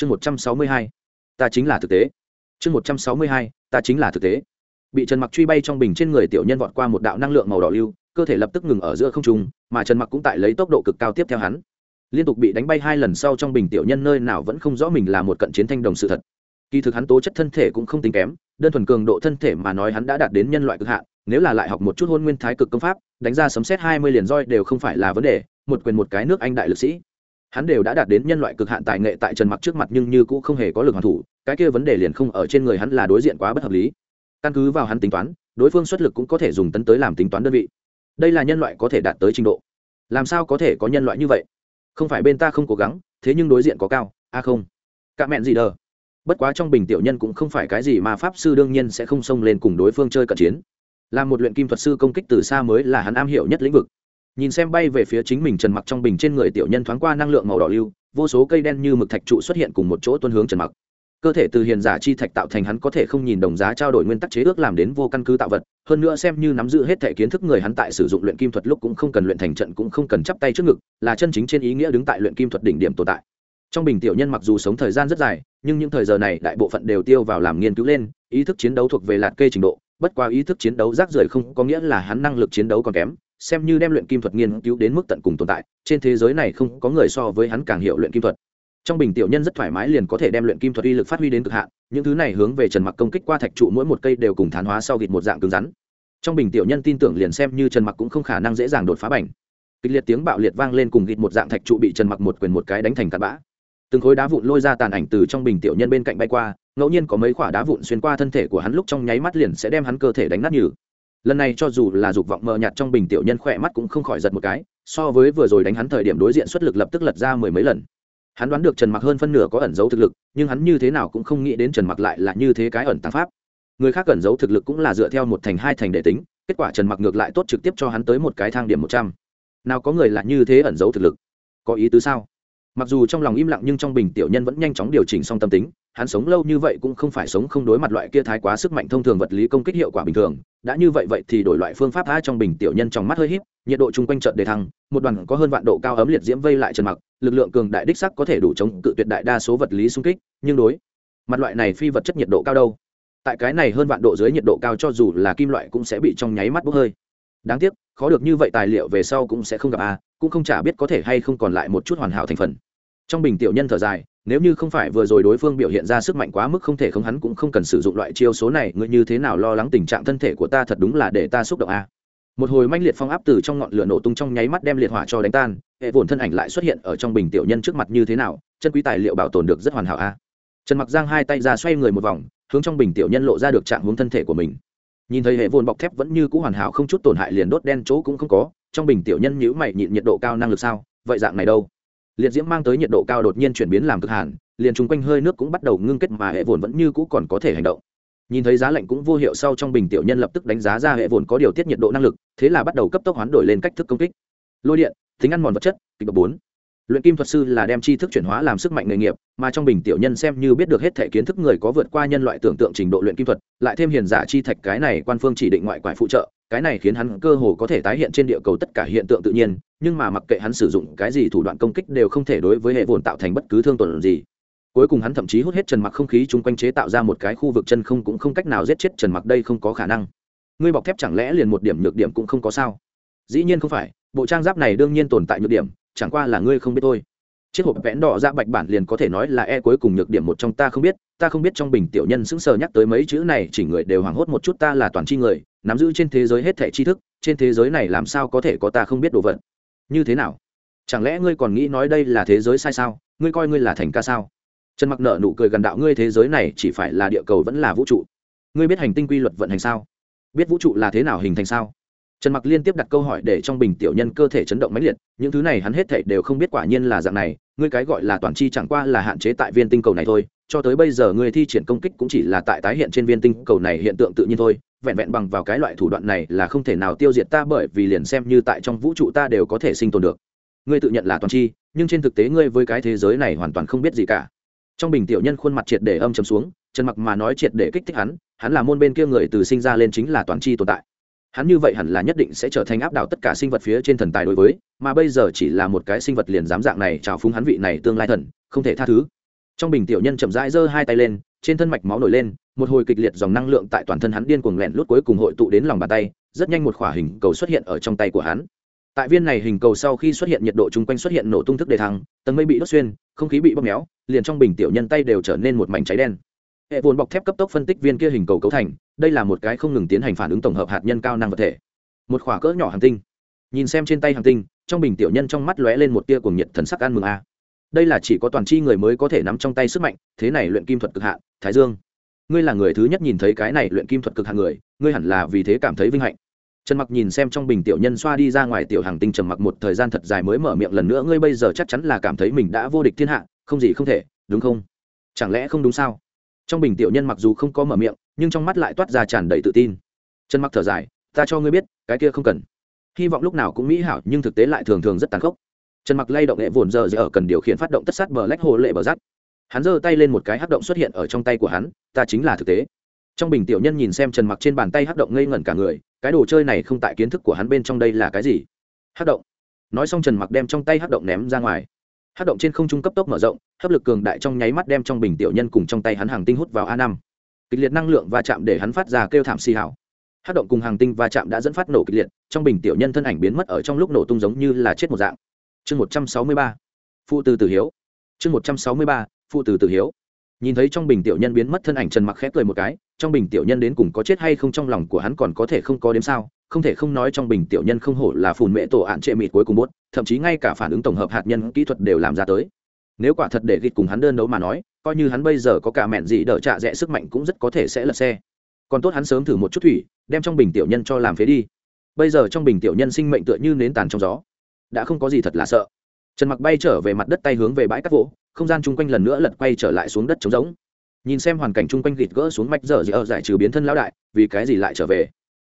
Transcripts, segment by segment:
chương một trăm sáu mươi hai, ta chính là thực tế. Chương một trăm sáu mươi hai, ta chính là thực tế. Bị trần mặc truy bay trong bình trên người tiểu nhân vọt qua một đạo năng lượng màu đỏ lưu, cơ thể lập tức ngừng ở giữa không trung, mà trần mặc cũng tại lấy tốc độ cực cao tiếp theo hắn. Liên tục bị đánh bay hai lần sau trong bình tiểu nhân nơi nào vẫn không rõ mình là một cận chiến thanh đồng sự thật. Kỳ thực hắn tố chất thân thể cũng không tính kém, đơn thuần cường độ thân thể mà nói hắn đã đạt đến nhân loại cực hạn, nếu là lại học một chút hôn nguyên thái cực công pháp, đánh ra sấm xét hai mươi liền roi đều không phải là vấn đề, một quyền một cái nước anh đại lực sĩ hắn đều đã đạt đến nhân loại cực hạn tài nghệ tại trần mặc trước mặt nhưng như cũng không hề có lực hoàn thủ, cái kia vấn đề liền không ở trên người hắn là đối diện quá bất hợp lý. Căn cứ vào hắn tính toán, đối phương xuất lực cũng có thể dùng tấn tới làm tính toán đơn vị. Đây là nhân loại có thể đạt tới trình độ. Làm sao có thể có nhân loại như vậy? Không phải bên ta không cố gắng, thế nhưng đối diện có cao, a không. Cạ mẹn gì đờ. Bất quá trong bình tiểu nhân cũng không phải cái gì mà pháp sư đương nhiên sẽ không xông lên cùng đối phương chơi cận chiến. Là một luyện kim thuật sư công kích từ xa mới là hắn am hiểu nhất lĩnh vực nhìn xem bay về phía chính mình trần mặc trong bình trên người tiểu nhân thoáng qua năng lượng màu đỏ lưu, vô số cây đen như mực thạch trụ xuất hiện cùng một chỗ tuân hướng trần mặc. Cơ thể từ hiền giả chi thạch tạo thành hắn có thể không nhìn đồng giá trao đổi nguyên tắc chế ước làm đến vô căn cứ tạo vật, hơn nữa xem như nắm giữ hết thể kiến thức người hắn tại sử dụng luyện kim thuật lúc cũng không cần luyện thành trận cũng không cần chắp tay trước ngực, là chân chính trên ý nghĩa đứng tại luyện kim thuật đỉnh điểm tồn tại. Trong bình tiểu nhân mặc dù sống thời gian rất dài, nhưng những thời giờ này đại bộ phận đều tiêu vào làm nghiên cứu lên, ý thức chiến đấu thuộc về lạt kê trình độ, bất qua ý thức chiến đấu rác rưởi không có nghĩa là hắn năng lực chiến đấu còn kém xem như đem luyện kim thuật nghiên cứu đến mức tận cùng tồn tại, trên thế giới này không có người so với hắn càng hiểu luyện kim thuật. Trong bình tiểu nhân rất thoải mái liền có thể đem luyện kim thuật uy lực phát huy đến cực hạn, những thứ này hướng về trần mặc công kích qua thạch trụ mỗi một cây đều cùng thán hóa sau gịt một dạng cứng rắn. Trong bình tiểu nhân tin tưởng liền xem như trần mặc cũng không khả năng dễ dàng đột phá bành. Kịch liệt tiếng bạo liệt vang lên cùng gịt một dạng thạch trụ bị trần mặc một quyền một cái đánh thành cặn bã. Từng khối đá vụn lôi ra tàn ảnh từ trong bình tiểu nhân bên cạnh bay qua, ngẫu nhiên có mấy quả đá vụn xuyên qua thân thể của hắn lúc trong nháy mắt liền sẽ đem hắn cơ thể đánh nát nhừ lần này cho dù là dục vọng mờ nhạt trong bình tiểu nhân khỏe mắt cũng không khỏi giật một cái, so với vừa rồi đánh hắn thời điểm đối diện xuất lực lập tức lật ra mười mấy lần. Hắn đoán được trần mặc hơn phân nửa có ẩn giấu thực lực, nhưng hắn như thế nào cũng không nghĩ đến trần mặc lại là như thế cái ẩn tăng pháp. Người khác ẩn giấu thực lực cũng là dựa theo một thành hai thành để tính, kết quả trần mặc ngược lại tốt trực tiếp cho hắn tới một cái thang điểm một trăm. Nào có người là như thế ẩn giấu thực lực? Có ý tứ sao? Mặc dù trong lòng im lặng nhưng trong bình tiểu nhân vẫn nhanh chóng điều chỉnh xong tâm tính, hắn sống lâu như vậy cũng không phải sống không đối mặt loại kia thái quá sức mạnh thông thường vật lý công kích hiệu quả bình thường. Đã như vậy vậy thì đổi loại phương pháp tha trong bình tiểu nhân trong mắt hơi híp, nhiệt độ chung quanh trận đề thăng, một đoàn có hơn vạn độ cao ấm liệt diễm vây lại trần mặc, lực lượng cường đại đích sắc có thể đủ chống cự tuyệt đại đa số vật lý xung kích, nhưng đối mặt loại này phi vật chất nhiệt độ cao đâu? Tại cái này hơn vạn độ dưới nhiệt độ cao cho dù là kim loại cũng sẽ bị trong nháy mắt bốc hơi. Đáng tiếc, khó được như vậy tài liệu về sau cũng sẽ không gặp a cũng không chả biết có thể hay không còn lại một chút hoàn hảo thành phần trong bình tiểu nhân thở dài, nếu như không phải vừa rồi đối phương biểu hiện ra sức mạnh quá mức không thể không, hắn cũng không cần sử dụng loại chiêu số này, ngươi như thế nào lo lắng tình trạng thân thể của ta thật đúng là để ta xúc động a. Một hồi manh liệt phong áp từ trong ngọn lửa nổ tung trong nháy mắt đem liệt hỏa cho đánh tan, hệ vồn thân ảnh lại xuất hiện ở trong bình tiểu nhân trước mặt như thế nào, chân quý tài liệu bảo tồn được rất hoàn hảo a. Trần mặc giang hai tay ra xoay người một vòng, hướng trong bình tiểu nhân lộ ra được trạng hướng thân thể của mình. Nhìn thấy hệ vồn bọc thép vẫn như cũ hoàn hảo không chút tổn hại liền đốt đen chỗ cũng không có, trong bình tiểu nhân nhữ mày nhịn nhiệt độ cao năng lực sao, vậy dạng này đâu? Liệt diễm mang tới nhiệt độ cao đột nhiên chuyển biến làm cực hàn, liền chung quanh hơi nước cũng bắt đầu ngưng kết mà hệ vồn vẫn như cũ còn có thể hành động. Nhìn thấy giá lạnh cũng vô hiệu sau trong bình tiểu nhân lập tức đánh giá ra hệ vồn có điều tiết nhiệt độ năng lực, thế là bắt đầu cấp tốc hoán đổi lên cách thức công kích. Lôi điện, tính ăn mòn vật chất kịch độc bốn. Luyện kim thuật sư là đem tri thức chuyển hóa làm sức mạnh nghề nghiệp, mà trong bình tiểu nhân xem như biết được hết thể kiến thức người có vượt qua nhân loại tưởng tượng trình độ luyện kim thuật, lại thêm hiền giả chi thạch cái này quan phương chỉ định ngoại quải phụ trợ cái này khiến hắn cơ hồ có thể tái hiện trên địa cầu tất cả hiện tượng tự nhiên, nhưng mà mặc kệ hắn sử dụng cái gì thủ đoạn công kích đều không thể đối với hệ vồn tạo thành bất cứ thương tổn gì. Cuối cùng hắn thậm chí hút hết trần mặc không khí chung quanh chế tạo ra một cái khu vực chân không cũng không cách nào giết chết trần mặc đây không có khả năng. Ngươi bọc thép chẳng lẽ liền một điểm nhược điểm cũng không có sao? Dĩ nhiên không phải, bộ trang giáp này đương nhiên tồn tại nhược điểm, chẳng qua là ngươi không biết thôi. Chiếc hộp vẽn đỏ ra bạch bản liền có thể nói là e cuối cùng nhược điểm một trong ta không biết, ta không biết trong bình tiểu nhân sững sờ nhắc tới mấy chữ này, chỉ người đều hoảng hốt một chút, ta là toàn chi người nắm giữ trên thế giới hết thẻ tri thức, trên thế giới này làm sao có thể có ta không biết đồ vật? Như thế nào? Chẳng lẽ ngươi còn nghĩ nói đây là thế giới sai sao? Ngươi coi ngươi là thành ca sao? Trần mặc nợ nụ cười gần đạo, ngươi thế giới này chỉ phải là địa cầu vẫn là vũ trụ. Ngươi biết hành tinh quy luật vận hành sao? Biết vũ trụ là thế nào hình thành sao? Trần mặc liên tiếp đặt câu hỏi để trong bình tiểu nhân cơ thể chấn động mãnh liệt, những thứ này hắn hết thảy đều không biết quả nhiên là dạng này, ngươi cái gọi là toàn chi chẳng qua là hạn chế tại viên tinh cầu này thôi, cho tới bây giờ ngươi thi triển công kích cũng chỉ là tại tái hiện trên viên tinh cầu này hiện tượng tự nhiên thôi vẹn vẹn bằng vào cái loại thủ đoạn này là không thể nào tiêu diệt ta bởi vì liền xem như tại trong vũ trụ ta đều có thể sinh tồn được. Ngươi tự nhận là toàn chi, nhưng trên thực tế ngươi với cái thế giới này hoàn toàn không biết gì cả. Trong bình tiểu nhân khuôn mặt triệt để âm chấm xuống, trần mặc mà nói triệt để kích thích hắn hắn là môn bên kia người từ sinh ra lên chính là toàn chi tồn tại. Hắn như vậy hẳn là nhất định sẽ trở thành áp đảo tất cả sinh vật phía trên thần tài đối với, mà bây giờ chỉ là một cái sinh vật liền dám dạng này trào phúng hắn vị này tương lai thần, không thể tha thứ. Trong bình tiểu nhân chậm rãi giơ hai tay lên, trên thân mạch máu nổi lên một hồi kịch liệt dòng năng lượng tại toàn thân hắn điên cuồng lẹn lút cuối cùng hội tụ đến lòng bàn tay, rất nhanh một khỏa hình cầu xuất hiện ở trong tay của hắn. Tại viên này hình cầu sau khi xuất hiện nhiệt độ chung quanh xuất hiện nổ tung thức đề thăng, tầng mây bị đốt xuyên, không khí bị bóp méo, liền trong bình tiểu nhân tay đều trở nên một mảnh cháy đen. Hệ vồn bọc thép cấp tốc phân tích viên kia hình cầu cấu thành, đây là một cái không ngừng tiến hành phản ứng tổng hợp hạt nhân cao năng vật thể. Một khỏa cỡ nhỏ hàng tinh. Nhìn xem trên tay hàng tinh, trong bình tiểu nhân trong mắt lóe lên một tia cuồng nhiệt thần sắc ăn mừng a. Đây là chỉ có toàn chi người mới có thể nắm trong tay sức mạnh, thế này luyện kim thuật cực hạn, thái dương ngươi là người thứ nhất nhìn thấy cái này luyện kim thuật cực hạng người, ngươi hẳn là vì thế cảm thấy vinh hạnh. Trần mặc nhìn xem trong bình tiểu nhân xoa đi ra ngoài tiểu hàng tinh trầm mặc một thời gian thật dài mới mở miệng lần nữa, ngươi bây giờ chắc chắn là cảm thấy mình đã vô địch thiên hạ, không gì không thể, đúng không? Chẳng lẽ không đúng sao? Trong bình tiểu nhân mặc dù không có mở miệng, nhưng trong mắt lại toát ra tràn đầy tự tin. Trần mặc thở dài, ta cho ngươi biết, cái kia không cần. Hy vọng lúc nào cũng mỹ hảo, nhưng thực tế lại thường thường rất tàn khốc. Trần mặc lay động hệ vồn giờ giờ ở cần điều khiển phát động tất sát bờ lách hồ lệ bờ rắt hắn giơ tay lên một cái hắc động xuất hiện ở trong tay của hắn, ta chính là thực tế. Trong bình tiểu nhân nhìn xem trần mặc trên bàn tay hắc động ngây ngẩn cả người, cái đồ chơi này không tại kiến thức của hắn bên trong đây là cái gì? Hắc động. Nói xong trần mặc đem trong tay hắc động ném ra ngoài. Hắc động trên không trung cấp tốc mở rộng, hấp lực cường đại trong nháy mắt đem trong bình tiểu nhân cùng trong tay hắn hàng tinh hút vào a năm. Kịch liệt năng lượng va chạm để hắn phát ra kêu thảm xì hảo hát động cùng hàng tinh va chạm đã dẫn phát nổ kịch liệt, trong bình tiểu nhân thân ảnh biến mất ở trong lúc nổ tung giống như là chết một dạng. Chương một trăm sáu mươi ba. Phụ từ tử hiếu. Chương một trăm sáu mươi ba phụ từ tử hiếu. Nhìn thấy trong bình tiểu nhân biến mất thân ảnh trần mặc khép cười một cái, trong bình tiểu nhân đến cùng có chết hay không trong lòng của hắn còn có thể không có đếm sao, không thể không nói trong bình tiểu nhân không hổ là phùn mễ tổ ạn trệ mịt cuối cùng bốt thậm chí ngay cả phản ứng tổng hợp hạt nhân kỹ thuật đều làm ra tới. Nếu quả thật để gịt cùng hắn đơn đấu mà nói, coi như hắn bây giờ có cả mẹn gì đỡ trả rẽ sức mạnh cũng rất có thể sẽ lật xe. Còn tốt hắn sớm thử một chút thủy, đem trong bình tiểu nhân cho làm phế đi. Bây giờ trong bình tiểu nhân sinh mệnh tựa như nến tàn trong gió. Đã không có gì thật là sợ trần mặc bay trở về mặt đất tay hướng về bãi cát vỗ không gian chung quanh lần nữa lật quay trở lại xuống đất trống rỗng. Nhìn xem hoàn cảnh chung quanh gịt gỡ xuống mạch dở dở giải trừ biến thân lão đại, vì cái gì lại trở về?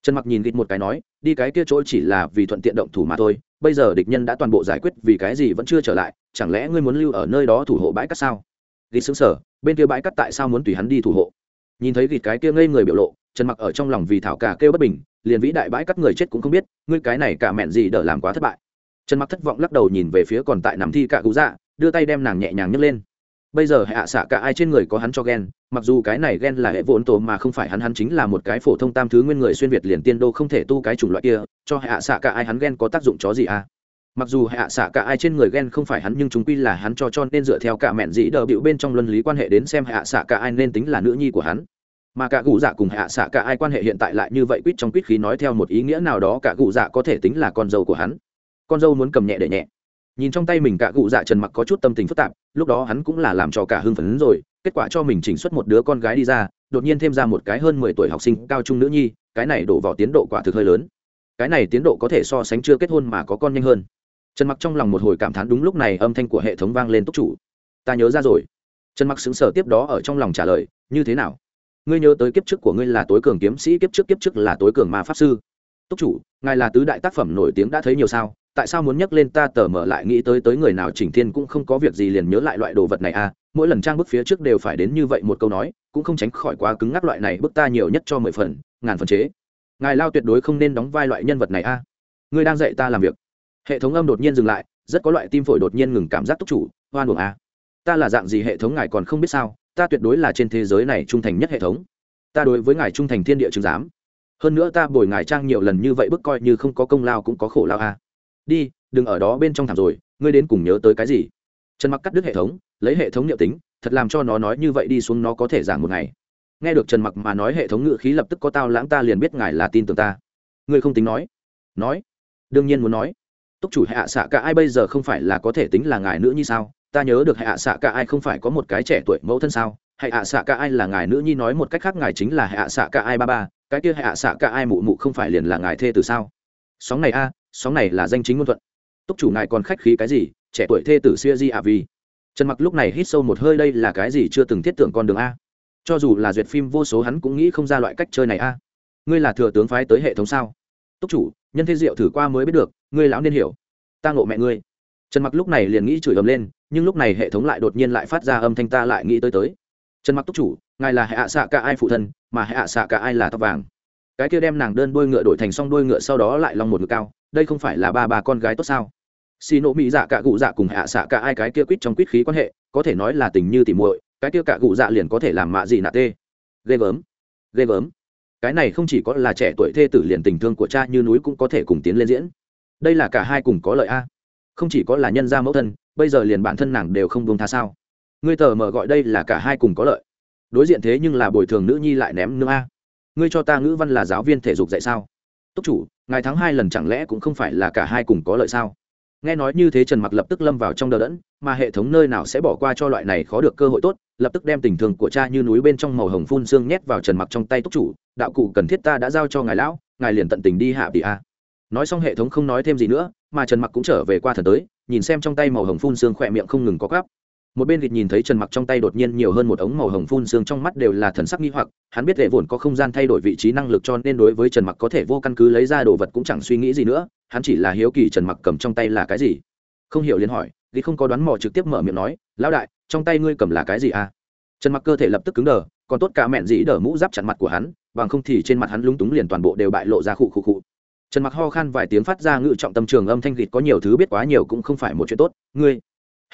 Trần mặc nhìn gịt một cái nói, đi cái kia chỗ chỉ là vì thuận tiện động thủ mà thôi, bây giờ địch nhân đã toàn bộ giải quyết, vì cái gì vẫn chưa trở lại, chẳng lẽ ngươi muốn lưu ở nơi đó thủ hộ bãi cát sao? Gịt xứng sở bên kia bãi cát tại sao muốn tùy hắn đi thủ hộ? Nhìn thấy gịt cái kia ngây người biểu lộ, trần mặc ở trong lòng vì thảo cả kêu bất bình, liền vĩ đại bãi cát người chết cũng không biết, ngươi cái này cả mẹn gì đỡ làm quá thất bại trần mặc thất vọng lắc đầu nhìn về phía còn tại nằm thi cả cụ dạ đưa tay đem nàng nhẹ nhàng nhấc lên. Bây giờ hạ xạ cả ai trên người có hắn cho ghen, mặc dù cái này ghen là hệ vốn tổ mà không phải hắn hắn chính là một cái phổ thông tam thứ nguyên người xuyên việt liền tiên đô không thể tu cái chủng loại kia, cho hạ xạ cả ai hắn ghen có tác dụng chó gì à? Mặc dù hạ xạ cả ai trên người ghen không phải hắn, nhưng chúng quy là hắn cho cho nên dựa theo cả mẹn dĩ đờ bịu bên trong luân lý quan hệ đến xem hạ xạ cả ai nên tính là nữ nhi của hắn. Mà cả cụ dạ cùng hạ xạ cả ai quan hệ hiện tại lại như vậy, quýt trong quýt khí nói theo một ý nghĩa nào đó, cả cụ dạ có thể tính là con dâu của hắn con dâu muốn cầm nhẹ để nhẹ. Nhìn trong tay mình cả cụ dạ trần mặc có chút tâm tình phức tạp, lúc đó hắn cũng là làm cho cả hưng phấn rồi, kết quả cho mình chỉnh xuất một đứa con gái đi ra, đột nhiên thêm ra một cái hơn mười tuổi học sinh cao trung nữ nhi, cái này đổ vào tiến độ quả thực hơi lớn. Cái này tiến độ có thể so sánh chưa kết hôn mà có con nhanh hơn. Trần mặc trong lòng một hồi cảm thán đúng lúc này âm thanh của hệ thống vang lên túc chủ. Ta nhớ ra rồi. Trần mặc xứng sở tiếp đó ở trong lòng trả lời, như thế nào? Ngươi nhớ tới kiếp trước của ngươi là tối cường kiếm sĩ, kiếp trước kiếp trước là tối cường ma pháp sư. Túc chủ, ngài là tứ đại tác phẩm nổi tiếng đã thấy nhiều sao? Tại sao muốn nhắc lên ta tờ mở lại nghĩ tới tới người nào chỉnh thiên cũng không có việc gì liền nhớ lại loại đồ vật này à? Mỗi lần trang bức phía trước đều phải đến như vậy một câu nói, cũng không tránh khỏi quá cứng ngắc loại này bức ta nhiều nhất cho mười phần, ngàn phần chế. Ngài lao tuyệt đối không nên đóng vai loại nhân vật này a à. ngươi đang dạy ta làm việc. Hệ thống âm đột nhiên dừng lại, rất có loại tim phổi đột nhiên ngừng cảm giác túc chủ, hoan hưởng a à. ta là dạng gì hệ thống ngài còn không biết sao? Ta tuyệt đối là trên thế giới này trung thành nhất hệ thống. Ta đối với ngài trung thành thiên địa chứng giám. Hơn nữa ta bồi ngài trang nhiều lần như vậy bức coi như không có công lao cũng có khổ lao a đi, đừng ở đó bên trong thảm rồi, ngươi đến cùng nhớ tới cái gì? Trần mặc cắt đứt hệ thống, lấy hệ thống liệu tính, thật làm cho nó nói như vậy đi xuống nó có thể giảng một ngày. Nghe được trần mặc mà nói hệ thống ngự khí lập tức có tao lãng ta liền biết ngài là tin tưởng ta. Ngươi không tính nói. Nói? Đương nhiên muốn nói. Túc chủ hạ xạ cả ai bây giờ không phải là có thể tính là ngài nữ như sao? Ta nhớ được hạ xạ cả ai không phải có một cái trẻ tuổi mẫu thân sao? Hạ xạ cả ai là ngài nữ nhi nói một cách khác ngài chính là hạ xạ cả ai ba ba, cái kia hạ xạ cả ai mụ mụ không phải liền là ngài thê từ sao? Sóng này a sóng này là danh chính ngôn thuận. Túc chủ ngài còn khách khí cái gì? Trẻ tuổi thê tử xuya di à vì. Trần mặc lúc này hít sâu một hơi, đây là cái gì chưa từng thiết tưởng con đường a? Cho dù là duyệt phim, vô số hắn cũng nghĩ không ra loại cách chơi này a. Ngươi là thừa tướng phái tới hệ thống sao? Túc chủ, nhân thế diệu thử qua mới biết được, ngươi lão nên hiểu. Ta ngộ mẹ ngươi. Trần mặc lúc này liền nghĩ chửi ầm lên, nhưng lúc này hệ thống lại đột nhiên lại phát ra âm thanh ta lại nghĩ tới tới. Trần mặc túc chủ, ngài là hệ hạ xạ cả ai phụ thân, mà hệ hạ xạ cả ai là tóc vàng. Cái kia đem nàng đơn đôi ngựa đổi thành xong đôi ngựa sau đó lại lòng một ngựa cao đây không phải là ba bà con gái tốt sao? Xì nộ mỹ dạ cả cụ dạ cùng hạ xạ cả ai cái kia quýt trong quýt khí quan hệ, có thể nói là tình như tỉ muội, cái kia cả cụ dạ liền có thể làm mạ gì nạ tê. Ghê gớm ghê gớm. Cái này không chỉ có là trẻ tuổi thê tử liền tình thương của cha như núi cũng có thể cùng tiến lên diễn. Đây là cả hai cùng có lợi a. Không chỉ có là nhân gia mẫu thân, bây giờ liền bản thân nàng đều không buông tha sao. Ngươi tờ mờ gọi đây là cả hai cùng có lợi. Đối diện thế nhưng là bồi thường nữ nhi lại ném nữa a. Ngươi cho ta ngữ văn là giáo viên thể dục dạy sao? Túc chủ, ngài thắng hai lần chẳng lẽ cũng không phải là cả hai cùng có lợi sao? Nghe nói như thế trần mặc lập tức lâm vào trong đờ đẫn, mà hệ thống nơi nào sẽ bỏ qua cho loại này khó được cơ hội tốt, lập tức đem tình thường của cha như núi bên trong màu hồng phun xương nhét vào trần mặc trong tay túc chủ, đạo cụ cần thiết ta đã giao cho ngài lão, ngài liền tận tình đi hạ bị a. Nói xong hệ thống không nói thêm gì nữa, mà trần mặc cũng trở về qua thần tới, nhìn xem trong tay màu hồng phun xương khỏe miệng không ngừng có gắp một bên vịt nhìn thấy trần mặc trong tay đột nhiên nhiều hơn một ống màu hồng phun xương trong mắt đều là thần sắc nghi hoặc, hắn biết hệ vồn có không gian thay đổi vị trí năng lực cho nên đối với trần mặc có thể vô căn cứ lấy ra đồ vật cũng chẳng suy nghĩ gì nữa, hắn chỉ là hiếu kỳ trần mặc cầm trong tay là cái gì. Không hiểu liền hỏi, vì không có đoán mò trực tiếp mở miệng nói, lão đại, trong tay ngươi cầm là cái gì à? Trần mặc cơ thể lập tức cứng đờ, còn tốt cả mẹn dĩ đờ mũ giáp chặn mặt của hắn, bằng không thì trên mặt hắn lúng túng liền toàn bộ đều bại lộ ra khụ khụ khụ. Trần mặc ho khan vài tiếng phát ra ngự trọng tâm trường âm thanh gịt có nhiều thứ biết quá nhiều cũng không phải một chuyện tốt. Ngươi,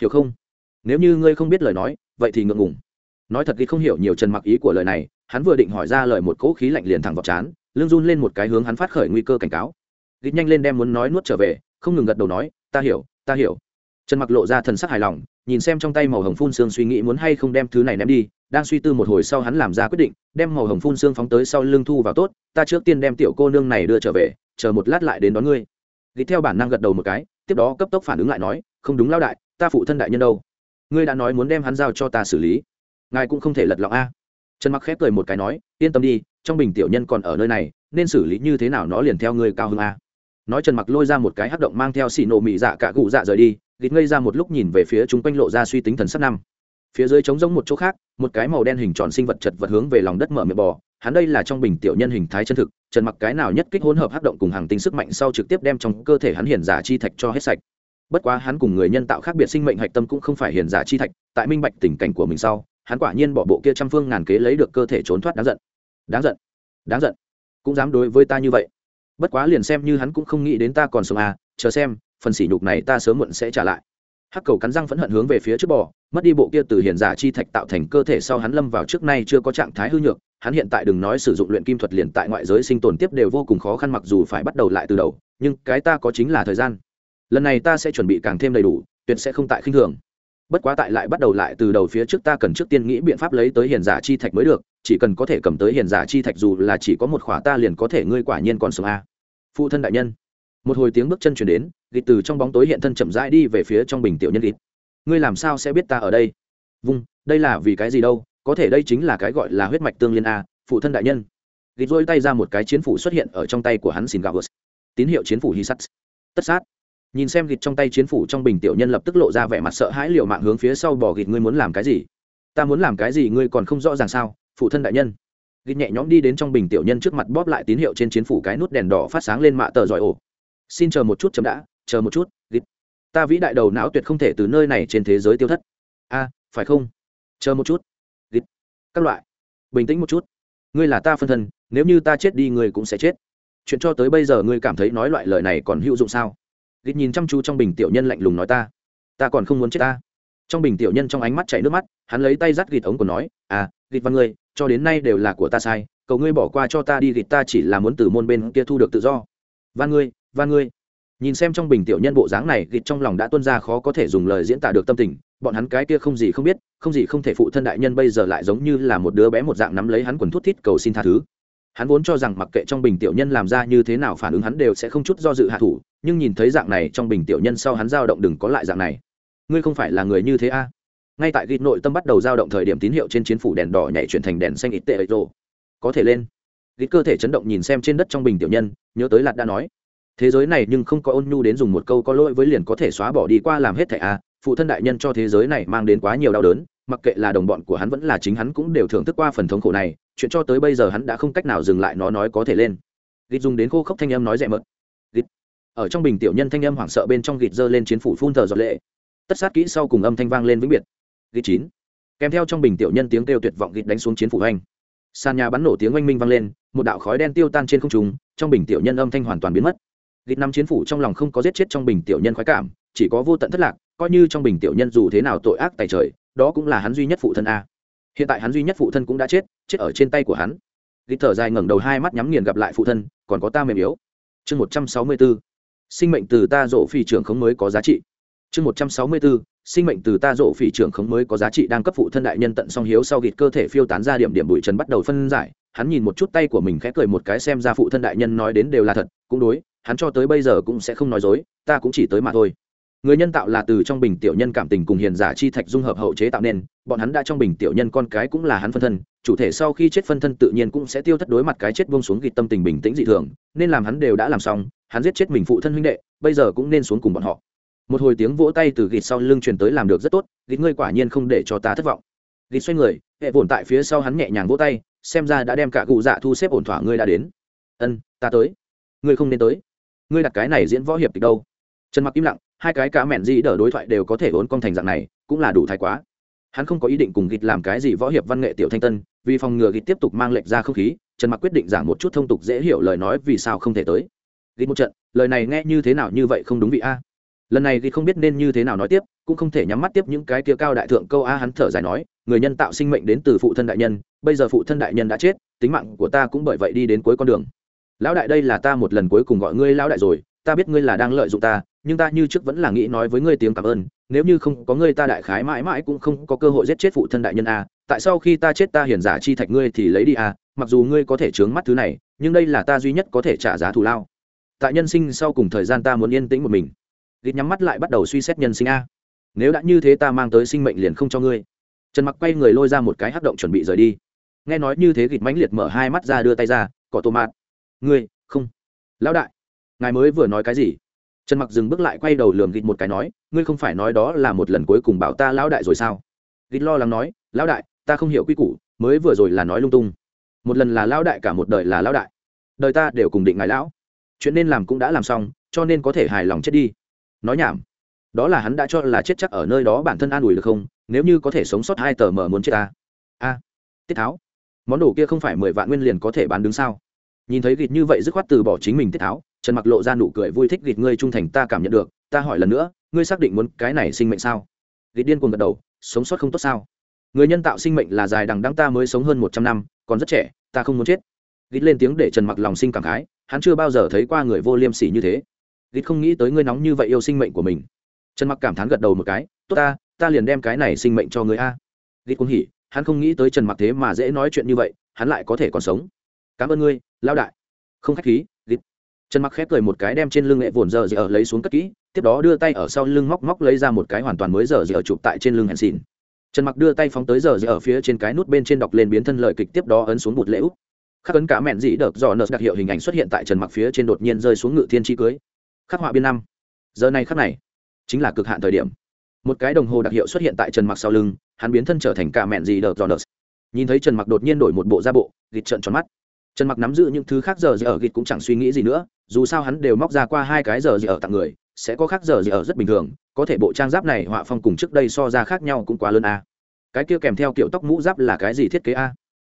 hiểu không? Nếu như ngươi không biết lời nói, vậy thì ngượng ngùng. Nói thật thì không hiểu nhiều trần mặc ý của lời này, hắn vừa định hỏi ra lời một cỗ khí lạnh liền thẳng vào chán lương run lên một cái hướng hắn phát khởi nguy cơ cảnh cáo. Gịt nhanh lên đem muốn nói nuốt trở về, không ngừng gật đầu nói, ta hiểu ta hiểu. Trần mặc lộ ra thần sắc hài lòng, nhìn xem trong tay màu hồng phun xương suy nghĩ muốn hay không đem thứ này ném đi, đang suy tư một hồi sau hắn làm ra quyết định, đem màu hồng phun xương phóng tới sau lưng thu vào tốt, ta trước tiên đem tiểu cô nương này đưa trở về, chờ một lát lại đến đón ngươi. Gịt theo bản năng gật đầu một cái, tiếp đó cấp tốc phản ứng lại nói, không đúng lao đại, ta phụ thân đại nhân đâu ngươi đã nói muốn đem hắn giao cho ta xử lý. Ngài cũng không thể lật lọng a. Trần mặc khép cười một cái nói, yên tâm đi, trong bình tiểu nhân còn ở nơi này, nên xử lý như thế nào nó liền theo ngươi cao hơn a. Nói trần mặc lôi ra một cái hắc động mang theo xì nổ mị dạ cả cụ dạ rời đi, gịt ngây ra một lúc nhìn về phía chúng quanh lộ ra suy tính thần sắc năm. Phía dưới trống rỗng một chỗ khác, một cái màu đen hình tròn sinh vật chật vật hướng về lòng đất mở miệng bò, hắn đây là trong bình tiểu nhân hình thái chân thực, trần mặc cái nào nhất kích hỗn hợp hắc động cùng hàng tinh sức mạnh sau trực tiếp đem trong cơ thể hắn hiển giả chi thạch cho hết sạch bất quá hắn cùng người nhân tạo khác biệt sinh mệnh hạch tâm cũng không phải hiển giả chi thạch, tại minh bạch tình cảnh của mình sau, hắn quả nhiên bỏ bộ kia trăm phương ngàn kế lấy được cơ thể trốn thoát đáng giận. Đáng giận. Đáng giận. Cũng dám đối với ta như vậy. Bất quá liền xem như hắn cũng không nghĩ đến ta còn sống à chờ xem, phần sỉ nhục này ta sớm muộn sẽ trả lại. Hắc cầu cắn răng phẫn hận hướng về phía trước bò, mất đi bộ kia từ hiền giả chi thạch tạo thành cơ thể sau hắn lâm vào trước nay chưa có trạng thái hư nhược, hắn hiện tại đừng nói sử dụng luyện kim thuật liền tại ngoại giới sinh tồn tiếp đều vô cùng khó khăn mặc dù phải bắt đầu lại từ đầu, nhưng cái ta có chính là thời gian lần này ta sẽ chuẩn bị càng thêm đầy đủ, tuyệt sẽ không tại khinh thường. Bất quá tại lại bắt đầu lại từ đầu phía trước ta cần trước tiên nghĩ biện pháp lấy tới hiền giả chi thạch mới được, chỉ cần có thể cầm tới hiền giả chi thạch dù là chỉ có một khỏa ta liền có thể ngươi quả nhiên còn sống a. Phụ thân đại nhân. Một hồi tiếng bước chân chuyển đến, gịt từ trong bóng tối hiện thân chậm rãi đi về phía trong bình tiểu nhân gịt. Ngươi làm sao sẽ biết ta ở đây? Vung, đây là vì cái gì đâu? Có thể đây chính là cái gọi là huyết mạch tương liên a, phụ thân đại nhân. Gịt dôi tay ra một cái chiến phủ xuất hiện ở trong tay của hắn xin gạo tín hiệu chiến phủ hy sắt tất sát nhìn xem gịt trong tay chiến phủ trong bình tiểu nhân lập tức lộ ra vẻ mặt sợ hãi liều mạng hướng phía sau bỏ gịt, ngươi muốn làm cái gì? Ta muốn làm cái gì ngươi còn không rõ ràng sao, phụ thân đại nhân. Gịt nhẹ nhõm đi đến trong bình tiểu nhân trước mặt bóp lại tín hiệu trên chiến phủ cái nút đèn đỏ phát sáng lên mạ tờ giỏi ổ. Xin chờ một chút chấm đã, chờ một chút, gịt. Ta vĩ đại đầu não tuyệt không thể từ nơi này trên thế giới tiêu thất. A, phải không? Chờ một chút, gịt. Các loại, bình tĩnh một chút. Ngươi là ta phân thân, nếu như ta chết đi ngươi cũng sẽ chết. Chuyện cho tới bây giờ ngươi cảm thấy nói loại lời này còn hữu dụng sao? Gịt nhìn chăm chú trong bình tiểu nhân lạnh lùng nói ta ta còn không muốn chết ta. Trong bình tiểu nhân trong ánh mắt chảy nước mắt, hắn lấy tay dắt gịt ống của nói à gịt văn ngươi cho đến nay đều là của ta sai, cầu ngươi bỏ qua cho ta đi, gịt ta chỉ là muốn từ môn bên kia thu được tự do. Van ngươi van ngươi. Nhìn xem trong bình tiểu nhân bộ dáng này, gịt trong lòng đã tuân ra khó có thể dùng lời diễn tả được tâm tình, bọn hắn cái kia không gì không biết, không gì không thể phụ thân đại nhân bây giờ lại giống như là một đứa bé một dạng nắm lấy hắn quần thút thít cầu xin tha thứ. Hắn vốn cho rằng mặc kệ trong bình tiểu nhân làm ra như thế nào phản ứng hắn đều sẽ không chút do dự hạ thủ nhưng nhìn thấy dạng này trong bình tiểu nhân sau hắn dao động đừng có lại dạng này. Ngươi không phải là người như thế a? Ngay tại ghi nội tâm bắt đầu dao động thời điểm tín hiệu trên chiến phủ đèn đỏ nhảy chuyển thành đèn xanh ít tệ ấy rồ có thể lên. Ghi cơ thể chấn động nhìn xem trên đất trong bình tiểu nhân, nhớ tới lạt đã nói. Thế giới này nhưng không có ôn nhu đến dùng một câu có lỗi với liền có thể xóa bỏ đi qua làm hết thẻ a, phụ thân đại nhân cho thế giới này mang đến quá nhiều đau đớn, mặc kệ là đồng bọn của hắn vẫn là chính hắn cũng đều thưởng thức qua phần thống khổ này, chuyện cho tới bây giờ hắn đã không cách nào dừng lại nó nói có thể lên. Ghi dùng đến khô khốc thanh âm nói rẻ mượn ở trong bình tiểu nhân thanh âm hoảng sợ bên trong gịt dơ lên chiến phủ phun thờ giọt lệ. Tất sát kỹ sau cùng âm thanh vang lên vĩnh biệt. Gịt chín. Kèm theo trong bình tiểu nhân tiếng kêu tuyệt vọng gịt đánh xuống chiến phủ hoành. Sàn nhà bắn nổ tiếng oanh minh vang lên, một đạo khói đen tiêu tan trên không trung, trong bình tiểu nhân âm thanh hoàn toàn biến mất. Gịt năm chiến phủ trong lòng không có giết chết trong bình tiểu nhân khoái cảm, chỉ có vô tận thất lạc, coi như trong bình tiểu nhân dù thế nào tội ác tài trời, đó cũng là hắn duy nhất phụ thân a. Hiện tại hắn duy nhất phụ thân cũng đã chết chết ở trên tay của hắn. Gịt thở dài ngẩng đầu hai mắt nhắm nghiền gặp lại phụ thân, còn có ta mềm yếu. Chương một trăm sáu mươi bốn sinh mệnh từ ta rộ phỉ trưởng khống mới có giá trị. Chương một trăm sáu mươi bốn sinh mệnh từ ta rộ phỉ trưởng khống mới có giá trị đang cấp phụ thân đại nhân tận song hiếu sau gịt cơ thể phiêu tán ra điểm điểm bụi trần bắt đầu phân giải. Hắn nhìn một chút tay của mình khẽ cười một cái xem ra phụ thân đại nhân nói đến đều là thật, cũng đối, hắn cho tới bây giờ cũng sẽ không nói dối, ta cũng chỉ tới mà thôi người nhân tạo là từ trong bình tiểu nhân cảm tình cùng hiền giả chi thạch dung hợp hậu chế tạo nên, bọn hắn đã trong bình tiểu nhân con cái cũng là hắn phân thân, chủ thể sau khi chết phân thân tự nhiên cũng sẽ tiêu thất đối mặt cái chết buông xuống ghi tâm tình bình tĩnh dị thường, nên làm hắn đều đã làm xong, hắn giết chết mình phụ thân huynh đệ, bây giờ cũng nên xuống cùng bọn họ. Một hồi tiếng vỗ tay từ gịt sau lưng truyền tới làm được rất tốt gịt ngươi quả nhiên không để cho ta thất vọng. Gịt xoay người, hệ vồn tại phía sau hắn nhẹ nhàng vỗ tay, xem ra đã đem cả cụ dạ thu xếp ổn thỏa ngươi đã đến. Ân, ta tới. Ngươi không nên tới. Ngươi đặt cái này diễn võ hiệp kịch đâu. Trần mặc im lặng hai cái cá mẹn gì đỡ đối thoại đều có thể ốn con thành dạng này, cũng là đủ thái quá. Hắn không có ý định cùng gịt làm cái gì võ hiệp văn nghệ tiểu thanh tân, vì phòng ngừa gịt tiếp tục mang lệch ra không khí, trần mặc quyết định giảng một chút thông tục dễ hiểu lời nói vì sao không thể tới. Gịt một trận, lời này nghe như thế nào như vậy không đúng vị a. Lần này gịt không biết nên như thế nào nói tiếp, cũng không thể nhắm mắt tiếp những cái kia cao đại thượng câu a hắn thở dài nói, người nhân tạo sinh mệnh đến từ phụ thân đại nhân, bây giờ phụ thân đại nhân đã chết, tính mạng của ta cũng bởi vậy đi đến cuối con đường. Lão đại đây là ta một lần cuối cùng gọi ngươi lão đại rồi, ta biết ngươi là đang lợi dụng ta nhưng ta như trước vẫn là nghĩ nói với ngươi tiếng cảm ơn, nếu như không có ngươi ta đại khái mãi mãi cũng không có cơ hội giết chết phụ thân đại nhân a, tại sao khi ta chết ta hiển giả chi thạch ngươi thì lấy đi a, mặc dù ngươi có thể chướng mắt thứ này, nhưng đây là ta duy nhất có thể trả giá thù lao. Tại nhân sinh sau cùng thời gian ta muốn yên tĩnh một mình. Gịt nhắm mắt lại bắt đầu suy xét nhân sinh a. Nếu đã như thế ta mang tới sinh mệnh liền không cho ngươi. Trần mặc quay người lôi ra một cái hắc động chuẩn bị rời đi. Nghe nói như thế gịt mãnh liệt mở hai mắt ra đưa tay ra, cỏ tô mạt. Ngươi, không. Lão đại, ngài mới vừa nói cái gì? Trần mặc dừng bước lại quay đầu lườm gịt một cái nói, ngươi không phải nói đó là một lần cuối cùng bảo ta lão đại rồi sao? Gịt lo lắng nói, lão đại, ta không hiểu quy củ, mới vừa rồi là nói lung tung. Một lần là lão đại cả một đời là lão đại. Đời ta đều cùng định ngài lão. Chuyện nên làm cũng đã làm xong, cho nên có thể hài lòng chết đi. Nói nhảm. Đó là hắn đã cho là chết chắc ở nơi đó bản thân an ủi được không? Nếu như có thể sống sót hai tờ mờ muốn chết ta. A. Tiết tháo. Món đồ kia không phải mười vạn nguyên liền có thể bán đứng sao? Nhìn thấy gịt như vậy dứt khoát từ bỏ chính mình tiết tháo trần mặc lộ ra nụ cười vui thích gịt ngươi trung thành ta cảm nhận được, ta hỏi lần nữa, ngươi xác định muốn cái này sinh mệnh sao? Gịt điên cuồng gật đầu, sống sót không tốt sao? Người nhân tạo sinh mệnh là dài đằng đăng ta mới sống hơn một trăm năm, còn rất trẻ, ta không muốn chết. Gịt lên tiếng để trần mặc lòng sinh cảm khái, hắn chưa bao giờ thấy qua người vô liêm sỉ như thế. Gịt không nghĩ tới ngươi nóng như vậy yêu sinh mệnh của mình. Trần mặc cảm thán gật đầu một cái, tốt ta ta liền đem cái này sinh mệnh cho người a. Gịt cũng hỉ, hắn không nghĩ tới trần mặc thế mà dễ nói chuyện như vậy, hắn lại có thể còn sống. Cảm ơn ngươi lao đại. Không khách khí trần mặc khép cười một cái đem trên lưng nghệ vồn giờ dở ở lấy xuống cất kỹ, tiếp đó đưa tay ở sau lưng móc móc lấy ra một cái hoàn toàn mới giờ dở chụp tại trên lưng hẹn xìn trần mặc đưa tay phóng tới giờ dở ở phía trên cái nút bên trên đọc lên biến thân lời kịch tiếp đó ấn xuống bụt lễ úp. Khắc ấn cả mẹn dĩ đợt dò nợ đặc hiệu hình ảnh xuất hiện tại trần mặc phía trên đột nhiên rơi xuống ngự thiên chi cưới. Khắc họa biên năm. Giờ này khắc này, chính là cực hạn thời điểm. Một cái đồng hồ đặc hiệu xuất hiện tại trần mặc sau lưng, hắn biến thân trở thành cả mẹn dĩ đợt dò nợ. Nhìn thấy trần mặc đột nhiên đổi một bộ ra bộ, gịt trận tròn mắt trần mặc nắm giữ những thứ khác giờ gì ở gịt cũng chẳng suy nghĩ gì nữa, dù sao hắn đều móc ra qua hai cái giờ gì ở tặng người, sẽ có khác giờ gì ở rất bình thường, có thể bộ trang giáp này họa phong cùng trước đây so ra khác nhau cũng quá lớn a. Cái kia kèm theo kiểu tóc mũ giáp là cái gì thiết kế a?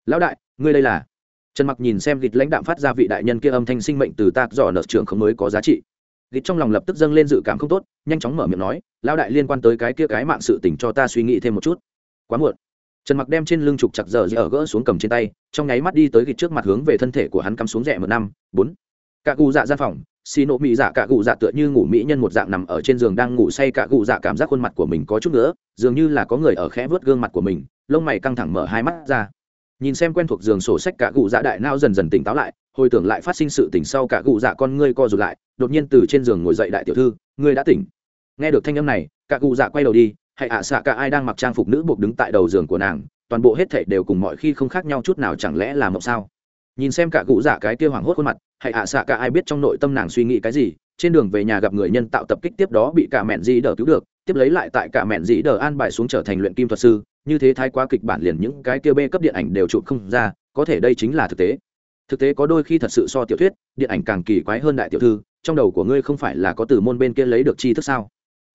Lão đại, ngươi đây là? Trần mặc nhìn xem gịt lãnh đạm phát ra vị đại nhân kia âm thanh sinh mệnh từ tạc dò nợ trưởng không mới có giá trị. Gịt trong lòng lập tức dâng lên dự cảm không tốt, nhanh chóng mở miệng nói, lão đại liên quan tới cái kia cái mạng sự tình cho ta suy nghĩ thêm một chút. Quá muộn trần mặc đem trên lưng trục chặt giờ ở gỡ xuống cầm trên tay, trong nháy mắt đi tới gịt trước mặt hướng về thân thể của hắn cắm xuống rẻ một năm, bốn. Cả cụ dạ gian phòng, xì nộ mỹ dạ cả cụ dạ tựa như ngủ mỹ nhân một dạng nằm ở trên giường đang ngủ say cả cụ dạ cảm giác khuôn mặt của mình có chút nữa dường như là có người ở khẽ vớt gương mặt của mình, lông mày căng thẳng mở hai mắt ra. Nhìn xem quen thuộc giường sổ sách cả cụ dạ đại nao dần dần tỉnh táo lại, hồi tưởng lại phát sinh sự tỉnh sau cả cụ dạ con ngươi co rụt lại, đột nhiên từ trên giường ngồi dậy đại tiểu thư, ngươi đã tỉnh. Nghe được thanh âm này, cả cụ dạ quay đầu đi hãy ạ, xạ cả ai đang mặc trang phục nữ buộc đứng tại đầu giường của nàng, toàn bộ hết thảy đều cùng mọi khi không khác nhau chút nào chẳng lẽ là mộng sao? Nhìn xem cả cụ giả cái kia hoảng hốt khuôn mặt hãy ạ, xạ cả ai biết trong nội tâm nàng suy nghĩ cái gì, trên đường về nhà gặp người nhân tạo tập kích tiếp đó bị cả mẹn dĩ đờ cứu được, tiếp lấy lại tại cả mẹn dĩ đờ an bài xuống trở thành luyện kim thuật sư, như thế thái quá kịch bản liền những cái kia bê cấp điện ảnh đều chụp không ra, có thể đây chính là thực tế. Thực tế có đôi khi thật sự so tiểu thuyết, điện ảnh càng kỳ quái hơn đại tiểu thư, trong đầu của ngươi không phải là có từ môn bên kia lấy được tri thức sao?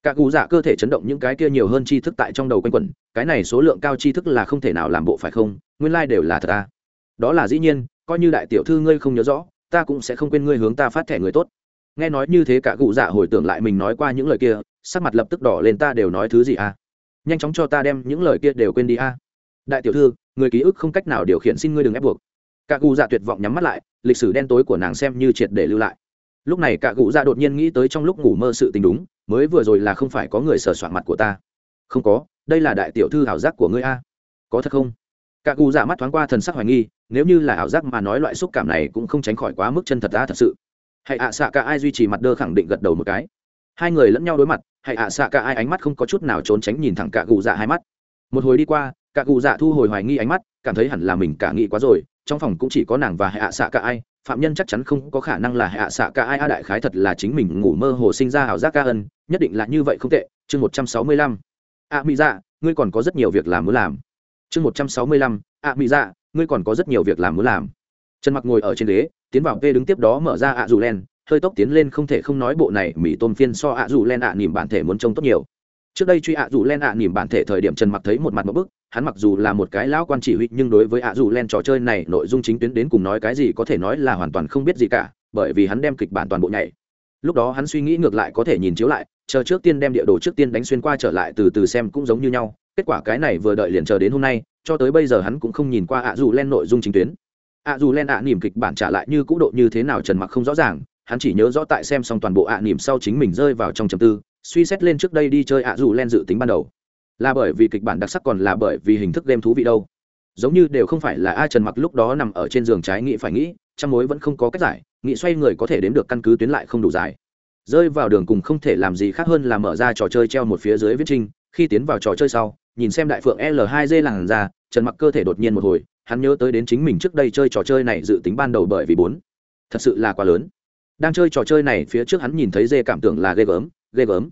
Cả cụ dạ cơ thể chấn động những cái kia nhiều hơn tri thức tại trong đầu quanh quẩn, cái này số lượng cao tri thức là không thể nào làm bộ phải không? Nguyên lai、like、đều là thật ta đó là dĩ nhiên, coi như đại tiểu thư ngươi không nhớ rõ, ta cũng sẽ không quên ngươi hướng ta phát thẻ người tốt. Nghe nói như thế cả cụ dạ hồi tưởng lại mình nói qua những lời kia, sắc mặt lập tức đỏ lên ta đều nói thứ gì à? Nhanh chóng cho ta đem những lời kia đều quên đi a đại tiểu thư, người ký ức không cách nào điều khiển xin ngươi đừng ép buộc. Cả cụ dạ tuyệt vọng nhắm mắt lại, lịch sử đen tối của nàng xem như triệt để lưu lại lúc này cả cụ dạ đột nhiên nghĩ tới trong lúc ngủ mơ sự tình đúng, mới vừa rồi là không phải có người sờ soạn mặt của ta. Không có, đây là đại tiểu thư ảo giác của ngươi a. Có thật không? Cả cụ dạ mắt thoáng qua thần sắc hoài nghi, nếu như là ảo giác mà nói loại xúc cảm này cũng không tránh khỏi quá mức chân thật ra thật sự. Hãy ạ xạ cả ai duy trì mặt đơ khẳng định gật đầu một cái. Hai người lẫn nhau đối mặt, hãy ạ xạ cả ai ánh mắt không có chút nào trốn tránh nhìn thẳng cả cụ dạ hai mắt. Một hồi đi qua, cả cụ dạ thu hồi hoài nghi ánh mắt, cảm thấy hẳn là mình cả nghĩ quá rồi, trong phòng cũng chỉ có nàng và hạ xạ cả ai phạm nhân chắc chắn không có khả năng là hạ xạ cả ai a đại khái thật là chính mình ngủ mơ hồ sinh ra ảo giác ca ân, nhất định là như vậy không tệ. Chương một trăm sáu mươi lăm. A mỹ dạ ngươi còn có rất nhiều việc làm muốn làm. Chương một trăm sáu mươi lăm. A mỹ dạ ngươi còn có rất nhiều việc làm muốn làm. Trần mặc ngồi ở trên ghế, tiến vào p đứng tiếp đó mở ra ạ dù len, hơi tốc tiến lên không thể không nói bộ này mỹ tôm phiên so ạ dù len ạ nỉm bản thể muốn trông tốt nhiều. Trước đây truy ạ dù len ạ nỉm bản thể thời điểm trần mặc thấy một mặt một bức hắn mặc dù là một cái lão quan chỉ huy, nhưng đối với ạ dù len trò chơi này, nội dung chính tuyến đến cùng nói cái gì có thể nói là hoàn toàn không biết gì cả, bởi vì hắn đem kịch bản toàn bộ nhảy. Lúc đó hắn suy nghĩ ngược lại có thể nhìn chiếu lại, chờ trước tiên đem địa đồ trước tiên đánh xuyên qua trở lại từ từ xem cũng giống như nhau, kết quả cái này vừa đợi liền chờ đến hôm nay, cho tới bây giờ hắn cũng không nhìn qua ạ dù len nội dung chính tuyến. Ạ dù len ạ nỉm kịch bản trả lại như cũ độ như thế nào trần mặc không rõ ràng, hắn chỉ nhớ rõ tại xem xong toàn bộ ạ nỉm sau chính mình rơi vào trong trầm tư, suy xét lên trước đây đi chơi ạ dù len dự tính ban đầu là bởi vì kịch bản đặc sắc còn là bởi vì hình thức game thú vị đâu. Giống như đều không phải là a trần mặc lúc đó nằm ở trên giường trái nghĩ phải nghĩ trong mối vẫn không có cách giải, nghĩ xoay người có thể đến được căn cứ tuyến lại không đủ dài. Rơi vào đường cùng không thể làm gì khác hơn là mở ra trò chơi treo một phía dưới viết trinh khi tiến vào trò chơi sau, nhìn xem đại phượng l 2 d làng ra trần mặc cơ thể đột nhiên một hồi, hắn nhớ tới đến chính mình trước đây chơi trò chơi này dự tính ban đầu bởi vì bốn. Thật sự là quá lớn. Đang chơi trò chơi này phía trước hắn nhìn thấy dê cảm tưởng là ghê gớm ghê gớm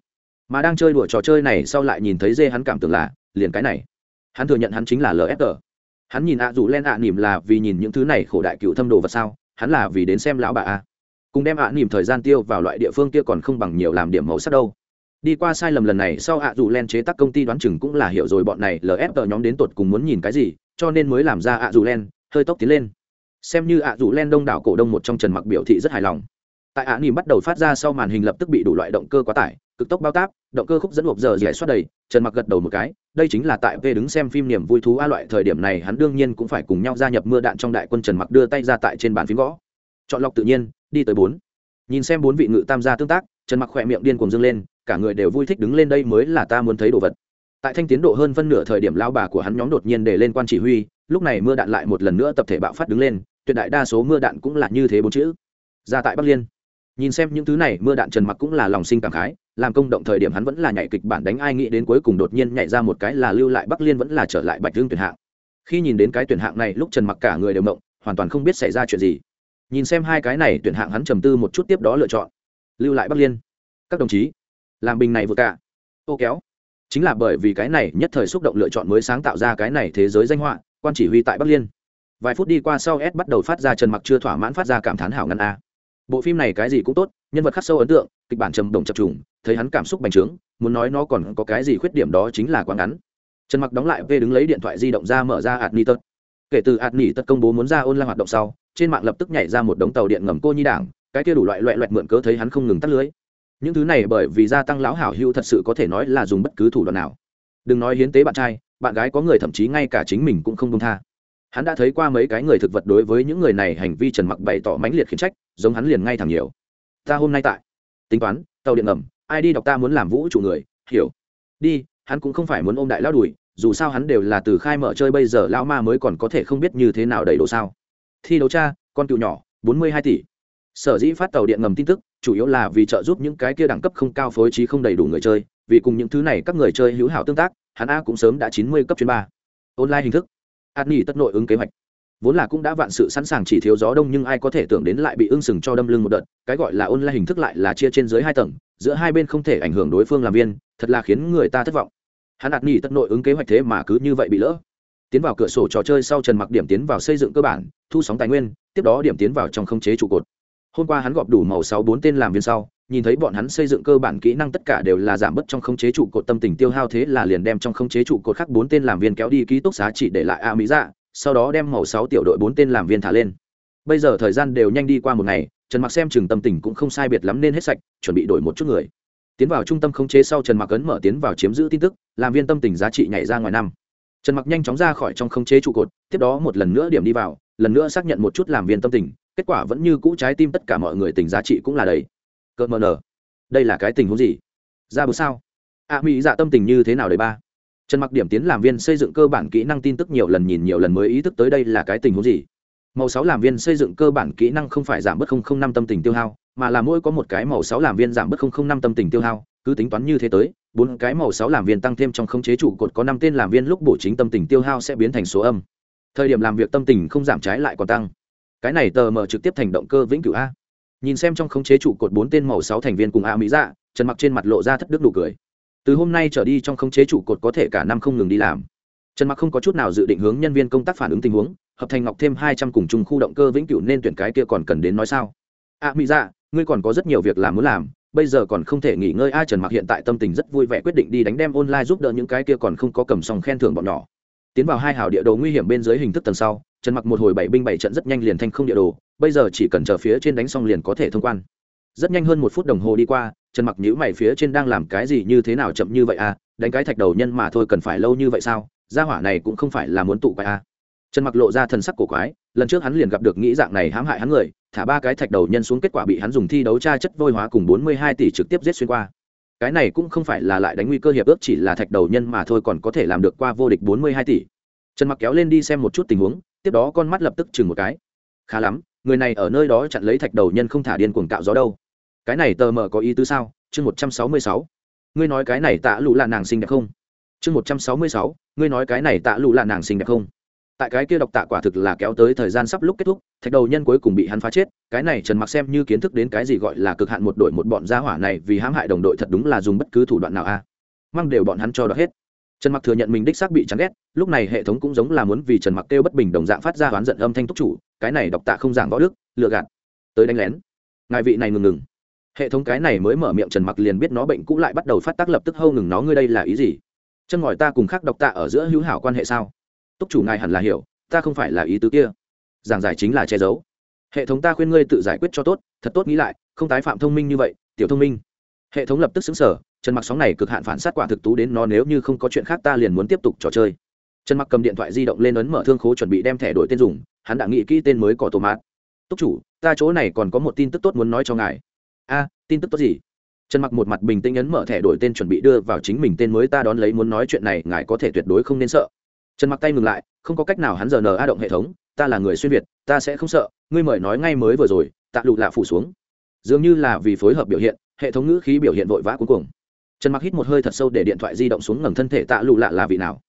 mà đang chơi đùa trò chơi này sau lại nhìn thấy dê hắn cảm tưởng là, liền cái này. Hắn thừa nhận hắn chính là lfg hắn nhìn ạ dù len ạ nỉm là vì nhìn những thứ này khổ đại cựu thâm đồ vật sao, hắn là vì đến xem lão bà a. Cùng đem ạ nỉm thời gian tiêu vào loại địa phương kia còn không bằng nhiều làm điểm màu sắc đâu. Đi qua sai lầm lần này, sau ạ dù len chế tác công ty đoán chừng cũng là hiểu rồi bọn này lfg nhóm đến tột cùng muốn nhìn cái gì, cho nên mới làm ra ạ dù len, hơi tốc tiến lên. Xem như ạ dù len đông đảo cổ đông một trong trần mặc biểu thị rất hài lòng. Tại ạ nỉm bắt đầu phát ra sau màn hình lập tức bị đủ loại động cơ quá tải cực tốc bao táp, động cơ khúc dẫn hộp giờ giải soát đầy, trần mặc gật đầu một cái, đây chính là tại v đứng xem phim niềm vui thú a loại thời điểm này hắn đương nhiên cũng phải cùng nhau gia nhập mưa đạn trong đại quân trần mặc đưa tay ra tại trên bàn phím gõ. Chọn lọc tự nhiên, đi tới bốn. Nhìn xem bốn vị ngự tam gia tương tác, trần mặc khỏe miệng điên cuồng dâng lên, cả người đều vui thích đứng lên, đây mới là ta muốn thấy đồ vật. Tại thanh tiến độ hơn phân nửa thời điểm lao bà của hắn nhóm đột nhiên để lên quan chỉ huy, lúc này mưa đạn lại một lần nữa tập thể bạo phát đứng lên, tuyệt đại đa số mưa đạn cũng là như thế bốn chữ. Ra tại bắc liên nhìn xem những thứ này, mưa đạn trần mặc cũng là lòng sinh cảm khái, làm công động thời điểm hắn vẫn là nhảy kịch bản đánh ai nghĩ đến cuối cùng đột nhiên nhảy ra một cái là lưu lại bắc liên vẫn là trở lại bạch dương tuyển hạng. Khi nhìn đến cái tuyển hạng này, lúc trần mặc cả người đều mộng, hoàn toàn không biết xảy ra chuyện gì. Nhìn xem hai cái này, tuyển hạng hắn trầm tư một chút tiếp đó lựa chọn. Lưu lại bắc liên. Các đồng chí, làm bình này vừa cả. Ô kéo. Chính là bởi vì cái này, nhất thời xúc động lựa chọn mới sáng tạo ra cái này thế giới danh họa, quan chỉ huy tại bắc liên. Vài phút đi qua sau s bắt đầu phát ra trần mặc chưa thỏa mãn phát ra cảm thán hảo ngăn a bộ phim này cái gì cũng tốt, nhân vật khắc sâu ấn tượng, kịch bản trầm đồng chập trùng, thấy hắn cảm xúc bành trướng, muốn nói nó còn có cái gì khuyết điểm đó chính là quá ngắn. Trần mặc đóng lại về đứng lấy điện thoại di động ra mở ra hạt ni tật kể từ hạt ni tật công bố muốn ra ôn la hoạt động sau, trên mạng lập tức nhảy ra một đống tàu điện ngầm cô nhi đảng, cái kia đủ loại loại loẹt mượn cớ thấy hắn không ngừng tắt lưới. Những thứ này bởi vì gia tăng lão hảo hữu thật sự có thể nói là dùng bất cứ thủ đoạn nào. Đừng nói hiến tế bạn trai, bạn gái có người thậm chí ngay cả chính mình cũng không công tha hắn đã thấy qua mấy cái người thực vật đối với những người này hành vi trần mặc bày tỏ mãnh liệt khiển trách, giống hắn liền ngay thẳng nhiều. Ta hôm nay tại. Tính toán, tàu điện ngầm, ai đi đọc ta muốn làm vũ trụ người, hiểu. Đi, hắn cũng không phải muốn ôm đại lao đùi, dù sao hắn đều là từ khai mở chơi bây giờ lão ma mới còn có thể không biết như thế nào đầy đủ sao. Thi đấu cha, con cựu nhỏ, bốn mươi hai tỷ. Sở dĩ phát tàu điện ngầm tin tức, chủ yếu là vì trợ giúp những cái kia đẳng cấp không cao phối trí không đầy đủ người chơi, vì cùng những thứ này các người chơi hữu hảo tương tác, hắn a cũng sớm đã chín mươi cấp chuyên ba. Online hình thức ạt nghỉ tất nội ứng kế hoạch. Vốn là cũng đã vạn sự sẵn sàng chỉ thiếu gió đông nhưng ai có thể tưởng đến lại bị ưng sừng cho đâm lưng một đợt, cái gọi là ôn lại hình thức lại là chia trên dưới hai tầng, giữa hai bên không thể ảnh hưởng đối phương làm viên, thật là khiến người ta thất vọng. Hắn ạt nghỉ tất nội ứng kế hoạch thế mà cứ như vậy bị lỡ. Tiến vào cửa sổ trò chơi sau trần mặc điểm tiến vào xây dựng cơ bản, thu sóng tài nguyên, tiếp đó điểm tiến vào trong không chế trụ cột. Hôm qua hắn gọp đủ màu sáu bốn tên làm viên sau nhìn thấy bọn hắn xây dựng cơ bản kỹ năng tất cả đều là giảm bớt trong không chế trụ cột tâm tình tiêu hao thế là liền đem trong không chế trụ cột khác bốn tên làm viên kéo đi ký túc xá chỉ để lại a mỹ dạ sau đó đem màu sáu tiểu đội bốn tên làm viên thả lên. Bây giờ thời gian đều nhanh đi qua một ngày, trần mặc xem chừng tâm tình cũng không sai biệt lắm nên hết sạch, chuẩn bị đổi một chút người. Tiến vào trung tâm khống chế sau trần mặc ấn mở tiến vào chiếm giữ tin tức, làm viên tâm tình giá trị nhảy ra ngoài năm. Trần mặc nhanh chóng ra khỏi trong khống chế trụ cột, tiếp đó một lần nữa điểm đi vào, lần nữa xác nhận một chút làm viên tâm tình, kết quả vẫn như cũ trái tim tất cả mọi người tình giá trị cũng là đầy cợt mờ nở. Đây là cái tình huống gì? Ra bữa sao? A à, mỹ dạ tâm tình như thế nào đấy ba? Trần mặc điểm tiến làm viên xây dựng cơ bản kỹ năng tin tức nhiều lần nhìn nhiều lần mới ý thức tới đây là cái tình huống gì? Màu sáu làm viên xây dựng cơ bản kỹ năng không phải giảm bớt không không năm tâm tình tiêu hao mà là mỗi có một cái màu sáu làm viên giảm bớt không không năm tâm tình tiêu hao cứ tính toán như thế tới bốn cái màu sáu làm viên tăng thêm trong khống chế trụ cột có năm tên làm viên lúc bổ chính tâm tình tiêu hao sẽ biến thành số âm. Thời điểm làm việc tâm tình không giảm trái lại còn tăng. Cái này tờ mở trực tiếp thành động cơ vĩnh cửu a nhìn xem trong khống chế trụ cột bốn tên màu sáu thành viên cùng a mỹ dạ trần mặc trên mặt lộ ra thất đức nụ cười. Từ hôm nay trở đi trong khống chế trụ cột có thể cả năm không ngừng đi làm. Trần mặc không có chút nào dự định hướng nhân viên công tác phản ứng tình huống, hợp thành ngọc thêm hai trăm cùng chung khu động cơ vĩnh cửu nên tuyển cái kia còn cần đến nói sao. A mỹ dạ ngươi còn có rất nhiều việc làm muốn làm, bây giờ còn không thể nghỉ ngơi. Ai trần mặc hiện tại tâm tình rất vui vẻ quyết định đi đánh đem online giúp đỡ những cái kia còn không có cầm xong khen thưởng bọn nhỏ. Tiến vào hai hào địa đồ nguy hiểm bên dưới hình thức tầng sau, trần mặc một hồi bảy binh bảy trận rất nhanh liền thành không địa đồ bây giờ chỉ cần chờ phía trên đánh xong liền có thể thông quan. Rất nhanh hơn một phút đồng hồ đi qua, trần mặc nhữ mày phía trên đang làm cái gì như thế nào chậm như vậy à? Đánh cái thạch đầu nhân mà thôi cần phải lâu như vậy sao? Gia hỏa này cũng không phải là muốn tụ quái à? Trần mặc lộ ra thần sắc cổ quái, lần trước hắn liền gặp được nghĩ dạng này hãm hại hắn người, thả ba cái thạch đầu nhân xuống kết quả bị hắn dùng thi đấu tra chất vôi hóa cùng bốn mươi hai tỷ trực tiếp giết xuyên qua. Cái này cũng không phải là lại đánh nguy cơ hiệp ước chỉ là thạch đầu nhân mà thôi còn có thể làm được qua vô địch bốn mươi hai tỷ. Trần mặc kéo lên đi xem một chút tình huống, tiếp đó con mắt lập tức chừng một cái. Khá lắm người này ở nơi đó chặn lấy thạch đầu nhân không thả điên cuồng cạo gió đâu. Cái này tờ mờ có ý tứ sao? Chương một trăm sáu mươi sáu. Ngươi nói cái này tạ lụ là nàng xinh đẹp không? Chương một trăm sáu mươi sáu. Ngươi nói cái này tạ lụ là nàng xinh đẹp không? Tại cái kia độc tạ quả thực là kéo tới thời gian sắp lúc kết thúc, thạch đầu nhân cuối cùng bị hắn phá chết. Cái này trần mặc xem như kiến thức đến cái gì gọi là cực hạn một đội một bọn gia hỏa này vì hãm hại đồng đội thật đúng là dùng bất cứ thủ đoạn nào a. À? Mang đều bọn hắn cho đó hết. Trần mặc thừa nhận mình đích xác bị chán ghét, lúc này hệ thống cũng giống là muốn vì trần mặc kêu bất bình đồng dạng phát ra oán giận âm thanh túc chủ cái này độc tạ không giảng võ đức lựa gạt. Tới đánh lén. Ngài vị này ngừng ngừng. Hệ thống cái này mới mở miệng trần mặc liền biết nó bệnh cũ lại bắt đầu phát tác lập tức hâu ngừng nó, ngươi đây là ý gì? Chân ngòi ta cùng khác độc tạ ở giữa hữu hảo quan hệ sao? Túc chủ ngài hẳn là hiểu, ta không phải là ý tứ kia. Giảng giải chính là che giấu. Hệ thống ta khuyên ngươi tự giải quyết cho tốt, thật tốt nghĩ lại, không tái phạm thông minh như vậy, tiểu thông minh. Hệ thống lập tức xứng sở, trần mặc sóng này cực hạn phản sát quả thực tú đến nó nếu như không có chuyện khác ta liền muốn tiếp tục trò chơi trần mặc cầm điện thoại di động lên ấn mở thương khố chuẩn bị đem thẻ đổi tên dùng, hắn đã nghĩ kỹ tên mới có tổ mát túc chủ, ta chỗ này còn có một tin tức tốt muốn nói cho ngài. A, tin tức tốt gì? Trần mặc một mặt bình tĩnh ấn mở thẻ đổi tên chuẩn bị đưa vào chính mình tên mới ta đón lấy muốn nói chuyện này, ngài có thể tuyệt đối không nên sợ. Trần mặc tay ngừng lại, không có cách nào hắn giờ nờ a động hệ thống, ta là người xuyên việt, ta sẽ không sợ, ngươi mời nói ngay mới vừa rồi, tạ lụ lạ phủ xuống. Dường như là vì phối hợp biểu hiện, hệ thống ngữ khí biểu hiện vội vã cuối cùng trần mặc hít một hơi thật sâu để điện thoại di động xuống ngầm thân thể tạ lụ lạ là vị nào?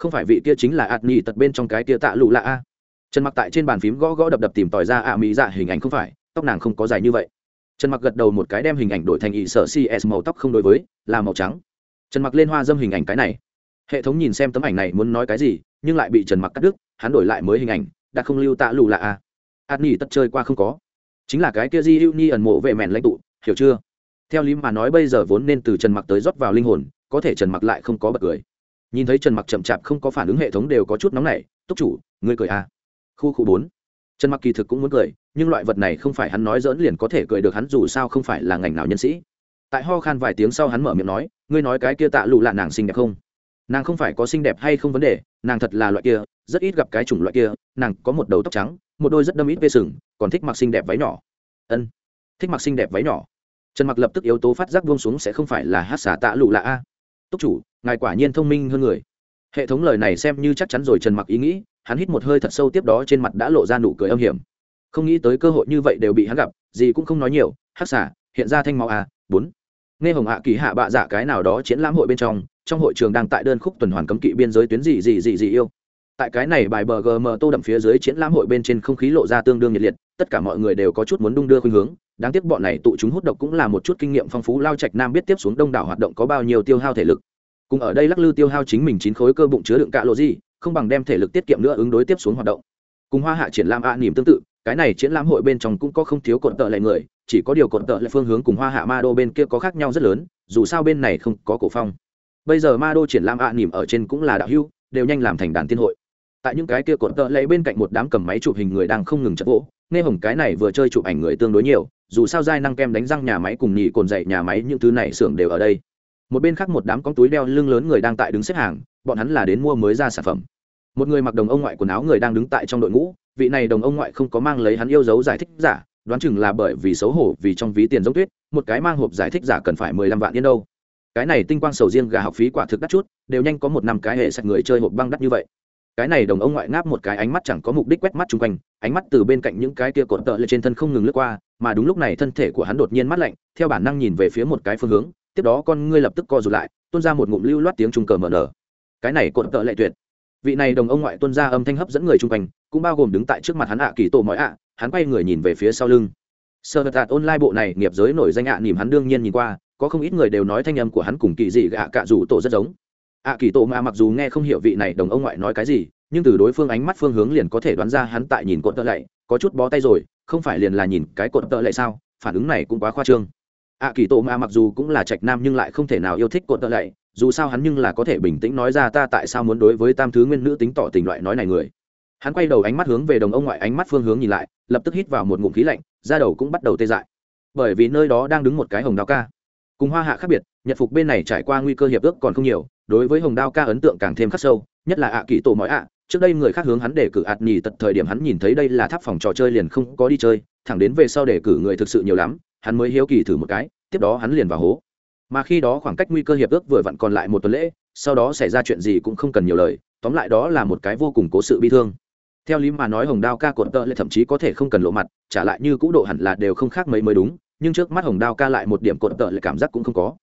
Không phải vị kia chính là ạt nhì tật bên trong cái kia tạ lụ lạ a. Trần mặc tại trên bàn phím gõ gõ đập đập tìm tòi ra ạ mỹ dạ hình ảnh không phải, tóc nàng không có dài như vậy. Trần mặc gật đầu một cái đem hình ảnh đổi thành ỵ sở cs màu tóc không đối với, là màu trắng. Trần mặc lên hoa dâm hình ảnh cái này. Hệ thống nhìn xem tấm ảnh này muốn nói cái gì, nhưng lại bị trần mặc cắt đứt, hắn đổi lại mới hình ảnh, đã không lưu tạ lù là a. Ạt nhì tất chơi qua không có. Chính là cái kia di hữu ni ẩn mộ vệ mẹn lãnh tụ, hiểu chưa? Theo lý mà nói bây giờ vốn nên từ trần mặc tới rót vào linh hồn, có thể trần mặc lại không có bật cười nhìn thấy trần mặc chậm chạp không có phản ứng hệ thống đều có chút nóng nảy, túc chủ, ngươi cười à? Khu khu bốn. Trần mặc kỳ thực cũng muốn cười, nhưng loại vật này không phải hắn nói dỡn liền có thể cười được hắn dù sao không phải là ngành nào nhân sĩ. Tại ho khan vài tiếng sau hắn mở miệng nói, ngươi nói cái kia tạ lụ là nàng xinh đẹp không? Nàng không phải có xinh đẹp hay không vấn đề, nàng thật là loại kia, rất ít gặp cái chủng loại kia, nàng có một đầu tóc trắng, một đôi rất đâm ít vê sừng, còn thích mặc xinh đẹp váy nhỏ. Ân, thích mặc xinh đẹp váy nhỏ. Trần mặc lập tức yếu tố phát giác buông xuống sẽ không phải là hát xả tạ lụ lạ a túc chủ, ngài quả nhiên thông minh hơn người. Hệ thống lời này xem như chắc chắn rồi, trần mặc ý nghĩ, hắn hít một hơi thật sâu tiếp đó trên mặt đã lộ ra nụ cười âm hiểm. Không nghĩ tới cơ hội như vậy đều bị hắn gặp, gì cũng không nói nhiều, hắc xả hiện ra thanh máu a bốn. Nghe hồng hạ kỳ hạ bạ giả cái nào đó chiến lãm hội bên trong trong hội trường đang tại đơn khúc tuần hoàn cấm kỵ biên giới tuyến gì gì gì gì yêu. Tại cái này bài bờ gm tô đậm phía dưới chiến lãm hội bên trên không khí lộ ra tương đương nhiệt liệt, tất cả mọi người đều có chút muốn đung đưa khuynh hướng đáng tiếc bọn này tụ chúng hút độc cũng là một chút kinh nghiệm phong phú lao trạch nam biết tiếp xuống đông đảo hoạt động có bao nhiêu tiêu hao thể lực. Cùng ở đây lắc lư tiêu hao chính mình chín khối cơ bụng chứa đựng cạ lộ gì không bằng đem thể lực tiết kiệm nữa ứng đối tiếp xuống hoạt động. Cùng hoa hạ triển lãm ạ à, niềm tương tự cái này triển lãm hội bên trong cũng có không thiếu cột tợ lại người chỉ có điều cột tợ lại phương hướng cùng hoa hạ ma đô bên kia có khác nhau rất lớn dù sao bên này không có cổ phong. Bây giờ ma đô triển lãm ạ à, niềm ở trên cũng là đạo hưu đều nhanh làm thành đàn tiên hội. Tại những cái kia cột tợ lại bên cạnh một đám cầm máy chụp hình người đang không ngừng chặt vỗ nghe hồng cái này vừa chơi chụp ảnh người tương đối nhiều dù sao giai năng kem đánh răng nhà máy cùng nhị cồn dậy nhà máy những thứ này xưởng đều ở đây. Một bên khác một đám con túi đeo lưng lớn người đang tại đứng xếp hàng, bọn hắn là đến mua mới ra sản phẩm. Một người mặc đồng ông ngoại quần áo người đang đứng tại trong đội ngũ, vị này đồng ông ngoại không có mang lấy hắn yêu dấu giải thích giả, đoán chừng là bởi vì xấu hổ vì trong ví tiền giống tuyết, một cái mang hộp giải thích giả cần phải mười lăm vạn yên đâu. Cái này tinh quang sầu riêng gà học phí quả thực đắt chút, đều nhanh có một năm cái hệ sạch người chơi hộp băng đắt như vậy cái này đồng ông ngoại ngáp một cái ánh mắt chẳng có mục đích quét mắt chung quanh ánh mắt từ bên cạnh những cái kia cột tợ lên trên thân không ngừng lướt qua mà đúng lúc này thân thể của hắn đột nhiên mắt lạnh theo bản năng nhìn về phía một cái phương hướng tiếp đó con ngươi lập tức co rụt lại tuôn ra một ngụm lưu loát tiếng trung cờ mở nở. Cái này cột tợ lệ tuyệt. Vị này đồng ông ngoại tuôn ra âm thanh hấp dẫn người chung quanh cũng bao gồm đứng tại trước mặt hắn ạ kỳ tổ mọi ạ hắn quay người nhìn về phía sau lưng. Sơ vật tạt online bộ này nghiệp giới nổi danh ạ à, nỉm hắn đương nhiên nhìn qua có không ít người đều nói thanh âm của hắn cùng kỳ dị gạ cạ rủ tổ rất giống ạ kỳ tổ mà mặc dù nghe không hiểu vị này đồng ông ngoại nói cái gì, nhưng từ đối phương ánh mắt phương hướng liền có thể đoán ra hắn tại nhìn cột tợ lệ, có chút bó tay rồi, không phải liền là nhìn cái cột tợ lệ sao? Phản ứng này cũng quá khoa trương. ạ kỳ tổ mà mặc dù cũng là trạch nam nhưng lại không thể nào yêu thích cột tợ lệ, dù sao hắn nhưng là có thể bình tĩnh nói ra ta tại sao muốn đối với tam thứ nguyên nữ tính tỏ tình loại nói này người. Hắn quay đầu ánh mắt hướng về đồng ông ngoại ánh mắt phương hướng nhìn lại, lập tức hít vào một ngụm khí lạnh, da đầu cũng bắt đầu tê dại. Bởi vì nơi đó đang đứng một cái hồng đào ca cùng hoa hạ khác biệt, nhật phục bên này trải qua nguy cơ hiệp ước còn không nhiều, đối với hồng đao ca ấn tượng càng thêm khắc sâu, nhất là ạ kỳ tổ mọi ạ, trước đây người khác hướng hắn để cử ạt nhì tật thời điểm hắn nhìn thấy đây là tháp phòng trò chơi liền không có đi chơi, thẳng đến về sau để cử người thực sự nhiều lắm, hắn mới hiếu kỳ thử một cái, tiếp đó hắn liền vào hố. Mà khi đó khoảng cách nguy cơ hiệp ước vừa vặn còn lại một tuần lễ, sau đó xảy ra chuyện gì cũng không cần nhiều lời, tóm lại đó là một cái vô cùng cố sự bi thương. Theo lý mà nói hồng đao ca cột tợ lại thậm chí có thể không cần lộ mặt, trả lại như cũ độ hẳn là đều không khác mấy mới đúng nhưng trước mắt hồng đao ca lại một điểm cột tợ lại cảm giác cũng không có.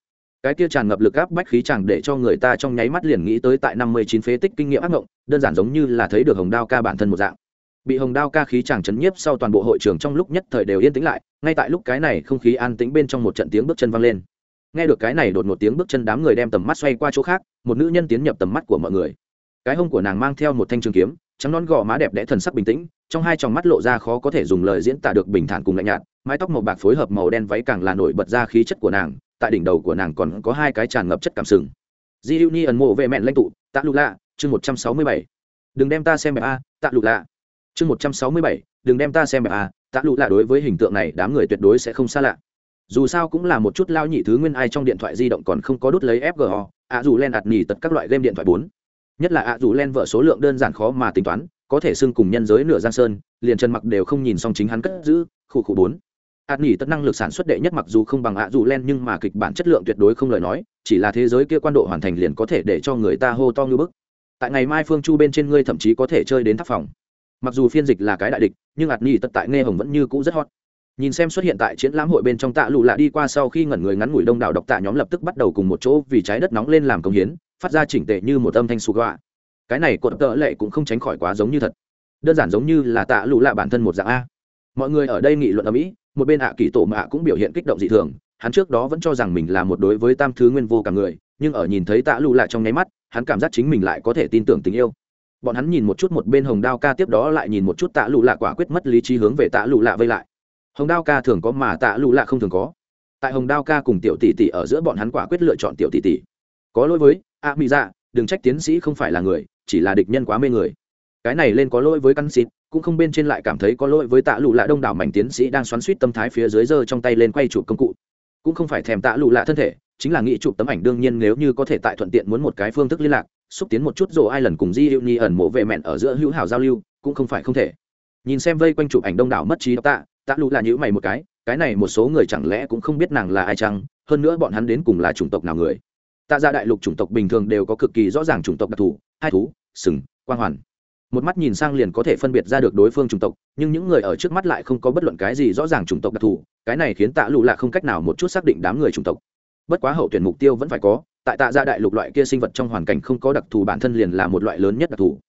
Cái kia tràn ngập lực áp bách khí chẳng để cho người ta trong nháy mắt liền nghĩ tới tại năm mươi chín phế tích kinh nghiệm ác ngộng, đơn giản giống như là thấy được hồng đao ca bản thân một dạng. Bị hồng đao ca khí chàng chấn nhiếp sau toàn bộ hội trường trong lúc nhất thời đều yên tĩnh lại, ngay tại lúc cái này không khí an tĩnh bên trong một trận tiếng bước chân vang lên. Nghe được cái này đột một tiếng bước chân đám người đem tầm mắt xoay qua chỗ khác, một nữ nhân tiến nhập tầm mắt của mọi người. Cái hông của nàng mang theo một thanh trường kiếm, trắng non gò má đẹp đẽ thần sắc bình tĩnh trong hai tròng mắt lộ ra khó có thể dùng lời diễn tả được bình thản cùng lạnh nhạt, mái tóc màu bạc phối hợp màu đen váy càng là nổi bật ra khí chất của nàng, tại đỉnh đầu của nàng còn có hai cái tràn ngập chất cảm sừng. Di hữu ni ẩn mộ vệ mẹn lãnh tụ, tạ lục lạ, chương một trăm sáu mươi bảy. Đừng đem ta xem bẹp a, tạ lục lạ. Chương một trăm sáu mươi bảy, đừng đem ta xem bẹp a, tạ lục lạ đối với hình tượng này đám người tuyệt đối sẽ không xa lạ. Dù sao cũng là một chút lao nhị thứ nguyên ai trong điện thoại di động còn không có đút lấy fgo ạ dù len ạt nỉ tật các loại game điện thoại bốn. Nhất là ạ dù len vợ số lượng đơn giản khó mà tính toán có thể xưng cùng nhân giới nửa giang sơn, liền chân mặc đều không nhìn xong chính hắn cất giữ, khu khu bốn. Ạt nghỉ tất năng lực sản xuất đệ nhất mặc dù không bằng ạ dù len nhưng mà kịch bản chất lượng tuyệt đối không lời nói, chỉ là thế giới kia quan độ hoàn thành liền có thể để cho người ta hô to như bức. Tại ngày mai phương chu bên trên ngươi thậm chí có thể chơi đến tháp phòng. Mặc dù phiên dịch là cái đại địch, nhưng ạt nghỉ tất tại nghe hồng vẫn như cũ rất hot. Nhìn xem xuất hiện tại triển lãm hội bên trong tạ lụ lạ đi qua sau khi ngẩn người ngắn ngủi đông đảo độc tạ nhóm lập tức bắt đầu cùng một chỗ vì trái đất nóng lên làm công hiến, phát ra chỉnh tệ như một âm thanh sù gọa cái này cột tợ lệ cũng không tránh khỏi quá giống như thật. Đơn giản giống như là tạ lụ lạ bản thân một dạng a. Mọi người ở đây nghị luận ở mỹ, một bên ạ kỳ tổ mạ cũng biểu hiện kích động dị thường. Hắn trước đó vẫn cho rằng mình là một đối với tam thứ nguyên vô cả người, nhưng ở nhìn thấy tạ lụ lạ trong nháy mắt, hắn cảm giác chính mình lại có thể tin tưởng tình yêu. Bọn hắn nhìn một chút một bên hồng đao ca tiếp đó lại nhìn một chút tạ lụ lạ quả quyết mất lý trí hướng về tạ lụ lạ vây lại. Hồng đao ca thường có mà tạ lụ lạ không thường có. Tại hồng đao ca cùng tiểu tỷ tỷ ở giữa bọn hắn quả quyết lựa chọn tiểu tỷ tỷ. Có lỗi với a mỹ dạ đừng trách tiến sĩ không phải là người, chỉ là địch nhân quá mê người. Cái này lên có lỗi với căn xịt, cũng không bên trên lại cảm thấy có lỗi với tạ lụ lạ đông đảo mảnh tiến sĩ đang xoắn suýt tâm thái phía dưới giơ trong tay lên quay chụp công cụ. Cũng không phải thèm tạ lụ lạ thân thể, chính là nghĩ chụp tấm ảnh đương nhiên nếu như có thể tại thuận tiện muốn một cái phương thức liên lạc, xúc tiến một chút rồi ai lần cùng di hữu ni ẩn mộ vệ mẹn ở giữa hữu hảo giao lưu, cũng không phải không thể. Nhìn xem vây quanh chụp ảnh đông đảo mất trí tạ tạ lụ là nhữ mày một cái cái này một số người chẳng lẽ cũng không biết nàng là ai chăng, hơn nữa bọn hắn đến cùng là chủng tộc nào người tạ ra đại lục chủng tộc bình thường đều có cực kỳ rõ ràng chủng tộc đặc thù, hai thú, sừng, quang hoàn. Một mắt nhìn sang liền có thể phân biệt ra được đối phương chủng tộc, nhưng những người ở trước mắt lại không có bất luận cái gì rõ ràng chủng tộc đặc thù, cái này khiến tạ lụ lạ không cách nào một chút xác định đám người chủng tộc. Bất quá hậu tuyển mục tiêu vẫn phải có, tại tạ gia đại lục loại kia sinh vật trong hoàn cảnh không có đặc thù bản thân liền là một loại lớn nhất đặc thù.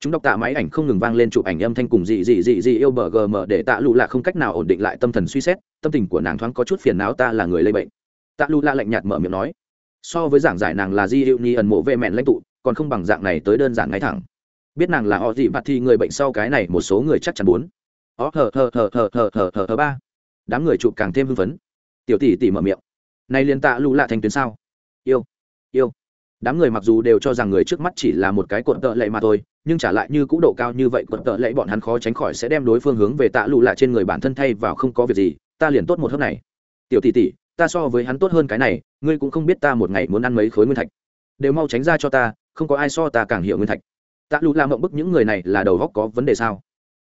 Chúng đọc tạ máy ảnh không ngừng vang lên chụp ảnh âm thanh cùng dị dị dị dị yêu bờ gm để tạ lụ lạ không cách nào ổn định lại tâm thần suy xét, tâm tình của nàng thoáng có chút phiền não, ta là người lây bệnh. Tạ lụ lạ lạnh nhạt mở miệng nói so với giảng giải nàng là di hiệu ni ẩn mộ vệ mẹn lãnh tụ, còn không bằng dạng này tới đơn giản ngay thẳng. Biết nàng là họ gì mặt thì người bệnh sau cái này một số người chắc chắn bốn. Ó, thờ thờ thờ thờ thờ thờ thờ thờ ba. Đám người chụp càng thêm hưng phấn. Tiểu tỷ tỷ mở miệng. Này liền tạ lũ lạ thành tuyến sao? Yêu yêu. Đám người mặc dù đều cho rằng người trước mắt chỉ là một cái cuộn tợ lệ mà thôi, nhưng trả lại như cũ độ cao như vậy cuộn tợ lệ bọn hắn khó tránh khỏi sẽ đem đối phương hướng về tạ lụ lạ trên người bản thân thay vào không có việc gì, ta liền tốt một hớp này. Tiểu tỷ tỷ, ta so với hắn tốt hơn cái này ngươi cũng không biết ta một ngày muốn ăn mấy khối nguyên thạch. Đều mau tránh ra cho ta, không có ai so ta càng hiểu nguyên thạch. Tạ lụ làm mộng bức những người này là đầu góc có vấn đề sao?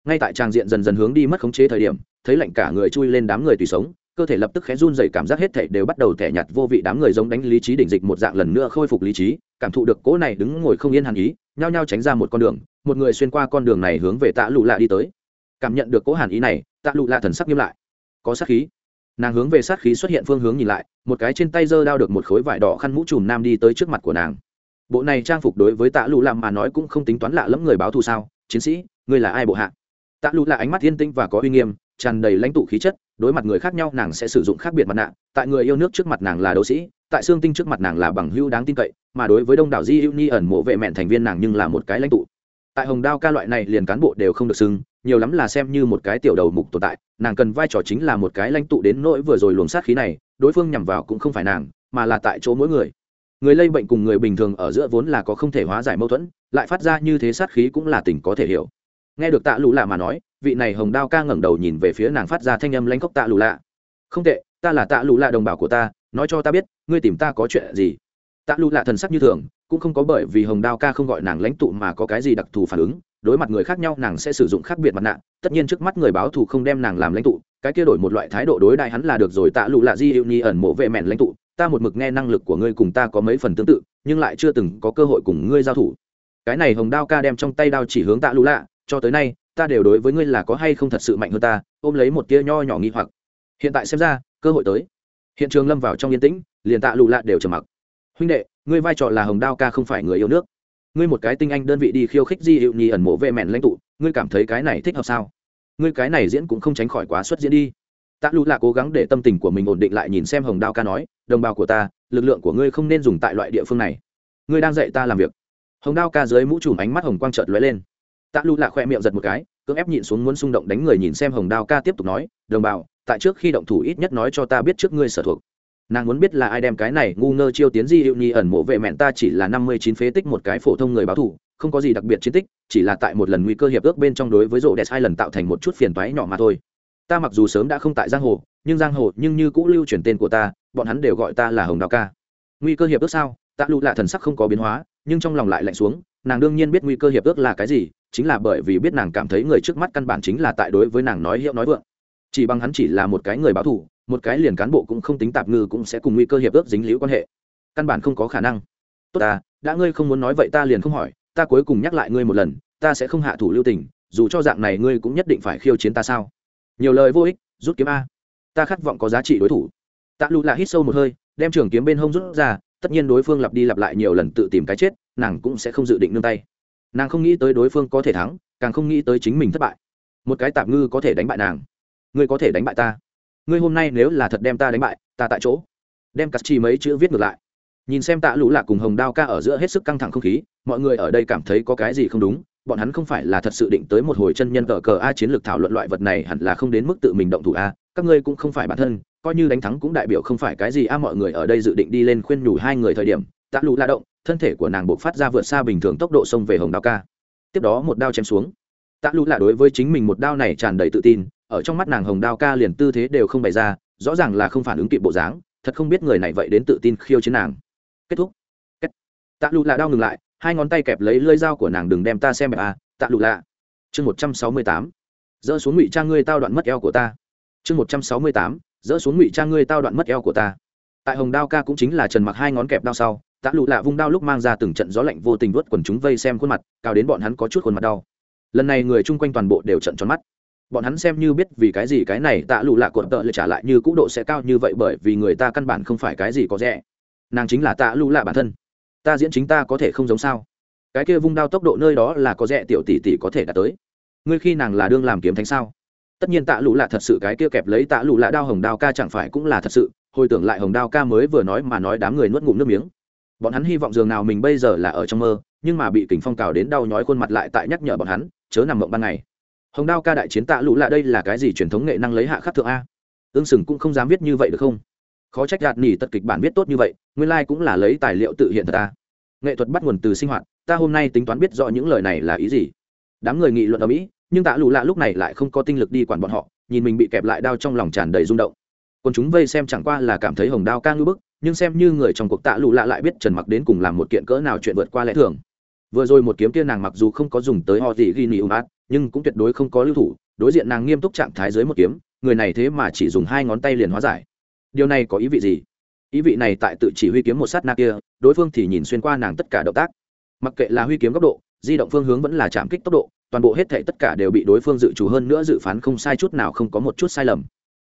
Ngay tại tràng diện dần dần hướng đi mất khống chế thời điểm, thấy lạnh cả người chui lên đám người tùy sống, cơ thể lập tức khẽ run dày cảm giác hết thể đều bắt đầu thẻ nhạt vô vị đám người giống đánh lý trí đỉnh dịch một dạng lần nữa khôi phục lý trí, cảm thụ được cỗ này đứng ngồi không yên hàn ý, nhao nhao tránh ra một con đường, một người xuyên qua con đường này hướng về tạ lụ lạ đi tới. Cảm nhận được cỗ hàn ý này, tạ lụ lạ thần sắc nghiêm lại. Có sát khí nàng hướng về sát khí xuất hiện phương hướng nhìn lại, một cái trên tay giơ đao được một khối vải đỏ khăn mũ trùm nam đi tới trước mặt của nàng. Bộ này trang phục đối với tạ lụ làm mà nói cũng không tính toán lạ lẫm người báo thù sao? Chiến sĩ, ngươi là ai bộ hạ? Tạ lụ là ánh mắt thiên tinh và có uy nghiêm, tràn đầy lãnh tụ khí chất, đối mặt người khác nhau nàng sẽ sử dụng khác biệt mặt nạ. Tại người yêu nước trước mặt nàng là đấu sĩ, tại xương tinh trước mặt nàng là bằng hưu đáng tin cậy, mà đối với đông đảo di hữu ni ẩn mộ vệ mẹn thành viên nàng nhưng là một cái lãnh tụ. Tại hồng đao ca loại này liền cán bộ đều không được xưng nhiều lắm là xem như một cái tiểu đầu mục tồn tại, nàng cần vai trò chính là một cái lãnh tụ đến nỗi vừa rồi luồng sát khí này, đối phương nhằm vào cũng không phải nàng, mà là tại chỗ mỗi người. Người lây bệnh cùng người bình thường ở giữa vốn là có không thể hóa giải mâu thuẫn, lại phát ra như thế sát khí cũng là tình có thể hiểu. Nghe được tạ Lũ lạ mà nói, vị này hồng đao ca ngẩng đầu nhìn về phía nàng phát ra thanh âm lãnh cốc tạ Lũ lạ. Không tệ, ta là tạ Lũ lạ đồng bào của ta, nói cho ta biết, ngươi tìm ta có chuyện gì? Tạ Lũ lạ thần sắc như thường, cũng không có bởi vì hồng đao ca không gọi nàng lãnh tụ mà có cái gì đặc thù phản ứng đối mặt người khác nhau nàng sẽ sử dụng khác biệt mặt nạ. Tất nhiên trước mắt người báo thù không đem nàng làm lãnh tụ, cái kia đổi một loại thái độ đối đại hắn là được rồi, tạ lụ lạ di hiệu ni ẩn mộ vệ mẹn lãnh tụ. Ta một mực nghe năng lực của ngươi cùng ta có mấy phần tương tự, nhưng lại chưa từng có cơ hội cùng ngươi giao thủ. Cái này hồng đao ca đem trong tay đao chỉ hướng tạ lụ lạ, cho tới nay, ta đều đối với ngươi là có hay không thật sự mạnh hơn ta, ôm lấy một tia nho nhỏ nghi hoặc. Hiện tại xem ra, cơ hội tới. Hiện trường lâm vào trong yên tĩnh, liền tạ lụ lạ đều trầm mặc. Huynh đệ, ngươi vai trò là hồng đao ca không phải người yêu nước ngươi một cái tinh anh đơn vị đi khiêu khích di hiệu nhì ẩn mộ vệ mẹn lãnh tụ, ngươi cảm thấy cái này thích hợp sao? Ngươi cái này diễn cũng không tránh khỏi quá xuất diễn đi. Tạ lụ là cố gắng để tâm tình của mình ổn định lại nhìn xem hồng đao ca nói, đồng bào của ta, lực lượng của ngươi không nên dùng tại loại địa phương này. Ngươi đang dạy ta làm việc. Hồng đao ca dưới mũ trùm ánh mắt hồng quang trợt lóe lên. Tạ lụ là khoe miệng giật một cái, cưỡng ép nhịn xuống muốn xung động đánh người nhìn xem hồng đao ca tiếp tục nói, đồng bào, tại trước khi động thủ ít nhất nói cho ta biết trước ngươi sở thuộc nàng muốn biết là ai đem cái này ngu ngơ chiêu tiến di hiệu nhi ẩn mộ vệ mẹn ta chỉ là năm mươi chín phế tích một cái phổ thông người báo thủ không có gì đặc biệt chiến tích, chỉ là tại một lần nguy cơ hiệp ước bên trong đối với rộ đẹp hai lần tạo thành một chút phiền toái nhỏ mà thôi. Ta mặc dù sớm đã không tại giang hồ, nhưng giang hồ nhưng như cũ lưu truyền tên của ta, bọn hắn đều gọi ta là hồng đào ca. Nguy cơ hiệp ước sao? Tạ lụ lạ thần sắc không có biến hóa, nhưng trong lòng lại lạnh xuống, nàng đương nhiên biết nguy cơ hiệp ước là cái gì, chính là bởi vì biết nàng cảm thấy người trước mắt căn bản chính là tại đối với nàng nói hiệu nói vượng. Chỉ bằng hắn chỉ là một cái người báo thù một cái liền cán bộ cũng không tính tạp ngư cũng sẽ cùng nguy cơ hiệp ước dính liễu quan hệ. Căn bản không có khả năng. Tốt ta, đã ngươi không muốn nói vậy ta liền không hỏi, ta cuối cùng nhắc lại ngươi một lần, ta sẽ không hạ thủ lưu tình, dù cho dạng này ngươi cũng nhất định phải khiêu chiến ta sao? Nhiều lời vô ích, rút kiếm a. Ta khát vọng có giá trị đối thủ. Tạ lụ là hít sâu một hơi, đem trường kiếm bên hông rút ra, tất nhiên đối phương lặp đi lặp lại nhiều lần tự tìm cái chết, nàng cũng sẽ không dự định nương tay. Nàng không nghĩ tới đối phương có thể thắng, càng không nghĩ tới chính mình thất bại. Một cái tạp ngư có thể đánh bại nàng. Ngươi có thể đánh bại ta ngươi hôm nay nếu là thật đem ta đánh bại, ta tại chỗ. Đem cắt chi mấy chữ viết ngược lại. Nhìn xem tạ lũ lạc cùng hồng đao ca ở giữa hết sức căng thẳng không khí, mọi người ở đây cảm thấy có cái gì không đúng, bọn hắn không phải là thật sự định tới một hồi chân nhân cờ cờ a chiến lược thảo luận loại vật này hẳn là không đến mức tự mình động thủ a, các ngươi cũng không phải bản thân, coi như đánh thắng cũng đại biểu không phải cái gì a, mọi người ở đây dự định đi lên khuyên nhủ hai người thời điểm, tạ lũ la động, thân thể của nàng buộc phát ra vượt xa bình thường tốc độ xông về hồng đao ca. Tiếp đó một đao chém xuống. Tạ lũ là đối với chính mình một đao này tràn đầy tự tin ở trong mắt nàng hồng đao ca liền tư thế đều không bày ra, rõ ràng là không phản ứng kịp bộ dáng, thật không biết người này vậy đến tự tin khiêu chiến nàng. Kết thúc. Kết. tạ lụ lạ đau ngừng lại, hai ngón tay kẹp lấy lơi dao của nàng, đừng đem ta xem bẹp à tạ lụ lạ. Chương một trăm sáu mươi tám. Dỡ xuống ngụy trang ngươi tao đoạn mất eo của ta. Chương một trăm sáu mươi tám. Dỡ xuống ngụy trang ngươi tao đoạn mất eo của ta. Tại hồng đao ca cũng chính là trần mặc hai ngón kẹp đao sau, tạ lụ lạ vung đao lúc mang ra từng trận gió lạnh vô tình vớt quần chúng vây xem khuôn mặt, cao đến bọn hắn có chút khuôn mặt đau. Lần này người chung quanh toàn bộ đều trận tròn mắt bọn hắn xem như biết vì cái gì cái này tạ lụ lạ cuộn tợ lại trả lại như cũ độ sẽ cao như vậy bởi vì người ta căn bản không phải cái gì có rẻ. Nàng chính là tạ lụ lạ bản thân. Ta diễn chính ta có thể không giống sao? Cái kia vung đao tốc độ nơi đó là có rẻ tiểu tỷ tỷ có thể đạt tới. Ngươi khi nàng là đương làm kiếm thánh sao? Tất nhiên tạ lụ lạ thật sự cái kia kẹp lấy tạ lụ lạ đao hồng đao ca chẳng phải cũng là thật sự. Hồi tưởng lại hồng đao ca mới vừa nói mà nói đám người nuốt ngụm nước miếng. Bọn hắn hy vọng dường nào mình bây giờ là ở trong mơ, nhưng mà bị kình phong cào đến đau nhói khuôn mặt lại tại nhắc nhở bọn hắn, chớ nằm mộng ban ngày hồng đao ca đại chiến tạ lũ lạ đây là cái gì truyền thống nghệ năng lấy hạ khắc thượng a? Ương sừng cũng không dám viết như vậy được không? Khó trách gạt nỉ tật kịch bản viết tốt như vậy, nguyên lai、like、cũng là lấy tài liệu tự hiện thật ta nghệ thuật bắt nguồn từ sinh hoạt, ta hôm nay tính toán biết rõ những lời này là ý gì. Đám người nghị luận ở mỹ, nhưng tạ lũ lạ lúc này lại không có tinh lực đi quản bọn họ, nhìn mình bị kẹp lại đao trong lòng tràn đầy rung động. Còn chúng vây xem chẳng qua là cảm thấy hồng đao ca ngư bức, nhưng xem như người trong cuộc tạ Lũ lạ lại biết trần mặc đến cùng làm một kiện cỡ nào chuyện vượt qua lẽ thường. Vừa rồi một kiếm kia nàng mặc dù không có dùng tới họ gì ghi nỉ ưu át nhưng cũng tuyệt đối không có lưu thủ, đối diện nàng nghiêm túc trạng thái dưới một kiếm, người này thế mà chỉ dùng hai ngón tay liền hóa giải. Điều này có ý vị gì? Ý vị này tại tự chỉ huy kiếm một sát na kia, đối phương thì nhìn xuyên qua nàng tất cả động tác. Mặc kệ là huy kiếm góc độ, di động phương hướng vẫn là chạm kích tốc độ, toàn bộ hết thể tất cả đều bị đối phương dự chủ hơn nữa dự phán không sai chút nào không có một chút sai lầm.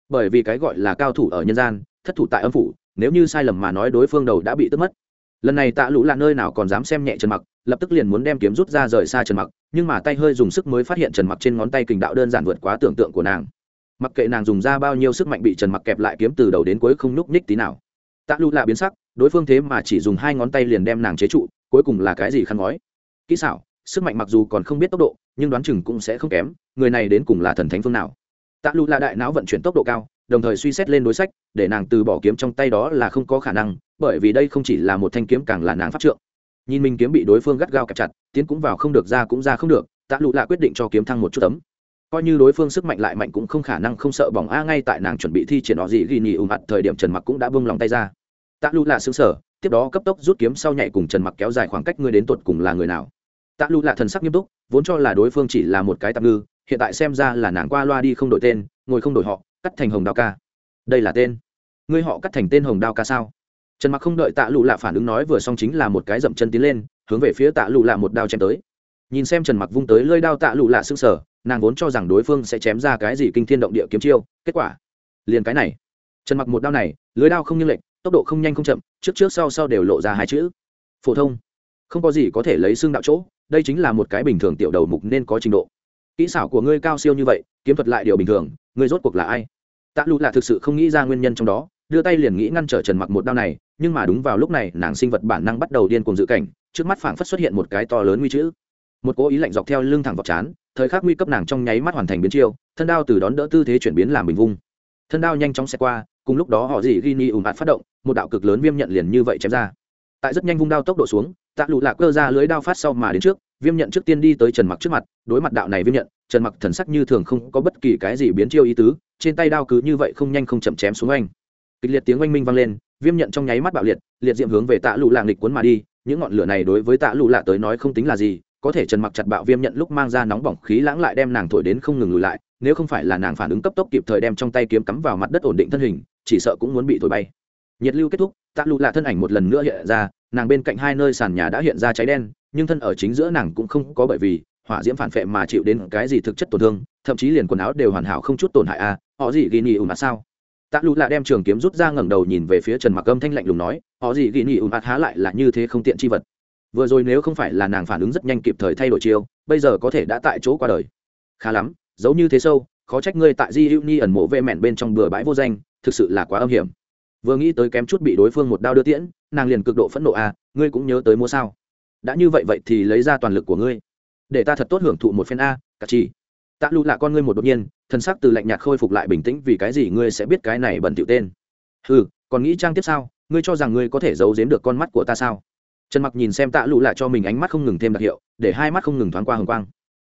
Bởi vì cái gọi là cao thủ ở nhân gian, thất thủ tại âm phủ, nếu như sai lầm mà nói đối phương đầu đã bị tức mất. Lần này tạ lũ là nơi nào còn dám xem nhẹ trần mặc, lập tức liền muốn đem kiếm rút ra rời xa trần mặc nhưng mà tay hơi dùng sức mới phát hiện trần mặc trên ngón tay kình đạo đơn giản vượt quá tưởng tượng của nàng. Mặc kệ nàng dùng ra bao nhiêu sức mạnh bị trần mặc kẹp lại kiếm từ đầu đến cuối không nhúc nhích tí nào. Tạ lũ lạ biến sắc, đối phương thế mà chỉ dùng hai ngón tay liền đem nàng chế trụ, cuối cùng là cái gì khăn gói kỹ xảo, sức mạnh mặc dù còn không biết tốc độ, nhưng đoán chừng cũng sẽ không kém, người này đến cùng là thần thánh phương nào? Tạ lũ Lạ đại não vận chuyển tốc độ cao, đồng thời suy xét lên đối sách, để nàng từ bỏ kiếm trong tay đó là không có khả năng, bởi vì đây không chỉ là một thanh kiếm càng là nàng pháp trượng nhìn mình kiếm bị đối phương gắt gao kẹp chặt, tiến cũng vào không được, ra cũng ra không được, tạ lụ lạ quyết định cho kiếm thăng một chút tấm. Coi như đối phương sức mạnh lại mạnh cũng không khả năng không sợ bỏng a, ngay tại nàng chuẩn bị thi triển họ gì ghi nhì ùm ặt thời điểm trần mặc cũng đã bông lòng tay ra. Tạ lụ lạ xứng sở tiếp đó cấp tốc rút kiếm sau nhảy cùng trần mặc kéo dài khoảng cách ngươi đến tuột cùng là người nào. Tạ lụ lạ thần sắc nghiêm túc, vốn cho là đối phương chỉ là một cái tạm ngư, hiện tại xem ra là nàng qua loa đi không đổi tên, ngồi không đổi họ, cắt thành hồng đao ca. Đây là tên. Ngươi họ cắt thành tên hồng đao ca sao? Trần mặc không đợi tạ lụ lạ phản ứng nói vừa xong chính là một cái dậm chân tiến lên, hướng về phía tạ lụ lạ một đao chém tới. Nhìn xem trần mặc vung tới lơi đao tạ lụ lạ sưng sở nàng vốn cho rằng đối phương sẽ chém ra cái gì kinh thiên động địa kiếm chiêu, kết quả, liền cái này. Trần mặc một đao này lưới đao không như lệnh tốc độ không nhanh không chậm, trước trước sau sau đều lộ ra hai chữ. Phổ thông. Không có gì có thể lấy xương đạo chỗ, đây chính là một cái bình thường tiểu đầu mục nên có trình độ. Kỹ xảo của ngươi cao siêu như vậy, kiếm thuật lại điều bình thường, ngươi rốt cuộc là ai? Tạ lụ lạ thực sự không nghĩ ra nguyên nhân trong đó, đưa tay liền nghĩ ngăn trở trần mặc một đao này nhưng mà đúng vào lúc này, nàng sinh vật bản năng bắt đầu điên cuồng dự cảnh, trước mắt phảng phất xuất hiện một cái to lớn nguy chữ một cố ý lạnh dọc theo lưng thẳng vào chán, thời khắc nguy cấp nàng trong nháy mắt hoàn thành biến chiêu, thân đao từ đón đỡ tư thế chuyển biến làm bình vung. Thân đao nhanh chóng xẹt qua, cùng lúc đó họ dì ghi ni ùn ạt phát động, một đạo cực lớn viêm nhận liền như vậy chém ra. Tại rất nhanh vung đao tốc độ xuống, tạ lụ lạc cơ ra lưới đao phát sau mà đến trước, viêm nhận trước tiên đi tới trần mặc trước mặt, đối mặt đạo này viêm nhận, trần mặc thần sắc như thường không có bất kỳ cái gì biến chiêu ý tứ, trên tay đao cứ như vậy không nhanh không chậm chém xuống anh kịch liệt tiếng oanh minh vang lên viêm nhận trong nháy mắt bạo liệt liệt diệm hướng về tạ lụ Lạng nghịch cuốn mà đi những ngọn lửa này đối với tạ lụ lạ tới nói không tính là gì có thể trần mặc chặt bạo viêm nhận lúc mang ra nóng bỏng khí lãng lại đem nàng thổi đến không ngừng lùi lại nếu không phải là nàng phản ứng cấp tốc kịp thời đem trong tay kiếm cắm vào mặt đất ổn định thân hình chỉ sợ cũng muốn bị thổi bay. Nhiệt lưu kết thúc tạ lụ lạ thân ảnh một lần nữa hiện ra nàng bên cạnh hai nơi sàn nhà đã hiện ra cháy đen nhưng thân ở chính giữa nàng cũng không có bởi vì hỏa diễm phản phệ mà chịu đến cái gì thực chất tổn thương thậm chí liền quần áo đều hoàn hảo không chút tổn hại a à, họ gì ghi nhì ùn mà sao? Tạ lụ lạ đem trường kiếm rút ra ngẩng đầu nhìn về phía trần mặc âm thanh lạnh lùng nói họ gì ghi nhì ùn ạt há lại là như thế không tiện chi vật. Vừa rồi nếu không phải là nàng phản ứng rất nhanh kịp thời thay đổi chiêu bây giờ có thể đã tại chỗ qua đời. Khá lắm giấu như thế sâu khó trách ngươi tại di hữu ni ẩn mộ vệ mẹn bên trong bừa bãi vô danh thực sự là quá âm hiểm. Vừa nghĩ tới kém chút bị đối phương một đao đưa tiễn nàng liền cực độ phẫn nộ à, ngươi cũng nhớ tới mua sao? Đã như vậy vậy thì lấy ra toàn lực của ngươi để ta thật tốt hưởng thụ một phen a cả chi tạ lụ lạ con ngươi một đột nhiên thân xác từ lạnh nhạt khôi phục lại bình tĩnh, vì cái gì ngươi sẽ biết cái này bẩn tiểu tên? Ừ còn nghĩ trang tiếp sao? Ngươi cho rằng ngươi có thể giấu giếm được con mắt của ta sao? Trần mặc nhìn xem tạ lụ lạ cho mình ánh mắt không ngừng thêm đặc hiệu, để hai mắt không ngừng thoáng qua hồng quang.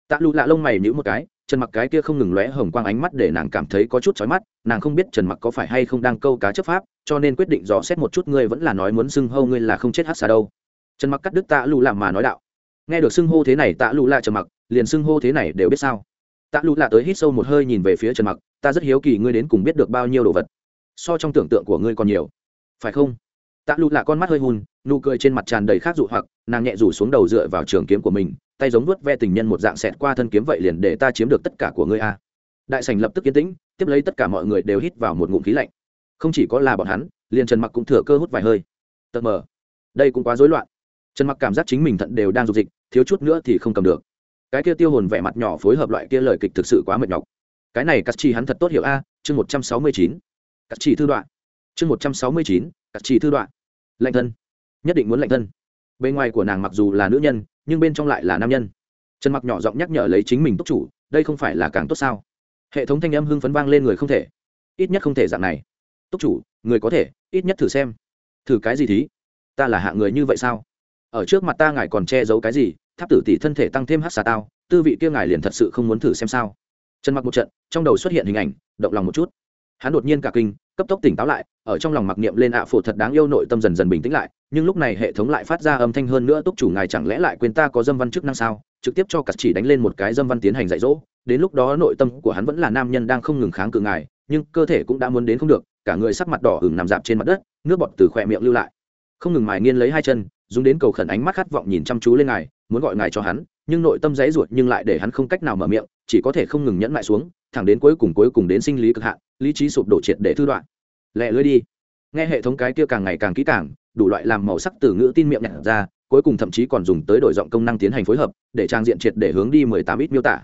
Tạ lụ lạ lông mày nhíu một cái, trần mặc cái kia không ngừng lóe hồng quang ánh mắt để nàng cảm thấy có chút chói mắt, nàng không biết trần mặc có phải hay không đang câu cá chấp pháp, cho nên quyết định dò xét một chút ngươi vẫn là nói muốn xưng hâu ngươi là không chết hát xà đâu. Trần mặc cắt đứt tạ lụ lạ mà nói đạo. Nghe được xưng hô thế này, tạ lụ lạ trần mặc, liền xưng hô thế này đều biết sao? Tạ lụ lạ tới hít sâu một hơi nhìn về phía trần mặc, ta rất hiếu kỳ ngươi đến cùng biết được bao nhiêu đồ vật, so trong tưởng tượng của ngươi còn nhiều. Phải không? Tạ lụ lạ con mắt hơi hùn nụ cười trên mặt tràn đầy khác dụ hoặc, nàng nhẹ rủ xuống đầu dựa vào trường kiếm của mình, tay giống vuốt ve tình nhân một dạng xẹt qua thân kiếm vậy liền để ta chiếm được tất cả của ngươi a. Đại sảnh lập tức yên tĩnh, tiếp lấy tất cả mọi người đều hít vào một ngụm khí lạnh. Không chỉ có là bọn hắn, liền trần mặc cũng thừa cơ hút vài hơi. Tật mờ, đây cũng quá rối loạn. Trần mặc cảm giác chính mình thận đều đang dục dịch, thiếu chút nữa thì không cầm được cái kia tiêu hồn vẻ mặt nhỏ phối hợp loại kia lời kịch thực sự quá mệt nhọc. Cái này cắt chi hắn thật tốt hiểu a, chương một trăm sáu mươi chín. Cắt chi thư đoạn. Chương một trăm sáu mươi chín, cắt chi thư đoạn. Lạnh thân. Nhất định muốn lạnh thân. Bên ngoài của nàng mặc dù là nữ nhân, nhưng bên trong lại là nam nhân. Trần mặc nhỏ giọng nhắc nhở lấy chính mình túc chủ, đây không phải là càng tốt sao? Hệ thống thanh âm hưng phấn vang lên người không thể. Ít nhất không thể dạng này. Túc chủ, người có thể, ít nhất thử xem. Thử cái gì thí? Ta là hạ người như vậy sao? Ở trước mặt ta ngài còn che giấu cái gì? Tháp tử tỷ thân thể tăng thêm hát xà tao, tư vị kia ngài liền thật sự không muốn thử xem sao. Trần mặc một trận, trong đầu xuất hiện hình ảnh, động lòng một chút. Hắn đột nhiên cả kinh, cấp tốc tỉnh táo lại, ở trong lòng mặc niệm lên ạ phổ thật đáng yêu nội tâm dần dần bình tĩnh lại, nhưng lúc này hệ thống lại phát ra âm thanh hơn nữa túc chủ ngài chẳng lẽ lại quên ta có dâm văn chức năng sao? Trực tiếp cho cặt chỉ đánh lên một cái dâm văn tiến hành dạy dỗ, đến lúc đó nội tâm của hắn vẫn là nam nhân đang không ngừng kháng cự ngài, nhưng cơ thể cũng đã muốn đến không được, cả người sắc mặt đỏ ửng nằm dạp trên mặt đất, nước bọt từ khỏe miệng lưu lại. Không ngừng mài nghiên lấy hai chân, dùng đến cầu khẩn ánh mắt khát vọng nhìn chăm chú lên ngài muốn gọi ngài cho hắn, nhưng nội tâm dãy ruột nhưng lại để hắn không cách nào mở miệng, chỉ có thể không ngừng nhẫn lại xuống, thẳng đến cuối cùng cuối cùng đến sinh lý cực hạn, lý trí sụp đổ triệt để thư đoạn. Lẹ lưới đi. Nghe hệ thống cái kia càng ngày càng kỹ càng, đủ loại làm màu sắc từ ngữ tin miệng nhặt ra, cuối cùng thậm chí còn dùng tới đổi giọng công năng tiến hành phối hợp, để trang diện triệt để hướng đi mười tám ít miêu tả.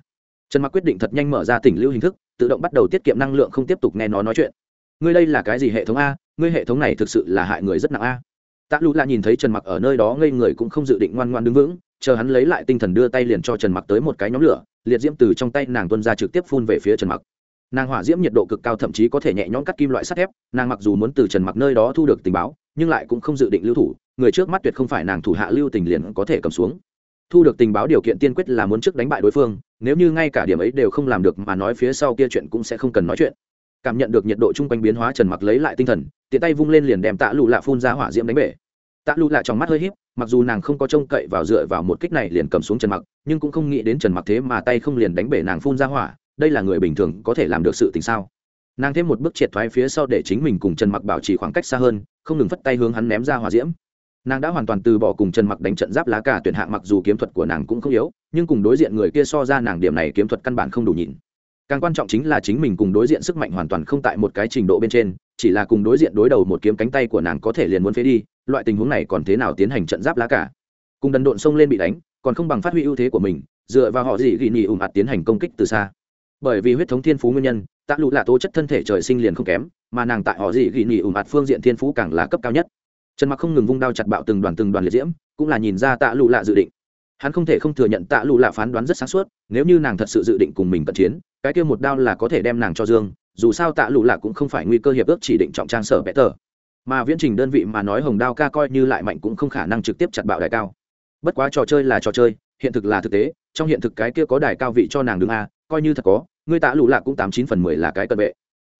Trần mặc quyết định thật nhanh mở ra tỉnh lưu hình thức, tự động bắt đầu tiết kiệm năng lượng không tiếp tục nghe nó nói chuyện. Ngươi đây là cái gì hệ thống a? Ngươi hệ thống này thực sự là hại người rất nặng a. Tạ lụ là nhìn thấy trần mặc ở nơi đó ngây người cũng không dự định ngoan ngoan đứng vững chờ hắn lấy lại tinh thần đưa tay liền cho trần mặc tới một cái nhóm lửa, liệt diễm từ trong tay nàng tuân ra trực tiếp phun về phía trần mặc. Nàng hỏa diễm nhiệt độ cực cao thậm chí có thể nhẹ nhõm cắt kim loại sắt thép, nàng mặc dù muốn từ trần mặc nơi đó thu được tình báo, nhưng lại cũng không dự định lưu thủ, người trước mắt tuyệt không phải nàng thủ hạ lưu tình liền có thể cầm xuống. Thu được tình báo điều kiện tiên quyết là muốn trước đánh bại đối phương, nếu như ngay cả điểm ấy đều không làm được mà nói phía sau kia chuyện cũng sẽ không cần nói chuyện. Cảm nhận được nhiệt độ chung quanh biến hóa trần mặc lấy lại tinh thần, tiện tay vung lên liền đem tạ lụ lạ phun ra hỏa diễm đánh bể tạ lụ lạ trong mắt hơi híp, mặc dù nàng không có trông cậy vào dựa vào một kích này liền cầm xuống trần mặc, nhưng cũng không nghĩ đến trần mặc thế mà tay không liền đánh bể nàng phun ra hỏa, đây là người bình thường có thể làm được sự tình sao? Nàng thêm một bước triệt thoái phía sau để chính mình cùng trần mặc bảo trì khoảng cách xa hơn, không ngừng phất tay hướng hắn ném ra hỏa diễm. Nàng đã hoàn toàn từ bỏ cùng trần mặc đánh trận giáp lá cả tuyển hạng mặc dù kiếm thuật của nàng cũng không yếu, nhưng cùng đối diện người kia so ra nàng điểm này kiếm thuật căn bản không đủ nhìn càng quan trọng chính là chính mình cùng đối diện sức mạnh hoàn toàn không tại một cái trình độ bên trên, chỉ là cùng đối diện đối đầu một kiếm cánh tay của nàng có thể liền muốn phế đi loại tình huống này còn thế nào tiến hành trận giáp lá cả? Cùng đần độn xông lên bị đánh, còn không bằng phát huy ưu thế của mình, dựa vào họ gì ghi nhì ủng ạt tiến hành công kích từ xa. Bởi vì huyết thống thiên phú nguyên nhân, tạ lụ là tố chất thân thể trời sinh liền không kém, mà nàng tại họ gì ghi nhì ủng ạt phương diện thiên phú càng là cấp cao nhất. Trần mặc không ngừng vung đao chặt bạo từng đoàn từng đoàn liệt diễm, cũng là nhìn ra tạ lụ lạ dự định. Hắn không thể không thừa nhận tạ lụ lạ phán đoán rất sáng suốt, nếu như nàng thật sự dự định cùng mình cận chiến, cái kia một đao là có thể đem nàng cho dương, dù sao tạ lụ lạ cũng không phải nguy cơ hiệp ước chỉ định trọng trang sở bẽ tờ mà viễn trình đơn vị mà nói hồng đao ca coi như lại mạnh cũng không khả năng trực tiếp chặt bạo đài cao. Bất quá trò chơi là trò chơi, hiện thực là thực tế, trong hiện thực cái kia có đài cao vị cho nàng đứng a, coi như thật có người tạ lũ lạ cũng tám chín phần mười là cái cận vệ.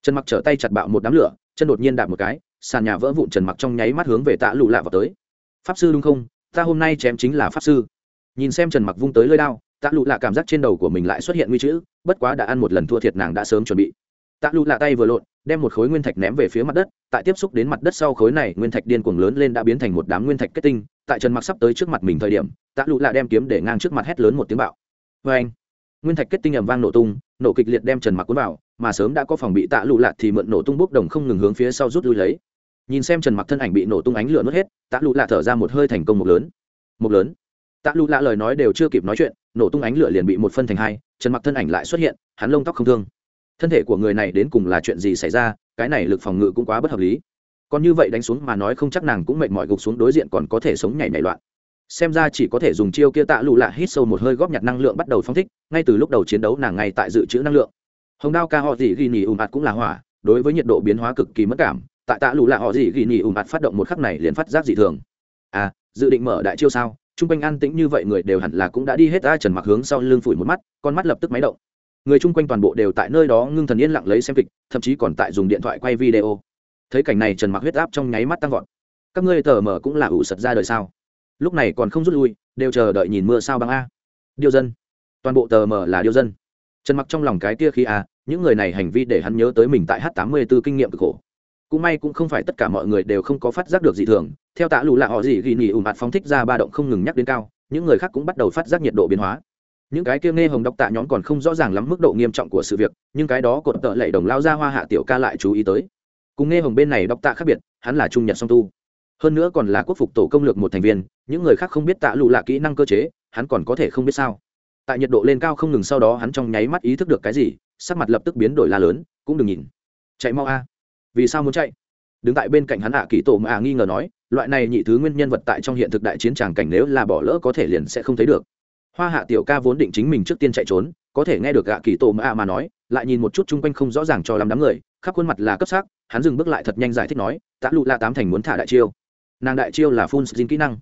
Trần mặc trở tay chặt bạo một đám lửa, chân đột nhiên đạp một cái, sàn nhà vỡ vụn trần mặc trong nháy mắt hướng về tạ lũ lạ vào tới. Pháp sư đúng không? Ta hôm nay chém chính là pháp sư. Nhìn xem trần mặc vung tới lơi đao tạ lũ lạ cảm giác trên đầu của mình lại xuất hiện nguy chữ, bất quá đã ăn một lần thua thiệt nàng đã sớm chuẩn bị tạ lụ lạ tay vừa lộn đem một khối nguyên thạch ném về phía mặt đất, tại tiếp xúc đến mặt đất sau khối này, nguyên thạch điên cuồng lớn lên đã biến thành một đám nguyên thạch kết tinh. Tại trần mặc sắp tới trước mặt mình thời điểm, tạ lụ lạ đem kiếm để ngang trước mặt hét lớn một tiếng bạo. Vê anh nguyên thạch kết tinh ầm vang nổ tung, nổ kịch liệt đem trần mặc cuốn vào, mà sớm đã có phòng bị tạ lụ lạ thì mượn nổ tung bốc đồng không ngừng hướng phía sau rút lui lấy. Nhìn xem trần mặc thân ảnh bị nổ tung ánh lửa nuốt hết, tạ lụ lạ thở ra một hơi thành công một lớn. Một lớn? Tạ lụ lạ lời nói đều chưa kịp nói chuyện, nổ tung ánh lửa liền bị một phân thành hai, trần mặc thân ảnh lại xuất hiện, hắn lông tóc không thương thân thể của người này đến cùng là chuyện gì xảy ra, cái này lực phòng ngự cũng quá bất hợp lý. Còn như vậy đánh xuống mà nói không chắc nàng cũng mệt mỏi gục xuống đối diện còn có thể sống nhảy nảy loạn. Xem ra chỉ có thể dùng chiêu kia tạ lụ lạ hít sâu một hơi góp nhặt năng lượng bắt đầu phong thích, ngay từ lúc đầu chiến đấu nàng ngay tại dự trữ năng lượng. Hồng đao ca họ gì ghi nhì ùm ạt cũng là hỏa, đối với nhiệt độ biến hóa cực kỳ mất cảm, tại tạ lụ lạ họ gì ghi nhì ùm ạt phát động một khắc này liền phát giác dị thường. À dự định mở đại chiêu sao? Chung quanh an tĩnh như vậy người đều hẳn là cũng đã đi hết ra trần mặc hướng sau lưng phủi một mắt, con mắt lập tức máy động người chung quanh toàn bộ đều tại nơi đó ngưng thần yên lặng lấy xem kịch, thậm chí còn tại dùng điện thoại quay video. Thấy cảnh này trần mặc huyết áp trong nháy mắt tăng vọt. Các ngươi tờ mờ cũng là ủ sật ra đời sao? Lúc này còn không rút lui, đều chờ đợi nhìn mưa sao băng a. Điêu dân. Toàn bộ tờ mờ là điêu dân. Trần mặc trong lòng cái kia khi a những người này hành vi để hắn nhớ tới mình tại h 84 kinh nghiệm cực khổ. Cũng may cũng không phải tất cả mọi người đều không có phát giác được dị thường, theo tạ lù lạ họ gì ghi nhì ùm phóng thích ra ba động không ngừng nhắc đến cao, những người khác cũng bắt đầu phát giác nhiệt độ biến hóa những cái kia nghe hồng đọc tạ nhóm còn không rõ ràng lắm mức độ nghiêm trọng của sự việc, nhưng cái đó cột tợ lệ đồng lao ra hoa hạ tiểu ca lại chú ý tới. Cùng nghe hồng bên này đọc tạ khác biệt, hắn là trung nhật song tu. Hơn nữa còn là quốc phục tổ công lược một thành viên, những người khác không biết tạ lụ lạ kỹ năng cơ chế, hắn còn có thể không biết sao. Tại nhiệt độ lên cao không ngừng sau đó hắn trong nháy mắt ý thức được cái gì, sắc mặt lập tức biến đổi la lớn, cũng đừng nhìn. Chạy mau a. Vì sao muốn chạy? Đứng tại bên cạnh hắn ạ à kỳ tổ mà à nghi ngờ nói, loại này nhị thứ nguyên nhân vật tại trong hiện thực đại chiến tràng cảnh nếu là bỏ lỡ có thể liền sẽ không thấy được hoa hạ tiểu ca vốn định chính mình trước tiên chạy trốn, có thể nghe được gạ kỳ tổ mà à mà nói, lại nhìn một chút chung quanh không rõ ràng cho lắm đám người, khắp khuôn mặt là cấp sắc, hắn dừng bước lại thật nhanh giải thích nói, tạ lụ la tám thành muốn thả đại chiêu. Nàng đại chiêu là phun xin kỹ năng.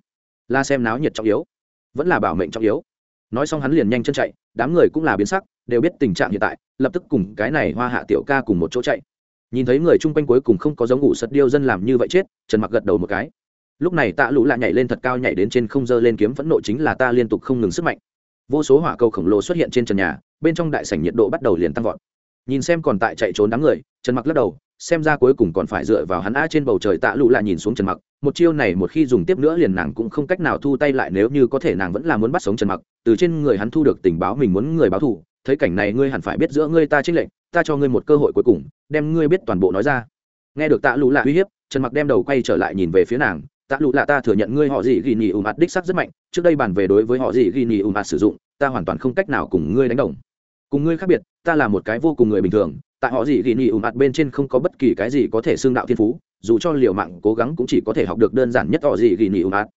La xem náo nhiệt trọng yếu, vẫn là bảo mệnh trọng yếu. Nói xong hắn liền nhanh chân chạy, đám người cũng là biến sắc, đều biết tình trạng hiện tại, lập tức cùng cái này hoa hạ tiểu ca cùng một chỗ chạy. Nhìn thấy người chung quanh cuối cùng không có giống ngủ sật điêu dân làm như vậy chết, trần mặc gật đầu một cái lúc này tạ lũ lại nhảy lên thật cao, nhảy đến trên không dơ lên kiếm, phẫn nộ chính là ta liên tục không ngừng sức mạnh. Vô số hỏa cầu khổng lồ xuất hiện trên trần nhà, bên trong đại sảnh nhiệt độ bắt đầu liền tăng vọt. Nhìn xem còn tại chạy trốn đám người, trần mặc lắc đầu, xem ra cuối cùng còn phải dựa vào hắn a trên bầu trời tạ lũ lại nhìn xuống trần mặc, một chiêu này một khi dùng tiếp nữa liền nàng cũng không cách nào thu tay lại, nếu như có thể nàng vẫn là muốn bắt sống trần mặc, từ trên người hắn thu được tình báo mình muốn người báo thù, thấy cảnh này ngươi hẳn phải biết giữa ngươi ta trích lệnh, ta cho ngươi một cơ hội cuối cùng, đem ngươi biết toàn bộ nói ra. Nghe được tạ lũ lạ uy hiếp, trần mặc đem đầu quay trở lại nhìn về phía nàng tạ lụ là ta thừa nhận ngươi họ gì ghi nhì ùm ạt đích sắc rất mạnh, trước đây bàn về đối với họ gì ghi nhì ùm ạt sử dụng, ta hoàn toàn không cách nào cùng ngươi đánh đồng. Cùng ngươi khác biệt, ta là một cái vô cùng người bình thường, tại họ gì ghi nhì ùm ạt bên trên không có bất kỳ cái gì có thể xương đạo thiên phú, dù cho liều mạng cố gắng cũng chỉ có thể học được đơn giản nhất họ gì ghi nhì ùm ạt.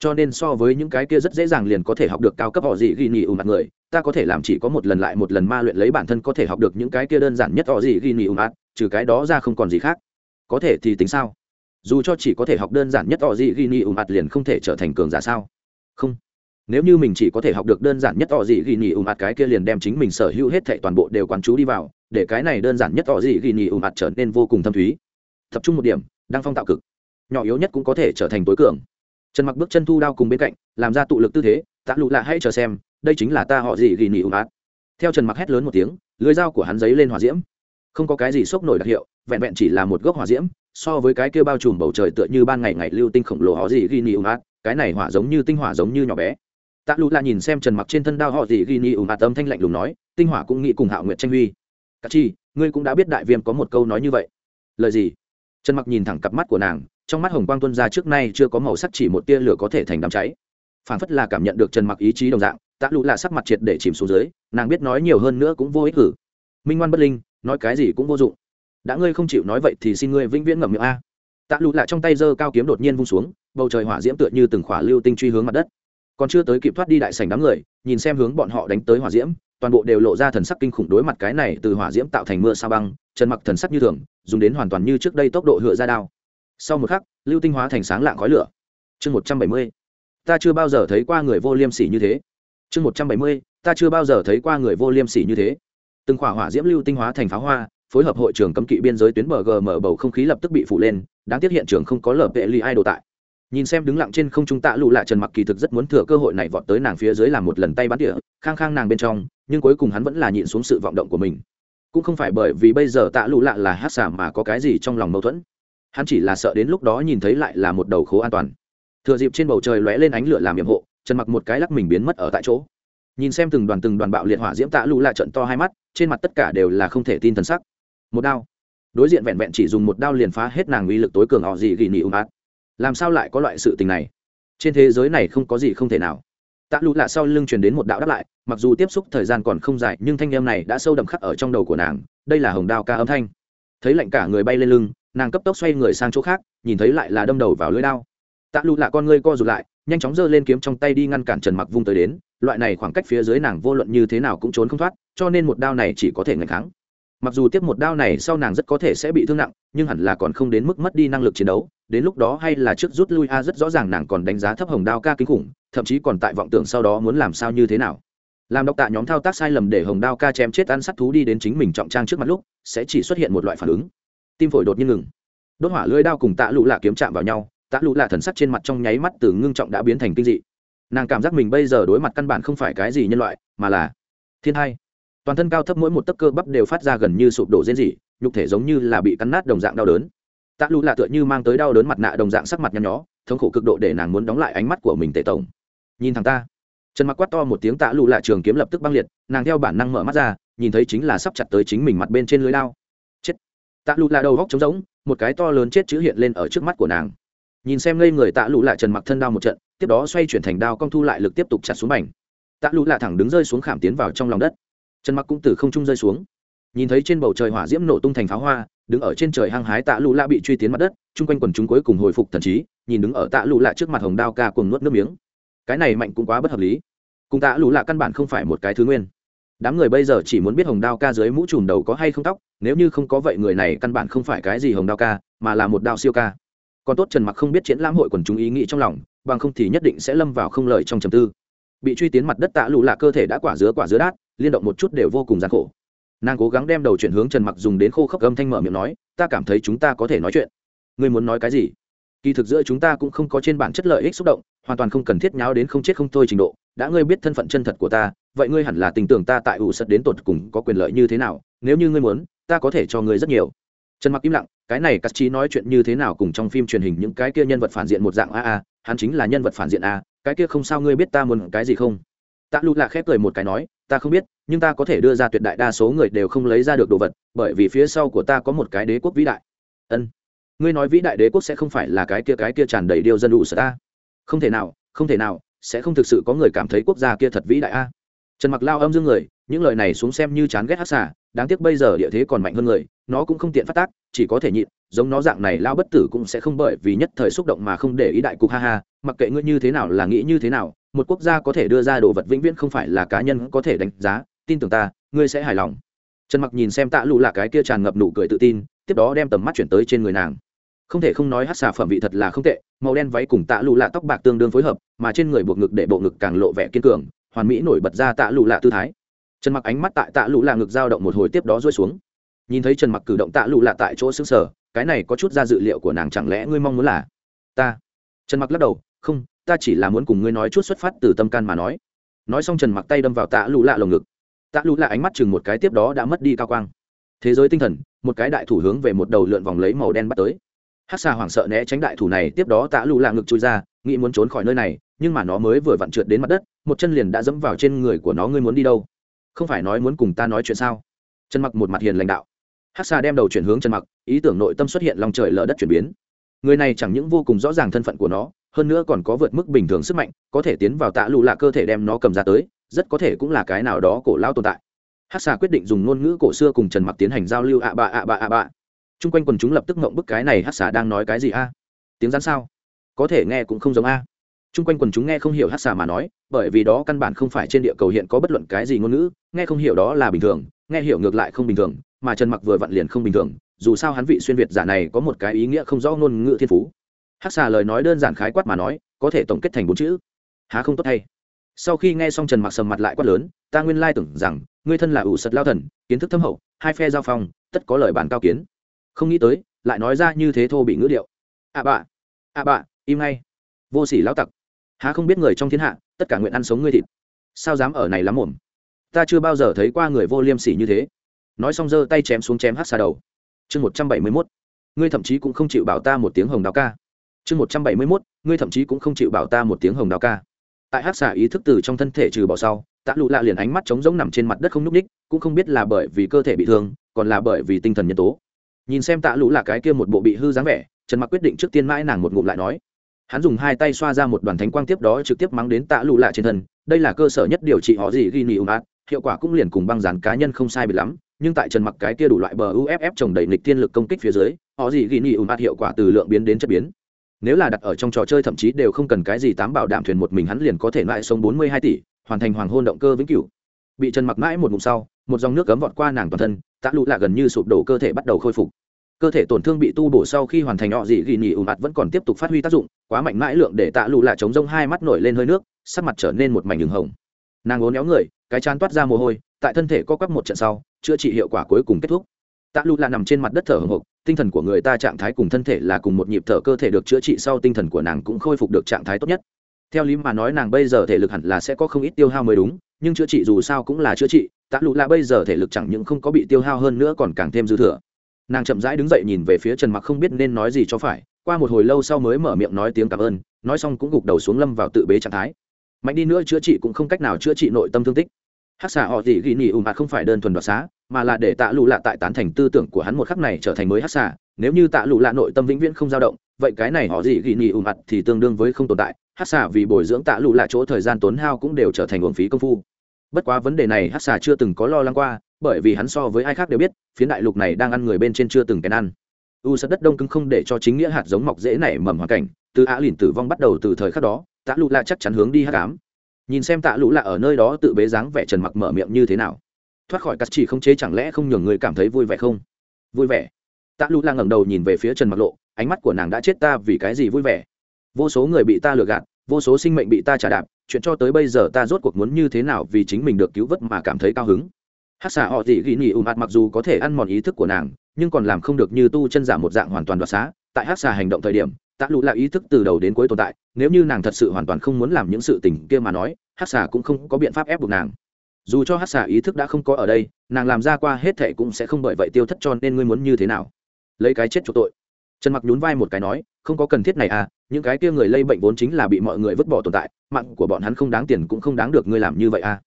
Cho nên so với những cái kia rất dễ dàng liền có thể học được cao cấp họ gì ghi nhì ùm ạt người, ta có thể làm chỉ có một lần lại một lần ma luyện lấy bản thân có thể học được những cái kia đơn giản nhất họ gì ghi nhì ùm ạt, trừ cái đó ra không còn gì khác. Có thể thì tính sao? Dù cho chỉ có thể học đơn giản nhất họ gì ghi ni um ùm ạt liền không thể trở thành cường giả sao? Không. Nếu như mình chỉ có thể học được đơn giản nhất họ gì ghi ni um ùm ạt cái kia liền đem chính mình sở hữu hết thệ toàn bộ đều quán chú đi vào, để cái này đơn giản nhất họ gì ghi ni um ùm ạt trở nên vô cùng thâm thúy. Tập trung một điểm đang phong tạo cực. Nhỏ yếu nhất cũng có thể trở thành tối cường. Trần mặc bước chân thu đao cùng bên cạnh, làm ra tụ lực tư thế, tạ lụ lạ hãy chờ xem, đây chính là ta họ gì ghi ni ùm ạt theo trần mặc hét lớn một tiếng lưới dao của hắn giấy lên hỏa diễm không có cái gì sốc nổi đặc hiệu, vẹn vẹn chỉ là một gốc hỏa diễm, so với cái kia bao trùm bầu trời tựa như ban ngày ngày lưu tinh khổng lồ họ gì ghi ni ùm ạt cái này hỏa giống như tinh hỏa giống như nhỏ bé. Tạ lụ là nhìn xem trần mặc trên thân đao họ gì ghi ni ùm ạt âm thanh lạnh lùng nói, tinh hỏa cũng nghĩ cùng hạo nguyệt tranh huy. Cả chi, ngươi cũng đã biết đại viêm có một câu nói như vậy. Lời gì? Trần mặc nhìn thẳng cặp mắt của nàng, trong mắt hồng quang tuân ra trước nay chưa có màu sắc chỉ một tia lửa có thể thành đám cháy. Phản phất là cảm nhận được trần mặc ý chí đồng dạng, tạ lụ là sắc mặt triệt để chìm xuống dưới, nàng biết nói nhiều hơn nữa cũng vô ích cử minh ngoan bất linh nói cái gì cũng vô dụng. Đã ngươi không chịu nói vậy thì xin ngươi vĩnh viễn ngậm miệng a. Tạ lụ lại trong tay giơ cao kiếm đột nhiên vung xuống, bầu trời hỏa diễm tựa như từng khỏa lưu tinh truy hướng mặt đất. Còn chưa tới kịp thoát đi đại sảnh đám người, nhìn xem hướng bọn họ đánh tới hỏa diễm, toàn bộ đều lộ ra thần sắc kinh khủng đối mặt cái này từ hỏa diễm tạo thành mưa sa băng, trần mặc thần sắc như thường, dùng đến hoàn toàn như trước đây tốc độ hựa ra đao. Sau một khắc, lưu tinh hóa thành sáng lạng khói lửa. Chương một trăm bảy mươi, ta chưa bao giờ thấy qua người vô liêm sỉ như thế. Chương một trăm bảy mươi, ta chưa bao giờ thấy qua người vô liêm sỉ như thế từng khỏa hỏa diễm lưu tinh hóa thành pháo hoa, phối hợp hội trường cấm kỵ biên giới tuyến bờ gm bầu không khí lập tức bị phủ lên, đáng tiếc hiện trường không có lở vệ ly ai đồ tại. Nhìn xem đứng lặng trên không trung tạ lụ lại trần mặc kỳ thực rất muốn thừa cơ hội này vọt tới nàng phía dưới làm một lần tay bắn địa khang khang nàng bên trong, nhưng cuối cùng hắn vẫn là nhịn xuống sự vọng động của mình. Cũng không phải bởi vì bây giờ tạ lụ lạ là hát xả mà có cái gì trong lòng mâu thuẫn. Hắn chỉ là sợ đến lúc đó nhìn thấy lại là một đầu khố an toàn. Thừa dịp trên bầu trời lóe lên ánh lửa làm nhiệm hộ, trần mặc một cái lắc mình biến mất ở tại chỗ. Nhìn xem từng đoàn từng đoàn bạo liệt hỏa diễm tạ lụ lạ trận to hai mắt trên mặt tất cả đều là không thể tin thần sắc. Một đao. Đối diện vẹn vẹn chỉ dùng một đao liền phá hết nàng uy lực tối cường họ gì ghi nị ung át làm sao lại có loại sự tình này? Trên thế giới này không có gì không thể nào. Tạ lụ lạ sau lưng truyền đến một đạo đáp lại, mặc dù tiếp xúc thời gian còn không dài, nhưng thanh em này đã sâu đậm khắc ở trong đầu của nàng. Đây là hồng đao ca âm thanh. Thấy lạnh cả người bay lên lưng, nàng cấp tốc xoay người sang chỗ khác, nhìn thấy lại là đâm đầu vào lưỡi đao. Tạ lụ lạ con ngươi co rụt lại nhanh chóng giơ lên kiếm trong tay đi ngăn cản trần mặc vung tới đến. Loại này khoảng cách phía dưới nàng vô luận như thế nào cũng trốn không thoát, cho nên một đao này chỉ có thể ngày kháng. Mặc dù tiếp một đao này sau nàng rất có thể sẽ bị thương nặng, nhưng hẳn là còn không đến mức mất đi năng lực chiến đấu. Đến lúc đó hay là trước rút lui a, rất rõ ràng nàng còn đánh giá thấp hồng đao ca kinh khủng, thậm chí còn tại vọng tưởng sau đó muốn làm sao như thế nào. Làm độc tạ nhóm thao tác sai lầm để hồng đao ca chém chết ăn sắt thú đi đến chính mình trọng trang trước mặt lúc, sẽ chỉ xuất hiện một loại phản ứng. Tim phổi đột nhiên ngừng. Đốt hỏa lưỡi đao cùng tạ lũ lạ kiếm chạm vào nhau tạ lụ lạ thần sắc trên mặt trong nháy mắt từ ngưng trọng đã biến thành kinh dị. Nàng cảm giác mình bây giờ đối mặt căn bản không phải cái gì nhân loại, mà là thiên hai. Toàn thân cao thấp mỗi một tấc cơ bắp đều phát ra gần như sụp đổ rên rỉ, nhục thể giống như là bị cắn nát đồng dạng đau đớn. Tạ lụ lạ tựa như mang tới đau đớn mặt nạ đồng dạng sắc mặt nhăn nhó, thống khổ cực độ để nàng muốn đóng lại ánh mắt của mình tệ tổng. Nhìn thằng ta. Trần mặc quát to một tiếng tạ lụ lạ trường kiếm lập tức băng liệt, nàng theo bản năng mở mắt ra, nhìn thấy chính là sắp chặt tới chính mình mặt bên trên lưới lao chết. Tạ lụ lạ đầu góc trống rỗng, một cái to lớn chết chữ hiện lên ở trước mắt của nàng nhìn xem ngây người tạ Lũ lạ trần mặc thân đao một trận, tiếp đó xoay chuyển thành đao cong thu lại lực tiếp tục chặt xuống mảnh tạ Lũ lạ thẳng đứng rơi xuống khảm tiến vào trong lòng đất. Trần mặc cũng từ không trung rơi xuống. Nhìn thấy trên bầu trời hỏa diễm nổ tung thành pháo hoa, đứng ở trên trời hăng hái tạ Lũ lạ bị truy tiến mặt đất, chung quanh quần chúng cuối cùng hồi phục thần trí, nhìn đứng ở tạ Lũ lạ trước mặt hồng đao ca cùng nuốt nước miếng. Cái này mạnh cũng quá bất hợp lý. Cùng tạ Lũ lạ căn bản không phải một cái thứ nguyên. Đám người bây giờ chỉ muốn biết hồng đao ca dưới mũ trùm đầu có hay không tóc, nếu như không có vậy người này căn bản không phải cái gì hồng đao ca, mà là một đao siêu ca còn tốt trần mặc không biết triển lãm hội quần chúng ý nghĩ trong lòng, bằng không thì nhất định sẽ lâm vào không lợi trong trầm tư. Bị truy tiến mặt đất tạ lụ là cơ thể đã quả dứa quả dứa đát, liên động một chút đều vô cùng gian khổ. Nàng cố gắng đem đầu chuyển hướng trần mặc dùng đến khô khốc âm thanh mở miệng nói, ta cảm thấy chúng ta có thể nói chuyện. Ngươi muốn nói cái gì? Kỳ thực giữa chúng ta cũng không có trên bản chất lợi ích xúc động, hoàn toàn không cần thiết nháo đến không chết không thôi trình độ. Đã ngươi biết thân phận chân thật của ta, vậy ngươi hẳn là tình tưởng ta tại ủ sật đến tột cùng có quyền lợi như thế nào? Nếu như ngươi muốn, ta có thể cho ngươi rất nhiều trần mặc im lặng, cái này cắt trí nói chuyện như thế nào cùng trong phim truyền hình những cái kia nhân vật phản diện một dạng, a a, hắn chính là nhân vật phản diện a, cái kia không sao ngươi biết ta muốn cái gì không? Tạ lụ lạ khép cười một cái nói, ta không biết, nhưng ta có thể đưa ra tuyệt đại đa số người đều không lấy ra được đồ vật, bởi vì phía sau của ta có một cái đế quốc vĩ đại. Ân. Ngươi nói vĩ đại đế quốc sẽ không phải là cái kia cái kia tràn đầy điều dân đủ sở ta? Không thể nào, không thể nào, sẽ không thực sự có người cảm thấy quốc gia kia thật vĩ đại a. Trần mặc lao âm dương người, những lời này xuống xem như chán ghét hát xả đáng tiếc bây giờ địa thế còn mạnh hơn người, nó cũng không tiện phát tác, chỉ có thể nhịn, giống nó dạng này lao bất tử cũng sẽ không bởi vì nhất thời xúc động mà không để ý đại cục, ha ha, mặc kệ ngươi như thế nào là nghĩ như thế nào, một quốc gia có thể đưa ra đồ vật vĩnh viễn không phải là cá nhân có thể đánh giá, tin tưởng ta, ngươi sẽ hài lòng. Trần mặc nhìn xem tạ lụ là cái kia tràn ngập nụ cười tự tin, tiếp đó đem tầm mắt chuyển tới trên người nàng. Không thể không nói hát xà phẩm vị thật là không tệ, màu đen váy cùng tạ lụ lạ tóc bạc tương đương phối hợp, mà trên người buộc ngực để bộ ngực càng lộ vẻ kiên cường, hoàn mỹ nổi bật ra tạ lụ lạ tư thái trần mặc ánh mắt tại tạ lũ là ngực dao động một hồi tiếp đó rơi xuống. Nhìn thấy trần mặc cử động tạ lũ là tại chỗ xứng sở cái này có chút ra dự liệu của nàng chẳng lẽ ngươi mong muốn là ta? Trần mặc lắc đầu, không, ta chỉ là muốn cùng ngươi nói chút xuất phát từ tâm can mà nói. Nói xong trần mặc tay đâm vào tạ lũ lạ lồng ngực. Tạ lũ lạ ánh mắt chừng một cái tiếp đó đã mất đi cao quang. Thế giới tinh thần, một cái đại thủ hướng về một đầu lượn vòng lấy màu đen bắt tới. Hát xà hoảng sợ né tránh đại thủ này, tiếp đó tạ lũ lạ ngực chui ra, nghĩ muốn trốn khỏi nơi này, nhưng mà nó mới vừa vặn trượt đến mặt đất, một chân liền đã dẫm vào trên người của nó, ngươi muốn đi đâu? Không phải nói muốn cùng ta nói chuyện sao? Trần mặc một mặt hiền lãnh đạo. Hát xà đem đầu chuyển hướng trần mặc, ý tưởng nội tâm xuất hiện lòng trời lở đất chuyển biến. Người này chẳng những vô cùng rõ ràng thân phận của nó, hơn nữa còn có vượt mức bình thường sức mạnh, có thể tiến vào tạ lụ lạ cơ thể đem nó cầm ra tới, rất có thể cũng là cái nào đó cổ lao tồn tại. Hát xà quyết định dùng ngôn ngữ cổ xưa cùng trần mặc tiến hành giao lưu ạ bạ ạ bạ ạ bạ. Chung quanh quần chúng lập tức ngộng bức cái này hát xà đang nói cái gì a? Tiếng rắn sao? Có thể nghe cũng không giống a chung quanh quần chúng nghe không hiểu hát xà mà nói, bởi vì đó căn bản không phải trên địa cầu hiện có bất luận cái gì ngôn ngữ, nghe không hiểu đó là bình thường, nghe hiểu ngược lại không bình thường, mà trần mặc vừa vặn liền không bình thường, dù sao hắn vị xuyên việt giả này có một cái ý nghĩa không rõ ngôn ngữ thiên phú. Hát xà lời nói đơn giản khái quát mà nói, có thể tổng kết thành bốn chữ. Há không tốt hay? Sau khi nghe xong trần mặc sầm mặt lại quát lớn, ta nguyên lai tưởng rằng, ngươi thân là ủ sật lao thần, kiến thức thâm hậu, hai phe giao phong, tất có lời bản cao kiến. Không nghĩ tới, lại nói ra như thế thô bị ngữ điệu. À bạ à bạ im ngay. Vô sỉ lão tặc há không biết người trong thiên hạ, tất cả nguyện ăn sống ngươi thịt. Sao dám ở này lắm mồm? Ta chưa bao giờ thấy qua người vô liêm sỉ như thế. Nói xong giơ tay chém xuống chém hát xa đầu. Chương một trăm bảy mươi mốt. Ngươi thậm chí cũng không chịu bảo ta một tiếng hồng đào ca. Chương một trăm bảy mươi mốt. Ngươi thậm chí cũng không chịu bảo ta một tiếng hồng đào ca. Tại hát xà ý thức từ trong thân thể trừ bỏ sau, tạ lụ lạ liền ánh mắt trống rỗng nằm trên mặt đất không n ú c ních cũng không biết là bởi vì cơ thể bị thương, còn là bởi vì tinh thần nhân tố. Nhìn xem tạ lũ là cái kia một bộ bị hư dáng vẻ, trần mặc quyết định trước tiên mãi nàng một ngụm lại nói hắn dùng hai tay xoa ra một đoàn thánh quang tiếp đó trực tiếp mắng đến tạ lụ lạ trên thân. Đây là cơ sở nhất điều trị họ gì ghi nỉ ủng ạt. Hiệu quả cũng liền cùng băng dán cá nhân không sai biệt lắm, nhưng tại trần mặc cái kia đủ loại bờ uff trồng đầy nịch tiên lực công kích phía dưới, họ gì ghi nỉ ủng ạt hiệu quả từ lượng biến đến chất biến. Nếu là đặt ở trong trò chơi thậm chí đều không cần cái gì tám bảo đảm thuyền một mình hắn liền có thể loại sông bốn mươi hai tỷ, hoàn thành hoàng hôn động cơ vĩnh cửu. Bị trần mặc mãi một ngụm sau, một dòng nước cấm vọt qua nàng toàn thân, tạ lụ lạ gần như sụp đổ cơ thể bắt đầu khôi phục cơ thể tổn thương bị tu bổ sau khi hoàn thành họ dị ghi nhì ủ mặt vẫn còn tiếp tục phát huy tác dụng, quá mạnh mãi lượng để tạ lụ lạ chống rông hai mắt nổi lên hơi nước, sắc mặt trở nên một mảnh đường hồng. Nàng ố néo người, cái chán toát ra mồ hôi, tại thân thể co quắp một trận sau, chữa trị hiệu quả cuối cùng kết thúc. Tạ lụ lạ nằm trên mặt đất thở hồng hộc, tinh thần của người ta trạng thái cùng thân thể là cùng một nhịp thở cơ thể được chữa trị sau tinh thần của nàng cũng khôi phục được trạng thái tốt nhất. Theo lý mà nói nàng bây giờ thể lực hẳn là sẽ có không ít tiêu hao mới đúng, nhưng chữa trị dù sao cũng là chữa trị, tạ lụ lạ bây giờ thể lực chẳng những không có bị tiêu hao hơn nữa còn càng thêm dư thừa nàng chậm rãi đứng dậy nhìn về phía trần mặc không biết nên nói gì cho phải. Qua một hồi lâu sau mới mở miệng nói tiếng cảm ơn, nói xong cũng gục đầu xuống lâm vào tự bế trạng thái. Mạnh đi nữa chữa trị cũng không cách nào chữa trị nội tâm thương tích. Hát xạ họ gì ghi nhì ùm ạt không phải đơn thuần đoạt xá, mà là để tạ lụ lạ tại tán thành tư tưởng của hắn một khắc này trở thành mới hát xạ nếu như tạ lụ lạ nội tâm vĩnh viễn không dao động, vậy cái này họ gì ghi nhì ùm ạt thì tương đương với không tồn tại. Hát xạ vì bồi dưỡng tạ lụ lạ chỗ thời gian tốn hao cũng đều trở thành uổng phí công phu. Bất quá vấn đề này hát xạ chưa từng có lo lắng qua bởi vì hắn so với ai khác đều biết, phiến đại lục này đang ăn người bên trên chưa từng kén ăn. U sật đất đông cứng không để cho chính nghĩa hạt giống mọc dễ nảy mầm hoàn cảnh, từ á lìn tử vong bắt đầu từ thời khắc đó, tạ lụ lạ chắc chắn hướng đi hát cám nhìn xem tạ lụ lạ ở nơi đó tự bế dáng vẻ trần mặc mở miệng như thế nào. Thoát khỏi cắt chỉ không chế chẳng lẽ không nhường người cảm thấy vui vẻ không? Vui vẻ. Tạ lụ lạ ngẩng đầu nhìn về phía trần mặc lộ, ánh mắt của nàng đã chết ta vì cái gì vui vẻ? Vô số người bị ta lừa gạt, vô số sinh mệnh bị ta trả đạp, chuyện cho tới bây giờ ta rốt cuộc muốn như thế nào vì chính mình được cứu vớt mà cảm thấy cao hứng? Hát xà họ dị ghi nhị ùm ạt mặc dù có thể ăn mòn ý thức của nàng, nhưng còn làm không được như tu chân giả một dạng hoàn toàn đoạt xá. Tại hát xà hành động thời điểm, tạ lụ là ý thức từ đầu đến cuối tồn tại, nếu như nàng thật sự hoàn toàn không muốn làm những sự tình kia mà nói, hát xà cũng không có biện pháp ép buộc nàng. Dù cho hát xà ý thức đã không có ở đây, nàng làm ra qua hết thệ cũng sẽ không bởi vậy tiêu thất cho nên ngươi muốn như thế nào? Lấy cái chết cho tội. Trần mặc nhún vai một cái nói, không có cần thiết này à những cái kia người lây bệnh vốn chính là bị mọi người vứt bỏ tồn tại, mạng của bọn hắn không đáng tiền cũng không đáng được ngươi làm như vậy à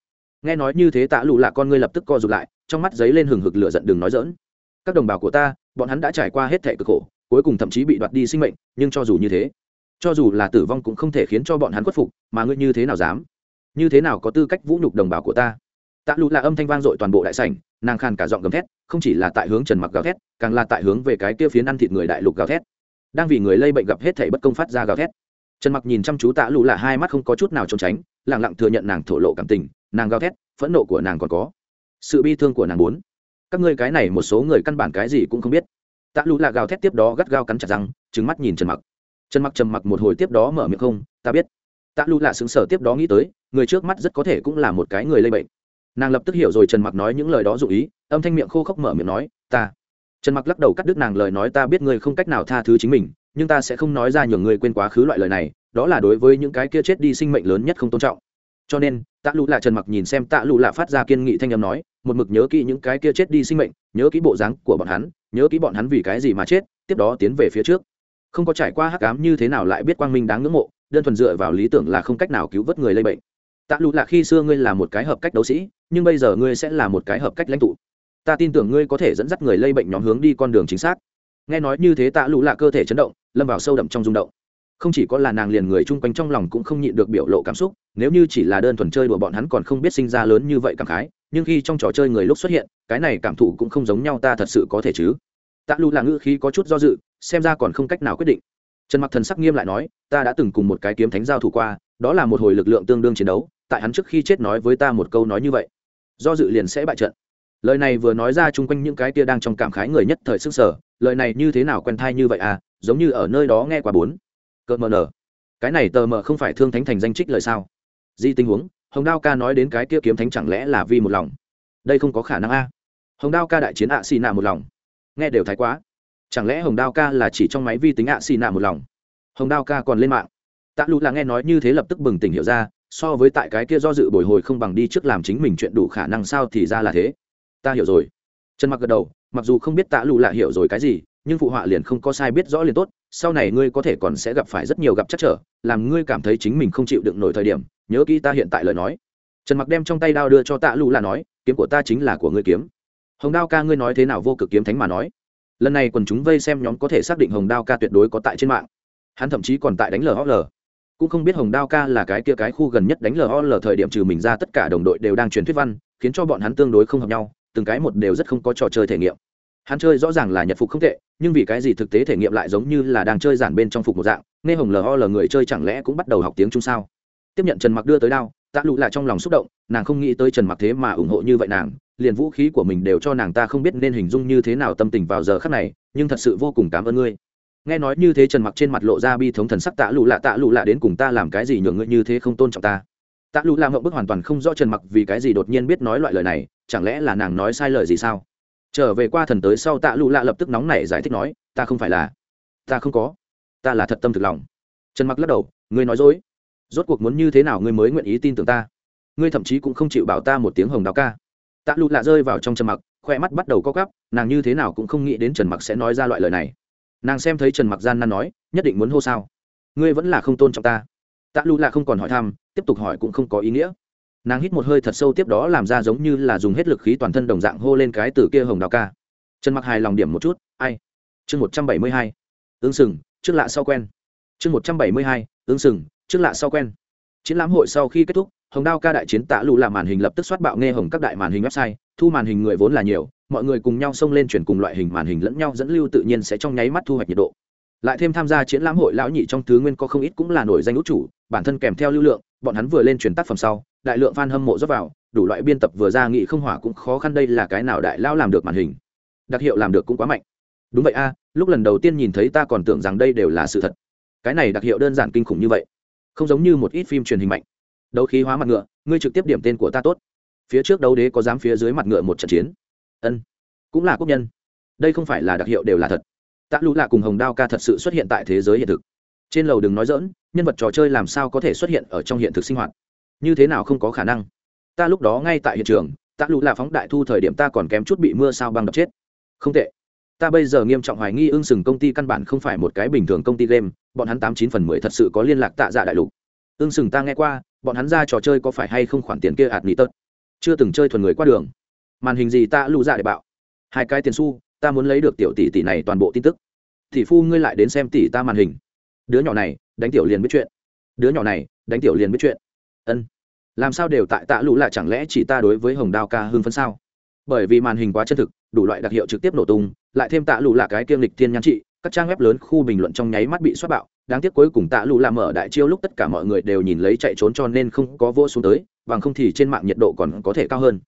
nghe nói như thế tạ lụ lạ con ngươi lập tức co rụt lại, trong mắt giấy lên hừng hực lửa giận đừng nói dỡn các đồng bào của ta, bọn hắn đã trải qua hết thẻ cực khổ, cuối cùng thậm chí bị đoạt đi sinh mệnh, nhưng cho dù như thế, cho dù là tử vong cũng không thể khiến cho bọn hắn khuất phục, mà ngươi như thế nào dám? Như thế nào có tư cách vũ nhục đồng bào của ta? Tạ lụ là âm thanh vang dội toàn bộ đại sảnh, nàng khàn cả giọng gầm thét, không chỉ là tại hướng trần mặc gào thét, càng là tại hướng về cái kia phiến ăn thịt người đại lục gào thét. Đang vì người lây bệnh gặp hết thể bất công phát ra gào thét. Trần mặc nhìn chăm chú tạ lụ là hai mắt không có chút nào trốn tránh lẳng lặng thừa nhận nàng thổ lộ cảm tình nàng gào thét, phẫn nộ của nàng còn có. Sự bi thương của nàng muốn các ngươi cái này một số người căn bản cái gì cũng không biết. Tạ lũ là gào thét tiếp đó gắt gao cắn chặt răng trứng mắt nhìn trần mặc. Trần mặc trầm mặc một hồi tiếp đó mở miệng không, ta biết. Tạ lũ là xứng sở tiếp đó nghĩ tới, người trước mắt rất có thể cũng là một cái người lây bệnh. Nàng lập tức hiểu rồi trần mặc nói những lời đó dụ ý, âm thanh miệng khô khốc mở miệng nói, ta. Trần mặc lắc đầu cắt đứt nàng lời nói, ta biết ngươi không cách nào tha thứ chính mình, nhưng ta sẽ không nói ra nhường ngươi quên quá khứ loại lời này, đó là đối với những cái kia chết đi sinh mệnh lớn nhất không tôn trọng cho nên, tạ lụ lạ trần mặc nhìn xem tạ lụ lạ phát ra kiên nghị thanh âm nói, một mực nhớ kỹ những cái kia chết đi sinh mệnh, nhớ kỹ bộ dáng của bọn hắn, nhớ kỹ bọn hắn vì cái gì mà chết, tiếp đó tiến về phía trước. Không có trải qua hắc ám như thế nào lại biết quang minh đáng ngưỡng mộ, đơn thuần dựa vào lý tưởng là không cách nào cứu vớt người lây bệnh. Tạ lụ lạ, khi xưa ngươi là một cái hợp cách đấu sĩ, nhưng bây giờ ngươi sẽ là một cái hợp cách lãnh tụ. Ta tin tưởng ngươi có thể dẫn dắt người lây bệnh nhóm hướng đi con đường chính xác. Nghe nói như thế, tạ lụ lạ cơ thể chấn động, lâm vào sâu đậm trong rung động không chỉ có là nàng liền người chung quanh trong lòng cũng không nhịn được biểu lộ cảm xúc, nếu như chỉ là đơn thuần chơi đùa bọn hắn còn không biết sinh ra lớn như vậy cảm khái, nhưng khi trong trò chơi người lúc xuất hiện, cái này cảm thụ cũng không giống nhau ta thật sự có thể chứ. Tạ lụ là ngữ khí có chút do dự, xem ra còn không cách nào quyết định. Trần mặc thần sắc nghiêm lại nói, ta đã từng cùng một cái kiếm thánh giao thủ qua, đó là một hồi lực lượng tương đương chiến đấu, tại hắn trước khi chết nói với ta một câu nói như vậy. Do dự liền sẽ bại trận. Lời này vừa nói ra chung quanh những cái kia đang trong cảm khái người nhất thời sức sở lời này như thế nào quen thai như vậy à giống như ở nơi đó nghe qua bốn cợt mờ nở cái này tờ mờ không phải thương thánh thành danh trích lời sao? Di tình huống, hồng đao ca nói đến cái kia kiếm thánh chẳng lẽ là vì một lòng? Đây không có khả năng a. Hồng đao ca đại chiến ạ xì nạ một lòng. Nghe đều thái quá. Chẳng lẽ hồng đao ca là chỉ trong máy vi tính ạ xì nạ một lòng? Hồng đao ca còn lên mạng. Tạ lụ là nghe nói như thế lập tức bừng tỉnh hiểu ra, so với tại cái kia do dự bồi hồi không bằng đi trước làm chính mình chuyện đủ khả năng sao thì ra là thế. Ta hiểu rồi. Trần mặc gật đầu, mặc dù không biết tạ lụ là hiểu rồi cái gì, nhưng phụ họa liền không có sai biết rõ liền tốt sau này ngươi có thể còn sẽ gặp phải rất nhiều gặp chắc trở, làm ngươi cảm thấy chính mình không chịu đựng nổi thời điểm, nhớ kỹ ta hiện tại lời nói. Trần mặc đem trong tay đao đưa cho tạ Lũ là nói, kiếm của ta chính là của ngươi kiếm. Hồng đao ca ngươi nói thế nào vô cực kiếm thánh mà nói? Lần này quần chúng vây xem nhóm có thể xác định hồng đao ca tuyệt đối có tại trên mạng. Hắn thậm chí còn tại đánh lhl cũng không biết hồng đao ca là cái kia cái khu gần nhất đánh lhl thời điểm trừ mình ra tất cả đồng đội đều đang truyền thuyết văn, khiến cho bọn hắn tương đối không hợp nhau, từng cái một đều rất không có trò chơi thể nghiệm hắn chơi rõ ràng là nhật phục không tệ, nhưng vì cái gì thực tế thể nghiệm lại giống như là đang chơi giản bên trong phục một dạng, nghe hồng lol người chơi chẳng lẽ cũng bắt đầu học tiếng trung sao? Tiếp nhận trần mặc đưa tới đao, tạ lụ lại trong lòng xúc động, nàng không nghĩ tới trần mặc thế mà ủng hộ như vậy nàng, liền vũ khí của mình đều cho nàng ta không biết nên hình dung như thế nào tâm tình vào giờ khắc này, nhưng thật sự vô cùng cảm ơn ngươi. Nghe nói như thế trần mặc trên mặt lộ ra bi thống thần sắc, tạ lụ lạ tạ lụ lạ đến cùng ta làm cái gì nhường ngươi như thế không tôn trọng ta? Tạ lụ lạ ngậm bức hoàn toàn không rõ trần mặc vì cái gì đột nhiên biết nói loại lời này, chẳng lẽ là nàng nói sai lời gì sao? Trở về qua thần tới sau tạ lụ lạ lập tức nóng nảy giải thích nói, ta không phải là, ta không có, ta là thật tâm thực lòng. Trần mặc lắc đầu, ngươi nói dối. Rốt cuộc muốn như thế nào ngươi mới nguyện ý tin tưởng ta? Ngươi thậm chí cũng không chịu bảo ta một tiếng hồng đào ca. Tạ lụ lạ rơi vào trong trần mặc, khoe mắt bắt đầu co cắp nàng như thế nào cũng không nghĩ đến trần mặc sẽ nói ra loại lời này. Nàng xem thấy trần mặc gian nan nói, nhất định muốn hô sao? Ngươi vẫn là không tôn trọng ta. Tạ lụ lạ không còn hỏi thăm, tiếp tục hỏi cũng không có ý nghĩa nàng hít một hơi thật sâu tiếp đó làm ra giống như là dùng hết lực khí toàn thân đồng dạng hô lên cái từ kia hồng đào ca. Trần mặc hài lòng điểm một chút, ai? Chương một trăm bảy mươi hai, ứng sừng, trước lạ sau quen. Chương một trăm bảy mươi hai, ứng sừng, trước lạ sau quen. Triển lãm hội sau khi kết thúc, hồng đao ca đại chiến tạ lụ làm màn hình lập tức xoát bạo nghe hồng các đại màn hình website, thu màn hình người vốn là nhiều, mọi người cùng nhau xông lên chuyển cùng loại hình màn hình lẫn nhau dẫn lưu tự nhiên sẽ trong nháy mắt thu hoạch nhiệt độ. Lại thêm tham gia triển lãm hội lão nhị trong thứ nguyên có không ít cũng là nổi danh út chủ, bản thân kèm theo lưu lượng bọn hắn vừa lên truyền tác phẩm sau, đại lượng fan hâm mộ dốc vào, đủ loại biên tập vừa ra nghị không hỏa cũng khó khăn đây là cái nào đại lao làm được màn hình. Đặc hiệu làm được cũng quá mạnh. Đúng vậy a, lúc lần đầu tiên nhìn thấy ta còn tưởng rằng đây đều là sự thật. Cái này đặc hiệu đơn giản kinh khủng như vậy. Không giống như một ít phim truyền hình mạnh. Đấu khí hóa mặt ngựa, ngươi trực tiếp điểm tên của ta tốt. Phía trước đấu đế có dám phía dưới mặt ngựa một trận chiến? Ân, cũng là quốc nhân. Đây không phải là đặc hiệu đều là thật. Tạ lũ lạ cùng hồng đao ca thật sự xuất hiện tại thế giới hiện thực trên lầu đừng nói dỡn nhân vật trò chơi làm sao có thể xuất hiện ở trong hiện thực sinh hoạt? Như thế nào không có khả năng? Ta lúc đó ngay tại hiện trường, tạ lũ là phóng đại thu thời điểm ta còn kém chút bị mưa sao băng đập chết. Không tệ. Ta bây giờ nghiêm trọng hoài nghi ưng sừng công ty căn bản không phải một cái bình thường công ty game, bọn hắn tám chín phần mười thật sự có liên lạc tạ dạ đại lục. Ưng sừng ta nghe qua, bọn hắn ra trò chơi có phải hay không khoản tiền kia ạt nỉ tớt? Chưa từng chơi thuần người qua đường. Màn hình gì ta lụ dạ để bạo hai cái tiền xu, ta muốn lấy được tiểu tỷ tỷ này toàn bộ tin tức. Tỷ phu ngươi lại đến xem tỷ ta màn hình đứa nhỏ này, đánh tiểu liền biết chuyện. Đứa nhỏ này, đánh tiểu liền biết chuyện. Ân. Làm sao đều tại tạ lũ lại chẳng lẽ chỉ ta đối với hồng đao ca hưng phấn sao? Bởi vì màn hình quá chân thực, đủ loại đặc hiệu trực tiếp nổ tung, lại thêm tạ lũ là cái kiêm lịch thiên nhan trị, các trang web lớn khu bình luận trong nháy mắt bị xóa bạo. Đáng tiếc cuối cùng tạ lũ làm mở đại chiêu lúc tất cả mọi người đều nhìn lấy chạy trốn cho nên không có vô xuống tới, bằng không thì trên mạng nhiệt độ còn có thể cao hơn.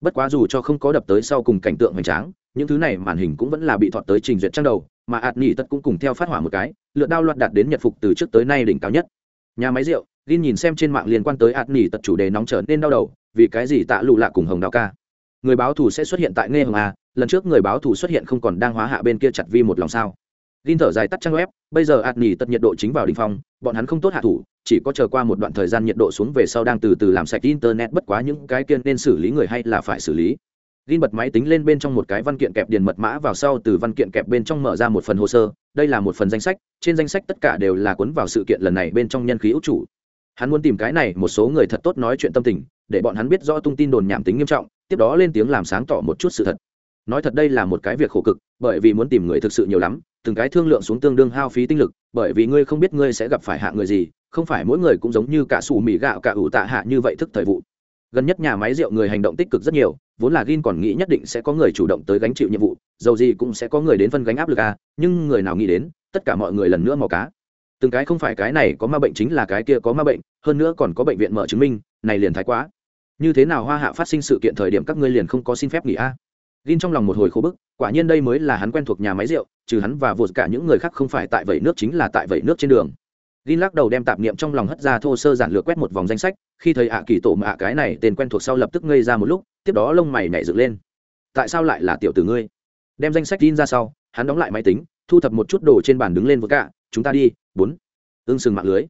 Bất quá dù cho không có đập tới sau cùng cảnh tượng hoành tráng những thứ này màn hình cũng vẫn là bị thọt tới trình duyệt trang đầu, mà ạt nhị tất cũng cùng theo phát hỏa một cái, lượt đao loạt đạt đến nhật phục từ trước tới nay đỉnh cao nhất. Nhà máy rượu, gin nhìn xem trên mạng liên quan tới ạt nhị tật chủ đề nóng trở nên đau đầu, vì cái gì tạ lụ lạ cùng hồng đào ca? Người báo thù sẽ xuất hiện tại nghe hồng a, lần trước người báo thù xuất hiện không còn đang hóa hạ bên kia chặt vi một lòng sao. Gin thở dài tắt trang web, bây giờ ạt nhị tật nhiệt độ chính vào đỉnh phong, bọn hắn không tốt hạ thủ, chỉ có chờ qua một đoạn thời gian nhiệt độ xuống về sau đang từ từ làm sạch internet bất quá những cái kia nên xử lý người hay là phải xử lý. Gin bật máy tính lên bên trong một cái văn kiện kẹp điền mật mã vào sau từ văn kiện kẹp bên trong mở ra một phần hồ sơ, đây là một phần danh sách, trên danh sách tất cả đều là cuốn vào sự kiện lần này bên trong nhân khí ưu chủ. Hắn muốn tìm cái này một số người thật tốt nói chuyện tâm tình, để bọn hắn biết rõ tung tin đồn nhảm tính nghiêm trọng, tiếp đó lên tiếng làm sáng tỏ một chút sự thật. Nói thật đây là một cái việc khổ cực, bởi vì muốn tìm người thực sự nhiều lắm, từng cái thương lượng xuống tương đương hao phí tinh lực, bởi vì ngươi không biết ngươi sẽ gặp phải hạ người gì, không phải mỗi người cũng giống như cả sủ mì gạo cả ủ tạ hạ như vậy thức thời vụ gần nhất nhà máy rượu người hành động tích cực rất nhiều, vốn là gin còn nghĩ nhất định sẽ có người chủ động tới gánh chịu nhiệm vụ, dầu gì cũng sẽ có người đến phân gánh áp lực a nhưng người nào nghĩ đến, tất cả mọi người lần nữa mò cá. Từng cái không phải cái này có ma bệnh chính là cái kia có ma bệnh, hơn nữa còn có bệnh viện mở chứng minh, này liền thái quá. Như thế nào hoa hạ phát sinh sự kiện thời điểm các ngươi liền không có xin phép nghỉ a à? gin trong lòng một hồi khô bức, quả nhiên đây mới là hắn quen thuộc nhà máy rượu, trừ hắn và vượt cả những người khác không phải tại vẩy nước chính là tại vẩy nước trên đường. Gin lắc đầu đem tạp niệm trong lòng hất ra thô sơ giản lược quét một vòng danh sách, khi thấy ạ kỳ tổ mạ cái này tên quen thuộc sau lập tức ngây ra một lúc, tiếp đó lông mày nhảy dựng lên. Tại sao lại là tiểu tử ngươi? Đem danh sách Gin ra sau, hắn đóng lại máy tính, thu thập một chút đồ trên bàn đứng lên với cả, chúng ta đi, bốn. Ưng sừng mạng lưới.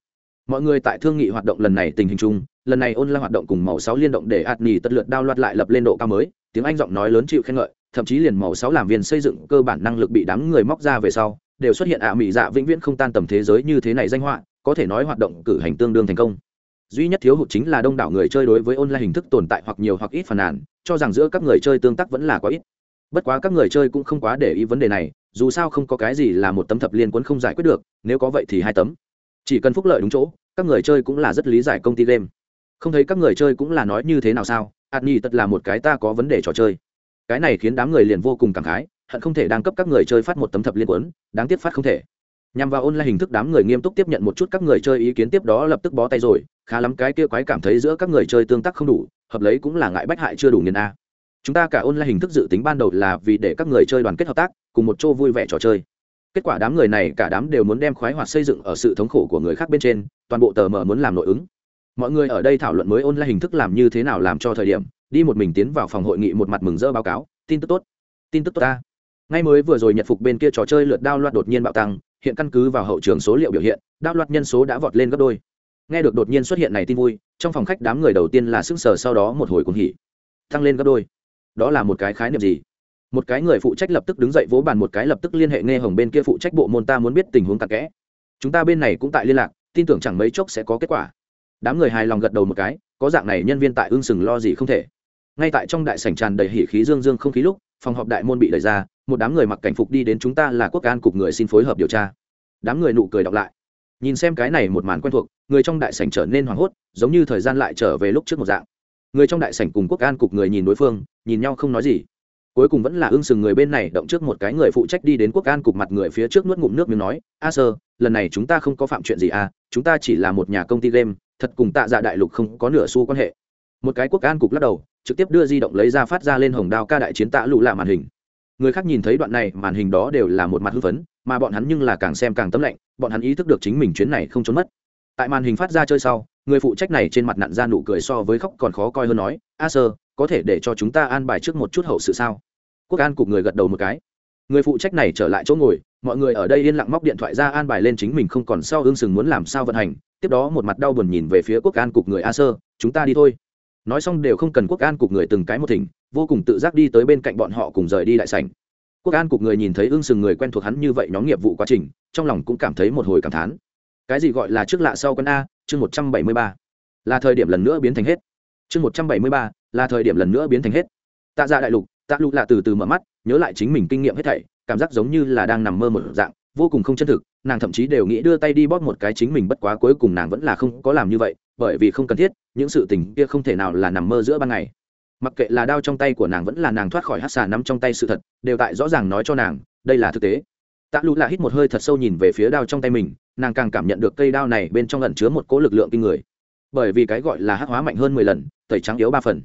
Mọi người tại thương nghị hoạt động lần này tình hình chung, lần này ôn la hoạt động cùng màu sáu liên động để ạt nhì tất lượt đao loạt lại lập lên độ cao mới, tiếng Anh giọng nói lớn chịu khen ngợi, thậm chí liền màu sáu làm viên xây dựng cơ bản năng lực bị đám người móc ra về sau, đều xuất hiện ạ à mỹ dạ vĩnh viễn không tan tầm thế giới như thế này danh họa, có thể nói hoạt động cử hành tương đương thành công. Duy nhất thiếu hụt chính là đông đảo người chơi đối với online hình thức tồn tại hoặc nhiều hoặc ít phàn nàn, cho rằng giữa các người chơi tương tác vẫn là quá ít. Bất quá các người chơi cũng không quá để ý vấn đề này, dù sao không có cái gì là một tấm thập liên quấn không giải quyết được, nếu có vậy thì hai tấm. Chỉ cần phúc lợi đúng chỗ, các người chơi cũng là rất lý giải công ty game. Không thấy các người chơi cũng là nói như thế nào sao? Ạt nhi tất là một cái ta có vấn đề trò chơi. Cái này khiến đám người liền vô cùng cảm khái hận không thể đang cấp các người chơi phát một tấm thập liên quấn đáng tiếc phát không thể. Nhằm vào online hình thức đám người nghiêm túc tiếp nhận một chút các người chơi ý kiến tiếp đó lập tức bó tay rồi, khá lắm cái kia quái cảm thấy giữa các người chơi tương tác không đủ, hợp lấy cũng là ngại bách hại chưa đủ nghiền a. Chúng ta cả online hình thức dự tính ban đầu là vì để các người chơi đoàn kết hợp tác, cùng một chỗ vui vẻ trò chơi. Kết quả đám người này cả đám đều muốn đem khoái hoạt xây dựng ở sự thống khổ của người khác bên trên, toàn bộ tờ mờ muốn làm nội ứng. Mọi người ở đây thảo luận mới online hình thức làm như thế nào làm cho thời điểm, đi một mình tiến vào phòng hội nghị một mặt mừng rỡ báo cáo, tin tức tốt. Tin tức tốt ta ngay mới vừa rồi nhật phục bên kia trò chơi lượt đao loạt đột nhiên bạo tăng, hiện căn cứ vào hậu trường số liệu biểu hiện, đao loạt nhân số đã vọt lên gấp đôi. Nghe được đột nhiên xuất hiện này tin vui, trong phòng khách đám người đầu tiên là sức sờ sau đó một hồi cuồng hỉ. Tăng lên gấp đôi. Đó là một cái khái niệm gì? Một cái người phụ trách lập tức đứng dậy vỗ bàn, một cái lập tức liên hệ nghe hồng bên kia phụ trách bộ môn ta muốn biết tình huống tạc kẽ. Chúng ta bên này cũng tại liên lạc, tin tưởng chẳng mấy chốc sẽ có kết quả. Đám người hài lòng gật đầu một cái, có dạng này nhân viên tại ương sừng lo gì không thể. Ngay tại trong đại sảnh tràn đầy hỉ khí dương dương không khí lúc, phòng họp đại môn bị đẩy ra một đám người mặc cảnh phục đi đến chúng ta là quốc an cục người xin phối hợp điều tra. Đám người nụ cười đọc lại. Nhìn xem cái này một màn quen thuộc, người trong đại sảnh trở nên hoảng hốt, giống như thời gian lại trở về lúc trước một dạng. Người trong đại sảnh cùng quốc an cục người nhìn đối phương, nhìn nhau không nói gì. Cuối cùng vẫn là ưng sừng người bên này động trước một cái người phụ trách đi đến quốc an cục mặt người phía trước nuốt ngụm nước miếng nói, a sơ, lần này chúng ta không có phạm chuyện gì à chúng ta chỉ là một nhà công ty game, thật cùng tạ dạ đại lục không có nửa xu quan hệ. Một cái quốc an cục lắc đầu, trực tiếp đưa di động lấy ra phát ra lên hồng đao ca đại chiến tạ lụ lạ màn hình người khác nhìn thấy đoạn này màn hình đó đều là một mặt hư phấn, mà bọn hắn nhưng là càng xem càng tấm lạnh, bọn hắn ý thức được chính mình chuyến này không trốn mất. Tại màn hình phát ra chơi sau, người phụ trách này trên mặt nặn ra nụ cười so với khóc còn khó coi hơn nói, a sơ, có thể để cho chúng ta an bài trước một chút hậu sự sao? Quốc an cục người gật đầu một cái. Người phụ trách này trở lại chỗ ngồi, mọi người ở đây yên lặng móc điện thoại ra an bài lên chính mình không còn sau ương sừng muốn làm sao vận hành, tiếp đó một mặt đau buồn nhìn về phía quốc an cục người a sơ, chúng ta đi thôi nói xong đều không cần quốc an cục người từng cái một thỉnh, vô cùng tự giác đi tới bên cạnh bọn họ cùng rời đi đại sảnh. Quốc an cục người nhìn thấy ương sừng người quen thuộc hắn như vậy nhóm nghiệp vụ quá trình, trong lòng cũng cảm thấy một hồi cảm thán. Cái gì gọi là trước lạ sau quân a, chương một trăm bảy mươi ba. Là thời điểm lần nữa biến thành hết. Chương một trăm bảy mươi ba, là thời điểm lần nữa biến thành hết. Tạ ra đại lục, tạ lục lạ từ từ mở mắt, nhớ lại chính mình kinh nghiệm hết thảy, cảm giác giống như là đang nằm mơ một dạng, vô cùng không chân thực, nàng thậm chí đều nghĩ đưa tay đi bóp một cái chính mình bất quá cuối cùng nàng vẫn là không có làm như vậy bởi vì không cần thiết, những sự tình kia không thể nào là nằm mơ giữa ban ngày. Mặc kệ là đao trong tay của nàng vẫn là nàng thoát khỏi hát xà nắm trong tay sự thật, đều tại rõ ràng nói cho nàng, đây là thực tế. Tạ lũ lạ hít một hơi thật sâu nhìn về phía đao trong tay mình, nàng càng cảm nhận được cây đao này bên trong lẩn chứa một cỗ lực lượng kinh người. Bởi vì cái gọi là hắc hóa mạnh hơn mười lần, tẩy trắng yếu ba phần.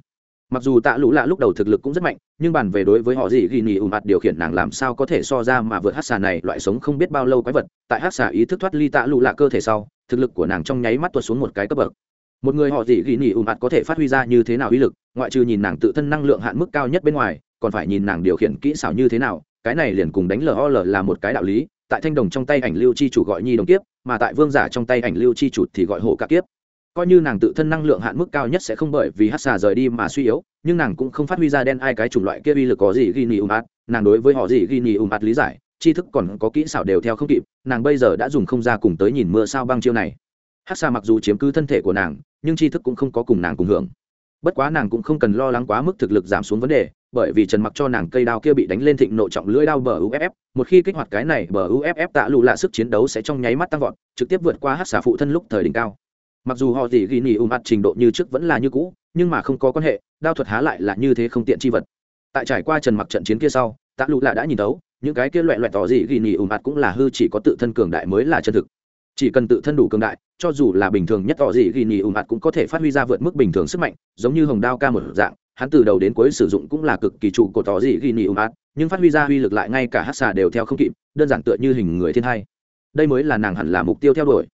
Mặc dù tạ lũ lạ lúc đầu thực lực cũng rất mạnh, nhưng bàn về đối với họ gì ghi nhì ùm mặt điều khiển nàng làm sao có thể so ra mà vượt hát xà này, loại sống không biết bao lâu quái vật, tại hát xà ý thức thoát ly tạ lũ lạ cơ thể sau thực lực của nàng trong nháy mắt tuột xuống một cái cấp bậc. Một người họ dị ghi nhì ùm ạt có thể phát huy ra như thế nào uy lực, ngoại trừ nhìn nàng tự thân năng lượng hạn mức cao nhất bên ngoài, còn phải nhìn nàng điều khiển kỹ xảo như thế nào, cái này liền cùng đánh lol là một cái đạo lý, tại thanh đồng trong tay ảnh lưu chi chủ gọi nhi đồng kiếp, mà tại vương giả trong tay ảnh lưu chi chủ thì gọi hổ cả kiếp. Coi như nàng tự thân năng lượng hạn mức cao nhất sẽ không bởi vì hát xà rời đi mà suy yếu, nhưng nàng cũng không phát huy ra đen ai cái chủng loại kia uy lực có gì ghi nhì ùm ạt, nàng đối với họ gì ghi nhì ùm ạt lý giải tri thức còn có kỹ xảo đều theo không kịp, nàng bây giờ đã dùng không ra cùng tới nhìn mưa sao băng chiêu này. Hát xa mặc dù chiếm cứ thân thể của nàng, nhưng tri thức cũng không có cùng nàng cùng hưởng. Bất quá nàng cũng không cần lo lắng quá mức thực lực giảm xuống vấn đề, bởi vì trần mặc cho nàng cây đao kia bị đánh lên thịnh nộ trọng lưỡi đao bờ uff một khi kích hoạt cái này bờ uff tạ lụ lạ sức chiến đấu sẽ trong nháy mắt tăng vọt, trực tiếp vượt qua hát xà phụ thân lúc thời đỉnh cao. Mặc dù họ gì ghi nhì ùm ạt trình độ như trước vẫn là như cũ, nhưng mà không có quan hệ, đao thuật há lại là như thế không tiện chi vật. Tại trải qua trần mặc trận chiến kia sau, tạ lụ lạ đã nhìn tấu những cái kia loại loại tỏ gì ghi nhì ùm ạt cũng là hư chỉ có tự thân cường đại mới là chân thực. Chỉ cần tự thân đủ cường đại, cho dù là bình thường nhất tỏ gì ghi nhì ùm ạt cũng có thể phát huy ra vượt mức bình thường sức mạnh, giống như hồng đao ca một dạng, hắn từ đầu đến cuối sử dụng cũng là cực kỳ trụ của tỏ gì ghi nhì ùm ạt, nhưng phát huy ra uy lực lại ngay cả hát xà đều theo không kịp, đơn giản tựa như hình người thiên hai đây mới là nàng hẳn là mục tiêu theo đuổi.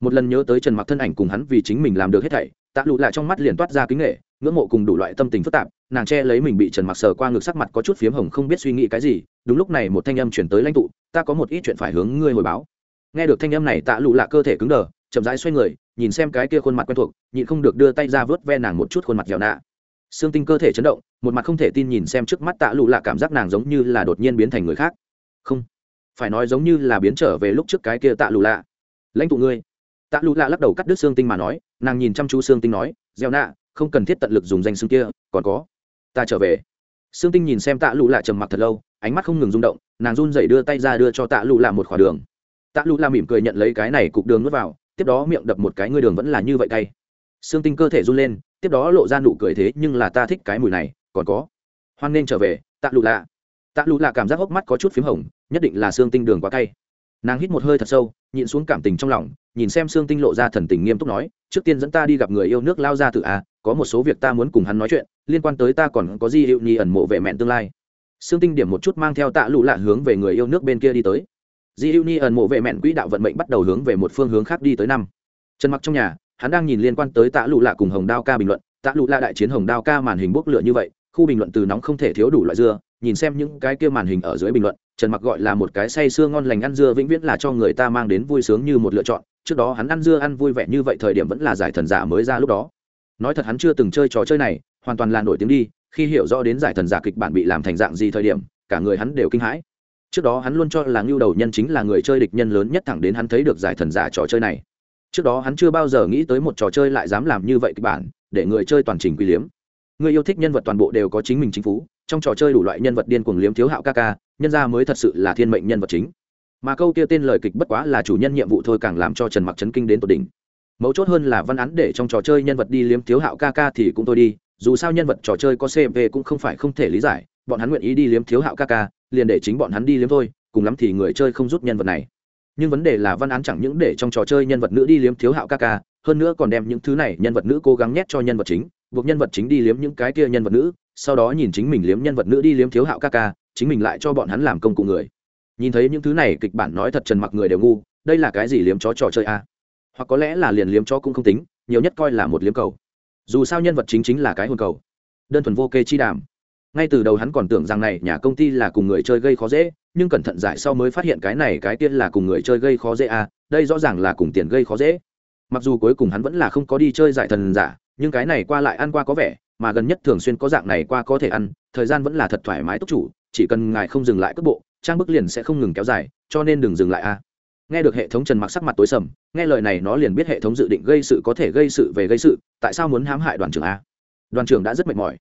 Một lần nhớ tới trần mặc thân ảnh cùng hắn vì chính mình làm được hết thảy, tạ lụ lại trong mắt liền toát ra kính nghệ ngưỡng mộ cùng đủ loại tâm tình phức tạp, nàng che lấy mình bị trần mặc sờ qua ngực sắc mặt có chút phiếm hồng không biết suy nghĩ cái gì, đúng lúc này một thanh âm chuyển tới lãnh tụ, ta có một ít chuyện phải hướng ngươi hồi báo. Nghe được thanh âm này, tạ lụ lạ cơ thể cứng đờ, chậm rãi xoay người, nhìn xem cái kia khuôn mặt quen thuộc, nhịn không được đưa tay ra vớt ve nàng một chút khuôn mặt dẻo nạ. Xương tinh cơ thể chấn động, một mặt không thể tin nhìn xem trước mắt tạ lụ lạ cảm giác nàng giống như là đột nhiên biến thành người khác. Không, phải nói giống như là biến trở về lúc trước cái kia tạ lụ lạ. Lãnh tụ ngươi. Tạ lụ lạ lắc đầu cắt đứt xương tinh mà nói, nàng nhìn chăm chú xương tinh nói, gieo nạ không cần thiết tận lực dùng danh xương kia, còn có. Ta trở về. Xương tinh nhìn xem tạ lụ lạ trầm mặc thật lâu, ánh mắt không ngừng rung động, nàng run dậy đưa tay ra đưa cho tạ lụ lạ một khỏa đường. Tạ lụ lạ mỉm cười nhận lấy cái này cục đường nuốt vào, tiếp đó miệng đập một cái ngươi đường vẫn là như vậy cay. Xương tinh cơ thể run lên, tiếp đó lộ ra nụ cười thế nhưng là ta thích cái mùi này, còn có. Hoan nên trở về, tạ lụ lạ. Tạ lụ lạ cảm giác hốc mắt có chút p h í m hồng, nhất định là xương tinh đường quá cay. Nàng hít một hơi thật sâu, nhịn xuống cảm tình trong lòng, nhìn xem xương tinh lộ ra thần tình nghiêm túc nói, trước tiên dẫn ta đi gặp người yêu nước lao ra tự a có một số việc ta muốn cùng hắn nói chuyện, liên quan tới ta còn có gì hiệu nhi ẩn mộ vệ mẹn tương lai. Xương tinh điểm một chút mang theo tạ lụ lạ hướng về người yêu nước bên kia đi tới. Di hữu ni ẩn mộ vệ mẹn quỹ đạo vận mệnh bắt đầu hướng về một phương hướng khác đi tới năm. Trần mặc trong nhà, hắn đang nhìn liên quan tới tạ lụ lạ cùng hồng đao ca bình luận. Tạ lụ lạ đại chiến hồng đao ca màn hình bốc lửa như vậy, khu bình luận từ nóng không thể thiếu đủ loại dưa. Nhìn xem những cái kia màn hình ở dưới bình luận, trần mặc gọi là một cái say sưa ngon lành ăn dưa vĩnh viễn là cho người ta mang đến vui sướng như một lựa chọn. Trước đó hắn ăn dưa ăn vui vẻ như vậy thời điểm vẫn là giải thần giả mới ra lúc đó nói thật hắn chưa từng chơi trò chơi này, hoàn toàn là nổi tiếng đi, khi hiểu rõ đến giải thần giả kịch bản bị làm thành dạng gì thời điểm, cả người hắn đều kinh hãi. Trước đó hắn luôn cho là ngưu đầu nhân chính là người chơi địch nhân lớn nhất thẳng đến hắn thấy được giải thần giả trò chơi này. Trước đó hắn chưa bao giờ nghĩ tới một trò chơi lại dám làm như vậy kịch bản, để người chơi toàn trình quy liếm. Người yêu thích nhân vật toàn bộ đều có chính mình chính phú, trong trò chơi đủ loại nhân vật điên cuồng liếm thiếu hạo ca ca, nhân ra mới thật sự là thiên mệnh nhân vật chính. Mà câu kia tên lời kịch bất quá là chủ nhân nhiệm vụ thôi càng làm cho trần mặc chấn kinh đến tột đỉnh mấu chốt hơn là văn án để trong trò chơi nhân vật đi liếm thiếu hạo ca ca thì cũng thôi đi, dù sao nhân vật trò chơi có cv cũng không phải không thể lý giải, bọn hắn nguyện ý đi liếm thiếu hạo ca ca, liền để chính bọn hắn đi liếm thôi, cùng lắm thì người chơi không rút nhân vật này. Nhưng vấn đề là văn án chẳng những để trong trò chơi nhân vật nữ đi liếm thiếu hạo ca ca, hơn nữa còn đem những thứ này nhân vật nữ cố gắng nhét cho nhân vật chính, buộc nhân vật chính đi liếm những cái kia nhân vật nữ, sau đó nhìn chính mình liếm nhân vật nữ đi liếm thiếu hạo ca ca, chính mình lại cho bọn hắn làm công cụ người. Nhìn thấy những thứ này, kịch bản nói thật trần mặc người đều ngu, đây là cái gì liếm chó trò chơi a? Hoặc có lẽ là liền liếm cho cũng không tính, nhiều nhất coi là một liếm cầu. Dù sao nhân vật chính chính là cái hồn cầu. Đơn thuần vô kê chi đàm. Ngay từ đầu hắn còn tưởng rằng này nhà công ty là cùng người chơi gây khó dễ, nhưng cẩn thận giải sau mới phát hiện cái này cái tiên là cùng người chơi gây khó dễ à đây rõ ràng là cùng tiền gây khó dễ. Mặc dù cuối cùng hắn vẫn là không có đi chơi giải thần giả, nhưng cái này qua lại ăn qua có vẻ, mà gần nhất thường xuyên có dạng này qua có thể ăn, thời gian vẫn là thật thoải mái túc chủ, chỉ cần ngài không dừng lại cước bộ, trang bức liền sẽ không ngừng kéo dài, cho nên đừng dừng lại a nghe được hệ thống trần mặc sắc mặt tối sầm, nghe lời này nó liền biết hệ thống dự định gây sự có thể gây sự về gây sự, tại sao muốn hãm hại đoàn trưởng a? Đoàn trưởng đã rất mệt mỏi.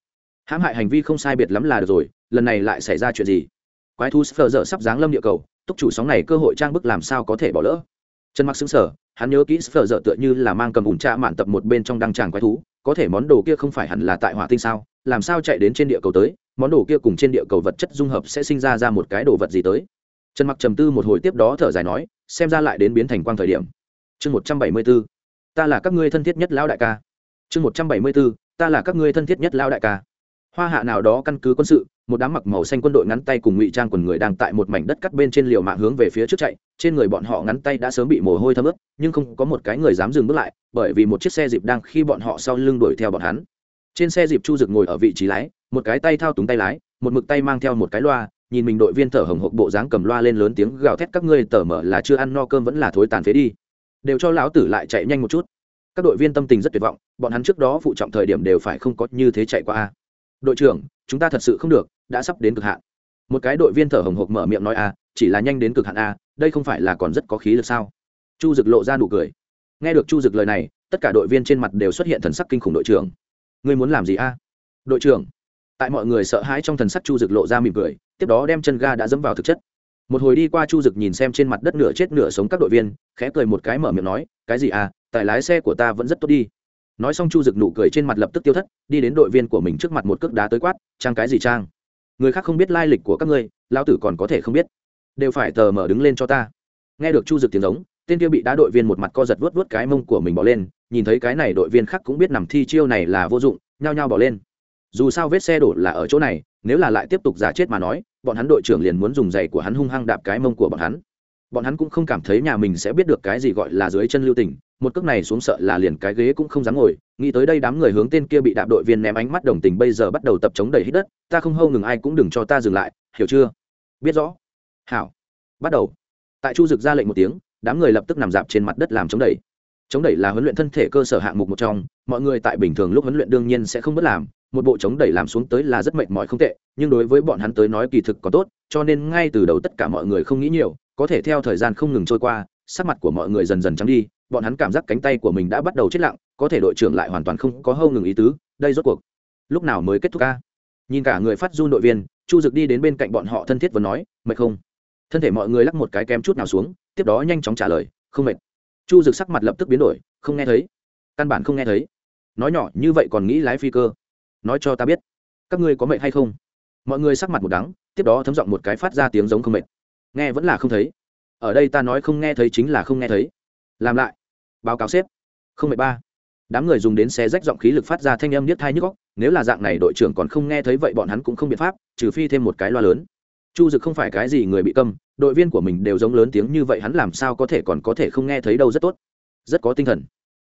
Hãm hại hành vi không sai biệt lắm là được rồi, lần này lại xảy ra chuyện gì? Quái thú sờ giờ sắp giáng lâm địa cầu, túc chủ sóng này cơ hội trang bức làm sao có thể bỏ lỡ? Trần mặc xứng sở hắn nhớ kỹ sờ giờ tựa như là mang cầm ủn tra mạn tập một bên trong đăng tràng quái thú, có thể món đồ kia không phải hẳn là tại hỏa tinh sao? Làm sao chạy đến trên địa cầu tới, món đồ kia cùng trên địa cầu vật chất dung hợp sẽ sinh ra ra một cái đồ vật gì tới? Trần mặc trầm tư một hồi tiếp đó thở dài nói, xem ra lại đến biến thành quang thời điểm chương một trăm bảy mươi 174. ta là các ngươi thân thiết nhất lão đại ca chương một trăm bảy mươi 174. ta là các ngươi thân thiết nhất lão đại ca hoa hạ nào đó căn cứ quân sự, một đám mặc màu xanh quân đội ngắn tay cùng ngụy trang quần người đang tại một mảnh đất cắt bên trên liều mạng hướng về phía trước chạy, trên người bọn họ ngắn tay đã sớm bị mồ hôi thấm ướt, nhưng không có một cái người dám dừng bước lại, bởi vì một chiếc xe dịp đang khi bọn họ sau lưng đuổi theo bọn hắn trên xe dịp chu dực ngồi ở vị trí lái, một cái tay thao túng tay lái, một mực tay mang theo một cái loa nhìn mình đội viên thở hồng hộc bộ dáng cầm loa lên lớn tiếng gào thét, các ngươi tở mở là chưa ăn no cơm vẫn là thối tàn phế đi. Đều cho lão tử lại chạy nhanh một chút. Các đội viên tâm tình rất tuyệt vọng, bọn hắn trước đó phụ trọng thời điểm đều phải không có như thế chạy qua a. Đội trưởng, chúng ta thật sự không được, đã sắp đến cực hạn. Một cái đội viên thở hồng hộc mở miệng nói a, chỉ là nhanh đến cực hạn a, đây không phải là còn rất có khí lực sao? Chu dực lộ ra nụ cười. Nghe được chu dực lời này, tất cả đội viên trên mặt đều xuất hiện thần sắc kinh khủng đội trưởng. Ngươi muốn làm gì a? Đội trưởng. Tại mọi người sợ hãi trong thần sắc chu dực lộ ra mỉm cười tiếp đó đem chân ga đã dẫm vào thực chất. Một hồi đi qua chu dực nhìn xem trên mặt đất nửa chết nửa sống các đội viên, khẽ cười một cái mở miệng nói, cái gì à tài lái xe của ta vẫn rất tốt đi. Nói xong chu dực nụ cười trên mặt lập tức tiêu thất, đi đến đội viên của mình trước mặt một cước đá tới quát, trang cái gì trang? Người khác không biết lai lịch của các ngươi, lão tử còn có thể không biết. Đều phải tờ mở đứng lên cho ta. Nghe được chu dực tiếng giống, tên kia bị đá đội viên một mặt co giật vớt vớt cái mông của mình bỏ lên, nhìn thấy cái này đội viên khác cũng biết nằm thi chiêu này là vô dụng, nhao nhao bỏ lên. Dù sao vết xe đổ là ở chỗ này nếu là lại tiếp tục giả chết mà nói, bọn hắn đội trưởng liền muốn dùng giày của hắn hung hăng đạp cái mông của bọn hắn. Bọn hắn cũng không cảm thấy nhà mình sẽ biết được cái gì gọi là dưới chân lưu tình, một cước này xuống sợ là liền cái ghế cũng không dám ngồi. Nghĩ tới đây đám người hướng tên kia bị đạp đội viên ném ánh mắt đồng tình, bây giờ bắt đầu tập chống đầy hít đất, ta không hâu ngừng ai cũng đừng cho ta dừng lại, hiểu chưa? Biết rõ. Hảo. Bắt đầu. Tại chu dực ra lệnh một tiếng, đám người lập tức nằm dạp trên mặt đất làm chống đẩy chống đẩy là huấn luyện thân thể cơ sở hạng mục một trong, mọi người tại bình thường lúc huấn luyện đương nhiên sẽ không bất làm, một bộ chống đẩy làm xuống tới là rất mệt mỏi không tệ, nhưng đối với bọn hắn tới nói kỳ thực có tốt, cho nên ngay từ đầu tất cả mọi người không nghĩ nhiều, có thể theo thời gian không ngừng trôi qua, sắc mặt của mọi người dần dần trắng đi, bọn hắn cảm giác cánh tay của mình đã bắt đầu chết lặng, có thể đội trưởng lại hoàn toàn không có hâu ngừng ý tứ, đây rốt cuộc lúc nào mới kết thúc ca? Nhìn cả người phát run đội viên, chu dực đi đến bên cạnh bọn họ thân thiết và nói, mệt không? Thân thể mọi người lắc một cái kém chút nào xuống, tiếp đó nhanh chóng trả lời, không mệt chu dực sắc mặt lập tức biến đổi, không nghe thấy. Căn bản không nghe thấy. Nói nhỏ như vậy còn nghĩ lái phi cơ. Nói cho ta biết, các ngươi có mệt hay không? Mọi người sắc mặt một đắng, tiếp đó thấm giọng một cái phát ra tiếng giống không mệt. Nghe vẫn là không thấy. Ở đây ta nói không nghe thấy chính là không nghe thấy. Làm lại. Báo cáo xếp không mệt ba. Đám người dùng đến xe rách giọng khí lực phát ra thanh âm niết thai nhức góc nếu là dạng này đội trưởng còn không nghe thấy vậy bọn hắn cũng không biện pháp, trừ phi thêm một cái loa lớn chu dực không phải cái gì người bị câm, đội viên của mình đều giống lớn tiếng như vậy hắn làm sao có thể còn có thể không nghe thấy đâu, rất tốt. Rất có tinh thần.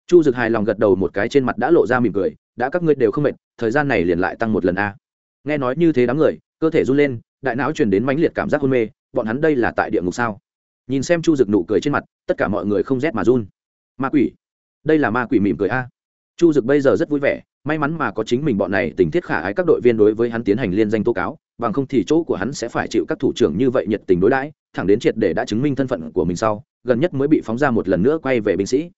Chu dực hài lòng gật đầu một cái trên mặt đã lộ ra mỉm cười, đã các ngươi đều không mệt, thời gian này liền lại tăng một lần a. Nghe nói như thế đám người, cơ thể run lên, đại não truyền đến mãnh liệt cảm giác hôn mê, bọn hắn đây là tại địa ngục sao? Nhìn xem chu dực nụ cười trên mặt, tất cả mọi người không rét mà run. Ma quỷ. Đây là ma quỷ mỉm cười a. Chu dực bây giờ rất vui vẻ, may mắn mà có chính mình bọn này tình thiết khả ái các đội viên đối với hắn tiến hành liên danh tố cáo bằng không thì chỗ của hắn sẽ phải chịu các thủ trưởng như vậy nhiệt tình đối đãi, thẳng đến triệt để đã chứng minh thân phận của mình sau, gần nhất mới bị phóng ra một lần nữa quay về binh sĩ.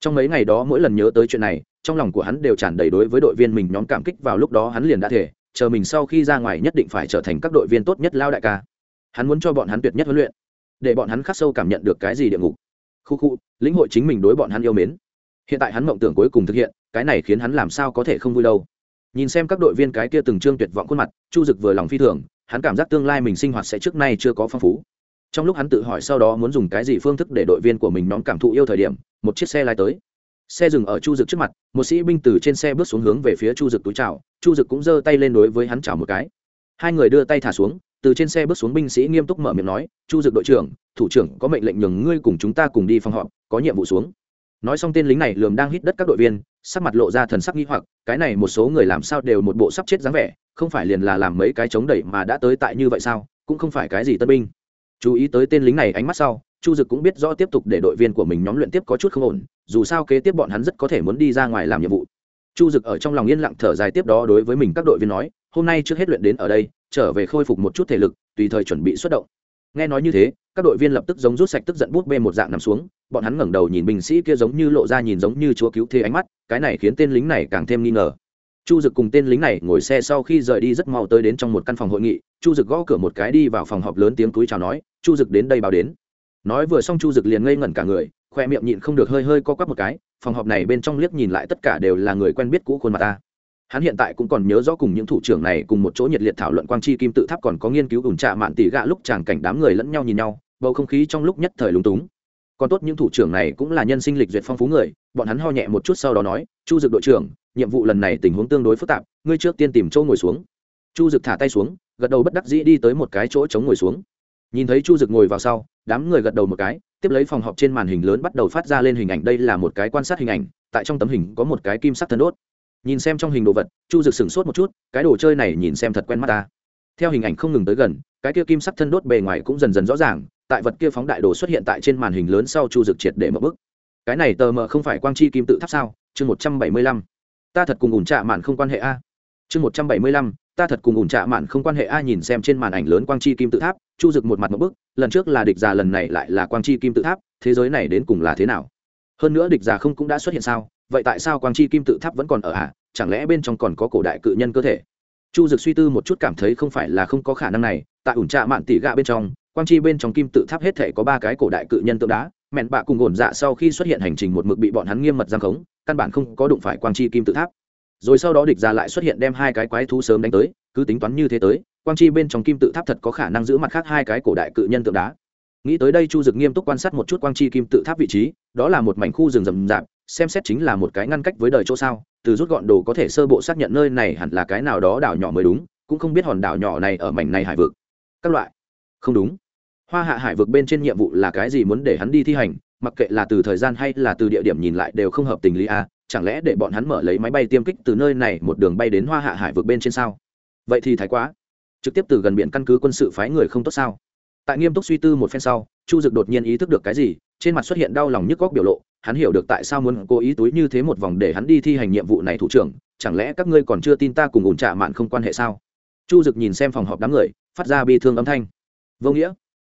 Trong mấy ngày đó mỗi lần nhớ tới chuyện này, trong lòng của hắn đều tràn đầy đối với đội viên mình nhóm cảm kích vào lúc đó hắn liền đã thể chờ mình sau khi ra ngoài nhất định phải trở thành các đội viên tốt nhất lao đại ca. Hắn muốn cho bọn hắn tuyệt nhất huấn luyện, để bọn hắn khắc sâu cảm nhận được cái gì địa ngục. Khu khu, lĩnh hội chính mình đối bọn hắn yêu mến. Hiện tại hắn mộng tưởng cuối cùng thực hiện, cái này khiến hắn làm sao có thể không vui đâu nhìn xem các đội viên cái kia từng trương tuyệt vọng khuôn mặt, chu dực vừa lòng phi thường, hắn cảm giác tương lai mình sinh hoạt sẽ trước nay chưa có phong phú. Trong lúc hắn tự hỏi sau đó muốn dùng cái gì phương thức để đội viên của mình nhóm cảm thụ yêu thời điểm, một chiếc xe lai tới. Xe dừng ở chu dực trước mặt, một sĩ binh từ trên xe bước xuống hướng về phía chu dực túi chào, chu dực cũng giơ tay lên đối với hắn chào một cái. Hai người đưa tay thả xuống, từ trên xe bước xuống binh sĩ nghiêm túc mở miệng nói, chu dực đội trưởng, thủ trưởng có mệnh lệnh nhường ngươi cùng chúng ta cùng đi phòng họp, có nhiệm vụ xuống. Nói xong tên lính này lườm đang hít đất các đội viên sắc mặt lộ ra thần sắc nghi hoặc, cái này một số người làm sao đều một bộ sắp chết dáng vẻ, không phải liền là làm mấy cái chống đẩy mà đã tới tại như vậy sao, cũng không phải cái gì tân binh. Chú ý tới tên lính này ánh mắt sau, chu dực cũng biết rõ tiếp tục để đội viên của mình nhóm luyện tiếp có chút không ổn, dù sao kế tiếp bọn hắn rất có thể muốn đi ra ngoài làm nhiệm vụ. Chu dực ở trong lòng yên lặng thở dài tiếp đó đối với mình các đội viên nói, hôm nay trước hết luyện đến ở đây, trở về khôi phục một chút thể lực, tùy thời chuẩn bị xuất động nghe nói như thế, các đội viên lập tức giống rút sạch tức giận bút bê một dạng nằm xuống, bọn hắn ngẩng đầu nhìn binh sĩ kia giống như lộ ra nhìn giống như chúa cứu thế ánh mắt, cái này khiến tên lính này càng thêm nghi ngờ. Chu dực cùng tên lính này ngồi xe sau khi rời đi rất mau tới đến trong một căn phòng hội nghị, chu dực gõ cửa một cái đi vào phòng họp lớn tiếng túi chào nói, chu dực đến đây báo đến. Nói vừa xong chu dực liền ngây ngẩn cả người, khoe miệng nhịn không được hơi hơi co quắp một cái, phòng họp này bên trong liếc nhìn lại tất cả đều là người quen biết cũ khuôn mặt ta hắn hiện tại cũng còn nhớ rõ cùng những thủ trưởng này cùng một chỗ nhiệt liệt thảo luận quang chi kim tự tháp còn có nghiên cứu ủn trạ mạn tỷ gạ lúc chàng cảnh đám người lẫn nhau nhìn nhau, bầu không khí trong lúc nhất thời lúng túng. Còn tốt những thủ trưởng này cũng là nhân sinh lịch duyệt phong phú người, bọn hắn ho nhẹ một chút sau đó nói, chu dực đội trưởng, nhiệm vụ lần này tình huống tương đối phức tạp, ngươi trước tiên tìm chỗ ngồi xuống. Chu dực thả tay xuống, gật đầu bất đắc dĩ đi tới một cái chỗ chống ngồi xuống. Nhìn thấy chu dực ngồi vào sau, đám người gật đầu một cái, tiếp lấy phòng họp trên màn hình lớn bắt đầu phát ra lên hình ảnh. Đây là một cái quan sát hình ảnh, tại trong tấm hình có một cái kim sắc thân đốt nhìn xem trong hình đồ vật, chu dực sửng sốt một chút, cái đồ chơi này nhìn xem thật quen mắt ta. Theo hình ảnh không ngừng tới gần, cái kia kim sắc thân đốt bề ngoài cũng dần dần rõ ràng, tại vật kia phóng đại đồ xuất hiện tại trên màn hình lớn sau chu dực triệt để mở bức cái này tờ mờ không phải quang chi kim tự tháp sao? Chương một trăm bảy mươi lăm. Ta thật cùng ủn trạ mạn không quan hệ a. Chương một trăm bảy mươi lăm. Ta thật cùng ủn trạ mạn không quan hệ a, nhìn xem trên màn ảnh lớn quang chi kim tự tháp, chu dực một mặt một bức lần trước là địch già, lần này lại là quang chi kim tự tháp, thế giới này đến cùng là thế nào? Hơn nữa địch già không cũng đã xuất hiện sao? Vậy tại sao quang chi kim tự tháp vẫn còn ở ạ chẳng lẽ bên trong còn có cổ đại cự nhân cơ thể? Chu dực suy tư một chút cảm thấy không phải là không có khả năng này. Tại ủn trạ mạn tỉ gạ bên trong, quang chi bên trong kim tự tháp hết thể có ba cái cổ đại cự nhân tượng đá. Mẹn bạ cùng ổn dạ sau khi xuất hiện hành trình một mực bị bọn hắn nghiêm mật giam khống, căn bản không có đụng phải quang chi kim tự tháp. Rồi sau đó địch ra lại xuất hiện đem hai cái quái thú sớm đánh tới, cứ tính toán như thế tới, quang chi bên trong kim tự tháp thật có khả năng giữ mặt khác hai cái cổ đại cự nhân tượng đá. Nghĩ tới đây chu dực nghiêm túc quan sát một chút quang chi kim tự tháp vị trí, đó là một mảnh khu rừng rậm rạp xem xét chính là một cái ngăn cách với đời chỗ sao, từ rút gọn đồ có thể sơ bộ xác nhận nơi này hẳn là cái nào đó đảo nhỏ mới đúng, cũng không biết hòn đảo nhỏ này ở mảnh này hải vực. Các loại. Không đúng. Hoa hạ hải vực bên trên nhiệm vụ là cái gì muốn để hắn đi thi hành, mặc kệ là từ thời gian hay là từ địa điểm nhìn lại đều không hợp tình lý a chẳng lẽ để bọn hắn mở lấy máy bay tiêm kích từ nơi này một đường bay đến hoa hạ hải vực bên trên sao? Vậy thì thái quá. Trực tiếp từ gần biển căn cứ quân sự phái người không tốt sao? Tại nghiêm túc suy tư một phen sau chu dực đột nhiên ý thức được cái gì, trên mặt xuất hiện đau lòng nhức góc biểu lộ, hắn hiểu được tại sao muốn cố ý túi như thế một vòng để hắn đi thi hành nhiệm vụ này thủ trưởng, chẳng lẽ các ngươi còn chưa tin ta cùng ủn trả mạn không quan hệ sao? Chu dực nhìn xem phòng họp đám người, phát ra bi thương âm thanh. Vô nghĩa.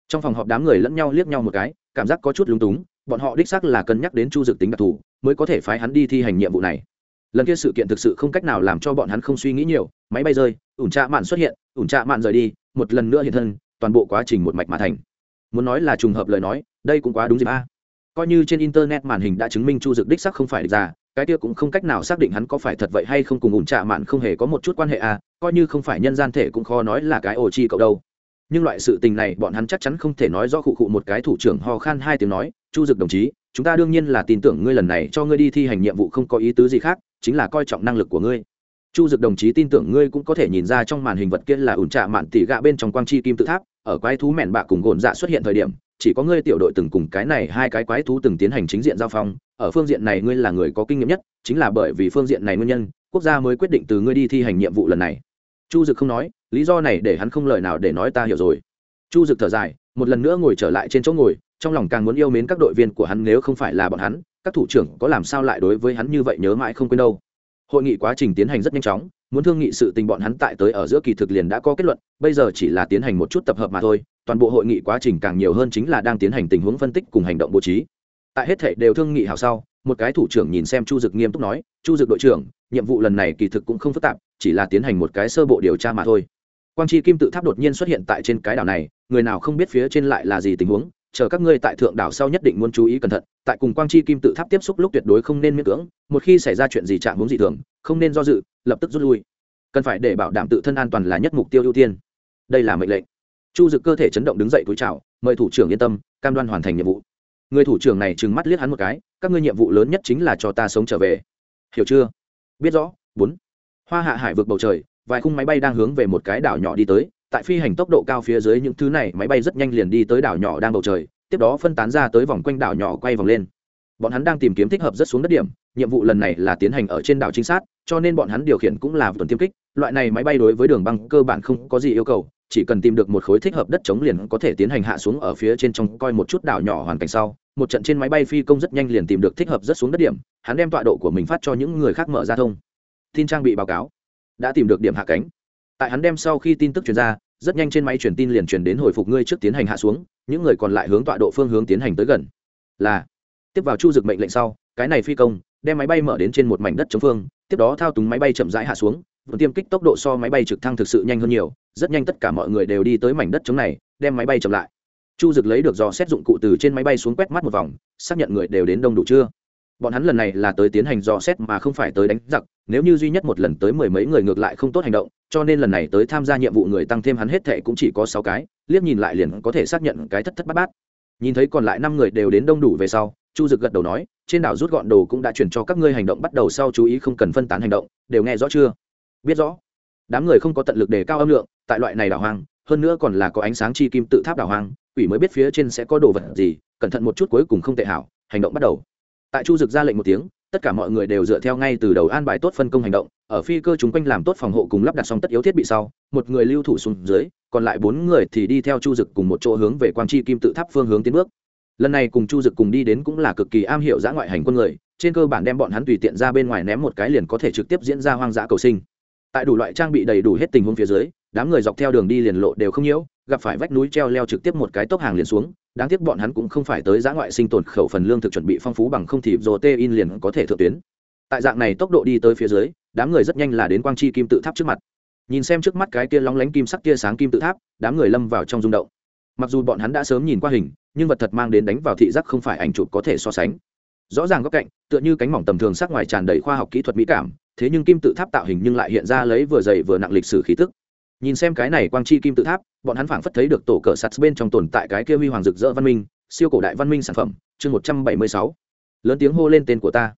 Trong phòng họp đám người lẫn nhau liếc nhau một cái, cảm giác có chút lúng túng, bọn họ đích xác là cân nhắc đến chu dực tính đặc thù, mới có thể phái hắn đi thi hành nhiệm vụ này. Lần kia sự kiện thực sự không cách nào làm cho bọn hắn không suy nghĩ nhiều, máy bay rơi, ủn trạ mạn xuất hiện, ủn trạ mạn rời đi, một lần nữa hiện thân, toàn bộ quá trình một mạch mà thành muốn nói là trùng hợp lời nói, đây cũng quá đúng dịp a coi như trên internet màn hình đã chứng minh chu dực đích sắc không phải địch già, cái kia cũng không cách nào xác định hắn có phải thật vậy hay không cùng ủn trạ mạn không hề có một chút quan hệ à. coi như không phải nhân gian thể cũng khó nói là cái ổ chi cậu đâu nhưng loại sự tình này bọn hắn chắc chắn không thể nói do khụ khụ một cái thủ trưởng ho khan hai tiếng nói, chu dực đồng chí, chúng ta đương nhiên là tin tưởng ngươi lần này cho ngươi đi thi hành nhiệm vụ không có ý tứ gì khác, chính là coi trọng năng lực của ngươi chu dực đồng chí tin tưởng ngươi cũng có thể nhìn ra trong màn hình vật kia là ủn trạ mạn tỉ gạ bên trong quang chi kim tự tháp, ở quái thú mẹn bạ cùng gồn dạ xuất hiện thời điểm, chỉ có ngươi tiểu đội từng cùng cái này hai cái quái thú từng tiến hành chính diện giao phong, ở phương diện này ngươi là người có kinh nghiệm nhất, chính là bởi vì phương diện này nguyên nhân, quốc gia mới quyết định từ ngươi đi thi hành nhiệm vụ lần này. Chu dực không nói, lý do này để hắn không lời nào để nói ta hiểu rồi. Chu dực thở dài, một lần nữa ngồi trở lại trên chỗ ngồi, trong lòng càng muốn yêu mến các đội viên của hắn nếu không phải là bọn hắn, các thủ trưởng có làm sao lại đối với hắn như vậy nhớ mãi không quên đâu hội nghị quá trình tiến hành rất nhanh chóng, muốn thương nghị sự tình bọn hắn tại tới ở giữa kỳ thực liền đã có kết luận, bây giờ chỉ là tiến hành một chút tập hợp mà thôi, toàn bộ hội nghị quá trình càng nhiều hơn chính là đang tiến hành tình huống phân tích cùng hành động bố trí. Tại hết thể đều thương nghị hào sau, một cái thủ trưởng nhìn xem chu dực nghiêm túc nói, chu dực đội trưởng, nhiệm vụ lần này kỳ thực cũng không phức tạp, chỉ là tiến hành một cái sơ bộ điều tra mà thôi. Quang chi kim tự tháp đột nhiên xuất hiện tại trên cái đảo này, người nào không biết phía trên lại là gì tình huống chờ các ngươi tại thượng đảo sau nhất định muốn chú ý cẩn thận, tại cùng quang chi kim tự tháp tiếp xúc lúc tuyệt đối không nên miễn cưỡng, một khi xảy ra chuyện gì chạm hướng dị thường, không nên do dự, lập tức rút lui. Cần phải để bảo đảm tự thân an toàn là nhất mục tiêu ưu tiên. Đây là mệnh lệnh. Chu dực cơ thể chấn động đứng dậy túi chào, mời thủ trưởng yên tâm, cam đoan hoàn thành nhiệm vụ. Người thủ trưởng này trừng mắt liếc hắn một cái, các ngươi nhiệm vụ lớn nhất chính là cho ta sống trở về. Hiểu chưa? Biết rõ. Bốn. Hoa hạ hải vượt bầu trời, vài khung máy bay đang hướng về một cái đảo nhỏ đi tới tại phi hành tốc độ cao phía dưới những thứ này, máy bay rất nhanh liền đi tới đảo nhỏ đang bầu trời, tiếp đó phân tán ra tới vòng quanh đảo nhỏ quay vòng lên. Bọn hắn đang tìm kiếm thích hợp rất xuống đất điểm, nhiệm vụ lần này là tiến hành ở trên đảo chính xác cho nên bọn hắn điều khiển cũng là tuần tiêm kích, loại này máy bay đối với đường băng cơ bản không có gì yêu cầu, chỉ cần tìm được một khối thích hợp đất chống liền có thể tiến hành hạ xuống ở phía trên trong coi một chút đảo nhỏ hoàn cảnh sau. Một trận trên máy bay phi công rất nhanh liền tìm được thích hợp rất xuống đất điểm, hắn đem tọa độ của mình phát cho những người khác mở ra thông. Tin trang bị báo cáo. Đã tìm được điểm hạ cánh tại hắn đem sau khi tin tức truyền ra, rất nhanh trên máy truyền tin liền truyền đến hồi phục ngươi trước tiến hành hạ xuống, những người còn lại hướng tọa độ phương hướng tiến hành tới gần. Là, tiếp vào chu dực mệnh lệnh sau, cái này phi công, đem máy bay mở đến trên một mảnh đất chống phương, tiếp đó thao túng máy bay chậm rãi hạ xuống vườn tiêm kích tốc độ so máy bay trực thăng thực sự nhanh hơn nhiều, rất nhanh tất cả mọi người đều đi tới mảnh đất chống này, đem máy bay chậm lại. Chu dực lấy được dò xét dụng cụ từ trên máy bay xuống quét mắt một vòng, xác nhận người đều đến đông đủ chưa? Bọn hắn lần này là tới tiến hành dò xét mà không phải tới đánh giặc, nếu như duy nhất một lần tới mười mấy người ngược lại không tốt hành động, cho nên lần này tới tham gia nhiệm vụ người tăng thêm hắn hết thệ cũng chỉ có sáu cái, liếc nhìn lại liền có thể xác nhận cái thất thất bát bát. Nhìn thấy còn lại năm người đều đến đông đủ về sau, chu dực gật đầu nói, trên đảo rút gọn đồ cũng đã chuyển cho các ngươi hành động bắt đầu sau chú ý không cần phân tán hành động, đều nghe rõ chưa? Biết rõ. Đám người không có tận lực đề cao âm lượng, tại loại này đảo hoang, hơn nữa còn là có ánh sáng chi kim tự tháp đảo hoang, quỷ mới biết phía trên sẽ có đồ vật gì, cẩn thận một chút cuối cùng không tệ hảo, hành động bắt đầu tại chu dực ra lệnh một tiếng, tất cả mọi người đều dựa theo ngay từ đầu an bài tốt phân công hành động, ở phi cơ chúng quanh làm tốt phòng hộ cùng lắp đặt xong tất yếu thiết bị sau, một người lưu thủ xuống dưới, còn lại bốn người thì đi theo chu dực cùng một chỗ hướng về quang chi kim tự tháp phương hướng tiến bước. Lần này cùng chu dực cùng đi đến cũng là cực kỳ am hiểu dã ngoại hành quân người, trên cơ bản đem bọn hắn tùy tiện ra bên ngoài ném một cái liền có thể trực tiếp diễn ra hoang dã cầu sinh. Tại đủ loại trang bị đầy đủ hết tình huống phía dưới, đám người dọc theo đường đi liền lộ đều không nhiễu, gặp phải vách núi treo leo trực tiếp một cái tốc hàng liền xuống đáng tiếc bọn hắn cũng không phải tới giã ngoại sinh tồn khẩu phần lương thực chuẩn bị phong phú bằng không thì protein liền có thể thượng tuyến. Tại dạng này tốc độ đi tới phía dưới, đám người rất nhanh là đến quang chi kim tự tháp trước mặt. Nhìn xem trước mắt cái kia lóng lánh kim sắc tia sáng kim tự tháp, đám người lâm vào trong rung động. Mặc dù bọn hắn đã sớm nhìn qua hình, nhưng vật thật mang đến đánh vào thị giác không phải ảnh chụp có thể so sánh. Rõ ràng góc cạnh, tựa như cánh mỏng tầm thường sắc ngoài tràn đầy khoa học kỹ thuật mỹ cảm, thế nhưng kim tự tháp tạo hình nhưng lại hiện ra lấy vừa dày vừa nặng lịch sử khí tức nhìn xem cái này quang chi kim tự tháp, bọn hắn phảng phất thấy được tổ cờ sắt bên trong tồn tại cái kia huy hoàng rực rỡ văn minh, siêu cổ đại văn minh sản phẩm, chương một trăm bảy mươi sáu. Lớn tiếng hô lên tên của ta.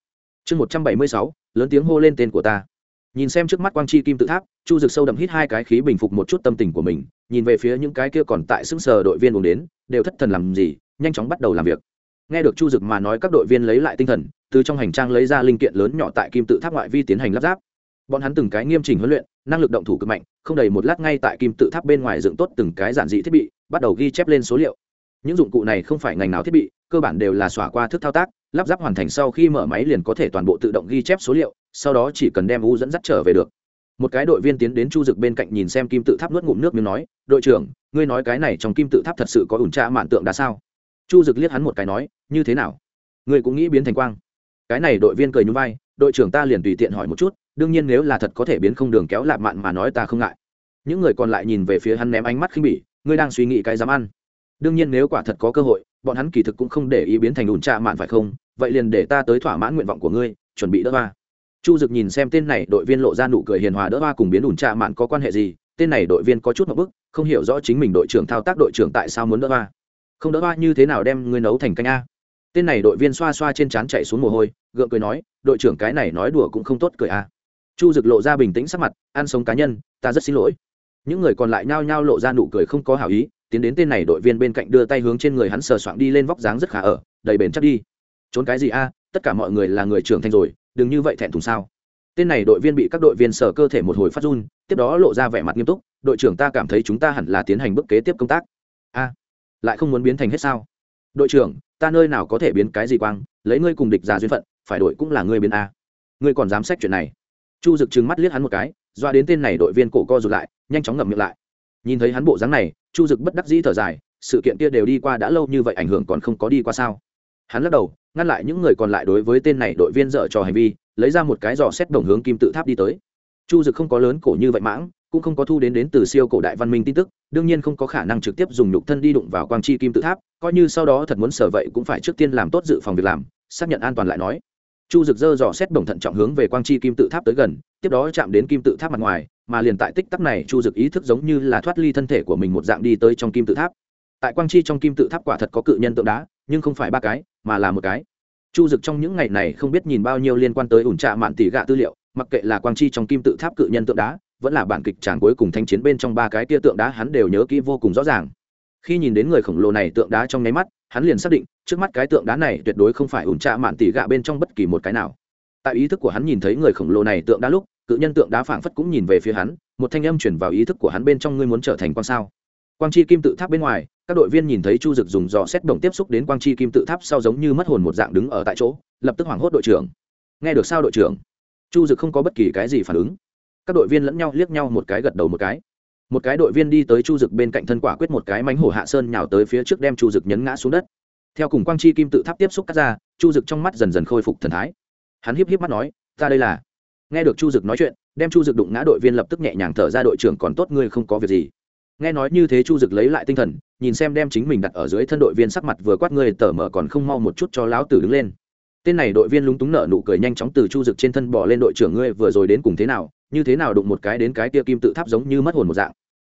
Chương một trăm bảy mươi sáu, lớn tiếng hô lên tên của ta. Nhìn xem trước mắt quang chi kim tự tháp, chu rực sâu đậm hít hai cái khí bình phục một chút tâm tình của mình, nhìn về phía những cái kia còn tại xứng sờ đội viên uống đến, đều thất thần làm gì, nhanh chóng bắt đầu làm việc. Nghe được chu dực mà nói các đội viên lấy lại tinh thần, từ trong hành trang lấy ra linh kiện lớn nhỏ tại kim tự tháp ngoại vi tiến hành lắp ráp. Bọn hắn từng cái nghiêm chỉnh huấn luyện, năng lực động thủ cực mạnh không đầy một lát ngay tại kim tự tháp bên ngoài dựng tốt từng cái giản dị thiết bị, bắt đầu ghi chép lên số liệu. Những dụng cụ này không phải ngành nào thiết bị, cơ bản đều là xóa qua thức thao tác, lắp ráp hoàn thành sau khi mở máy liền có thể toàn bộ tự động ghi chép số liệu, sau đó chỉ cần đem u dẫn dắt trở về được. Một cái đội viên tiến đến chu dực bên cạnh nhìn xem kim tự tháp nuốt ngụm nước miếng nói, đội trưởng, ngươi nói cái này trong kim tự tháp thật sự có ủn tra mạn tượng đã sao? Chu dực liếc hắn một cái nói, như thế nào? Ngươi cũng nghĩ biến thành quang. Cái này đội viên cười nhún vai, đội trưởng ta liền tùy tiện hỏi một chút đương nhiên nếu là thật có thể biến không đường kéo lạp mạn mà nói ta không ngại. Những người còn lại nhìn về phía hắn ném ánh mắt khinh bỉ, ngươi đang suy nghĩ cái dám ăn. Đương nhiên nếu quả thật có cơ hội, bọn hắn kỳ thực cũng không để ý biến thành ủn trạ mạn phải không? Vậy liền để ta tới thỏa mãn nguyện vọng của ngươi, chuẩn bị đỡ ba chu dực nhìn xem tên này, đội viên lộ ra nụ cười hiền hòa đỡ ba cùng biến ủn trạ mạn có quan hệ gì? Tên này đội viên có chút một bức, không hiểu rõ chính mình đội trưởng thao tác đội trưởng tại sao muốn đỡ ba không đỡ ba như thế nào đem ngươi nấu thành canh a? Tên này đội viên xoa xoa trên trán chạy xuống mồ hôi, gượng cười nói, đội trưởng cái này nói đùa cũng không tốt cười a chu dực lộ ra bình tĩnh sắc mặt, ăn sống cá nhân, ta rất xin lỗi. Những người còn lại nhao nhao lộ ra nụ cười không có hảo ý, tiến đến tên này đội viên bên cạnh đưa tay hướng trên người hắn sờ soạng đi lên vóc dáng rất khả ở, đầy bền chắc đi. Trốn cái gì a? Tất cả mọi người là người trưởng thành rồi, đừng như vậy thẹn thùng sao? Tên này đội viên bị các đội viên sờ cơ thể một hồi phát run, tiếp đó lộ ra vẻ mặt nghiêm túc, đội trưởng ta cảm thấy chúng ta hẳn là tiến hành bước kế tiếp công tác. A, lại không muốn biến thành hết sao? Đội trưởng, ta nơi nào có thể biến cái gì quang, lấy ngươi cùng địch già duyên phận, phải đội cũng là ngươi biến a. Ngươi còn dám xét chuyện này? Chu dực trừng mắt liếc hắn một cái, doa đến tên này đội viên cổ co rụt lại, nhanh chóng ngậm miệng lại. Nhìn thấy hắn bộ dáng này, chu dực bất đắc dĩ thở dài, sự kiện kia đều đi qua đã lâu như vậy ảnh hưởng còn không có đi qua sao? Hắn lắc đầu, ngăn lại những người còn lại đối với tên này đội viên dở trò hành vi, lấy ra một cái giò xét đồng hướng kim tự tháp đi tới. Chu dực không có lớn cổ như vậy mãng, cũng không có thu đến đến từ siêu cổ đại văn minh tin tức, đương nhiên không có khả năng trực tiếp dùng nhục thân đi đụng vào quang chi kim tự tháp, coi như sau đó thật muốn sở vậy cũng phải trước tiên làm tốt dự phòng việc làm, xác nhận an toàn lại nói chu rực dơ dò xét đồng thận trọng hướng về quang chi kim tự tháp tới gần, tiếp đó chạm đến kim tự tháp mặt ngoài, mà liền tại tích tắc này, chu rực ý thức giống như là thoát ly thân thể của mình một dạng đi tới trong kim tự tháp. Tại quang chi trong kim tự tháp quả thật có cự nhân tượng đá, nhưng không phải ba cái, mà là một cái. Chu dực trong những ngày này không biết nhìn bao nhiêu liên quan tới ủn trạ mạn tỷ gạ tư liệu, mặc kệ là quang chi trong kim tự tháp cự nhân tượng đá, vẫn là bản kịch tràng cuối cùng thanh chiến bên trong ba cái tia tượng đá hắn đều nhớ kỹ vô cùng rõ ràng. Khi nhìn đến người khổng lồ này tượng đá trong nháy mắt, hắn liền xác định trước mắt cái tượng đá này tuyệt đối không phải ủn trạ mạn tỉ gạ bên trong bất kỳ một cái nào. Tại ý thức của hắn nhìn thấy người khổng lồ này tượng đá lúc, cự nhân tượng đá phảng phất cũng nhìn về phía hắn, một thanh âm chuyển vào ý thức của hắn bên trong ngươi muốn trở thành quan sao. Quang chi kim tự tháp bên ngoài, các đội viên nhìn thấy chu dực dùng dò xét đồng tiếp xúc đến quang chi kim tự tháp sau giống như mất hồn một dạng đứng ở tại chỗ, lập tức hoảng hốt đội trưởng. Nghe được sao đội trưởng? Chu dực không có bất kỳ cái gì phản ứng. Các đội viên lẫn nhau liếc nhau một cái gật đầu một cái. Một cái đội viên đi tới chu dực bên cạnh thân quả quyết một cái mánh hổ hạ sơn nhào tới phía trước đem chu dực nhấn ngã xuống đất theo cùng quang chi kim tự tháp tiếp xúc cắt ra, chu dực trong mắt dần dần khôi phục thần thái. Hắn híp híp mắt nói, ta đây là nghe được chu dực nói chuyện, đem chu dực đụng ngã đội viên lập tức nhẹ nhàng thở ra, đội trưởng còn tốt, ngươi không có việc gì. Nghe nói như thế, chu dực lấy lại tinh thần, nhìn xem đem chính mình đặt ở dưới thân đội viên sắc mặt vừa quát, ngươi tở mở còn không mau một chút cho lão tử đứng lên. Tên này đội viên lúng túng nở nụ cười nhanh chóng từ chu dực trên thân bỏ lên, đội trưởng ngươi vừa rồi đến cùng thế nào? Như thế nào đụng một cái đến cái tia kim tự tháp giống như mất hồn một dạng?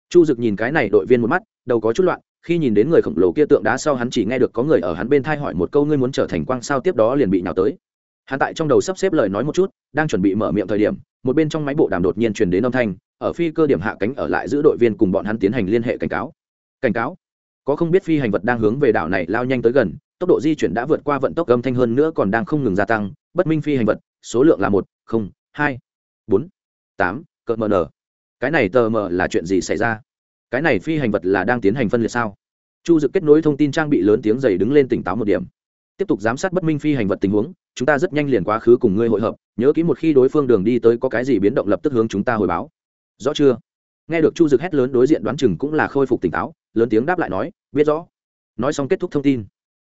Chu dực nhìn cái này đội viên một mắt, đầu có chút loạn khi nhìn đến người khổng lồ kia tượng đá sau hắn chỉ nghe được có người ở hắn bên thai hỏi một câu ngươi muốn trở thành quang sao tiếp đó liền bị nhào tới. Hắn tại trong đầu sắp xếp lời nói một chút, đang chuẩn bị mở miệng thời điểm, một bên trong máy bộ đàm đột nhiên truyền đến âm thanh, ở phi cơ điểm hạ cánh ở lại giữ đội viên cùng bọn hắn tiến hành liên hệ cảnh cáo. Cảnh cáo? Có không biết phi hành vật đang hướng về đảo này lao nhanh tới gần, tốc độ di chuyển đã vượt qua vận tốc âm thanh hơn nữa còn đang không ngừng gia tăng, bất minh phi hành vật, số lượng là một, không, hai, bốn, tám, cỡ mờ nở cái này tờ mờ là chuyện gì xảy ra? Cái này phi hành vật là đang tiến hành phân liệt sao? Chu dự kết nối thông tin trang bị lớn tiếng dày đứng lên tỉnh táo một điểm. Tiếp tục giám sát bất minh phi hành vật tình huống, chúng ta rất nhanh liền quá khứ cùng ngươi hội hợp, nhớ kỹ một khi đối phương đường đi tới có cái gì biến động lập tức hướng chúng ta hồi báo. Rõ chưa? Nghe được chu dực hét lớn đối diện đoán chừng cũng là khôi phục tỉnh táo, lớn tiếng đáp lại nói, biết rõ. Nói xong kết thúc thông tin.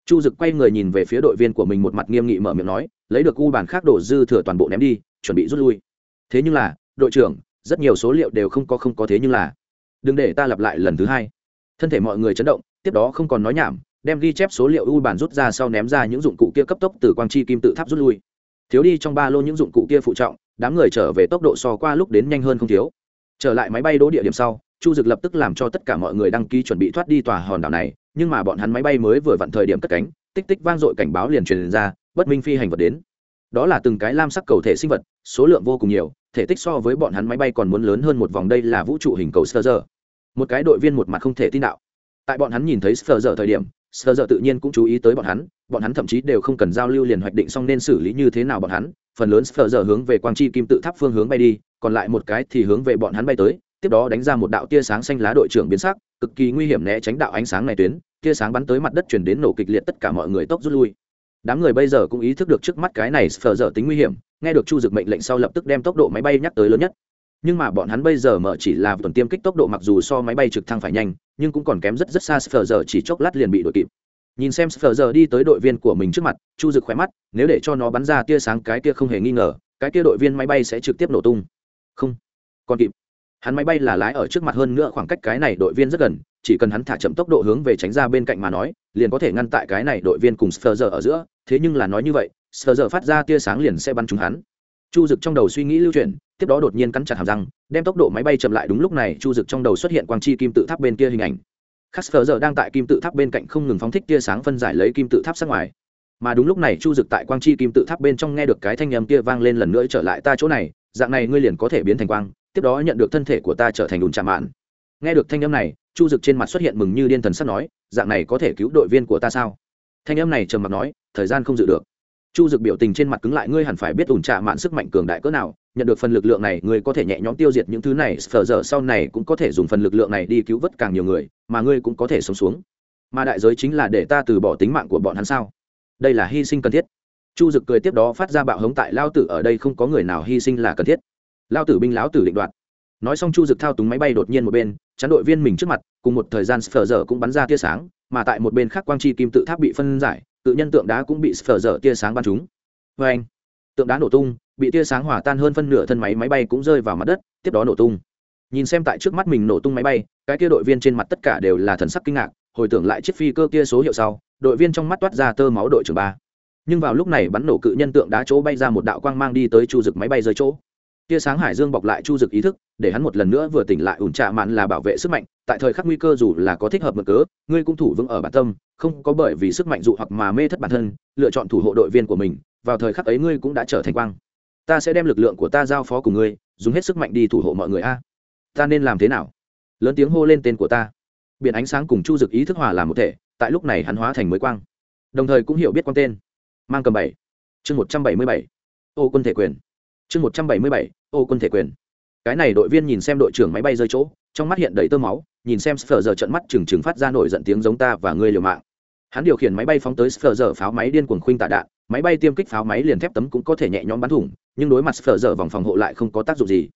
Chu dực quay người nhìn về phía đội viên của mình một mặt nghiêm nghị mở miệng nói, lấy được u bản khác đổ dư thừa toàn bộ ném đi, chuẩn bị rút lui. Thế nhưng là, đội trưởng, rất nhiều số liệu đều không có không có thế nhưng là đừng để ta lặp lại lần thứ hai. Thân thể mọi người chấn động, tiếp đó không còn nói nhảm, đem ghi chép số liệu u bản rút ra sau ném ra những dụng cụ kia cấp tốc từ quang chi kim tự tháp rút lui. Thiếu đi trong ba lô những dụng cụ kia phụ trọng, đám người trở về tốc độ so qua lúc đến nhanh hơn không thiếu. Trở lại máy bay đỗ địa điểm sau, chu dực lập tức làm cho tất cả mọi người đăng ký chuẩn bị thoát đi tòa hòn đảo này, nhưng mà bọn hắn máy bay mới vừa vặn thời điểm cất cánh, tích tích vang dội cảnh báo liền truyền ra, bất minh phi hành vật đến. Đó là từng cái lam sắc cầu thể sinh vật, số lượng vô cùng nhiều, thể tích so với bọn hắn máy bay còn muốn lớn hơn một vòng, đây là vũ trụ hình cầu sơ giờ một cái đội viên một mặt không thể tin đạo. Tại bọn hắn nhìn thấy sờ giờ thời điểm, sờ giờ tự nhiên cũng chú ý tới bọn hắn bọn hắn thậm chí đều không cần giao lưu liền hoạch định xong nên xử lý như thế nào bọn hắn. Phần lớn sờ giờ hướng về quang chi kim tự tháp phương hướng bay đi, còn lại một cái thì hướng về bọn hắn bay tới, tiếp đó đánh ra một đạo tia sáng xanh lá đội trưởng biến sắc, cực kỳ nguy hiểm né tránh đạo ánh sáng này tuyến, tia sáng bắn tới mặt đất chuyển đến nổ kịch liệt tất cả mọi người tốc rút lui. Đám người bây giờ cũng ý thức được trước mắt cái này sờ dở tính nguy hiểm, nghe được chu dực mệnh lệnh sau lập tức đem tốc độ máy bay nhắc tới lớn nhất nhưng mà bọn hắn bây giờ mở chỉ là tuần tiêm kích tốc độ mặc dù so máy bay trực thăng phải nhanh, nhưng cũng còn kém rất rất xa sờ giờ chỉ chốc lát liền bị đội kịp. Nhìn xem sờ giờ đi tới đội viên của mình trước mặt, chu dực khỏe mắt, nếu để cho nó bắn ra tia sáng cái kia không hề nghi ngờ, cái kia đội viên máy bay sẽ trực tiếp nổ tung. Không, còn kịp. Hắn máy bay là lái ở trước mặt hơn nữa khoảng cách cái này đội viên rất gần, chỉ cần hắn thả chậm tốc độ hướng về tránh ra bên cạnh mà nói, liền có thể ngăn tại cái này đội viên cùng sờ giờ ở giữa. Thế nhưng là nói như vậy sờ giờ phát ra tia sáng liền sẽ bắn trúng hắn. Chu dực trong đầu suy nghĩ lưu chuyển tiếp đó đột nhiên cắn chặt hàm răng, đem tốc độ máy bay chậm lại đúng lúc này, chu dực trong đầu xuất hiện quang chi kim tự tháp bên kia hình ảnh. Khắc sờ giờ đang tại kim tự tháp bên cạnh không ngừng phóng thích tia sáng phân giải lấy kim tự tháp sát ngoài. Mà đúng lúc này, chu dực tại quang chi kim tự tháp bên trong nghe được cái thanh âm kia vang lên lần nữa trở lại ta chỗ này, dạng này ngươi liền có thể biến thành quang, tiếp đó nhận được thân thể của ta trở thành đùn chạm mạn. Nghe được thanh âm này, chu dực trên mặt xuất hiện mừng như điên thần sắp nói, dạng này có thể cứu đội viên của ta sao? Thanh âm này trầm mặc nói, thời gian không dự được chu dực biểu tình trên mặt cứng lại, ngươi hẳn phải biết ủn trạ mạn sức mạnh cường đại cỡ nào, nhận được phần lực lượng này, ngươi có thể nhẹ nhõm tiêu diệt những thứ này sờ giờ sau này cũng có thể dùng phần lực lượng này đi cứu vớt càng nhiều người, mà ngươi cũng có thể sống xuống. Mà đại giới chính là để ta từ bỏ tính mạng của bọn hắn sao? Đây là hy sinh cần thiết. Chu dực cười tiếp đó phát ra bạo hống tại lao tử ở đây không có người nào hy sinh là cần thiết. Lao tử binh, lão tử định đoạt. Nói xong chu dực thao túng máy bay đột nhiên một bên, chắn đội viên mình trước mặt, cùng một thời gian sờ giờ cũng bắn ra tia sáng, mà tại một bên khác quang chi kim tự tháp bị phân giải tự nhân tượng đá cũng bị sờ dở tia sáng bắn trúng vê anh, tượng đá nổ tung, bị tia sáng hỏa tan hơn phân nửa thân máy máy bay cũng rơi vào mặt đất, tiếp đó nổ tung. Nhìn xem tại trước mắt mình nổ tung máy bay, cái kia đội viên trên mặt tất cả đều là thần sắc kinh ngạc, hồi tưởng lại chiếc phi cơ kia số hiệu sau, đội viên trong mắt toát ra tơ máu đội trưởng ba. Nhưng vào lúc này bắn nổ cự nhân tượng đá chỗ bay ra một đạo quang mang đi tới chu dực máy bay rơi chỗ tia sáng hải dương bọc lại chu dực ý thức, để hắn một lần nữa vừa tỉnh lại ủn trạ mạn là bảo vệ sức mạnh, tại thời khắc nguy cơ dù là có thích hợp mực cớ, ngươi cũng thủ vững ở bản tâm, không có bởi vì sức mạnh dụ hoặc mà mê thất bản thân, lựa chọn thủ hộ đội viên của mình, vào thời khắc ấy ngươi cũng đã trở thành quang. Ta sẽ đem lực lượng của ta giao phó cùng ngươi, dùng hết sức mạnh đi thủ hộ mọi người a. Ta nên làm thế nào? Lớn tiếng hô lên tên của ta. Biển ánh sáng cùng chu dực ý thức hòa làm một thể, tại lúc này hắn hóa thành mới quang. Đồng thời cũng hiểu biết quan tên. Mang cầm bảy. Chương một trăm bảy mươi bảy. Ô quân thể quyền chương một trăm bảy mươi bảy, ô quân thể quyền. Cái này đội viên nhìn xem đội trưởng máy bay rơi chỗ, trong mắt hiện đầy tơ máu, nhìn xem sờ giờ trận mắt trừng trừng phát ra nổi giận tiếng giống ta và ngươi liều mạng. Hắn điều khiển máy bay phóng tới sờ giờ pháo máy điên cuồng khuynh tạ đạn, máy bay tiêm kích pháo máy liền thép tấm cũng có thể nhẹ nhõm bắn thủng, nhưng đối mặt sờ giờ vòng phòng hộ lại không có tác dụng gì.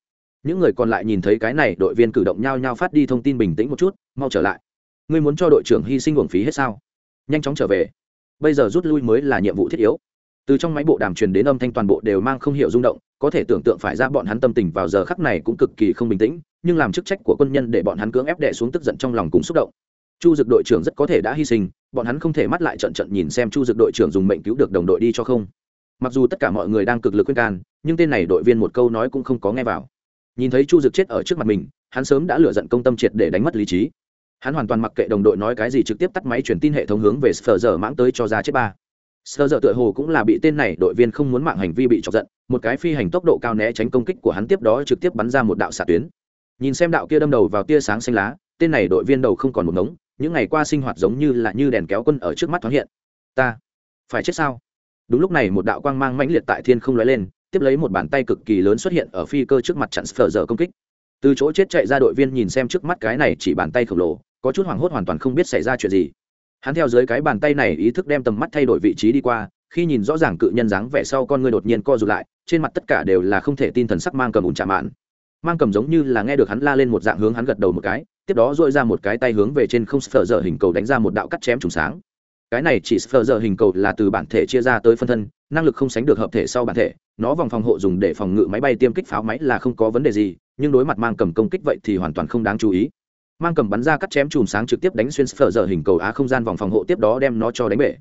Những người còn lại nhìn thấy cái này, đội viên cử động nhao nhao phát đi thông tin bình tĩnh một chút, mau trở lại. Ngươi muốn cho đội trưởng hy sinh uổng phí hết sao? Nhanh chóng trở về. Bây giờ rút lui mới là nhiệm vụ thiết yếu. Từ trong máy bộ đàm truyền đến âm thanh toàn bộ đều mang không hiểu rung động có thể tưởng tượng phải ra bọn hắn tâm tình vào giờ khắc này cũng cực kỳ không bình tĩnh, nhưng làm chức trách của quân nhân để bọn hắn cưỡng ép đệ xuống tức giận trong lòng cùng xúc động. Chu dực đội trưởng rất có thể đã hy sinh, bọn hắn không thể mắt lại trận trận nhìn xem chu dực đội trưởng dùng mệnh cứu được đồng đội đi cho không. Mặc dù tất cả mọi người đang cực lực khuyên can, nhưng tên này đội viên một câu nói cũng không có nghe vào. Nhìn thấy chu dực chết ở trước mặt mình, hắn sớm đã lựa giận công tâm triệt để đánh mất lý trí. Hắn hoàn toàn mặc kệ đồng đội nói cái gì trực tiếp tắt máy truyền tin hệ thống hướng về sờ giờ mãng tới cho ra chết ba sơ dở tựa hồ cũng là bị tên này đội viên không muốn mạng hành vi bị chọc giận, một cái phi hành tốc độ cao né tránh công kích của hắn tiếp đó trực tiếp bắn ra một đạo xạ tuyến. Nhìn xem đạo kia đâm đầu vào tia sáng xanh lá, tên này đội viên đầu không còn một ngống, những ngày qua sinh hoạt giống như là như đèn kéo quân ở trước mắt thoáng hiện. Ta, phải chết sao? Đúng lúc này một đạo quang mang mãnh liệt tại thiên không lóe lên, tiếp lấy một bàn tay cực kỳ lớn xuất hiện ở phi cơ trước mặt chặn sờ giờ công kích. Từ chỗ chết chạy ra đội viên nhìn xem trước mắt cái này chỉ bàn tay khổng lồ, có chút hoảng hốt hoàn toàn không biết xảy ra chuyện gì hắn theo dưới cái bàn tay này ý thức đem tầm mắt thay đổi vị trí đi qua, khi nhìn rõ ràng cự nhân dáng vẻ sau con người đột nhiên co rụt lại, trên mặt tất cả đều là không thể tin thần sắc mang cầm ủn chạm mạn. Mang cầm giống như là nghe được hắn la lên một dạng hướng hắn gật đầu một cái, tiếp đó dội ra một cái tay hướng về trên không sờ dở hình cầu đánh ra một đạo cắt chém trùng sáng. Cái này chỉ sờ dở hình cầu là từ bản thể chia ra tới phân thân, năng lực không sánh được hợp thể sau bản thể, nó vòng phòng hộ dùng để phòng ngự máy bay tiêm kích pháo máy là không có vấn đề gì, nhưng đối mặt mang cầm công kích vậy thì hoàn toàn không đáng chú ý mang cầm bắn ra cắt chém chùm sáng trực tiếp đánh xuyên sờ giờ hình cầu á không gian vòng phòng hộ tiếp đó đem nó cho đánh bể.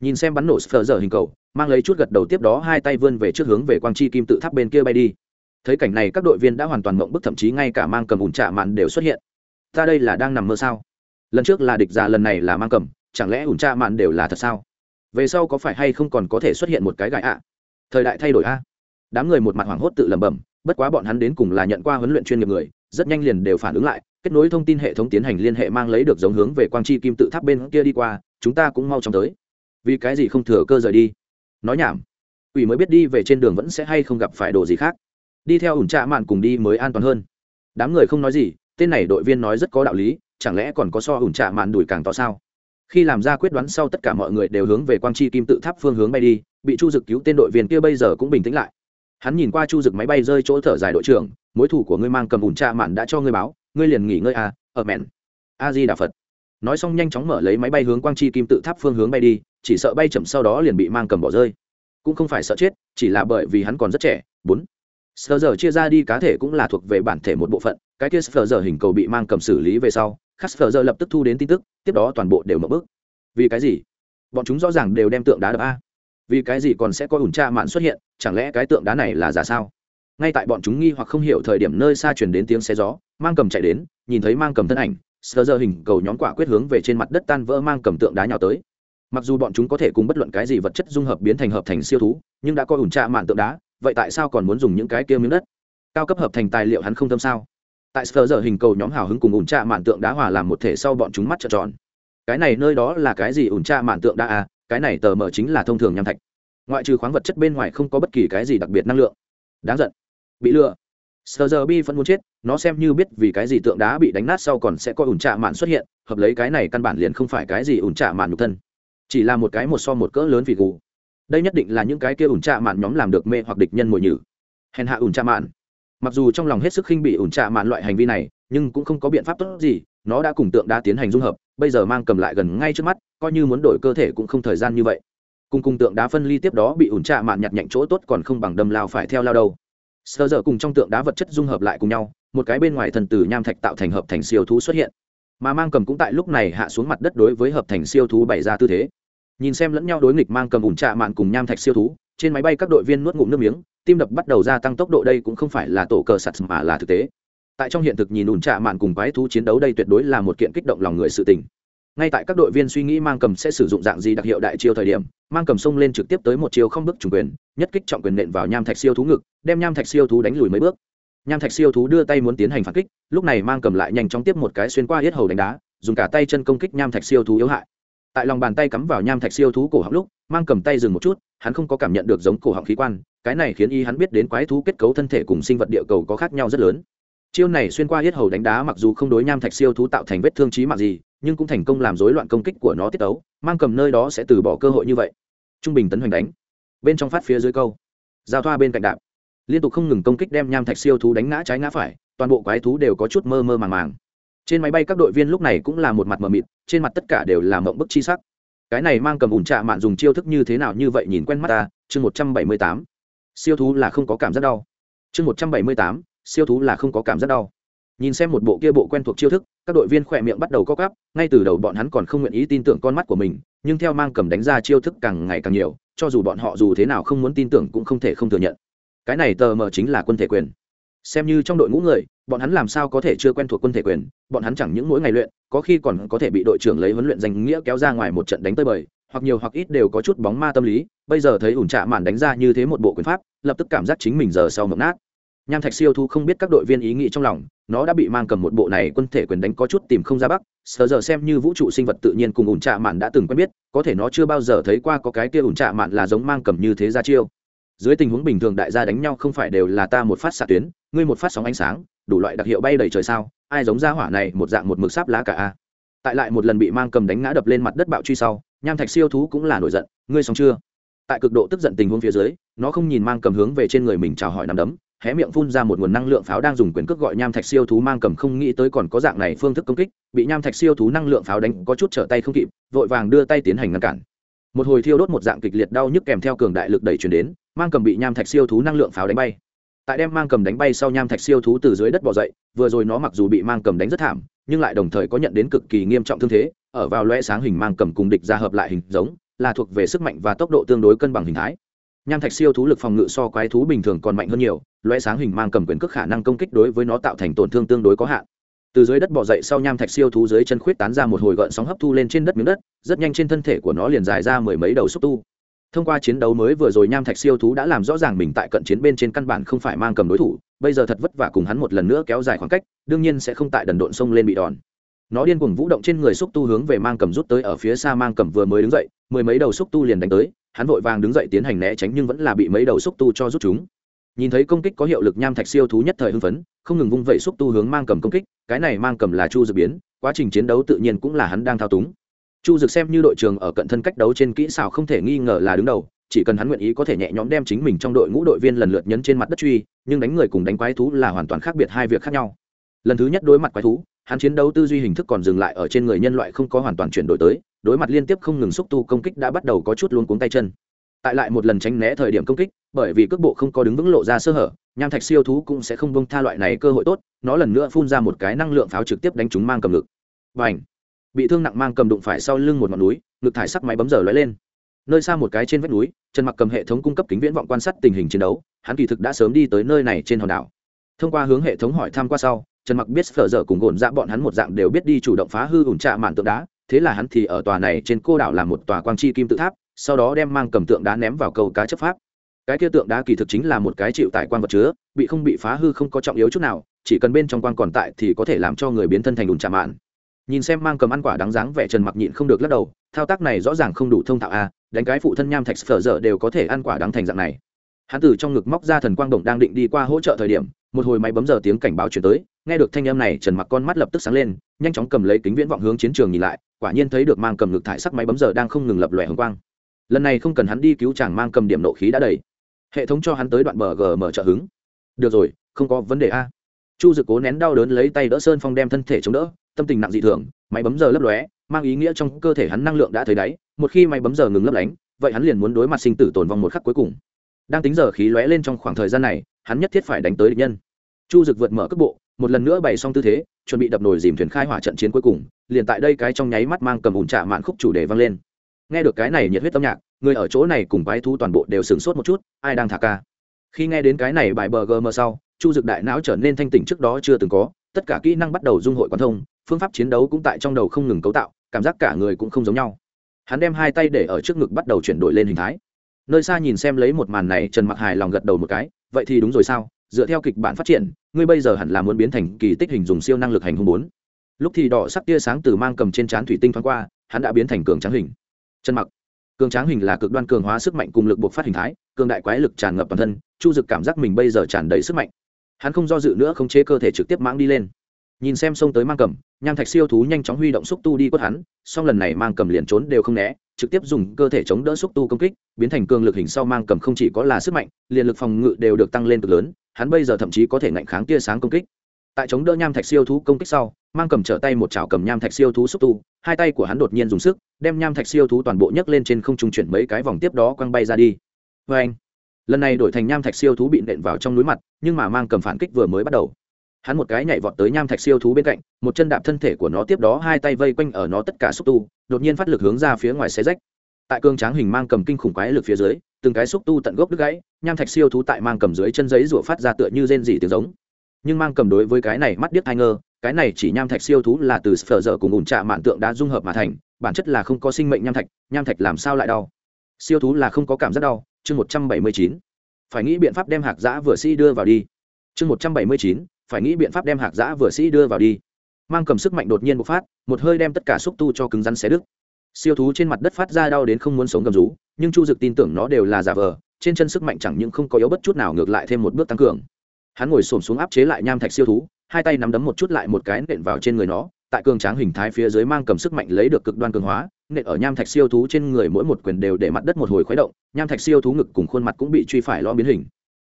Nhìn xem bắn nổ sờ giờ hình cầu, mang lấy chút gật đầu tiếp đó hai tay vươn về trước hướng về quang chi kim tự tháp bên kia bay đi. Thấy cảnh này các đội viên đã hoàn toàn mộng bức thậm chí ngay cả mang cầm ủn trạ mạn đều xuất hiện. Ta đây là đang nằm mơ sao? Lần trước là địch già lần này là mang cầm, chẳng lẽ ủn trạ mạn đều là thật sao? Về sau có phải hay không còn có thể xuất hiện một cái gãi ạ? Thời đại thay đổi a. Đám người một mặt hoảng hốt tự lẩm bẩm, bất quá bọn hắn đến cùng là nhận qua huấn luyện chuyên nghiệp người, rất nhanh liền đều phản ứng lại kết nối thông tin hệ thống tiến hành liên hệ mang lấy được giống hướng về quang chi kim tự tháp bên kia đi qua, chúng ta cũng mau chóng tới. Vì cái gì không thừa cơ rời đi? Nói nhảm. Ủy mới biết đi về trên đường vẫn sẽ hay không gặp phải đồ gì khác. Đi theo ủn trạ mạn cùng đi mới an toàn hơn. Đám người không nói gì, tên này đội viên nói rất có đạo lý, chẳng lẽ còn có so ủn trạ mạn đuổi càng to sao? Khi làm ra quyết đoán sau tất cả mọi người đều hướng về quang chi kim tự tháp phương hướng bay đi, bị chu dực cứu tên đội viên kia bây giờ cũng bình tĩnh lại. Hắn nhìn qua chu dực máy bay rơi chỗ thở dài đội trưởng, mối thủ của ngươi mang cầm ủn trạ mạn đã cho ngươi báo ngươi liền nghỉ ngơi à ở mẹn. A di đà phật. Nói xong nhanh chóng mở lấy máy bay hướng quang chi kim tự tháp phương hướng bay đi, chỉ sợ bay chậm sau đó liền bị mang cầm bỏ rơi. Cũng không phải sợ chết, chỉ là bởi vì hắn còn rất trẻ, bốn. Sờ giờ chia ra đi cá thể cũng là thuộc về bản thể một bộ phận, cái kia sờ giờ hình cầu bị mang cầm xử lý về sau, khắc sờ giờ lập tức thu đến tin tức, tiếp đó toàn bộ đều mở bước. Vì cái gì? Bọn chúng rõ ràng đều đem tượng đá đập a. Vì cái gì còn sẽ có ủn tra mạn xuất hiện, chẳng lẽ cái tượng đá này là giả sao? Ngay tại bọn chúng nghi hoặc không hiểu thời điểm nơi xa truyền đến tiếng xe gió, mang cầm chạy đến, nhìn thấy mang cầm thân ảnh, sờ giờ hình cầu nhóm quả quyết hướng về trên mặt đất tan vỡ mang cầm tượng đá nhào tới. Mặc dù bọn chúng có thể cùng bất luận cái gì vật chất dung hợp biến thành hợp thành siêu thú, nhưng đã có ủn trạ mạn tượng đá, vậy tại sao còn muốn dùng những cái kia miếng đất? Cao cấp hợp thành tài liệu hắn không tâm sao? Tại sờ giờ hình cầu nhóm hào hứng cùng ủn trạ mạn tượng đá hòa làm một thể sau bọn chúng mắt trợn tròn. Cái này nơi đó là cái gì ủn trạ mạn tượng đá à? Cái này tờ mở chính là thông thường nham thạch. Ngoại trừ khoáng vật chất bên ngoài không có bất kỳ cái gì đặc biệt năng lượng. Đáng giận bị lừa. Sờ giờ bi vẫn muốn chết, nó xem như biết vì cái gì tượng đá bị đánh nát sau còn sẽ có ủn trạ mạn xuất hiện, hợp lấy cái này căn bản liền không phải cái gì ủn trạ mạn nhục thân. Chỉ là một cái một so một cỡ lớn vì gù. Đây nhất định là những cái kia ủn trạ mạn nhóm làm được mê hoặc địch nhân mồi nhử. Hèn hạ ủn trạ mạn. Mặc dù trong lòng hết sức khinh bị ủn trạ mạn loại hành vi này, nhưng cũng không có biện pháp tốt gì, nó đã cùng tượng đá tiến hành dung hợp, bây giờ mang cầm lại gần ngay trước mắt, coi như muốn đổi cơ thể cũng không thời gian như vậy. Cùng cùng tượng đá phân ly tiếp đó bị ủn trạ mạn nhặt nhạnh chỗ tốt còn không bằng đâm lao phải theo lao đâu sơ dở cùng trong tượng đá vật chất dung hợp lại cùng nhau, một cái bên ngoài thần tử nham thạch tạo thành hợp thành siêu thú xuất hiện. Mà mang cầm cũng tại lúc này hạ xuống mặt đất đối với hợp thành siêu thú bày ra tư thế. Nhìn xem lẫn nhau đối nghịch mang cầm ủn trạ mạn cùng nham thạch siêu thú, trên máy bay các đội viên nuốt ngụm nước miếng, tim đập bắt đầu gia tăng tốc độ đây cũng không phải là tổ cờ sạt mà là thực tế. Tại trong hiện thực nhìn ủn trạ mạn cùng quái thú chiến đấu đây tuyệt đối là một kiện kích động lòng người sự tình ngay tại các đội viên suy nghĩ mang cầm sẽ sử dụng dạng gì đặc hiệu đại chiêu thời điểm, mang cầm xông lên trực tiếp tới một chiêu không bước trùng quyền, nhất kích trọng quyền nện vào nham thạch siêu thú ngực, đem nham thạch siêu thú đánh lùi mấy bước. Nham thạch siêu thú đưa tay muốn tiến hành phản kích, lúc này mang cầm lại nhanh chóng tiếp một cái xuyên qua hết hầu đánh đá, dùng cả tay chân công kích nham thạch siêu thú yếu hại. Tại lòng bàn tay cắm vào nham thạch siêu thú cổ họng lúc, mang cầm tay dừng một chút, hắn không có cảm nhận được giống cổ họng khí quan, cái này khiến y hắn biết đến quái thú kết cấu thân thể cùng sinh vật địa cầu có khác nhau rất lớn. Chiêu này xuyên qua hết hầu đánh đá mặc dù không đối nham thạch siêu thú tạo thành vết thương trí mạng gì nhưng cũng thành công làm rối loạn công kích của nó tiết tấu, mang cầm nơi đó sẽ từ bỏ cơ hội như vậy. Trung bình tấn hoành đánh. Bên trong phát phía dưới câu. Giao thoa bên cạnh đạp. Liên tục không ngừng công kích đem nham thạch siêu thú đánh ngã trái ngã phải, toàn bộ quái thú đều có chút mơ mơ màng màng. Trên máy bay các đội viên lúc này cũng là một mặt mờ mịt, trên mặt tất cả đều là mộng bức chi sắc. Cái này mang cầm ủn trạ mạn dùng chiêu thức như thế nào như vậy nhìn quen mắt ta, chương một trăm bảy mươi tám. Siêu thú là không có cảm giác đau. Chương một trăm bảy mươi tám, siêu thú là không có cảm giác đau. Nhìn xem một bộ kia bộ quen thuộc chiêu thức các đội viên khỏe miệng bắt đầu co cắp ngay từ đầu bọn hắn còn không nguyện ý tin tưởng con mắt của mình, nhưng theo mang cầm đánh ra chiêu thức càng ngày càng nhiều, cho dù bọn họ dù thế nào không muốn tin tưởng cũng không thể không thừa nhận. Cái này tờ mờ chính là quân thể quyền. Xem như trong đội ngũ người, bọn hắn làm sao có thể chưa quen thuộc quân thể quyền, bọn hắn chẳng những mỗi ngày luyện, có khi còn có thể bị đội trưởng lấy huấn luyện danh nghĩa kéo ra ngoài một trận đánh tơi bời, hoặc nhiều hoặc ít đều có chút bóng ma tâm lý, bây giờ thấy ủn trạ màn đánh ra như thế một bộ quyền pháp, lập tức cảm giác chính mình giờ sau ngập nát. Nham thạch siêu thu không biết các đội viên ý nghĩ trong lòng nó đã bị mang cầm một bộ này quân thể quyền đánh có chút tìm không ra bắc. Sờ giờ xem như vũ trụ sinh vật tự nhiên cùng ủn trạ mạn đã từng quen biết, có thể nó chưa bao giờ thấy qua có cái kia ủn trạ mạn là giống mang cầm như thế ra chiêu. Dưới tình huống bình thường đại gia đánh nhau không phải đều là ta một phát xạ tuyến, ngươi một phát sóng ánh sáng, đủ loại đặc hiệu bay đầy trời sao? Ai giống ra hỏa này, một dạng một mực sáp lá cả a. Tại lại một lần bị mang cầm đánh ngã đập lên mặt đất bạo truy sau, nham thạch siêu thú cũng là nổi giận, ngươi xong chưa? Tại cực độ tức giận tình huống phía dưới, nó không nhìn mang cầm hướng về trên người mình chào hỏi nằm đấm hé miệng phun ra một nguồn năng lượng pháo đang dùng quyền cước gọi nham thạch siêu thú mang cầm không nghĩ tới còn có dạng này phương thức công kích, bị nham thạch siêu thú năng lượng pháo đánh có chút trở tay không kịp, vội vàng đưa tay tiến hành ngăn cản. Một hồi thiêu đốt một dạng kịch liệt đau nhức kèm theo cường đại lực đẩy chuyển đến, mang cầm bị nham thạch siêu thú năng lượng pháo đánh bay. Tại đem mang cầm đánh bay sau nham thạch siêu thú từ dưới đất bỏ dậy, vừa rồi nó mặc dù bị mang cầm đánh rất thảm, nhưng lại đồng thời có nhận đến cực kỳ nghiêm trọng thương thế, ở vào loe sáng hình mang cầm cùng địch ra hợp lại hình giống, là thuộc về sức mạnh và tốc độ tương đối cân bằng hình thái. Nham thạch siêu thú lực phòng ngự so quái thú bình thường còn mạnh hơn nhiều loe sáng hình mang cầm quyền cước khả năng công kích đối với nó tạo thành tổn thương tương đối có hạn. Từ dưới đất bỏ dậy sau nham thạch siêu thú dưới chân khuyết tán ra một hồi gợn sóng hấp thu lên trên đất miếng đất, rất nhanh trên thân thể của nó liền dài ra mười mấy đầu xúc tu. Thông qua chiến đấu mới vừa rồi nham thạch siêu thú đã làm rõ ràng mình tại cận chiến bên trên căn bản không phải mang cầm đối thủ, bây giờ thật vất vả cùng hắn một lần nữa kéo dài khoảng cách, đương nhiên sẽ không tại đần độn sông lên bị đòn. Nó điên cuồng vũ động trên người xúc tu hướng về mang cầm rút tới ở phía xa mang cầm vừa mới đứng dậy, mười mấy đầu xúc tu liền đánh tới, hắn vội vàng đứng dậy tiến hành né tránh nhưng vẫn là bị mấy đầu xúc tu cho rút chúng nhìn thấy công kích có hiệu lực nham thạch siêu thú nhất thời hưng phấn, không ngừng vung vẩy xúc tu hướng mang cầm công kích, cái này mang cầm là chu dự biến, quá trình chiến đấu tự nhiên cũng là hắn đang thao túng. Chu dực xem như đội trường ở cận thân cách đấu trên kỹ xảo không thể nghi ngờ là đứng đầu, chỉ cần hắn nguyện ý có thể nhẹ nhõm đem chính mình trong đội ngũ đội viên lần lượt nhấn trên mặt đất truy, nhưng đánh người cùng đánh quái thú là hoàn toàn khác biệt hai việc khác nhau. Lần thứ nhất đối mặt quái thú, hắn chiến đấu tư duy hình thức còn dừng lại ở trên người nhân loại không có hoàn toàn chuyển đổi tới, đối mặt liên tiếp không ngừng xúc tu công kích đã bắt đầu có chút luôn cuống tay chân tại lại một lần tránh né thời điểm công kích, bởi vì cước bộ không có đứng vững lộ ra sơ hở, nham thạch siêu thú cũng sẽ không bông tha loại này cơ hội tốt, nó lần nữa phun ra một cái năng lượng pháo trực tiếp đánh chúng mang cầm ngực. Và ảnh bị thương nặng mang cầm đụng phải sau lưng một ngọn núi, ngực thải sắc máy bấm giờ lóe lên. Nơi xa một cái trên vách núi, trần mặc cầm hệ thống cung cấp kính viễn vọng quan sát tình hình chiến đấu, hắn kỳ thực đã sớm đi tới nơi này trên hòn đảo. Thông qua hướng hệ thống hỏi thăm qua sau, trần mặc biết phở dở cùng gồn dạ bọn hắn một dạng đều biết đi chủ động phá hư ủn trạ màn tượng đá, thế là hắn thì ở tòa này trên cô đảo làm một tòa quang chi kim tự tháp sau đó đem mang cầm tượng đá ném vào cầu cá chấp pháp. Cái kia tượng đá kỳ thực chính là một cái chịu tại quan vật chứa, bị không bị phá hư không có trọng yếu chút nào, chỉ cần bên trong quan còn tại thì có thể làm cho người biến thân thành đùn chạm mạn. Nhìn xem mang cầm ăn quả đáng dáng vẻ trần mặc nhịn không được lắc đầu, thao tác này rõ ràng không đủ thông thạo a, đánh cái phụ thân nham thạch phở dở đều có thể ăn quả đáng thành dạng này. Hắn từ trong ngực móc ra thần quang động đang định đi qua hỗ trợ thời điểm, một hồi máy bấm giờ tiếng cảnh báo chuyển tới, nghe được thanh âm này, trần mặc con mắt lập tức sáng lên, nhanh chóng cầm lấy kính viễn vọng hướng chiến trường nhìn lại, quả nhiên thấy được mang cầm ngực thải sắc máy bấm giờ đang không ngừng lập lòe hồng quang lần này không cần hắn đi cứu chàng mang cầm điểm nộ khí đã đầy. Hệ thống cho hắn tới đoạn bờ g mở trợ hứng. Được rồi, không có vấn đề a. Chu dự cố nén đau đớn lấy tay đỡ sơn phong đem thân thể chống đỡ, tâm tình nặng dị thường, máy bấm giờ lấp lóe, mang ý nghĩa trong cơ thể hắn năng lượng đã thấy đáy, một khi máy bấm giờ ngừng lấp lánh, vậy hắn liền muốn đối mặt sinh tử tồn vong một khắc cuối cùng. Đang tính giờ khí lóe lên trong khoảng thời gian này, hắn nhất thiết phải đánh tới địch nhân. Chu dực vượt mở cước bộ, một lần nữa bày xong tư thế, chuẩn bị đập nồi dìm thuyền khai hỏa trận chiến cuối cùng, liền tại đây cái trong nháy mắt mang cầm ủn trạ mạn khúc chủ đề vang lên nghe được cái này nhiệt huyết âm nhạc, người ở chỗ này cùng bái thu toàn bộ đều sửng sốt một chút, ai đang thả ca? Khi nghe đến cái này bài bờ gm sau, chu dực đại não trở nên thanh tỉnh trước đó chưa từng có, tất cả kỹ năng bắt đầu dung hội quan thông, phương pháp chiến đấu cũng tại trong đầu không ngừng cấu tạo, cảm giác cả người cũng không giống nhau. Hắn đem hai tay để ở trước ngực bắt đầu chuyển đổi lên hình thái. Nơi xa nhìn xem lấy một màn này, trần mặc hài lòng gật đầu một cái, vậy thì đúng rồi sao? Dựa theo kịch bản phát triển, ngươi bây giờ hẳn là muốn biến thành kỳ tích hình dùng siêu năng lực hành hung bốn. Lúc thì đỏ sắc tia sáng từ mang cầm trên trán thủy tinh thoáng qua, hắn đã biến thành cường trắng hình chân mặc. Cường tráng hình là cực đoan cường hóa sức mạnh cùng lực buộc phát hình thái, cường đại quái lực tràn ngập toàn thân, chu dực cảm giác mình bây giờ tràn đầy sức mạnh. Hắn không do dự nữa không chế cơ thể trực tiếp mãng đi lên. Nhìn xem xông tới mang cầm, nham thạch siêu thú nhanh chóng huy động xúc tu đi quất hắn, song lần này mang cầm liền trốn đều không né, trực tiếp dùng cơ thể chống đỡ xúc tu công kích, biến thành cường lực hình sau mang cầm không chỉ có là sức mạnh, liền lực phòng ngự đều được tăng lên cực lớn, hắn bây giờ thậm chí có thể ngạnh kháng tia sáng công kích tại chống đỡ nham thạch siêu thú công kích sau, mang cầm trở tay một chảo cầm nham thạch siêu thú xúc tu, hai tay của hắn đột nhiên dùng sức, đem nham thạch siêu thú toàn bộ nhấc lên trên không trung chuyển mấy cái vòng tiếp đó quăng bay ra đi. Vê anh lần này đổi thành nham thạch siêu thú bị nện vào trong núi mặt, nhưng mà mang cầm phản kích vừa mới bắt đầu. Hắn một cái nhảy vọt tới nham thạch siêu thú bên cạnh, một chân đạp thân thể của nó tiếp đó hai tay vây quanh ở nó tất cả xúc tu, đột nhiên phát lực hướng ra phía ngoài xe rách. Tại cương tráng hình mang cầm kinh khủng quái lực phía dưới, từng cái xúc tu tận gốc đứt gãy, nham thạch siêu thú tại mang cầm dưới chân giấy rủa phát ra tựa như rên dỉ tiếng giống nhưng mang cầm đối với cái này mắt điếc hai ngơ, cái này chỉ nham thạch siêu thú là từ phở dở cùng ủn trạ mạn tượng đã dung hợp mà thành, bản chất là không có sinh mệnh nham thạch nham thạch làm sao lại đau? Siêu thú là không có cảm giác đau, chương một trăm bảy mươi chín. Phải nghĩ biện pháp đem hạc giã vừa sĩ đưa vào đi. Chương một trăm bảy mươi chín, phải nghĩ biện pháp đem hạc giã vừa sĩ đưa vào đi. Mang cầm sức mạnh đột nhiên bộc phát, một hơi đem tất cả xúc tu cho cứng rắn xé đứt. Siêu thú trên mặt đất phát ra đau đến không muốn sống gầm rú, nhưng chu dực tin tưởng nó đều là giả vờ, trên chân sức mạnh chẳng những không có yếu bất chút nào ngược lại thêm một bước tăng cường hắn ngồi xổm xuống áp chế lại nham thạch siêu thú, hai tay nắm đấm một chút lại một cái nện vào trên người nó, tại cường tráng hình thái phía dưới mang cầm sức mạnh lấy được cực đoan cường hóa, nện ở nham thạch siêu thú trên người mỗi một quyền đều để mặt đất một hồi khuấy động, nham thạch siêu thú ngực cùng khuôn mặt cũng bị truy phải lo biến hình.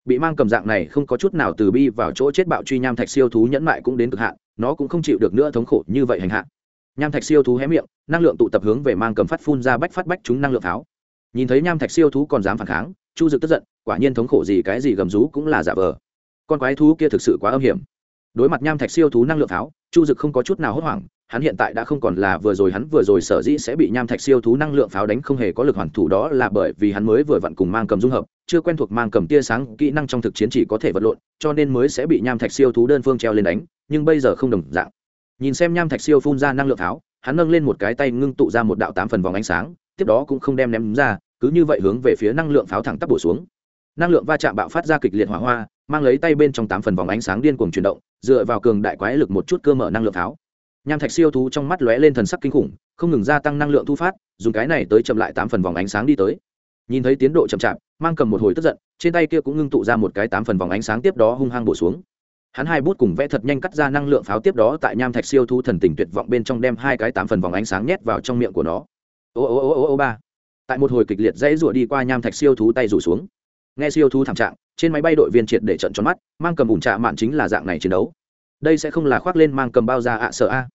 Bị mang cầm dạng này không có chút nào từ bi vào chỗ chết bạo truy nham thạch siêu thú nhẫn mại cũng đến cực hạn, nó cũng không chịu được nữa thống khổ như vậy hành hạ. Nham thạch siêu thú hé miệng, năng lượng tụ tập hướng về mang cầm phát phun ra bách phát bách chúng năng lượng pháo nhìn thấy nham thạch siêu thú còn dám phản kháng, chu dực tức giận, quả nhiên thống khổ gì cái gì gầm rú cũng là giả vờ con quái thú kia thực sự quá âm hiểm. Đối mặt nham thạch siêu thú năng lượng pháo, chu dực không có chút nào hốt hoảng, hắn hiện tại đã không còn là vừa rồi, hắn vừa rồi sở dĩ sẽ bị nham thạch siêu thú năng lượng pháo đánh không hề có lực hoàn thủ đó là bởi vì hắn mới vừa vặn cùng mang cầm dung hợp, chưa quen thuộc mang cầm tia sáng, kỹ năng trong thực chiến chỉ có thể vật lộn, cho nên mới sẽ bị nham thạch siêu thú đơn phương treo lên đánh, nhưng bây giờ không đồng dạng. Nhìn xem nham thạch siêu phun ra năng lượng pháo, hắn nâng lên một cái tay ngưng tụ ra một đạo tám phần vòng ánh sáng, tiếp đó cũng không đem ném ra, cứ như vậy hướng về phía năng lượng pháo thẳng tắp bổ xuống năng lượng va chạm bạo phát ra kịch liệt hỏa hoa, mang lấy tay bên trong tám phần vòng ánh sáng điên cuồng chuyển động, dựa vào cường đại quái lực một chút cơ mở năng lượng pháo nham thạch siêu thú trong mắt lóe lên thần sắc kinh khủng, không ngừng gia tăng năng lượng thu phát, dùng cái này tới chậm lại tám phần vòng ánh sáng đi tới. Nhìn thấy tiến độ chậm chạp, mang cầm một hồi tức giận, trên tay kia cũng ngưng tụ ra một cái tám phần vòng ánh sáng tiếp đó hung hăng bổ xuống. Hắn hai bút cùng vẽ thật nhanh cắt ra năng lượng pháo tiếp đó tại nham thạch siêu thú thần tình tuyệt vọng bên trong đem hai cái tám phần vòng ánh sáng nhét vào trong miệng của nó. Ô ô ô ô ô, ba. Tại một hồi kịch liệt dãy rủa đi qua nham thạch siêu thú tay rủ xuống nghe siêu thú thảm trạng, trên máy bay đội viên triệt để trận tròn mắt, mang cầm ủn trạ mạn chính là dạng này chiến đấu. Đây sẽ không là khoác lên mang cầm bao ra ạ sợ a.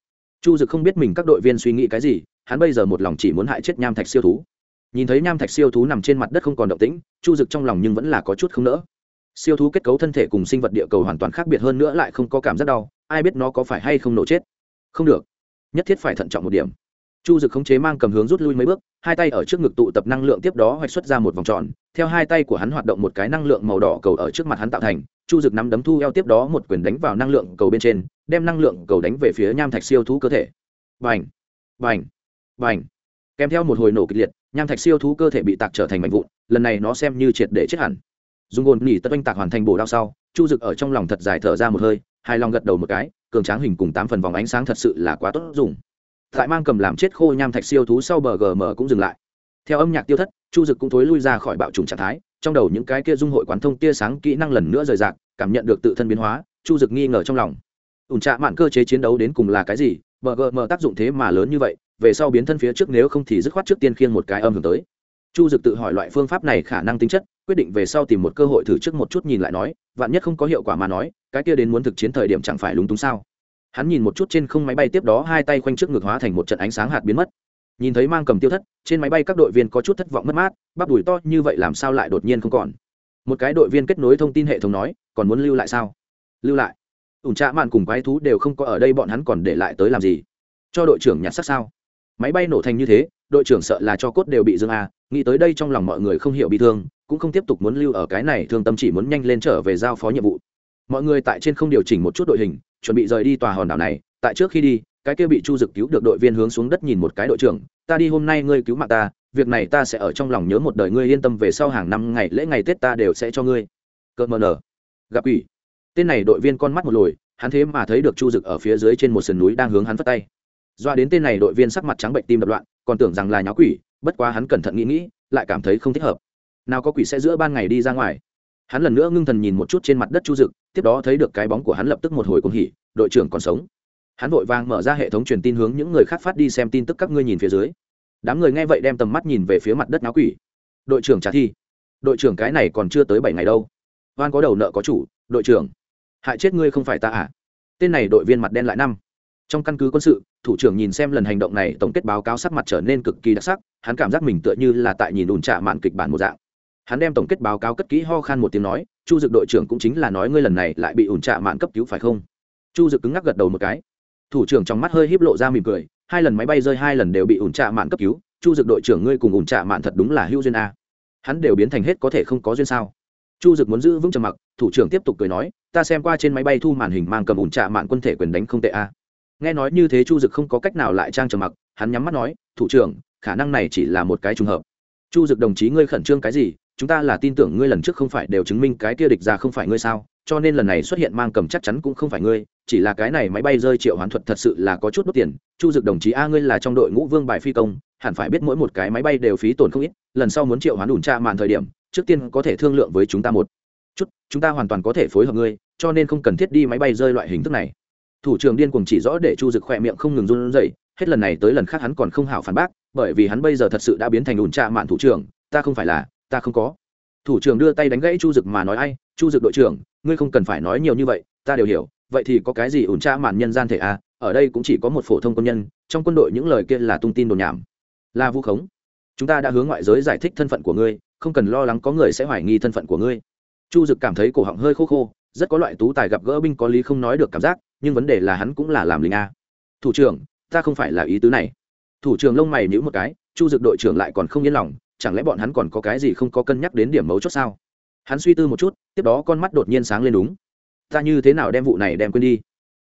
Chu dực không biết mình các đội viên suy nghĩ cái gì, hắn bây giờ một lòng chỉ muốn hại chết nham thạch siêu thú. Nhìn thấy nham thạch siêu thú nằm trên mặt đất không còn động tĩnh, chu dực trong lòng nhưng vẫn là có chút không nỡ. Siêu thú kết cấu thân thể cùng sinh vật địa cầu hoàn toàn khác biệt hơn nữa lại không có cảm giác đau, ai biết nó có phải hay không nổ chết. Không được. Nhất thiết phải thận trọng một điểm. Chu dực khống chế mang cầm hướng rút lui mấy bước, hai tay ở trước ngực tụ tập năng lượng tiếp đó hoạch xuất ra một vòng tròn theo hai tay của hắn hoạt động một cái năng lượng màu đỏ cầu ở trước mặt hắn tạo thành, chu dực nắm đấm thu eo tiếp đó một quyền đánh vào năng lượng cầu bên trên, đem năng lượng cầu đánh về phía nham thạch siêu thú cơ thể. Vành vành vành kèm theo một hồi nổ kịch liệt, nham thạch siêu thú cơ thể bị tạc trở thành mạnh vụn, lần này nó xem như triệt để chết hẳn. Dùng gồn nỉ tất oanh tạc hoàn thành bổ đao sau, chu dực ở trong lòng thật dài thở ra một hơi hai lòng gật đầu một cái, cường tráng hình cùng tám phần vòng ánh sáng thật sự là quá tốt dùng. Tại mang cầm làm chết khô nham thạch siêu thú sau bờ gm cũng dừng lại. Theo âm nhạc tiêu thất chu dực cũng thối lui ra khỏi bạo trùng trạng thái, trong đầu những cái kia dung hội quán thông tia sáng kỹ năng lần nữa rời rạc, cảm nhận được tự thân biến hóa, chu dực nghi ngờ trong lòng. Ủn trạ mạn cơ chế chiến đấu đến cùng là cái gì? Bờ gm tác dụng thế mà lớn như vậy, về sau biến thân phía trước nếu không thì dứt khoát trước tiên khiêng một cái âm hưởng tới. Chu dực tự hỏi loại phương pháp này khả năng tính chất, quyết định về sau tìm một cơ hội thử trước một chút nhìn lại nói, vạn nhất không có hiệu quả mà nói, cái kia đến muốn thực chiến thời điểm chẳng phải lúng túng sao? Hắn nhìn một chút trên không máy bay tiếp đó hai tay khoanh trước ngực hóa thành một trận ánh sáng hạt biến mất nhìn thấy mang cầm tiêu thất, trên máy bay các đội viên có chút thất vọng mất mát, bắp đùi to như vậy làm sao lại đột nhiên không còn? Một cái đội viên kết nối thông tin hệ thống nói, còn muốn lưu lại sao? Lưu lại. Ủn trạ mạn cùng quái thú đều không có ở đây, bọn hắn còn để lại tới làm gì? Cho đội trưởng nhặt sắc sao? Máy bay nổ thành như thế, đội trưởng sợ là cho cốt đều bị dương a nghĩ tới đây trong lòng mọi người không hiểu bị thương, cũng không tiếp tục muốn lưu ở cái này, thương tâm chỉ muốn nhanh lên trở về giao phó nhiệm vụ. Mọi người tại trên không điều chỉnh một chút đội hình, chuẩn bị rời đi tòa hòn đảo này, tại trước khi đi cái kia bị chu dực cứu được đội viên hướng xuống đất nhìn một cái đội trưởng, ta đi hôm nay ngươi cứu mạng ta, việc này ta sẽ ở trong lòng nhớ một đời ngươi yên tâm về sau hàng năm ngày lễ ngày tết ta đều sẽ cho ngươi. Cợt mờ nở. Gặp ủy tên này đội viên con mắt một lồi, hắn thế mà thấy được chu dực ở phía dưới trên một sườn núi đang hướng hắn phất tay. Doa đến tên này đội viên sắc mặt trắng bệnh tim đập loạn, còn tưởng rằng là nháo quỷ, bất quá hắn cẩn thận nghĩ nghĩ, lại cảm thấy không thích hợp. Nào có quỷ sẽ giữa ban ngày đi ra ngoài. Hắn lần nữa ngưng thần nhìn một chút trên mặt đất chu dực, tiếp đó thấy được cái bóng của hắn lập tức một hồi cuồng hỉ, đội trưởng còn sống hắn vội vàng mở ra hệ thống truyền tin hướng những người khác phát đi xem tin tức các ngươi nhìn phía dưới. Đám người nghe vậy đem tầm mắt nhìn về phía mặt đất náo quỷ. Đội trưởng trả thi. Đội trưởng cái này còn chưa tới bảy ngày đâu. Oan có đầu nợ có chủ, đội trưởng. Hại chết ngươi không phải ta à? Tên này đội viên mặt đen lại năm. Trong căn cứ quân sự, thủ trưởng nhìn xem lần hành động này, tổng kết báo cáo sắc mặt trở nên cực kỳ đặc sắc, hắn cảm giác mình tựa như là tại nhìn ủn trả mạn kịch bản một dạng. Hắn đem tổng kết báo cáo cất kỹ ho khan một tiếng nói, chu dực đội trưởng cũng chính là nói ngươi lần này lại bị ủn trạ mạn cấp cứu phải không? Chu dực cứng ngắc gật đầu một cái thủ trưởng trong mắt hơi híp lộ ra mỉm cười, hai lần máy bay rơi hai lần đều bị ủn trạ mạn cấp cứu, chu dực đội trưởng ngươi cùng ủn trạ mạn thật đúng là hữu duyên a. Hắn đều biến thành hết có thể không có duyên sao? Chu dực muốn giữ vững trầm mặc, thủ trưởng tiếp tục cười nói, ta xem qua trên máy bay thu màn hình mang cầm ủn trạ mạn quân thể quyền đánh không tệ a. Nghe nói như thế chu dực không có cách nào lại trang trầm mặc, hắn nhắm mắt nói, thủ trưởng, khả năng này chỉ là một cái trùng hợp. Chu dực đồng chí ngươi khẩn trương cái gì? Chúng ta là tin tưởng ngươi lần trước không phải đều chứng minh cái kia địch ra không phải ngươi sao? Cho nên lần này xuất hiện mang cầm chắc chắn cũng không phải ngươi chỉ là cái này máy bay rơi triệu hoán thuật thật sự là có chút đốt tiền. Chu dực đồng chí, a, ngươi là trong đội ngũ vương bài phi công, hẳn phải biết mỗi một cái máy bay đều phí tổn không ít, lần sau muốn triệu hoán đủ tra màn thời điểm, trước tiên có thể thương lượng với chúng ta một chút, chúng ta hoàn toàn có thể phối hợp ngươi, cho nên không cần thiết đi máy bay rơi loại hình thức này. Thủ trưởng điên cuồng chỉ rõ để chu dực khỏe miệng không ngừng run rẩy, hết lần này tới lần khác hắn còn không hảo phản bác, bởi vì hắn bây giờ thật sự đã biến thành ủn trạ mạn thủ trưởng, ta không phải là, ta không có. Thủ trưởng đưa tay đánh gãy chu dực mà nói, ai, chu dực đội trưởng, ngươi không cần phải nói nhiều như vậy, ta đều hiểu vậy thì có cái gì ủn tra mạn nhân gian thể à? Ở đây cũng chỉ có một phổ thông quân nhân, trong quân đội những lời kia là tung tin đồn nhảm. Là vu khống, chúng ta đã hướng ngoại giới giải thích thân phận của ngươi, không cần lo lắng có người sẽ hoài nghi thân phận của ngươi. Chu dực cảm thấy cổ họng hơi khô khô, rất có loại tú tài gặp gỡ binh có lý không nói được cảm giác, nhưng vấn đề là hắn cũng là làm lính a. Thủ trưởng, ta không phải là ý tứ này. Thủ trưởng lông mày nhữ một cái, chu dực đội trưởng lại còn không yên lòng, chẳng lẽ bọn hắn còn có cái gì không có cân nhắc đến điểm mấu chốt sao? Hắn suy tư một chút, tiếp đó con mắt đột nhiên sáng lên đúng ta như thế nào đem vụ này đem quên đi?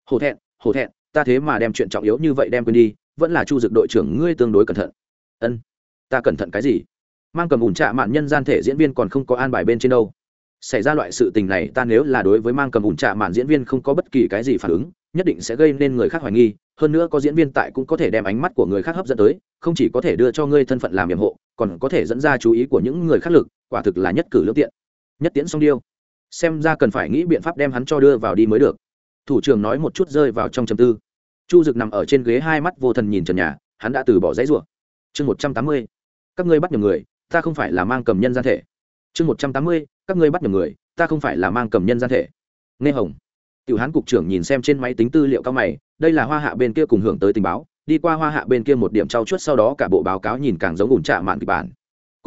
Hổ thẹn hổ thẹn, ta thế mà đem chuyện trọng yếu như vậy đem quên đi, vẫn là chu dực đội trưởng ngươi tương đối cẩn thận. Ân, ta cẩn thận cái gì? Mang cầm ủn trạ mạn nhân gian thể diễn viên còn không có an bài bên trên đâu. Xảy ra loại sự tình này, ta nếu là đối với mang cầm ủn trạ mạn diễn viên không có bất kỳ cái gì phản ứng, nhất định sẽ gây nên người khác hoài nghi. Hơn nữa có diễn viên tại cũng có thể đem ánh mắt của người khác hấp dẫn tới, không chỉ có thể đưa cho ngươi thân phận làm nhiệm hộ, còn có thể dẫn ra chú ý của những người khác lực, quả thực là nhất cử lương tiện. Nhất tiễn song điêu xem ra cần phải nghĩ biện pháp đem hắn cho đưa vào đi mới được. Thủ trưởng nói một chút rơi vào trong chầm tư. Chu dực nằm ở trên ghế hai mắt vô thần nhìn trần nhà, hắn đã từ bỏ giấy rủa. Chương một trăm tám mươi, các ngươi bắt nhầm người, ta không phải là mang cầm nhân gian thể. Chương một trăm tám mươi, các ngươi bắt nhầm người, ta không phải là mang cầm nhân gian thể. Nghe hồng, tiểu hán cục trưởng nhìn xem trên máy tính tư liệu cao mày, đây là hoa hạ bên kia cùng hưởng tới tình báo, đi qua hoa hạ bên kia một điểm trao chuốt sau đó cả bộ báo cáo nhìn càng giống ủn trạ mạn kịch bản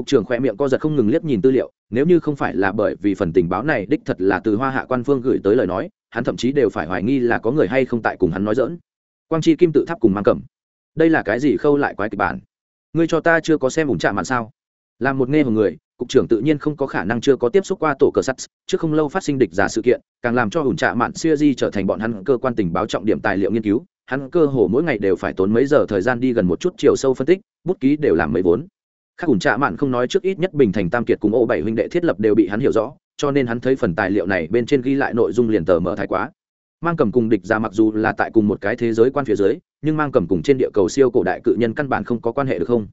cục trưởng khoe miệng co giật không ngừng liếc nhìn tư liệu, nếu như không phải là bởi vì phần tình báo này đích thật là từ hoa hạ quan phương gửi tới lời nói, hắn thậm chí đều phải hoài nghi là có người hay không tại cùng hắn nói dỡn quang chi kim tự tháp cùng mang cầm đây là cái gì khâu lại quái kịch bản? Ngươi cho ta chưa có xem ủn trạm mạn sao? Là một nghe một người, cục trưởng tự nhiên không có khả năng chưa có tiếp xúc qua tổ cờ sắt trước không lâu phát sinh địch giả sự kiện, càng làm cho ủn trạm mạn siêu di trở thành bọn hắn cơ quan tình báo trọng điểm tài liệu nghiên cứu. Hắn cơ hồ mỗi ngày đều phải tốn mấy giờ thời gian đi gần một chút chiều sâu phân tích, bút ký đều làm mấy vốn khác ủn trạ mạn không nói trước ít nhất bình thành tam kiệt cùng ô bảy huynh đệ thiết lập đều bị hắn hiểu rõ, cho nên hắn thấy phần tài liệu này bên trên ghi lại nội dung liền tờ mở thái quá. Mang cầm cùng địch ra mặc dù là tại cùng một cái thế giới quan phía dưới, nhưng mang cầm cùng trên địa cầu siêu cổ đại cự nhân căn bản không có quan hệ được không?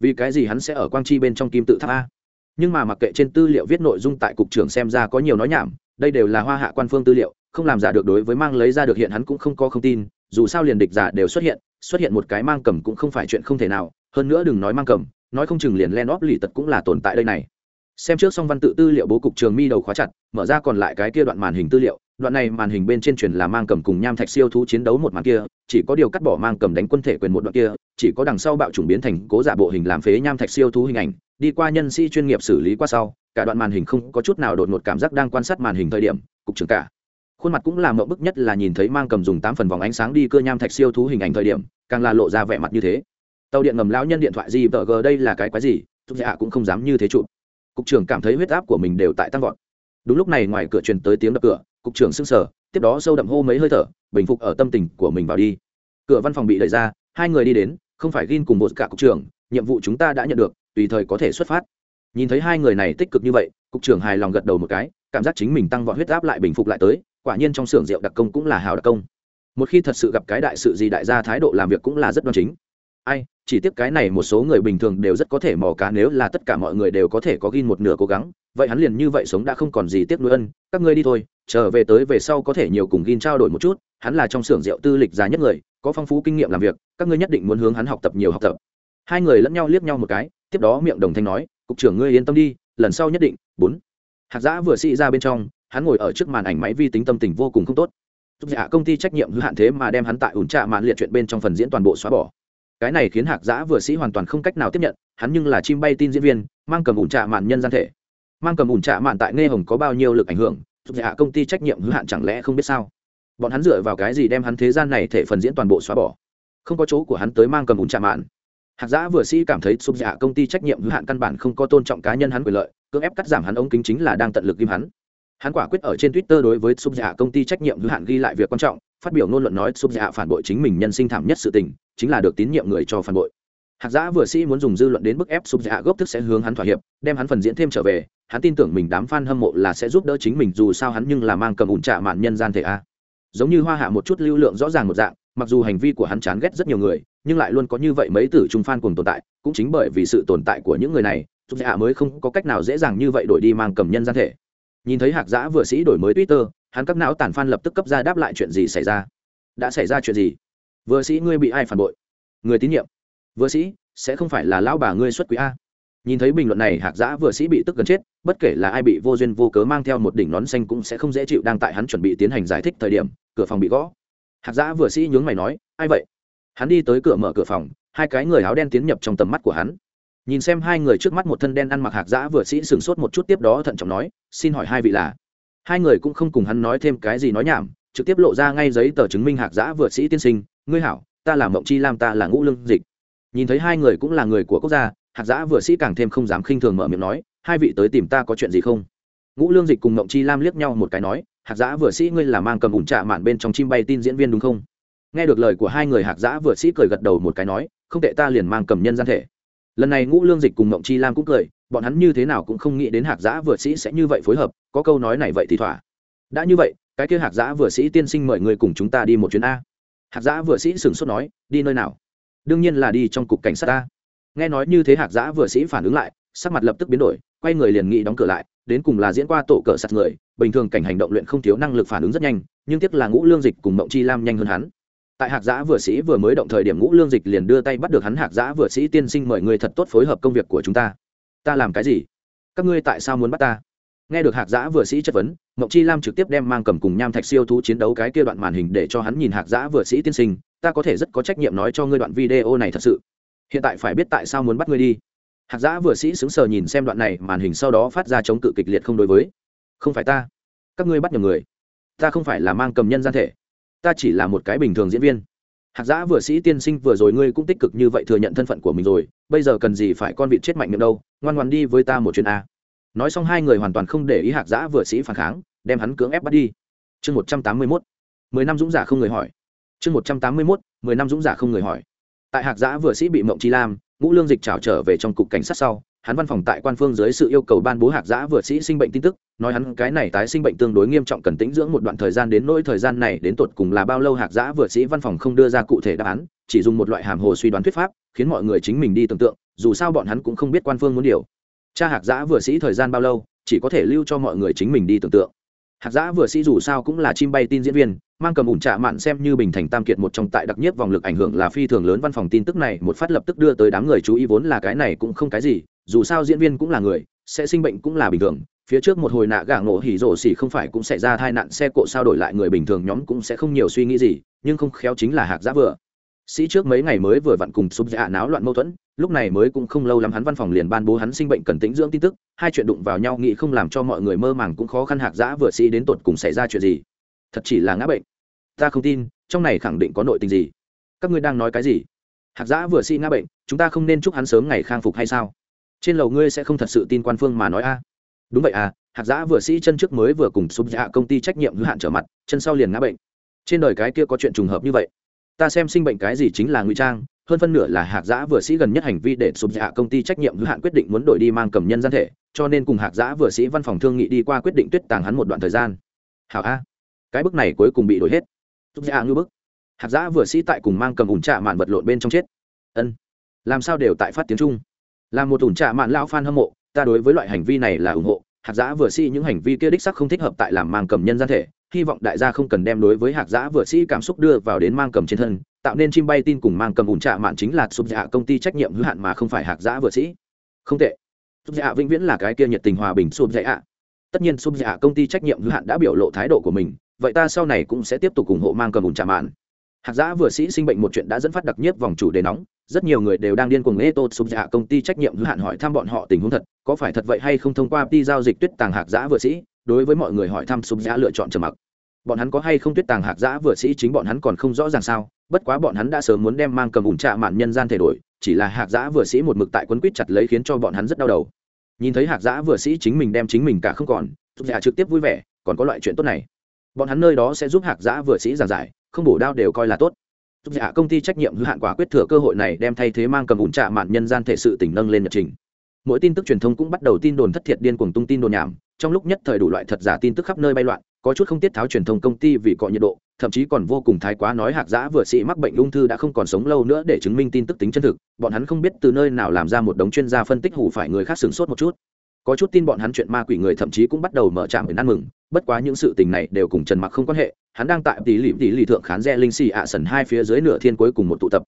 Vì cái gì hắn sẽ ở quang chi bên trong kim tự tháp a? Nhưng mà mặc kệ trên tư liệu viết nội dung tại cục trưởng xem ra có nhiều nói nhảm, đây đều là hoa hạ quan phương tư liệu, không làm giả được đối với mang lấy ra được hiện hắn cũng không có không tin, dù sao liền địch giả đều xuất hiện xuất hiện một cái mang cầm cũng không phải chuyện không thể nào, hơn nữa đừng nói mang cầm nói không chừng liền len óp lì tật cũng là tồn tại đây này. Xem trước xong văn tự tư liệu bố cục trường mi đầu khóa chặt, mở ra còn lại cái kia đoạn màn hình tư liệu. Đoạn này màn hình bên trên truyền là mang cầm cùng nham thạch siêu thú chiến đấu một màn kia, chỉ có điều cắt bỏ mang cầm đánh quân thể quyền một đoạn kia, chỉ có đằng sau bạo chủng biến thành cố giả bộ hình làm phế nham thạch siêu thú hình ảnh, đi qua nhân sĩ chuyên nghiệp xử lý qua sau, cả đoạn màn hình không có chút nào đột ngột cảm giác đang quan sát màn hình thời điểm, cục trưởng cả. Khuôn mặt cũng là mậu bức nhất là nhìn thấy mang cầm dùng tám phần vòng ánh sáng đi cơ nham thạch siêu thú hình ảnh thời điểm, càng là lộ ra vẻ mặt như thế tàu điện ngầm lão nhân điện thoại gì tờ g đây là cái quái gì? Thúc dạ cũng không dám như thế chụp. Cục trưởng cảm thấy huyết áp của mình đều tại tăng vọt. Đúng lúc này ngoài cửa truyền tới tiếng đập cửa, cục trưởng sưng sờ, tiếp đó sâu đậm hô mấy hơi thở, bình phục ở tâm tình của mình vào đi. Cửa văn phòng bị đẩy ra, hai người đi đến, không phải gin cùng một cả cục trưởng, nhiệm vụ chúng ta đã nhận được, tùy thời có thể xuất phát. Nhìn thấy hai người này tích cực như vậy, cục trưởng hài lòng gật đầu một cái, cảm giác chính mình tăng vọt huyết áp lại bình phục lại tới, quả nhiên trong xưởng rượu đặc công cũng là hào đặc công. Một khi thật sự gặp cái đại sự gì đại gia thái độ làm việc cũng là rất đoan chính ai, chỉ tiếc cái này một số người bình thường đều rất có thể mò cá nếu là tất cả mọi người đều có thể có ghi một nửa cố gắng, vậy hắn liền như vậy sống đã không còn gì tiếc nuối ân, các ngươi đi thôi, trở về tới về sau có thể nhiều cùng ghi trao đổi một chút, hắn là trong xưởng rượu tư lịch giá nhất người, có phong phú kinh nghiệm làm việc, các ngươi nhất định muốn hướng hắn học tập nhiều học tập. Hai người lẫn nhau liếc nhau một cái, tiếp đó miệng đồng thanh nói, cục trưởng ngươi yên tâm đi, lần sau nhất định, bốn. Hạt giã vừa sĩ ra bên trong, hắn ngồi ở trước màn ảnh máy vi tính tâm tình vô cùng không tốt. Dạ công ty trách nhiệm hữu hạn thế mà đem hắn tại ủn trạ màn liệt chuyện bên trong phần diễn toàn bộ xóa bỏ cái này khiến hạc giã vừa sĩ hoàn toàn không cách nào tiếp nhận, hắn nhưng là chim bay tin diễn viên, mang cầm ủn trạ mạn nhân gian thể. Mang cầm ủn trạ mạn tại nghe hồng có bao nhiêu lực ảnh hưởng giúp hạ công ty trách nhiệm hữu hạn chẳng lẽ không biết sao? Bọn hắn dựa vào cái gì đem hắn thế gian này thể phần diễn toàn bộ xóa bỏ? Không có chỗ của hắn tới mang cầm ủn trạ mạn. hạc giã vừa sĩ cảm thấy sụp dạ công ty trách nhiệm hữu hạn căn bản không có tôn trọng cá nhân hắn quyền lợi, cưỡng ép cắt giảm hắn ống kính chính là đang tận lực ghim hắn. Hắn quả quyết ở trên twitter đối với sụp dạ công ty trách nhiệm hữu hạn ghi lại việc quan trọng phát biểu ngôn luận nói sụp dạ phản bội chính mình nhân sinh thảm nhất sự tình, chính là được tín nhiệm người cho phản bội. Hạc giã vừa sĩ muốn dùng dư luận đến bức ép sụp dạ gốc thức sẽ hướng hắn thỏa hiệp, đem hắn phần diễn thêm trở về, hắn tin tưởng mình đám fan hâm mộ là sẽ giúp đỡ chính mình dù sao hắn nhưng là mang cầm ủn trạ mạn nhân gian thể a. Giống như hoa hạ một chút lưu lượng rõ ràng một dạng, mặc dù hành vi của hắn chán ghét rất nhiều người, nhưng lại luôn có như vậy mấy tử trung fan cùng tồn tại, cũng chính bởi vì sự tồn tại của những người này giúp dạ mới không có cách nào dễ dàng như vậy đổi đi mang cầm nhân gian thể. Nhìn thấy hạc giã vừa sĩ đổi mới twitter hắn các não tàn phan lập tức cấp ra đáp lại chuyện gì xảy ra. Đã xảy ra chuyện gì? Vừa sĩ ngươi bị ai phản bội? Người tín nhiệm. Vừa sĩ, sẽ không phải là lão bà ngươi xuất quý a. Nhìn thấy bình luận này, hạc giã vừa sĩ bị tức gần chết, bất kể là ai bị vô duyên vô cớ mang theo một đỉnh nón xanh cũng sẽ không dễ chịu đang tại hắn chuẩn bị tiến hành giải thích thời điểm, cửa phòng bị gõ. Hạc giã vừa sĩ nhướng mày nói, ai vậy? Hắn đi tới cửa mở cửa phòng, hai cái người áo đen tiến nhập trong tầm mắt của hắn. Nhìn xem hai người trước mắt một thân đen ăn mặc, hạc giã vừa sĩ sửng sốt một chút tiếp đó thận trọng nói, xin hỏi hai vị là? Hai người cũng không cùng hắn nói thêm cái gì nói nhảm, trực tiếp lộ ra ngay giấy tờ chứng minh hạc giã vượt sĩ tiên sinh, ngươi hảo, ta là mộng chi lam, ta là ngũ lương dịch. Nhìn thấy hai người cũng là người của quốc gia, hạc giã vừa sĩ càng thêm không dám khinh thường mở miệng nói, hai vị tới tìm ta có chuyện gì không? Ngũ lương dịch cùng mộng chi lam liếc nhau một cái nói, hạc giã vừa sĩ ngươi là mang cầm ủn trạ mạn bên trong chim bay tin diễn viên đúng không? Nghe được lời của hai người, hạc giã vừa sĩ cười gật đầu một cái nói, không tệ, ta liền mang cầm nhân gian thể. Lần này ngũ lương dịch cùng mộng chi lam cũng cười bọn hắn như thế nào cũng không nghĩ đến hạc giã vừa sĩ sẽ như vậy phối hợp, có câu nói này vậy thì thỏa. Đã như vậy, cái kia hạc giã vừa sĩ tiên sinh mời người cùng chúng ta đi một chuyến a. Hạc giã vừa sĩ sửng sốt nói, đi nơi nào? Đương nhiên là đi trong cục cảnh sát ta nghe nói như thế hạc giã vừa sĩ phản ứng lại, sắc mặt lập tức biến đổi, quay người liền nghị đóng cửa lại, đến cùng là diễn qua tổ cờ sạt người, bình thường cảnh hành động luyện không thiếu năng lực phản ứng rất nhanh, nhưng tiếc là ngũ lương dịch cùng mộng chi lam nhanh hơn hắn. Tại hạc giã vừa sĩ vừa mới động thời điểm ngũ lương dịch liền đưa tay bắt được hắn, hạc giã vừa sĩ tiên sinh mời người thật tốt phối hợp công việc của chúng ta ta làm cái gì? Các ngươi tại sao muốn bắt ta? Nghe được hạc giã vừa sĩ chất vấn, mộng chi lam trực tiếp đem mang cầm cùng nham thạch siêu thú chiến đấu cái kia đoạn màn hình để cho hắn nhìn hạc giã vừa sĩ tiên sinh, ta có thể rất có trách nhiệm nói cho ngươi đoạn video này thật sự. Hiện tại phải biết tại sao muốn bắt ngươi đi. Hạc giã vừa sĩ xứng sờ nhìn xem đoạn này màn hình sau đó phát ra chống cự kịch liệt không đối với. Không phải ta. Các ngươi bắt nhầm người. Ta không phải là mang cầm nhân gian thể. Ta chỉ là một cái bình thường diễn viên hạc giã vừa sĩ tiên sinh vừa rồi ngươi cũng tích cực như vậy thừa nhận thân phận của mình rồi, bây giờ cần gì phải con vịt chết mạnh miệng đâu, ngoan ngoan đi với ta một chuyến a. Nói xong hai người hoàn toàn không để ý hạc giã vừa sĩ phản kháng, đem hắn cưỡng ép bắt đi. Chương một trăm tám mươi mốt. Mười năm dũng giả không người hỏi. Chương một trăm tám mươi mốt, mười năm dũng giả không người hỏi. Tại hạc giã vừa sĩ bị mộng chi lam, ngũ lương dịch trào trở về trong cục cảnh sát sau hắn văn phòng tại quan phương dưới sự yêu cầu ban bố hạc giã vượt sĩ sinh bệnh tin tức, nói hắn cái này tái sinh bệnh tương đối nghiêm trọng cần tĩnh dưỡng một đoạn thời gian đến nỗi thời gian này đến tột cùng là bao lâu hạc giã vượt sĩ văn phòng không đưa ra cụ thể đáp án, chỉ dùng một loại hàm hồ suy đoán thuyết pháp, khiến mọi người chính mình đi tưởng tượng, dù sao bọn hắn cũng không biết quan phương muốn điều cha hạc giã vừa sĩ thời gian bao lâu, chỉ có thể lưu cho mọi người chính mình đi tưởng tượng. Hạc giã vừa sĩ dù sao cũng là chim bay tin diễn viên, mang cầm ủn trạ mạn xem như bình thành tam kiệt một trong tại đặc nhất vòng lực ảnh hưởng là phi thường lớn văn phòng tin tức này, một phát lập tức đưa tới đám người chú ý vốn là cái này cũng không cái gì dù sao diễn viên cũng là người, sẽ sinh bệnh cũng là bình thường, phía trước một hồi nạ gà ngộ hỉ rổ xỉ không phải cũng xảy ra tai nạn xe cộ sao đổi lại người bình thường nhóm cũng sẽ không nhiều suy nghĩ gì, nhưng không khéo chính là hạc giã vừa. Sĩ trước mấy ngày mới vừa vặn cùng sụp dạ náo loạn mâu thuẫn, lúc này mới cũng không lâu lắm hắn văn phòng liền ban bố hắn sinh bệnh cần tĩnh dưỡng tin tức, hai chuyện đụng vào nhau nghĩ không làm cho mọi người mơ màng cũng khó khăn hạc giã vừa sĩ đến tột cùng xảy ra chuyện gì. Thật chỉ là ngã bệnh. Ta không tin, trong này khẳng định có nội tình gì. Các ngươi đang nói cái gì? Hạc giã vừa sĩ ngã bệnh, chúng ta không nên chúc hắn sớm ngày khang phục hay sao? Trên lầu ngươi sẽ không thật sự tin quan phương mà nói a. Đúng vậy à hạt giã vừa sĩ chân trước mới vừa cùng sụp dạ công ty trách nhiệm hữu hạn trở mặt, chân sau liền ngã bệnh. Trên đời cái kia có chuyện trùng hợp như vậy. Ta xem sinh bệnh cái gì chính là ngụy trang, hơn phân nửa là hạt giã vừa sĩ gần nhất hành vi để sụp dạ công ty trách nhiệm hữu hạn quyết định muốn đổi đi mang cầm nhân gian thể, cho nên cùng hạt giã vừa sĩ văn phòng thương nghị đi qua quyết định tuyết tàng hắn một đoạn thời gian. Hảo a. Cái bức này cuối cùng bị đổi hết. Sụp dạ ngư bức. Hạt giã vừa sĩ tại cùng mang cầm ủn trạ mạn vật lộn bên trong chết. Ân. Làm sao đều tại phát tiếng trung? Là một ủn trạ mạn lao fan hâm mộ, ta đối với loại hành vi này là ủng hộ. Hạt giã vừa sĩ những hành vi kia đích sắc không thích hợp tại làm mang cầm nhân gian thể, hy vọng đại gia không cần đem đối với hạt giã vừa sĩ cảm xúc đưa vào đến mang cầm trên thân, tạo nên chim bay tin cùng mang cầm ủn trạ mạn chính là sụp dạ công ty trách nhiệm hữu hạn mà không phải hạt giã vừa sĩ không tệ. Sụp dạ vĩnh viễn là cái kia nhiệt tình hòa bình sụp dạ tất nhiên sụp dạ công ty trách nhiệm hữu hạn đã biểu lộ thái độ của mình, vậy ta sau này cũng sẽ tiếp tục ủng hộ mang cầm ủn trạ mạn. Hạc giã vừa sĩ sinh bệnh một chuyện đã dẫn phát đặc nhiếp vòng chủ đề nóng, rất nhiều người đều đang điên cuồng ê tô sụp dạ công ty trách nhiệm hữu hạn hỏi thăm bọn họ tình huống thật, có phải thật vậy hay không thông qua đi giao dịch tuyết tàng Hạc giã vừa sĩ, đối với mọi người hỏi thăm sụp dạ lựa chọn trầm mặc. Bọn hắn có hay không tuyết tàng Hạc giã vừa sĩ chính bọn hắn còn không rõ ràng sao, bất quá bọn hắn đã sớm muốn đem mang cầm ủn trạ mạn nhân gian thể đổi, chỉ là Hạc giã vừa sĩ một mực tại quấn quýt chặt lấy khiến cho bọn hắn rất đau đầu. Nhìn thấy Hạc giã vừa sĩ chính mình đem chính mình cả không còn, sụp dạ trực tiếp vui vẻ, còn có loại chuyện tốt này. Bọn hắn nơi đó sẽ giúp Hạc giã vừa sĩ giảng giải không bổ đao đều coi là tốt. Giúp dạ công ty trách nhiệm hữu hạn quả quyết thừa cơ hội này đem thay thế mang cầm ủn trạ mạn nhân gian thể sự tỉnh nâng lên nhật trình. Mỗi tin tức truyền thông cũng bắt đầu tin đồn thất thiệt điên cuồng tung tin đồn nhảm, trong lúc nhất thời đủ loại thật giả tin tức khắp nơi bay loạn, có chút không tiết tháo truyền thông công ty vì cọ nhiệt độ, thậm chí còn vô cùng thái quá nói hạc giã vừa sĩ mắc bệnh ung thư đã không còn sống lâu nữa để chứng minh tin tức tính chân thực, bọn hắn không biết từ nơi nào làm ra một đống chuyên gia phân tích hủ phải người khác sửng sốt một chút có chút tin bọn hắn chuyện ma quỷ người thậm chí cũng bắt đầu mở trạm để ăn mừng, bất quá những sự tình này đều cùng trần mặc không quan hệ, hắn đang tại tỷ lỉ tỷ lì thượng khán re linh xì ạ sần hai phía dưới nửa thiên cuối cùng một tụ tập.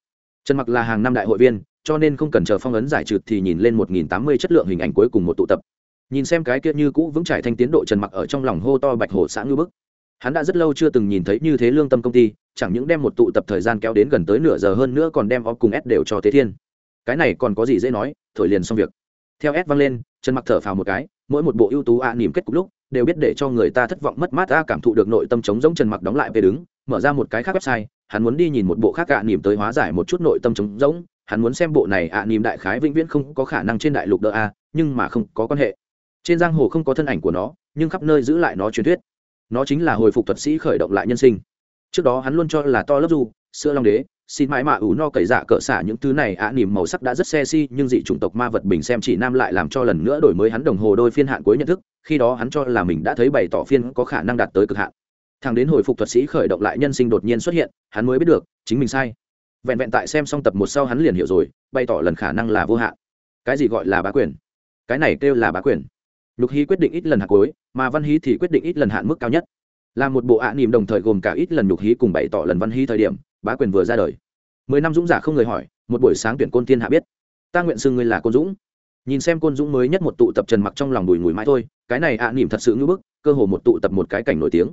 Trần mặc là hàng năm đại hội viên, cho nên không cần chờ phong ấn giải trừ thì nhìn lên một nghìn tám mươi chất lượng hình ảnh cuối cùng một tụ tập. Nhìn xem cái kia như cũ vững trải thanh tiến độ trần mặc ở trong lòng hô to bạch hổ xã ngư bức. Hắn đã rất lâu chưa từng nhìn thấy như thế lương tâm công ty, chẳng những đem một tụ tập thời gian kéo đến gần tới nửa giờ hơn nữa còn đem o cùng s đều cho thế thiên. Cái này còn có gì dễ nói, thổi liền xong việc. Theo s vang lên trần mặc thở phào một cái mỗi một bộ ưu tú ạ à, nỉm kết cục lúc đều biết để cho người ta thất vọng mất mát a cảm thụ được nội tâm trống giống trần mặc đóng lại về đứng mở ra một cái khác website hắn muốn đi nhìn một bộ khác ạ à, nỉm tới hóa giải một chút nội tâm trống giống hắn muốn xem bộ này ạ nỉm đại khái vĩnh viễn không có khả năng trên đại lục đỡ a nhưng mà không có quan hệ. Trên giang hồ không có thân ảnh của nó nhưng khắp nơi giữ lại nó truyền thuyết. Nó chính là hồi phục thuật sĩ khởi động lại nhân sinh. Trước đó hắn luôn cho là to lớp du sữa long đế xin mãi mạ ủ no cậy dạ cỡ xả những thứ này ạ à, nỉm màu sắc đã rất xe si nhưng dị chủng tộc ma vật bình xem chỉ nam lại làm cho lần nữa đổi mới hắn đồng hồ đôi phiên hạn cuối nhận thức khi đó hắn cho là mình đã thấy bày tỏ phiên có khả năng đạt tới cực hạn. Thằng đến hồi phục thuật sĩ khởi động lại nhân sinh đột nhiên xuất hiện hắn mới biết được chính mình sai. Vẹn vẹn tại xem xong tập một sau hắn liền hiểu rồi bày tỏ lần khả năng là vô hạn. Cái gì gọi là bá quyền? Cái này kêu là bá quyền. Nhục hí quyết định ít lần hạt cuối mà văn hí thì quyết định ít lần hạn mức cao nhất. Là một bộ ạ à nỉm đồng thời gồm cả ít lần nhục hí cùng bày tỏ lần văn hí thời điểm bá quyền vừa ra đời. Mười năm dũng giả không người hỏi một buổi sáng tuyển côn tiên hạ biết. Ta nguyện xưng ngươi là côn dũng. Nhìn xem côn dũng mới nhất một tụ tập trần mặc trong lòng đùi ngùi mãi thôi cái này ạ à, nỉm thật sự ngưỡng bức cơ hồ một tụ tập một cái cảnh nổi tiếng.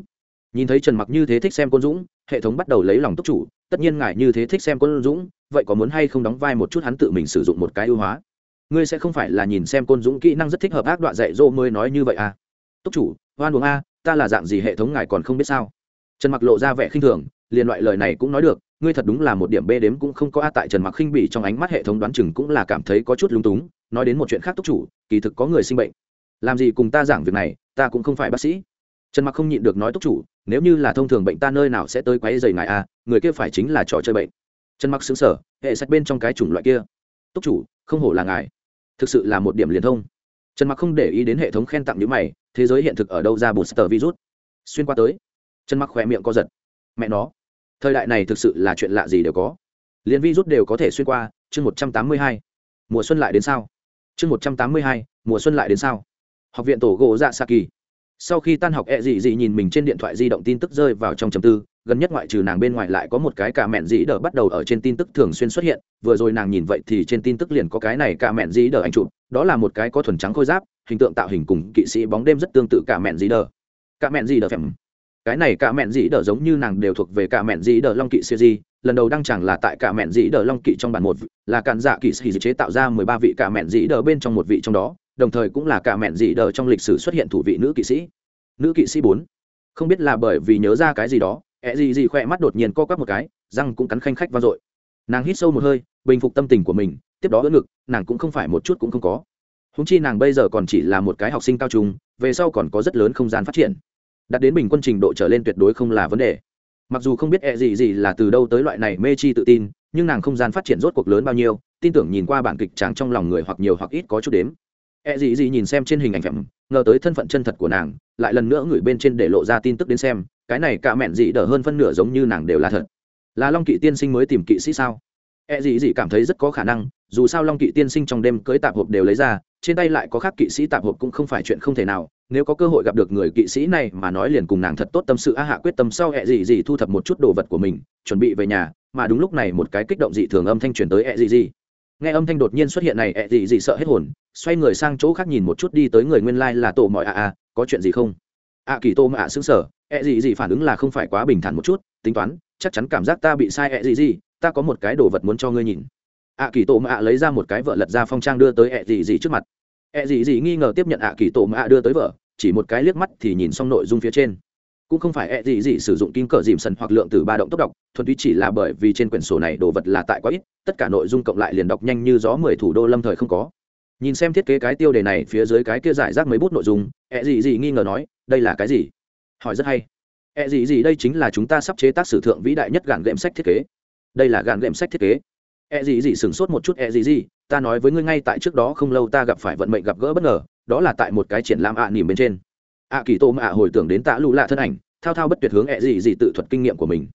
Nhìn thấy trần mặc như thế thích xem côn dũng hệ thống bắt đầu lấy lòng túc chủ tất nhiên ngài như thế thích xem côn dũng vậy có muốn hay không đóng vai một chút hắn tự mình sử dụng một cái ưu hóa? Ngươi sẽ không phải là nhìn xem côn dũng kỹ năng rất thích hợp ác đoạn dạy dỗ mới nói như vậy à? Túc chủ hoan uống a ta là dạng gì hệ thống ngài còn không biết sao? Trần mặc lộ ra vẻ khinh thường liền loại lời này cũng nói được, ngươi thật đúng là một điểm bê đếm cũng không có a, tại trần mặc khinh bỉ trong ánh mắt hệ thống đoán chừng cũng là cảm thấy có chút lung túng, nói đến một chuyện khác túc chủ, kỳ thực có người sinh bệnh. Làm gì cùng ta giảng việc này, ta cũng không phải bác sĩ. Trần mặc không nhịn được nói túc chủ, nếu như là thông thường bệnh ta nơi nào sẽ tới quấy dày ngài a, người kia phải chính là trò chơi bệnh. Trần mặc xứng sở hệ sạch bên trong cái chủng loại kia. Túc chủ, không hổ là ngài. Thực sự là một điểm liền thông. Trần mặc không để ý đến hệ thống khen tặng những mày, thế giới hiện thực ở đâu ra booster virus? Xuyên qua tới. Trần mặc khỏe miệng co giật. Mẹ nó thời đại này thực sự là chuyện lạ gì đều có. Liên virus đều có thể xuyên qua, chương một trăm tám mươi hai. Mùa xuân lại đến sao? Chương một trăm tám mươi hai, mùa xuân lại đến sao? Học viện tổ gỗ dạ sa kỳ. Sau khi tan học e dị dị nhìn mình trên điện thoại di động tin tức rơi vào trong chầm tư, gần nhất ngoại trừ nàng bên ngoài lại có một cái cả mẹn dĩ đờ bắt đầu ở trên tin tức thường xuyên xuất hiện, vừa rồi nàng nhìn vậy thì trên tin tức liền có cái này cả mẹn dĩ đờ anh chụp, đó là một cái có thuần trắng khôi giáp, hình tượng tạo hình cùng kỵ sĩ bóng đêm rất tương tự cả mẹn dĩ đờ. Cả mẹn dĩ đờ phèm cái này cả mẹn dĩ đờ giống như nàng đều thuộc về cả mẹn dĩ đờ long kỵ siêu di, lần đầu đăng chẳng là tại cả mẹn dĩ đờ long kỵ trong bản một, là cản dạ kỵ sĩ chế tạo ra mười ba vị cả mẹn dĩ đờ bên trong một vị trong đó, đồng thời cũng là cả mẹn dĩ đờ trong lịch sử xuất hiện thủ vị nữ kỵ sĩ. Nữ kỵ sĩ bốn. Không biết là bởi vì nhớ ra cái gì đó ẹ gì gì khỏe mắt đột nhiên co quắp một cái, răng cũng cắn khanh khách vang dội. Nàng hít sâu một hơi, bình phục tâm tình của mình, tiếp đó đỡ ngực, nàng cũng không phải một chút cũng không có. Húng chi nàng bây giờ còn chỉ là một cái học sinh cao trung, về sau còn có rất lớn không gian phát triển đạt đến bình quân trình độ trở lên tuyệt đối không là vấn đề. Mặc dù không biết e gì gì là từ đâu tới loại này mê chi tự tin nhưng nàng không gian phát triển rốt cuộc lớn bao nhiêu tin tưởng nhìn qua bản kịch chàng trong lòng người hoặc nhiều hoặc ít có chút đếm. E gì gì nhìn xem trên hình ảnh phẩm ngờ tới thân phận chân thật của nàng lại lần nữa người bên trên để lộ ra tin tức đến xem cái này cả mẹn dị đỡ hơn phân nửa giống như nàng đều là thật. Là long kỵ tiên sinh mới tìm kỵ sĩ sao? E gì gì cảm thấy rất có khả năng, dù sao Long Kỵ tiên sinh trong đêm cưới tạp hộp đều lấy ra, trên tay lại có khác kỵ sĩ tạp hộp cũng không phải chuyện không thể nào, nếu có cơ hội gặp được người kỵ sĩ này mà nói liền cùng nàng thật tốt tâm sự a hạ quyết tâm sau hẹ gì gì thu thập một chút đồ vật của mình, chuẩn bị về nhà, mà đúng lúc này một cái kích động dị thường âm thanh truyền tới hẹ gì gì. Nghe âm thanh đột nhiên xuất hiện này hẹ gì gì sợ hết hồn, xoay người sang chỗ khác nhìn một chút đi tới người nguyên lai like là tổ mọi a a, có chuyện gì không? A kỳ tô mà ạ xứng sở hẹ gì gì phản ứng là không phải quá bình thản một chút, tính toán, chắc chắn cảm giác ta bị sai hẹ gì gì, ta có một cái đồ vật muốn cho ngươi nhìn ạ kỳ tổ mạ lấy ra một cái vợ lật ra phong trang đưa tới ẹ dị dị trước mặt. ẹ dị dị nghi ngờ tiếp nhận ạ kỳ tổ mạ đưa tới vợ, chỉ một cái liếc mắt thì nhìn xong nội dung phía trên. Cũng không phải ẹ dị dị sử dụng kim cờ dìm sần hoặc lượng từ ba động tốc đọc, thuần túy chỉ là bởi vì trên quyển sổ này đồ vật là tại quá ít, tất cả nội dung cộng lại liền đọc nhanh như gió mười thủ đô lâm thời không có. Nhìn xem thiết kế cái tiêu đề này phía dưới cái kia giải rác mấy bút nội dung, ẹ dị dị nghi ngờ nói, đây là cái gì? Hỏi rất hay. Ẹ dị dị đây chính là chúng ta sắp chế tác sử thượng vĩ đại nhất gạn gệm sách thiết kế. Đây là gạn gệm sách thiết kế e gì gì sửng sốt một chút e gì gì ta nói với ngươi ngay tại trước đó không lâu ta gặp phải vận mệnh gặp gỡ bất ngờ, đó là tại một cái triển lãm ạ à nỉm bên trên. Ạ kỳ tô ạ hồi tưởng đến tạ lũ lạ thân ảnh, thao thao bất tuyệt hướng e gì gì tự thuật kinh nghiệm của mình.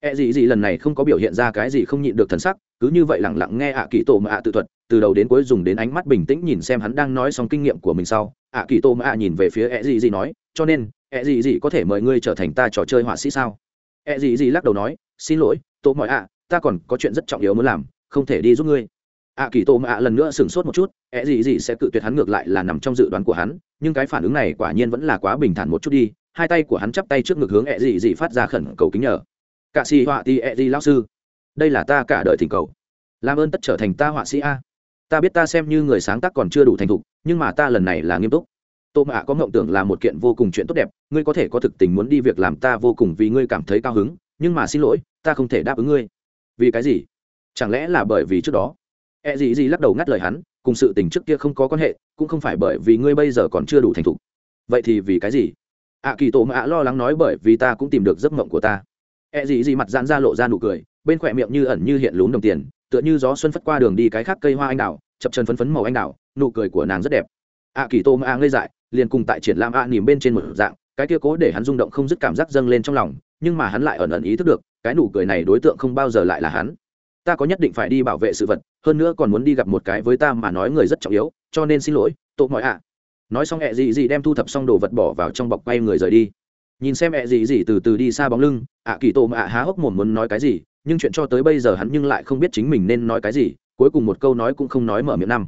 E gì gì lần này không có biểu hiện ra cái gì không nhịn được thần sắc, cứ như vậy lẳng lặng nghe ạ kỳ tô ạ tự thuật, từ đầu đến cuối dùng đến ánh mắt bình tĩnh nhìn xem hắn đang nói xong kinh nghiệm của mình sau. Ạ kỳ tô ạ nhìn về phía e gì gì nói, cho nên e gì gì có thể mời ngươi trở thành ta trò chơi họa sĩ sao? E gì gì lắc đầu nói, xin lỗi, tô mọi ạ ta còn có chuyện rất trọng yếu muốn làm không thể đi giúp ngươi. Ạ kỳ tô mạ lần nữa sửng sốt một chút ẹ gì gì sẽ cự tuyệt hắn ngược lại là nằm trong dự đoán của hắn, nhưng cái phản ứng này quả nhiên vẫn là quá bình thản một chút đi, hai tay của hắn chắp tay trước ngực hướng ẹ gì gì phát ra khẩn cầu kính nhờ. Cạ xì họa ti ẹ gì lao sư, đây là ta cả đời thỉnh cầu. Làm ơn tất trở thành ta họa sĩ a. Ta biết ta xem như người sáng tác còn chưa đủ thành thục, nhưng mà ta lần này là nghiêm túc. Tô mạ có ngộng tưởng là một kiện vô cùng chuyện tốt đẹp, ngươi có thể có thực tình muốn đi việc làm ta vô cùng vì ngươi cảm thấy cao hứng, nhưng mà xin lỗi, ta không thể đáp ứng ngươi. Vì cái gì? Chẳng lẽ là bởi vì trước đó? E gì gì lắc đầu ngắt lời hắn, cùng sự tình trước kia không có quan hệ, cũng không phải bởi vì ngươi bây giờ còn chưa đủ thành thục. Vậy thì vì cái gì? Ạ kỳ tổ mạ lo lắng nói bởi vì ta cũng tìm được giấc mộng của ta. E gì gì mặt dán ra lộ ra nụ cười, bên khỏe miệng như ẩn như hiện lún đồng tiền, tựa như gió xuân phất qua đường đi cái khác cây hoa anh đào, chập chân phấn phấn màu anh đào, nụ cười của nàng rất đẹp. Ạ kỳ tô mạ ngây dại, liền cùng tại triển lãm ạ nỉm bên trên một dạng, cái kia cố để hắn rung động không dứt cảm giác dâng lên trong lòng, nhưng mà hắn lại ẩn ẩn ý thức được, cái nụ cười này đối tượng không bao giờ lại là hắn ta có nhất định phải đi bảo vệ sự vật, hơn nữa còn muốn đi gặp một cái với ta mà nói người rất trọng yếu, cho nên xin lỗi tội mọi ạ. Nói xong, ẹ gì gì đem thu thập xong đồ vật bỏ vào trong bọc quay người rời đi. Nhìn xem ẹ gì gì từ từ đi xa bóng lưng, ạ kỳ tổ mà ạ há hốc mồm muốn nói cái gì, nhưng chuyện cho tới bây giờ hắn nhưng lại không biết chính mình nên nói cái gì, cuối cùng một câu nói cũng không nói mở miệng năm.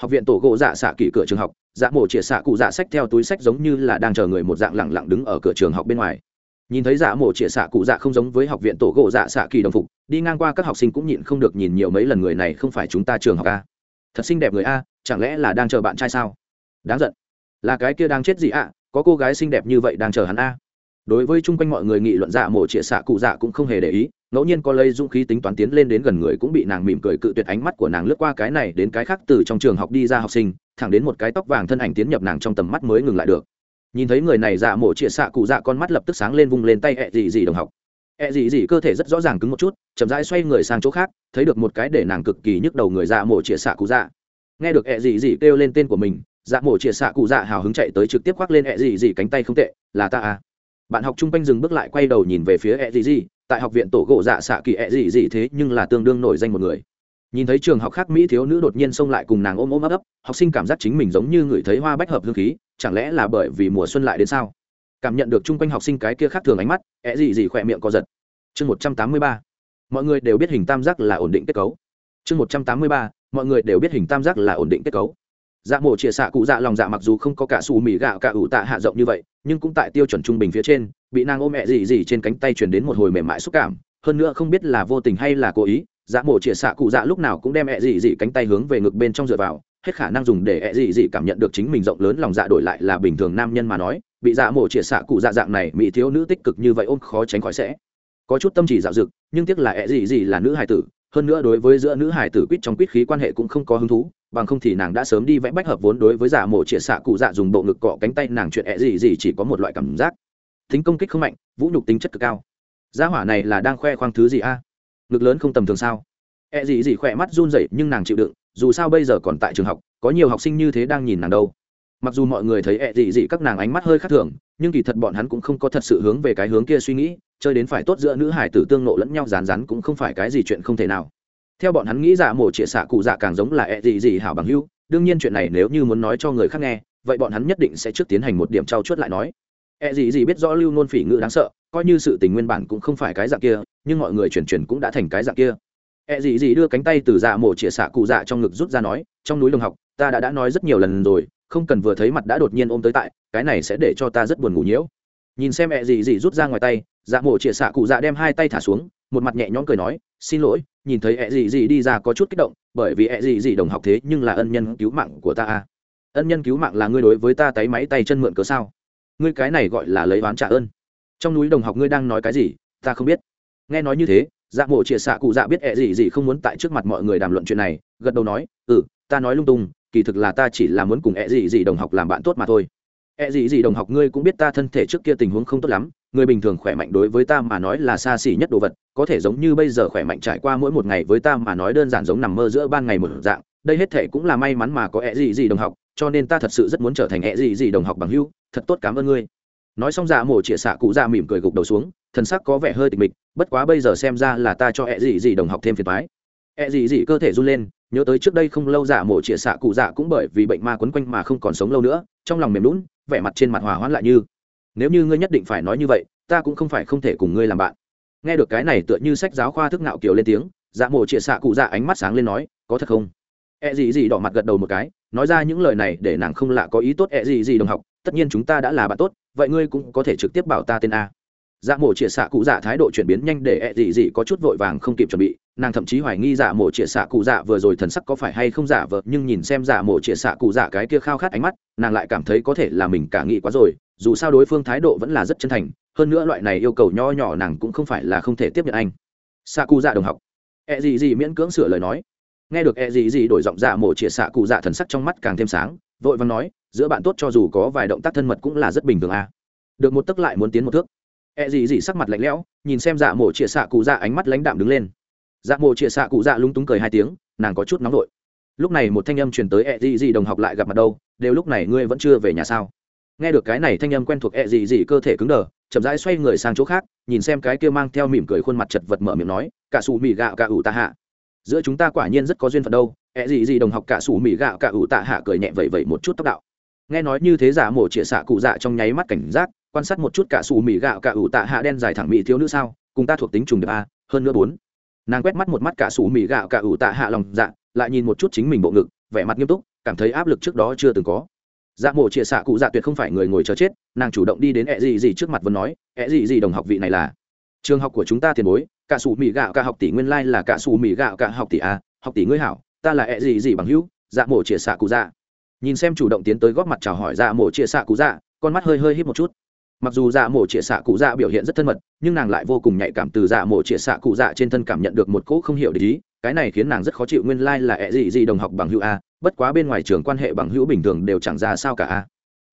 Học viện tổ gỗ dạ xạ kỳ cửa trường học dạ mổ chĩa xạ cụ dạ sách theo túi sách giống như là đang chờ người một dạng lẳng lặng đứng ở cửa trường học bên ngoài nhìn thấy dạ mổ chĩa xạ cụ dạ không giống với học viện tổ gỗ dạ xạ kỳ đồng phục, đi ngang qua các học sinh cũng nhịn không được nhìn nhiều mấy lần người này không phải chúng ta trường học a. Thật xinh đẹp người a, chẳng lẽ là đang chờ bạn trai sao? Đáng giận. Là cái kia đang chết gì ạ? Có cô gái xinh đẹp như vậy đang chờ hắn a. Đối với chung quanh mọi người nghị luận dạ mổ chĩa xạ cụ dạ cũng không hề để ý, ngẫu nhiên có lây dũng khí tính toán tiến lên đến gần người cũng bị nàng mỉm cười cự tuyệt ánh mắt của nàng lướt qua cái này đến cái khác từ trong trường học đi ra học sinh, thẳng đến một cái tóc vàng thân ảnh tiến nhập nàng trong tầm mắt mới ngừng lại được nhìn thấy người này dạ mổ chĩa xạ cụ dạ con mắt lập tức sáng lên vung lên tay ẹ gì gì đồng học. Ẹ gì gì cơ thể rất rõ ràng cứng một chút, chậm rãi xoay người sang chỗ khác, thấy được một cái để nàng cực kỳ nhức đầu người dạ mổ chĩa xạ cụ dạ. Nghe được ẹ gì gì kêu lên tên của mình dạ mổ chĩa xạ cụ dạ hào hứng chạy tới trực tiếp khoác lên ẹ gì gì cánh tay không tệ, là ta à. Bạn học chung quanh dừng bước lại quay đầu nhìn về phía ẹ gì gì tại học viện tổ gỗ dạ xạ kỳ ẹ gì gì thế nhưng là tương đương nổi danh một người nhìn thấy trường học khác mỹ thiếu nữ đột nhiên xông lại cùng nàng ôm ôm ấp ấp, học sinh cảm giác chính mình giống như người thấy hoa bách hợp hương khí, chẳng lẽ là bởi vì mùa xuân lại đến sao? Cảm nhận được chung quanh học sinh cái kia khác thường ánh mắt é gì gì khỏe miệng co giật. Chương một trăm tám mươi ba, mọi người đều biết hình tam giác là ổn định kết cấu. Chương một trăm tám mươi ba, mọi người đều biết hình tam giác là ổn định kết cấu. Dạ mổ chia xạ cụ dạ lòng dạ mặc dù không có cả xù mì gạo cả ủ tạ hạ rộng như vậy, nhưng cũng tại tiêu chuẩn trung bình phía trên, bị nàng ôm mẹ gì gì trên cánh tay chuyển đến một hồi mềm mại xúc cảm, hơn nữa không biết là vô tình hay là cố ý dạ mổ chia xạ cụ dạ lúc nào cũng đem ẹ dị dị cánh tay hướng về ngực bên trong dựa vào, hết khả năng dùng để ẹ dị dị cảm nhận được chính mình rộng lớn lòng dạ đổi lại là bình thường nam nhân mà nói, bị dạ mổ chia xạ cụ dạ dạng này mỹ thiếu nữ tích cực như vậy ôm khó tránh khỏi sẽ có chút tâm chỉ dạo dực, nhưng tiếc là ẹ dị dị là nữ hài tử, hơn nữa đối với giữa nữ hài tử quýt trong quýt khí quan hệ cũng không có hứng thú, bằng không thì nàng đã sớm đi vẽ bách hợp vốn đối với giả mổ chia xạ cụ dạ dùng bộ ngực cọ cánh tay nàng chuyện ẹ gì gì chỉ có một loại cảm giác. Tính công kích không mạnh, vũ nhục tính chất cực cao. Gia hỏa này là đang khoe khoang thứ gì a? Ngực lớn không tầm thường sao? E gì gì khỏe mắt run rẩy nhưng nàng chịu đựng, dù sao bây giờ còn tại trường học, có nhiều học sinh như thế đang nhìn nàng đâu. Mặc dù mọi người thấy e ẹ dị dị các nàng ánh mắt hơi khác thường, nhưng kỳ thật bọn hắn cũng không có thật sự hướng về cái hướng kia suy nghĩ, chơi đến phải tốt giữa nữ hải tử tương nộ lẫn nhau rán rán cũng không phải cái gì chuyện không thể nào. Theo bọn hắn nghĩ dạ mổ chĩa xạ cụ dạ càng giống là e ẹ gì Dị hảo bằng hữu, đương nhiên chuyện này nếu như muốn nói cho người khác nghe, vậy bọn hắn nhất định sẽ trước tiến hành một điểm trao chuốt lại nói. E gì gì biết rõ lưu nôn phỉ ngữ đáng sợ, coi như sự tình nguyên bản cũng không phải cái dạng kia, nhưng mọi người chuyển chuyển cũng đã thành cái dạng kia. E gì gì đưa cánh tay từ dạ mổ chĩa xạ cụ dạ trong ngực rút ra nói, trong núi đồng học, ta đã đã nói rất nhiều lần rồi, không cần vừa thấy mặt đã đột nhiên ôm tới tại, cái này sẽ để cho ta rất buồn ngủ nhiễu. Nhìn xem E gì gì rút ra ngoài tay dạ mổ chĩa xạ cụ dạ đem hai tay thả xuống, một mặt nhẹ nhõm cười nói, xin lỗi, nhìn thấy E gì gì đi ra có chút kích động, bởi vì E gì gì đồng học thế nhưng là ân nhân cứu mạng của ta a. ân nhân cứu mạng là ngươi đối với ta tay máy tay chân mượn cớ sao? Ngươi cái này gọi là lấy oán trả ơn. Trong núi đồng học ngươi đang nói cái gì, ta không biết. Nghe nói như thế dạ mộ chia xạ cụ dạ biết ẹ gì gì không muốn tại trước mặt mọi người đàm luận chuyện này, gật đầu nói ừ ta nói lung tung, kỳ thực là ta chỉ là muốn cùng ẹ gì gì đồng học làm bạn tốt mà thôi. Ẹ gì gì đồng học ngươi cũng biết ta thân thể trước kia tình huống không tốt lắm, người bình thường khỏe mạnh đối với ta mà nói là xa xỉ nhất đồ vật, có thể giống như bây giờ khỏe mạnh trải qua mỗi một ngày với ta mà nói đơn giản giống nằm mơ giữa ban ngày một dạng, đây hết thể cũng là may mắn mà có ẹ gì gì đồng học cho nên ta thật sự rất muốn trở thành ẹ gì gì đồng học bằng hưu thật tốt cảm ơn ngươi. Nói xong dạ mổ chĩa xạ cụ dạ mỉm cười gục đầu xuống, thần sắc có vẻ hơi tịch mịch, bất quá bây giờ xem ra là ta cho ẹ gì gì đồng học thêm phiền thoái ẹ gì gì cơ thể run lên, nhớ tới trước đây không lâu dạ mổ chĩa xạ cụ dạ cũng bởi vì bệnh ma quấn quanh mà không còn sống lâu nữa, trong lòng mềm lún vẻ mặt trên mặt hòa hoãn lại như, nếu như ngươi nhất định phải nói như vậy, ta cũng không phải không thể cùng ngươi làm bạn. Nghe được cái này tựa như sách giáo khoa thức ngạo kiều lên tiếng dạ mổ chĩa xạ cụ dạ ánh mắt sáng lên nói, có thật không? E gì gì đỏ mặt gật đầu một cái nói ra những lời này để nàng không lạ có ý tốt ẹ gì gì đồng học, tất nhiên chúng ta đã là bạn tốt, vậy ngươi cũng có thể trực tiếp bảo ta tên a. Dạ mổ chĩa xạ cụ dạ thái độ chuyển biến nhanh để ẹ gì gì có chút vội vàng không kịp chuẩn bị, nàng thậm chí hoài nghi dạ mổ chĩa xạ cụ dạ vừa rồi thần sắc có phải hay không giả vợ nhưng nhìn xem dạ mổ chĩa xạ cụ dạ cái kia khao khát ánh mắt, nàng lại cảm thấy có thể là mình cả nghĩ quá rồi, dù sao đối phương thái độ vẫn là rất chân thành, hơn nữa loại này yêu cầu nho nhỏ nàng cũng không phải là không thể tiếp nhận anh. Xạ cụ dạ đồng học, ẹ gì gì miễn cưỡng sửa lời nói nghe được e gì gì đổi giọng dạ mổ chĩa xạ cụ dạ thần sắc trong mắt càng thêm sáng, vội vàng nói, giữa bạn tốt cho dù có vài động tác thân mật cũng là rất bình thường à. được một tấc lại muốn tiến một thước. E gì gì sắc mặt lạnh lẽo, nhìn xem dạ mổ chĩa xạ cụ dạ ánh mắt lãnh đạm đứng lên. Dạ mổ chĩa xạ cụ dạ lúng túng cười hai tiếng, nàng có chút nóng vội. Lúc này một thanh âm truyền tới e gì gì đồng học lại gặp mặt đâu, đều lúc này ngươi vẫn chưa về nhà sao? Nghe được cái này thanh âm quen thuộc e gì gì cơ thể cứng đờ, chậm rãi xoay người sang chỗ khác, nhìn xem cái kia mang theo mỉm cười khuôn mặt chật vật mở miệng nói, cả xù mì gạo cả ủ ta hạ giữa chúng ta quả nhiên rất có duyên phận đâu. Ẹ gì gì đồng học cả sủ mì gạo cả ủ tạ hạ cười nhẹ vẩy vẩy một chút tóc đạo. Nghe nói như thế giả mổ chĩa xạ cụ dạ trong nháy mắt cảnh giác, quan sát một chút cả sủ mì gạo cả ủ tạ hạ đen dài thẳng mỹ thiếu nữ sao, cùng ta thuộc tính trùng được a, hơn nữa bốn. Nàng quét mắt một mắt cả sủ mì gạo cả ủ tạ hạ lòng dạ lại nhìn một chút chính mình bộ ngực, vẻ mặt nghiêm túc, cảm thấy áp lực trước đó chưa từng có. Dạ mổ chĩa xạ cụ dạ tuyệt không phải người ngồi chờ chết, nàng chủ động đi đến ẹ gì gì trước mặt vẫn nói, ẹ gì gì đồng học vị này là? Trường học của chúng ta tiền bối, cả sủ mì gạo, cả học tỷ nguyên lai là cả sủ mì gạo, cả học tỷ a, học tỷ ngươi hảo, ta là ẹ gì gì bằng hữu dạ mổ chĩa xạ cụ dạ. Nhìn xem chủ động tiến tới góp mặt chào hỏi dạ mổ chĩa xạ cụ dạ con mắt hơi hơi hít một chút. Mặc dù dạ mổ chĩa xạ cụ dạ biểu hiện rất thân mật, nhưng nàng lại vô cùng nhạy cảm từ dạ mổ chĩa xạ cụ dạ trên thân cảm nhận được một cỗ không hiểu để ý, cái này khiến nàng rất khó chịu nguyên lai là ẹ gì gì đồng học bằng hữu a, bất quá bên ngoài trường quan hệ bằng hữu bình thường đều chẳng ra sao cả a.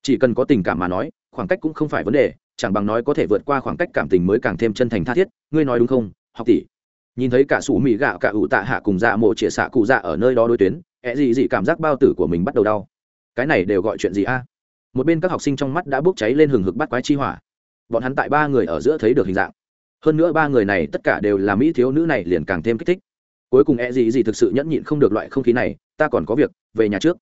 Chỉ cần có tình cảm mà nói, khoảng cách cũng không phải vấn đề chẳng bằng nói có thể vượt qua khoảng cách cảm tình mới càng thêm chân thành tha thiết, ngươi nói đúng không, học tỷ? Nhìn thấy cả sủ mì gạo cả ủ tạ hạ cùng dạ mộ chĩa xạ cụ dạ ở nơi đó đối tuyến, ẹ gì gì cảm giác bao tử của mình bắt đầu đau. Cái này đều gọi chuyện gì a? Một bên các học sinh trong mắt đã bốc cháy lên hừng hực bắt quái chi hỏa. Bọn hắn tại ba người ở giữa thấy được hình dạng. Hơn nữa ba người này tất cả đều là mỹ thiếu nữ này liền càng thêm kích thích. Cuối cùng e gì gì thực sự nhẫn nhịn không được loại không khí này, ta còn có việc, về nhà trước.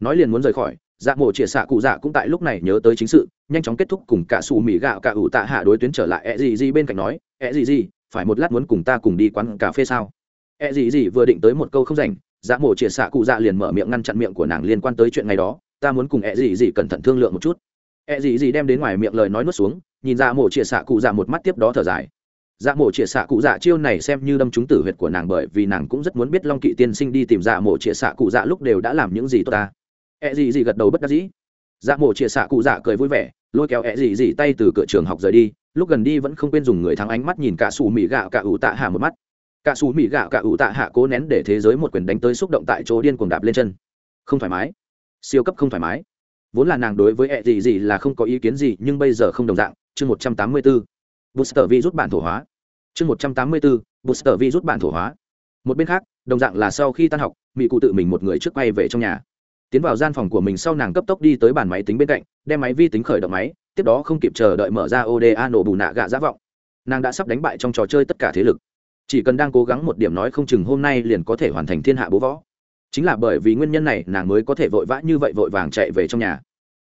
Nói liền muốn rời khỏi dạ mộ chĩa xạ cụ dạ cũng tại lúc này nhớ tới chính sự nhanh chóng kết thúc cùng cả xù mỹ gạo cả ủ tạ hạ đối tuyến trở lại ẹ gì gì bên cạnh nói ẹ gì gì, phải một lát muốn cùng ta cùng đi quán cà phê sao? Ẹ gì gì vừa định tới một câu không rảnh dạ mổ chĩa xạ cụ dạ liền mở miệng ngăn chặn miệng của nàng liên quan tới chuyện ngày đó, ta muốn cùng ẹ gì gì cẩn thận thương lượng một chút. Ẹ gì gì đem đến ngoài miệng lời nói nuốt xuống, nhìn dạ mổ chĩa xạ cụ dạ một mắt tiếp đó thở dài. Dạ mổ chĩa xạ cụ dạ chiêu này xem như đâm trúng tử huyệt của nàng bởi vì nàng cũng rất muốn biết long kỵ tiên sinh đi tìm dạ mổ chĩa xạ cụ dạ lúc đều đã làm những gì tốt ta. Ẹ gì gì gật đầu bất đắc dĩ dạ mộ chia xạ cụ dạ cười vui vẻ, lôi kéo ẹ dì dì tay từ cửa trường học rời đi, lúc gần đi vẫn không quên dùng người thắng ánh mắt nhìn cả xù mỹ gạo cả ủ tạ hạ một mắt. Cả xù mỹ gạo cả ủ tạ hạ cố nén để thế giới một quyền đánh tới xúc động tại chỗ điên cuồng đạp lên chân. Không thoải mái. Siêu cấp không thoải mái. Vốn là nàng đối với ẹ dì dì là không có ý kiến gì, nhưng bây giờ không đồng dạng, chương một trăm tám mươi bốn booster vi rút bản thổ hóa. Chương một trăm tám mươi bốn booster vi rút bản thổ hóa. Một bên khác, đồng dạng là sau khi tan học mỹ cụ tự mình một người trước quay về trong nhà tiến vào gian phòng của mình sau nàng cấp tốc đi tới bàn máy tính bên cạnh, đem máy vi tính khởi động máy, tiếp đó không kịp chờ đợi mở ra oda nổ bù nạ gạ giả vọng. Nàng đã sắp đánh bại trong trò chơi tất cả thế lực. Chỉ cần đang cố gắng một điểm nói không chừng hôm nay liền có thể hoàn thành thiên hạ bố võ. Chính là bởi vì nguyên nhân này, nàng mới có thể vội vã như vậy vội vàng chạy về trong nhà.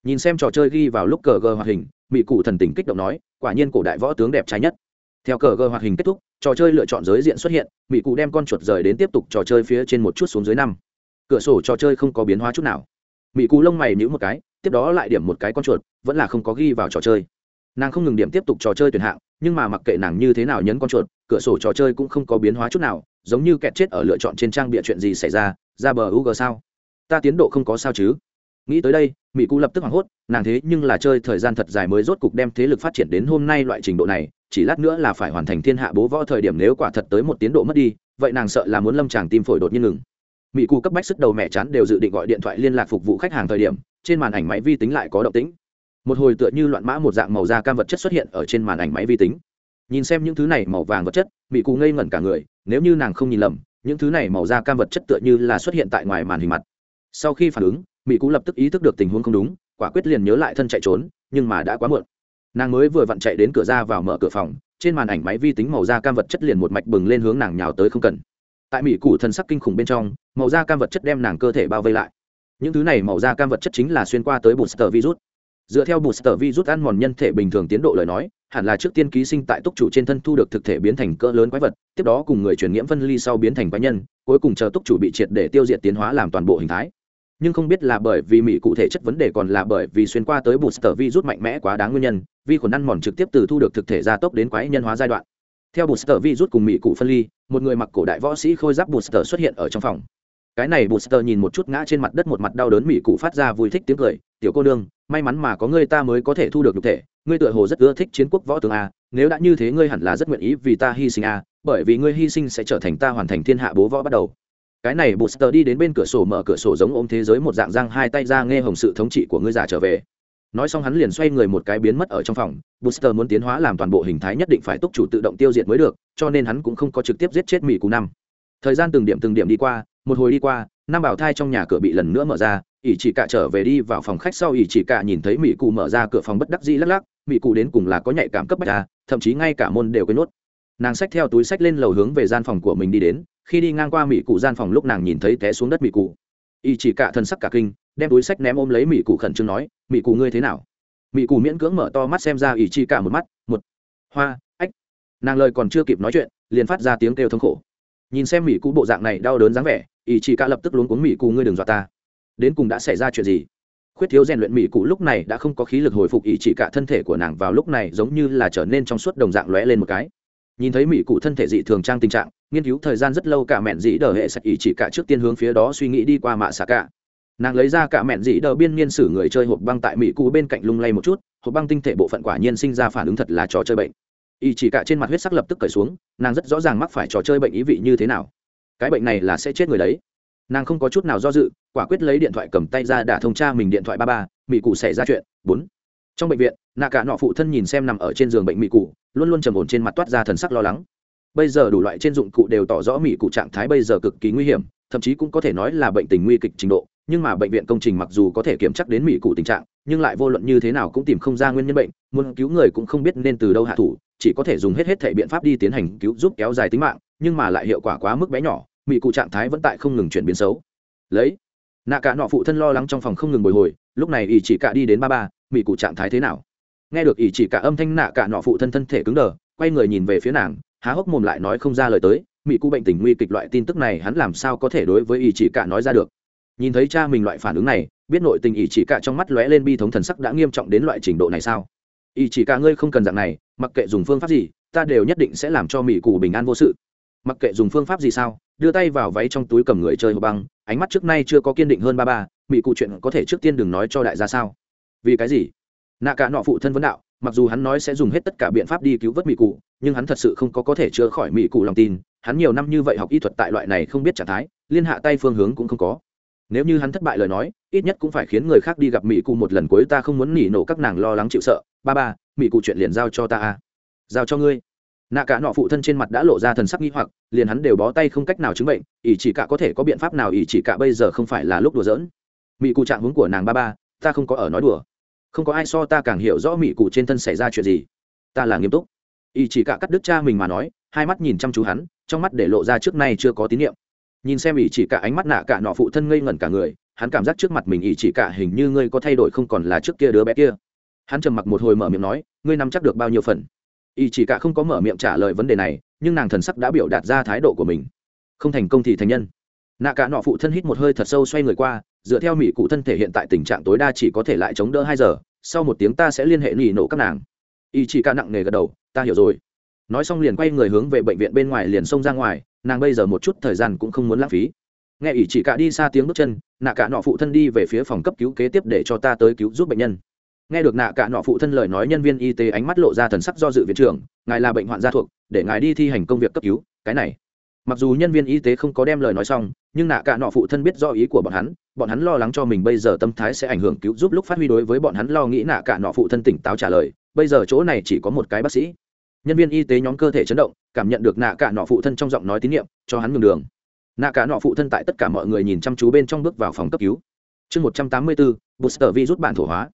Nhìn xem trò chơi ghi vào lúc cờ gờ hoạt hình mỹ cụ thần tình kích động nói, quả nhiên cổ đại võ tướng đẹp trai nhất. Theo cờ gờ hoạt hình kết thúc, trò chơi lựa chọn giới diện xuất hiện mỹ cụ đem con chuột rời đến tiếp tục trò chơi phía trên một chút xuống dưới năm cửa sổ trò chơi không có biến hóa chút nào. Mỹ cú lông mày nhữ một cái, tiếp đó lại điểm một cái con chuột, vẫn là không có ghi vào trò chơi. Nàng không ngừng điểm tiếp tục trò chơi tuyển hạng, nhưng mà mặc kệ nàng như thế nào nhấn con chuột, cửa sổ trò chơi cũng không có biến hóa chút nào, giống như kẹt chết ở lựa chọn trên trang bịa chuyện gì xảy ra ra bờ u g sao? Ta tiến độ không có sao chứ? Nghĩ tới đây mỹ cụ lập tức hoảng hốt, nàng thế nhưng là chơi thời gian thật dài mới rốt cục đem thế lực phát triển đến hôm nay loại trình độ này, chỉ lát nữa là phải hoàn thành thiên hạ bố võ thời điểm nếu quả thật tới một tiến độ mất đi, vậy nàng sợ là muốn lâm tràng tim phổi đột nhiên ngừng mỹ cụ cấp bách sức đầu mẹ chán đều dự định gọi điện thoại liên lạc phục vụ khách hàng thời điểm, trên màn ảnh máy vi tính lại có động tĩnh. Một hồi tựa như loạn mã một dạng màu da cam vật chất xuất hiện ở trên màn ảnh máy vi tính. Nhìn xem những thứ này màu vàng vật chất mỹ cụ ngây ngẩn cả người, nếu như nàng không nhìn lầm, những thứ này màu da cam vật chất tựa như là xuất hiện tại ngoài màn hình mặt. Sau khi phản ứng mỹ cụ lập tức ý thức được tình huống không đúng, quả quyết liền nhớ lại thân chạy trốn, nhưng mà đã quá muộn. Nàng mới vừa vặn chạy đến cửa ra vào mở cửa phòng, trên màn ảnh máy vi tính màu da cam vật chất liền một mạch bừng lên hướng nàng nhào tới không cần tại mỹ cụ thần sắc kinh khủng bên trong, màu da cam vật chất đem nàng cơ thể bao vây lại. Những thứ này màu da cam vật chất chính là xuyên qua tới booster virus. Dựa theo booster virus ăn mòn nhân thể bình thường tiến độ lời nói, hẳn là trước tiên ký sinh tại túc chủ trên thân thu được thực thể biến thành cỡ lớn quái vật, tiếp đó cùng người truyền nhiễm phân ly sau biến thành quái nhân, cuối cùng chờ túc chủ bị triệt để tiêu diệt tiến hóa làm toàn bộ hình thái. Nhưng không biết là bởi vì mỹ cụ thể chất vấn đề còn là bởi vì xuyên qua tới booster virus mạnh mẽ quá đáng nguyên nhân, vi khuẩn ăn mòn trực tiếp từ thu được thực thể gia tốc đến quái nhân hóa giai đoạn theo Buster, Vi rút cùng mỹ cụ phân ly một người mặc cổ đại võ sĩ khôi giáp booster xuất hiện ở trong phòng. Cái này booster nhìn một chút ngã trên mặt đất một mặt đau đớn mỹ cụ phát ra vui thích tiếng cười tiểu cô nương may mắn mà có ngươi ta mới có thể thu được nhục thể ngươi tựa hồ rất ưa thích chiến quốc võ tướng a nếu đã như thế ngươi hẳn là rất nguyện ý vì ta hy sinh a bởi vì ngươi hy sinh sẽ trở thành ta hoàn thành thiên hạ bố võ bắt đầu. Cái này booster đi đến bên cửa sổ mở cửa sổ giống ôm thế giới một dạng răng hai tay ra nghe hồng sự thống trị của ngươi giả trở về nói xong hắn liền xoay người một cái biến mất ở trong phòng, booster muốn tiến hóa làm toàn bộ hình thái nhất định phải túc chủ tự động tiêu diệt mới được, cho nên hắn cũng không có trực tiếp giết chết mỹ cú năm. Thời gian từng điểm từng điểm đi qua, một hồi đi qua năm bảo thai trong nhà cửa bị lần nữa mở ra, ỷ chỉ cả trở về đi vào phòng khách sau ỷ chỉ cả nhìn thấy mỹ cụ mở ra cửa phòng bất đắc dĩ lắc lắc mỹ cụ đến cùng là có nhạy cảm cấp bách à thậm chí ngay cả môn đều quên nốt. Nàng xách theo túi sách lên lầu hướng về gian phòng của mình đi đến, khi đi ngang qua mỹ cụ gian phòng lúc nàng nhìn thấy té xuống đất mỹ cụ ỷ chỉ cả thân sắc cả kinh đem túi sách ném ôm lấy mỹ cụ khẩn trương nói mỹ cụ ngươi thế nào? Mỹ cụ miễn cưỡng mở to mắt xem ra ỷ chỉ cả một mắt, một, hoa, ách. Nàng lời còn chưa kịp nói chuyện, liền phát ra tiếng kêu thống khổ. Nhìn xem mỹ cụ bộ dạng này đau đớn dáng vẻ, ỷ chỉ cả lập tức luống cuống mỹ cụ ngươi đừng dọa ta. Đến cùng đã xảy ra chuyện gì? Khuyết thiếu rèn luyện mỹ cụ lúc này đã không có khí lực hồi phục ý chỉ cả thân thể của nàng vào lúc này giống như là trở nên trong suốt đồng dạng lóe lên một cái. Nhìn thấy mỹ cụ thân thể dị thường trang tình trạng, nghiên cứu thời gian rất lâu cả mẹn dĩ đờ hệ sạch ý chỉ cả trước tiên hướng phía đó suy nghĩ đi qua mạ xạ cả nàng lấy ra cả mẹn dị đờ biên niên sử người chơi hộp băng tại mỹ cụ bên cạnh lung lay một chút, hộp băng tinh thể bộ phận quả nhiên sinh ra phản ứng thật là trò chơi bệnh. Y chỉ cả trên mặt huyết sắc lập tức cởi xuống, nàng rất rõ ràng mắc phải trò chơi bệnh ý vị như thế nào. Cái bệnh này là sẽ chết người đấy. Nàng không có chút nào do dự, quả quyết lấy điện thoại cầm tay ra đả thông cha mình điện thoại ba ba, mỹ cụ xảy ra chuyện, bốn. Trong bệnh viện, nạ cả nọ phụ thân nhìn xem nằm ở trên giường bệnh mỹ cụ luôn luôn trầm ổn trên mặt toát ra thần sắc lo lắng. Bây giờ đủ loại trên dụng cụ đều tỏ rõ mỹ cụ trạng thái bây giờ cực kỳ nguy hiểm, thậm chí cũng có thể nói là bệnh tình nguy kịch trình độ nhưng mà bệnh viện công trình mặc dù có thể kiểm chắc đến mỹ cụ tình trạng, nhưng lại vô luận như thế nào cũng tìm không ra nguyên nhân bệnh, muốn cứu người cũng không biết nên từ đâu hạ thủ, chỉ có thể dùng hết hết thể biện pháp đi tiến hành cứu giúp kéo dài tính mạng, nhưng mà lại hiệu quả quá mức bé nhỏ, mỹ cụ trạng thái vẫn tại không ngừng chuyển biến xấu. Lấy, nạ cả nọ phụ thân lo lắng trong phòng không ngừng bồi hồi, lúc này ỷ chỉ cả đi đến ba ba, mỹ cụ trạng thái thế nào? Nghe được ỷ chỉ cả âm thanh nạ cả nọ phụ thân thân thể cứng đờ, quay người nhìn về phía nàng, há hốc mồm lại nói không ra lời tới, mỹ cụ bệnh tình nguy kịch loại tin tức này hắn làm sao có thể đối với ỷ chỉ cả nói ra được? Nhìn thấy cha mình loại phản ứng này, biết nội tình ỷ chỉ cả trong mắt lóe lên bi thống thần sắc đã nghiêm trọng đến loại trình độ này sao? Ỷ chỉ cả ngươi không cần dạng này, mặc kệ dùng phương pháp gì, ta đều nhất định sẽ làm cho mỹ cù bình an vô sự. Mặc kệ dùng phương pháp gì sao, đưa tay vào váy trong túi cầm người chơi hộp băng, ánh mắt trước nay chưa có kiên định hơn ba ba mỹ cụ chuyện có thể trước tiên đừng nói cho đại gia sao? Vì cái gì? Nạ cả nọ phụ thân vấn đạo, mặc dù hắn nói sẽ dùng hết tất cả biện pháp đi cứu vớt mỹ cụ nhưng hắn thật sự không có có thể chữa khỏi mỹ cụ lòng tin. Hắn nhiều năm như vậy học y thuật tại loại này không biết trạng thái, liên hạ tay phương hướng cũng không có nếu như hắn thất bại lời nói, ít nhất cũng phải khiến người khác đi gặp mỹ cụ một lần cuối ta không muốn nỉ nổ các nàng lo lắng chịu sợ. Ba ba, mỹ cụ chuyện liền giao cho ta a. Giao cho ngươi. Nạ cả nọ phụ thân trên mặt đã lộ ra thần sắc nghi hoặc, liền hắn đều bó tay không cách nào chứng bệnh, ỷ chỉ cả có thể có biện pháp nào, ỷ chỉ cả bây giờ không phải là lúc đùa giỡn. Mỹ cụ trạng hướng của nàng ba ba, ta không có ở nói đùa. Không có ai so ta càng hiểu rõ mỹ cụ trên thân xảy ra chuyện gì. Ta là nghiêm túc. Ỷ chỉ cả cắt đứt cha mình mà nói, hai mắt nhìn chăm chú hắn, trong mắt để lộ ra trước nay chưa có tín nhiệm nhìn xem ỷ chỉ cả ánh mắt nạ cả nọ phụ thân ngây ngẩn cả người, hắn cảm giác trước mặt mình ỷ chỉ cả hình như ngươi có thay đổi không còn là trước kia đứa bé kia. Hắn trầm mặc một hồi mở miệng nói, ngươi nắm chắc được bao nhiêu phần? Ỷ chỉ cả không có mở miệng trả lời vấn đề này, nhưng nàng thần sắc đã biểu đạt ra thái độ của mình. Không thành công thì thành nhân. Nạ cả nọ phụ thân hít một hơi thật sâu xoay người qua, dựa theo mỹ cụ thân thể hiện tại tình trạng tối đa chỉ có thể lại chống đỡ hai giờ, sau một tiếng ta sẽ liên hệ nỉ nổ các nàng. Y chỉ cả nặng nề gật đầu, ta hiểu rồi. Nói xong liền quay người hướng về bệnh viện bên ngoài liền xông ra ngoài nàng bây giờ một chút thời gian cũng không muốn lãng phí. Nghe ỷ chỉ cả đi xa tiếng bước chân, nạ cả nọ phụ thân đi về phía phòng cấp cứu kế tiếp để cho ta tới cứu giúp bệnh nhân. Nghe được nạ cả nọ phụ thân lời nói, nhân viên y tế ánh mắt lộ ra thần sắc do dự viện trưởng, ngài là bệnh hoạn gia thuộc, để ngài đi thi hành công việc cấp cứu, cái này. Mặc dù nhân viên y tế không có đem lời nói xong, nhưng nạ cả nọ phụ thân biết do ý của bọn hắn bọn hắn lo lắng cho mình bây giờ tâm thái sẽ ảnh hưởng cứu giúp lúc phát huy đối với bọn hắn lo nghĩ, nạ cả nọ phụ thân tỉnh táo trả lời, bây giờ chỗ này chỉ có một cái bác sĩ nhân viên y tế nhóm cơ thể chấn động, cảm nhận được nạ cả nọ phụ thân trong giọng nói tín nhiệm, cho hắn ngừng đường. Nạ cả nọ phụ thân tại tất cả mọi người nhìn chăm chú bên trong bước vào phòng cấp cứu. Chương một trăm tám mươi bốn, booster virus bản thổ hóa.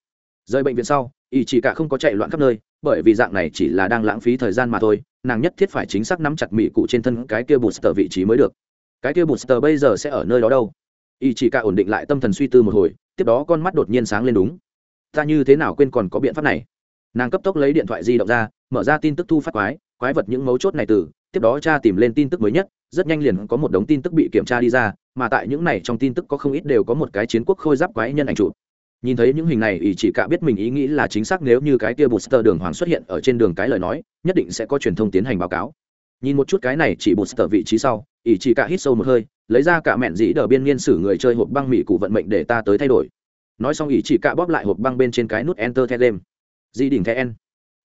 Rời bệnh viện sau, y chỉ cả không có chạy loạn khắp nơi, bởi vì dạng này chỉ là đang lãng phí thời gian mà thôi, nàng nhất thiết phải chính xác nắm chặt mỹ cụ trên thân cái kia booster vị trí mới được. Cái kia booster bây giờ sẽ ở nơi đó đâu? Y chỉ cả ổn định lại tâm thần suy tư một hồi, tiếp đó con mắt đột nhiên sáng lên đúng. Ta như thế nào quên còn có biện pháp này? Nàng cấp tốc lấy điện thoại di động ra, mở ra tin tức thu phát quái quái vật những mấu chốt này từ, tiếp đó cha tìm lên tin tức mới nhất, rất nhanh liền có một đống tin tức bị kiểm tra đi ra, mà tại những này trong tin tức có không ít đều có một cái chiến quốc khôi giáp quái nhân ảnh chụp. Nhìn thấy những hình này ý chỉ cả biết mình ý nghĩ là chính xác nếu như cái kia booster đường hoàng xuất hiện ở trên đường cái lời nói, nhất định sẽ có truyền thông tiến hành báo cáo. Nhìn một chút cái này chỉ booster vị trí sau ý chỉ cả hít sâu một hơi, lấy ra cả mẹn dĩ đờ biên niên sử người chơi hộp băng mỹ cụ vận mệnh để ta tới thay đổi. Nói xong ý chỉ cả bóp lại hộp băng bên trên cái nút enter theo game di đỉnh the en.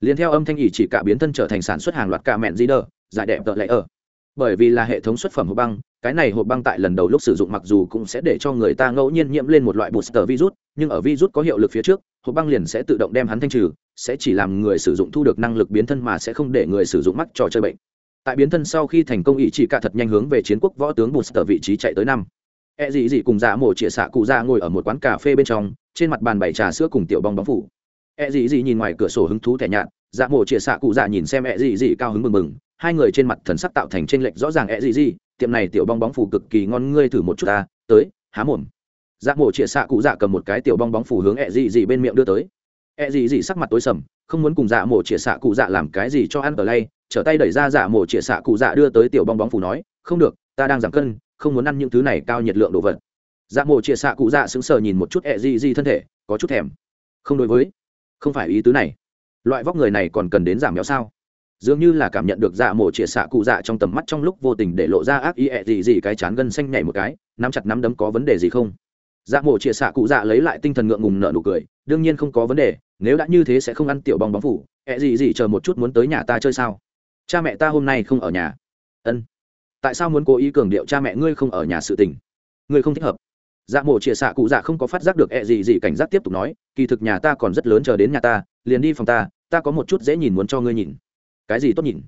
Liền theo âm thanh ỉ chỉ cả biến thân trở thành sản xuất hàng loạt cả mẹn di đờ, giải đẹp tợ lệ ở. Bởi vì là hệ thống xuất phẩm hộp băng, cái này hộp băng tại lần đầu lúc sử dụng mặc dù cũng sẽ để cho người ta ngẫu nhiên nhiễm lên một loại booster virus, nhưng ở virus có hiệu lực phía trước, hộp băng liền sẽ tự động đem hắn thanh trừ, sẽ chỉ làm người sử dụng thu được năng lực biến thân mà sẽ không để người sử dụng mắc trò chơi bệnh. Tại biến thân sau khi thành công ý chỉ cả thật nhanh hướng về chiến quốc võ tướng booster vị trí chạy tới năm. E dị dị cùng dạ mổ chĩa xạ cụ ra ngồi ở một quán cà phê bên trong, trên mặt bàn bày trà sữa cùng tiểu bong bóng phủ e dị dị nhìn ngoài cửa sổ hứng thú thẻ nhạt dạ mổ chĩa xạ cụ dạ nhìn xem e dị dị cao hứng mừng mừng hai người trên mặt thần sắc tạo thành trên lệch rõ ràng. E dị dị tiệm này tiểu bong bóng phủ cực kỳ ngon, ngươi thử một chút ta, tới, há mồm. Dạ mổ chĩa xạ cụ dạ cầm một cái tiểu bong bóng phủ hướng e dị dị bên miệng đưa tới. E dị dị sắc mặt tối sầm, không muốn cùng dạ mổ chĩa xạ cụ dạ làm cái gì cho ăn ở đây trở tay đẩy ra dạ mổ chĩa xạ cụ dạ đưa tới tiểu bong bóng phủ nói, không được, ta đang giảm cân, không muốn ăn những thứ này cao nhiệt lượng đồ vật. Dạ mổ chĩa xạ cụ dạ sững sờ nhìn một chút e dị dị thân thể, có chút thèm. Không đối với không phải ý tứ này. Loại vóc người này còn cần đến giảm béo sao? Dường như là cảm nhận được dạ mổ chĩa xạ cụ dạ trong tầm mắt trong lúc vô tình để lộ ra ác ý ẹ gì gì cái chán gân xanh nhảy một cái, nắm chặt nắm đấm có vấn đề gì không? Dạ mổ chĩa xạ cụ dạ lấy lại tinh thần ngượng ngùng nợ nụ cười, đương nhiên không có vấn đề, nếu đã như thế sẽ không ăn tiểu bong bóng phủ, ẹ gì gì chờ một chút muốn tới nhà ta chơi sao? Cha mẹ ta hôm nay không ở nhà. Ân. Tại sao muốn cố ý cường điệu cha mẹ ngươi không ở nhà sự tình? Ngươi không thích hợp dạ mổ chĩa xạ cụ dạ không có phát giác được e gì gì cảnh giác tiếp tục nói, kỳ thực nhà ta còn rất lớn chờ đến nhà ta, liền đi phòng ta ta có một chút dễ nhìn muốn cho ngươi nhìn. Cái gì tốt nhìn?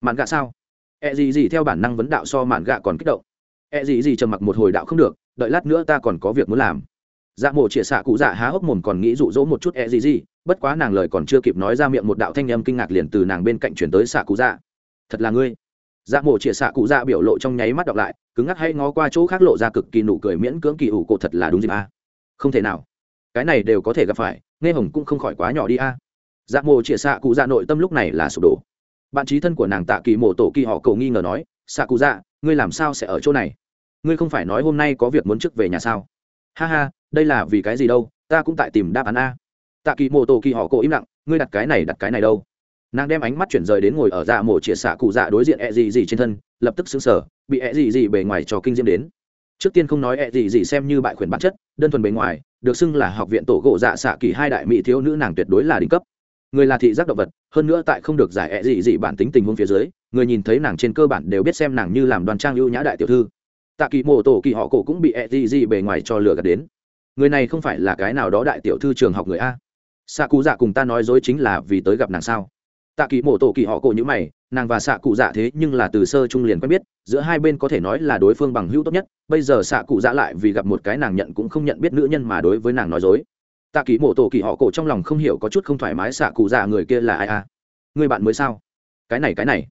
Mạn gạ sao? E gì gì theo bản năng vấn đạo so mạn gạ còn kích động. E gì gì trầm mặc một hồi đạo không được, đợi lát nữa ta còn có việc muốn làm. Dạ mổ chĩa xạ cụ dạ há hốc mồm còn nghĩ dụ dỗ một chút e gì gì, bất quá nàng lời còn chưa kịp nói ra miệng một đạo thanh âm kinh ngạc liền từ nàng bên cạnh chuyển tới xạ cụ dạ. Thật là ngươi dạ mổ chĩa xạ cụ dạ biểu lộ trong nháy mắt đọc lại, cứng ngắc hay ngó qua chỗ khác lộ ra cực kỳ nụ cười miễn cưỡng kỳ ủ cổ thật là đúng gì a. Không thể nào. Cái này đều có thể gặp phải, nghe hồng cũng không khỏi quá nhỏ đi a. Dạ mổ chĩa xạ cụ dạ nội tâm lúc này là sụp đổ. Bạn trí thân của nàng tạ kỳ mổ tổ kỳ họ cầu nghi ngờ nói, xạ cụ dạ ngươi làm sao sẽ ở chỗ này? Ngươi không phải nói hôm nay có việc muốn trước về nhà sao? Ha ha, đây là vì cái gì đâu, ta cũng tại tìm đáp án a. Tạ kỳ mổ tổ kỳ họ cổ im lặng, ngươi đặt cái này, đặt cái này đâu? Nàng đem ánh mắt chuyển rời đến ngồi ở dạ mổ chĩa xạ cụ dạ đối diện e ẹ gì gì trên thân, lập tức xứng sở bị e ẹ gì gì bề ngoài cho kinh diễm đến. Trước tiên không nói e ẹ gì gì xem như bại khuyển bản chất, đơn thuần bề ngoài, được xưng là học viện tổ gỗ dạ xạ kỳ hai đại mỹ thiếu nữ nàng tuyệt đối là đỉnh cấp. Người là thị giác động vật, hơn nữa tại không được giải ẹ gì gì bản tính tình huống phía dưới, người nhìn thấy nàng trên cơ bản đều biết xem nàng như làm đoàn trang ưu nhã đại tiểu thư. Tạ kỳ mộ tổ kỳ họ cổ cũng bị ẹ gì gì bề ngoài cho lừa gạt đến. Người này không phải là cái nào đó đại tiểu thư trường học người a. Xạ cụ dạ cùng ta nói dối chính là vì tới gặp nàng sao? Tạ kỳ mổ tổ kỳ họ cổ như mày, nàng và xạ cụ dạ thế nhưng là từ sơ trung liền quen biết, giữa hai bên có thể nói là đối phương bằng hữu tốt nhất, bây giờ xạ cụ dạ lại vì gặp một cái nàng nhận cũng không nhận biết nữ nhân mà đối với nàng nói dối. Tạ kỳ mổ tổ kỳ họ cổ trong lòng không hiểu có chút không thoải mái xạ cụ dạ người kia là ai à? Người bạn mới sao? Cái này cái này.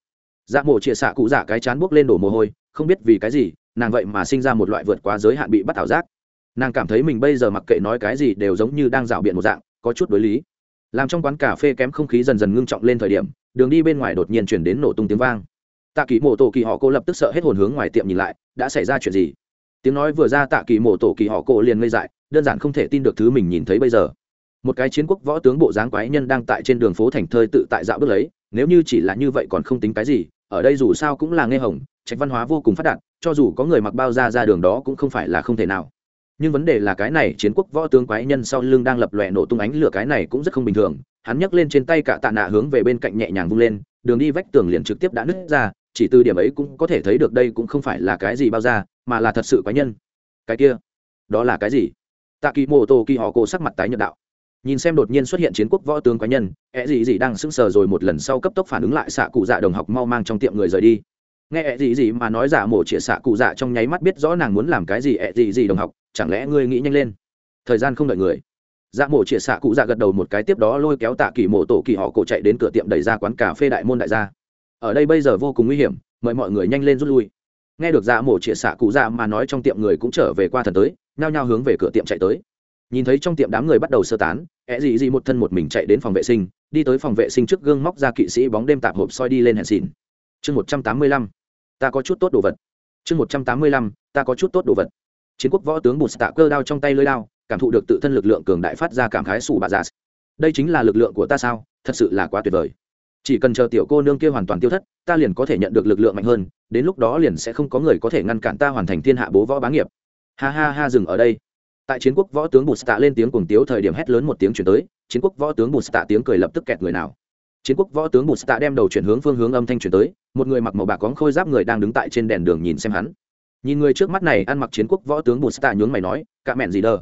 Dạ mổ chia xạ cụ dạ cái chán buốc lên đổ mồ hôi, không biết vì cái gì, nàng vậy mà sinh ra một loại vượt quá giới hạn bị bắt thảo giác. Nàng cảm thấy mình bây giờ mặc kệ nói cái gì đều giống như đang rảo biện một dạng, có chút đối lý làm trong quán cà phê kém không khí dần dần ngưng trọng lên thời điểm, đường đi bên ngoài đột nhiên chuyển đến nổ tung tiếng vang. Tạ kỳ mộ tổ kỳ họ cô lập tức sợ hết hồn hướng ngoài tiệm nhìn lại, đã xảy ra chuyện gì? Tiếng nói vừa ra tạ kỳ mộ tổ kỳ họ cô liền ngây dại, đơn giản không thể tin được thứ mình nhìn thấy bây giờ. Một cái chiến quốc võ tướng bộ dáng quái nhân đang tại trên đường phố thành thơi tự tại dạo bước lấy, nếu như chỉ là như vậy còn không tính cái gì, ở đây dù sao cũng là nghe hồng, trạch văn hóa vô cùng phát đạt, cho dù có người mặc bao da ra đường đó cũng không phải là không thể nào nhưng vấn đề là cái này chiến quốc võ tướng quái nhân sau lưng đang lập lòe nổ tung ánh lửa cái này cũng rất không bình thường. Hắn nhấc lên trên tay cả tạ nạ hướng về bên cạnh nhẹ nhàng vung lên, đường đi vách tường liền trực tiếp đã nứt ra, chỉ từ điểm ấy cũng có thể thấy được đây cũng không phải là cái gì bao ra mà là thật sự quái nhân. Cái kia, đó là cái gì? Tạ kỳ mô tô kỳ họ cổ sắc mặt tái nhợt đạo. Nhìn xem đột nhiên xuất hiện chiến quốc võ tướng quái nhân ẹ gì gì đang sững sờ rồi một lần sau cấp tốc phản ứng lại xạ cụ dạ đồng học mau mang trong tiệm người rời đi nghe ẹ gì gì mà nói giả mổ chĩa xạ cụ dạ trong nháy mắt biết rõ nàng muốn làm cái gì, ẹ gì gì đồng học, chẳng lẽ ngươi nghĩ nhanh lên? Thời gian không đợi người. Dạ mổ chĩa xạ cụ dạ gật đầu một cái tiếp đó lôi kéo tạ kỳ mổ tổ kỳ họ cổ chạy đến cửa tiệm đẩy ra quán cà phê đại môn đại gia. Ở đây bây giờ vô cùng nguy hiểm, mời mọi người nhanh lên rút lui. Nghe được dạ mổ chĩa xạ cụ dạ mà nói trong tiệm người cũng trở về qua thần tới, nhao nhao hướng về cửa tiệm chạy tới. Nhìn thấy trong tiệm đám người bắt đầu sơ tán, ẹ gì gì một thân một mình chạy đến phòng vệ sinh, đi tới phòng vệ sinh trước gương móc ra kỵ sĩ bóng đêm tạp hộp soi đi lên hẹn xỉn chương một trăm tám mươi lăm, ta có chút tốt đồ vật. chương một trăm tám mươi lăm, ta có chút tốt đồ vật. chiến quốc võ tướng bùn tạ cơ đao trong tay lưới đao, cảm thụ được tự thân lực lượng cường đại phát ra cảm khái xù bà giả đây chính là lực lượng của ta sao? thật sự là quá tuyệt vời. chỉ cần chờ tiểu cô nương kia hoàn toàn tiêu thất, ta liền có thể nhận được lực lượng mạnh hơn, đến lúc đó liền sẽ không có người có thể ngăn cản ta hoàn thành thiên hạ bố võ bá nghiệp. ha ha ha, dừng ở đây. tại chiến quốc võ tướng bùn tạ lên tiếng cùng tiếu thời điểm hét lớn một tiếng chuyển tới, chiến quốc võ tướng bùn tạ tiếng cười lập tức kẹt người nào? Chiến quốc võ tướng bụt tạ đem đầu chuyển hướng phương hướng âm thanh chuyển tới một người mặc màu bạc cóng khôi giáp người đang đứng tại trên đèn đường nhìn xem hắn nhìn người trước mắt này ăn mặc chiến quốc võ tướng bụt tạ nhướng mày nói cả mẹn gì đờ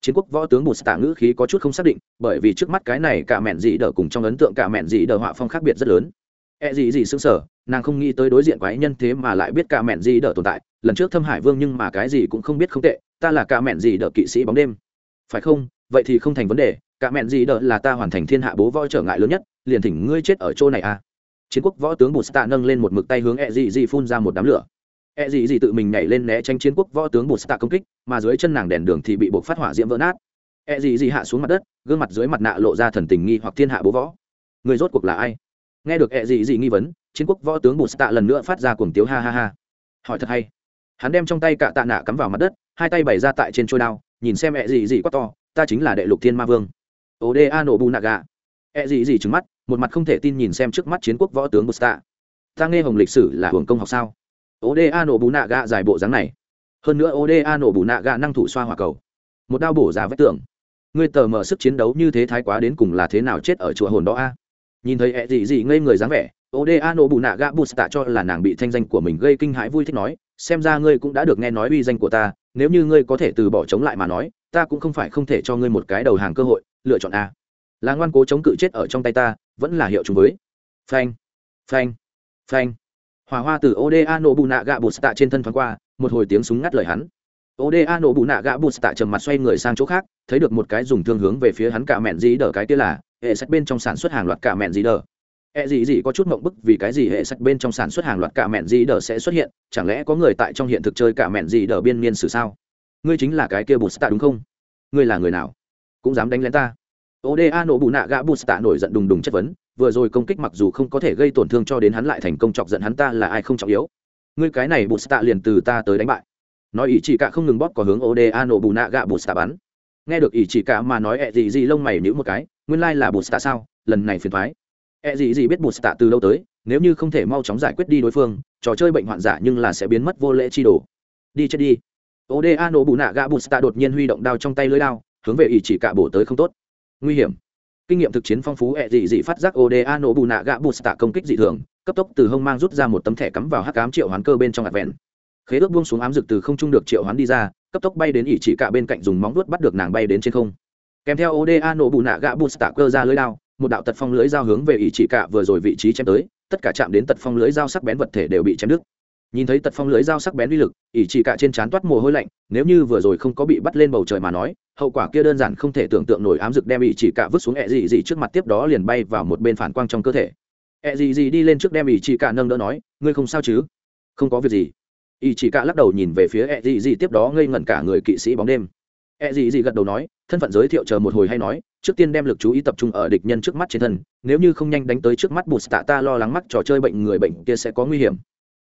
chiến quốc võ tướng bụt tạ ngữ khí có chút không xác định bởi vì trước mắt cái này cả mẹn gì đờ cùng trong ấn tượng cả mẹn gì đờ họa phong khác biệt rất lớn E gì gì sững sờ, nàng không nghĩ tới đối diện quái nhân thế mà lại biết cả mẹn gì đỡ tồn tại, lần trước Thâm Hải Vương nhưng mà cái gì cũng không biết không tệ, ta là cả mẹn gì đỡ kỵ sĩ bóng đêm. Phải không? Vậy thì không thành vấn đề, cả mẹn gì đỡ là ta hoàn thành thiên hạ bố võ trở ngại lớn nhất, liền thỉnh ngươi chết ở chỗ này à? Chiến quốc võ tướng Bụt Tạ nâng lên một mực tay hướng E Dị Dị phun ra một đám lửa. E Dị Dị tự mình nhảy lên né tránh chiến quốc võ tướng Bụt Tạ công kích, mà dưới chân nàng đèn đường thì bị buộc phát hỏa diễm vỡ nát. E Dị Dị hạ xuống mặt đất, gương mặt dưới mặt nạ lộ ra thần tình nghi hoặc thiên hạ bố võ. Người rốt cuộc là ai? nghe được ẹ Dị Dị nghi vấn chiến quốc võ tướng bùn tạ lần nữa phát ra cuồng tiếu ha ha ha hỏi thật hay hắn đem trong tay cả tạ nạ cắm vào mặt đất hai tay bày ra tại trên trôi đao nhìn xem ẹ Dị Dị quá to ta chính là đệ lục thiên ma vương ồ đê a nổ bù nạ gà gì gì trứng mắt một mặt không thể tin nhìn xem trước mắt chiến quốc võ tướng Busta, ta nghe hồng lịch sử là hưởng công học sao? Ồ đê a nổ bù nạ gà dài bộ dáng này. Hơn nữa ồ đê a nổ bù nạ gà năng thủ xoa hỏa cầu. Một đao bổ giá vách tường. Ngươi tờ mở sức chiến đấu như thế thái quá đến cùng là thế nào chết ở chùa hồn đó a? Nhìn thấy e ẹ gì gì ngây người dáng vẻ oda nổ bù nạ gạ bù tạ cho là nàng bị thanh danh của mình gây kinh hãi vui thích nói xem ra ngươi cũng đã được nghe nói uy danh của ta nếu như ngươi có thể từ bỏ chống lại mà nói ta cũng không phải không thể cho ngươi một cái đầu hàng cơ hội lựa chọn a. Là ngoan cố chống cự chết ở trong tay ta, vẫn là hiệu chúng với. Phanh phanh phanh. Hỏa hoa từ oda nổ bù nạ gạ bù tạ trên thân thoáng qua, một hồi tiếng súng ngắt lời hắn. Oda nổ bù nạ gạ bù tạ trầm mặt xoay người sang chỗ khác, thấy được một cái dùng thương hướng về phía hắn cả mẹn dí đờ cái kia là, hệ sách bên trong sản xuất hàng loạt cả mẹn gì đờ. Hệ gì gì có chút mộng bức vì cái gì hệ sách bên trong sản xuất hàng loạt cả mẹn gì đờ sẽ xuất hiện, chẳng lẽ có người tại trong hiện thực chơi cả mẹn gì đờ biên niên sử sao? Ngươi chính là cái kia bù tạ đúng không? Ngươi là người nào? Cũng dám đánh lén ta. Oda nổ bù nạ gã bút tạ nổi giận đùng đùng chất vấn, vừa rồi công kích mặc dù không có thể gây tổn thương cho đến hắn lại thành công chọc giận hắn ta là ai không trọng yếu. Ngươi cái này bút tạ liền từ ta tới đánh bại. Nói ý chỉ cả không ngừng bóp có hướng oda nổ bù nạ gã bút tạ bắn. Nghe được ý chỉ cả mà nói ẹ gì gì lông mày nhíu một cái, nguyên lai là bột tạ sao, lần này phiền thoái e gì gì biết bột tạ từ lâu tới, nếu như không thể mau chóng giải quyết đi đối phương, trò chơi bệnh hoạn giả nhưng là sẽ biến mất vô lễ chi đồ. Đi chết đi. Oda nổ bù nạ gã bột tạ đột nhiên huy động đao trong tay lưới đao hướng về ý chỉ cả bổ tới không tốt. Nguy hiểm. Kinh nghiệm thực chiến phong phú, ẹ dị dị phát giác oda nổ bù nạ gạ bột tạ công kích dị thường, cấp tốc từ hông mang rút ra một tấm thẻ cắm vào hắc ám triệu hoán cơ bên trong hạt vẹn. Khế ước buông xuống ám rực từ không trung được triệu hoán đi ra, cấp tốc bay đến ỷ chỉ cả bên cạnh dùng móng vuốt bắt được nàng bay đến trên không. Kèm theo oda nổ bù nạ gạ bù tạ cơ ra lưới đao, một đạo tật phong lưới dao hướng về ỷ chỉ cả vừa rồi vị trí chém tới, tất cả chạm đến tật phong lưới dao sắc bén vật thể đều bị chém đứt nhìn thấy tật phong lưới dao sắc bén uy lực, ỷ chỉ cả trên trán toát mồ hôi lạnh, nếu như vừa rồi không có bị bắt lên bầu trời mà nói, hậu quả kia đơn giản không thể tưởng tượng nổi ám dực đem ỷ chỉ cả vứt xuống ẹ gì gì trước mặt tiếp đó liền bay vào một bên phản quang trong cơ thể. Ẹ gì gì đi lên trước đem ỷ chỉ cả nâng đỡ nói, ngươi không sao chứ? Không có việc gì. Y chỉ cả lắc đầu nhìn về phía ẹ gì gì tiếp đó ngây ngẩn cả người kỵ sĩ bóng đêm. Ẹ gì gì gật đầu nói, thân phận giới thiệu chờ một hồi hay nói, trước tiên đem lực chú ý tập trung ở địch nhân trước mắt trên thân, nếu như không nhanh đánh tới trước mắt bụt tạ ta lo lắng mắc trò chơi bệnh người bệnh kia sẽ có nguy hiểm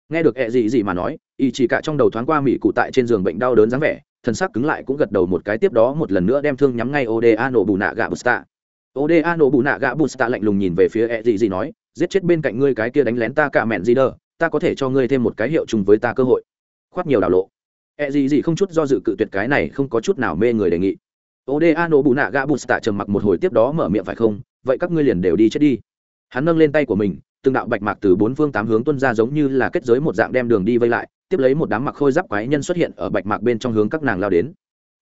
nghe được e gì gì mà nói, y chỉ cả trong đầu thoáng qua mỹ cụ tại trên giường bệnh đau đớn dáng vẻ thân xác cứng lại cũng gật đầu một cái tiếp đó một lần nữa đem thương nhắm ngay oda nổ bù nạ gạ busta oda nổ bù nạ gạ busta lạnh lùng nhìn về phía e gì gì nói, giết chết bên cạnh ngươi cái kia đánh lén ta cả mẹn gì đờ, ta có thể cho ngươi thêm một cái hiệu chung với ta cơ hội. Khoát nhiều đảo lộ. E gì gì không chút do dự cự tuyệt cái này không có chút nào mê người đề nghị. Oda nổ bù nạ gạ busta trầm mặc một hồi tiếp đó mở miệng phải không, vậy các ngươi liền đều đi chết đi hắn nâng lên tay của mình, từng đạo bạch mạc từ bốn phương tám hướng tuân ra giống như là kết giới một dạng đem đường đi vây lại, tiếp lấy một đám mặc khôi giáp quái nhân xuất hiện ở bạch mạc bên trong hướng các nàng lao đến.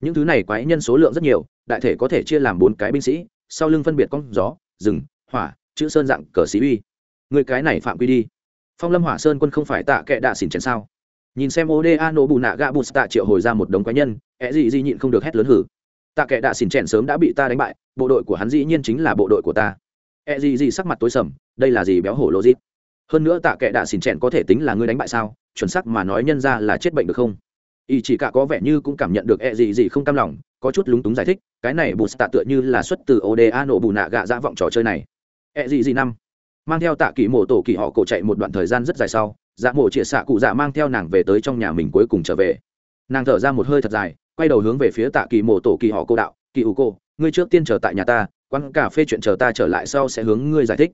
Những thứ này quái nhân số lượng rất nhiều, đại thể có thể chia làm bốn cái binh sĩ, sau lưng phân biệt con gió, rừng, hỏa, chữ sơn dạng cờ sĩ uy. Người cái này phạm quy đi. Phong lâm hỏa sơn quân không phải tạ kệ đạ xỉn chén sao? Nhìn xem oda nổ bù nạ gạ bù tạ triệu hồi ra một đống quái nhân ẹ gì gì nhịn không được hét lớn hử. Tạ kệ đạ xỉn chèn sớm đã bị ta đánh bại, bộ đội của hắn dĩ nhiên chính là bộ đội của ta. E gì gì sắc mặt tối sầm, đây là gì béo hổ logic? Hơn nữa tạ kệ đã xỉn chèn có thể tính là ngươi đánh bại sao? Chuẩn xác mà nói nhân ra là chết bệnh được không? Y chỉ cả có vẻ như cũng cảm nhận được e gì gì không cam lòng, có chút lúng túng giải thích, cái này bù tạ tựa như là xuất từ oda nổ bù nạ gạ dã vọng trò chơi này. E gì gì năm. Mang theo tạ kỳ mổ tổ kỳ họ cổ chạy một đoạn thời gian rất dài sau dạ mổ chia xạ cụ dạ mang theo nàng về tới trong nhà mình cuối cùng trở về. Nàng thở ra một hơi thật dài, quay đầu hướng về phía tạ kỳ mổ tổ kỳ họ cô đạo kỳ ủ cô ngươi trước tiên chờ tại nhà ta quán cà phê chuyện chờ ta trở lại sau sẽ hướng ngươi giải thích.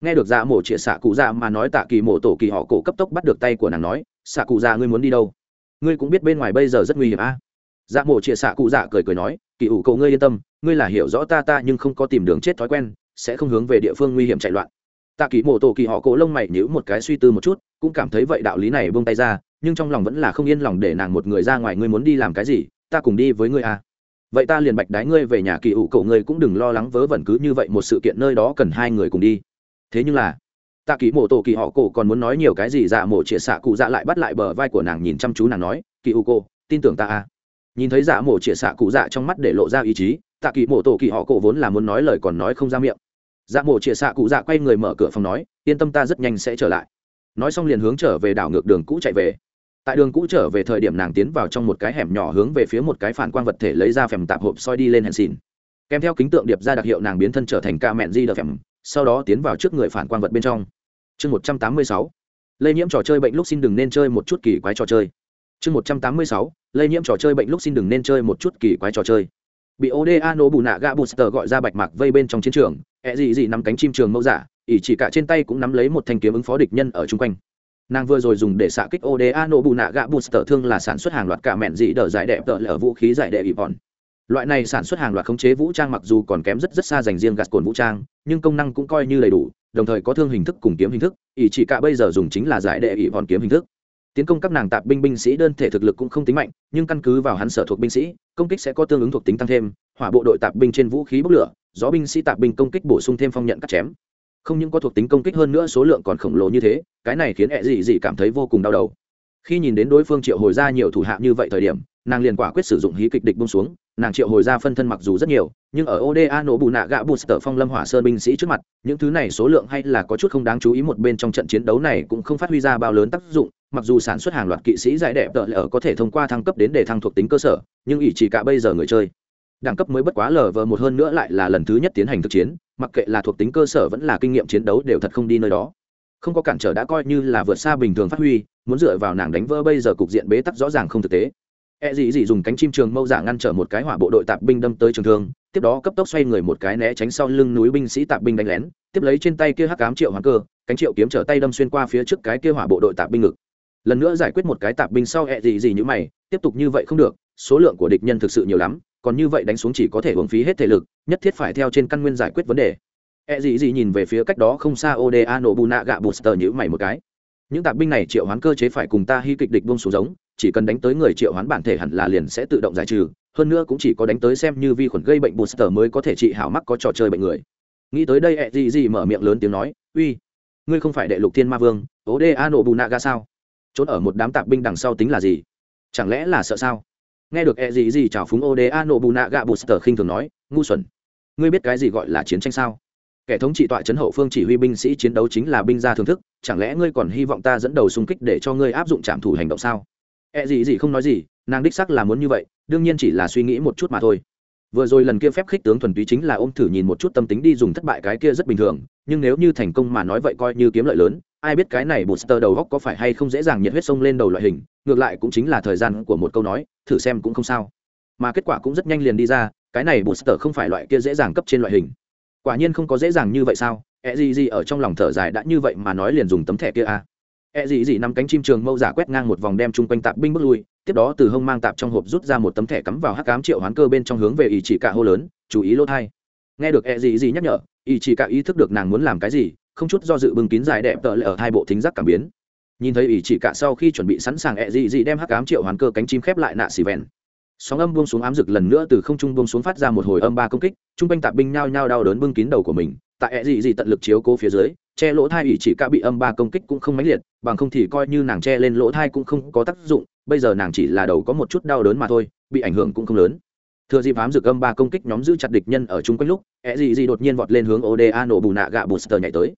Nghe được dạ mổ chĩa xạ cụ dạ mà nói tạ kỳ mổ tổ kỳ họ cổ cấp tốc bắt được tay của nàng nói, xạ cụ dạ ngươi muốn đi đâu? Ngươi cũng biết bên ngoài bây giờ rất nguy hiểm a. À? dạ mổ chĩa xạ cụ dạ cười cười nói, kỳ ủ cậu ngươi yên tâm, ngươi là hiểu rõ ta ta nhưng không có tìm đường chết thói quen, sẽ không hướng về địa phương nguy hiểm chạy loạn. Tạ kỳ mổ tổ kỳ họ cổ lông mày nhữ một cái suy tư một chút, cũng cảm thấy vậy đạo lý này buông tay ra, nhưng trong lòng vẫn là không yên lòng để nàng một người ra ngoài, ngươi muốn đi làm cái gì? Ta cùng đi với ngươi à vậy ta liền bạch đái ngươi về nhà kỳ ủ cậu ngươi cũng đừng lo lắng vớ vẩn cứ như vậy một sự kiện nơi đó cần hai người cùng đi. Thế nhưng là, tạ kỳ mổ tổ kỳ họ cổ còn muốn nói nhiều cái gì? Dạ mổ chĩa xạ cụ dạ lại bắt lại bờ vai của nàng nhìn chăm chú nàng nói kỳ ủ cô tin tưởng ta à? Nhìn thấy dạ mổ chĩa xạ cụ dạ trong mắt để lộ ra ý chí, tạ kỳ mổ tổ kỳ họ cổ vốn là muốn nói lời còn nói không ra miệng. Dạ mổ chĩa xạ cụ dạ quay người mở cửa phòng nói, yên tâm ta rất nhanh sẽ trở lại. Nói xong liền hướng trở về đảo ngược đường cũ chạy về tại đường cũ trở về thời điểm nàng tiến vào trong một cái hẻm nhỏ hướng về phía một cái phản quang vật thể lấy ra phèm tạp hộp soi đi lên hèn xìn kèm theo kính tượng điệp ra đặc hiệu nàng biến thân trở thành ca mẹn di đờ phèm, sau đó tiến vào trước người phản quang vật bên trong. Chương một trăm tám mươi sáu. Lây nhiễm trò chơi bệnh lúc xin đừng nên chơi một chút kỳ quái trò chơi. Chương một trăm tám mươi sáu. Lây nhiễm trò chơi bệnh lúc xin đừng nên chơi một chút kỳ quái trò chơi. Bị oda nổ bù nạ gạ sờ gọi ra bạch mạc vây bên trong chiến trường, ẹ gì gì nắm cánh chim trường mẫu giả, ỉ chỉ cả trên tay cũng nắm lấy một thanh kiếm ứng phó địch nhân ở chung quanh nàng vừa rồi dùng để xạ kích oda nổ bù nạ gạ booster thương là sản xuất hàng loạt cả mẹn dị đỡ giải đẹp tợ lở vũ khí giải đệ ỷ vòn loại này sản xuất hàng loạt khống chế vũ trang mặc dù còn kém rất rất xa dành riêng gạt cồn vũ trang, nhưng công năng cũng coi như đầy đủ, đồng thời có thương hình thức cùng kiếm hình thức, ỷ chỉ cả bây giờ dùng chính là giải đệ ỷ vòn kiếm hình thức. Tiến công các nàng tạp binh binh sĩ đơn thể thực lực cũng không tính mạnh, nhưng căn cứ vào hắn sở thuộc binh sĩ, công kích sẽ có tương ứng thuộc tính tăng thêm, hỏa bộ đội tạp binh trên vũ khí bốc lửa, gió binh sĩ tạp binh công kích bổ sung thêm phong nhận cắt chém không những có thuộc tính công kích hơn nữa số lượng còn khổng lồ như thế, cái này khiến ẹ dị dị cảm thấy vô cùng đau đầu. Khi nhìn đến đối phương triệu hồi ra nhiều thủ hạ như vậy thời điểm, nàng liền quả quyết sử dụng hí kịch địch bông xuống, nàng triệu hồi ra phân thân mặc dù rất nhiều, nhưng ở oda nổ bù nạ gạ booster phong lâm hỏa sơn binh sĩ trước mặt, những thứ này số lượng hay là có chút không đáng chú ý một bên trong trận chiến đấu này cũng không phát huy ra bao lớn tác dụng, mặc dù sản xuất hàng loạt kỵ sĩ giải đẹp tợ lỡ có thể thông qua thăng cấp đến để thăng thuộc tính cơ sở, nhưng ỷ chỉ cả bây giờ người chơi. Đẳng cấp mới bất quá lờ vờ một hơn nữa lại là lần thứ nhất tiến hành thực chiến mặc kệ là thuộc tính cơ sở vẫn là kinh nghiệm chiến đấu đều thật không đi nơi đó. Không có cản trở đã coi như là vượt xa bình thường phát huy, muốn dựa vào nàng đánh vỡ bây giờ cục diện bế tắc rõ ràng không thực tế. E dì dì dùng cánh chim trường mâu giả ngăn trở một cái hỏa bộ đội tạp binh đâm tới trường thương, tiếp đó cấp tốc xoay người một cái né tránh sau lưng núi binh sĩ tạp binh đánh lén, tiếp lấy trên tay kia hắc cám triệu hoàng cơ, cánh triệu kiếm trở tay đâm xuyên qua phía trước cái kia hỏa bộ đội tạp binh ngực. Lần nữa giải quyết một cái tạp binh sau e dì dì như mày, tiếp tục như vậy không được, số lượng của địch nhân thực sự nhiều lắm còn như vậy đánh xuống chỉ có thể uống phí hết thể lực, nhất thiết phải theo trên căn nguyên giải quyết vấn đề. Hẹ gì gì nhìn về phía cách đó không xa oda nổ bù nạ gạ booster như mày một cái. Những tạp binh này triệu hoán cơ chế phải cùng ta hy kịch địch bông xuống giống, chỉ cần đánh tới người triệu hoán bản thể hẳn là liền sẽ tự động giải trừ, hơn nữa cũng chỉ có đánh tới xem như vi khuẩn gây bệnh booster mới có thể trị hảo mắc có trò chơi bệnh người. Nghĩ tới đây ẹ gì gì mở miệng lớn tiếng nói, uy, ngươi không phải đệ lục thiên ma vương oda nổ bù nạ gạ sao? Trốn ở một đám tạp binh đằng sau tính là gì? Chẳng lẽ là sợ sao? Nghe được e gì gì chào phúng oda nộ bù nạ gạ bù sờ khinh thường nói, ngu xuẩn, ngươi biết cái gì gọi là chiến tranh sao? Kẻ thống trị tọa chấn hậu phương chỉ huy binh sĩ chiến đấu chính là binh gia thưởng thức, chẳng lẽ ngươi còn hy vọng ta dẫn đầu xung kích để cho ngươi áp dụng trạm thủ hành động sao? E gì gì không nói gì, nàng đích sắc là muốn như vậy, đương nhiên chỉ là suy nghĩ một chút mà thôi. Vừa rồi lần kia phép khích tướng thuần túy chính là ôm thử nhìn một chút tâm tính đi dùng thất bại cái kia rất bình thường, nhưng nếu như thành công mà nói vậy coi như kiếm lợi lớn ai biết cái này booster đầu góc có phải hay không dễ dàng nhiệt huyết sông lên đầu loại hình, ngược lại cũng chính là thời gian của một câu nói, thử xem cũng không sao. Mà kết quả cũng rất nhanh liền đi ra, cái này booster không phải loại kia dễ dàng cấp trên loại hình. Quả nhiên không có dễ dàng như vậy sao? E gì gì ở trong lòng thở dài đã như vậy mà nói liền dùng tấm thẻ kia à. e gì gì nắm cánh chim trường mâu giả quét ngang một vòng đem chung quanh tạp binh bước lui, tiếp đó từ hông mang tạp trong hộp rút ra một tấm thẻ cắm vào hắc cám triệu hoán cơ bên trong hướng về ý chỉ cả hô lớn, chú ý lỗ thai. Nghe được e gì gì nhắc nhở ý chỉ cả ý thức được nàng muốn làm cái gì không chút do dự bưng kín dài đẹp tợ lệ ở hai bộ thính giác cảm biến. Nhìn thấy ý chỉ cả sau khi chuẩn bị sẵn sàng e gì dị đem hắc cám triệu hoàn cơ cánh chim khép lại nạ xì vẹn. Sóng âm buông xuống ám rực lần nữa từ không trung buông xuống phát ra một hồi âm ba công kích, chung quanh tạp binh nhao nhao đau đớn bưng kín đầu của mình. Tại ẹ gì dị tận lực chiếu cố phía dưới, che lỗ thai ủy chỉ cả bị âm ba công kích cũng không mãnh liệt, bằng không thì coi như nàng che lên lỗ thai cũng không có tác dụng, bây giờ nàng chỉ là đầu có một chút đau đớn mà thôi, bị ảnh hưởng cũng không lớn thừa dịp ám dược âm ba công kích nhóm giữ chặt địch nhân ở chung quanh lúc e ẹ gì gì đột nhiên vọt lên hướng oda nổ bù nạ gạ booster nhảy tới.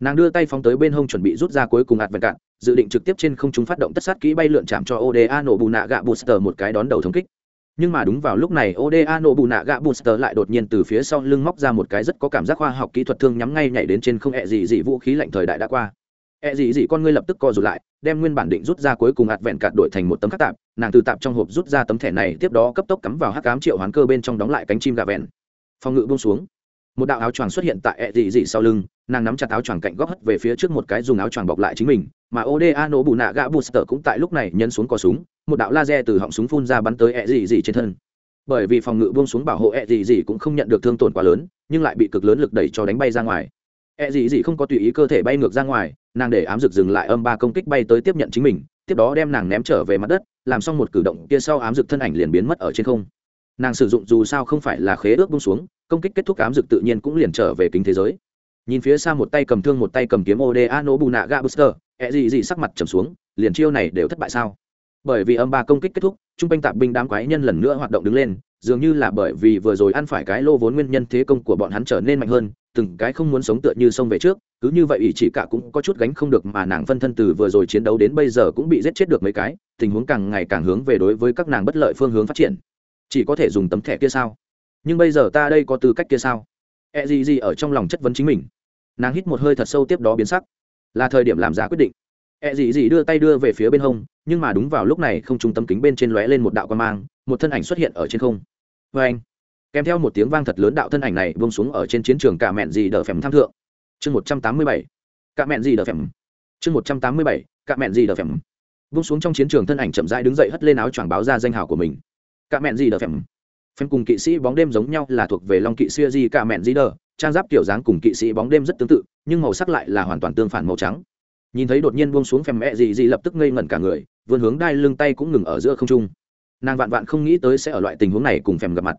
Nàng đưa tay phóng tới bên hông chuẩn bị rút ra cuối cùng ạt vẹn cạn, dự định trực tiếp trên không chúng phát động tất sát kỹ bay lượn chạm cho oda nổ bù nạ gạ booster một cái đón đầu thống kích. Nhưng mà đúng vào lúc này oda nổ bù nạ gạ booster lại đột nhiên từ phía sau lưng móc ra một cái rất có cảm giác khoa học kỹ thuật thương nhắm ngay nhảy đến trên không e ẹ gì gì vũ khí lạnh thời đại đã qua. E ẹ gì gì con ngươi lập tức co rụt lại, đem nguyên bản định rút ra cuối cùng hạt vẹn cạn đổi thành một tấm khắc tạp nàng từ tạp trong hộp rút ra tấm thẻ này tiếp đó cấp tốc cắm vào hắc cám triệu hoán cơ bên trong đóng lại cánh chim gà vẹn. Phòng ngự buông xuống. Một đạo áo choàng xuất hiện tại ẹ dị dị sau lưng, nàng nắm chặt áo choàng cạnh góc hất về phía trước một cái dùng áo choàng bọc lại chính mình, mà oda nổ bù nạ gã booster cũng tại lúc này nhân xuống cò súng, một đạo laser từ họng súng phun ra bắn tới ẹ dị dị trên thân. Bởi vì phòng ngự buông xuống bảo hộ ẹ dị dị cũng không nhận được thương tổn quá lớn, nhưng lại bị cực lớn lực đẩy cho đánh bay ra ngoài. Ẹ dị dị không có tùy ý cơ thể bay ngược ra ngoài, nàng để ám rực dừng lại âm ba công kích bay tới tiếp nhận chính mình tiếp đó đem nàng ném trở về mặt đất, làm xong một cử động kia sau ám dực thân ảnh liền biến mất ở trên không. Nàng sử dụng dù sao không phải là khế ước bung xuống, công kích kết thúc ám dực tự nhiên cũng liền trở về kính thế giới. Nhìn phía xa một tay cầm thương một tay cầm kiếm oda nô bù nạ ga booster ẹ gì gì sắc mặt trầm xuống, liền chiêu này đều thất bại sao? Bởi vì âm ba công kích kết thúc trung quanh tạp binh đám quái nhân lần nữa hoạt động đứng lên, dường như là bởi vì vừa rồi ăn phải cái lô vốn nguyên nhân thế công của bọn hắn trở nên mạnh hơn, từng cái không muốn sống tựa như sông về trước, cứ như vậy ủy chỉ cả cũng có chút gánh không được mà nàng phân thân từ vừa rồi chiến đấu đến bây giờ cũng bị giết chết được mấy cái, tình huống càng ngày càng hướng về đối với các nàng bất lợi phương hướng phát triển. Chỉ có thể dùng tấm thẻ kia sao? Nhưng bây giờ ta đây có tư cách kia sao? E gì gì ở trong lòng chất vấn chính mình. Nàng hít một hơi thật sâu tiếp đó biến sắc. Là thời điểm làm ra quyết định e gì gì đưa tay đưa về phía bên hông, nhưng mà đúng vào lúc này không trung tâm kính bên trên lóe lên một đạo quan mang, một thân ảnh xuất hiện ở trên không. Vê anh, kèm theo một tiếng vang thật lớn đạo thân ảnh này buông xuống ở trên chiến trường cả mẹn gì đờ phèm tham thượng. Chương một trăm tám mươi bảy, cả mẹn gì đờ phèm. Chương một trăm tám mươi bảy, cả mẹn gì đờ phèm. Buông xuống trong chiến trường thân ảnh chậm rãi đứng dậy hất lên áo choàng báo ra danh hào của mình. Cả mẹn gì đờ phèm. Phèm cùng kỵ sĩ bóng đêm giống nhau là thuộc về long kỵ xưa gì cả mẹn gì đờ. Trang giáp kiểu dáng cùng kỵ sĩ bóng đêm rất tương tự, nhưng màu sắc lại là hoàn toàn tương phản màu trắng nhìn thấy đột nhiên buông xuống phèm mẹ gì gì lập tức ngây ngẩn cả người, vươn hướng đai lưng tay cũng ngừng ở giữa không trung. Nàng vạn vạn không nghĩ tới sẽ ở loại tình huống này cùng phèm gặp mặt.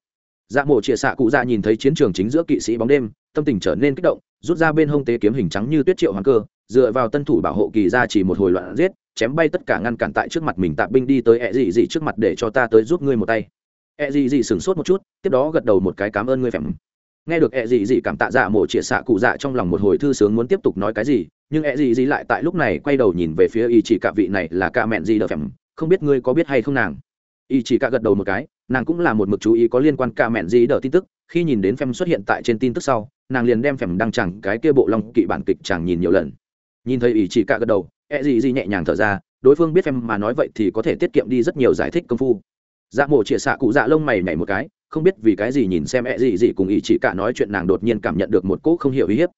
Dạ mộ chĩa xạ cụ dạ nhìn thấy chiến trường chính giữa kỵ sĩ bóng đêm, tâm tình trở nên kích động, rút ra bên hông tế kiếm hình trắng như tuyết triệu hoàng cơ, dựa vào tân thủ bảo hộ kỳ ra chỉ một hồi loạn giết, chém bay tất cả ngăn cản tại trước mặt mình tạp binh đi tới ẹ dị dị trước mặt để cho ta tới giúp ngươi một tay. Ẹ dị dị sửng sốt một chút, tiếp đó gật đầu một cái cảm ơn ngươi phèm. Nghe được ẹ dị dị cảm tạ dạ mộ chĩa xạ cụ dạ trong lòng một hồi thư sướng muốn tiếp tục nói cái gì nhưng e gì gì lại tại lúc này quay đầu nhìn về phía y chỉ cả vị này là ca mẹn gì đờ phèm. Không biết ngươi có biết hay không nàng? Y chỉ cả gật đầu một cái, nàng cũng là một mực chú ý có liên quan ca mẹn gì đờ tin tức. Khi nhìn đến phèm xuất hiện tại trên tin tức sau, nàng liền đem phèm đăng chẳng cái kia bộ long kỵ bản kịch chẳng nhìn nhiều lần. Nhìn thấy y chỉ cả gật đầu e gì gì nhẹ nhàng thở ra, đối phương biết phèm mà nói vậy thì có thể tiết kiệm đi rất nhiều giải thích công phu. Dạ mổ chĩa xạ cụ dạ lông mày nhảy một cái, không biết vì cái gì nhìn xem e gì gì cùng ý chỉ cả nói chuyện nàng đột nhiên cảm nhận được một cỗ không hiểu uy hiếp.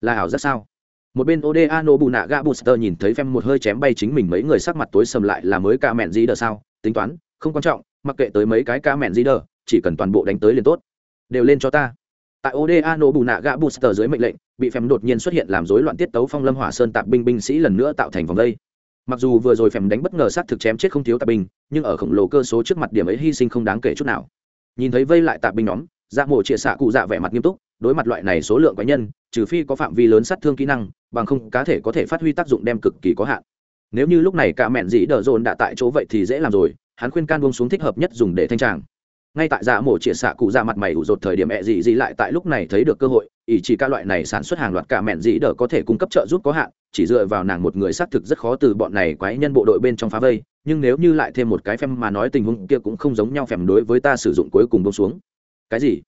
Là ảo giác sao? Một bên oda no bù nạ gạ booster nhìn thấy phem một hơi chém bay chính mình, mấy người sắc mặt tối sầm lại là mới ca mẹn gì đờ sao? Tính toán, không quan trọng, mặc kệ tới mấy cái ca mẹn gì đờ chỉ cần toàn bộ đánh tới liền tốt. Đều lên cho ta. Tại oda no bù nạ gạ booster dưới mệnh lệnh, bị phèm đột nhiên xuất hiện làm rối loạn tiết tấu phong lâm hỏa sơn tạp binh binh sĩ lần nữa tạo thành vòng đây. Mặc dù vừa rồi phèm đánh bất ngờ sát thực chém chết không thiếu tạp binh, nhưng ở khổng lồ cơ số trước mặt điểm ấy hy sinh không đáng kể chút nào. Nhìn thấy vây lại tạp binh nhóm dạ mộ chia xạ cụ dạ vẻ mặt nghiêm túc đối mặt loại này số lượng cá nhân, trừ phi có phạm vi lớn sát thương kỹ năng, bằng không cá thể có thể phát huy tác dụng đem cực kỳ có hạn. Nếu như lúc này cả mẹn dĩ đờ dồn đã tại chỗ vậy thì dễ làm rồi, hắn khuyên can buông xuống thích hợp nhất dùng để thanh tràng. Ngay tại dạ mổ chia xạ cụ dạ mặt mày ủ rột thời điểm mẹ dị dị lại tại lúc này thấy được cơ hội, ỷ chỉ ca loại này sản xuất hàng loạt cả mẹn dĩ đỡ có thể cung cấp trợ giúp có hạn, chỉ dựa vào nàng một người xác thực rất khó từ bọn này quái nhân bộ đội bên trong phá vây, nhưng nếu như lại thêm một cái phèm mà nói tình huống kia cũng không giống nhau phèm đối với ta sử dụng cuối cùng buông xuống. Cái gì?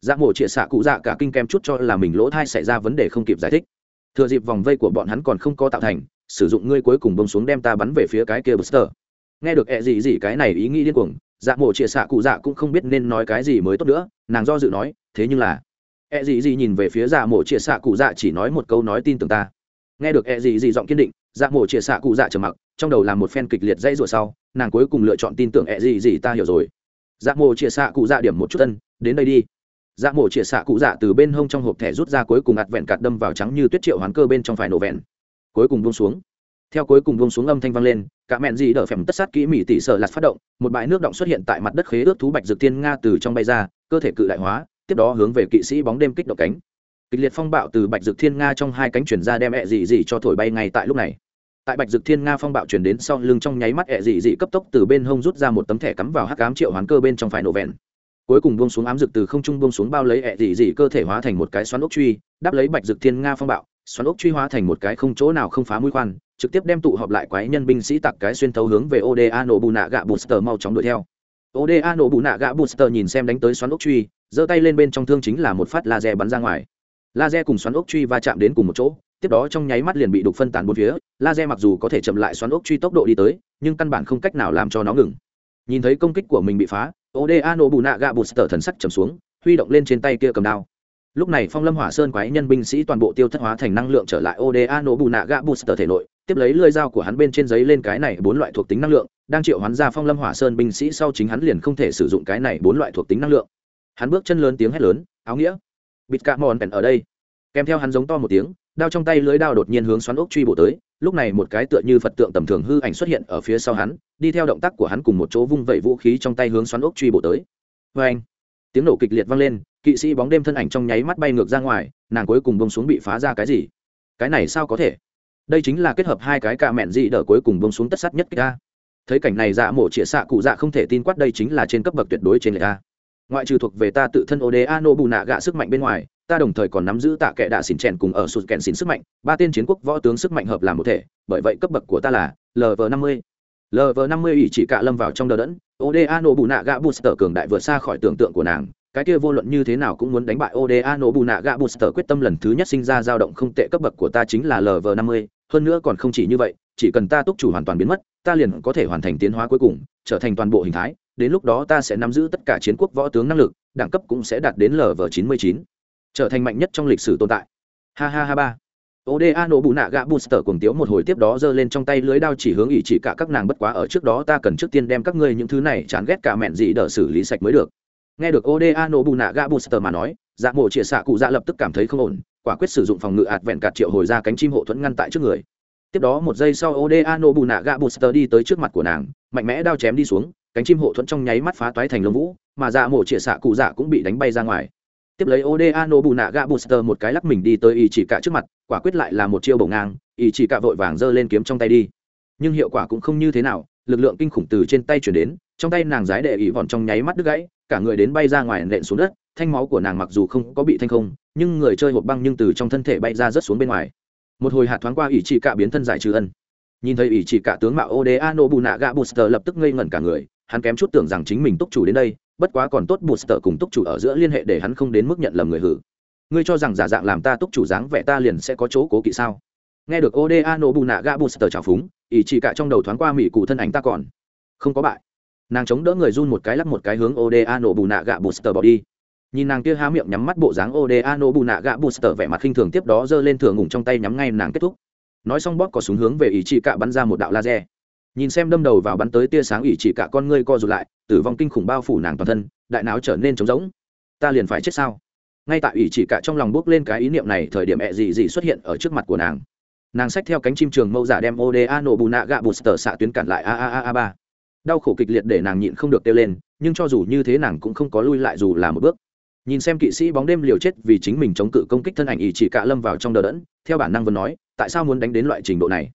Dạ mổ chĩa xạ cụ dạ cả kinh kem chút cho là mình lỗ thai xảy ra vấn đề không kịp giải thích. Thừa dịp vòng vây của bọn hắn còn không có tạo thành, sử dụng ngươi cuối cùng bông xuống đem ta bắn về phía cái kia booster nghe được ẹ gì gì cái này ý nghĩ điên cuồng dạ mổ chĩa xạ cụ dạ cũng không biết nên nói cái gì mới tốt nữa, nàng do dự nói, thế nhưng là ẹ gì gì nhìn về phía dạ mổ chĩa xạ cụ dạ chỉ nói một câu nói tin tưởng ta. Nghe được ẹ gì gì giọng kiên định dạ mổ chĩa xạ cụ dạ trầm mặc, trong đầu là một phen kịch liệt dãy rủa sau, nàng cuối cùng lựa chọn tin tưởng ẹ gì gì ta hiểu rồi. Dạ mổ chĩa xạ cụ dạ điểm một chút tân đến đây đi dạ mổ chĩa xạ cụ dạ từ bên hông trong hộp thẻ rút ra cuối cùng ạt vẹn cạt đâm vào trắng như tuyết triệu hoán cơ bên trong phải nổ vẹn. Cuối cùng buông xuống. Theo cuối cùng buông xuống âm thanh vang lên, cả mẹn dị đỡ phèm tất sát kỹ mỹ tỷ sợ lạt phát động, một bãi nước động xuất hiện tại mặt đất khế ước thú bạch dược tiên nga từ trong bay ra, cơ thể cự đại hóa, tiếp đó hướng về kỵ sĩ bóng đêm kích động cánh. Kịch liệt phong bạo từ bạch dược thiên nga trong hai cánh chuyển ra đem ẹ dị dị cho thổi bay ngay tại lúc này. Tại bạch dược thiên nga phong bạo chuyển đến sau lưng trong nháy mắt ẹ dị dị cấp tốc từ bên hông rút ra một tấm thẻ cắm vào hắc ám triệu hoán cơ bên trong phải nổ vẹn cuối cùng buông xuống ám dược từ không trung buông xuống bao lấy ẹ dị dị cơ thể hóa thành một cái xoắn ốc truy đáp lấy bạch dược thiên nga phong bạo, xoắn ốc truy hóa thành một cái không chỗ nào không phá mũi khoan, trực tiếp đem tụ họp lại quái nhân binh sĩ tặc cái xuyên thấu hướng về oda nổ bù nạ gạ booster mau chóng đuổi theo. Oda nổ bù nạ gạ booster nhìn xem đánh tới xoắn ốc truy, giơ tay lên bên trong thương chính là một phát laser bắn ra ngoài. Laser cùng xoắn ốc truy va chạm đến cùng một chỗ, tiếp đó trong nháy mắt liền bị đục phân tán bốn phía, laser mặc dù có thể chậm lại xoắn ốc truy tốc độ đi tới, nhưng căn bản không cách nào làm cho nó ngừng. Nhìn thấy công kích của mình bị phá oda nổ bù nạ gạ booster thần sắc trầm xuống, huy động lên trên tay kia cầm đao. Lúc này phong lâm hỏa sơn quái nhân binh sĩ toàn bộ tiêu thất hóa thành năng lượng trở lại oda nổ bù nạ gạ booster thể nội, tiếp lấy lưỡi dao của hắn bên trên giấy lên cái này bốn loại thuộc tính năng lượng, đang triệu hắn ra phong lâm hỏa sơn binh sĩ sau chính hắn liền không thể sử dụng cái này bốn loại thuộc tính năng lượng. Hắn bước chân lớn tiếng hét lớn, áo nghĩa, bịt cạ mòn bèn ở đây. Kèm theo hắn giống to một tiếng đao trong tay lưới đao đột nhiên hướng xoắn ốc truy bổ tới, lúc này một cái tựa như phật tượng tầm thường hư ảnh xuất hiện ở phía sau hắn, đi theo động tác của hắn cùng một chỗ vung vẩy vũ khí trong tay hướng xoắn ốc truy bổ tới. Vê anh, tiếng nổ kịch liệt vang lên, kỵ sĩ bóng đêm thân ảnh trong nháy mắt bay ngược ra ngoài, nàng cuối cùng bông xuống bị phá ra cái gì? Cái này sao có thể? Đây chính là kết hợp hai cái cạ mẹn dị đỡ cuối cùng bông xuống tất sắt nhất ca thấy cảnh này dạ mổ chĩa xạ cụ dạ không thể tin quát đây chính là trên cấp bậc tuyệt đối trên lệ ca. ngoại trừ thuộc về ta tự thân oda nô bù nạ gạ sức mạnh bên ngoài ta đồng thời còn nắm giữ tạ kệ đạ xỉn chèn cùng ở sụt kẹn xỉn sức mạnh, ba tên chiến quốc võ tướng sức mạnh hợp làm một thể, bởi vậy cấp bậc của ta là lv năm mươi. Lv năm mươi ỷ chỉ cạ lâm vào trong đờ đẫn oda nổ bù nạ gạ booster cường đại vượt xa khỏi tưởng tượng của nàng, cái kia vô luận như thế nào cũng muốn đánh bại oda nổ bù nạ gạ booster quyết tâm lần thứ nhất sinh ra dao động không tệ cấp bậc của ta chính là lv năm mươi, hơn nữa còn không chỉ như vậy, chỉ cần ta túc chủ hoàn toàn biến mất, ta liền có thể hoàn thành tiến hóa cuối cùng, trở thành toàn bộ hình thái, đến lúc đó ta sẽ nắm giữ tất cả chiến quốc võ tướng năng lực, đẳng cấp cũng sẽ đạt đến lv chín mươi chín trở thành mạnh nhất trong lịch sử tồn tại. Ha ha ha ba. Oda nổ bù nạ gạ booster cùng tiếu một hồi tiếp đó giơ lên trong tay lưới đao chỉ hướng ỷ chỉ cả các nàng bất quá ở trước đó ta cần trước tiên đem các ngươi những thứ này chán ghét cả mẹn gì đỡ xử lý sạch mới được. Nghe được oda nổ bù nạ gạ booster mà nói dạ mộ chĩa xạ cụ dạ lập tức cảm thấy không ổn, quả quyết sử dụng phòng ngự ạt vẹn cạt triệu hồi ra cánh chim hộ thuẫn ngăn tại trước người. Tiếp đó một giây sau oda nổ bù nạ gạ booster đi tới trước mặt của nàng, mạnh mẽ đao chém đi xuống, cánh chim hộ thuẫn trong nháy mắt phá toái thành lông vũ, mà dạ mộ chĩa xạ cụ dạ cũng bị đánh bay ra ngoài tiếp lấy oda nổ bù nạ gạ booster một cái lắc mình đi tới ý chỉ cả trước mặt, quả quyết lại là một chiêu bổ ngang ý chỉ cả vội vàng giơ lên kiếm trong tay đi. Nhưng hiệu quả cũng không như thế nào, lực lượng kinh khủng từ trên tay chuyển đến, trong tay nàng giái đệ ỉ vòn trong nháy mắt đứt gãy, cả người đến bay ra ngoài nện xuống đất, thanh máu của nàng mặc dù không có bị thanh không, nhưng người chơi hộp băng nhưng từ trong thân thể bay ra rớt xuống bên ngoài. Một hồi hạt thoáng qua ỷ chỉ cả biến thân giải trừ ân. Nhìn thấy ỷ chỉ cả tướng mạo oda nô bù nạ gạ booster lập tức ngây ngẩn cả người hắn kém chút tưởng rằng chính mình túc chủ đến đây, bất quá còn tốt booster cùng túc chủ ở giữa liên hệ để hắn không đến mức nhận lầm người hử. Ngươi cho rằng giả dạng làm ta túc chủ dáng vẻ ta liền sẽ có chỗ cố kỵ sao? Nghe được oda nô bù nạ gạ booster trào phúng ý chỉ cả trong đầu thoáng qua mỹ cụ thân ảnh ta còn không có bại. Nàng chống đỡ người run một cái lắc một cái hướng oda nổ bù nạ gạ booster bỏ đi. Nhìn nàng kia há miệng nhắm mắt bộ dáng oda nổ bù nạ gạ booster vẻ mặt khinh thường tiếp đó giơ lên thường ngủng trong tay nhắm ngay nàng kết thúc. Nói xong bóp có súng hướng về ý chỉ cạ bắn ra một đạo laser nhìn xem đâm đầu vào bắn tới tia sáng ủy chỉ cả con ngươi co rụt lại, tử vong kinh khủng bao phủ nàng toàn thân, đại não trở nên trống rỗng. Ta liền phải chết sao? Ngay tại ủy chỉ cả trong lòng bước lên cái ý niệm này, thời điểm ẹ dị dị xuất hiện ở trước mặt của nàng. Nàng xách theo cánh chim trường mâu giả đem oda nổ bù nạ gạ booster xạ tuyến cản lại a a a a ba. Đau khổ kịch liệt để nàng nhịn không được kêu lên, nhưng cho dù như thế nàng cũng không có lui lại dù là một bước. Nhìn xem kỵ sĩ bóng đêm liều chết vì chính mình chống cự công kích thân ảnh ỷ chỉ cả lâm vào trong đờ đẫn, theo bản năng vẫn nói, tại sao muốn đánh đến loại trình độ này?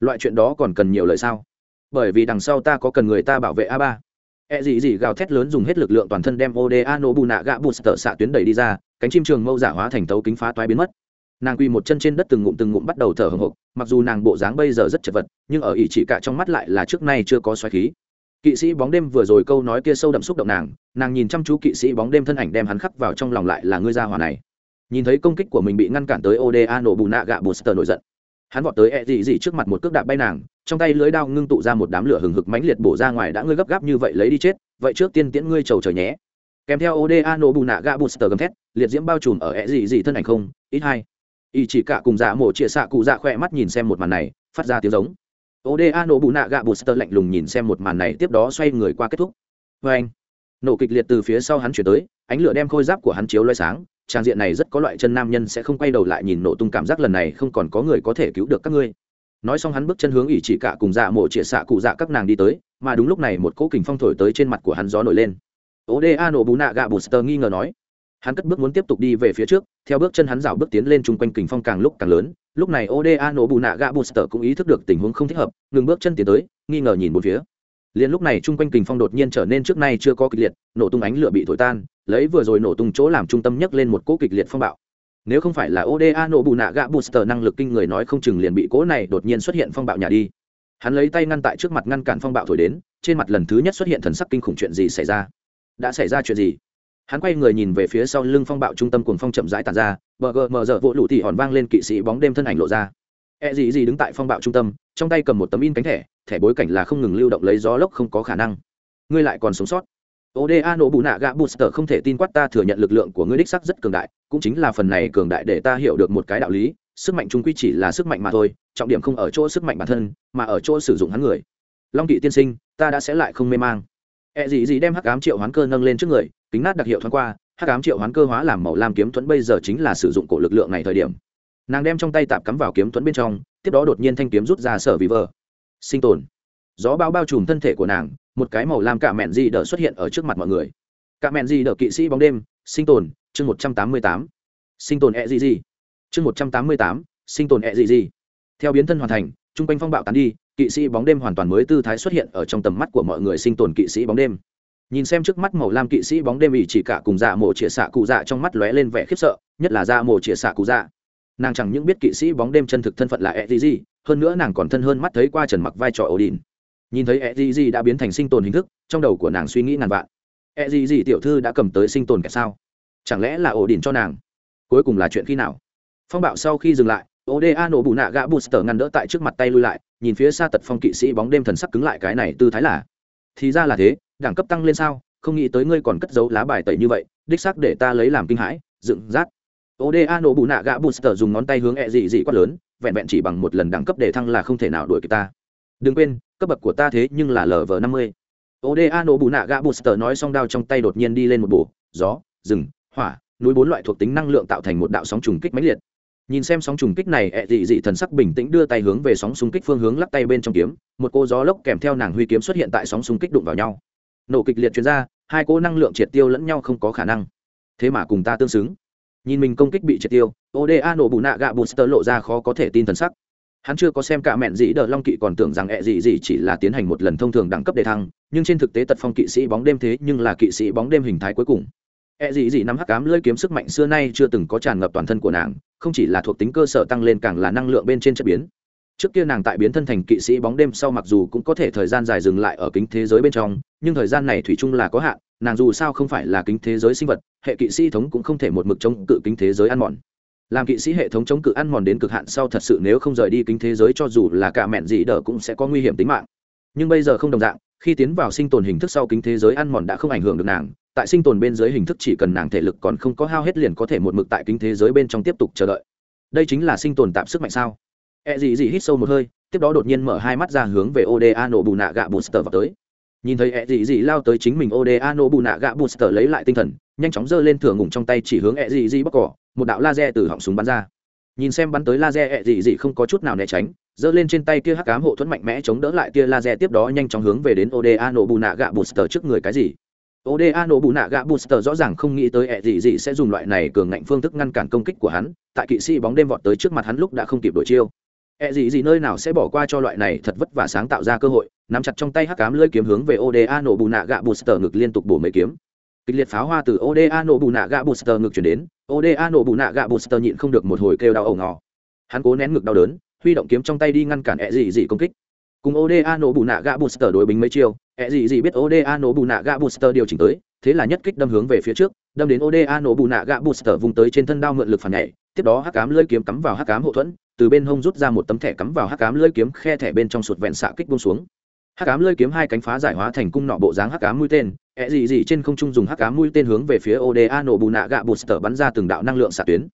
Loại chuyện đó còn cần nhiều lời sao? Bởi vì đằng sau ta có cần người ta bảo vệ a ba. E gì gì gào thét lớn dùng hết lực lượng toàn thân đem oda nổ bù nạ gạ bù sợ xạ tuyến đẩy đi ra, cánh chim trường mâu giả hóa thành tấu kính phá toái biến mất. Nàng quỳ một chân trên đất từng ngụm từng ngụm bắt đầu thở hồng hộc, mặc dù nàng bộ dáng bây giờ rất chật vật, nhưng ở ý chỉ cả trong mắt lại là trước nay chưa có xoáy khí. Kỵ sĩ bóng đêm vừa rồi câu nói kia sâu đậm xúc động nàng nàng nhìn chăm chú kỵ sĩ bóng đêm thân ảnh đem hắn khắc vào trong lòng lại là ngươi gia hỏa này. Nhìn thấy công kích của mình bị ngăn cản tới oda nổ bù nạ gạ nổi giận. Hắn vọt tới e dị dị trước mặt một cước đạp bay nàng trong tay lưới đao ngưng tụ ra một đám lửa hừng hực mãnh liệt bổ ra ngoài đã ngươi gấp gáp như vậy lấy đi chết, vậy trước tiên tiễn ngươi trầu trời nhé. Kèm theo oda nổ bù nạ gạ sờ gầm thét, liệt diễm bao trùm ở e gì gì thân ảnh không, ít hai. Y chỉ cả cùng dạ mổ chĩa xạ cụ dạ khỏe mắt nhìn xem một màn này, phát ra tiếng giống. Oda nổ bù nạ gạ sờ lạnh lùng nhìn xem một màn này, tiếp đó xoay người qua kết thúc. Vê anh, nổ kịch liệt từ phía sau hắn chuyển tới, ánh lửa đem khôi giáp của hắn chiếu loay sáng, trang diện này rất có loại chân nam nhân sẽ không quay đầu lại nhìn nổ tung cảm giác lần này không còn có người có thể cứu được các ngươi nói xong hắn bước chân hướng ỷ chỉ cả cùng dạ mộ chĩa xạ cụ dạ các nàng đi tới, mà đúng lúc này một cỗ kình phong thổi tới trên mặt của hắn gió nổi lên. Oda nổ bù nạ gạ booster nghi ngờ nói. Hắn cất bước muốn tiếp tục đi về phía trước, theo bước chân hắn rảo bước tiến lên chung quanh kình phong càng lúc càng lớn. Lúc này oda nổ bù nạ gạ booster cũng ý thức được tình huống không thích hợp, ngừng bước chân tiến tới, nghi ngờ nhìn một phía. Liền lúc này chung quanh kình phong đột nhiên trở nên trước nay chưa có kịch liệt, nổ tung ánh lửa bị thổi tan, lấy vừa rồi nổ tung chỗ làm trung tâm nhấc lên một cỗ kịch liệt phong bạo nếu không phải là oda nổ bù nạ gạ booster năng lực kinh người nói không chừng liền bị cỗ này đột nhiên xuất hiện phong bạo nhà đi. Hắn lấy tay ngăn tại trước mặt ngăn cản phong bạo thổi đến, trên mặt lần thứ nhất xuất hiện thần sắc kinh khủng chuyện gì xảy ra? Đã xảy ra chuyện gì? Hắn quay người nhìn về phía sau lưng phong bạo trung tâm cuồng phong chậm rãi tàn ra, bờ gờ mờ dở vỗ lụ tỉ hòn vang lên kỵ sĩ bóng đêm thân ảnh lộ ra. E gì gì đứng tại phong bạo trung tâm, trong tay cầm một tấm in cánh thẻ thẻ bối cảnh là không ngừng lưu động lấy gió lốc không có khả năng. Ngươi lại còn sống sót oda nổ bù nạ gạ booster không thể tin quát ta thừa nhận lực lượng của ngươi đích sắc rất cường đại, cũng chính là phần này cường đại để ta hiểu được một cái đạo lý, sức mạnh trung quy chỉ là sức mạnh mà thôi, trọng điểm không ở chỗ sức mạnh bản thân, mà ở chỗ sử dụng hắn người. Long kỵ tiên sinh, ta đã sẽ lại không mê mang. E gì gì đem hắc ám triệu hoán cơ nâng lên trước người, kính nát đặc hiệu thoáng qua, hắc ám triệu hoán cơ hóa làm màu lam kiếm thuẫn bây giờ chính là sử dụng cổ lực lượng này thời điểm. Nàng đem trong tay tạp cắm vào kiếm thuẫn bên trong, tiếp đó đột nhiên thanh kiếm rút ra sở vì vờ sinh tồn gió bao bao trùm thân thể của nàng, một cái màu lam cả mẹn di đỡ xuất hiện ở trước mặt mọi người. Cả mẹn di đỡ kỵ sĩ bóng đêm, sinh tồn, chương một trăm tám mươi tám. Sinh tồn e gì gì. Chương một trăm tám mươi tám, sinh tồn e gì gì. Theo biến thân hoàn thành, chung quanh phong bạo tán đi, kỵ sĩ bóng đêm hoàn toàn mới tư thái xuất hiện ở trong tầm mắt của mọi người sinh tồn kỵ sĩ bóng đêm. Nhìn xem trước mắt màu lam kỵ sĩ bóng đêm ỉ chỉ cả cùng dạ mổ chĩa xạ cụ dạ trong mắt lóe lên vẻ khiếp sợ, nhất là dạ mổ chĩa xạ cụ dạ. Nàng chẳng những biết kỵ sĩ bóng đêm chân thực thân phận là e gì gì, hơn nữa nàng còn thân hơn mắt thấy qua trần mặc vai trò ổ đình nhìn thấy e gì gì đã biến thành sinh tồn hình thức, trong đầu của nàng suy nghĩ ngàn vạn. E gì gì tiểu thư đã cầm tới sinh tồn kẻ sao? Chẳng lẽ là ổ đỉnh cho nàng? Cuối cùng là chuyện khi nào? Phong bạo sau khi dừng lại oda nổ bù nạ gã booster ngăn đỡ tại trước mặt tay lui lại, nhìn phía xa tật phong kỵ sĩ bóng đêm thần sắc cứng lại cái này tư thái là, thì ra là thế, đẳng cấp tăng lên sao? Không nghĩ tới ngươi còn cất giấu lá bài tẩy như vậy, đích xác để ta lấy làm kinh hãi, dựng rát. Oda nổ bù nạ gã booster dùng ngón tay hướng E dị dị quát lớn, vẹn vẹn chỉ bằng một lần đẳng cấp để thăng là không thể nào đuổi kịp ta đừng quên, cấp bậc của ta thế nhưng là lv năm mươi. Oda nổ bù nạ gã booster nói xong đao trong tay đột nhiên đi lên một bổ, gió, rừng, hỏa, núi bốn loại thuộc tính năng lượng tạo thành một đạo sóng trùng kích mãnh liệt. Nhìn xem sóng trùng kích này, ẹ dị dị thần sắc bình tĩnh đưa tay hướng về sóng xung kích phương hướng lắc tay bên trong kiếm, một cô gió lốc kèm theo nàng huy kiếm xuất hiện tại sóng xung kích đụng vào nhau. Nổ kịch liệt chuyên ra, hai cô năng lượng triệt tiêu lẫn nhau không có khả năng. Thế mà cùng ta tương xứng. Nhìn mình công kích bị triệt tiêu oda nổ bù nạ gạ booster lộ ra khó có thể tin thần sắc hắn chưa có xem cả mẹn dĩ đờ long kỵ còn tưởng rằng ẹ dị dị chỉ là tiến hành một lần thông thường đẳng cấp đề thăng nhưng trên thực tế tật phong kỵ sĩ bóng đêm thế nhưng là kỵ sĩ bóng đêm hình thái cuối cùng E gì gì nắm hắc ám lưỡi kiếm sức mạnh xưa nay chưa từng có tràn ngập toàn thân của nàng, không chỉ là thuộc tính cơ sở tăng lên càng là năng lượng bên trên chất biến. Trước kia nàng tại biến thân thành kỵ sĩ bóng đêm sau mặc dù cũng có thể thời gian dài dừng lại ở kính thế giới bên trong, nhưng thời gian này thủy chung là có hạn, nàng dù sao không phải là kính thế giới sinh vật, hệ kỵ sĩ thống cũng không thể một mực chống cự kính thế giới ăn mòn. Làm kỵ sĩ hệ thống chống cự ăn mòn đến cực hạn sau thật sự nếu không rời đi kính thế giới cho dù là cả mẹn gì đỡ cũng sẽ có nguy hiểm tính mạng. Nhưng bây giờ không đồng dạng, khi tiến vào sinh tồn hình thức sau kính thế giới ăn mòn đã không ảnh hưởng được nàng, tại sinh tồn bên dưới hình thức chỉ cần nàng thể lực còn không có hao hết liền có thể một mực tại kính thế giới bên trong tiếp tục chờ đợi. Đây chính là sinh tồn tạm sức mạnh sao? E gì gì hít sâu một hơi tiếp đó đột nhiên mở hai mắt ra hướng về oda nổ bù nạ gạ booster vào tới. Nhìn thấy e gì gì lao tới chính mình oda nổ bù nạ gạ booster lấy lại tinh thần nhanh chóng giơ lên thưởng ngủng trong tay chỉ hướng e gì gì bóc cỏ một đạo laser từ họng súng bắn ra. Nhìn xem bắn tới laser e gì gì không có chút nào né tránh, giơ lên trên tay kia hắc cám hộ thuẫn mạnh mẽ chống đỡ lại kia laser tiếp đó nhanh chóng hướng về đến oda nổ bù nạ gạ booster trước người cái gì? Oda nổ bù nạ gạ booster rõ ràng không nghĩ tới ẹ gì gì sẽ dùng loại này cường ngạnh phương thức ngăn cản công kích của hắn, tại kỵ sĩ bóng đêm vọt tới trước mặt hắn lúc đã không kịp đổi chiêu. Ẹ gì gì nơi nào sẽ bỏ qua cho loại này thật vất vả sáng tạo ra cơ hội, nắm chặt trong tay hắc cám lưỡi kiếm hướng về oda nổ bù nạ gạ booster ngực liên tục bổ mấy kiếm kịch liệt pháo hoa từ oda nổ bù nạ gạ booster ngược chuyển đến. Oda nổ bù nạ gạ booster nhịn không được một hồi kêu đau ẩu ngò. Hắn cố nén ngực đau đớn, huy động kiếm trong tay đi ngăn cản ẹ dị dị công kích. Cùng oda nổ bù nạ gạ booster đối bính mấy chiêu ẹ dị dị biết oda nổ bù nạ gạ booster điều chỉnh tới, thế là nhất kích đâm hướng về phía trước, đâm đến oda nổ bù nạ gạ booster vùng tới trên thân đao mượn lực phản nhảy, tiếp đó hắc cám lưỡi kiếm cắm vào hắc cám hậu thuẫn, từ bên hông rút ra một tấm thẻ cắm vào hắc cám lưỡi kiếm khe thẻ bên trong sụt vẹn xạ kích buông xuống. Hắc cám lưỡi kiếm hai cánh phá giải hóa thành cung nọ bộ dáng hắc cám mũi tên ẹ dị dị trên không trung dùng hắc cá mũi tên hướng về phía oda nổ bù nạ gạ booster bắn ra từng đạo năng lượng xạ tuyến.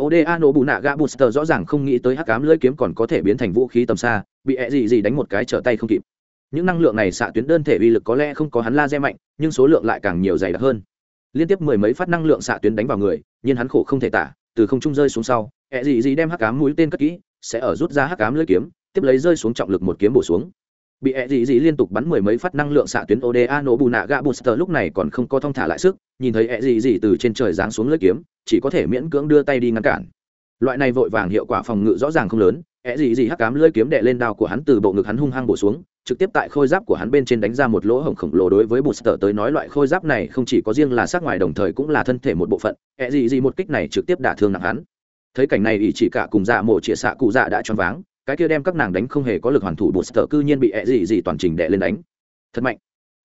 Oda nổ bù nạ gạ booster rõ ràng không nghĩ tới hắc cám lưỡi kiếm còn có thể biến thành vũ khí tầm xa, bị ẹ dị dị đánh một cái trở tay không kịp. Những năng lượng này xạ tuyến đơn thể uy lực có lẽ không có hắn laser mạnh, nhưng số lượng lại càng nhiều dày đặc hơn. Liên tiếp mười mấy phát năng lượng xạ tuyến đánh vào người, nhưng hắn khổ không thể tả, từ không trung rơi xuống sau, ẹ dị dị đem hắc cám mũi tên cất kỹ, sẽ ở rút ra hắc cám lưỡi kiếm, tiếp lấy rơi xuống trọng lực một kiếm bổ xuống bị ẹ dị dị liên tục bắn mười mấy phát năng lượng xạ tuyến oda nổ bù nạ gạ booster lúc này còn không có thong thả lại sức, nhìn thấy ẹ dị dị từ trên trời giáng xuống lưỡi kiếm, chỉ có thể miễn cưỡng đưa tay đi ngăn cản. Loại này vội vàng hiệu quả phòng ngự rõ ràng không lớn, ẹ dị dị hắc cám lưỡi kiếm đệ lên đao của hắn từ bộ ngực hắn hung hăng bổ xuống, trực tiếp tại khôi giáp của hắn bên trên đánh ra một lỗ hổng khổng lồ đối với booster tới nói loại khôi giáp này không chỉ có riêng là sát ngoài đồng thời cũng là thân thể một bộ phận, ẹ dị dị một kích này trực tiếp đả thương nặng hắn. Thấy cảnh này ỷ chỉ cả cùng dạ mộ chĩa xạ cụ dạ đã choáng váng cái kia đem các nàng đánh không hề có lực hoàn thủ booster cư nhiên bị ẹ dị dị toàn trình đệ lên đánh. Thật mạnh.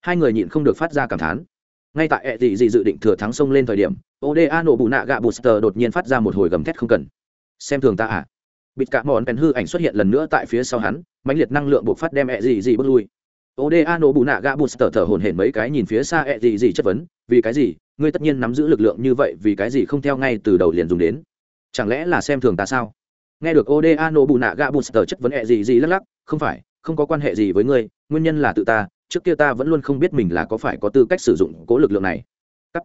Hai người nhịn không được phát ra cảm thán. Ngay tại ẹ dị dị dự định thừa thắng sông lên thời điểm oda nổ bù nạ gạ booster đột nhiên phát ra một hồi gầm thét không cần. Xem thường ta à? Bịt cả mòn pèn hư ảnh xuất hiện lần nữa tại phía sau hắn, mãnh liệt năng lượng buộc phát đem ẹ dị dị bước lui. Oda nổ bù nạ gạ booster thở hổn hển mấy cái nhìn phía xa ẹ dị dị chất vấn, vì cái gì? Ngươi tất nhiên nắm giữ lực lượng như vậy, vì cái gì không theo ngay từ đầu liền dùng đến? Chẳng lẽ là xem thường ta sao? Nghe được oda nổ bù nạ gạ booster chất vấn hệ gì gì lắc lắc, không phải, không có quan hệ gì với ngươi, nguyên nhân là tự ta, trước kia ta vẫn luôn không biết mình là có phải có tư cách sử dụng cố lực lượng này. Cắt.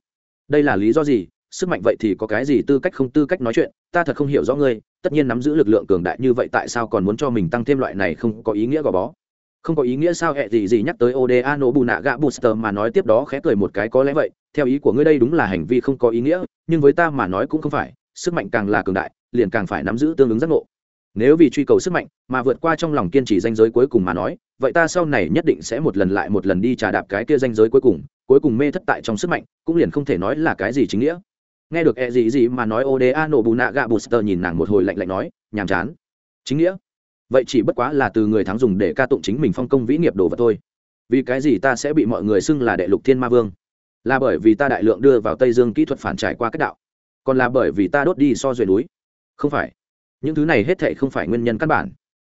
đây là lý do gì? Sức mạnh vậy thì có cái gì tư cách không tư cách nói chuyện, ta thật không hiểu rõ ngươi, tất nhiên nắm giữ lực lượng cường đại như vậy tại sao còn muốn cho mình tăng thêm loại này không có ý nghĩa gò bó? Không có ý nghĩa sao Hệ gì gì nhắc tới oda nổ bù nạ gạ booster mà nói tiếp đó khẽ cười một cái có lẽ vậy, theo ý của ngươi đây đúng là hành vi không có ý nghĩa, nhưng với ta mà nói cũng không phải, sức mạnh càng là cường đại liền càng phải nắm giữ tương ứng giác ngộ. Nếu vì truy cầu sức mạnh mà vượt qua trong lòng kiên trì danh giới cuối cùng mà nói, vậy ta sau này nhất định sẽ một lần lại một lần đi trà đạp cái kia danh giới cuối cùng cuối cùng mê thất tại trong sức mạnh, cũng liền không thể nói là cái gì chính nghĩa. Nghe được e gì gì mà nói oda nổ bù nạ gạ booster nhìn nàng một hồi lạnh lạnh nói, nhàm chán. Chính nghĩa? Vậy chỉ bất quá là từ người thắng dùng để ca tụng chính mình phong công vĩ nghiệp đồ vật thôi. Vì cái gì ta sẽ bị mọi người xưng là đệ lục thiên ma vương? Là bởi vì ta đại lượng đưa vào tây dương kỹ thuật phản trải qua cách đạo, còn là bởi vì ta đốt đi so duyệt núi không phải. Những thứ này hết thệ không phải nguyên nhân căn bản.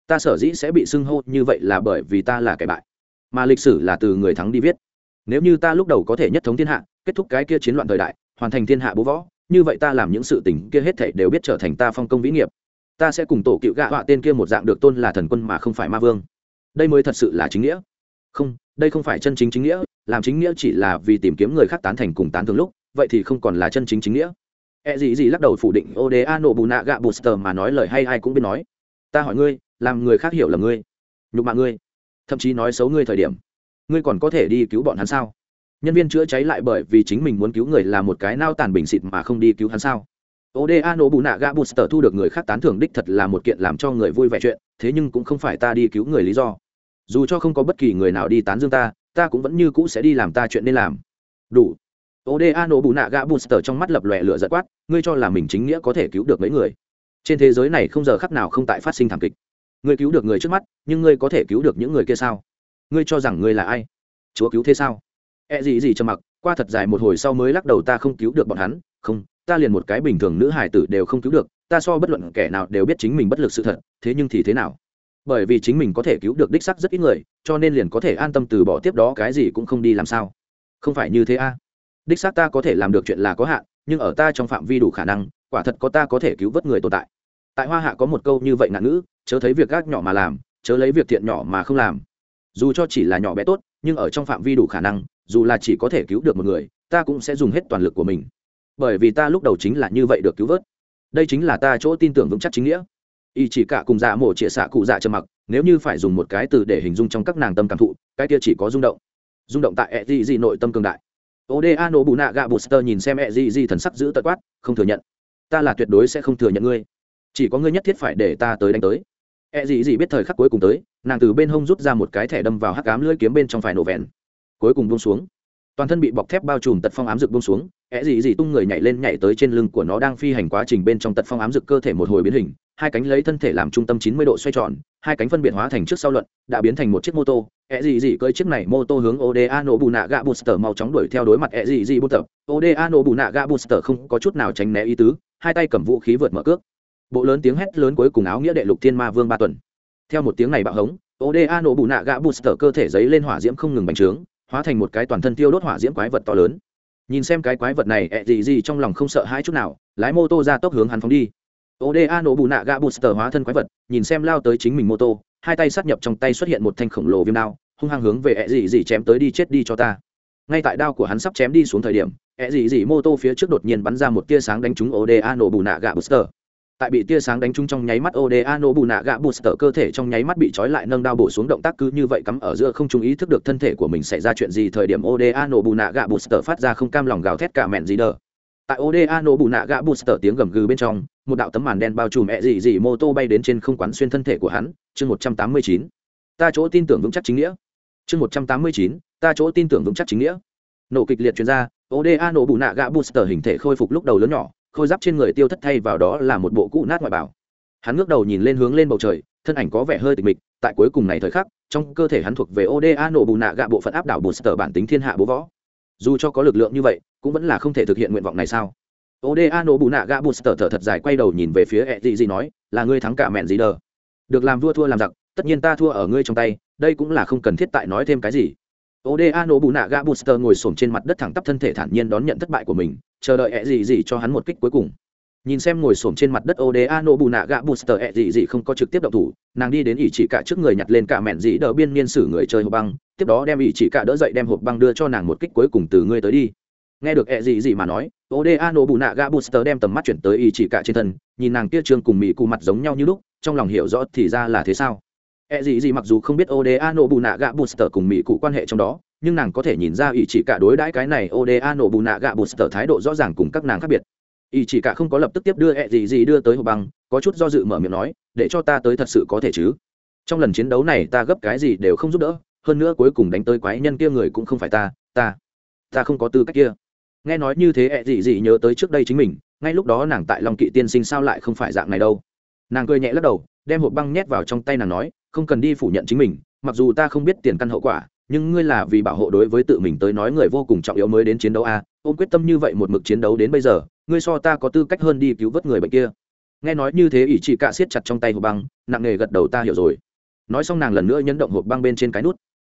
Ta sở dĩ sẽ bị xưng hô như vậy là bởi vì ta là kẻ bại. Mà lịch sử là từ người thắng đi viết. Nếu như ta lúc đầu có thể nhất thống thiên hạ, kết thúc cái kia chiến loạn thời đại, hoàn thành thiên hạ bố võ, như vậy ta làm những sự tình kia hết thảy đều biết trở thành ta phong công vĩ nghiệp. Ta sẽ cùng tổ cựu gạ họa tên kia một dạng được tôn là thần quân mà không phải ma vương. Đây mới thật sự là chính nghĩa. Không, đây không phải chân chính chính nghĩa, làm chính nghĩa chỉ là vì tìm kiếm người khác tán thành cùng tán thường lúc, vậy thì không còn là chân chính chính nghĩa. E gì gì lắc đầu phủ định oda nổ bù nạ gạ booster mà nói lời hay ai cũng biết nói. Ta hỏi ngươi, làm người khác hiểu là ngươi, nhục mạ ngươi, thậm chí nói xấu ngươi thời điểm, ngươi còn có thể đi cứu bọn hắn sao? Nhân viên chữa cháy lại bởi vì chính mình muốn cứu người là một cái nao tàn bình xịt mà không đi cứu hắn sao? Oda nổ bù nạ gạ booster thu được người khác tán thưởng đích thật là một kiện làm cho người vui vẻ chuyện, thế nhưng cũng không phải ta đi cứu người lý do. Dù cho không có bất kỳ người nào đi tán dương ta ta cũng vẫn như cũ sẽ đi làm ta chuyện nên làm. Đủ oda nổ bù nạ gã booster trong mắt lập lòe lửa giật quát, ngươi cho là mình chính nghĩa có thể cứu được mấy người? Trên thế giới này không giờ khắc nào không tại phát sinh thảm kịch. Ngươi cứu được người trước mắt, nhưng ngươi có thể cứu được những người kia sao? Ngươi cho rằng ngươi là ai? Chúa cứu thế sao? E gì gì trầm mặc, qua thật dài một hồi sau mới lắc đầu ta không cứu được bọn hắn. Không, ta liền một cái bình thường nữ hải tử đều không cứu được, ta so bất luận kẻ nào đều biết chính mình bất lực sự thật, thế nhưng thì thế nào? Bởi vì chính mình có thể cứu được đích sắc rất ít người, cho nên liền có thể an tâm từ bỏ tiếp đó cái gì cũng không đi làm sao. Không phải như thế a đích xác ta có thể làm được chuyện là có hạn, nhưng ở ta trong phạm vi đủ khả năng, quả thật có ta có thể cứu vớt người tồn tại. Tại hoa hạ có một câu như vậy ngạn ngữ, chớ thấy việc gác nhỏ mà làm, chớ lấy việc thiện nhỏ mà không làm. Dù cho chỉ là nhỏ bé tốt, nhưng ở trong phạm vi đủ khả năng, dù là chỉ có thể cứu được một người, ta cũng sẽ dùng hết toàn lực của mình. Bởi vì ta lúc đầu chính là như vậy được cứu vớt. Đây chính là ta chỗ tin tưởng vững chắc chính nghĩa. Y chỉ cả cùng dạ mổ chĩa xạ cụ dạ trầm mặc, nếu như phải dùng một cái từ để hình dung trong các nàng tâm cảm thụ, cái kia chỉ có rung động. Rung động tại e gì gì nội tâm cường đại oda nổ bù nạ gạ booster nhìn xem e gì gì thần sắc giữ tật quát, không thừa nhận. Ta là tuyệt đối sẽ không thừa nhận ngươi. Chỉ có ngươi nhất thiết phải để ta tới đánh tới. E gì gì biết thời khắc cuối cùng tới, nàng từ bên hông rút ra một cái thẻ đâm vào hắc cám lưỡi kiếm bên trong phải nổ vẹn. Cuối cùng buông xuống toàn thân bị bọc thép bao trùm tật phong ám rực bông xuống é gì gì tung người nhảy lên nhảy tới trên lưng của nó đang phi hành quá trình bên trong tật phong ám rực cơ thể một hồi biến hình, hai cánh lấy thân thể làm trung tâm chín mươi độ xoay tròn, hai cánh phân biệt hóa thành trước sau luận, đã biến thành một chiếc mô tô é gì gì cơi chiếc này mô tô hướng oda nổ bù nạ gạ sờ mau chóng đuổi theo đối mặt é gì gì bút tập. Oda nổ bù nạ gạ sờ không có chút nào tránh né ý tứ, hai tay cầm vũ khí vượt mở cước. Bộ lớn tiếng hét lớn cuối cùng áo nghĩa đệ lục thiên ma vương ba tuần. Theo một tiếng này bạo hống oda nổ bù nạ gạ sờ cơ thể giấy lên hỏa diễm không ngừng bành trướng hóa thành một cái toàn thân tiêu đốt hỏa diễm quái vật to lớn. Nhìn xem cái quái vật này, ẹ gì gì trong lòng không sợ hãi chút nào, lái mô tô ra tốc hướng hắn phóng đi. Oda nổ bù nạ gạ booster hóa thân quái vật, nhìn xem lao tới chính mình mô tô, hai tay sát nhập trong tay xuất hiện một thanh khổng lồ viêm đao, hung hăng hướng về ẹ gì gì chém tới đi, chết đi cho ta. Ngay tại đao của hắn sắp chém đi xuống thời điểm, ẹ gì gì mô tô phía trước đột nhiên bắn ra một tia sáng đánh trúng oda nổ bù nạ gạ booster tại bị tia sáng đánh trúng trong nháy mắt oda nổ bù nạ gạ booster cơ thể trong nháy mắt bị trói lại nâng đao bổ xuống động tác cứ như vậy cắm ở giữa không trung ý thức được thân thể của mình xảy ra chuyện gì, thời điểm oda nổ bù nạ gạ booster phát ra không cam lòng gào thét cả mẹn gì đờ. Tại oda nổ bù nạ gạ booster tiếng gầm gừ bên trong, một đạo tấm màn đen bao trùm ẹ gì gì mô tô bay đến trên không quán xuyên thân thể của hắn. Chương một trăm tám mươi chín. Ta chỗ tin tưởng vững chắc chính nghĩa. Chương một trăm tám mươi chín. Ta chỗ tin tưởng vững chắc chính nghĩa. Nổ kịch liệt chuyên gia oda nổ bù nạ gạ booster hình thể khôi phục lúc đầu lớn nhỏ khôi giáp trên người tiêu thất thay vào đó là một bộ cũ nát ngoại bảo. Hắn ngước đầu nhìn lên hướng lên bầu trời, thân ảnh có vẻ hơi tịch mịch, tại cuối cùng này thời khắc, trong cơ thể hắn thuộc về oda nổ bù nạ gạ bộ phận áp đảo booster bản tính thiên hạ bố võ. Dù cho có lực lượng như vậy, cũng vẫn là không thể thực hiện nguyện vọng này sao? Oda nổ bù nạ gạ booster thở thật dài quay đầu nhìn về phía ẹ dị dị nói, là ngươi thắng cả mẹn gì đờ? Được làm vua thua làm giặc, tất nhiên ta thua ở ngươi trong tay, đây cũng là không cần thiết tại nói thêm cái gì oda nổ bù nạ gạ booster ngồi xổm trên mặt đất thẳng tắp thân thể thản nhiên đón nhận thất bại của mình, chờ đợi ẹ gì gì cho hắn một kích cuối cùng. Nhìn xem ngồi xổm trên mặt đất oda nổ bù nạ gạ booster ẹ gì gì không có trực tiếp động thủ, nàng đi đến ỷ chỉ cả trước người nhặt lên cả mẹn dĩ đỡ biên niên sử người chơi hộp băng, tiếp đó đem ỷ chỉ cả đỡ dậy đem hộp băng đưa cho nàng một kích cuối cùng từ ngươi tới đi. Nghe được ẹ gì gì mà nói oda nổ bù nạ gạ booster đem tầm mắt chuyển tới ỷ chỉ cả trên thân, nhìn nàng kia trương cùng mỹ cụ mặt giống nhau như lúc, trong lòng hiểu rõ thì ra là thế sao? E gì gì mặc dù không biết oda nổ bù nạ gạ booster cùng mỹ cụ quan hệ trong đó, nhưng nàng có thể nhìn ra ý chỉ cả đối đãi cái này oda nổ bù nạ gạ booster thái độ rõ ràng cùng các nàng khác biệt. Ý chỉ cả không có lập tức tiếp đưa E gì gì đưa tới hộp băng, có chút do dự mở miệng nói, để cho ta tới thật sự có thể chứ? Trong lần chiến đấu này ta gấp cái gì đều không giúp đỡ, hơn nữa cuối cùng đánh tới quái nhân kia người cũng không phải ta ta ta không có tư cách kia. Nghe nói như thế E gì gì nhớ tới trước đây chính mình, ngay lúc đó nàng tại long kỵ tiên sinh sao lại không phải dạng này đâu. Nàng cười nhẹ lắc đầu, đem hộp băng nhét vào trong tay nàng nói không cần đi phủ nhận chính mình, mặc dù ta không biết tiền căn hậu quả, nhưng ngươi là vì bảo hộ đối với tự mình tới nói người vô cùng trọng yếu mới đến chiến đấu a, ôm quyết tâm như vậy một mực chiến đấu đến bây giờ, ngươi so ta có tư cách hơn đi cứu vớt người bệnh kia. Nghe nói như thế ỷ chị cạ siết chặt trong tay hộp băng, nặng nề gật đầu ta hiểu rồi. Nói xong nàng lần nữa nhấn động hộp băng bên trên cái nút.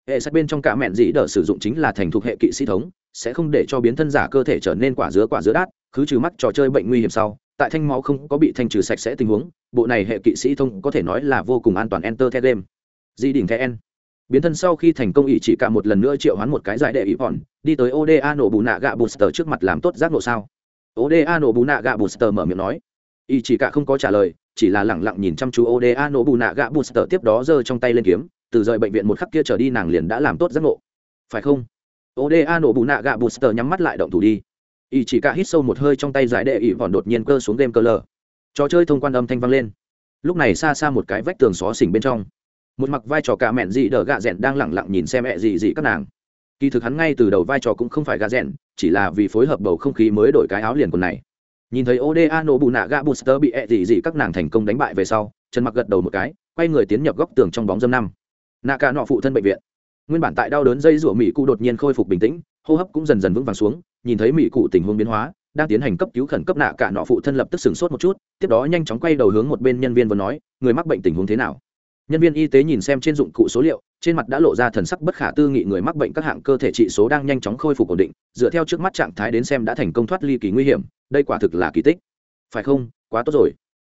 Hệ sách bên trong cả mẹn dĩ đỡ sử dụng chính là thành thuộc hệ kỵ sĩ thống sẽ không để cho biến thân giả cơ thể trở nên quả dứa quả dứa đát cứ trừ mắt trò chơi bệnh nguy hiểm sau, tại thanh máu không có bị thanh trừ sạch sẽ tình huống, bộ này hệ kỵ sĩ thông có thể nói là vô cùng an toàn enter the game. Di đỉnh the end. Biến thân sau khi thành công ỷ chỉ cả một lần nữa triệu hoán một cái giải đệ ỷ bọn, đi tới oda nổ bù nạ gạ booster trước mặt làm tốt giác nộ sao? Oda nổ bù nạ gạ booster mở miệng nói. Ỷ chỉ cả không có trả lời, chỉ là lẳng lặng nhìn chăm chú oda nổ bù nạ gạ booster tiếp đó giơ trong tay lên kiếm, từ rời bệnh viện một khắc kia trở đi nàng liền đã làm tốt giác nộ phải không? Oda nổ bù nạ gạ booster nhắm mắt lại động thủ đi. Y chỉ cả hít sâu một hơi trong tay giải đệ ỷ hòn đột nhiên cơ xuống game cơ lờ trò chơi thông quan âm thanh vang lên. Lúc này xa xa một cái vách tường xó xỉnh bên trong. Một mặc vai trò cả mẹn dị đờ gạ rẽn đang lẳng lặng nhìn xem mẹ gì gì các nàng. Kỳ thực hắn ngay từ đầu vai trò cũng không phải gạ rẽn chỉ là vì phối hợp bầu không khí mới đổi cái áo liền quần này. Nhìn thấy oda nổ bù nạ gạ booster bị mẹ dị dị các nàng thành công đánh bại về sau, trần mặc gật đầu một cái, quay người tiến nhập góc tường trong bóng dâm năm. Nạ cả nọ phụ thân bệnh viện nguyên bản tại đau đớn dây rủa mỹ cụ đột nhiên khôi phục bình tĩnh, hô hấp cũng dần dần vững vàng xuống, nhìn thấy mỹ cụ tình huống biến hóa, đang tiến hành cấp cứu khẩn cấp nạ cả nọ phụ thân lập tức sửng sốt một chút, tiếp đó nhanh chóng quay đầu hướng một bên nhân viên vừa nói, người mắc bệnh tình huống thế nào? Nhân viên y tế nhìn xem trên dụng cụ số liệu, trên mặt đã lộ ra thần sắc bất khả tư nghị người mắc bệnh các hạng cơ thể trị số đang nhanh chóng khôi phục ổn định, dựa theo trước mắt trạng thái đến xem đã thành công thoát ly kỳ nguy hiểm, đây quả thực là kỳ tích. Phải không? Quá tốt rồi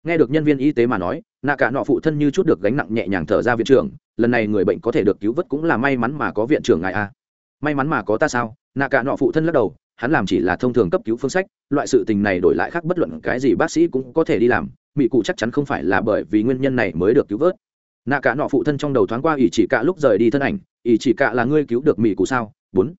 nghe được nhân viên y tế mà nói, nạ cả nọ phụ thân như chút được gánh nặng nhẹ nhàng thở ra viện trưởng, lần này người bệnh có thể được cứu vớt cũng là may mắn mà có viện trưởng ngài a. May mắn mà có ta sao? Nạ cả nọ phụ thân lắc đầu, hắn làm chỉ là thông thường cấp cứu phương sách, loại sự tình này đổi lại khác bất luận cái gì bác sĩ cũng có thể đi làm mỹ cụ chắc chắn không phải là bởi vì nguyên nhân này mới được cứu vớt. Nạ cả nọ phụ thân trong đầu thoáng qua ỷ chỉ cả lúc rời đi thân ảnh, ỷ chỉ cả là ngươi cứu được mỹ cụ sao? Bốn.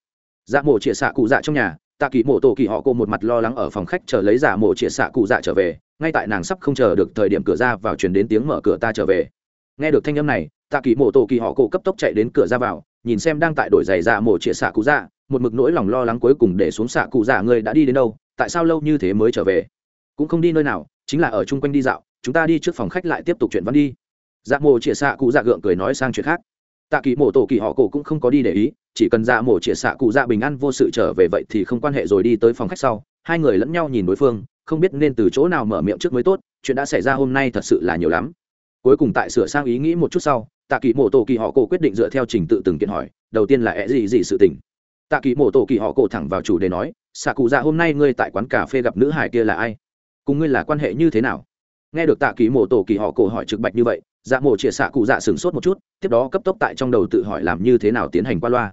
Dạ mổ chĩa xạ cụ dạ trong nhà, tạ kỳ mổ tổ kỳ họ cô một mặt lo lắng ở phòng khách chờ lấy giả mổ chĩa xạ cụ dạ trở về ngay tại nàng sắp không chờ được thời điểm cửa ra vào truyền đến tiếng mở cửa ta trở về. Nghe được thanh âm này, tạ kỳ mộ tổ kỳ họ cổ cấp tốc chạy đến cửa ra vào, nhìn xem đang tại đổi giày dạ mổ chĩa xạ cụ dạ một mực nỗi lòng lo lắng cuối cùng để xuống xạ cụ dạ ngươi đã đi đến đâu, tại sao lâu như thế mới trở về? Cũng không đi nơi nào, chính là ở chung quanh đi dạo, chúng ta đi trước phòng khách lại tiếp tục chuyện văn đi. Dạ mộ chĩa xạ cụ dạ gượng cười nói sang chuyện khác. Tạ kỳ mộ tổ kỳ họ cổ cũng không có đi để ý, chỉ cần dạ mộ chĩa xạ cụ dạ bình an vô sự trở về vậy thì không quan hệ rồi đi tới phòng khách sau, hai người lẫn nhau nhìn đối phương không biết nên từ chỗ nào mở miệng trước mới tốt, chuyện đã xảy ra hôm nay thật sự là nhiều lắm. Cuối cùng tại sửa sang ý nghĩ một chút sau, tạ kỳ mộ tổ kỳ họ cổ quyết định dựa theo trình tự từng kiện hỏi, đầu tiên là é gì gì sự tình? Tạ kỳ mộ tổ kỳ họ cổ thẳng vào chủ đề nói xạ cụ dạ hôm nay ngươi tại quán cà phê gặp nữ hải kia là ai? Cùng ngươi là quan hệ như thế nào? Nghe được tạ kỳ mộ tổ kỳ họ cổ hỏi trực bạch như vậy dạ mộ chia xạ cụ dạ sửng sốt một chút, tiếp đó cấp tốc tại trong đầu tự hỏi làm như thế nào tiến hành qua loa.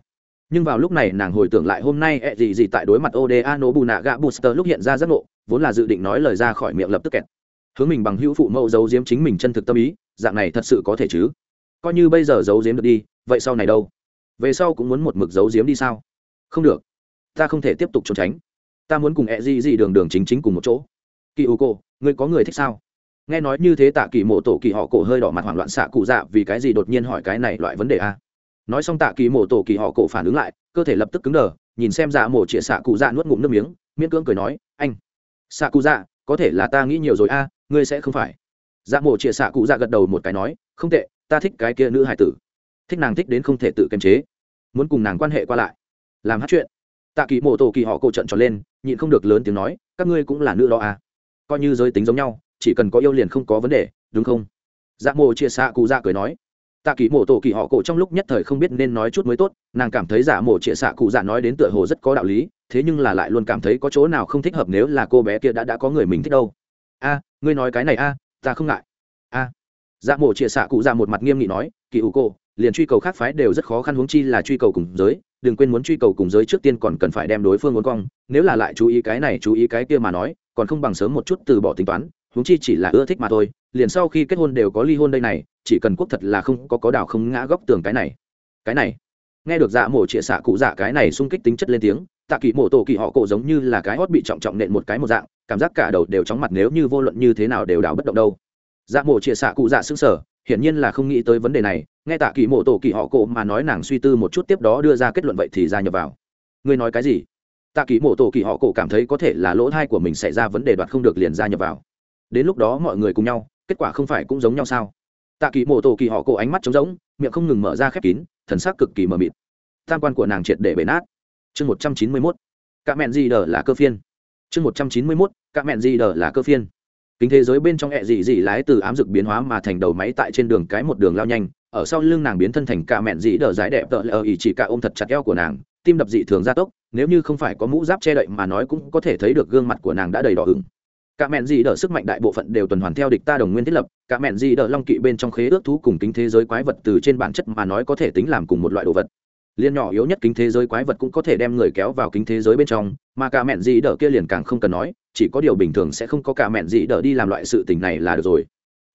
Nhưng vào lúc này nàng hồi tưởng lại hôm nay ẹ gì gì tại đối mặt oda nổ bù nạ gạ booster lúc hiện ra giấc ngộ vốn là dự định nói lời ra khỏi miệng lập tức kẹt. Hướng mình bằng hữu phụ mẫu giấu giếm chính mình chân thực tâm ý, dạng này thật sự có thể chứ? Coi như bây giờ giấu giếm được đi, vậy sau này đâu? Về sau cũng muốn một mực giấu giếm đi sao? Không được. Ta không thể tiếp tục trốn tránh. Ta muốn cùng ẹ di di đường đường chính chính cùng một chỗ. Kỳ u cô ngươi có người thích sao? Nghe nói như thế tạ kỳ mộ tổ kỳ họ cổ hơi đỏ mặt hoảng loạn xạ cụ dạ vì cái gì đột nhiên hỏi cái này loại vấn đề a? Nói xong tạ kỳ mộ tổ kỳ họ cổ phản ứng lại, cơ thể lập tức cứng đờ, nhìn xem dạ mổ chĩa xạ cụ dạ nuốt ngụm nước miếng, miễn cưỡng cười nói, anh xạ cụ dạ có thể là ta nghĩ nhiều rồi. A, ngươi sẽ không phải. Dạ mộ chĩa xạ cụ dạ gật đầu một cái nói, không tệ, ta thích cái kia nữ hải tử. Thích nàng thích đến không thể tự kiềm chế. Muốn cùng nàng quan hệ qua lại. Làm hát chuyện. Tạ kỳ mộ tổ kỳ họ cổ trận tròn lên, nhịn không được lớn tiếng nói, các ngươi cũng là nữ đó à. Coi như giới tính giống nhau, chỉ cần có yêu liền không có vấn đề, đúng không? Dạ mộ chia xạ cụ dạ cười nói tạ kỳ mộ tổ kỳ họ cổ trong lúc nhất thời không biết nên nói chút mới tốt, nàng cảm thấy giả mổ mộ chia xạ cụ dạ nói đến tựa hồ rất có đạo lý, thế nhưng là lại luôn cảm thấy có chỗ nào không thích hợp nếu là cô bé kia đã đã có người mình thích đâu. A, ngươi nói cái này a, ta không ngại. A. Dạ mộ trịa xạ cụ dạ một mặt nghiêm nghị nói kỳ ủ cô liền truy cầu khác phái đều rất khó khăn huống chi là truy cầu cùng giới, đừng quên muốn truy cầu cùng giới trước tiên còn cần phải đem đối phương muốn cong, nếu là lại chú ý cái này chú ý cái kia mà nói, còn không bằng sớm một chút từ bỏ tính toán huống chi chỉ là ưa thích mà thôi, liền sau khi kết hôn đều có ly hôn đây này, chỉ cần quốc thật là không có có đảo không ngã góc tường cái này. Cái này. Nghe được dạ mổ chĩa xạ cụ dạ cái này xung kích tính chất lên tiếng, tạ kỳ mổ tổ kỳ họ cổ giống như là cái hót bị trọng trọng nện một cái một dạng, cảm giác cả đầu đều chóng mặt nếu như vô luận như thế nào đều đảo bất động đâu. Dạ mổ chĩa xạ cụ dạ xứng sở hiển nhiên là không nghĩ tới vấn đề này, nghe tạ kỳ mổ tổ kỳ họ cổ mà nói nàng suy tư một chút tiếp đó đưa ra kết luận vậy thì ra nhập vào. Ngươi nói cái gì? Tạ kỳ mổ tổ kỳ họ cổ cảm thấy có thể là lỗ thai của mình xảy ra vấn đề đoạt không được liền ra nhập vào đến lúc đó mọi người cùng nhau, kết quả không phải cũng giống nhau sao? Tạ kỳ mổ tổ kỳ họ cổ ánh mắt trống rỗng, miệng không ngừng mở ra khép kín, thần sắc cực kỳ mờ mịt. Tam quan của nàng triệt để bể nát. Chương một trăm chín mươi mốt. Cả mẹn gì đờ là cơ phiên. Chương một trăm chín mươi mốt. Cả mẹn gì đờ là cơ phiên. Kính thế giới bên trong hẹ dị dị lái từ ám dực biến hóa mà thành đầu máy tại trên đường cái một đường lao nhanh, ở sau lưng nàng biến thân thành cả mẹn dị đờ dái đẹp tợ lờ ý chỉ cả ôm thật chặt eo của nàng, tim đập dị thường gia tốc, nếu như không phải có mũ giáp che đậy mà nói cũng có thể thấy được gương mặt của nàng đã đầy đỏ ửng cả mẹn gì đỡ sức mạnh đại bộ phận đều tuần hoàn theo địch ta đồng nguyên thiết lập. Cả mẹn gì đỡ long kỵ bên trong khế ước thú cùng kính thế giới quái vật từ trên bản chất mà nói có thể tính làm cùng một loại đồ vật. Liên nhỏ yếu nhất kính thế giới quái vật cũng có thể đem người kéo vào kính thế giới bên trong, mà cả mẹn gì đỡ kia liền càng không cần nói, chỉ có điều bình thường sẽ không có cả mẹn gì đỡ đi làm loại sự tình này là được rồi.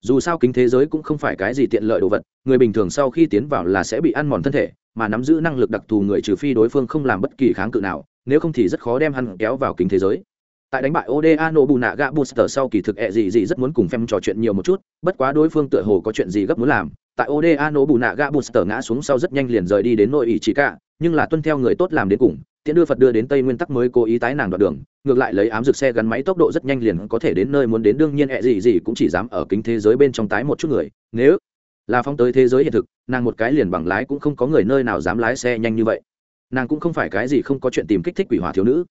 Dù sao kính thế giới cũng không phải cái gì tiện lợi đồ vật, người bình thường sau khi tiến vào là sẽ bị ăn mòn thân thể, mà nắm giữ năng lực đặc thù người trừ phi đối phương không làm bất kỳ kháng cự nào, nếu không thì rất khó đem hắn kéo vào kính thế giới tại đánh bại oda Nobunaga, booster sau kỳ thực ẹ gì gì rất muốn cùng phem trò chuyện nhiều một chút bất quá đối phương tựa hồ có chuyện gì gấp muốn làm. Tại oda Nobunaga, booster ngã xuống sau rất nhanh liền rời đi đến nội ỷ chỉ cả nhưng là tuân theo người tốt làm đến cùng tiễn đưa phật đưa đến tây nguyên tắc mới cố ý tái nàng đoạn đường ngược lại lấy ám rực xe gắn máy tốc độ rất nhanh liền có thể đến nơi muốn đến đương nhiên ẹ gì gì cũng chỉ dám ở kính thế giới bên trong tái một chút người. Nếu là phong tới thế giới hiện thực nàng một cái liền bằng lái cũng không có người nơi nào dám lái xe nhanh như vậy. Nàng cũng không phải cái gì không có chuyện tìm kích thích quỷ hỏa thiếu nữ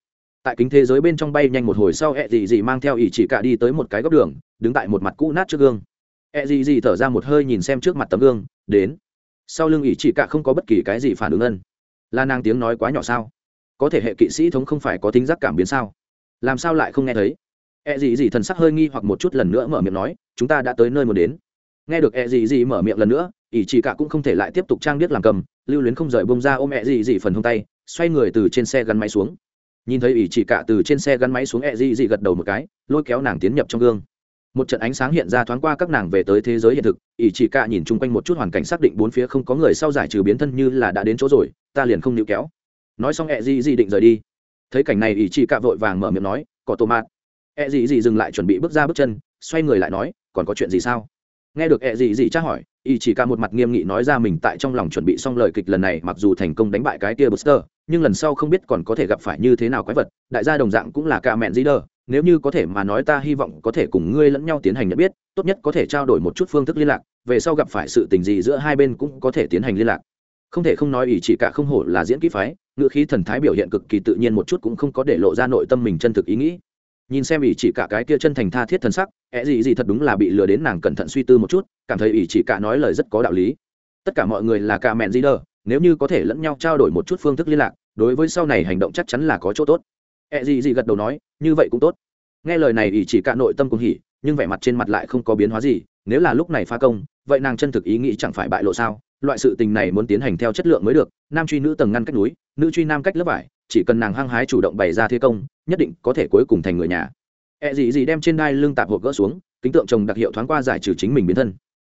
tại kính thế giới bên trong bay nhanh một hồi sau ẹ gì gì mang theo ỷ chỉ cả đi tới một cái góc đường, đứng tại một mặt cũ nát trước gương. Ẹ gì gì thở ra một hơi nhìn xem trước mặt tấm gương, đến. Sau lưng ỷ chỉ cả không có bất kỳ cái gì phản ứng ân. Là nàng tiếng nói quá nhỏ sao? Có thể hệ kỵ sĩ thống không phải có tính giác cảm biến sao? Làm sao lại không nghe thấy? Ẹ gì gì thần sắc hơi nghi hoặc một chút lần nữa mở miệng nói, chúng ta đã tới nơi muốn đến. Nghe được ẹ gì gì mở miệng lần nữa ỷ chỉ cả cũng không thể lại tiếp tục trang biết làm cầm, lưu luyến không rời bông ra ôm ẹ gì gì phần hông tay, xoay người từ trên xe gắn máy xuống nhìn thấy ỷ chỉ cả từ trên xe gắn máy xuống e di gì gật đầu một cái, lôi kéo nàng tiến nhập trong gương. Một trận ánh sáng hiện ra thoáng qua các nàng về tới thế giới hiện thực, ỷ chỉ cả nhìn chung quanh một chút hoàn cảnh xác định bốn phía không có người sau giải trừ biến thân như là đã đến chỗ rồi, ta liền không níu kéo. Nói xong e di gì định rời đi. Thấy cảnh này ỷ chỉ cả vội vàng mở miệng nói, có tô mạt. E di gì dừng lại chuẩn bị bước ra bước chân, xoay người lại nói, còn có chuyện gì sao? Nghe được e gì gì tra hỏi ý chỉ cả một mặt nghiêm nghị nói ra mình tại trong lòng chuẩn bị xong lời kịch lần này, mặc dù thành công đánh bại cái tia booster nhưng lần sau không biết còn có thể gặp phải như thế nào quái vật, đại gia đồng dạng cũng là ca mẹn dĩ đờ nếu như có thể mà nói ta hy vọng có thể cùng ngươi lẫn nhau tiến hành nhận biết, tốt nhất có thể trao đổi một chút phương thức liên lạc, về sau gặp phải sự tình gì giữa hai bên cũng có thể tiến hành liên lạc. Không thể không nói ý chỉ cả không hổ là diễn kỹ phái ngựa khí thần thái biểu hiện cực kỳ tự nhiên một chút cũng không có để lộ ra nội tâm mình chân thực ý nghĩ. Nhìn xem ý chỉ cả cái kia chân thành tha thiết thần sắc ẹ gì gì thật đúng là bị lừa đến nàng cẩn thận suy tư một chút, cảm thấy ý chỉ cả nói lời rất có đạo lý. Tất cả mọi người là cả mẹn gì đờ nếu như có thể lẫn nhau trao đổi một chút phương thức liên lạc, đối với sau này hành động chắc chắn là có chỗ tốt. Ẹ gì gì gật đầu nói, như vậy cũng tốt. Nghe lời này, ỷ chỉ cả nội tâm cũng hỉ, nhưng vẻ mặt trên mặt lại không có biến hóa gì, nếu là lúc này pha công, vậy nàng chân thực ý nghĩ chẳng phải bại lộ sao? Loại sự tình này muốn tiến hành theo chất lượng mới được, nam truy nữ tầng ngăn cách núi, nữ truy nam cách lớp vải, chỉ cần nàng hăng hái chủ động bày ra thế công, nhất định có thể cuối cùng thành người nhà. E gì gì đem trên đai lưng tạp hộp gỡ xuống, kính tượng chồng đặc hiệu thoáng qua giải trừ chính mình biến thân.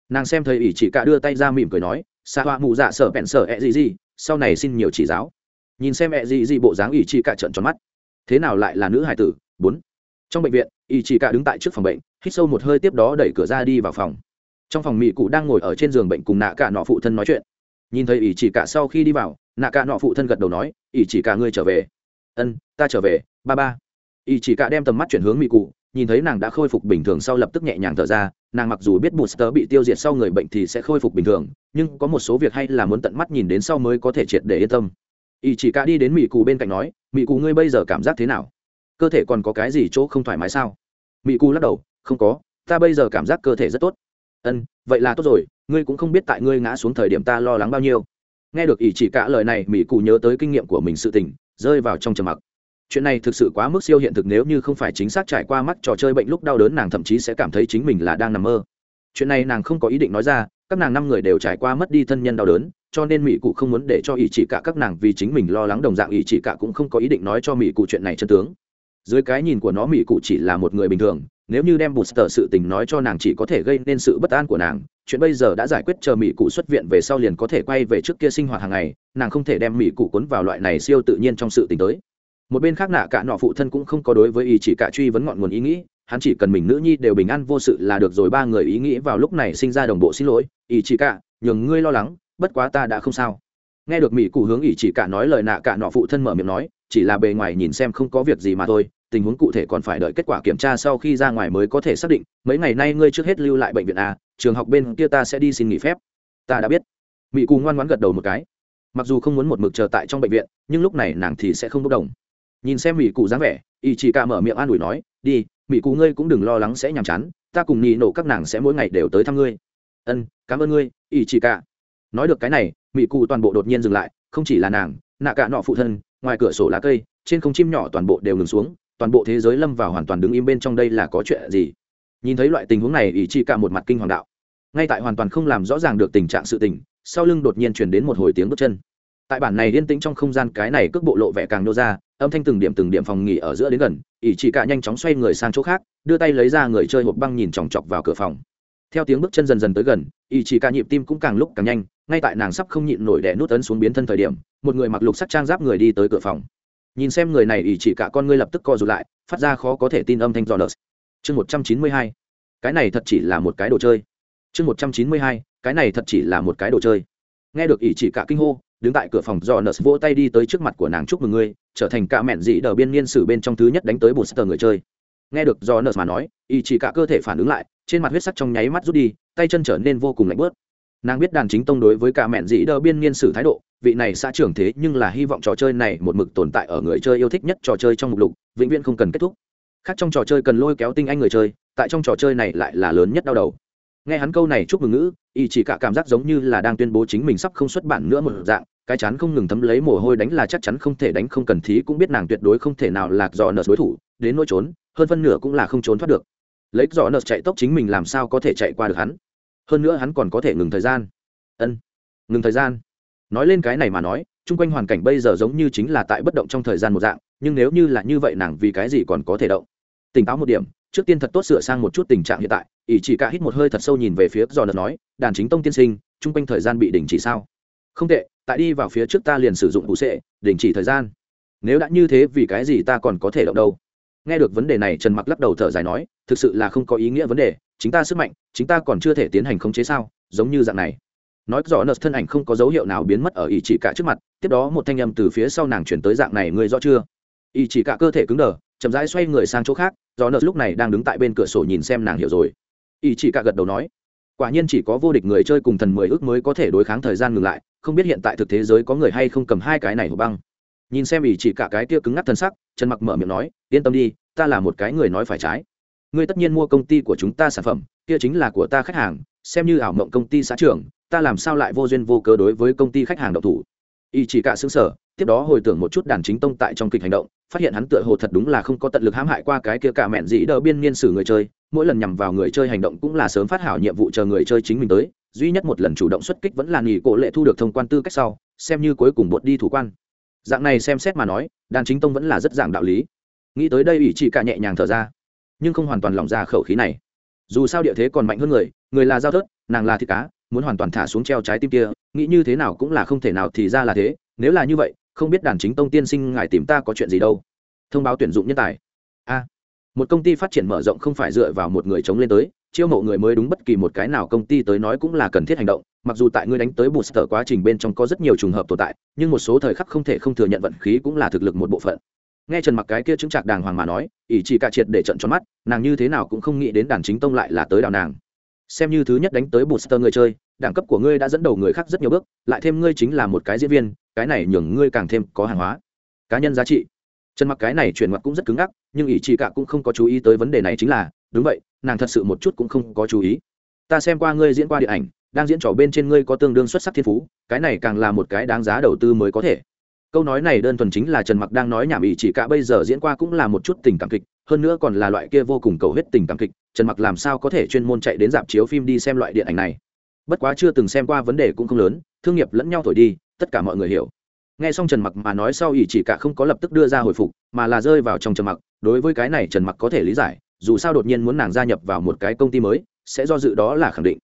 Nàng xem thầy ỷ chỉ cả đưa tay ra mỉm cười nói xa hoa mụ dạ sở bẹn sở E gì gì, sau này xin nhiều chỉ giáo. Nhìn xem E gì gì bộ dáng ỷ chỉ cả trận tròn mắt. Thế nào lại là nữ hải tử? Bốn. Trong bệnh viện, ỷ chỉ cả đứng tại trước phòng bệnh, hít sâu một hơi tiếp đó đẩy cửa ra đi vào phòng. Trong phòng mỹ cụ đang ngồi ở trên giường bệnh cùng nạ cả nọ phụ thân nói chuyện. Nhìn thấy ỷ chỉ cả sau khi đi vào, nạ cả nọ phụ thân gật đầu nói, ỷ chỉ cả ngươi trở về. Ân, ta trở về, ba ba. Ỷ chỉ cả đem tầm mắt chuyển hướng mỹ cụ nhìn thấy nàng đã khôi phục bình thường sau lập tức nhẹ nhàng thở ra, nàng mặc dù biết booster bị tiêu diệt sau người bệnh thì sẽ khôi phục bình thường, nhưng có một số việc hay là muốn tận mắt nhìn đến sau mới có thể triệt để yên tâm. Ý chỉ cả đi đến mỹ cù bên cạnh nói mỹ cù ngươi bây giờ cảm giác thế nào? Cơ thể còn có cái gì chỗ không thoải mái sao? Mỹ cù lắc đầu, không có, ta bây giờ cảm giác cơ thể rất tốt. Ân, vậy là tốt rồi, ngươi cũng không biết tại ngươi ngã xuống thời điểm ta lo lắng bao nhiêu. Nghe được Ý chỉ cả lời này mỹ cù nhớ tới kinh nghiệm của mình sự tình, rơi vào trong trầm mặc chuyện này thực sự quá mức siêu hiện thực nếu như không phải chính xác trải qua mắt trò chơi bệnh lúc đau đớn nàng thậm chí sẽ cảm thấy chính mình là đang nằm mơ. Chuyện này nàng không có ý định nói ra, các nàng năm người đều trải qua mất đi thân nhân đau đớn, cho nên mỹ cụ không muốn để cho ý chỉ cả các nàng vì chính mình lo lắng đồng dạng ý chỉ cả cũng không có ý định nói cho mỹ cụ chuyện này chân tướng. Dưới cái nhìn của nó mỹ cụ chỉ là một người bình thường, nếu như đem booster sự tình nói cho nàng chỉ có thể gây nên sự bất an của nàng, chuyện bây giờ đã giải quyết chờ mỹ cụ xuất viện về sau liền có thể quay về trước kia sinh hoạt hàng ngày, nàng không thể đem mỹ cụ cuốn vào loại này siêu tự nhiên trong sự tình tới một bên khác nạ cả nọ phụ thân cũng không có đối với ý chỉ cả truy vấn ngọn nguồn ý nghĩ, hắn chỉ cần mình nữ nhi đều bình an vô sự là được rồi, ba người ý nghĩ vào lúc này sinh ra đồng bộ xin lỗi. Ý chỉ cả, nhường ngươi lo lắng, bất quá ta đã không sao. Nghe được mỹ cụ hướng ý chỉ cả nói lời, nạ cả nọ phụ thân mở miệng nói, chỉ là bề ngoài nhìn xem không có việc gì mà thôi, tình huống cụ thể còn phải đợi kết quả kiểm tra sau khi ra ngoài mới có thể xác định, mấy ngày nay ngươi trước hết lưu lại bệnh viện a, trường học bên kia ta sẽ đi xin nghỉ phép. Ta đã biết. Mỹ cụ ngoan ngoãn gật đầu một cái. Mặc dù không muốn một mực chờ tại trong bệnh viện, nhưng lúc này nàng thì sẽ không bốc đồng nhìn xem mỹ cụ dáng vẻ ý chỉ cả mở miệng an ủi nói, đi, mỹ cụ ngươi cũng đừng lo lắng sẽ nhàm chán, ta cùng nhị nổ các nàng sẽ mỗi ngày đều tới thăm ngươi. Ân, cảm ơn ngươi ý chỉ cả. Nói được cái này, mỹ cụ toàn bộ đột nhiên dừng lại, không chỉ là nàng, nạ cả nọ phụ thân, ngoài cửa sổ lá cây, trên không chim nhỏ toàn bộ đều ngừng xuống, toàn bộ thế giới lâm vào hoàn toàn đứng im bên trong đây là có chuyện gì? Nhìn thấy loại tình huống này ý chỉ cả một mặt kinh hoàng đạo. Ngay tại hoàn toàn không làm rõ ràng được tình trạng sự tình, sau lưng đột nhiên chuyển đến một hồi tiếng bước chân. Tại bản này yên tĩnh trong không gian cái này cước bộ lộ vẻ càng nô ra âm thanh từng điểm từng điểm phòng nghỉ ở giữa đến gần, ỷ chỉ cả nhanh chóng xoay người sang chỗ khác, đưa tay lấy ra người chơi hộp băng nhìn chòng chọc vào cửa phòng. Theo tiếng bước chân dần dần tới gần, ỷ chỉ cả nhịp tim cũng càng lúc càng nhanh, ngay tại nàng sắp không nhịn nổi đẻ nút ấn xuống biến thân thời điểm, một người mặc lục sắc trang giáp người đi tới cửa phòng. Nhìn xem người này, ỷ chỉ cả con ngươi lập tức co rụt lại, phát ra khó có thể tin âm thanh giòn lợt. Chương một trăm chín mươi hai. Cái này thật chỉ là một cái đồ chơi. Chương một trăm chín mươi hai. Cái này thật chỉ là một cái đồ chơi. Nghe được ỷ chỉ cả kinh hô, đứng tại cửa phòng do nợ vỗ tay đi tới trước mặt của nàng chúc mừng ngươi trở thành cả mẹn dị đờ biên niên sử bên trong thứ nhất đánh tới bột sờ người chơi. Nghe được do nợ mà nói, y chỉ cả cơ thể phản ứng lại, trên mặt huyết sắc trong nháy mắt rút đi, tay chân trở nên vô cùng lạnh bớt. Nàng biết đàn chính tông đối với cả mẹn dị đờ biên niên sử thái độ, vị này xã trưởng thế nhưng là hy vọng trò chơi này một mực tồn tại ở người chơi yêu thích nhất trò chơi trong mục lục, vĩnh viễn không cần kết thúc. Khác trong trò chơi cần lôi kéo tinh anh người chơi, tại trong trò chơi này lại là lớn nhất đau đầu. Nghe hắn câu này chúc mừng ngữ, y chỉ cả cảm giác giống như là đang tuyên bố chính mình sắp không xuất bản nữa một dạng cái chán không ngừng thấm lấy mồ hôi đánh là chắc chắn không thể đánh không cần thí, cũng biết nàng tuyệt đối không thể nào lạc dò nợ đối thủ, đến nỗi trốn, hơn phân nửa cũng là không trốn thoát được. Lấy dò nợ chạy tốc chính mình làm sao có thể chạy qua được hắn? Hơn nữa hắn còn có thể ngừng thời gian. Ân, ngừng thời gian. Nói lên cái này mà nói, chung quanh hoàn cảnh bây giờ giống như chính là tại bất động trong thời gian một dạng, nhưng nếu như là như vậy nàng vì cái gì còn có thể động? Tỉnh táo một điểm, trước tiên thật tốt sửa sang một chút tình trạng hiện tại, ỷ chỉ cả hít một hơi thật sâu nhìn về phía do nợ nói, đàn chính tông tiên sinh, chung quanh thời gian bị đình chỉ sao? Không tệ tại đi vào phía trước ta liền sử dụng vụ sệ, đình chỉ thời gian. Nếu đã như thế vì cái gì ta còn có thể động đâu? Nghe được vấn đề này, trần mặc lắc đầu thở dài nói, thực sự là không có ý nghĩa vấn đề, chính ta sức mạnh, chính ta còn chưa thể tiến hành khống chế sao? Giống như dạng này. Nói rõ nợ thân ảnh không có dấu hiệu nào biến mất ở ý chỉ cả trước mặt, tiếp đó một thanh âm từ phía sau nàng chuyển tới dạng này, ngươi rõ chưa? Ý chỉ cả cơ thể cứng đờ, chậm rãi xoay người sang chỗ khác do nợ lúc này đang đứng tại bên cửa sổ nhìn xem nàng hiểu rồi. Ý chỉ cả gật đầu nói, quả nhiên chỉ có vô địch người chơi cùng thần mười ước mới có thể đối kháng thời gian ngừng lại không biết hiện tại thực thế giới có người hay không cầm hai cái này hộp băng. Nhìn xem ỷ chỉ cả cái kia cứng ngắc thân sắc, trần mặc mở miệng nói, yên tâm đi, ta là một cái người nói phải trái. Ngươi tất nhiên mua công ty của chúng ta sản phẩm, kia chính là của ta khách hàng, xem như ảo mộng công ty xã trưởng, ta làm sao lại vô duyên vô cớ đối với công ty khách hàng độc thủ? Y chỉ cả xứng sở tiếp đó hồi tưởng một chút đàn chính tông tại trong kịch hành động, phát hiện hắn tựa hồ thật đúng là không có tận lực hãm hại qua cái kia cả mẹn dĩ đỡ biên niên sử người chơi, mỗi lần nhằm vào người chơi hành động cũng là sớm phát hảo nhiệm vụ chờ người chơi chính mình tới duy nhất một lần chủ động xuất kích vẫn là nghỉ cổ lệ thu được thông quan tư cách sau, xem như cuối cùng bột đi thủ quan. Dạng này xem xét mà nói đàn chính tông vẫn là rất dạng đạo lý. Nghĩ tới đây ủy chỉ cả nhẹ nhàng thở ra, nhưng không hoàn toàn lỏng ra khẩu khí này. Dù sao địa thế còn mạnh hơn người người là giao thớt, nàng là thịt cá, muốn hoàn toàn thả xuống treo trái tim kia, nghĩ như thế nào cũng là không thể nào thì ra là thế. Nếu là như vậy, không biết đàn chính tông tiên sinh ngài tìm ta có chuyện gì đâu. Thông báo tuyển dụng nhân tài. A. Một công ty phát triển mở rộng không phải dựa vào một người chống lên tới chiêu mộ người mới đúng bất kỳ một cái nào công ty tới nói cũng là cần thiết hành động, mặc dù tại ngươi đánh tới booster quá trình bên trong có rất nhiều trùng hợp tồn tại, nhưng một số thời khắc không thể không thừa nhận vận khí cũng là thực lực một bộ phận. Nghe trần mặc cái kia chứng trạc đàng hoàng mà nói, ỷ chỉ cả triệt để trận tròn mắt, nàng như thế nào cũng không nghĩ đến đàn chính tông lại là tới đào nàng. Xem như thứ nhất đánh tới booster người chơi, đẳng cấp của ngươi đã dẫn đầu người khác rất nhiều bước, lại thêm ngươi chính là một cái diễn viên, cái này nhường ngươi càng thêm có hàng hóa. Cá nhân giá trị. Trần mặc cái này chuyển mặt cũng rất cứng ngắc, nhưng ỷ chỉ cả cũng không có chú ý tới vấn đề này chính là đúng vậy, nàng thật sự một chút cũng không có chú ý. Ta xem qua ngươi diễn qua điện ảnh, đang diễn trò bên trên ngươi có tương đương xuất sắc thiên phú, cái này càng là một cái đáng giá đầu tư mới có thể. Câu nói này đơn thuần chính là trần mặc đang nói nhảm ỉ chỉ cả bây giờ diễn qua cũng là một chút tình cảm kịch, hơn nữa còn là loại kia vô cùng cầu hết tình cảm kịch, trần mặc làm sao có thể chuyên môn chạy đến dạp chiếu phim đi xem loại điện ảnh này? Bất quá chưa từng xem qua vấn đề cũng không lớn, thương nghiệp lẫn nhau thổi đi, tất cả mọi người hiểu. Nghe xong trần mặc mà nói sau ỉ chỉ cả không có lập tức đưa ra hồi phục, mà là rơi vào trong trần mặc, đối với cái này trần mặc có thể lý giải dù sao đột nhiên muốn nàng gia nhập vào một cái công ty mới, sẽ do dự đó là khẳng định.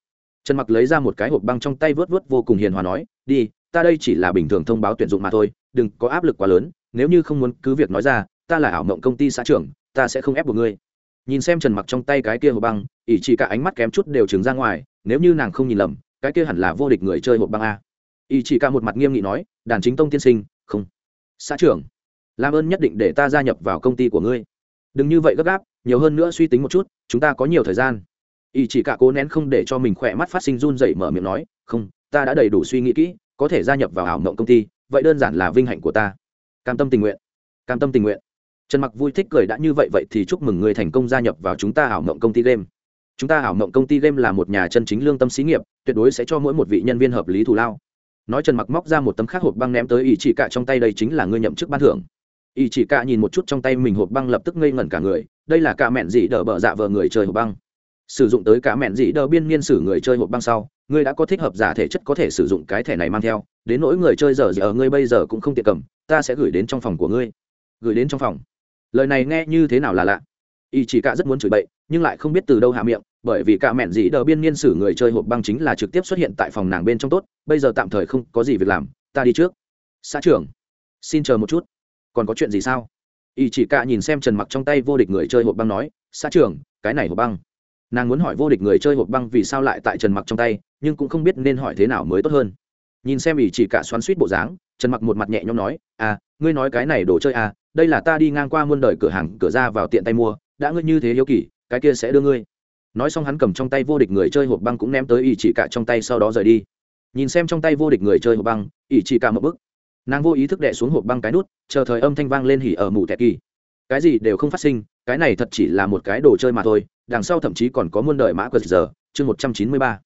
Trần mặc lấy ra một cái hộp băng trong tay vớt vớt vô cùng hiền hòa nói, đi, ta đây chỉ là bình thường thông báo tuyển dụng mà thôi, đừng có áp lực quá lớn, nếu như không muốn cứ việc nói ra, ta là ảo mộng công ty xã trưởng, ta sẽ không ép buộc ngươi. Nhìn xem trần mặc trong tay cái kia hộp băng, ỷ chỉ cả ánh mắt kém chút đều trừng ra ngoài, nếu như nàng không nhìn lầm, cái kia hẳn là vô địch người chơi hộp băng a. Ỷ chỉ cả một mặt nghiêm nghị nói, đàn chính tông tiên sinh, không. Xã trưởng, làm ơn nhất định để ta gia nhập vào công ty của ngươi. Đừng như vậy gấp gáp nhiều hơn nữa suy tính một chút, chúng ta có nhiều thời gian. Ý chỉ cả cố nén không để cho mình khỏe mắt phát sinh run dậy mở miệng nói, không, ta đã đầy đủ suy nghĩ kỹ, có thể gia nhập vào ảo mộng công ty, vậy đơn giản là vinh hạnh của ta. Cam tâm tình nguyện. Cam tâm tình nguyện. Trần mặc vui thích cười đã như vậy vậy thì chúc mừng người thành công gia nhập vào chúng ta ảo mộng công ty game. Chúng ta ảo mộng công ty game là một nhà chân chính lương tâm xí nghiệp, tuyệt đối sẽ cho mỗi một vị nhân viên hợp lý thù lao. Nói trần mặc móc ra một tấm khác hộp băng ném tới ý chỉ cả trong tay, đây chính là ngươi nhậm chức ban thưởng. Ý chỉ cả nhìn một chút trong tay mình, hộp băng lập tức ngây ngẩn cả người đây là cả mẹn dị đỡ bợ dạ vờ người chơi hộp băng. Sử dụng tới cả mẹn dị đỡ biên niên sử người chơi hộp băng sau, ngươi đã có thích hợp giả thể chất có thể sử dụng cái thẻ này mang theo, đến nỗi người chơi giờ giờ ngươi bây giờ cũng không tiện cầm, ta sẽ gửi đến trong phòng của ngươi. Gửi đến trong phòng. Lời này nghe như thế nào là lạ? Y chỉ cả rất muốn chửi bậy, nhưng lại không biết từ đâu hạ miệng, bởi vì cả mẹn dị đờ biên niên sử người chơi hộp băng chính là trực tiếp xuất hiện tại phòng nàng bên trong tốt, bây giờ tạm thời không có gì việc làm, ta đi trước. Xã trưởng, xin chờ một chút. Còn có chuyện gì sao? Y chỉ cả nhìn xem trần mặc trong tay vô địch người chơi hộp băng nói, xã trưởng, cái này hộp băng. Nàng muốn hỏi vô địch người chơi hộp băng vì sao lại tại trần mặc trong tay, nhưng cũng không biết nên hỏi thế nào mới tốt hơn. Nhìn xem ý chỉ cả xoắn suýt bộ dáng, trần mặc một mặt nhẹ nhõm nói à ngươi nói cái này đồ chơi à đây là ta đi ngang qua muôn đời cửa hàng, cửa ra vào tiện tay mua, đã ngươi như thế hiếu kỳ, cái kia sẽ đưa ngươi. Nói xong hắn cầm trong tay vô địch người chơi hộp băng cũng ném tới ý chỉ cả trong tay sau đó rời đi. Nhìn xem trong tay vô địch người chơi hộp băng ý chỉ cả một bức nàng vô ý thức đệ xuống hộp băng cái nút, chờ thời âm thanh vang lên hỉ ở mù tẹt kỳ. Cái gì đều không phát sinh, cái này thật chỉ là một cái đồ chơi mà thôi, đằng sau thậm chí còn có muôn đời mã quật giờ, chương một trăm chín mươi ba.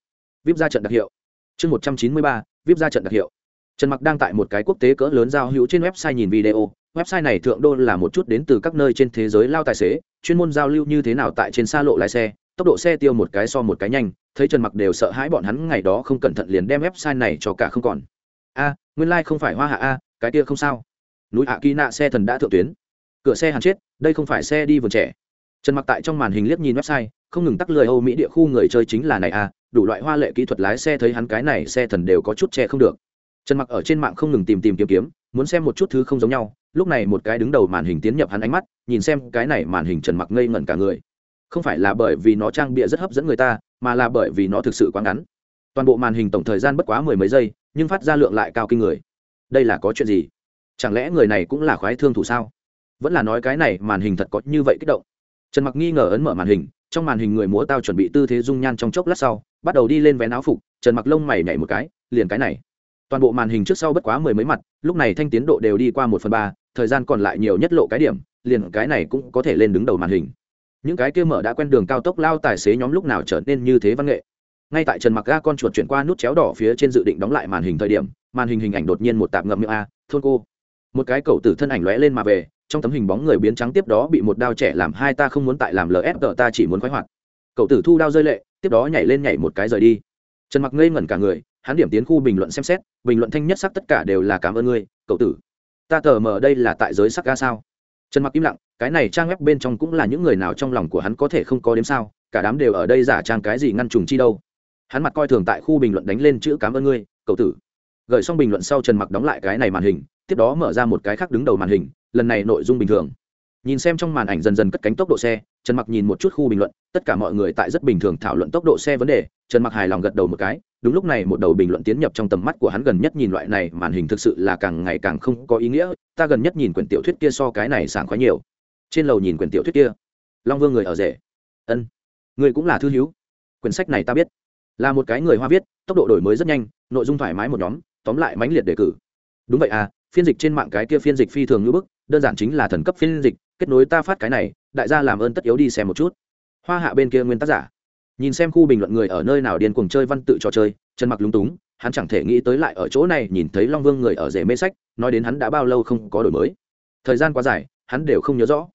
Vip ra trận đặc hiệu. Chương một trăm chín mươi ba, vip ra trận đặc hiệu. Trần mặc đang tại một cái quốc tế cỡ lớn giao hữu trên website nhìn video, website này thượng đô là một chút đến từ các nơi trên thế giới lao tài xế, chuyên môn giao lưu như thế nào tại trên xa lộ lái xe, tốc độ xe tiêu một cái so một cái nhanh, thấy trần mặc đều sợ hãi bọn hắn ngày đó không cẩn thận liền đem website này cho cả không còn. A nguyên lai không phải hoa hạ a, cái kia không sao. Núi hạ kỳ nạ xe thần đã thượng tuyến. Cửa xe hàn chết, đây không phải xe đi vườn trẻ. Trần mặc tại trong màn hình liếc nhìn website, không ngừng tắc lười âu mỹ địa khu người chơi chính là này à đủ loại hoa lệ kỹ thuật lái xe thấy hắn cái này xe thần đều có chút che không được. Trần mặc ở trên mạng không ngừng tìm tìm kiếm kiếm, muốn xem một chút thứ không giống nhau, lúc này một cái đứng đầu màn hình tiến nhập hắn ánh mắt, nhìn xem cái này màn hình trần mặc ngây ngẩn cả người. Không phải là bởi vì nó trang bịa rất hấp dẫn người ta, mà là bởi vì nó thực sự quá ngắn. Toàn bộ màn hình tổng thời gian bất quá mười mấy giây nhưng phát ra lượng lại cao kinh người. Đây là có chuyện gì? Chẳng lẽ người này cũng là khoái thương thủ sao? Vẫn là nói cái này, màn hình thật có như vậy kích động. Trần mặc nghi ngờ ấn mở màn hình, trong màn hình người múa tao chuẩn bị tư thế dung nhan trong chốc lát sau, bắt đầu đi lên vén áo phục, trần mặc lông mày nhảy một cái, liền cái này. Toàn bộ màn hình trước sau bất quá mười mấy mặt, lúc này thanh tiến độ đều đi qua một phần ba, thời gian còn lại nhiều nhất lộ cái điểm, liền cái này cũng có thể lên đứng đầu màn hình. Những cái kia mở đã quen đường cao tốc lao tài xế nhóm lúc nào trở nên như thế văn nghệ? Ngay tại trần mặc ga con chuột chuyển qua nút chéo đỏ phía trên dự định đóng lại màn hình thời điểm, màn hình hình ảnh đột nhiên một tạp ngậm miệng a, thôn cô. Một cái cầu tử thân ảnh lóe lên mà về, trong tấm hình bóng người biến trắng tiếp đó bị một đao trẻ làm hai ta không muốn tại làm lf ta chỉ muốn khoái hoạt. Cậu tử thu đao rơi lệ, tiếp đó nhảy lên nhảy một cái rời đi. Trần mặc ngây ngẩn cả người, hắn điểm tiến khu bình luận xem xét, bình luận thanh nhất sắc tất cả đều là cảm ơn ngươi, cậu tử. Ta tờ mờ đây là tại giới sắc ga sao? Trần mặc im lặng, cái này trang web bên trong cũng là những người nào trong lòng của hắn có thể không có đếm sao, cả đám đều ở đây giả trang cái gì ngăn trùng chi đâu hắn mặt coi thường tại khu bình luận đánh lên chữ cảm ơn ngươi, cậu tử. Gửi xong bình luận sau trần mặc đóng lại cái này màn hình, tiếp đó mở ra một cái khác đứng đầu màn hình, lần này nội dung bình thường. Nhìn xem trong màn ảnh dần dần cất cánh tốc độ xe, trần mặc nhìn một chút khu bình luận, tất cả mọi người tại rất bình thường thảo luận tốc độ xe vấn đề, trần mặc hài lòng gật đầu một cái, đúng lúc này một đầu bình luận tiến nhập trong tầm mắt của hắn gần nhất nhìn loại này màn hình thực sự là càng ngày càng không có ý nghĩa, ta gần nhất nhìn quyển tiểu thuyết kia so cái này sảng khoái nhiều. Trên lầu nhìn quyển tiểu thuyết kia. Long vương người ở rể. Ân. Người cũng là thư hiếu quyển sách này ta biết là một cái người hoa viết, tốc độ đổi mới rất nhanh, nội dung thoải mái một nhóm, tóm lại mãnh liệt đề cử. Đúng vậy à phiên dịch trên mạng cái kia phiên dịch phi thường như bức, đơn giản chính là thần cấp phiên dịch, kết nối ta phát cái này, đại gia làm ơn tất yếu đi xem một chút. Hoa hạ bên kia nguyên tác giả. Nhìn xem khu bình luận người ở nơi nào điên cuồng chơi văn tự trò chơi chân mặc lúng túng, hắn chẳng thể nghĩ tới lại ở chỗ này nhìn thấy long vương người ở rể mê sách, nói đến hắn đã bao lâu không có đổi mới. Thời gian quá dài, hắn đều không nhớ rõ.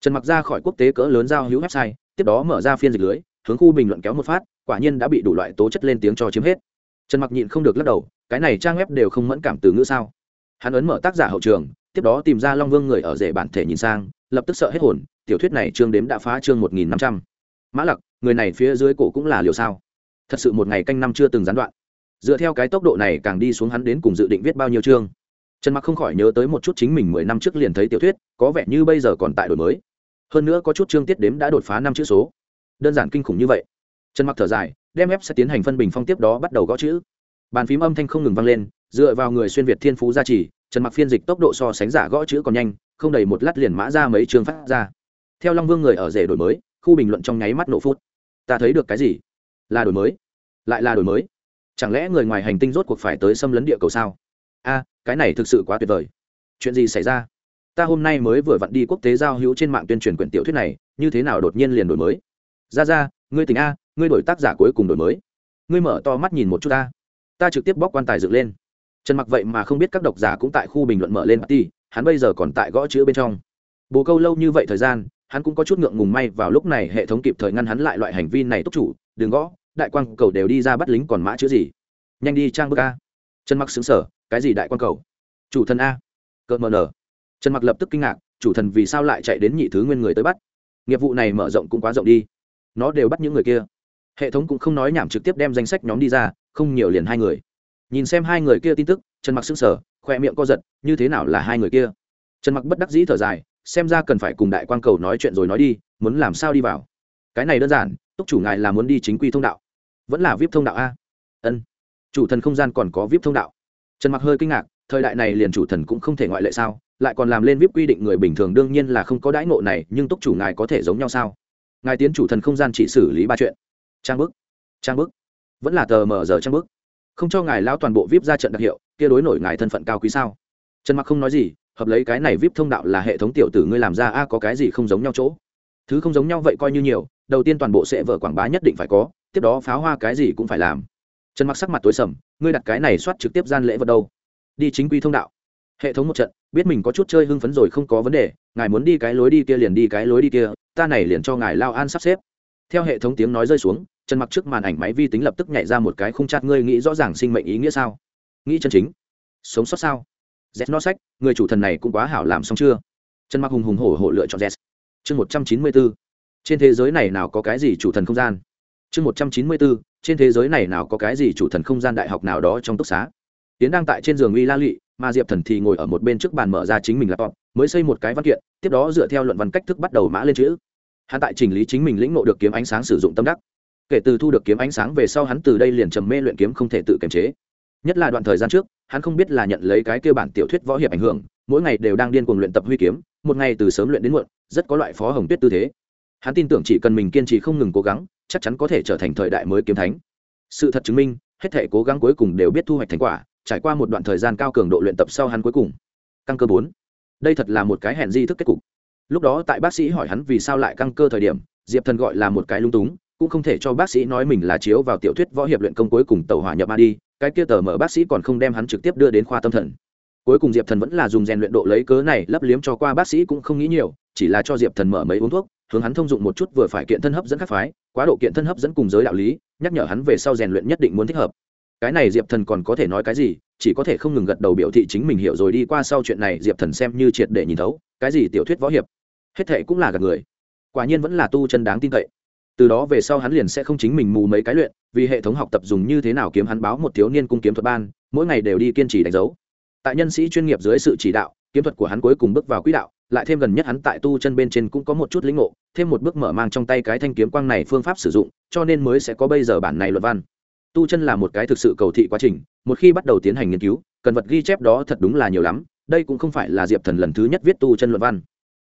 Trần mặc ra khỏi quốc tế cỡ lớn giao hữu website, tiếp đó mở ra phiên dịch lưới, hướng khu bình luận kéo một phát quả nhiên đã bị đủ loại tố chất lên tiếng cho chiếm hết. Trần mặc nhịn không được lắc đầu, cái này trang web đều không mẫn cảm từ ngữ sao? Hắn ấn mở tác giả hậu trường, tiếp đó tìm ra long vương người ở rể bản thể nhìn sang, lập tức sợ hết hồn, tiểu thuyết này chương đếm đã phá chương một nghìn năm trăm. Mã lặc, người này phía dưới cổ cũng là liều sao? Thật sự một ngày canh năm chưa từng gián đoạn. Dựa theo cái tốc độ này càng đi xuống hắn đến cùng dự định viết bao nhiêu chương? Trần mặc không khỏi nhớ tới một chút chính mình mười năm trước liền thấy tiểu thuyết, có vẻ như bây giờ còn tại đổi mới. Hơn nữa có chút chương tiết đếm đã đột phá năm chữ số. Đơn giản kinh khủng như vậy trần mặc thở dài, đem ép sẽ tiến hành phân bình phong tiếp đó bắt đầu gõ chữ. Bàn phím âm thanh không ngừng vang lên, dựa vào người xuyên việt thiên phú gia trì, trần mặc phiên dịch tốc độ so sánh giả gõ chữ còn nhanh, không đầy một lát liền mã ra mấy chương phát ra. Theo long vương người ở rể đổi mới, khu bình luận trong nháy mắt nổ phút. Ta thấy được cái gì? Là đổi mới. Lại là đổi mới. Chẳng lẽ người ngoài hành tinh rốt cuộc phải tới xâm lấn địa cầu sao? A, cái này thực sự quá tuyệt vời. Chuyện gì xảy ra? Ta hôm nay mới vừa vặn đi quốc tế giao hữu trên mạng tuyên truyền quyển tiểu thuyết này, như thế nào đột nhiên liền đổi mới? Ra ra ngươi tình a ngươi đổi tác giả cuối cùng đổi mới. Ngươi mở to mắt nhìn một chút ta. Ta trực tiếp bóc quan tài dựng lên. Trần mặc vậy mà không biết các độc giả cũng tại khu bình luận mở lên ti hắn bây giờ còn tại gõ chữ bên trong. Bồ câu lâu như vậy thời gian, hắn cũng có chút ngượng ngùng may vào lúc này hệ thống kịp thời ngăn hắn lại loại hành vi này túc chủ, đừng gõ, đại quan cầu đều đi ra bắt lính còn mã chữ gì. Nhanh đi trang bức a. Trần mặc xứng sở cái gì đại quan cầu? Chủ thần a. Cợt mờ nở trần mặc lập tức kinh ngạc, chủ thần vì sao lại chạy đến nhị thứ nguyên người tới bắt? Nghiệp vụ này mở rộng cũng quá rộng đi. Nó đều bắt những người kia hệ thống cũng không nói nhảm trực tiếp đem danh sách nhóm đi ra, không nhiều liền hai người. Nhìn xem hai người kia tin tức, trần mặc sững sờ, khoe miệng co giật, như thế nào là hai người kia? Trần mặc bất đắc dĩ thở dài, xem ra cần phải cùng đại quan cầu nói chuyện rồi nói đi, muốn làm sao đi vào? Cái này đơn giản, túc chủ ngài là muốn đi chính quy thông đạo. Vẫn là vip thông đạo a? Ân. Chủ thần không gian còn có vip thông đạo. Trần mặc hơi kinh ngạc, thời đại này liền chủ thần cũng không thể ngoại lệ sao? Lại còn làm lên vip quy định người bình thường đương nhiên là không có đãi ngộ này, nhưng túc chủ ngài có thể giống nhau sao? Ngài tiến chủ thần không gian chỉ xử lý ba chuyện trang bức. Trang bức. Vẫn là tờ mở giờ trang bức. Không cho ngài lao toàn bộ vip ra trận đặc hiệu, kia đối nổi ngài thân phận cao quý sao? Trần mặc không nói gì, hợp lấy cái này vip thông đạo là hệ thống tiểu tử ngươi làm ra, a, có cái gì không giống nhau chỗ? Thứ không giống nhau vậy coi như nhiều, đầu tiên toàn bộ sẽ vở quảng bá nhất định phải có, tiếp đó pháo hoa cái gì cũng phải làm. Trần mặc sắc mặt tối sầm, ngươi đặt cái này soát trực tiếp gian lễ vật đâu? Đi chính quy thông đạo. Hệ thống một trận, biết mình có chút chơi hưng phấn rồi không có vấn đề, ngài muốn đi cái lối đi kia liền đi cái lối đi kia, ta này liền cho ngài lao an sắp xếp theo hệ thống tiếng nói rơi xuống, trần mặc trước màn ảnh máy vi tính lập tức nhảy ra một cái khung chặt ngươi nghĩ rõ ràng sinh mệnh ý nghĩa sao? Nghĩ chân chính. Sống sót sao? Z nó sách, người chủ thần này cũng quá hảo làm xong chưa? Trần mặc hùng hùng hổ hổ lựa chọn z chương một trăm chín mươi bốn trên thế giới này nào có cái gì chủ thần không gian? Chương một trăm chín mươi bốn trên thế giới này nào có cái gì chủ thần không gian đại học nào đó trong túc xá? Tiến đang tại trên giường uy la lụy mà diệp thần thì ngồi ở một bên trước bàn mở ra chính mình laptop, mới xây một cái văn kiện, tiếp đó dựa theo luận văn cách thức bắt đầu mã lên chữ hắn tại chỉnh lý chính mình lĩnh ngộ được kiếm ánh sáng sử dụng tâm đắc. Kể từ thu được kiếm ánh sáng về sau hắn từ đây liền trầm mê luyện kiếm không thể tự kiềm chế. Nhất là đoạn thời gian trước, hắn không biết là nhận lấy cái kêu bản tiểu thuyết võ hiệp ảnh hưởng, mỗi ngày đều đang điên cuồng luyện tập huy kiếm, một ngày từ sớm luyện đến muộn, rất có loại phó hồng tuyết tư thế. Hắn tin tưởng chỉ cần mình kiên trì không ngừng cố gắng, chắc chắn có thể trở thành thời đại mới kiếm thánh. Sự thật chứng minh, hết thể cố gắng cuối cùng đều biết thu hoạch thành quả, trải qua một đoạn thời gian cao cường độ luyện tập sau hắn cuối cùng. Căng cơ bốn. Đây thật là một cái hẹn di thức kết cục lúc đó tại bác sĩ hỏi hắn vì sao lại căng cơ thời điểm, diệp thần gọi là một cái lung túng, cũng không thể cho bác sĩ nói mình là chiếu vào tiểu thuyết võ hiệp luyện công cuối cùng tàu hỏa nhập ma đi, cái kia tờ mở bác sĩ còn không đem hắn trực tiếp đưa đến khoa tâm thần. Cuối cùng diệp thần vẫn là dùng rèn luyện độ lấy cớ này lấp liếm cho qua bác sĩ cũng không nghĩ nhiều, chỉ là cho diệp thần mở mấy uống thuốc, hướng hắn thông dụng một chút vừa phải kiện thân hấp dẫn các phái, quá độ kiện thân hấp dẫn cùng giới đạo lý, nhắc nhở hắn về sau rèn luyện nhất định muốn thích hợp. Cái này diệp thần còn có thể nói cái gì, chỉ có thể không ngừng gật đầu biểu thị chính mình hiểu rồi đi qua sau chuyện này, diệp thần xem như triệt để nhìn thấu, cái gì tiểu thuyết võ hiệp hết thệ cũng là gạt người. Quả nhiên vẫn là tu chân đáng tin cậy. Từ đó về sau hắn liền sẽ không chính mình mù mấy cái luyện, vì hệ thống học tập dùng như thế nào kiếm hắn báo một thiếu niên cung kiếm thuật ban, mỗi ngày đều đi kiên trì đánh dấu. Tại nhân sĩ chuyên nghiệp dưới sự chỉ đạo, kiếm thuật của hắn cuối cùng bước vào quỹ đạo, lại thêm gần nhất hắn tại tu chân bên trên cũng có một chút lĩnh ngộ, thêm một bước mở mang trong tay cái thanh kiếm quang này phương pháp sử dụng, cho nên mới sẽ có bây giờ bản này luật văn. Tu chân là một cái thực sự cầu thị quá trình, một khi bắt đầu tiến hành nghiên cứu, cần vật ghi chép đó thật đúng là nhiều lắm, đây cũng không phải là diệp thần lần thứ nhất viết tu chân luận văn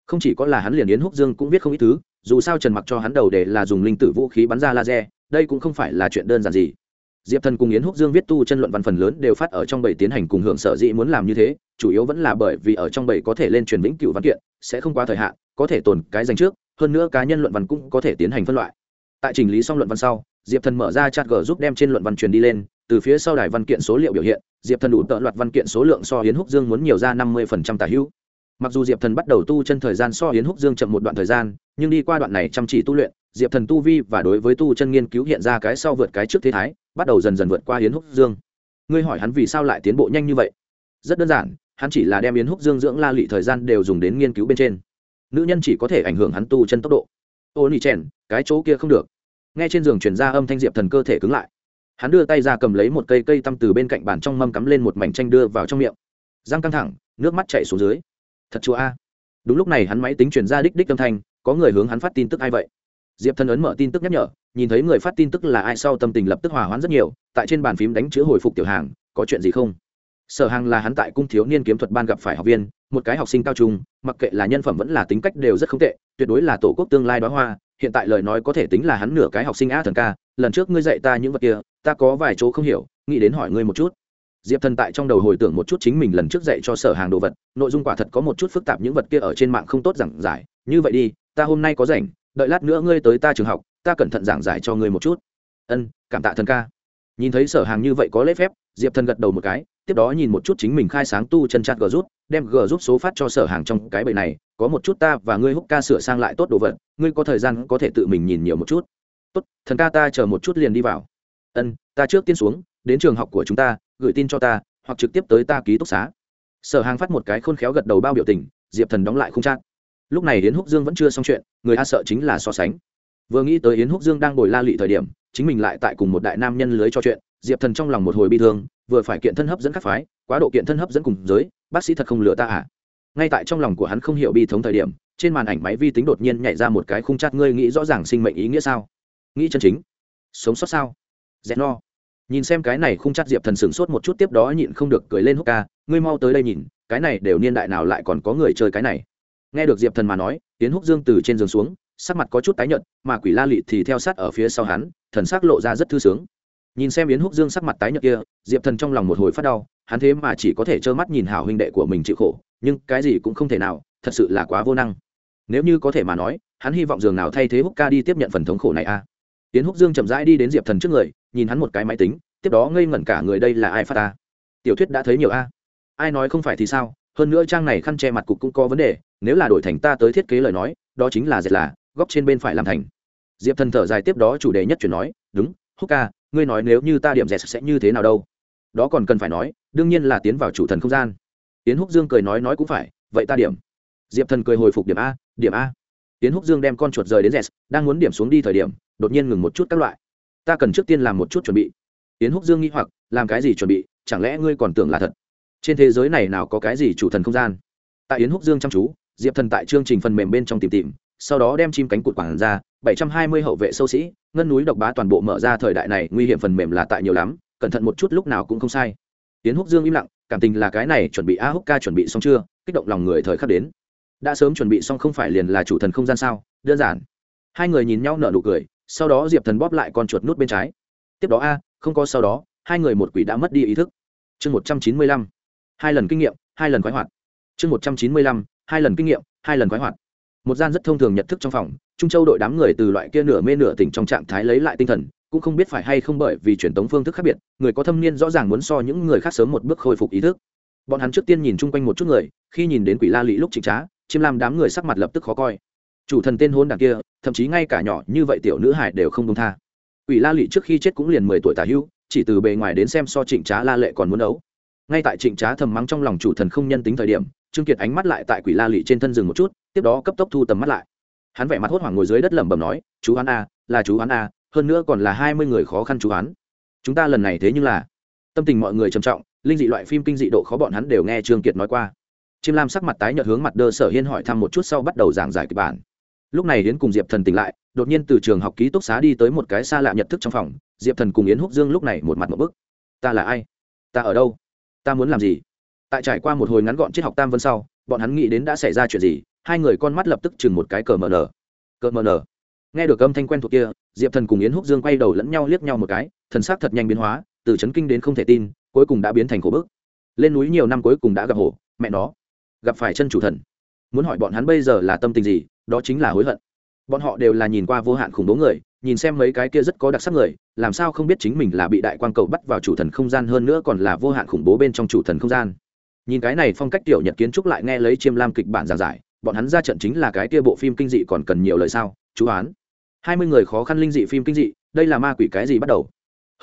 không chỉ có là hắn liền yến húc dương cũng viết không ít thứ, dù sao trần mặc cho hắn đầu để là dùng linh tử vũ khí bắn ra laser, đây cũng không phải là chuyện đơn giản gì. Diệp thần cùng yến húc dương viết tu chân luận văn phần lớn đều phát ở trong bảy tiến hành cùng hưởng sở dĩ muốn làm như thế, chủ yếu vẫn là bởi vì ở trong bảy có thể lên truyền vĩnh cựu văn kiện, sẽ không quá thời hạn, có thể tồn cái dành trước, hơn nữa cá nhân luận văn cũng có thể tiến hành phân loại. Tại trình lý xong luận văn sau, diệp thần mở ra chat g giúp đem trên luận văn truyền đi lên, từ phía sau đài văn kiện số liệu biểu hiện, diệp thần đủ tợ loạt văn kiện số lượng so hiến húc dương muốn nhiều ra năm mươi tả hữu mặc dù diệp thần bắt đầu tu chân thời gian so hiến húc dương chậm một đoạn thời gian, nhưng đi qua đoạn này chăm chỉ tu luyện, diệp thần tu vi và đối với tu chân nghiên cứu hiện ra cái sau vượt cái trước thế thái, bắt đầu dần dần vượt qua hiến húc dương. Ngươi hỏi hắn vì sao lại tiến bộ nhanh như vậy? Rất đơn giản, hắn chỉ là đem yến húc dương dưỡng la lị thời gian đều dùng đến nghiên cứu bên trên. Nữ nhân chỉ có thể ảnh hưởng hắn tu chân tốc độ. Ô nỉ chèn, cái chỗ kia không được. Nghe trên giường chuyển ra âm thanh diệp thần cơ thể cứng lại. Hắn đưa tay ra cầm lấy một cây cây tăm từ bên cạnh bàn trong mâm cắm lên một mảnh tranh đưa vào trong miệng. Răng căng thẳng, nước mắt chảy xuống dưới thật chùa a. Đúng lúc này hắn máy tính chuyển ra đích đích âm thanh, có người hướng hắn phát tin tức ai vậy? Diệp thần ấn mở tin tức nhắc nhở, nhìn thấy người phát tin tức là ai sau tâm tình lập tức hòa hoãn rất nhiều, tại trên bàn phím đánh chữ hồi phục tiểu hàng, có chuyện gì không? Sở hàng là hắn tại cung thiếu niên kiếm thuật ban gặp phải học viên, một cái học sinh cao trung, mặc kệ là nhân phẩm vẫn là tính cách đều rất không tệ, tuyệt đối là tổ quốc tương lai đoá hoa, hiện tại lời nói có thể tính là hắn nửa cái học sinh a thần ca, lần trước ngươi dạy ta những vật kia, ta có vài chỗ không hiểu, nghĩ đến hỏi ngươi một chút diệp thần tại trong đầu hồi tưởng một chút chính mình lần trước dạy cho sở hàng đồ vật, nội dung quả thật có một chút phức tạp những vật kia ở trên mạng không tốt giảng giải. Như vậy đi, ta hôm nay có rảnh, đợi lát nữa ngươi tới ta trường học, ta cẩn thận giảng giải cho ngươi một chút. Ân, cảm tạ thần ca. Nhìn thấy sở hàng như vậy có lễ phép, diệp thần gật đầu một cái, tiếp đó nhìn một chút chính mình khai sáng tu chân chặt g rút, đem g rút số phát cho sở hàng trong cái bệ này, có một chút ta và ngươi húc ca sửa sang lại tốt đồ vật, ngươi có thời gian có thể tự mình nhìn nhiều một chút. Tốt, thần ca ta chờ một chút liền đi vào. Ân, ta trước tiên xuống, đến trường học của chúng ta gửi tin cho ta, hoặc trực tiếp tới ta ký túc xá. Sở hàng phát một cái khôn khéo gật đầu bao biểu tình, diệp thần đóng lại không chát lúc này yến húc dương vẫn chưa xong chuyện, người a sợ chính là so sánh. Vừa nghĩ tới yến húc dương đang ngồi la lị thời điểm, chính mình lại tại cùng một đại nam nhân lưới cho chuyện, diệp thần trong lòng một hồi bi thương, vừa phải kiện thân hấp dẫn các phái, quá độ kiện thân hấp dẫn cùng giới, bác sĩ thật không lừa ta à? Ngay tại trong lòng của hắn không hiểu bi thống thời điểm, trên màn ảnh máy vi tính đột nhiên nhảy ra một cái khung chát ngươi nghĩ rõ ràng sinh mệnh ý nghĩa sao? Nghĩ chân chính. Sống sót sao? Dẹn no nhìn xem cái này khung chắc diệp thần sửng sốt một chút tiếp đó nhịn không được cười lên hút ca, ngươi mau tới đây nhìn, cái này đều niên đại nào lại còn có người chơi cái này. Nghe được diệp thần mà nói tiến húc dương từ trên giường xuống, sắc mặt có chút tái nhợt, mà quỷ la lị thì theo sát ở phía sau hắn, thần sắc lộ ra rất thư sướng. Nhìn xem yến húc dương sắc mặt tái nhợt kia, diệp thần trong lòng một hồi phát đau, hắn thế mà chỉ có thể trơ mắt nhìn hảo huynh đệ của mình chịu khổ, nhưng cái gì cũng không thể nào, thật sự là quá vô năng. Nếu như có thể mà nói, hắn hy vọng giường nào thay thế húc ca đi tiếp nhận phần thống khổ này a. À. tiến húc dương chậm rãi đi đến diệp thần trước người nhìn hắn một cái máy tính, tiếp đó ngây ngẩn cả người đây là ai phát ta? Tiểu thuyết đã thấy nhiều a. Ai nói không phải thì sao? Hơn nữa trang này khăn che mặt cục cũng có vấn đề, nếu là đổi thành ta tới thiết kế lời nói, đó chính là dệt là, góc trên bên phải làm thành. Diệp thần thở dài tiếp đó chủ đề nhất chuyển nói, đúng, húc ca, ngươi nói nếu như ta điểm dẹt sẽ như thế nào đâu? Đó còn cần phải nói, đương nhiên là tiến vào chủ thần không gian. Tiến húc dương cười nói nói cũng phải, vậy ta điểm. Diệp thần cười hồi phục điểm a điểm a. Tiến húc dương đem con chuột rời đến dẹt đang muốn điểm xuống đi thời điểm, đột nhiên ngừng một chút các loại ta cần trước tiên làm một chút chuẩn bị. Yến húc dương nghĩ hoặc, làm cái gì chuẩn bị, chẳng lẽ ngươi còn tưởng là thật? Trên thế giới này nào có cái gì chủ thần không gian? Tại yến húc dương chăm chú, diệp thần tại chương trình phần mềm bên trong tìm tìm, sau đó đem chim cánh cụt quản ra, bảy trăm hai mươi hậu vệ sâu sĩ, ngân núi độc bá toàn bộ mở ra thời đại này, nguy hiểm phần mềm là tại nhiều lắm, cẩn thận một chút lúc nào cũng không sai. Yến húc dương im lặng, cảm tình là cái này chuẩn bị a húc ca chuẩn bị xong chưa, kích động lòng người thời khắc đến. Đã sớm chuẩn bị xong không phải liền là chủ thần không gian sao? Đơn giản. Hai người nhìn nhau nở nụ cười sau đó diệp thần bóp lại con chuột nút bên trái. Tiếp đó a, không có sau đó, hai người một quỷ đã mất đi ý thức. Chương một trăm chín mươi lăm, hai lần kinh nghiệm, hai lần khoái hoạt. Chương một trăm chín mươi lăm, hai lần kinh nghiệm, hai lần khoái hoạt. Một gian rất thông thường nhận thức trong phòng, trung châu đội đám người từ loại kia nửa mê nửa tỉnh trong trạng thái lấy lại tinh thần, cũng không biết phải hay không bởi vì truyền thống phương thức khác biệt, người có thâm niên rõ ràng muốn so những người khác sớm một bước khôi phục ý thức. Bọn hắn trước tiên nhìn chung quanh một chút người, khi nhìn đến quỷ la lị lúc trịnh trá, chiêm lam đám người sắc mặt lập tức khó coi chủ thần tên hôn đảng kia, thậm chí ngay cả nhỏ như vậy tiểu nữ hải đều không công tha. Quỷ la lị trước khi chết cũng liền mười tuổi tả hữu chỉ từ bề ngoài đến xem so trịnh trá la lệ còn muốn đấu ngay tại trịnh trá thầm mắng trong lòng chủ thần không nhân tính thời điểm, trương kiệt ánh mắt lại tại quỷ la lị trên thân rừng một chút, tiếp đó cấp tốc thu tầm mắt lại. Hắn vẻ mặt hốt hoảng ngồi dưới đất lẩm bẩm nói, chú hắn a, là chú hắn a, hơn nữa còn là hai mươi người khó khăn chú hắn. Chúng ta lần này thế nhưng là tâm tình mọi người trầm trọng, linh dị loại phim kinh dị độ khó bọn hắn đều nghe trương kiệt nói qua. Chiêm lam sắc mặt tái nhợt hướng mặt đơ sở hiên hỏi thăm một chút sau bắt đầu giảng giải kịch bản lúc này đến cùng diệp thần tỉnh lại, đột nhiên từ trường học ký túc xá đi tới một cái xa lạ nhận thức trong phòng. Diệp thần cùng yến húc dương lúc này một mặt một bức. Ta là ai? Ta ở đâu? Ta muốn làm gì? Tại trải qua một hồi ngắn gọn triết học tam vân sau, bọn hắn nghĩ đến đã xảy ra chuyện gì, hai người con mắt lập tức chừng một cái cờ mờ nở cờ mờ nở nghe được âm thanh quen thuộc kia, diệp thần cùng yến húc dương quay đầu lẫn nhau liếc nhau một cái, thần sắc thật nhanh biến hóa, từ c kinh đến không thể tin, cuối cùng đã biến thành khổ bức. Lên núi nhiều năm cuối cùng đã gặp hổ, mẹ nó, gặp phải chân chủ thần muốn hỏi bọn hắn bây giờ là tâm tình gì, đó chính là hối hận. Bọn họ đều là nhìn qua vô hạn khủng bố người, nhìn xem mấy cái kia rất có đặc sắc người, làm sao không biết chính mình là bị đại quan cầu bắt vào chủ thần không gian hơn nữa còn là vô hạn khủng bố bên trong chủ thần không gian. Nhìn cái này phong cách tiểu nhật kiến trúc lại nghe lấy chiêm lam kịch bản giảng giải, bọn hắn ra trận chính là cái kia bộ phim kinh dị còn cần nhiều lời sao, chú án hai mươi người khó khăn linh dị phim kinh dị, đây là ma quỷ cái gì bắt đầu?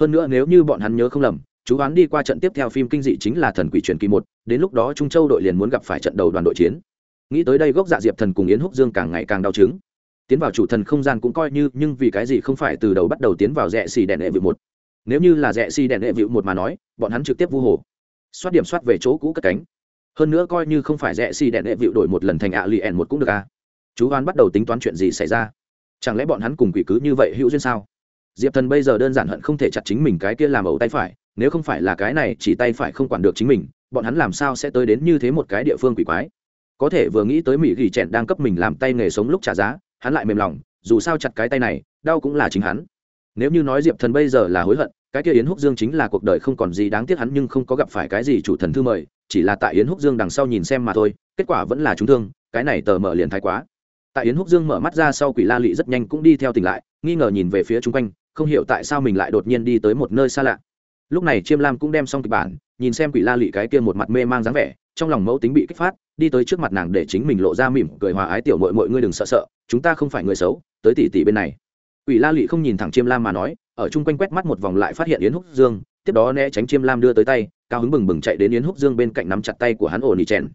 Hơn nữa nếu như bọn hắn nhớ không lầm, chú án đi qua trận tiếp theo phim kinh dị chính là thần quỷ truyền kỳ một, đến lúc đó trung châu đội liền muốn gặp phải trận đầu đoàn đội chiến nghĩ tới đây gốc dạ diệp thần cùng yến húc dương càng ngày càng đau chứng. Tiến vào chủ thần không gian cũng coi như, nhưng vì cái gì không phải từ đầu bắt đầu tiến vào rẽ xì đèn hệ vịu một? Nếu như là rẽ xì đèn hệ vịu một mà nói, bọn hắn trực tiếp vu hồ. Xoát điểm xoát về chỗ cũ cất cánh. Hơn nữa coi như không phải rẽ xì đèn hệ vịu đổi một lần thành ạ lì ẻn một cũng được à? Chú hoan bắt đầu tính toán chuyện gì xảy ra? Chẳng lẽ bọn hắn cùng quỷ cứ như vậy hữu duyên sao? Diệp thần bây giờ đơn giản hận không thể chặt chính mình cái kia làm ẩu tay phải, nếu không phải là cái này chỉ tay phải không quản được chính mình, bọn hắn làm sao sẽ tới đến như thế một cái địa phương quỷ quái? Có thể vừa nghĩ tới mỹ ghi chẹn đang cấp mình làm tay nghề sống lúc trả giá, hắn lại mềm lòng, dù sao chặt cái tay này, đau cũng là chính hắn. Nếu như nói diệp thần bây giờ là hối hận, cái kia yến húc dương chính là cuộc đời không còn gì đáng tiếc hắn nhưng không có gặp phải cái gì chủ thần thư mời, chỉ là tại yến húc dương đằng sau nhìn xem mà thôi, kết quả vẫn là trúng thương, cái này tờ mở liền thái quá. Tại yến húc dương mở mắt ra sau quỷ la lị rất nhanh cũng đi theo tỉnh lại, nghi ngờ nhìn về phía chung quanh, không hiểu tại sao mình lại đột nhiên đi tới một nơi xa lạ. Lúc này chiêm lam cũng đem xong kịch bản, nhìn xem quỷ la lị cái kia một mặt mê mang dáng vẻ trong lòng mẫu tính bị kích phát, đi tới trước mặt nàng để chính mình lộ ra mỉm cười hòa ái tiểu mội mọi ngươi đừng sợ sợ, chúng ta không phải người xấu, tới tỷ tỷ bên này. Quỷ la lị không nhìn thẳng chiêm lam mà nói, ở chung quanh quét mắt một vòng lại phát hiện yến húc dương, tiếp đó né tránh chiêm lam đưa tới tay, cao hứng bừng bừng chạy đến yến húc dương bên cạnh nắm chặt tay của hắn ổn ỉ chèn.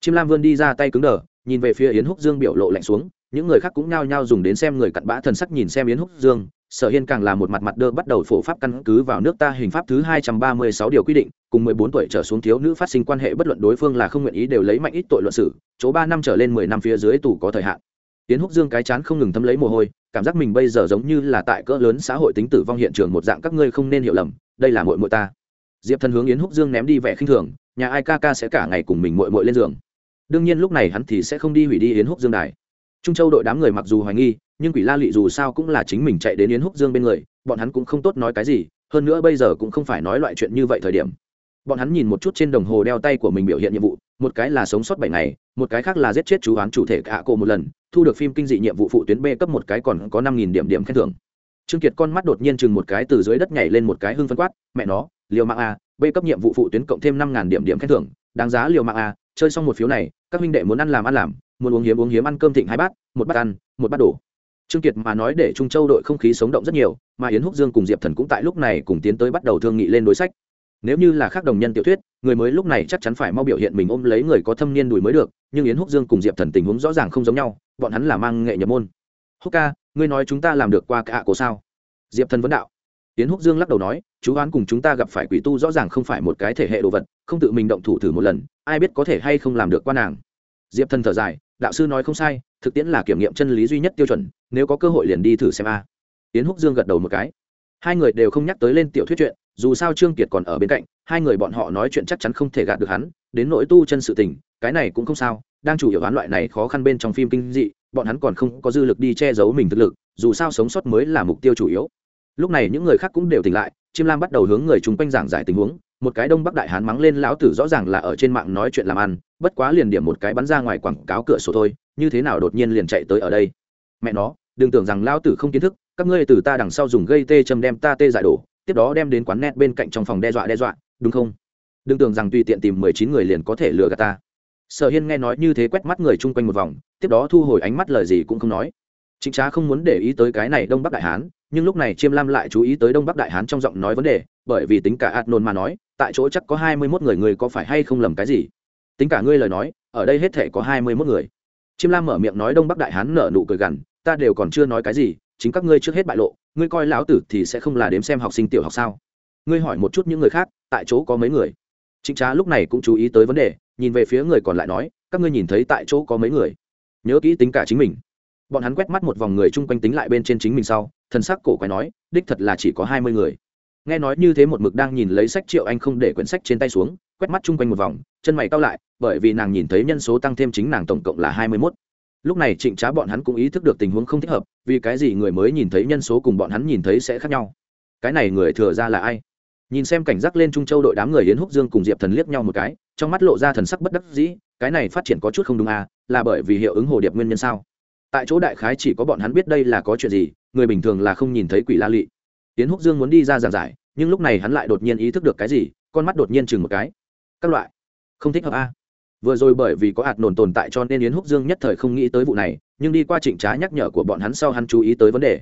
Chiêm lam vươn đi ra tay cứng đờ, nhìn về phía yến húc dương biểu lộ lạnh xuống, những người khác cũng nhao nhao dùng đến xem người cặn bã thần sắc nhìn xem yến húc dương sở hiên càng là một mặt mặt đơ bắt đầu phổ pháp căn cứ vào nước ta hình pháp thứ hai trăm ba mươi sáu điều quy định, cùng mười bốn tuổi trở xuống thiếu nữ phát sinh quan hệ bất luận đối phương là không nguyện ý đều lấy mạnh ít tội luận xử, chỗ ba năm trở lên mười năm phía dưới tù có thời hạn. Tiến húc dương cái chán không ngừng thấm lấy mồ hôi, cảm giác mình bây giờ giống như là tại cỡ lớn xã hội tính tử vong hiện trường một dạng các ngươi không nên hiểu lầm, đây là mội mội ta. Diệp thần hướng yến húc dương ném đi vẻ khinh thường, nhà ai ca ca sẽ cả ngày cùng mình mội mội lên giường. Đương nhiên lúc này hắn thì sẽ không đi hủy đi yến húc dương đài. Trung châu đội đám người mặc dù hoài nghi nhưng quỷ la lị dù sao cũng là chính mình chạy đến yến húc dương bên người, bọn hắn cũng không tốt nói cái gì, hơn nữa bây giờ cũng không phải nói loại chuyện như vậy thời điểm. Bọn hắn nhìn một chút trên đồng hồ đeo tay của mình biểu hiện nhiệm vụ, một cái là sống sót bảy ngày, một cái khác là giết chết chú oán chủ thể cả cô một lần, thu được phim kinh dị nhiệm vụ phụ tuyến b cấp một cái còn có năm nghìn điểm điểm khen thưởng. Trương kiệt con mắt đột nhiên chừng một cái từ dưới đất nhảy lên một cái hưng phân quát, mẹ nó liều mạng a, b cấp nhiệm vụ phụ tuyến cộng thêm năm ngàn điểm điểm khen thưởng, đáng giá liều mạng a, chơi xong một phiếu này, các huynh đệ muốn ăn làm ăn làm, muốn uống hiếm uống hiếm ăn cơm thịnh hai bát, một bát ăn, một bát đổ trương kiệt mà nói để trung châu đội không khí sống động rất nhiều, mà yến húc dương cùng diệp thần cũng tại lúc này cùng tiến tới bắt đầu thương nghị lên đối sách. Nếu như là khác đồng nhân tiểu thuyết, người mới lúc này chắc chắn phải mau biểu hiện mình ôm lấy người có thâm niên đùi mới được, nhưng yến húc dương cùng diệp thần tình huống rõ ràng không giống nhau, bọn hắn là mang nghệ nhập môn. Húc ca, ngươi nói chúng ta làm được qua cả cổ sao? Diệp thần vấn đạo. Yến húc dương lắc đầu nói, chú oán cùng chúng ta gặp phải quỷ tu rõ ràng không phải một cái thể hệ đồ vật, không tự mình động thủ thử một lần, ai biết có thể hay không làm được qua nàng. Diệp thần thở dài đạo sư nói không sai, thực tiễn là kiểm nghiệm chân lý duy nhất tiêu chuẩn, nếu có cơ hội liền đi thử xem a. Tiến húc dương gật đầu một cái. Hai người đều không nhắc tới lên tiểu thuyết chuyện, dù sao trương kiệt còn ở bên cạnh, hai người bọn họ nói chuyện chắc chắn không thể gạt được hắn, đến nỗi tu chân sự tình, cái này cũng không sao, đang chủ yếu đoán loại này khó khăn bên trong phim kinh dị, bọn hắn còn không có dư lực đi che giấu mình thực lực, dù sao sống sót mới là mục tiêu chủ yếu. Lúc này những người khác cũng đều tỉnh lại chiêm lam bắt đầu hướng người chung quanh giảng giải tình huống một cái đông bắc đại hán mắng lên lão tử rõ ràng là ở trên mạng nói chuyện làm ăn, bất quá liền điểm một cái bắn ra ngoài quảng cáo cửa sổ thôi, như thế nào đột nhiên liền chạy tới ở đây? Mẹ nó, đừng tưởng rằng lão tử không kiến thức, các ngươi từ ta đằng sau dùng gây tê châm đem ta tê giải đổ, tiếp đó đem đến quán net bên cạnh trong phòng đe dọa đe dọa, đúng không? Đừng tưởng rằng tùy tiện tìm mười chín người liền có thể lừa gạt ta. Sở hiên nghe nói như thế quét mắt người chung quanh một vòng, tiếp đó thu hồi ánh mắt lời gì cũng không nói. Chính trá không muốn để ý tới cái này đông bắc đại hán, nhưng lúc này chiêm lam lại chú ý tới đông bắc đại hán trong giọng nói vấn đề, bởi vì tính cả ạt nôn mà nói tại chỗ chắc có hai mươi mốt người người có phải hay không lầm cái gì? Tính cả ngươi lời nói, ở đây hết thể có hai mươi mốt người. Chiêm lam mở miệng nói đông bắc đại hán nở nụ cười gằn, ta đều còn chưa nói cái gì, chính các ngươi trước hết bại lộ, ngươi coi lão tử thì sẽ không là đếm xem học sinh tiểu học sao? Ngươi hỏi một chút những người khác, tại chỗ có mấy người? Chính trá lúc này cũng chú ý tới vấn đề, nhìn về phía người còn lại nói, các ngươi nhìn thấy tại chỗ có mấy người? Nhớ kỹ tính cả chính mình. Bọn hắn quét mắt một vòng người chung quanh tính lại bên trên chính mình sau, thần sắc cổ quái nói, đích thật là chỉ có hai mươi người nghe nói như thế một mực đang nhìn lấy sách triệu anh không để quyển sách trên tay xuống, quét mắt chung quanh một vòng, chân mày cao lại, bởi vì nàng nhìn thấy nhân số tăng thêm chính nàng tổng cộng là hai mươi mốt. Lúc này trịnh trá bọn hắn cũng ý thức được tình huống không thích hợp, vì cái gì người mới nhìn thấy nhân số cùng bọn hắn nhìn thấy sẽ khác nhau? Cái này người thừa ra là ai? Nhìn xem cảnh giác lên trung châu đội đám người yến húc dương cùng diệp thần liếc nhau một cái, trong mắt lộ ra thần sắc bất đắc dĩ, cái này phát triển có chút không đúng à là bởi vì hiệu ứng hồ điệp nguyên nhân sao? Tại chỗ đại khái chỉ có bọn hắn biết đây là có chuyện gì, người bình thường là không nhìn thấy quỷ la lị yến húc dương muốn đi ra giảng giải, nhưng lúc này hắn lại đột nhiên ý thức được cái gì, con mắt đột nhiên chừng một cái. Các loại. Không thích hợp a. Vừa rồi bởi vì có hạt nổn tồn tại cho nên yến húc dương nhất thời không nghĩ tới vụ này, nhưng đi qua trịnh trá nhắc nhở của bọn hắn sau hắn chú ý tới vấn đề.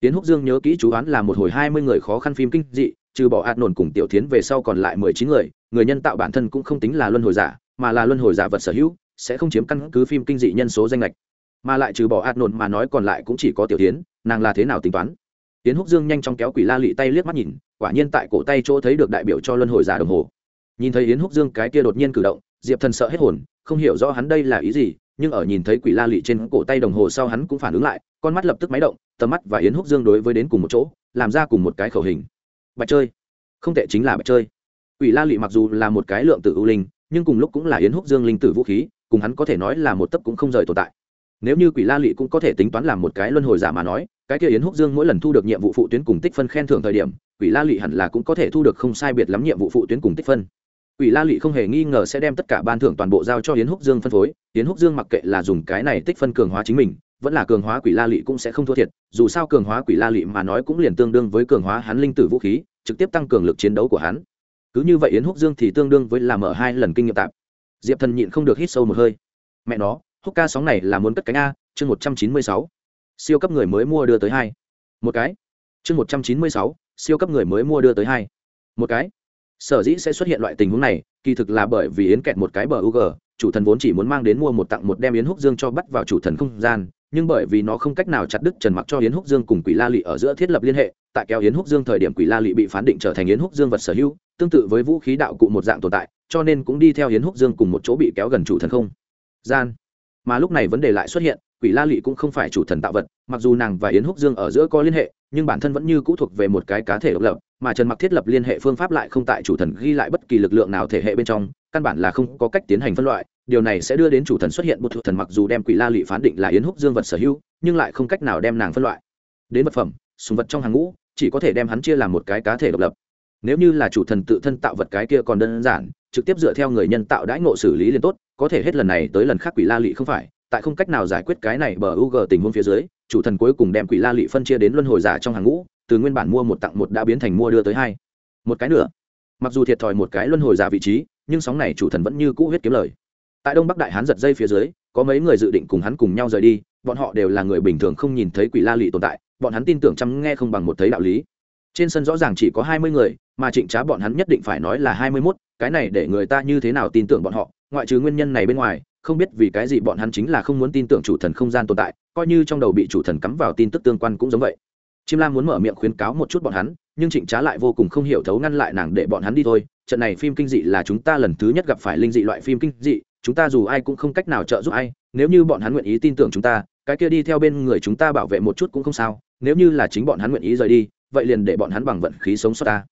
Yến húc dương nhớ kỹ chú án là một hồi hai mươi người khó khăn phim kinh dị, trừ bỏ hạt nổn cùng tiểu tiến về sau còn lại mười chín người người nhân tạo bản thân cũng không tính là luân hồi giả, mà là luân hồi giả vật sở hữu, sẽ không chiếm căn cứ phim kinh dị nhân số danh lệch mà lại trừ bỏ hạt nổn mà nói còn lại cũng chỉ có tiểu tiến nàng là thế nào tính toán? Tiến húc dương nhanh chóng kéo quỷ la lị tay liếc mắt nhìn, quả nhiên tại cổ tay chỗ thấy được đại biểu cho luân hồi giả đồng hồ. Nhìn thấy yến húc dương cái kia đột nhiên cử động, diệp thần sợ hết hồn, không hiểu rõ hắn đây là ý gì, nhưng ở nhìn thấy quỷ la lị trên cổ tay đồng hồ sau hắn cũng phản ứng lại, con mắt lập tức máy động, tầm mắt và yến húc dương đối với đến cùng một chỗ, làm ra cùng một cái khẩu hình. Bạch chơi. Không tệ chính là bạch chơi. Quỷ la lị mặc dù là một cái lượng tử ưu linh, nhưng cùng lúc cũng là yến húc dương linh tử vũ khí, cùng hắn có thể nói là một tấc cũng không rời tồn tại. Nếu như quỷ la lị cũng có thể tính toán làm một cái luân hồi giả mà nói cái kia yến húc dương mỗi lần thu được nhiệm vụ phụ tuyến cùng tích phân khen thưởng thời điểm quỷ la lụy hẳn là cũng có thể thu được không sai biệt lắm nhiệm vụ phụ tuyến cùng tích phân Quỷ La Lệ không hề nghi ngờ sẽ đem tất cả ban thưởng toàn bộ giao cho Yến Húc Dương phân phối, Yến Húc Dương mặc kệ là dùng cái này tích phân cường hóa chính mình, vẫn là cường hóa Quỷ La Lệ cũng sẽ không thua thiệt, dù sao cường hóa Quỷ La Lệ mà nói cũng liền tương đương với cường hóa hắn linh tử vũ khí, trực tiếp tăng cường lực chiến đấu của hắn. Cứ như vậy Yến Húc Dương thì tương đương với làm ở hai lần kinh nghiệm tạm. Diệp Thần nhịn không được hít sâu một hơi. Mẹ nó, Húc ca sóng này là muốn cất cánh a, chương 196 siêu cấp người mới mua đưa tới hai. Một cái. Chương một trăm chín mươi sáu, siêu cấp người mới mua đưa tới hai. Một cái. Sở dĩ sẽ xuất hiện loại tình huống này, kỳ thực là bởi vì yến kẹt một cái bờ ug chủ thần vốn chỉ muốn mang đến mua một tặng một đem yến húc dương cho bắt vào chủ thần không gian, nhưng bởi vì nó không cách nào chặt đứt trần mặc cho yến húc dương cùng quỷ la lị ở giữa thiết lập liên hệ, tại kéo yến húc dương thời điểm quỷ la lị bị phán định trở thành yến húc dương vật sở hữu, tương tự với vũ khí đạo cụ một dạng tồn tại, cho nên cũng đi theo yến húc dương cùng một chỗ bị kéo gần chủ thần không gian. Mà lúc này vấn đề lại xuất hiện quỷ la lị cũng không phải chủ thần tạo vật, mặc dù nàng và yến húc dương ở giữa có liên hệ, nhưng bản thân vẫn như cũ thuộc về một cái cá thể độc lập, mà trần mặc thiết lập liên hệ phương pháp lại không tại chủ thần ghi lại bất kỳ lực lượng nào thể hệ bên trong, căn bản là không có cách tiến hành phân loại, điều này sẽ đưa đến chủ thần xuất hiện một chủ thần mặc dù đem quỷ la lị phán định là yến húc dương vật sở hữu, nhưng lại không cách nào đem nàng phân loại. Đến vật phẩm sùng vật trong hàng ngũ, chỉ có thể đem hắn chia làm một cái cá thể độc lập. Nếu như là chủ thần tự thân tạo vật cái kia còn đơn giản, trực tiếp dựa theo người nhân tạo đãi ngộ xử lý liền tốt, có thể hết lần này tới lần khác quỷ la lị không phải tại không cách nào giải quyết cái này bờ u g tình huống phía dưới, chủ thần cuối cùng đem quỷ la lị phân chia đến luân hồi giả trong hàng ngũ, từ nguyên bản mua một tặng một đã biến thành mua đưa tới hai. Một cái nữa mặc dù thiệt thòi một cái luân hồi giả vị trí, nhưng sóng này chủ thần vẫn như cũ huyết kiếm lời. Tại đông bắc đại hán giật dây phía dưới, có mấy người dự định cùng hắn cùng nhau rời đi, bọn họ đều là người bình thường không nhìn thấy quỷ la lị tồn tại, bọn hắn tin tưởng chăm nghe không bằng một thấy đạo lý. Trên sân rõ ràng chỉ có hai mươi người, mà trịnh trá bọn hắn nhất định phải nói là hai mươi mốt, cái này để người ta như thế nào tin tưởng bọn họ, ngoại trừ nguyên nhân này bên ngoài không biết vì cái gì bọn hắn chính là không muốn tin tưởng chủ thần không gian tồn tại, coi như trong đầu bị chủ thần cắm vào tin tức tương quan cũng giống vậy. Chim lam muốn mở miệng khuyến cáo một chút bọn hắn, nhưng trịnh trá lại vô cùng không hiểu thấu ngăn lại nàng để bọn hắn đi thôi. Trận này phim kinh dị là chúng ta lần thứ nhất gặp phải linh dị loại phim kinh dị, chúng ta dù ai cũng không cách nào trợ giúp ai, nếu như bọn hắn nguyện ý tin tưởng chúng ta, cái kia đi theo bên người chúng ta bảo vệ một chút cũng không sao, nếu như là chính bọn hắn nguyện ý rời đi, vậy liền để bọn hắn bằng vận khí sống sót ta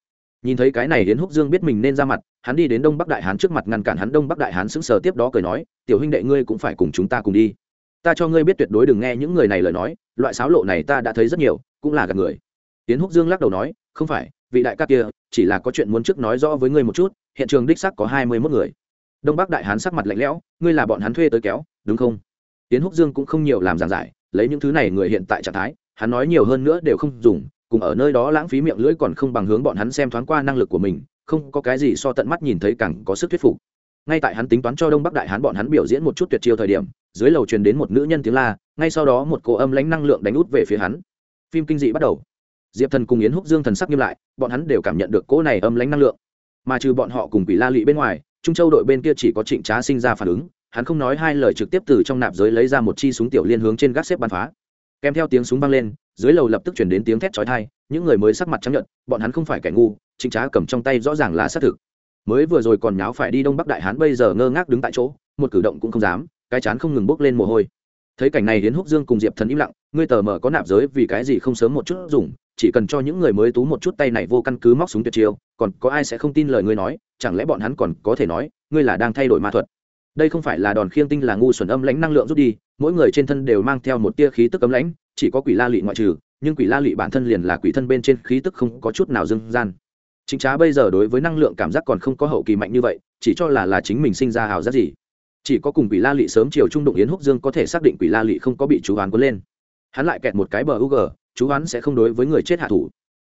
nhìn thấy cái này hiến húc dương biết mình nên ra mặt, hắn đi đến đông bắc đại hán trước mặt ngăn cản hắn. Đông bắc đại hán sững sờ tiếp đó cười nói, tiểu huynh đệ ngươi cũng phải cùng chúng ta cùng đi. Ta cho ngươi biết tuyệt đối đừng nghe những người này lời nói, loại sáo lộ này ta đã thấy rất nhiều, cũng là gạt người. Hiến húc dương lắc đầu nói, không phải, vị đại ca kia, chỉ là có chuyện muốn trước nói rõ với ngươi một chút, hiện trường đích sắc có hai mươi mốt người. Đông bắc đại hán sắc mặt lạnh lẽo, ngươi là bọn hắn thuê tới kéo, đúng không? Tiến húc dương cũng không nhiều làm giảng giải, lấy những thứ này người hiện tại trạng thái, hắn nói nhiều hơn nữa đều không dùng cùng ở nơi đó lãng phí miệng lưỡi còn không bằng hướng bọn hắn xem thoáng qua năng lực của mình, không có cái gì so tận mắt nhìn thấy càng có sức thuyết phục. Ngay tại hắn tính toán cho đông bắc đại hán bọn hắn biểu diễn một chút tuyệt chiêu thời điểm, dưới lầu truyền đến một nữ nhân tiếng la, ngay sau đó một cô âm lãnh năng lượng đánh út về phía hắn. Phim kinh dị bắt đầu. Diệp thần cùng yến húc dương thần sắc nghiêm lại, bọn hắn đều cảm nhận được cỗ này âm lãnh năng lượng. Mà trừ bọn họ cùng bị la lị bên ngoài, trung châu đội bên kia chỉ có trịnh trá sinh ra phản ứng, hắn không nói hai lời trực tiếp từ trong nạp giới lấy ra một chi súng tiểu liên hướng trên gác xếp bắn phá kèm theo tiếng súng vang lên, dưới lầu lập tức chuyển đến tiếng thét chói tai, những người mới sắc mặt trắng nhận bọn hắn không phải kẻ ngu, trịnh trá cầm trong tay rõ ràng là xác thực. Mới vừa rồi còn nháo phải đi đông bắc đại hán bây giờ ngơ ngác đứng tại chỗ, một cử động cũng không dám, cái chán không ngừng bốc lên mồ hôi. Thấy cảnh này hiến húc dương cùng diệp thần im lặng, ngươi tờ mở có nạp giới vì cái gì không sớm một chút dùng, chỉ cần cho những người mới tú một chút tay này vô căn cứ móc súng tuyệt chiêu, còn có ai sẽ không tin lời ngươi nói, chẳng lẽ bọn hắn còn có thể nói, ngươi là đang thay đổi ma thuật? Đây không phải là đòn khiêng tinh là ngu xuẩn âm lãnh năng lượng rút đi mỗi người trên thân đều mang theo một tia khí tức cấm lãnh, chỉ có quỷ la lị ngoại trừ, nhưng quỷ la lị bản thân liền là quỷ thân bên trên khí tức không có chút nào dưng gian. Chính trá bây giờ đối với năng lượng cảm giác còn không có hậu kỳ mạnh như vậy, chỉ cho là là chính mình sinh ra hào giác gì. Chỉ có cùng quỷ la lị sớm chiều trung đụng yến húc dương có thể xác định quỷ la lị không có bị chú hoán cuốn lên. Hắn lại kẹt một cái bờ u g chú hoán sẽ không đối với người chết hạ thủ.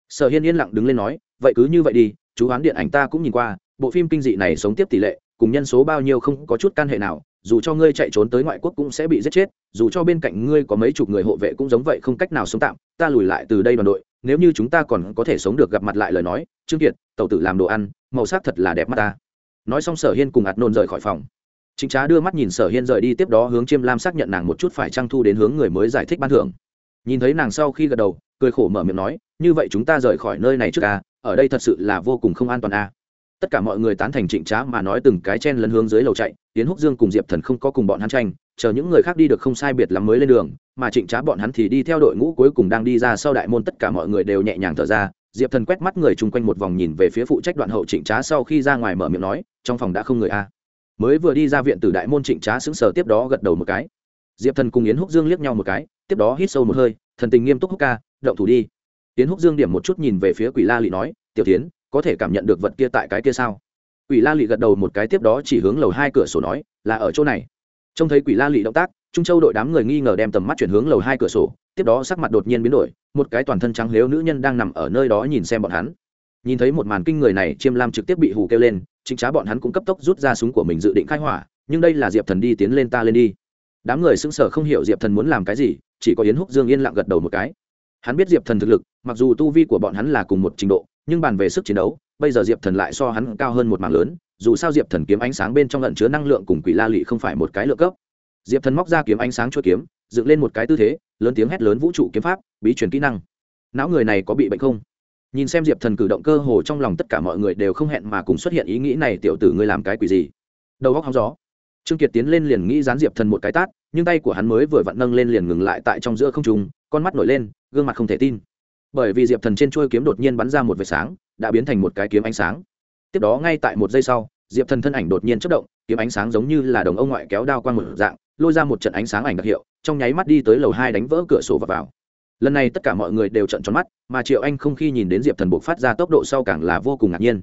Sở hiên yên lặng đứng lên nói, vậy cứ như vậy đi, chú hoán điện ảnh ta cũng nhìn qua, bộ phim kinh dị này sống tiếp tỷ lệ, cùng nhân số bao nhiêu không có chút can hệ nào dù cho ngươi chạy trốn tới ngoại quốc cũng sẽ bị giết chết, dù cho bên cạnh ngươi có mấy chục người hộ vệ cũng giống vậy không cách nào sống tạm, ta lùi lại từ đây đoàn đội, nếu như chúng ta còn có thể sống được gặp mặt lại lời nói, trương kiệt tàu tử làm đồ ăn, màu sắc thật là đẹp mắt ta. Nói xong sở hiên cùng ạt nôn rời khỏi phòng. Chính trá đưa mắt nhìn sở hiên rời đi, tiếp đó hướng chiêm lam xác nhận nàng một chút phải trang thu đến hướng người mới giải thích ban thưởng. Nhìn thấy nàng sau khi gật đầu, cười khổ mở miệng nói, như vậy chúng ta rời khỏi nơi này trước à ở đây thật sự là vô cùng không an toàn à tất cả mọi người tán thành trịnh trá mà nói từng cái chen lấn hướng dưới lầu chạy tiến húc dương cùng diệp thần không có cùng bọn hắn tranh, chờ những người khác đi được không sai biệt lắm mới lên đường, mà trịnh trá bọn hắn thì đi theo đội ngũ cuối cùng đang đi ra sau đại môn, tất cả mọi người đều nhẹ nhàng thở ra, diệp thần quét mắt người chung quanh một vòng nhìn về phía phụ trách đoạn hậu trịnh trá sau khi ra ngoài mở miệng nói, trong phòng đã không người a mới vừa đi ra viện từ đại môn, trịnh trá xứng sờ tiếp đó gật đầu một cái. Diệp thần cùng yến húc dương liếc nhau một cái, tiếp đó hít sâu một hơi, thần tình nghiêm túc húc ca, động thủ đi. Yến húc dương điểm một chút nhìn về phía quỷ la lị nói, tiểu tiến có thể cảm nhận được vật kia tại cái kia sao? Quỷ la lị gật đầu một cái tiếp đó chỉ hướng lầu hai cửa sổ nói, là ở chỗ này. Trông thấy quỷ la lị động tác, trung châu đội đám người nghi ngờ đem tầm mắt chuyển hướng lầu hai cửa sổ, tiếp đó sắc mặt đột nhiên biến đổi, một cái toàn thân trắng lếu nữ nhân đang nằm ở nơi đó nhìn xem bọn hắn. Nhìn thấy một màn kinh người này, chiêm lam trực tiếp bị hù kêu lên, chính trá bọn hắn cũng cấp tốc rút ra súng của mình dự định khai hỏa, nhưng đây là diệp thần đi tiến lên ta lên đi. Đám người sững sờ không hiểu diệp thần muốn làm cái gì, chỉ có yến húc dương yên lặng gật đầu một cái. Hắn biết diệp thần thực lực, mặc dù tu vi của bọn hắn là cùng một trình độ nhưng bàn về sức chiến đấu, bây giờ diệp thần lại so hắn cao hơn một mảng lớn, dù sao diệp thần kiếm ánh sáng bên trong lận chứa năng lượng cùng quỷ la lị không phải một cái lượng cấp. Diệp thần móc ra kiếm ánh sáng chuỗi kiếm, dựng lên một cái tư thế, lớn tiếng hét lớn vũ trụ kiếm pháp, bí truyền kỹ năng. Não người này có bị bệnh không? Nhìn xem diệp thần cử động cơ hồ trong lòng tất cả mọi người đều không hẹn mà cùng xuất hiện ý nghĩ này, tiểu tử ngươi làm cái quỷ gì? Đầu góc hóng gió. Trương kiệt tiến lên liền nghĩ dán diệp thần một cái tát, nhưng tay của hắn mới vừa vặn nâng lên liền ngừng lại tại trong giữa không trùng con mắt nổi lên, gương mặt không thể tin bởi vì diệp thần trên chuôi kiếm đột nhiên bắn ra một vệt sáng, đã biến thành một cái kiếm ánh sáng. Tiếp đó ngay tại một giây sau, diệp thần thân ảnh đột nhiên chất động, kiếm ánh sáng giống như là đồng ông ngoại kéo đao qua một dạng, lôi ra một trận ánh sáng ảnh đặc hiệu, trong nháy mắt đi tới lầu hai đánh vỡ cửa sổ và vào. Lần này tất cả mọi người đều trận tròn mắt, mà triệu anh không khi nhìn đến diệp thần buộc phát ra tốc độ sau càng là vô cùng ngạc nhiên.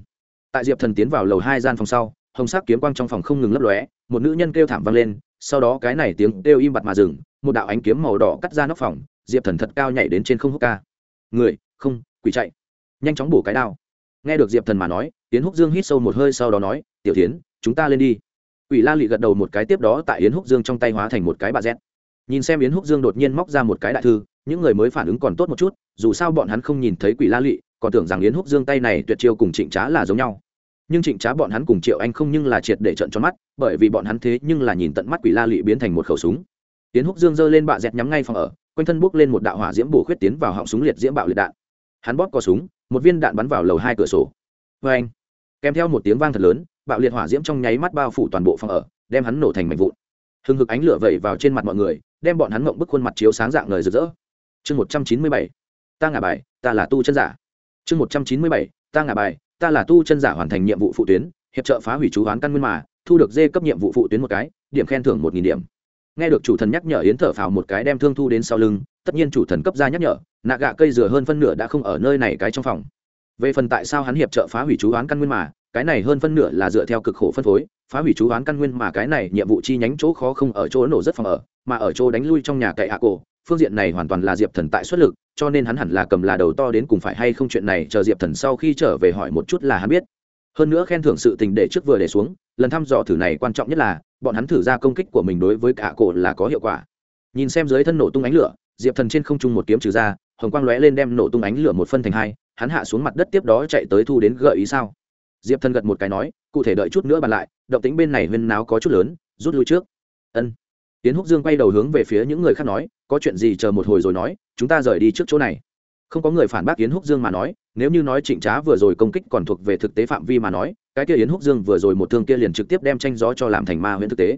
Tại diệp thần tiến vào lầu hai gian phòng sau, hồng sắc kiếm quang trong phòng không ngừng lấp lóe, một nữ nhân kêu thảm vang lên, sau đó cái này tiếng kêu im bặt mà dừng, một đạo ánh kiếm màu đỏ cắt ra nóc phòng, diệp thần thật cao nhảy đến trên không húc ca người không quỷ chạy nhanh chóng bổ cái đao nghe được diệp thần mà nói yến húc dương hít sâu một hơi sau đó nói tiểu tiến chúng ta lên đi Quỷ La lị gật đầu một cái tiếp đó tại Yến Húc Dương trong tay hóa thành một cái bà dẹt. Nhìn xem Yến Húc Dương đột nhiên móc ra một cái đại thư, những người mới phản ứng còn tốt một chút, dù sao bọn hắn không nhìn thấy Quỷ La lị còn tưởng rằng Yến Húc Dương tay này tuyệt chiêu cùng Trịnh Trá là giống nhau. Nhưng Trịnh Trá bọn hắn cùng Triệu Anh không nhưng là triệt để trận tròn mắt, bởi vì bọn hắn thế nhưng là nhìn tận mắt Quỷ La lị biến thành một khẩu súng. Yến Húc Dương giơ lên bạ dẹt nhắm ngay phòng ở, quanh thân bước lên một đạo hỏa diễm bổ khuyết tiến vào họng súng liệt diễm bạo liệt đạn. Hắn bóp cò súng, một viên đạn bắn vào lầu hai cửa sổ. Oeng! Kèm theo một tiếng vang thật lớn, bạo liệt hỏa diễm trong nháy mắt bao phủ toàn bộ phòng ở, đem hắn nổ thành mảnh vụn hừng hực ánh lửa vẩy vào trên mặt mọi người đem bọn hắn mộng bức khuôn mặt chiếu sáng dạng lời rực rỡ chương một trăm chín mươi bảy ta ngả bài ta là tu chân giả chương một trăm chín mươi bảy ta ngả bài ta là tu chân giả hoàn thành nhiệm vụ phụ tuyến hiệp trợ phá hủy chú hoán căn nguyên mà thu được dê cấp nhiệm vụ phụ tuyến một cái điểm khen thưởng một nghìn điểm nghe được chủ thần nhắc nhở yến thở phào một cái đem thương thu đến sau lưng, tất nhiên chủ thần cấp ra nhắc nhở, nạ gạ cây dừa hơn phân nửa đã không ở nơi này cái trong phòng. Về phần tại sao hắn hiệp trợ phá hủy chú oán căn nguyên mà, cái này hơn phân nửa là dựa theo cực khổ phân phối, phá hủy chú oán căn nguyên mà cái này nhiệm vụ chi nhánh chỗ khó không ở chỗ nổ rất phòng ở, mà ở chỗ đánh lui trong nhà cậy hạ cổ. Phương diện này hoàn toàn là diệp thần tại xuất lực, cho nên hắn hẳn là cầm là đầu to đến cùng phải hay không chuyện này chờ diệp thần sau khi trở về hỏi một chút là hắn biết. Hơn nữa khen thưởng sự tình để trước vừa để xuống, lần thăm dò thử này quan trọng nhất là bọn hắn thử ra công kích của mình đối với cả cổ là có hiệu quả. Nhìn xem dưới thân nổ tung ánh lửa, diệp thần trên không trung một kiếm trừ ra, hồng quang lóe lên đem nổ tung ánh lửa một phân thành hai, hắn hạ xuống mặt đất tiếp đó chạy tới thu đến gợi ý sao? Diệp thần gật một cái nói, cụ thể đợi chút nữa bàn lại, động tính bên này huyên náo có chút lớn, rút lui trước. Ân. Tiến húc dương quay đầu hướng về phía những người khác nói, có chuyện gì chờ một hồi rồi nói, chúng ta rời đi trước chỗ này. Không có người phản bác yến húc dương mà nói, nếu như nói trịnh trá vừa rồi công kích còn thuộc về thực tế phạm vi mà nói cái kia yến húc dương vừa rồi một thương kia liền trực tiếp đem tranh gió cho làm thành ma huyễn thực tế.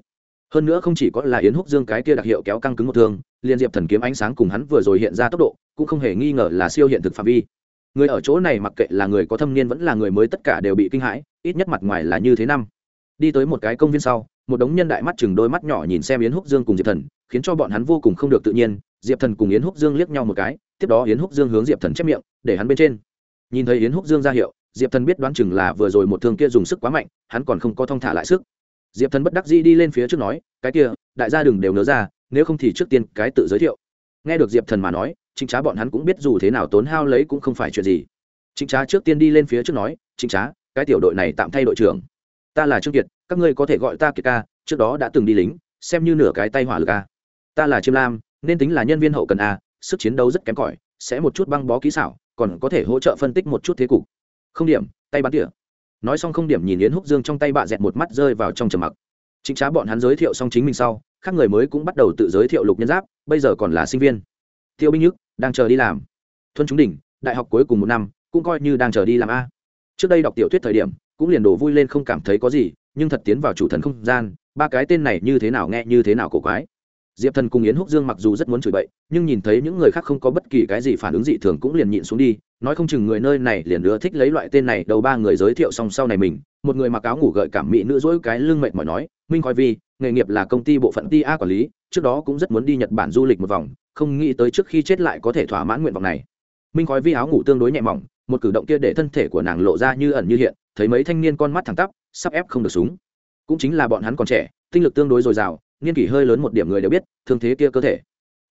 Hơn nữa không chỉ có là yến húc dương cái kia đặc hiệu kéo căng cứng một thương, liền diệp thần kiếm ánh sáng cùng hắn vừa rồi hiện ra tốc độ, cũng không hề nghi ngờ là siêu hiện thực phạm vi. Người ở chỗ này mặc kệ là người có thâm niên vẫn là người mới tất cả đều bị kinh hãi, ít nhất mặt ngoài là như thế năm. Đi tới một cái công viên sau, một đống nhân đại mắt chừng đôi mắt nhỏ nhìn xem yến húc dương cùng diệp thần, khiến cho bọn hắn vô cùng không được tự nhiên, diệp thần cùng yến húc dương liếc nhau một cái, tiếp đó yến húc dương hướng diệp thần chép miệng, để hắn bên trên. Nhìn thấy yến húc dương ra hiệu diệp thần biết đoán chừng là vừa rồi một thương kia dùng sức quá mạnh, hắn còn không có thong thả lại sức. Diệp thần bất đắc dĩ đi lên phía trước nói, cái kia, đại gia đừng đều nớ ra, nếu không thì trước tiên cái tự giới thiệu. Nghe được diệp thần mà nói, trịnh trá bọn hắn cũng biết dù thế nào tốn hao lấy cũng không phải chuyện gì. Trịnh trá trước tiên đi lên phía trước nói, trịnh trá, cái tiểu đội này tạm thay đội trưởng. Ta là trương kiệt, các ngươi có thể gọi ta kiệt ca, trước đó đã từng đi lính, xem như nửa cái tay hỏa lực a. Ta là chiêm lam, nên tính là nhân viên hậu cần a, sức chiến đấu rất kém cỏi, sẽ một chút băng bó kỹ xảo, còn có thể hỗ trợ phân tích một chút thế cục không điểm, tay bắn tỉa. Nói xong không điểm nhìn yến húc dương trong tay bạ dẹt một mắt rơi vào trong trầm mặc. Chính trá bọn hắn giới thiệu xong chính mình sau các người mới cũng bắt đầu tự giới thiệu lục nhân giáp, bây giờ còn là sinh viên. Tiêu binh nhức, đang chờ đi làm. Thuân trúng đỉnh, đại học cuối cùng một năm, cũng coi như đang chờ đi làm a. Trước đây đọc tiểu thuyết thời điểm, cũng liền đổ vui lên không cảm thấy có gì, nhưng thật tiến vào chủ thần không gian, ba cái tên này như thế nào nghe như thế nào cổ quái. Diệp thần cùng yến húc dương mặc dù rất muốn chửi bậy, nhưng nhìn thấy những người khác không có bất kỳ cái gì phản ứng dị thường cũng liền nhịn xuống đi nói không chừng người nơi này liền ưa thích lấy loại tên này, đầu ba người giới thiệu xong sau này mình, một người mặc áo ngủ gợi cảm mỹ nữ dỗi cái lưng mệt mỏi nói, minh khói vi, nghề nghiệp là công ty bộ phận ti a quản lý, trước đó cũng rất muốn đi nhật bản du lịch một vòng, không nghĩ tới trước khi chết lại có thể thỏa mãn nguyện vọng này. Minh khói vi áo ngủ tương đối nhẹ mỏng, một cử động kia để thân thể của nàng lộ ra như ẩn như hiện, thấy mấy thanh niên con mắt thẳng tắp, sắp ép không được súng. Cũng chính là bọn hắn còn trẻ, tinh lực tương đối dồi dào, niên kỷ hơi lớn một điểm người đều biết, thương thế kia cơ thể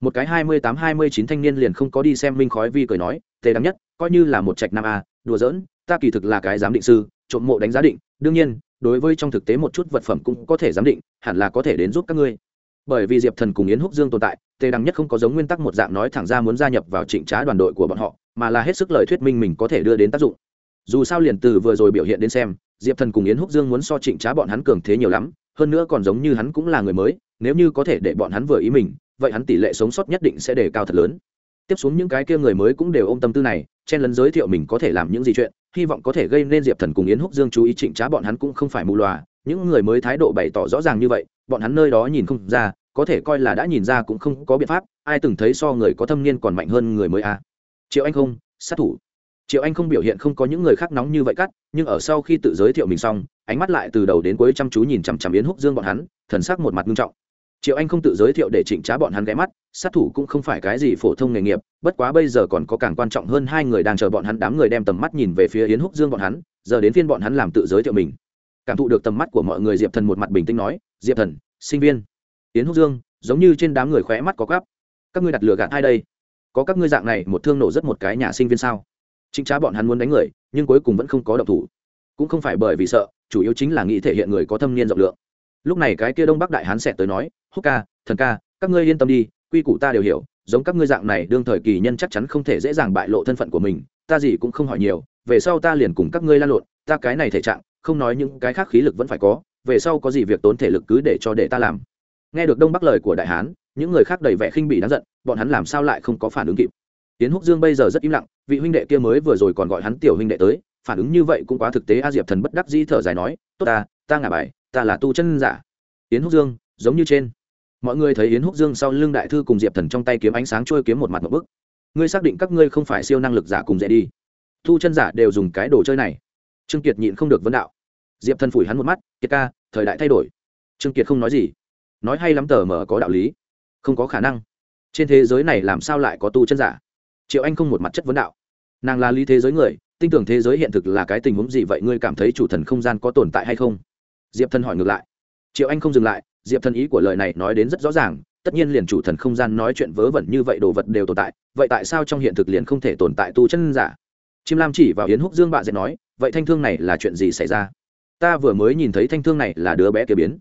một cái hai mươi tám hai mươi chín thanh niên liền không có đi xem minh khói vi cười nói, tề đáng nhất, coi như là một trạch nam a, đùa giỡn, ta kỳ thực là cái giám định sư, trộm mộ đánh giá định, đương nhiên, đối với trong thực tế một chút vật phẩm cũng có thể giám định, hẳn là có thể đến giúp các ngươi. Bởi vì diệp thần cùng yến húc dương tồn tại, tề đằng nhất không có giống nguyên tắc một dạng nói thẳng ra muốn gia nhập vào trịnh trá đoàn đội của bọn họ, mà là hết sức lời thuyết minh mình có thể đưa đến tác dụng. Dù sao liền từ vừa rồi biểu hiện đến xem, diệp thần cùng yến húc dương muốn so trịnh trá bọn hắn cường thế nhiều lắm, hơn nữa còn giống như hắn cũng là người mới, nếu như có thể để bọn hắn vừa ý mình vậy hắn tỷ lệ sống sót nhất định sẽ đề cao thật lớn. Tiếp xuống những cái kia người mới cũng đều ôm tâm tư này, chen lấn giới thiệu mình có thể làm những gì chuyện, hy vọng có thể gây nên diệp thần cùng yến húc dương chú ý trịnh trá bọn hắn cũng không phải mù loà, những người mới thái độ bày tỏ rõ ràng như vậy, bọn hắn nơi đó nhìn không ra, có thể coi là đã nhìn ra cũng không có biện pháp, ai từng thấy so người có thâm niên còn mạnh hơn người mới à. triệu anh không, sát thủ. Triệu anh không biểu hiện không có những người khác nóng như vậy cắt, nhưng ở sau khi tự giới thiệu mình xong, ánh mắt lại từ đầu đến cuối chăm chú nhìn chằm chằm yến húc dương bọn hắn, thần sắc một mặt nghiêm trọng triệu anh không tự giới thiệu để chỉnh trá bọn hắn ghé mắt, sát thủ cũng không phải cái gì phổ thông nghề nghiệp, bất quá bây giờ còn có càng quan trọng hơn hai người đang chờ bọn hắn đám người đem tầm mắt nhìn về phía yến húc dương bọn hắn, giờ đến phiên bọn hắn làm tự giới thiệu mình. Cảm thụ được tầm mắt của mọi người, diệp thần một mặt bình tĩnh nói, diệp thần, sinh viên. Yến húc dương, giống như trên đám người khóe mắt có gắp các ngươi đặt lửa gạt ai đây? Có các ngươi dạng này, một thương nổ rất một cái nhà sinh viên sao? Chính trá bọn hắn muốn đánh người, nhưng cuối cùng vẫn không có động thủ. Cũng không phải bởi vì sợ, chủ yếu chính là nghĩ thể hiện người có thâm niên rộng lượng lúc này cái kia đông bắc đại hán xẹt tới nói, húc ca, thần ca, các ngươi yên tâm đi, quy củ ta đều hiểu, giống các ngươi dạng này, đương thời kỳ nhân chắc chắn không thể dễ dàng bại lộ thân phận của mình, ta gì cũng không hỏi nhiều, về sau ta liền cùng các ngươi lan lộn, ta cái này thể trạng, không nói những cái khác khí lực vẫn phải có, về sau có gì việc tốn thể lực cứ để cho để ta làm. Nghe được đông bắc lời của đại hán, những người khác đầy vẻ khinh bỉ đáng giận, bọn hắn làm sao lại không có phản ứng kịp? Tiến húc dương bây giờ rất im lặng, vị huynh đệ kia mới vừa rồi còn gọi hắn tiểu huynh đệ tới, phản ứng như vậy cũng quá thực tế, a diệp thần bất đắc di thở dài nói, tốt ta ta ngả bài ta là tu chân giả. Yến húc dương, giống như trên. Mọi người thấy yến húc dương sau lưng đại thư cùng diệp thần trong tay kiếm ánh sáng trôi kiếm một mặt một bức. Ngươi xác định các ngươi không phải siêu năng lực giả cùng dễ đi. Tu chân giả đều dùng cái đồ chơi này. Trương kiệt nhịn không được vấn đạo. Diệp thần phủi hắn một mắt, kiệt ca, thời đại thay đổi. Trương kiệt không nói gì. Nói hay lắm tờ mờ có đạo lý. Không có khả năng. Trên thế giới này làm sao lại có tu chân giả? Triệu anh không một mặt chất vấn đạo. Nàng là lý thế giới người, tin tưởng thế giới hiện thực là cái tình huống gì vậy? Ngươi cảm thấy chủ thần không gian có tồn tại hay không? Diệp thần hỏi ngược lại. Triệu anh không dừng lại, diệp thần ý của lời này nói đến rất rõ ràng, tất nhiên liền chủ thần không gian nói chuyện vớ vẩn như vậy đồ vật đều tồn tại, vậy tại sao trong hiện thực liền không thể tồn tại tu chân giả? Chim lam chỉ vào yến húc dương bạ dệt nói, vậy thanh thương này là chuyện gì xảy ra? Ta vừa mới nhìn thấy thanh thương này là đứa bé kia biến.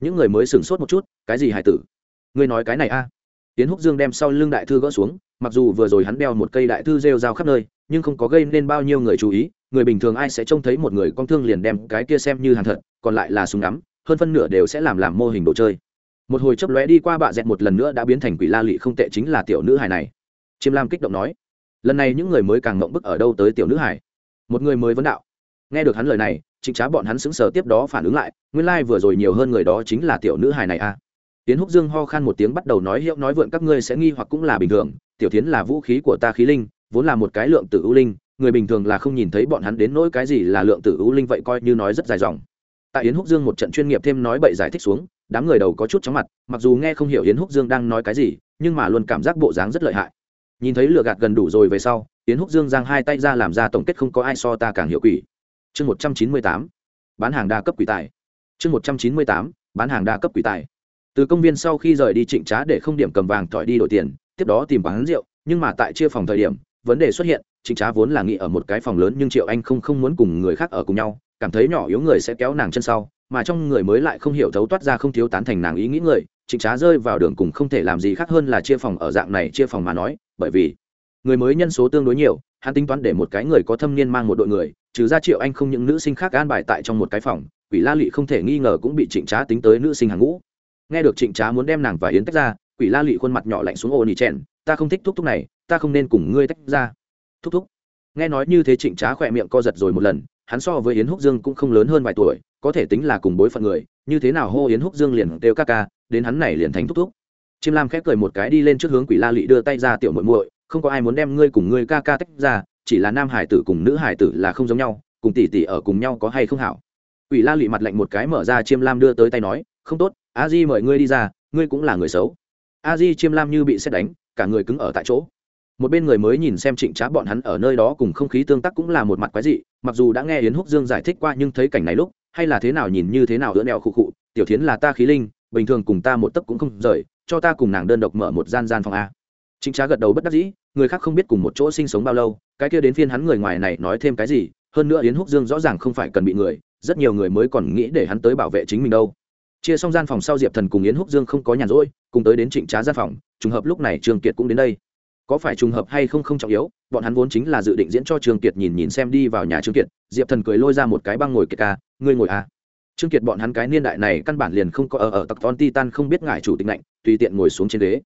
Những người mới sửng sốt một chút, cái gì hải tử? Ngươi nói cái này a. Yến húc dương đem sau lưng đại thư gỡ xuống, mặc dù vừa rồi hắn đeo một cây đại thư rêu rao khắp nơi, nhưng không có gây nên bao nhiêu người chú ý người bình thường ai sẽ trông thấy một người con thương liền đem cái kia xem như hàng thật, còn lại là súng ngắm, hơn phân nửa đều sẽ làm làm mô hình đồ chơi. Một hồi chấp lóe đi qua bạ dẹt một lần nữa đã biến thành quỷ la lị không tệ chính là tiểu nữ hài này. Chiêm lam kích động nói, lần này những người mới càng mộng bức ở đâu tới tiểu nữ hải một người mới vấn đạo. Nghe được hắn lời này, trịnh trá bọn hắn xứng sờ tiếp đó phản ứng lại, nguyên lai、like、vừa rồi nhiều hơn người đó chính là tiểu nữ hải này a à. tiến húc dương ho khan một tiếng bắt đầu nói hiệu nói vượn các ngươi sẽ nghi hoặc cũng là bình thường, tiểu tiến là vũ khí của ta khí linh, vốn là một cái lượng tử ưu linh người bình thường là không nhìn thấy bọn hắn đến nỗi cái gì là lượng tử ưu linh vậy coi như nói rất dài dòng. Tại yến húc dương một trận chuyên nghiệp thêm nói bậy giải thích xuống, đám người đầu có chút chóng mặt, mặc dù nghe không hiểu yến húc dương đang nói cái gì, nhưng mà luôn cảm giác bộ dáng rất lợi hại. Nhìn thấy lựa gạt gần đủ rồi về sau, Yến húc dương giang hai tay ra làm ra tổng kết không có ai so ta càng hiệu quỷ. Chương một trăm chín mươi tám, bán hàng đa cấp quỷ tài. Chương một trăm chín mươi tám, bán hàng đa cấp quỷ tài. Từ công viên sau khi rời đi trịnh trá để không điểm cầm vàng tỏi đi đổi tiền, tiếp đó tìm quán rượu, nhưng mà tại chia phòng thời điểm vấn đề xuất hiện, trịnh trá vốn là nghĩ ở một cái phòng lớn nhưng triệu anh không không muốn cùng người khác ở cùng nhau, cảm thấy nhỏ yếu người sẽ kéo nàng chân sau, mà trong người mới lại không hiểu thấu toát ra không thiếu tán thành nàng ý nghĩ người, trịnh trá rơi vào đường cùng không thể làm gì khác hơn là chia phòng ở dạng này chia phòng mà nói, bởi vì người mới nhân số tương đối nhiều, hắn tính toán để một cái người có thâm niên mang một đội người, trừ ra triệu anh không những nữ sinh khác an bài tại trong một cái phòng, quỷ la lị không thể nghi ngờ cũng bị trịnh trá tính tới nữ sinh hàng ngũ. Nghe được trịnh trá muốn đem nàng và yến tách ra quỷ la lị khuôn mặt nhỏ lạnh xuống ô nỉ trẻn ta không thích thúc thúc này, ta không nên cùng ngươi tách ra. Thúc thúc? Nghe nói như thế trịnh trá khỏe miệng co giật rồi một lần, hắn so với yến húc dương cũng không lớn hơn vài tuổi, có thể tính là cùng bối phận người, như thế nào hô yến húc dương liền kêu ca ca, đến hắn này liền thành thúc thúc. Chim lam khép cười một cái đi lên trước hướng quỷ la lị đưa tay ra tiểu muội muội, không có ai muốn đem ngươi cùng ngươi ca ca tách ra, chỉ là nam hải tử cùng nữ hải tử là không giống nhau, cùng tỷ tỷ ở cùng nhau có hay không hảo? Quỷ la lị mặt lạnh một cái mở ra chiêm lam đưa tới tay nói, không tốt, a di mời ngươi đi ra, ngươi cũng là người xấu a di chiêm lam như bị xét đánh, cả người cứng ở tại chỗ. Một bên người mới nhìn xem trịnh trá bọn hắn ở nơi đó cùng không khí tương tác cũng là một mặt quái dị, mặc dù đã nghe yến húc dương giải thích qua nhưng thấy cảnh này lúc, hay là thế nào nhìn như thế nào ưỡn đèo khụ khụ, tiểu thiến là ta khí linh, bình thường cùng ta một tấc cũng không rời, cho ta cùng nàng đơn độc mở một gian gian phòng a. Trịnh trá gật đầu bất đắc dĩ, người khác không biết cùng một chỗ sinh sống bao lâu, cái kia đến phiên hắn người ngoài này nói thêm cái gì, hơn nữa yến húc dương rõ ràng không phải cần bị người, rất nhiều người mới còn nghĩ để hắn tới bảo vệ chính mình đâu. Chia xong gian phòng sau diệp thần cùng yến húc dương không có nhàn rỗi cùng tới đến trịnh trá gian phòng, trùng hợp lúc này trương kiệt cũng đến đây. Có phải trùng hợp hay không không trọng yếu, bọn hắn vốn chính là dự định diễn cho trương kiệt nhìn nhìn xem đi vào nhà trương kiệt, diệp thần cười lôi ra một cái băng ngồi kiệt ca, ngươi ngồi à. Trương kiệt bọn hắn cái niên đại này căn bản liền không có ở ở tặc ton titan không biết ngại chủ tịch lạnh tùy tiện ngồi xuống trên ghế.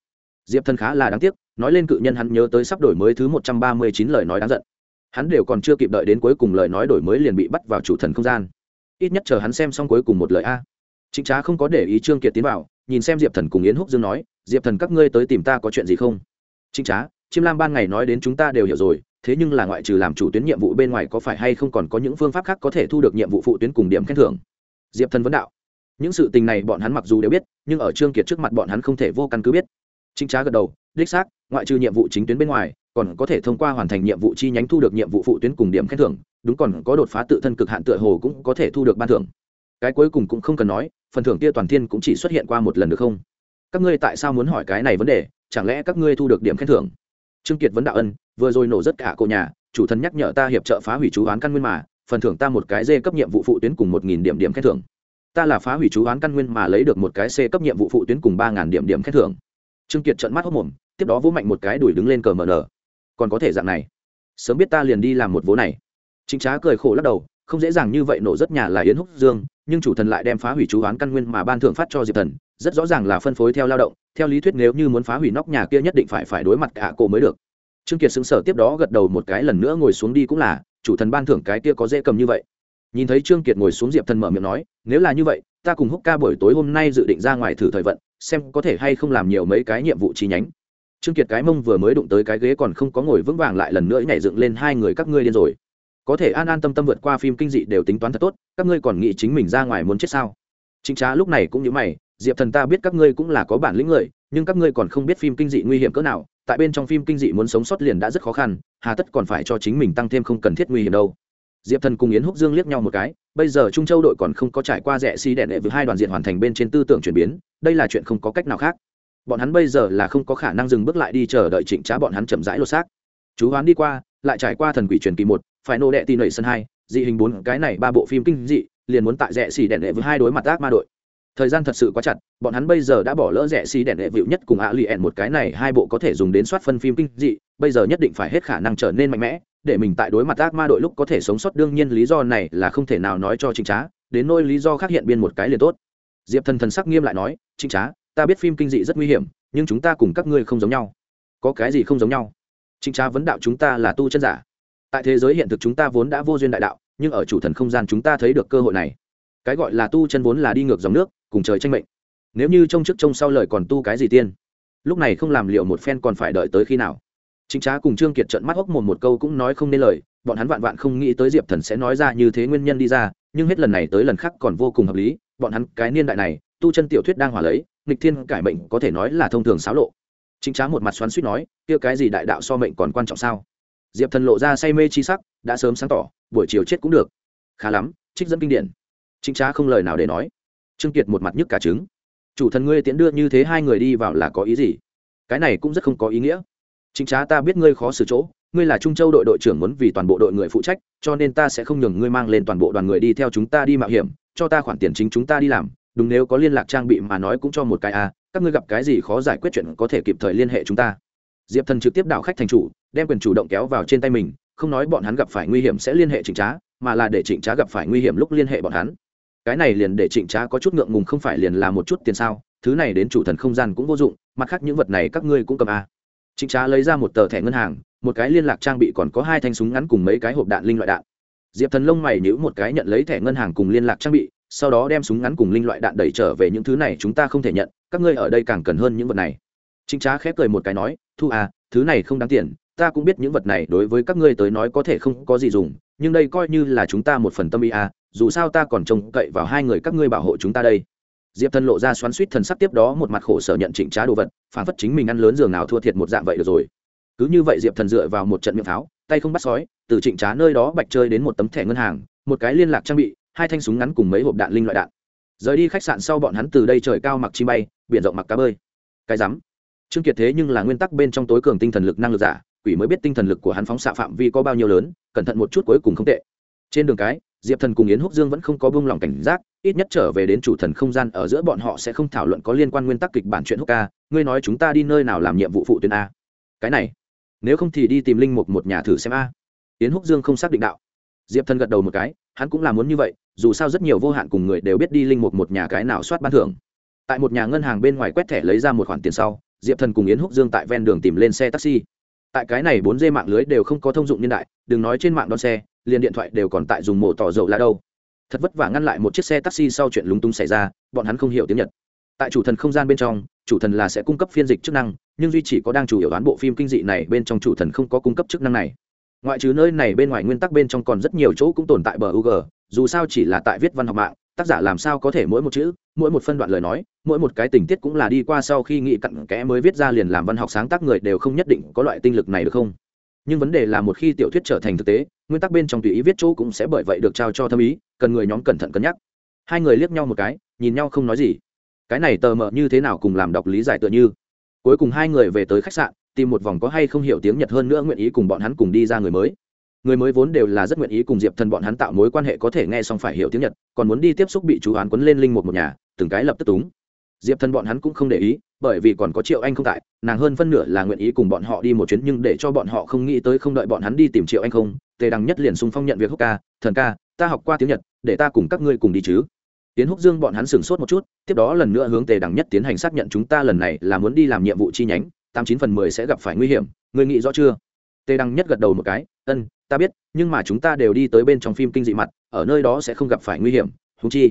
Diệp thần khá là đáng tiếc, nói lên cự nhân hắn nhớ tới sắp đổi mới thứ một trăm ba mươi chín lời nói đáng giận. Hắn đều còn chưa kịp đợi đến cuối cùng lời nói đổi mới liền bị bắt vào chủ thần không gian. Ít nhất chờ hắn xem xong cuối cùng một lời a. Chính trá không có để ý trương kiệt tiến vào nhìn xem diệp thần cùng yến húc dương nói, diệp thần, các ngươi tới tìm ta có chuyện gì không? Trinh trá, chim lam ban ngày nói đến chúng ta đều hiểu rồi, thế nhưng là ngoại trừ làm chủ tuyến nhiệm vụ bên ngoài có phải hay không còn có những phương pháp khác có thể thu được nhiệm vụ phụ tuyến cùng điểm khen thưởng? Diệp thần vấn đạo. Những sự tình này bọn hắn mặc dù đều biết, nhưng ở trương kiệt trước mặt bọn hắn không thể vô căn cứ biết. Trinh trá gật đầu, đích xác, ngoại trừ nhiệm vụ chính tuyến bên ngoài, còn có thể thông qua hoàn thành nhiệm vụ chi nhánh thu được nhiệm vụ phụ tuyến cùng điểm khen thưởng, đúng còn có đột phá tự thân cực hạn tựa hồ cũng có thể thu được ban thưởng cái cuối cùng cũng không cần nói, phần thưởng kia toàn thiên cũng chỉ xuất hiện qua một lần được không? Các ngươi tại sao muốn hỏi cái này vấn đề? Chẳng lẽ các ngươi thu được điểm khen thưởng? Trương kiệt vấn đạo ân, vừa rồi nổ rất cả cô nhà, chủ thân nhắc nhở ta hiệp trợ phá hủy chú oán căn nguyên mà, phần thưởng ta một cái dê cấp nhiệm vụ phụ tuyến cùng một nghìn điểm điểm khen thưởng. Ta là phá hủy chú oán căn nguyên mà lấy được một cái c cấp nhiệm vụ phụ tuyến cùng ba ngàn điểm điểm khen thưởng. Trương kiệt trận mắt hốc mồm, tiếp đó vỗ mạnh một cái đuổi đứng lên cờ mờ nở. Còn có thể dạng này. Sớm biết ta liền đi làm một vố này. Chính trá cười khổ lắc đầu không dễ dàng như vậy nổ rất nhà là yến húc dương, nhưng chủ thần lại đem phá hủy chú oán căn nguyên mà ban thưởng phát cho diệp thần, rất rõ ràng là phân phối theo lao động, theo lý thuyết nếu như muốn phá hủy nóc nhà kia nhất định phải phải đối mặt cả cổ mới được. Trương kiệt xứng sở tiếp đó gật đầu một cái lần nữa ngồi xuống đi cũng là, chủ thần ban thưởng cái kia có dễ cầm như vậy. Nhìn thấy trương kiệt ngồi xuống diệp thần mở miệng nói, nếu là như vậy, ta cùng húc ca buổi tối hôm nay dự định ra ngoài thử thời vận, xem có thể hay không làm nhiều mấy cái nhiệm vụ chi nhánh. Trương kiệt cái mông vừa mới đụng tới cái ghế còn không có ngồi vững vàng lại lần nữa nhảy dựng lên, hai người các ngươi điên rồi có thể an an tâm tâm vượt qua phim kinh dị đều tính toán thật tốt, các ngươi còn nghĩ chính mình ra ngoài muốn chết sao? Chính trá lúc này cũng như mày, diệp thần ta biết các ngươi cũng là có bản lĩnh người, nhưng các ngươi còn không biết phim kinh dị nguy hiểm cỡ nào, tại bên trong phim kinh dị muốn sống sót liền đã rất khó khăn, hà tất còn phải cho chính mình tăng thêm không cần thiết nguy hiểm đâu. Diệp thần cùng yến húc dương liếc nhau một cái, bây giờ trung châu đội còn không có trải qua rẽ xi、si、đẹn đệ với hai đoàn diện hoàn thành bên trên tư tưởng chuyển biến, đây là chuyện không có cách nào khác. Bọn hắn bây giờ là không có khả năng dừng bước lại đi chờ đợi trịnh trá bọn hắn chậm rãi lột xác. Chú hoán đi qua lại trải qua thần quỷ truyền kỳ một, phải nô đệ tin nảy sân hai, dị hình bốn, cái này ba bộ phim kinh dị, liền muốn tại rẽ xì đèn đệ với hai đối mặt ác ma đội. Thời gian thật sự quá chặt, bọn hắn bây giờ đã bỏ lỡ rẻ xì đèn đệ vịu nhất cùng ạ lì ẻn một cái này hai bộ có thể dùng đến soát phân phim kinh dị, bây giờ nhất định phải hết khả năng trở nên mạnh mẽ, để mình tại đối mặt ác ma đội lúc có thể sống sót, đương nhiên lý do này là không thể nào nói cho trịnh trá, đến nôi lý do khác hiện biên một cái liền tốt. Diệp thần thần sắc nghiêm lại nói, trịnh trá, ta biết phim kinh dị rất nguy hiểm, nhưng chúng ta cùng các ngươi không giống nhau. Có cái gì không giống nhau? Chính trá vấn đạo chúng ta là tu chân giả. Tại thế giới hiện thực chúng ta vốn đã vô duyên đại đạo, nhưng ở chủ thần không gian chúng ta thấy được cơ hội này. Cái gọi là tu chân vốn là đi ngược dòng nước, cùng trời tranh mệnh. Nếu như trông trước trông sau lời còn tu cái gì tiên? Lúc này không làm liệu một phen còn phải đợi tới khi nào? Chính trá cùng trương kiệt trận mắt hốc một một câu cũng nói không nên lời, bọn hắn vạn vạn không nghĩ tới diệp thần sẽ nói ra như thế nguyên nhân đi ra, nhưng hết lần này tới lần khác còn vô cùng hợp lý, bọn hắn cái niên đại này, tu chân tiểu thuyết đang hỏa lấy, nghịch thiên cải mệnh có thể nói là thông thường xáo lộ chính trá một mặt xoắn suýt nói kia cái gì đại đạo so mệnh còn quan trọng sao? Diệp thần lộ ra say mê chi sắc đã sớm sáng tỏ buổi chiều chết cũng được. Khá lắm trích dẫn kinh điển. Chính trá không lời nào để nói. Trương kiệt một mặt nhức cả trứng. Chủ thần ngươi tiễn đưa như thế hai người đi vào là có ý gì? Cái này cũng rất không có ý nghĩa. Chính trá ta biết ngươi khó xử chỗ ngươi là trung châu đội đội trưởng muốn vì toàn bộ đội người phụ trách cho nên ta sẽ không nhường ngươi mang lên toàn bộ đoàn người đi theo chúng ta đi mạo hiểm cho ta khoản tiền chính chúng ta đi làm đúng nếu có liên lạc trang bị mà nói cũng cho một cái a à, các ngươi gặp cái gì khó giải quyết chuyện có thể kịp thời liên hệ chúng ta. Diệp thần trực tiếp đảo khách thành chủ, đem quyền chủ động kéo vào trên tay mình, không nói bọn hắn gặp phải nguy hiểm sẽ liên hệ trịnh trá, mà là để trịnh trá gặp phải nguy hiểm lúc liên hệ bọn hắn. Cái này liền để trịnh trá có chút ngượng ngùng không phải liền là một chút tiền sao, thứ này đến chủ thần không gian cũng vô dụng, mặt khác những vật này các ngươi cũng cầm a. À. trịnh trá lấy ra một tờ thẻ ngân hàng, một cái liên lạc trang bị còn có hai thanh súng ngắn cùng mấy cái hộp đạn linh loại đạn. Diệp thần lông mày nhữ một cái nhận lấy thẻ ngân hàng cùng liên lạc trang bị, sau đó đem súng ngắn cùng linh loại đạn đẩy trở về những thứ này chúng ta không thể nhận các ngươi ở đây càng cần hơn những vật này. Trịnh trá khép cười một cái nói, thu à thứ này không đáng tiền, ta cũng biết những vật này đối với các ngươi tới nói có thể không có gì dùng, nhưng đây coi như là chúng ta một phần tâm ý à dù sao ta còn trông cậy vào hai người các ngươi bảo hộ chúng ta đây. Diệp thần lộ ra xoắn suýt thần sắc tiếp đó một mặt khổ sở nhận trịnh trá đồ vật, phản phất chính mình ăn lớn giường nào thua thiệt một dạng vậy được rồi. Cứ như vậy diệp thần dựa vào một trận miệng pháo, tay không bắt sói, từ trịnh trá nơi đó bạch chơi đến một tấm thẻ ngân hàng, một cái liên lạc trang bị, hai thanh súng ngắn cùng mấy hộp đạn linh loại đạn rời đi khách sạn sau bọn hắn từ đây trời cao mặc chi bay, biển rộng mặc cá bơi. Cái rắm. Trương kiệt thế nhưng là nguyên tắc bên trong tối cường tinh thần lực năng lực giả, quỷ mới biết tinh thần lực của hắn phóng xạ phạm vi có bao nhiêu lớn, cẩn thận một chút cuối cùng không tệ. Trên đường cái, diệp thần cùng yến húc dương vẫn không có buông lỏng cảnh giác, ít nhất trở về đến chủ thần không gian ở giữa bọn họ sẽ không thảo luận có liên quan nguyên tắc kịch bản chuyện húc ca ngươi nói chúng ta đi nơi nào làm nhiệm vụ phụ tuyến a. Cái này, nếu không thì đi tìm linh mục một nhà thử xem a. Yến húc dương không xác định đạo. Diệp thần gật đầu một cái, hắn cũng là muốn như vậy dù sao rất nhiều vô hạn cùng người đều biết đi linh mục một nhà cái nào soát ban thưởng. Tại một nhà ngân hàng bên ngoài quét thẻ lấy ra một khoản tiền sau, diệp thần cùng yến húc dương tại ven đường tìm lên xe taxi. Tại cái này bốn dây mạng lưới đều không có thông dụng niên đại, đừng nói trên mạng đón xe, liền điện thoại đều còn tại dùng mổ tỏ dầu là đâu. Thật vất vả ngăn lại một chiếc xe taxi sau chuyện lúng túng xảy ra, bọn hắn không hiểu tiếng nhật. Tại chủ thần không gian bên trong, chủ thần là sẽ cung cấp phiên dịch chức năng, nhưng duy chỉ có đang chủ yếu đoán bộ phim kinh dị này bên trong chủ thần không có cung cấp chức năng này ngoại trừ nơi này bên ngoài nguyên tắc bên trong còn rất nhiều chỗ cũng tồn tại bờ UG, dù sao chỉ là tại viết văn học mạng tác giả làm sao có thể mỗi một chữ mỗi một phân đoạn lời nói mỗi một cái tình tiết cũng là đi qua sau khi nghĩ cặn kẽ mới viết ra liền làm văn học sáng tác người đều không nhất định có loại tinh lực này được không? Nhưng vấn đề là một khi tiểu thuyết trở thành thực tế nguyên tắc bên trong tùy ý viết chỗ cũng sẽ bởi vậy được trao cho thâm ý cần người nhóm cẩn thận cân nhắc. Hai người liếc nhau một cái nhìn nhau không nói gì. Cái này tờ mờ như thế nào cùng làm đọc lý giải tựa như. Cuối cùng hai người về tới khách sạn tìm một vòng có hay không hiểu tiếng nhật hơn nữa nguyện ý cùng bọn hắn cùng đi ra người mới. Người mới vốn đều là rất nguyện ý cùng diệp thần bọn hắn tạo mối quan hệ có thể nghe xong phải hiểu tiếng nhật, còn muốn đi tiếp xúc bị chú án quấn lên linh một một nhà, từng cái lập tức túng. Diệp thần bọn hắn cũng không để ý, bởi vì còn có triệu anh không tại, nàng hơn phân nửa là nguyện ý cùng bọn họ đi một chuyến nhưng để cho bọn họ không nghĩ tới không đợi bọn hắn đi tìm triệu anh không, tề đằng nhất liền sung phong nhận việc húc ca, thần ca, ta học qua tiếng nhật, để ta cùng các ngươi cùng đi chứ. Tiến húc dương bọn hắn sửng sốt một chút, tiếp đó lần nữa hướng tề đằng nhất tiến hành xác nhận chúng ta lần này là muốn đi làm nhiệm vụ chi nhánh tám chín phần mười sẽ gặp phải nguy hiểm người nghĩ rõ chưa? Tề đăng nhất gật đầu một cái, ân, ta biết, nhưng mà chúng ta đều đi tới bên trong phim kinh dị mặt, ở nơi đó sẽ không gặp phải nguy hiểm thú chi.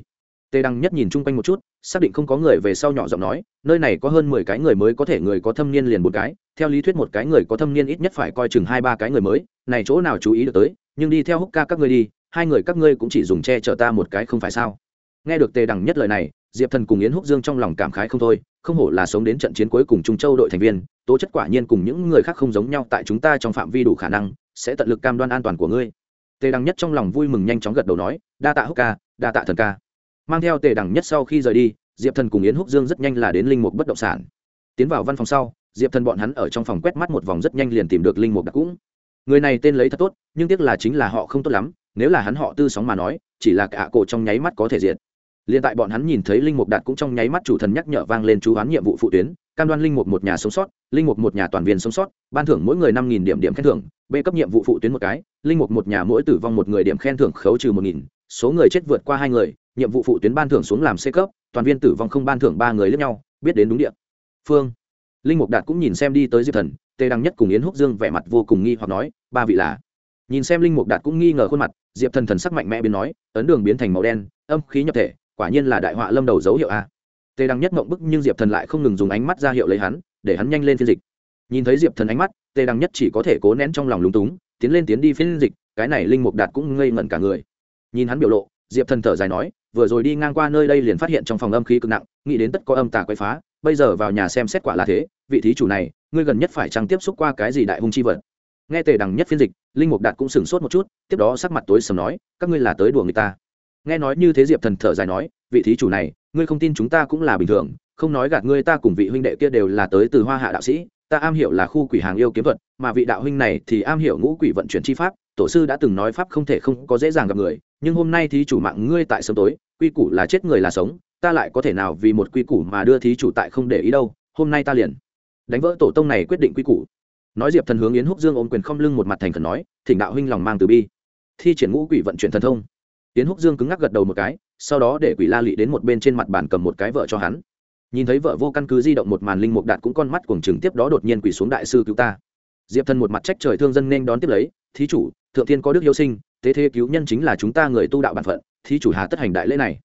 Tề đăng nhất nhìn chung quanh một chút, xác định không có người về sau nhỏ giọng nói, nơi này có hơn mười cái người mới có thể người có thâm niên liền một cái, theo lý thuyết một cái người có thâm niên ít nhất phải coi chừng hai ba cái người mới, này chỗ nào chú ý được tới, nhưng đi theo húc ca các ngươi đi, hai người các ngươi cũng chỉ dùng che chở ta một cái không phải sao? Nghe được tề đằng nhất lời này diệp thần cùng yến húc dương trong lòng cảm khái không thôi, không hổ là sống đến trận chiến cuối cùng trung châu đội thành viên, tố chất quả nhiên cùng những người khác không giống nhau, tại chúng ta trong phạm vi đủ khả năng, sẽ tận lực cam đoan an toàn của ngươi. Tề đằng nhất trong lòng vui mừng nhanh chóng gật đầu nói, đa tạ húc ca, đa tạ thần ca. Mang theo tề đằng nhất sau khi rời đi, diệp thần cùng yến húc dương rất nhanh là đến linh mục bất động sản. Tiến vào văn phòng sau, diệp thần bọn hắn ở trong phòng quét mắt một vòng rất nhanh liền tìm được linh mục đặc cũng. Người này tên lấy thật tốt, nhưng tiếc là chính là họ không tốt lắm, nếu là hắn họ tư sóng mà nói, chỉ là cả cổ trong nháy mắt có thể diệt liền tại bọn hắn nhìn thấy linh mục đạt cũng trong nháy mắt chủ thần nhắc nhở vang lên chú hoán nhiệm vụ phụ tuyến, cam đoan linh mục một nhà sống sót, linh mục một nhà toàn viên sống sót, ban thưởng mỗi người năm nghìn điểm điểm khen thưởng, b cấp nhiệm vụ phụ tuyến một cái, linh mục một nhà mỗi tử vong một người điểm khen thưởng khấu trừ một nghìn, số người chết vượt qua hai người, nhiệm vụ phụ tuyến ban thưởng xuống làm c cấp, toàn viên tử vong không ban thưởng ba người lẫn nhau, biết đến đúng địa phương. Linh mục đạt cũng nhìn xem đi tới diệp thần, tề đăng nhất cùng yến húc dương vẻ mặt vô cùng nghi hoặc nói, ba vị là? Nhìn xem linh mục đạt cũng nghi ngờ khuôn mặt, diệp thần thần sắc mạnh mẽ biến nói, ấn đường biến thành màu đen, âm khí nhập thể quả nhiên là đại họa lâm đầu dấu hiệu a. Tề đăng nhất mộng bức nhưng diệp thần lại không ngừng dùng ánh mắt ra hiệu lấy hắn, để hắn nhanh lên phiên dịch. Nhìn thấy diệp thần ánh mắt, tề đăng nhất chỉ có thể cố nén trong lòng lúng túng, tiến lên tiến đi phiên dịch, cái này linh mục đạt cũng ngây ngẩn cả người. Nhìn hắn biểu lộ, diệp thần thở dài nói, vừa rồi đi ngang qua nơi đây liền phát hiện trong phòng âm khí cực nặng, nghĩ đến tất có âm tà quay phá, bây giờ vào nhà xem xét quả là thế, vị thí chủ này, ngươi gần nhất phải chăng tiếp xúc qua cái gì đại hung chi vật? Nghe tề đằng nhất phiên dịch, linh mục đạt cũng sửng sốt một chút, tiếp đó sắc mặt tối sầm nói, các ngươi là tới đùa người ta nghe nói như thế diệp thần thở dài nói, vị thí chủ này, ngươi không tin chúng ta cũng là bình thường, không nói gạt ngươi ta cùng vị huynh đệ kia đều là tới từ hoa hạ đạo sĩ, ta am hiểu là khu quỷ hàng yêu kiếm thuật, mà vị đạo huynh này thì am hiểu ngũ quỷ vận chuyển chi pháp, tổ sư đã từng nói pháp không thể không có dễ dàng gặp người, nhưng hôm nay thí chủ mạng ngươi tại sớm tối, quy củ là chết người là sống, ta lại có thể nào vì một quy củ mà đưa thí chủ tại không để ý đâu, hôm nay ta liền đánh vỡ tổ tông này quyết định quy củ. Nói diệp thần hướng yến húc dương ôm quyền không lưng một mặt thành khẩn nói, thỉnh đạo huynh lòng mang từ bi, thi triển ngũ quỷ vận chuyển thần thông yến húc dương cứng ngắc gật đầu một cái, sau đó để quỷ la lị đến một bên trên mặt bàn cầm một cái vợ cho hắn. Nhìn thấy vợ vô căn cứ di động một màn linh mục đạt cũng con mắt cuồng chừng tiếp đó đột nhiên quỷ xuống đại sư cứu ta. Diệp thần một mặt trách trời thương dân nên đón tiếp lấy, thí chủ, thượng tiên có đức yêu sinh, thế thế cứu nhân chính là chúng ta người tu đạo bản phận, thí chủ hà tất hành đại lễ này.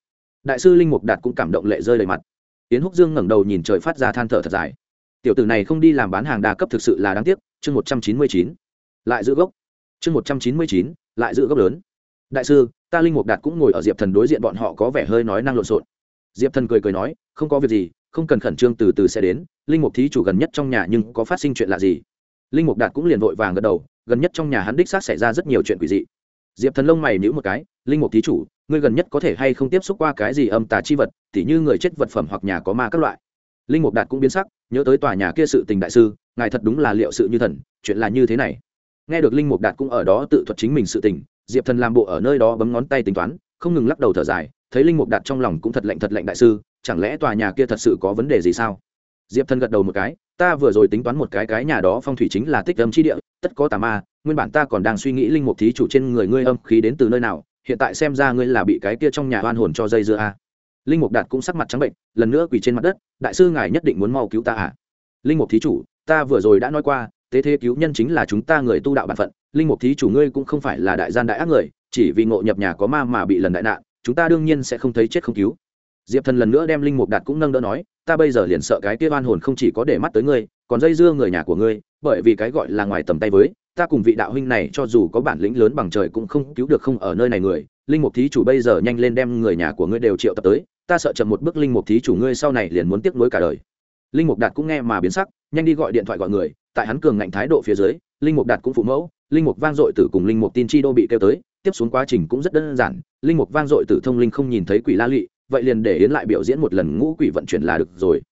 Đại sư linh mục đạt cũng cảm động lệ rơi đầy mặt. Yến húc dương ngẩng đầu nhìn trời phát ra than thở thật dài. Tiểu tử này không đi làm bán hàng đa cấp thực sự là đáng tiếc. Chương một trăm chín mươi chín. Lại giữ gốc. Chương một trăm chín mươi chín, lại giữ gốc lớn. Đại sư ta linh mục đạt cũng ngồi ở diệp thần đối diện bọn họ có vẻ hơi nói năng lộn xộn. Diệp thần cười cười nói, không có việc gì, không cần khẩn trương, từ từ sẽ đến, linh mục thí chủ gần nhất trong nhà nhưng có phát sinh chuyện lạ gì? Linh mục đạt cũng liền vội vàng gật đầu, gần nhất trong nhà hắn đích xác xảy ra rất nhiều chuyện quỷ dị. Diệp thần lông mày nhữ một cái, linh mục thí chủ, ngươi gần nhất có thể hay không tiếp xúc qua cái gì âm tà chi vật, tỉ như người chết vật phẩm hoặc nhà có ma các loại? Linh mục đạt cũng biến sắc, nhớ tới tòa nhà kia sự tình đại sư, ngài thật đúng là liệu sự như thần, chuyện là như thế này. Nghe được linh mục đạt cũng ở đó tự thuật chính mình sự tình diệp thần làm bộ ở nơi đó bấm ngón tay tính toán, không ngừng lắc đầu thở dài, thấy linh mục đạt trong lòng cũng thật lạnh thật lạnh đại sư, chẳng lẽ tòa nhà kia thật sự có vấn đề gì sao? Diệp thần gật đầu một cái, ta vừa rồi tính toán một cái cái nhà đó phong thủy chính là tích âm chi địa, tất có tà ma, nguyên bản ta còn đang suy nghĩ linh mục thí chủ trên người ngươi âm khí đến từ nơi nào, hiện tại xem ra ngươi là bị cái kia trong nhà oan hồn cho dây dưa a linh mục đạt cũng sắc mặt trắng bệnh, lần nữa quỳ trên mặt đất, đại sư ngài nhất định muốn mau cứu ta à? Linh mục thí chủ, ta vừa rồi đã nói qua, tế thế cứu nhân chính là chúng ta người tu đạo bản phận linh mục thí chủ ngươi cũng không phải là đại gian đại ác người, chỉ vì ngộ nhập nhà có ma mà bị lần đại nạn, chúng ta đương nhiên sẽ không thấy chết không cứu. Diệp thần lần nữa đem linh mục đạt cũng nâng đỡ nói, ta bây giờ liền sợ cái kia oan hồn không chỉ có để mắt tới ngươi, còn dây dưa người nhà của ngươi, bởi vì cái gọi là ngoài tầm tay với, ta cùng vị đạo huynh này cho dù có bản lĩnh lớn bằng trời cũng không cứu được không ở nơi này người. Linh mục thí chủ bây giờ nhanh lên đem người nhà của ngươi đều triệu tập tới, ta sợ chậm một bước linh mục thí chủ ngươi sau này liền muốn tiếc nuối cả đời. Linh mục đạt cũng nghe mà biến sắc, nhanh đi gọi điện thoại gọi người, tại hắn cường ngạnh thái độ phía dưới, linh mục đạt cũng phụ mẫu linh mục vang dội tử cùng linh mục tin chi đô bị kêu tới, tiếp xuống quá trình cũng rất đơn giản, linh mục vang dội tử thông linh không nhìn thấy quỷ la lụy vậy liền để yến lại biểu diễn một lần ngũ quỷ vận chuyển là được rồi.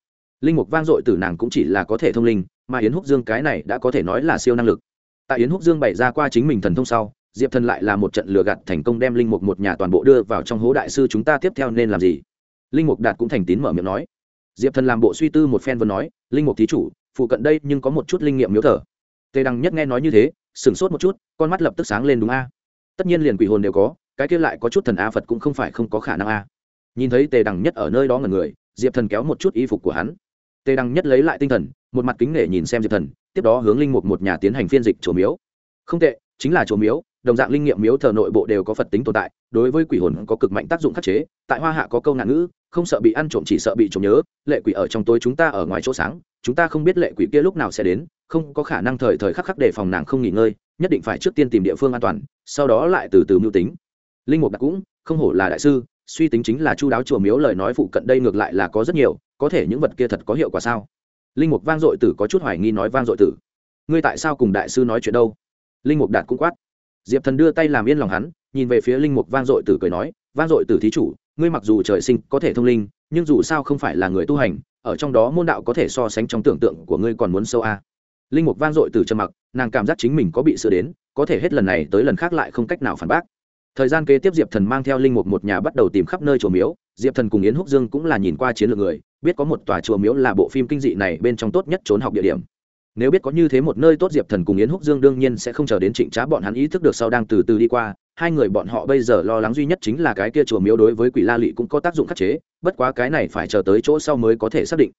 Linh mục vang dội tử nàng cũng chỉ là có thể thông linh, mà yến húc dương cái này đã có thể nói là siêu năng lực. Tại yến húc dương bày ra qua chính mình thần thông sau, diệp thần lại là một trận lừa gạt thành công đem linh mục một nhà toàn bộ đưa vào trong hố đại sư chúng ta tiếp theo nên làm gì? Linh mục đạt cũng thành tín mở miệng nói. Diệp thần làm bộ suy tư một phen vừa nói, linh mục thí chủ, phụ cận đây nhưng có một chút linh nghiệm miếu thờ. Tề đăng nhất nghe nói như thế sửng sốt một chút, con mắt lập tức sáng lên đúng a. Tất nhiên liền quỷ hồn đều có, cái kia lại có chút thần a phật cũng không phải không có khả năng a. Nhìn thấy tề đằng nhất ở nơi đó ngần người, diệp thần kéo một chút y phục của hắn. Tề đằng nhất lấy lại tinh thần, một mặt kính nể nhìn xem diệp thần, tiếp đó hướng linh mục một nhà tiến hành phiên dịch chùa miếu. Không tệ, chính là chùa miếu, đồng dạng linh nghiệm miếu thờ nội bộ đều có phật tính tồn tại, đối với quỷ hồn có cực mạnh tác dụng khắc chế, tại hoa hạ có câu ngạn ngữ, không sợ bị ăn trộm chỉ sợ bị trộm nhớ, lệ quỷ ở trong tối chúng ta ở ngoài chỗ sáng, chúng ta không biết lệ quỷ kia lúc nào sẽ đến không có khả năng thời thời khắc khắc để phòng nàng không nghỉ ngơi, nhất định phải trước tiên tìm địa phương an toàn, sau đó lại từ từ mưu tính. Linh mục đặc cũng, không hổ là đại sư, suy tính chính là chu đáo chùa miếu lời nói phụ cận đây ngược lại là có rất nhiều, có thể những vật kia thật có hiệu quả sao? Linh mục vang dội tử có chút hoài nghi nói vang dội tử. Ngươi tại sao cùng đại sư nói chuyện đâu? Linh mục đạt cũng quát. Diệp thần đưa tay làm yên lòng hắn, nhìn về phía linh mục vang dội tử cười nói, vang dội tử thí chủ, ngươi mặc dù trời sinh có thể thông linh, nhưng dù sao không phải là người tu hành, ở trong đó môn đạo có thể so sánh trong tưởng tượng của ngươi còn muốn sâu a. à linh mục vang dội từ trầm mặc, nàng cảm giác chính mình có bị sửa đến, có thể hết lần này tới lần khác lại không cách nào phản bác. Thời gian kế tiếp diệp thần mang theo linh mục một nhà bắt đầu tìm khắp nơi chùa miếu, diệp thần cùng yến húc dương cũng là nhìn qua chiến lược người, biết có một tòa chùa miếu là bộ phim kinh dị này bên trong tốt nhất trốn học địa điểm. Nếu biết có như thế một nơi tốt diệp thần cùng yến húc dương đương nhiên sẽ không chờ đến trịnh trá bọn hắn ý thức được sau đang từ từ đi qua, hai người bọn họ bây giờ lo lắng duy nhất chính là cái kia chùa miếu đối với quỷ la lị cũng có tác dụng khắc chế, bất quá cái này phải chờ tới chỗ sau mới có thể xác định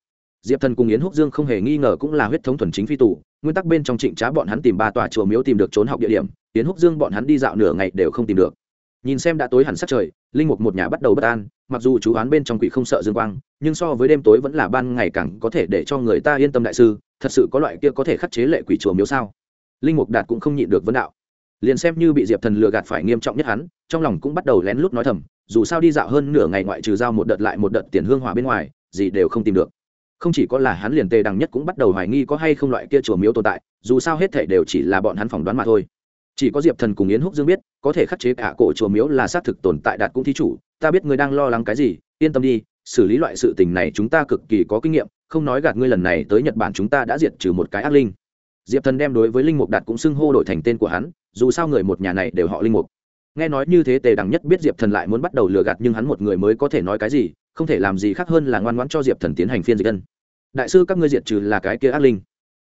diệp thần cùng yến húc dương không hề nghi ngờ cũng là huyết thống thuần chính phi tù, nguyên tắc bên trong trịnh trá bọn hắn tìm ba tòa chùa miếu tìm được trốn học địa điểm, yến húc dương bọn hắn đi dạo nửa ngày đều không tìm được. Nhìn xem đã tối hẳn sắc trời, linh mục một nhà bắt đầu bất an, mặc dù chú oán bên trong quỷ không sợ dương quang, nhưng so với đêm tối vẫn là ban ngày càng có thể để cho người ta yên tâm đại sư, thật sự có loại kia có thể khắc chế lệ quỷ chùa miếu sao? Linh mục đạt cũng không nhịn được vấn đạo. Liền xem như bị diệp thần lừa gạt phải nghiêm trọng nhất hắn, trong lòng cũng bắt đầu lén lút nói thầm, dù sao đi dạo hơn nửa ngày ngoại trừ giao một đợt lại một đợt tiền hương hòa bên ngoài, gì đều không tìm được không chỉ có là hắn liền tề đằng nhất cũng bắt đầu hoài nghi có hay không loại kia chùa miếu tồn tại, dù sao hết thể đều chỉ là bọn hắn phỏng đoán mà thôi. Chỉ có diệp thần cùng yến húc dương biết, có thể khắc chế cả cổ chùa miếu là xác thực tồn tại đạt cũng thí chủ, ta biết ngươi đang lo lắng cái gì, yên tâm đi, xử lý loại sự tình này chúng ta cực kỳ có kinh nghiệm, không nói gạt ngươi lần này tới nhật bản chúng ta đã diệt trừ một cái ác linh. Diệp thần đem đối với linh mục đạt cũng xưng hô đổi thành tên của hắn, dù sao người một nhà này đều họ linh mục. Nghe nói như thế tề đằng nhất biết diệp thần lại muốn bắt đầu lừa gạt nhưng hắn một người mới có thể nói cái gì không thể làm gì khác hơn là ngoan ngoãn cho diệp thần tiến hành phiên dịch ân đại sư, các ngươi diệt trừ là cái kia ác linh.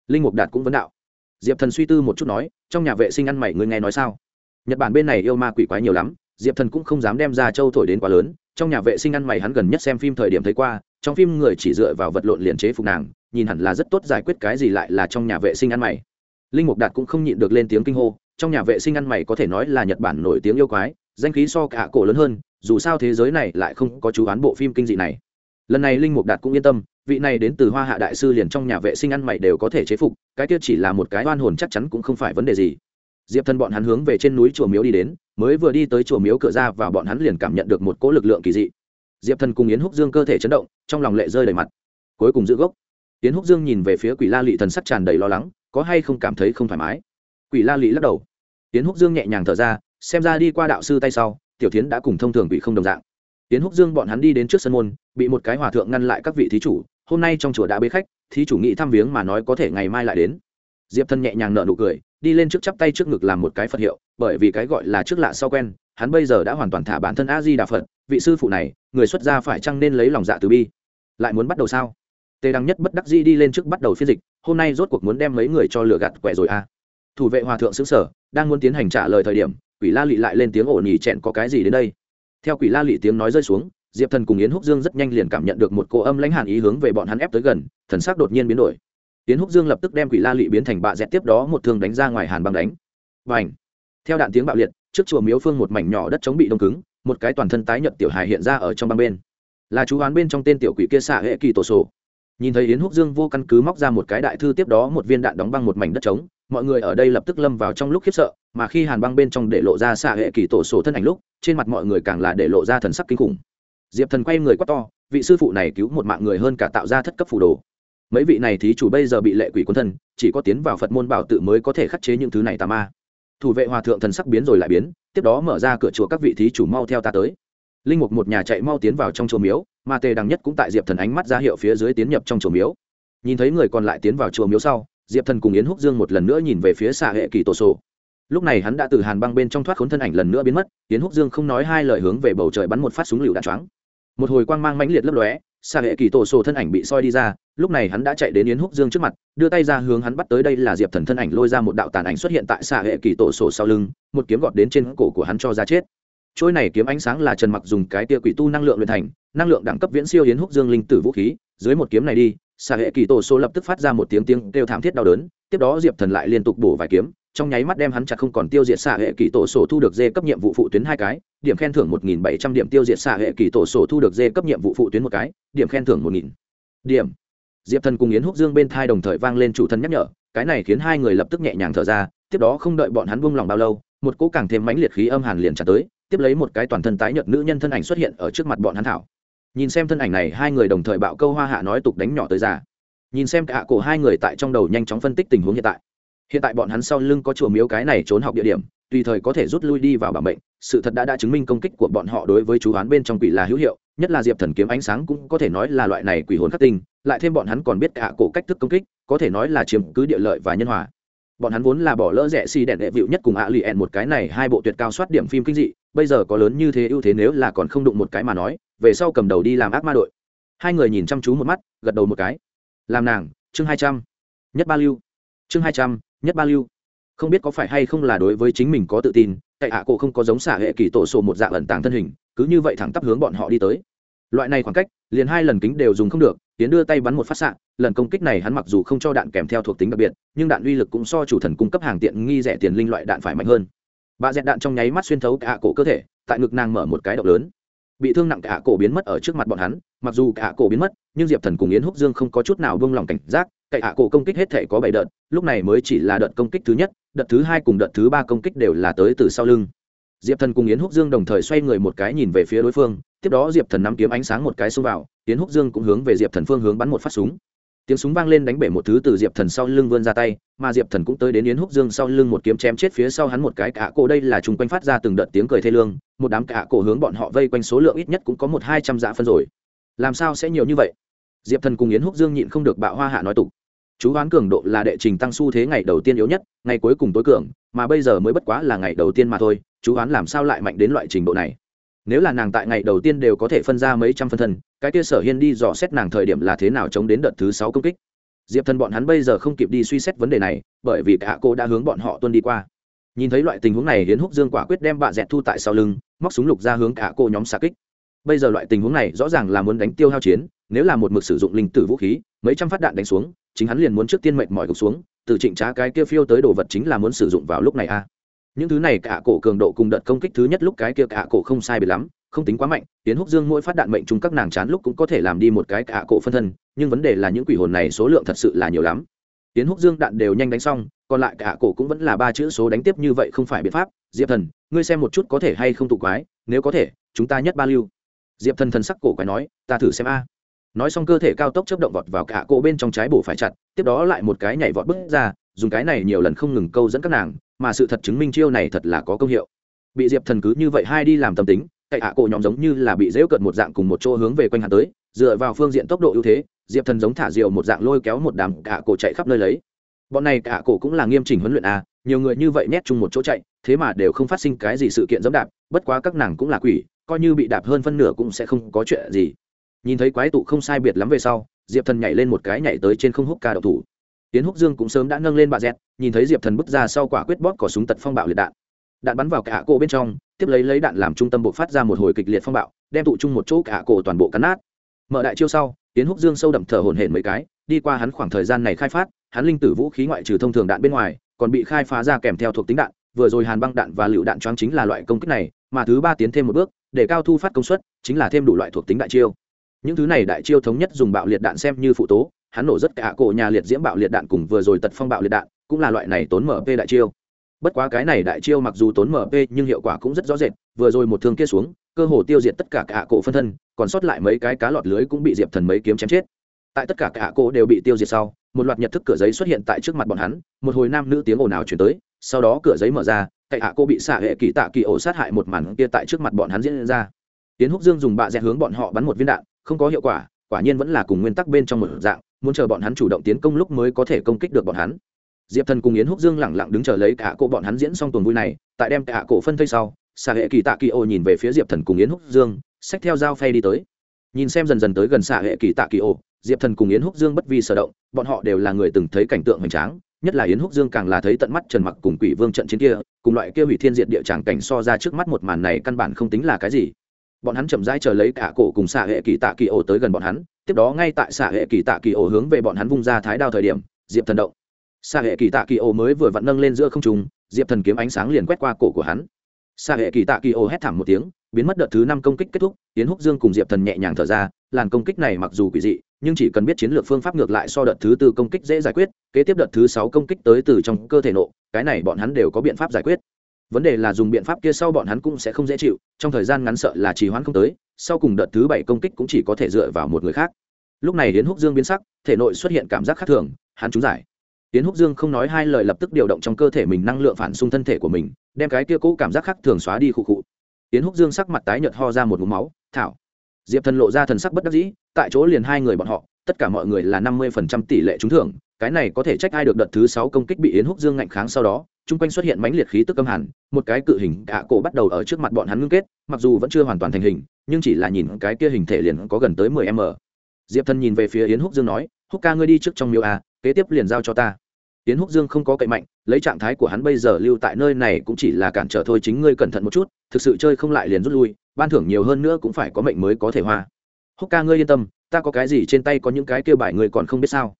Linh mục đạt cũng vấn đạo. Diệp thần suy tư một chút nói, trong nhà vệ sinh ăn mày ngươi nghe nói sao? Nhật bản bên này yêu ma quỷ quái nhiều lắm, diệp thần cũng không dám đem ra châu thổi đến quá lớn, trong nhà vệ sinh ăn mày hắn gần nhất xem phim thời điểm thấy qua, trong phim người chỉ dựa vào vật lộn liền chế phục nàng, nhìn hẳn là rất tốt giải quyết cái gì lại là trong nhà vệ sinh ăn mày. Linh mục đạt cũng không nhịn được lên tiếng kinh hô, trong nhà vệ sinh ăn mày có thể nói là nhật bản nổi tiếng yêu quái, danh khí so cả cổ lớn hơn dù sao thế giới này lại không có chú án bộ phim kinh dị này. Lần này linh mục đạt cũng yên tâm, vị này đến từ hoa hạ đại sư liền trong nhà vệ sinh ăn mày đều có thể chế phục, cái kia chỉ là một cái oan hồn chắc chắn cũng không phải vấn đề gì. Diệp thần bọn hắn hướng về trên núi chùa miếu đi đến, mới vừa đi tới chùa miếu cửa ra và bọn hắn liền cảm nhận được một cỗ lực lượng kỳ dị. Diệp thần cùng yến húc dương cơ thể chấn động, trong lòng lệ rơi đầy mặt. Cuối cùng giữ gốc. Yến húc dương nhìn về phía quỷ la lị thần sắc tràn đầy lo lắng, có hay không cảm thấy không thoải mái? Quỷ la lị lắc đầu. Yến húc dương nhẹ nhàng thở ra, xem ra đi qua đạo sư tay sau tiểu tiến đã cùng thông thường bị không đồng dạng. Tiến húc dương bọn hắn đi đến trước sân môn, bị một cái hòa thượng ngăn lại các vị thí chủ, hôm nay trong chùa đã bế khách, thí chủ nghị thăm viếng mà nói có thể ngày mai lại đến. Diệp thân nhẹ nhàng nợ nụ cười, đi lên trước chắp tay trước ngực làm một cái phật hiệu, bởi vì cái gọi là trước lạ sau quen, hắn bây giờ đã hoàn toàn thả bản thân a di đà phật, vị sư phụ này, người xuất gia phải chăng nên lấy lòng dạ từ bi? Lại muốn bắt đầu sao? Tề đăng nhất bất đắc di đi lên trước bắt đầu phiên dịch, hôm nay rốt cuộc muốn đem mấy người cho lửa gạt quẹ rồi à? Thủ vệ hòa thượng xứng sở, đang muốn tiến hành trả lời thời điểm quỷ la lị lại lên tiếng ổn nhì chẹn có cái gì đến đây? Theo quỷ la lị tiếng nói rơi xuống, diệp thần cùng yến húc dương rất nhanh liền cảm nhận được một cô âm lãnh hàn ý hướng về bọn hắn ép tới gần, thần sắc đột nhiên biến đổi. Yến húc dương lập tức đem quỷ la lị biến thành bạ dẹt tiếp đó một thương đánh ra ngoài hàn băng đánh. Và ảnh theo đạn tiếng bạo liệt, trước chùa miếu phương một mảnh nhỏ đất chống bị đông cứng, một cái toàn thân tái nhợt tiểu hài hiện ra ở trong băng bên. Là chú oán bên trong tên tiểu quỷ kia xạ hệ kỳ tổ sổ. Nhìn thấy yến húc dương vô căn cứ móc ra một cái đại thư tiếp đó một viên đạn đóng băng một mảnh đất trống mọi người ở đây lập tức lâm vào trong lúc khiếp sợ, mà khi hàn băng bên trong để lộ ra xạ hệ kỳ tổ sổ thân ảnh lúc, trên mặt mọi người càng là để lộ ra thần sắc kinh khủng. Diệp thần quay người quát to, vị sư phụ này cứu một mạng người hơn cả tạo ra thất cấp phù đồ. Mấy vị này thí chủ bây giờ bị lệ quỷ quân thân, chỉ có tiến vào phật môn bảo tự mới có thể khắc chế những thứ này tà ma. Thủ vệ hòa thượng thần sắc biến rồi lại biến, tiếp đó mở ra cửa chùa các vị thí chủ mau theo ta tới. Linh mục một nhà chạy mau tiến vào trong chùa miếu, mà tề đằng nhất cũng tại diệp thần ánh mắt ra hiệu phía dưới tiến nhập trong chùa miếu. Nhìn thấy người còn lại tiến vào chùa miếu sau diệp thần cùng yến húc dương một lần nữa nhìn về phía xạ hệ kỳ tổ sổ. Lúc này hắn đã từ hàn băng bên trong thoát khốn thân ảnh lần nữa biến mất, yến húc dương không nói hai lời hướng về bầu trời bắn một phát súng lựu đạn choáng. Một hồi quang mang mãnh liệt lấp lóe, xạ hệ kỳ tổ sổ thân ảnh bị soi đi ra, lúc này hắn đã chạy đến yến húc dương trước mặt, đưa tay ra hướng hắn bắt tới đây là diệp thần thân ảnh lôi ra một đạo tàn ảnh xuất hiện tại xạ hệ kỳ tổ sổ sau lưng, một kiếm gọt đến trên cổ của hắn cho ra chết. Trôi này kiếm ánh sáng là trần mặc dùng cái tia quỷ tu năng lượng luyện thành, năng lượng đẳng cấp viễn siêu yến húc dương linh tử vũ khí, dưới một kiếm này đi xạ hệ kỳ tổ số lập tức phát ra một tiếng tiếng kêu thảm thiết đau đớn, tiếp đó diệp thần lại liên tục bổ vài kiếm, trong nháy mắt đem hắn chặt không còn tiêu diệt xạ hệ kỳ tổ sổ thu được dê cấp nhiệm vụ phụ tuyến hai cái, điểm khen thưởng một nghìn bảy trăm điểm tiêu diệt xạ hệ kỳ tổ sổ thu được dê cấp nhiệm vụ phụ tuyến một cái, điểm khen thưởng một nghìn điểm. Diệp thần cùng yến húc dương bên thai đồng thời vang lên chủ thân nhắc nhở, cái này khiến hai người lập tức nhẹ nhàng thở ra, tiếp đó không đợi bọn hắn buông lòng bao lâu, một cỗ càng thêm mãnh liệt khí âm hàn liền trả tới, tiếp lấy một cái toàn thân tái nhợt nữ nhân thân ảnh xuất hiện ở trước mặt bọn hắn thảo nhìn xem thân ảnh này, hai người đồng thời bạo câu hoa hạ nói tục đánh nhỏ tới già. Nhìn xem cả cổ hai người tại trong đầu nhanh chóng phân tích tình huống hiện tại. Hiện tại bọn hắn sau lưng có chùa miếu cái này trốn học địa điểm, tùy thời có thể rút lui đi vào bảo mệnh. Sự thật đã đã chứng minh công kích của bọn họ đối với chú hoán bên trong quỷ là hữu hiệu, nhất là diệp thần kiếm ánh sáng cũng có thể nói là loại này quỷ hồn khắc tinh, lại thêm bọn hắn còn biết cả cổ cách thức công kích, có thể nói là chiếm cứ địa lợi và nhân hòa. Bọn hắn vốn là bỏ lỡ rẻ xi si đèn đệ vịu nhất cùng ạ lì ẹn một cái này hai bộ tuyệt cao soát điểm phim kinh dị, bây giờ có lớn như thế ưu thế nếu là còn không đụng một cái mà nói về sau cầm đầu đi làm ác ma đội. Hai người nhìn chăm chú một mắt, gật đầu một cái. Làm nàng, chương hai trăm. Nhất ba lưu. Chương hai trăm, nhất ba lưu. Không biết có phải hay không là đối với chính mình có tự tin, tại hạ cổ không có giống xả hệ kỳ tổ sổ một dạng ẩn tàng thân hình, cứ như vậy thẳng tắp hướng bọn họ đi tới. Loại này khoảng cách, liền hai lần kính đều dùng không được, tiến đưa tay bắn một phát xạ, lần công kích này hắn mặc dù không cho đạn kèm theo thuộc tính đặc biệt, nhưng đạn uy lực cũng so chủ thần cung cấp hàng tiện nghi rẻ tiền linh loại đạn phải mạnh hơn. Bà dẹt đạn trong nháy mắt xuyên thấu cả cổ cơ thể, tại ngực nàng mở một cái động lớn bị thương nặng cả cổ biến mất ở trước mặt bọn hắn, mặc dù cả cổ biến mất, nhưng diệp thần cùng yến húc dương không có chút nào vương lòng cảnh giác cậy hạ cổ công kích hết thể có bảy đợt, lúc này mới chỉ là đợt công kích thứ nhất, đợt thứ hai cùng đợt thứ ba công kích đều là tới từ sau lưng. Diệp thần cùng yến húc dương đồng thời xoay người một cái nhìn về phía đối phương, tiếp đó diệp thần nắm kiếm ánh sáng một cái xông vào, yến húc dương cũng hướng về diệp thần phương hướng bắn một phát súng tiếng súng vang lên đánh bể một thứ từ diệp thần sau lưng vươn ra tay, mà diệp thần cũng tới đến yến húc dương sau lưng một kiếm chém chết phía sau hắn một cái cả cổ đây là chung quanh phát ra từng đợt tiếng cười thê lương, một đám cả cổ hướng bọn họ vây quanh số lượng ít nhất cũng có một hai trăm dạ phân rồi. Làm sao sẽ nhiều như vậy? Diệp thần cùng yến húc dương nhịn không được bạo hoa hạ nói tục. Chú hoán cường độ là đệ trình tăng xu thế ngày đầu tiên yếu nhất, ngày cuối cùng tối cường, mà bây giờ mới bất quá là ngày đầu tiên mà thôi, chú hoán làm sao lại mạnh đến loại trình độ này? Nếu là nàng tại ngày đầu tiên đều có thể phân ra mấy trăm phân thân cái kia sở hiên đi dò xét nàng thời điểm là thế nào chống đến đợt thứ sáu công kích. Diệp thần bọn hắn bây giờ không kịp đi suy xét vấn đề này, bởi vì cả cô đã hướng bọn họ tuân đi qua. Nhìn thấy loại tình huống này, hiến húc dương quả quyết đem bạ dẹt thu tại sau lưng, móc súng lục ra hướng cả cô nhóm xa kích. Bây giờ loại tình huống này rõ ràng là muốn đánh tiêu hao chiến, nếu là một mực sử dụng linh tử vũ khí, mấy trăm phát đạn đánh xuống, chính hắn liền muốn trước tiên mệnh mọi gục xuống, từ trịnh trá cái kia phiêu tới đồ vật chính là muốn sử dụng vào lúc này a những thứ này cả cổ cường độ cùng đợt công kích thứ nhất lúc cái kia cả cổ không sai biệt lắm, không tính quá mạnh tiến húc dương mỗi phát đạn mệnh chung các nàng chán lúc cũng có thể làm đi một cái cả cổ phân thân, nhưng vấn đề là những quỷ hồn này số lượng thật sự là nhiều lắm. Tiến húc dương đạn đều nhanh đánh xong, còn lại cả cổ cũng vẫn là ba chữ số đánh tiếp như vậy không phải biện pháp. Diệp thần, ngươi xem một chút có thể hay không tụ quái, nếu có thể, chúng ta nhất ba lưu. Diệp thần thần sắc cổ quái nói, ta thử xem a. Nói xong cơ thể cao tốc chấp động vọt vào cả cổ bên trong trái bổ phải chặt, tiếp đó lại một cái nhảy vọt bước ra, dùng cái này nhiều lần không ngừng câu dẫn các nàng mà sự thật chứng minh chiêu này thật là có công hiệu. Bị diệp thần cứ như vậy hai đi làm tâm tính, cậy hạ cổ nhóm giống như là bị dễu cợt một dạng cùng một chỗ hướng về quanh hắn tới, dựa vào phương diện tốc độ ưu thế, diệp thần giống thả diều một dạng lôi kéo một đám cả cổ chạy khắp nơi lấy. Bọn này cả cổ cũng là nghiêm chỉnh huấn luyện a, nhiều người như vậy nhét chung một chỗ chạy, thế mà đều không phát sinh cái gì sự kiện dẫm đạp, bất quá các nàng cũng là quỷ, coi như bị đạp hơn phân nửa cũng sẽ không có chuyện gì. Nhìn thấy quái tụ không sai biệt lắm về sau, diệp thần nhảy lên một cái nhảy tới trên không húc ca đậu thủ tiến húc dương cũng sớm đã nâng lên bà dẹt, nhìn thấy diệp thần bước ra sau quả quyết bóp cỏ súng tật phong bạo liệt đạn. Đạn bắn vào cả cổ bên trong, tiếp lấy lấy đạn làm trung tâm bộ phát ra một hồi kịch liệt phong bạo, đem tụ chung một chỗ cả cổ toàn bộ cắn nát. Mở đại chiêu sau tiến húc dương sâu đậm thở hổn hển mấy cái, đi qua hắn khoảng thời gian này khai phát, hắn linh tử vũ khí ngoại trừ thông thường đạn bên ngoài, còn bị khai phá ra kèm theo thuộc tính đạn, vừa rồi hàn băng đạn và lựu đạn choáng chính là loại công kích này, mà thứ ba tiến thêm một bước, để cao thu phát công suất, chính là thêm đủ loại thuộc tính đại chiêu. Những thứ này đại chiêu thống nhất dùng bạo liệt đạn xem như phụ tố hắn nổ rất cả cổ nhà liệt diễm bạo liệt đạn cùng vừa rồi tật phong bạo liệt đạn, cũng là loại này tốn mp đại chiêu. Bất quá cái này đại chiêu mặc dù tốn mp nhưng hiệu quả cũng rất rõ rệt, vừa rồi một thương kia xuống, cơ hồ tiêu diệt tất cả cả cổ phân thân, còn sót lại mấy cái cá lọt lưới cũng bị diệp thần mấy kiếm chém chết. Tại tất cả cả cổ đều bị tiêu diệt sau, một loạt nhật thức cửa giấy xuất hiện tại trước mặt bọn hắn, một hồi nam nữ tiếng ồn ào chuyển tới, sau đó cửa giấy mở ra cậy hạ cô bị xạ hệ kỳ tạ kỳ ổ sát hại một màn kia tại trước mặt bọn hắn diễn ra. Tiến húc dương dùng bạ dẹt hướng bọn họ bắn một viên đạn, không có hiệu quả quả nhiên vẫn là cùng nguyên tắc bên trong một dạng muốn chờ bọn hắn chủ động tiến công lúc mới có thể công kích được bọn hắn. Diệp thần cùng yến húc dương lẳng lặng đứng chờ lấy cả cổ bọn hắn diễn xong tuần vui này, tại đem cả cổ phân thây sau xà hệ kỳ tạ kỳ ô nhìn về phía diệp thần cùng yến húc dương, xách theo dao phay đi tới. Nhìn xem dần dần tới gần xà hệ kỳ tạ kỳ ô, diệp thần cùng yến húc dương bất vi sở động, bọn họ đều là người từng thấy cảnh tượng hoành tráng, nhất là yến húc dương càng là thấy tận mắt trần mặc cùng quỷ vương trận chiến kia, cùng loại kia hủy thiên diệt địa tràng cảnh so ra trước mắt một màn này căn bản không tính là cái gì. Bọn hắn chậm rãi chờ lấy cả cổ cùng xạ hệ kỳ tạ kỳ ổ tới gần bọn hắn tiếp đó ngay tại xạ hệ kỳ tạ kỳ ổ hướng về bọn hắn vung ra thái đao thời điểm, diệp thần động. Xạ hệ kỳ tạ kỳ ổ mới vừa vặn nâng lên giữa không trung, diệp thần kiếm ánh sáng liền quét qua cổ của hắn. Xạ hệ kỳ tạ kỳ ổ hét thảm một tiếng, biến mất đợt thứ năm công kích kết thúc tiến húc dương cùng diệp thần nhẹ nhàng thở ra, làn công kích này mặc dù quỷ dị, nhưng chỉ cần biết chiến lược phương pháp ngược lại so đợt thứ tư công kích dễ giải quyết, kế tiếp đợt thứ sáu công kích tới từ trong cơ thể nộ, cái này bọn hắn đều có biện pháp giải quyết vấn đề là dùng biện pháp kia sau bọn hắn cũng sẽ không dễ chịu, trong thời gian ngắn sợ là trì hoãn không tới, sau cùng đợt thứ bảy công kích cũng chỉ có thể dựa vào một người khác. Lúc này đến húc dương biến sắc, thể nội xuất hiện cảm giác khác thường, hắn trúng giải. Tiến húc dương không nói hai lời lập tức điều động trong cơ thể mình năng lượng phản xung thân thể của mình, đem cái kia cũ cảm giác khác thường xóa đi khụ khụ. Tiến húc dương sắc mặt tái nhợt ho ra một mũ máu, thảo. Diệp thần lộ ra thần sắc bất đắc dĩ, tại chỗ liền hai người bọn họ, tất cả mọi người là năm mươi phần trăm tỷ lệ trúng thưởng cái này có thể trách ai được đợt thứ sáu công kích bị yến húc dương ngạnh kháng sau đó, chung quanh xuất hiện mãnh liệt khí tức âm hẳn một cái cự hình gã cổ bắt đầu ở trước mặt bọn hắn ngưng kết, mặc dù vẫn chưa hoàn toàn thành hình, nhưng chỉ là nhìn cái kia hình thể liền có gần tới mười m. Diệp thần nhìn về phía yến húc dương nói, húc ca ngươi đi trước trong miêu a à, kế tiếp liền giao cho ta. Yến húc dương không có cậy mạnh, lấy trạng thái của hắn bây giờ lưu tại nơi này cũng chỉ là cản trở thôi, chính ngươi cẩn thận một chút, thực sự chơi không lại liền rút lui, ban thưởng nhiều hơn nữa cũng phải có mệnh mới có thể hoa. Húc ca ngươi yên tâm, ta có cái gì trên tay có những cái kêu bài ngươi còn không biết sao?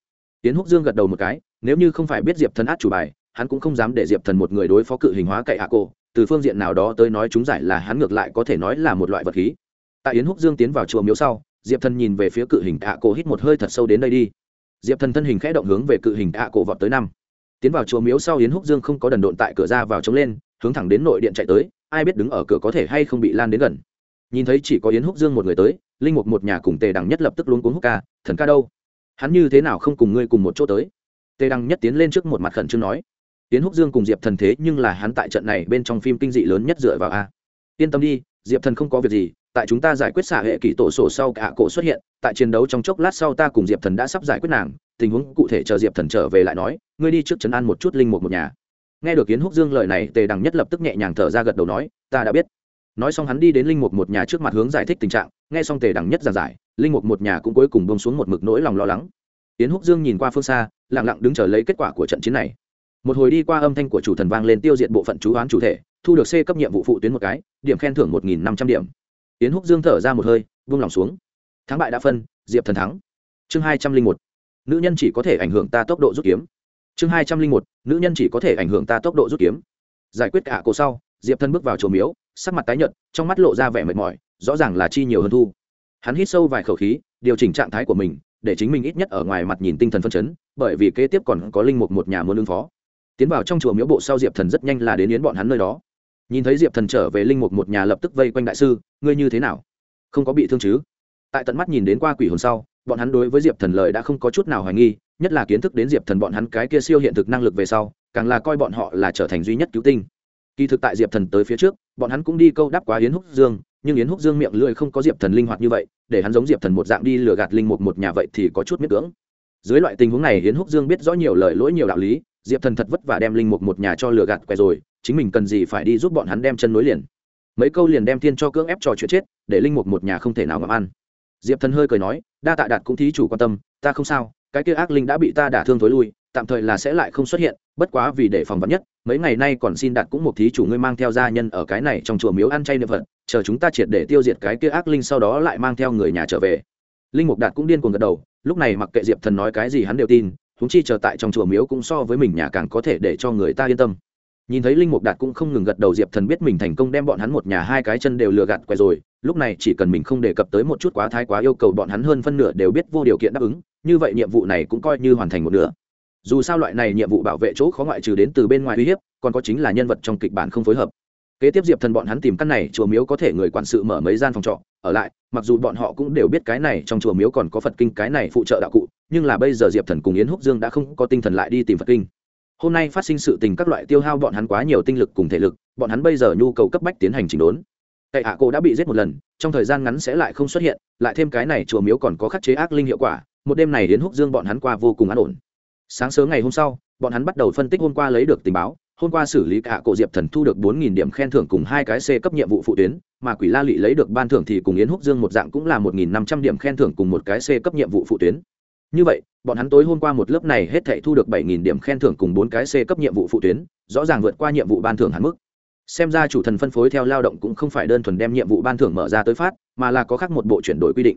Tiến húc dương gật đầu một cái, nếu như không phải biết diệp thần át chủ bài, hắn cũng không dám để diệp thần một người đối phó cự hình hóa cậy hạ cô từ phương diện nào đó tới nói chúng giải là hắn ngược lại có thể nói là một loại vật khí. Tại yến húc dương tiến vào chùa miếu sau, diệp thần nhìn về phía cự hình hạ cổ hít một hơi thật sâu đến đây đi. Diệp thần thân hình khẽ động hướng về cự hình hạ cổ vọt tới năm. Tiến vào chùa miếu sau yến húc dương không có đần độn tại cửa ra vào trống lên, hướng thẳng đến nội điện chạy tới, ai biết đứng ở cửa có thể hay không bị lan đến gần. Nhìn thấy chỉ có yến húc dương một người tới, linh mục một nhà cùng tề đằng nhất lập tức luống cuống húc ca, thần ca đâu? Hắn như thế nào không cùng ngươi cùng một chỗ tới? Tề đăng nhất tiến lên trước một mặt khẩn trương nói tiến húc dương cùng diệp thần thế nhưng là hắn tại trận này bên trong phim kinh dị lớn nhất dựa vào a. Yên tâm đi, diệp thần không có việc gì, tại chúng ta giải quyết xả hệ kỷ tổ sổ sau cả cổ xuất hiện, tại chiến đấu trong chốc lát sau ta cùng diệp thần đã sắp giải quyết nàng, tình huống cụ thể chờ diệp thần trở về lại nói, ngươi đi trước trấn an một chút linh mục một nhà. Nghe được kiến húc dương lời này, tề đằng nhất lập tức nhẹ nhàng thở ra gật đầu nói, ta đã biết. Nói xong hắn đi đến linh mục một nhà trước mặt hướng giải thích tình trạng, nghe xong tề đằng nhất giảng giải linh mục một nhà cũng cuối cùng bông xuống một mực nỗi lòng lo lắng. Tiến húc dương nhìn qua phương xa, lặng lặng đứng chờ lấy kết quả của trận chiến này. Một hồi đi qua âm thanh của chủ thần vang lên tiêu diệt bộ phận chú hoán chủ thể, thu được c cấp nhiệm vụ phụ tuyến một cái, điểm khen thưởng một nghìn năm trăm điểm. Tiến húc dương thở ra một hơi vung lòng xuống. Thắng bại đã phân, diệp thần thắng. Chương hai trăm linh một, nữ nhân chỉ có thể ảnh hưởng ta tốc độ rút kiếm. Chương hai trăm linh một, nữ nhân chỉ có thể ảnh hưởng ta tốc độ rút kiếm. Giải quyết cả cổ sau, diệp thần bước vào chỗ miếu, sắc mặt tái nhợt, trong mắt lộ ra vẻ mệt mỏi, rõ ràng là chi nhiều hơn thu hắn hít sâu vài khẩu khí, điều chỉnh trạng thái của mình, để chính mình ít nhất ở ngoài mặt nhìn tinh thần phân chấn, bởi vì kế tiếp còn có linh mục một nhà muốn ứng phó. Tiến vào trong chùa miếu bộ sau diệp thần rất nhanh là đến yến bọn hắn nơi đó. Nhìn thấy diệp thần trở về linh mục một nhà lập tức vây quanh đại sư, ngươi như thế nào? Không có bị thương chứ? Tại tận mắt nhìn đến qua quỷ hồn sau, bọn hắn đối với diệp thần lời đã không có chút nào hoài nghi, nhất là kiến thức đến diệp thần bọn hắn cái kia siêu hiện thực năng lực về sau, càng là coi bọn họ là trở thành duy nhất cứu tinh. Kỳ thực tại diệp thần tới phía trước, bọn hắn cũng đi câu đáp quá yến húc dương nhưng yến húc dương miệng lưỡi không có diệp thần linh hoạt như vậy, để hắn giống diệp thần một dạng đi lừa gạt linh mục một nhà vậy thì có chút miết cưỡng. Dưới loại tình huống này, yến húc dương biết rõ nhiều lời lỗi nhiều đạo lý, diệp thần thật vất vả đem linh mục một nhà cho lừa gạt què rồi, chính mình cần gì phải đi giúp bọn hắn đem chân nối liền. Mấy câu liền đem thiên cho cưỡng ép trò chuyện chết, để linh mục một nhà không thể nào ngậm ăn. Diệp thần hơi cười nói, đa tạ đạt cũng thí chủ quan tâm, ta không sao, cái kia ác linh đã bị ta đả thương thối lui, tạm thời là sẽ lại không xuất hiện, bất quá vì để phòng vắn nhất, mấy ngày nay còn xin đạt cũng một thí chủ ngươi mang theo gia nhân ở cái này trong chùa miếu ăn chay niệm phật chờ chúng ta triệt để tiêu diệt cái kia ác linh sau đó lại mang theo người nhà trở về. Linh mục đạt cũng điên cuồng gật đầu, lúc này mặc kệ diệp thần nói cái gì hắn đều tin húng chi chờ tại trong chùa miếu cũng so với mình nhà càng có thể để cho người ta yên tâm. Nhìn thấy linh mục đạt cũng không ngừng gật đầu, diệp thần biết mình thành công đem bọn hắn một nhà hai cái chân đều lừa gạt quay rồi, lúc này chỉ cần mình không đề cập tới một chút quá thái quá yêu cầu bọn hắn hơn phân nửa đều biết vô điều kiện đáp ứng, như vậy nhiệm vụ này cũng coi như hoàn thành một nửa. Dù sao loại này nhiệm vụ bảo vệ chỗ khó ngoại trừ đến từ bên ngoài uy hiếp, còn có chính là nhân vật trong kịch bản không phối hợp kế tiếp diệp thần bọn hắn tìm căn này chùa miếu có thể người quản sự mở mấy gian phòng trọ. Ở lại, mặc dù bọn họ cũng đều biết cái này trong chùa miếu còn có phật kinh, cái này phụ trợ đạo cụ, nhưng là bây giờ diệp thần cùng yến húc dương đã không có tinh thần lại đi tìm phật kinh. Hôm nay phát sinh sự tình các loại tiêu hao bọn hắn quá nhiều tinh lực cùng thể lực, bọn hắn bây giờ nhu cầu cấp bách tiến hành chỉnh đốn. Cậy hạ cô đã bị giết một lần, trong thời gian ngắn sẽ lại không xuất hiện, lại thêm cái này chùa miếu còn có khắc chế ác linh hiệu quả, một đêm này đến húc dương bọn hắn qua vô cùng an ổn. Sáng sớm ngày hôm sau, bọn hắn bắt đầu phân tích hôm qua lấy được tình báo hôm qua xử lý cả cổ diệp thần thu được bốn nghìn điểm khen thưởng cùng hai cái c cấp nhiệm vụ phụ tuyến, mà quỷ la Lệ lấy được ban thưởng thì cùng yến húc dương một dạng cũng là một nghìn năm trăm điểm khen thưởng cùng một cái c cấp nhiệm vụ phụ tuyến. Như vậy, bọn hắn tối hôm qua một lớp này hết thảy thu được bảy nghìn điểm khen thưởng cùng bốn cái c cấp nhiệm vụ phụ tuyến, rõ ràng vượt qua nhiệm vụ ban thưởng hạn mức. Xem ra chủ thần phân phối theo lao động cũng không phải đơn thuần đem nhiệm vụ ban thưởng mở ra tới phát, mà là có khác một bộ chuyển đổi quy định.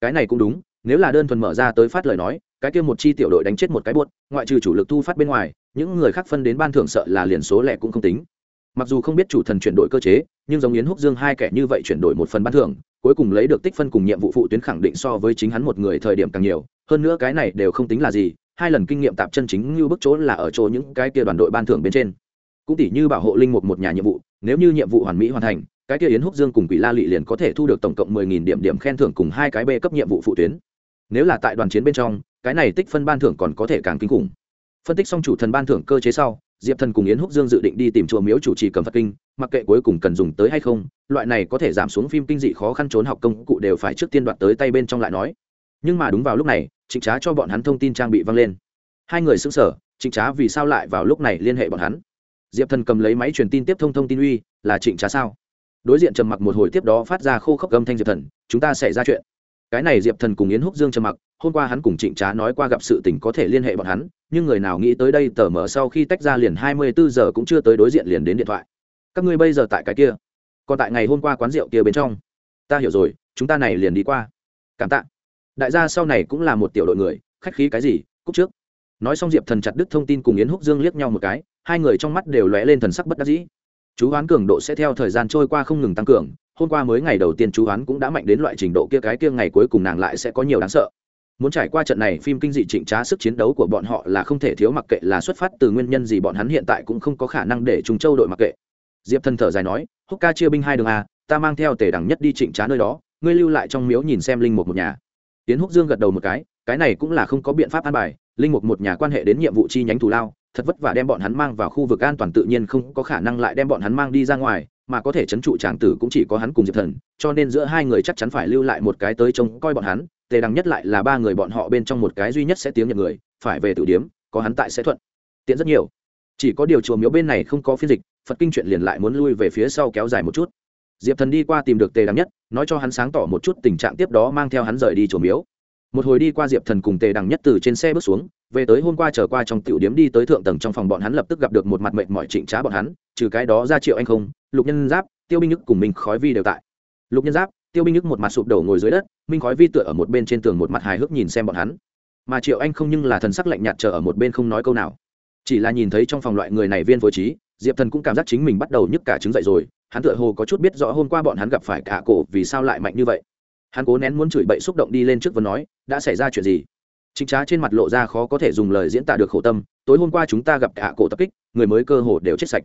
Cái này cũng đúng, nếu là đơn thuần mở ra tới phát lời nói cái kia một chi tiểu đội đánh chết một cái buốt, ngoại trừ chủ lực thu phát bên ngoài, những người khác phân đến ban thưởng sợ là liền số lẻ cũng không tính. Mặc dù không biết chủ thần chuyển đổi cơ chế, nhưng giống yến húc dương hai kẻ như vậy chuyển đổi một phần ban thưởng, cuối cùng lấy được tích phân cùng nhiệm vụ phụ tuyến khẳng định so với chính hắn một người thời điểm càng nhiều, hơn nữa cái này đều không tính là gì, hai lần kinh nghiệm tạp chân chính như bức chỗ là ở chỗ những cái kia đoàn đội ban thưởng bên trên. Cũng tỷ như bảo hộ linh mục một nhà nhiệm vụ, nếu như nhiệm vụ hoàn mỹ hoàn thành, cái kia yến húc dương cùng quỷ la lị liền có thể thu được tổng cộng mười nghìn điểm điểm khen thưởng cùng hai cái b cấp nhiệm vụ phụ tuyến. Nếu là tại đoàn chiến bên trong cái này tích phân ban thưởng còn có thể càng kinh khủng. Phân tích xong chủ thần ban thưởng cơ chế sau, diệp thần cùng yến húc dương dự định đi tìm chùa miếu chủ trì cầm phật kinh, mặc kệ cuối cùng cần dùng tới hay không, loại này có thể giảm xuống phim kinh dị khó khăn trốn học công cụ đều phải trước tiên đoạt tới tay bên trong lại nói. Nhưng mà đúng vào lúc này, trịnh trá cho bọn hắn thông tin trang bị văng lên. Hai người xứng sở trịnh trá vì sao lại vào lúc này liên hệ bọn hắn? Diệp thần cầm lấy máy truyền tin tiếp thông thông tin uy, là trịnh trá sao? Đối diện trầm mặc một hồi tiếp đó phát ra khô khốc gâm thanh diệp thần, chúng ta sẽ ra chuyện cái này diệp thần cùng yến húc dương trầm mặc, hôm qua hắn cùng trịnh trá nói qua gặp sự tình có thể liên hệ bọn hắn, nhưng người nào nghĩ tới đây, tờ mở sau khi tách ra liền hai mươi bốn giờ cũng chưa tới đối diện liền đến điện thoại. Các ngươi bây giờ tại cái kia, còn tại ngày hôm qua quán rượu kia bên trong. Ta hiểu rồi, chúng ta này liền đi qua. Cảm tạ. Đại gia sau này cũng là một tiểu đội người, khách khí cái gì, cúc trước. Nói xong diệp thần chặt đứt thông tin cùng yến húc dương liếc nhau một cái, hai người trong mắt đều lóe lên thần sắc bất đắc dĩ. Chú hoán cường độ sẽ theo thời gian trôi qua không ngừng tăng cường hôm qua mới ngày đầu tiên chú hoán cũng đã mạnh đến loại trình độ kia, cái kia ngày cuối cùng nàng lại sẽ có nhiều đáng sợ. Muốn trải qua trận này phim kinh dị trịnh trá sức chiến đấu của bọn họ là không thể thiếu mặc kệ là xuất phát từ nguyên nhân gì, bọn hắn hiện tại cũng không có khả năng để chúng châu đội mặc kệ. Diệp thần thở dài nói, húc ca chia binh hai đường a ta mang theo tề đẳng nhất đi trịnh trá nơi đó, ngươi lưu lại trong miếu nhìn xem linh mục một nhà. Tiến húc dương gật đầu một cái cái này cũng là không có biện pháp an bài, linh mục một nhà quan hệ đến nhiệm vụ chi nhánh thù lao thật vất vả đem bọn hắn mang vào khu vực an toàn tự nhiên không có khả năng lại đem bọn hắn mang đi ra ngoài, mà có thể chấn trụ tràng tử cũng chỉ có hắn cùng diệp thần, cho nên giữa hai người chắc chắn phải lưu lại một cái tới trông coi bọn hắn, tề đằng nhất lại là ba người bọn họ bên trong một cái duy nhất sẽ tiếng nhận người, phải về tử điếm, có hắn tại sẽ thuận. Tiện rất nhiều. Chỉ có điều chùa miếu bên này không có phiên dịch, phật kinh chuyện liền lại muốn lui về phía sau kéo dài một chút. Diệp thần đi qua tìm được tề đằng nhất, nói cho hắn sáng tỏ một chút tình trạng tiếp đó mang theo hắn rời đi chùa miếu. Một hồi đi qua diệp thần cùng tề đằng nhất từ trên xe bước xuống về tới hôm qua trở qua trong tiểu điếm đi tới thượng tầng trong phòng bọn hắn lập tức gặp được một mặt mệt mỏi trịnh trá bọn hắn, trừ cái đó ra triệu anh không, lục nhân giáp, tiêu binh nhức cùng mình khói vi đều tại. Lục nhân giáp, tiêu binh nhức một mặt sụp đổ ngồi dưới đất, minh khói vi tựa ở một bên trên tường một mặt hài hước nhìn xem bọn hắn. Mà triệu anh không nhưng là thần sắc lạnh nhạt chờ ở một bên không nói câu nào. Chỉ là nhìn thấy trong phòng loại người này viên phối trí, diệp thần cũng cảm giác chính mình bắt đầu nhức cả trứng dậy rồi, hắn tựa hồ có chút biết rõ hôm qua bọn hắn gặp phải cả cổ vì sao lại mạnh như vậy. Hắn cố nén muốn chửi bậy xúc động đi lên trước và nói, đã xảy ra chuyện gì? Chính trá trên mặt lộ ra khó có thể dùng lời diễn tả được khổ tâm, tối hôm qua chúng ta gặp cả cổ tập kích, người mới cơ hồ đều chết sạch.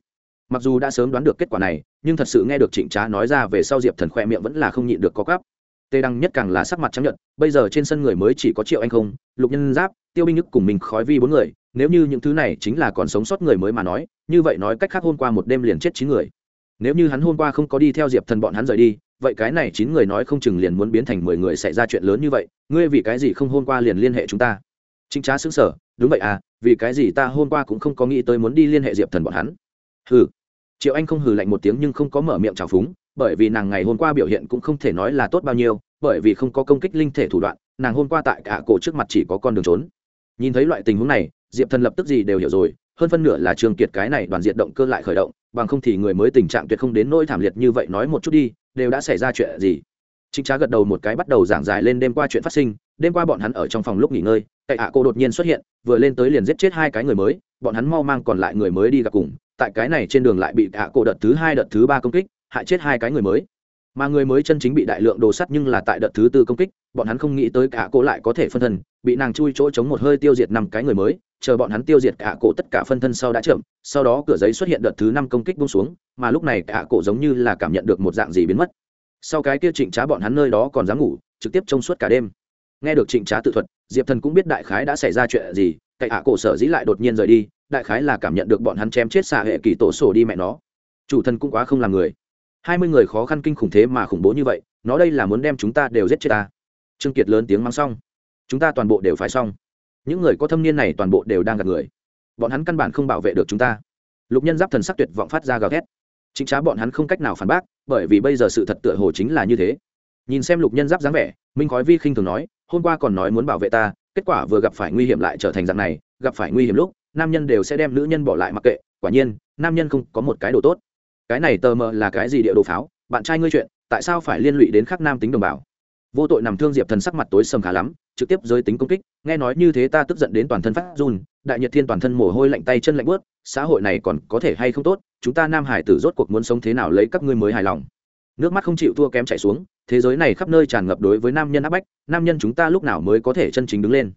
Mặc dù đã sớm đoán được kết quả này, nhưng thật sự nghe được trịnh trá nói ra về sau diệp thần khoe miệng vẫn là không nhịn được có gắp tê đăng nhất càng là sắc mặt trắng nhận bây giờ trên sân người mới chỉ có triệu anh không, lục nhân giáp, tiêu binh nhức cùng mình khói vi bốn người, nếu như những thứ này chính là còn sống sót người mới mà nói, như vậy nói cách khác hôm qua một đêm liền chết chín người. Nếu như hắn hôm qua không có đi theo diệp thần bọn hắn rời đi vậy cái này chín người nói không chừng liền muốn biến thành mười người xảy ra chuyện lớn như vậy, ngươi vì cái gì không hôm qua liền liên hệ chúng ta? Chính trá xứng sở đúng vậy à vì cái gì ta hôm qua cũng không có nghĩ tới muốn đi liên hệ diệp thần bọn hắn. Hừ. Triệu anh không hừ lạnh một tiếng nhưng không có mở miệng trào phúng, bởi vì nàng ngày hôm qua biểu hiện cũng không thể nói là tốt bao nhiêu, bởi vì không có công kích linh thể thủ đoạn, nàng hôm qua tại cả cổ trước mặt chỉ có con đường trốn. Nhìn thấy loại tình huống này, diệp thần lập tức gì đều hiểu rồi, hơn phân nửa là trường kiệt cái này đoàn diện động cơ lại khởi động, bằng không thì người mới tình trạng tuyệt không đến nỗi thảm liệt như vậy nói một chút đi đều đã xảy ra chuyện gì? Chính trá gật đầu một cái bắt đầu giảng giải lên đêm qua chuyện phát sinh. Đêm qua bọn hắn ở trong phòng lúc nghỉ ngơi, cậy hạ cô đột nhiên xuất hiện, vừa lên tới liền giết chết hai cái người mới, bọn hắn mau mang còn lại người mới đi gặp cùng. Tại cái này trên đường lại bị hạ cô đợt thứ hai, đợt thứ ba công kích, hại chết hai cái người mới mà người mới chân chính bị đại lượng đồ sắt nhưng là tại đợt thứ tư công kích, bọn hắn không nghĩ tới cả cô lại có thể phân thân, bị nàng chui chỗ chống một hơi tiêu diệt năm cái người mới, chờ bọn hắn tiêu diệt cả cổ tất cả phân thân sau đã chậm, sau đó cửa giấy xuất hiện đợt thứ năm công kích bung xuống, mà lúc này cả cổ giống như là cảm nhận được một dạng gì biến mất. Sau cái kia trịnh trá bọn hắn nơi đó còn dám ngủ, trực tiếp trông suốt cả đêm. Nghe được trịnh trá tự thuật, diệp thần cũng biết đại khái đã xảy ra chuyện gì cậy hạ cổ sở dĩ lại đột nhiên rời đi, đại khái là cảm nhận được bọn hắn chém chết xạ hệ kỳ tổ sổ đi mẹ nó. Chủ thần cũng quá không làm người hai mươi người khó khăn kinh khủng thế mà khủng bố như vậy, nó đây là muốn đem chúng ta đều giết chết ta. Trương kiệt lớn tiếng mắng xong. Chúng ta toàn bộ đều phải xong. Những người có thâm niên này toàn bộ đều đang gặp người. Bọn hắn căn bản không bảo vệ được chúng ta. Lục nhân giáp thần sắc tuyệt vọng phát ra gào thét. Chính trá bọn hắn không cách nào phản bác, bởi vì bây giờ sự thật tựa hồ chính là như thế. Nhìn xem lục nhân giáp dáng vẻ, minh khói vi khinh thường nói, hôm qua còn nói muốn bảo vệ ta, kết quả vừa gặp phải nguy hiểm lại trở thành dạng này, gặp phải nguy hiểm lúc, nam nhân đều sẽ đem nữ nhân bỏ lại mặc kệ, quả nhiên, nam nhân không có một cái đồ tốt cái này tờ mờ là cái gì địa đồ pháo? Bạn trai ngươi chuyện, tại sao phải liên lụy đến khắc nam tính đồng bào? Vô tội nằm thương diệp thần sắc mặt tối sầm khá lắm, trực tiếp giới tính công kích, nghe nói như thế ta tức giận đến toàn thân phát run, đại nhật thiên toàn thân mồ hôi lạnh tay chân lạnh bớt xã hội này còn có thể hay không tốt? Chúng ta nam hải tử rốt cuộc muốn sống thế nào lấy các ngươi mới hài lòng? Nước mắt không chịu thua kém chảy xuống, thế giới này khắp nơi tràn ngập đối với nam nhân áp bách, nam nhân chúng ta lúc nào mới có thể chân chính đứng lên?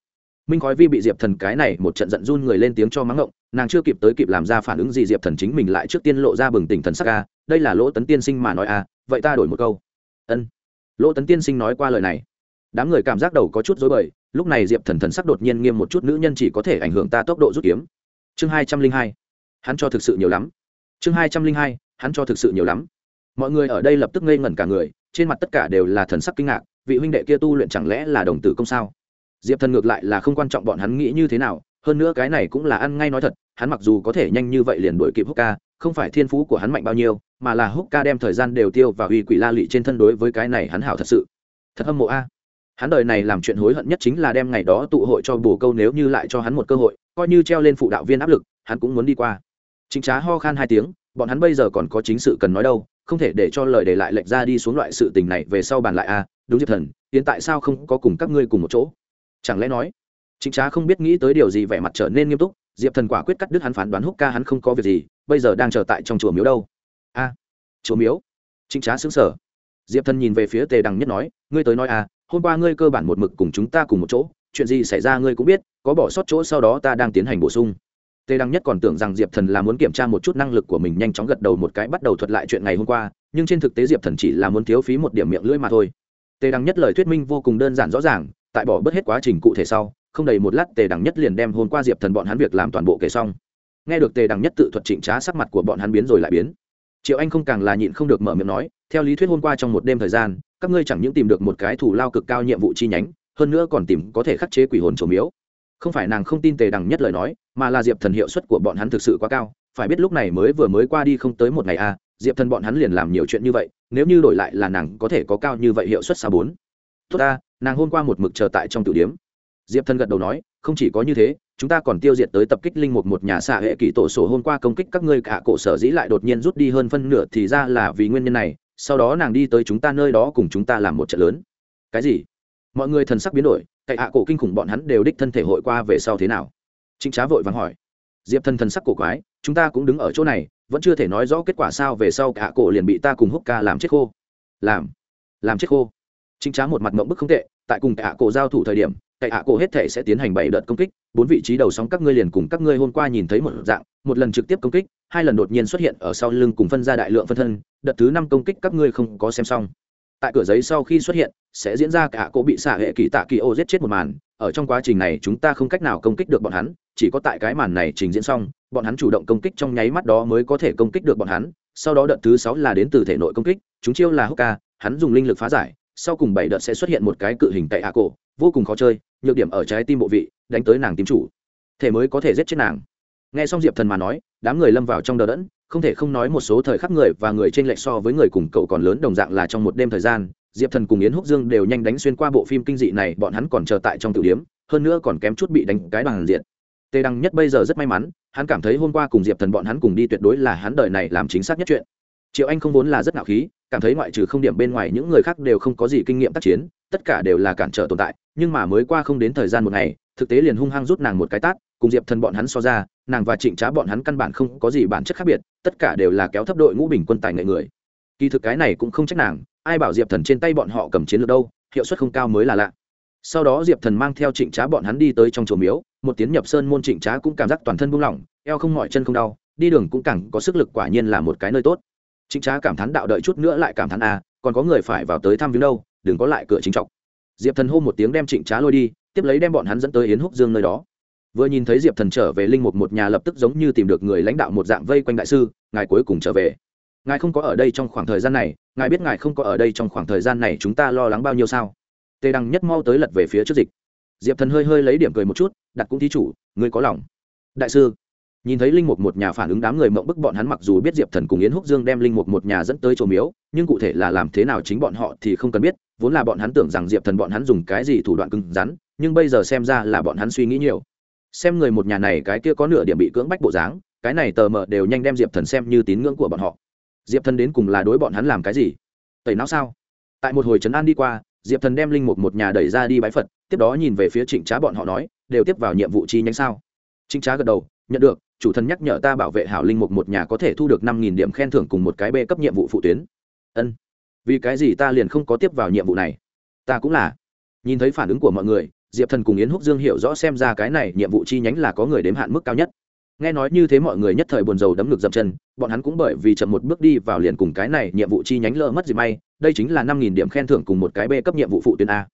Minh khói vi bị diệp thần cái này một trận giận run người lên tiếng cho mắng ngộng nàng chưa kịp tới kịp làm ra phản ứng gì diệp thần chính mình lại trước tiên lộ ra bừng tỉnh thần sắc a, đây là lỗ tấn tiên sinh mà nói a, vậy ta đổi một câu. Ân. Lỗ tấn tiên sinh nói qua lời này. Đám người cảm giác đầu có chút dối bời, lúc này diệp thần thần sắc đột nhiên nghiêm một chút nữ nhân chỉ có thể ảnh hưởng ta tốc độ rút kiếm. Chương hai trăm linh hai. Hắn cho thực sự nhiều lắm. Chương hai trăm linh hai, hắn cho thực sự nhiều lắm. Mọi người ở đây lập tức ngây ngẩn cả người, trên mặt tất cả đều là thần sắc kinh ngạc, vị huynh đệ kia tu luyện chẳng lẽ là đồng tử công sao? Diệp thần ngược lại là không quan trọng bọn hắn nghĩ như thế nào hơn nữa cái này cũng là ăn ngay nói thật, hắn mặc dù có thể nhanh như vậy liền đuổi kịp húc ca không phải thiên phú của hắn mạnh bao nhiêu, mà là húc ca đem thời gian đều tiêu và uy quỷ la lị trên thân đối với cái này hắn hảo thật sự. Thật hâm mộ a. Hắn đời này làm chuyện hối hận nhất chính là đem ngày đó tụ hội cho bổ câu nếu như lại cho hắn một cơ hội, coi như treo lên phụ đạo viên áp lực, hắn cũng muốn đi qua. Chính trá ho khan hai tiếng, bọn hắn bây giờ còn có chính sự cần nói đâu, không thể để cho lời để lại lệch ra đi xuống loại sự tình này về sau bàn lại a. Đúng diệp thần, hiện tại sao không có cùng các ngươi cùng một chỗ? Chẳng lẽ nói chính trá không biết nghĩ tới điều gì vẻ mặt trở nên nghiêm túc diệp thần quả quyết cắt đứt hắn phán đoán húc ca hắn không có việc gì bây giờ đang chờ tại trong chùa miếu đâu. A chùa miếu? Chính trá xứng sở diệp thần nhìn về phía tề đằng nhất nói ngươi tới nói à, hôm qua ngươi cơ bản một mực cùng chúng ta cùng một chỗ chuyện gì xảy ra ngươi cũng biết có bỏ sót chỗ sau đó ta đang tiến hành bổ sung. Tề đăng nhất còn tưởng rằng diệp thần là muốn kiểm tra một chút năng lực của mình nhanh chóng gật đầu một cái bắt đầu thuật lại chuyện ngày hôm qua nhưng trên thực tế diệp thần chỉ là muốn thiếu phí một điểm miệng lưỡi mà thôi. Tề đăng nhất lời thuyết minh vô cùng đơn giản rõ ràng tại bỏ bớt hết quá trình cụ thể sau không đầy một lát tề Đẳng nhất liền đem hôm qua diệp thần bọn hắn việc làm toàn bộ kể xong. Nghe được tề đằng nhất tự thuật trịnh trá sắc mặt của bọn hắn biến rồi lại biến. Triệu anh không càng là nhịn không được mở miệng nói theo lý thuyết hôm qua trong một đêm thời gian các ngươi chẳng những tìm được một cái thủ lao cực cao nhiệm vụ chi nhánh hơn nữa còn tìm có thể khắc chế quỷ hồn trổ miếu. Không phải nàng không tin tề đằng nhất lời nói mà là diệp thần hiệu suất của bọn hắn thực sự quá cao phải biết lúc này mới vừa mới qua đi không tới một ngày a à, diệp thần bọn hắn liền làm nhiều chuyện như vậy nếu như đổi lại là nàng có thể có cao như vậy hiệu suất xa bốn? Tốt ta nàng hôm qua một mực chờ tại trong tử điếm diệp thần gật đầu nói, không chỉ có như thế, chúng ta còn tiêu diệt tới tập kích linh mục một nhà xạ hệ kỷ tổ sổ hôm qua công kích các ngươi cả cổ sở dĩ lại đột nhiên rút đi hơn phân nửa thì ra là vì nguyên nhân này, sau đó nàng đi tới chúng ta nơi đó cùng chúng ta làm một trận lớn. Cái gì? Mọi người thần sắc biến đổi, cậy hạ cổ kinh khủng bọn hắn đều đích thân thể hội qua về sau thế nào? Trịnh trá vội vàng hỏi. Diệp thần thần sắc cổ quái, chúng ta cũng đứng ở chỗ này, vẫn chưa thể nói rõ kết quả sao về sau cả cổ liền bị ta cùng húc ca làm chết khô. Làm làm chết khô. Trịnh trá một mặt mộng bức không tệ, tại cùng cả cổ giao thủ thời điểm cậy hạ cổ hết thể sẽ tiến hành bảy đợt công kích, bốn vị trí đầu sóng các ngươi liền cùng các ngươi hôm qua nhìn thấy một dạng, một lần trực tiếp công kích, hai lần đột nhiên xuất hiện ở sau lưng cùng phân ra đại lượng phân thân, đợt thứ năm công kích các ngươi không có xem xong. Tại cửa giấy sau khi xuất hiện, sẽ diễn ra cả cổ bị xạ hệ kỳ tạ kỳ ô giết chết một màn, ở trong quá trình này chúng ta không cách nào công kích được bọn hắn, chỉ có tại cái màn này trình diễn xong, bọn hắn chủ động công kích trong nháy mắt đó mới có thể công kích được bọn hắn, sau đó đợt thứ sáu là đến từ thể nội công kích, chúng chiêu là hooka hắn dùng linh lực phá giải, sau cùng bảy đợt sẽ xuất hiện một cái cự hình tại hạ cổ, vô cùng khó chơi nhược điểm ở trái tim bộ vị, đánh tới nàng tim chủ. Thể mới có thể giết chết nàng. Nghe xong diệp thần mà nói, đám người lâm vào trong đờ đẫn, không thể không nói một số thời khắc người và người t r ê n lệch so với người cùng cậu còn lớn đồng dạng là trong một đêm thời gian, diệp thần cùng yến húc dương đều nhanh đánh xuyên qua bộ phim kinh dị này, bọn hắn còn chờ tại trong tử điếm hơn nữa còn kém chút bị đánh cái bằng diện. Tề đăng nhất bây giờ rất may mắn, hắn cảm thấy hôm qua cùng diệp thần bọn hắn cùng đi tuyệt đối là hắn đời này làm chính xác nhất chuyện. Triệu anh không vốn là rất nạo khí, cảm thấy ngoại trừ không điểm bên ngoài những người khác đều không có gì kinh nghiệm tác chiến tất cả đều là cản trở tồn tại, nhưng mà mới qua không đến thời gian một ngày, thực tế liền hung hăng rút nàng một cái tát, cùng diệp thần bọn hắn so ra, nàng và trịnh trá bọn hắn căn bản không có gì bản chất khác biệt, tất cả đều là kéo thấp đội ngũ bình quân tài nghệ người. Kỳ thực cái này cũng không trách nàng, ai bảo diệp thần trên tay bọn họ cầm chiến lược đâu, hiệu suất không cao mới là lạ. Sau đó diệp thần mang theo trịnh trá bọn hắn đi tới trong chùa miếu, một tiếng nhập sơn môn trịnh trá cũng cảm giác toàn thân buông lỏng, eo không mỏi, chân không đau, đi đường cũng càng có sức lực quả nhiên là một cái nơi tốt. Trịnh trá cảm thán đạo đợi chút nữa lại cảm thán à còn có người phải vào tới thăm viếng đâu đừng có lại cửa chính trọng. Diệp thần hô một tiếng đem trịnh trá lôi đi, tiếp lấy đem bọn hắn dẫn tới yến húc dương nơi đó. Vừa nhìn thấy diệp thần trở về linh mục một nhà lập tức giống như tìm được người lãnh đạo một dạng vây quanh đại sư, ngài cuối cùng trở về. Ngài không có ở đây trong khoảng thời gian này, ngài biết ngài không có ở đây trong khoảng thời gian này chúng ta lo lắng bao nhiêu sao? Tề đăng nhất mau tới lật về phía trước dịch. Diệp thần hơi hơi lấy điểm cười một chút, đặt cũng thí chủ, ngươi có lòng. Đại sư nhìn thấy linh mục một nhà phản ứng đám người mộng bức bọn hắn mặc dù biết diệp thần cùng yến húc dương đem linh mục một nhà dẫn tới chỗ miếu, nhưng cụ thể là làm thế nào chính bọn họ thì không cần biết, vốn là bọn hắn tưởng rằng diệp thần bọn hắn dùng cái gì thủ đoạn cứng rắn, nhưng bây giờ xem ra là bọn hắn suy nghĩ nhiều. Xem người một nhà này cái kia có nửa điểm bị cưỡng bách bộ dáng, cái này tờ mờ đều nhanh đem diệp thần xem như tín ngưỡng của bọn họ. Diệp thần đến cùng là đối bọn hắn làm cái gì? Tẩy não sao? Tại một hồi trấn an đi qua, diệp thần đem linh mục một nhà đẩy ra đi bãi phật, tiếp đó nhìn về phía trịnh trá bọn họ nói, đều tiếp vào nhiệm vụ chi nhánh sao? Trịnh trá gật đầu, nhận được chủ thần nhắc nhở ta bảo vệ hảo linh mục một nhà có thể thu được năm nghìn điểm khen thưởng cùng một cái b cấp nhiệm vụ phụ tuyến. Ân. Vì cái gì ta liền không có tiếp vào nhiệm vụ này? Ta cũng là. Nhìn thấy phản ứng của mọi người, diệp thần cùng yến húc dương hiểu rõ xem ra cái này nhiệm vụ chi nhánh là có người đếm hạn mức cao nhất. Nghe nói như thế mọi người nhất thời buồn rầu đấm ngực dậm chân, bọn hắn cũng bởi vì chậm một bước đi vào liền cùng cái này nhiệm vụ chi nhánh lỡ mất gì may, đây chính là năm nghìn điểm khen thưởng cùng một cái b cấp nhiệm vụ phụ tuyến a.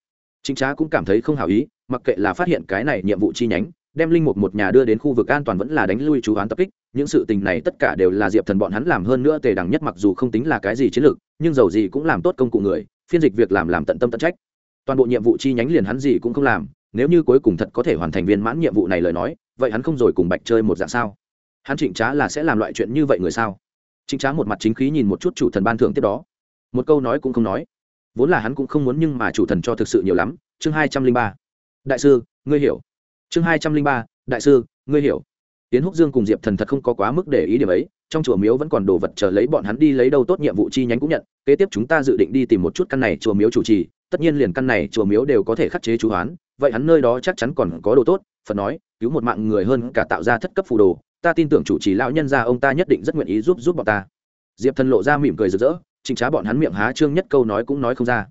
Chính trá cũng cảm thấy không hảo ý, mặc kệ là phát hiện cái này nhiệm vụ chi nhánh đem linh mục một nhà đưa đến khu vực an toàn vẫn là đánh lui chú hoán tập kích, những sự tình này tất cả đều là diệp thần bọn hắn làm hơn nữa tề đẳng nhất mặc dù không tính là cái gì chiến lược, nhưng dầu gì cũng làm tốt công cụ người, phiên dịch việc làm làm tận tâm tận trách. Toàn bộ nhiệm vụ chi nhánh liền hắn gì cũng không làm, nếu như cuối cùng thật có thể hoàn thành viên mãn nhiệm vụ này lời nói, vậy hắn không rồi cùng bạch chơi một dạng sao? Hắn trịnh trá là sẽ làm loại chuyện như vậy người sao? Trịnh trá một mặt chính khí nhìn một chút chủ thần ban thưởng tiếp đó. Một câu nói cũng không nói. Vốn là hắn cũng không muốn nhưng mà chủ thần cho thực sự nhiều lắm. Chương hai trăm linh ba. Đại sư, ngươi hiểu chương hai trăm linh ba, đại sư, ngươi hiểu. Tiến húc dương cùng diệp thần thật không có quá mức để ý điểm ấy, trong chùa miếu vẫn còn đồ vật chờ lấy bọn hắn đi lấy đâu tốt nhiệm vụ chi nhánh cũng nhận, kế tiếp chúng ta dự định đi tìm một chút căn này chùa miếu chủ trì, tất nhiên liền căn này chùa miếu đều có thể khắc chế chú hoán, vậy hắn nơi đó chắc chắn còn có đồ tốt, phật nói, cứu một mạng người hơn cả tạo ra thất cấp phù đồ, ta tin tưởng chủ trì lão nhân gia ông ta nhất định rất nguyện ý giúp giúp bọn ta. Diệp thần lộ ra mỉm cười rực rỡ chính trá bọn hắn miệng há trương nhất câu nói cũng nói không ra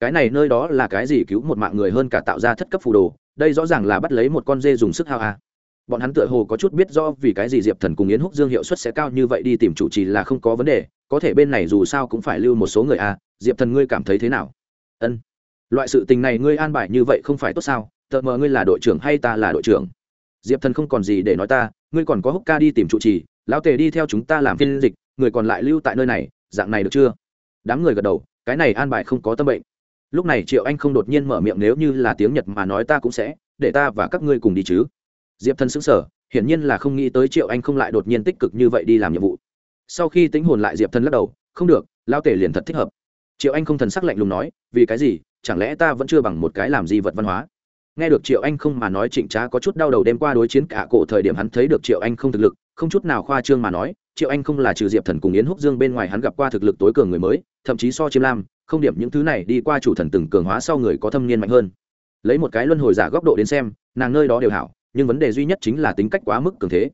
cái này nơi đó là cái gì cứu một mạng người hơn cả tạo ra thất cấp phù đồ, đây rõ ràng là bắt lấy một con dê dùng sức hao a. Bọn hắn tựa hồ có chút biết do vì cái gì diệp thần cùng yến húc dương hiệu suất sẽ cao như vậy đi tìm chủ trì là không có vấn đề, có thể bên này dù sao cũng phải lưu một số người a. Diệp thần ngươi cảm thấy thế nào? Ân. Loại sự tình này ngươi an bài như vậy không phải tốt sao? Tợ mờ ngươi là đội trưởng hay ta là đội trưởng? Diệp thần không còn gì để nói ta, ngươi còn có húc ca đi tìm trụ trì, lão tề đi theo chúng ta làm phiên dịch, người còn lại lưu tại nơi này, dạng này được chưa? Đám người gật đầu, cái này an bài không có tâm bệnh lúc này triệu anh không đột nhiên mở miệng nếu như là tiếng nhật mà nói ta cũng sẽ để ta và các ngươi cùng đi chứ. Diệp thần xứng sở hiển nhiên là không nghĩ tới triệu anh không lại đột nhiên tích cực như vậy đi làm nhiệm vụ. Sau khi tính hồn lại diệp thần lắc đầu, không được lao tể liền thật thích hợp. Triệu anh không thần sắc lạnh lùng nói, vì cái gì, chẳng lẽ ta vẫn chưa bằng một cái làm gì vật văn hóa? Nghe được triệu anh không mà nói trịnh trá có chút đau đầu đêm qua đối chiến cả cổ thời điểm hắn thấy được triệu anh không thực lực, không chút nào khoa trương mà nói, triệu anh không là trừ diệp thần cùng yến húc dương bên ngoài hắn gặp qua thực lực tối cường người mới, thậm chí so chiêm lam không điểm những thứ này đi qua chủ thần từng cường hóa sau người có thâm niên mạnh hơn. Lấy một cái luân hồi giả góc độ đến xem, nàng nơi đó đều hảo, nhưng vấn đề duy nhất chính là tính cách quá mức cường thế.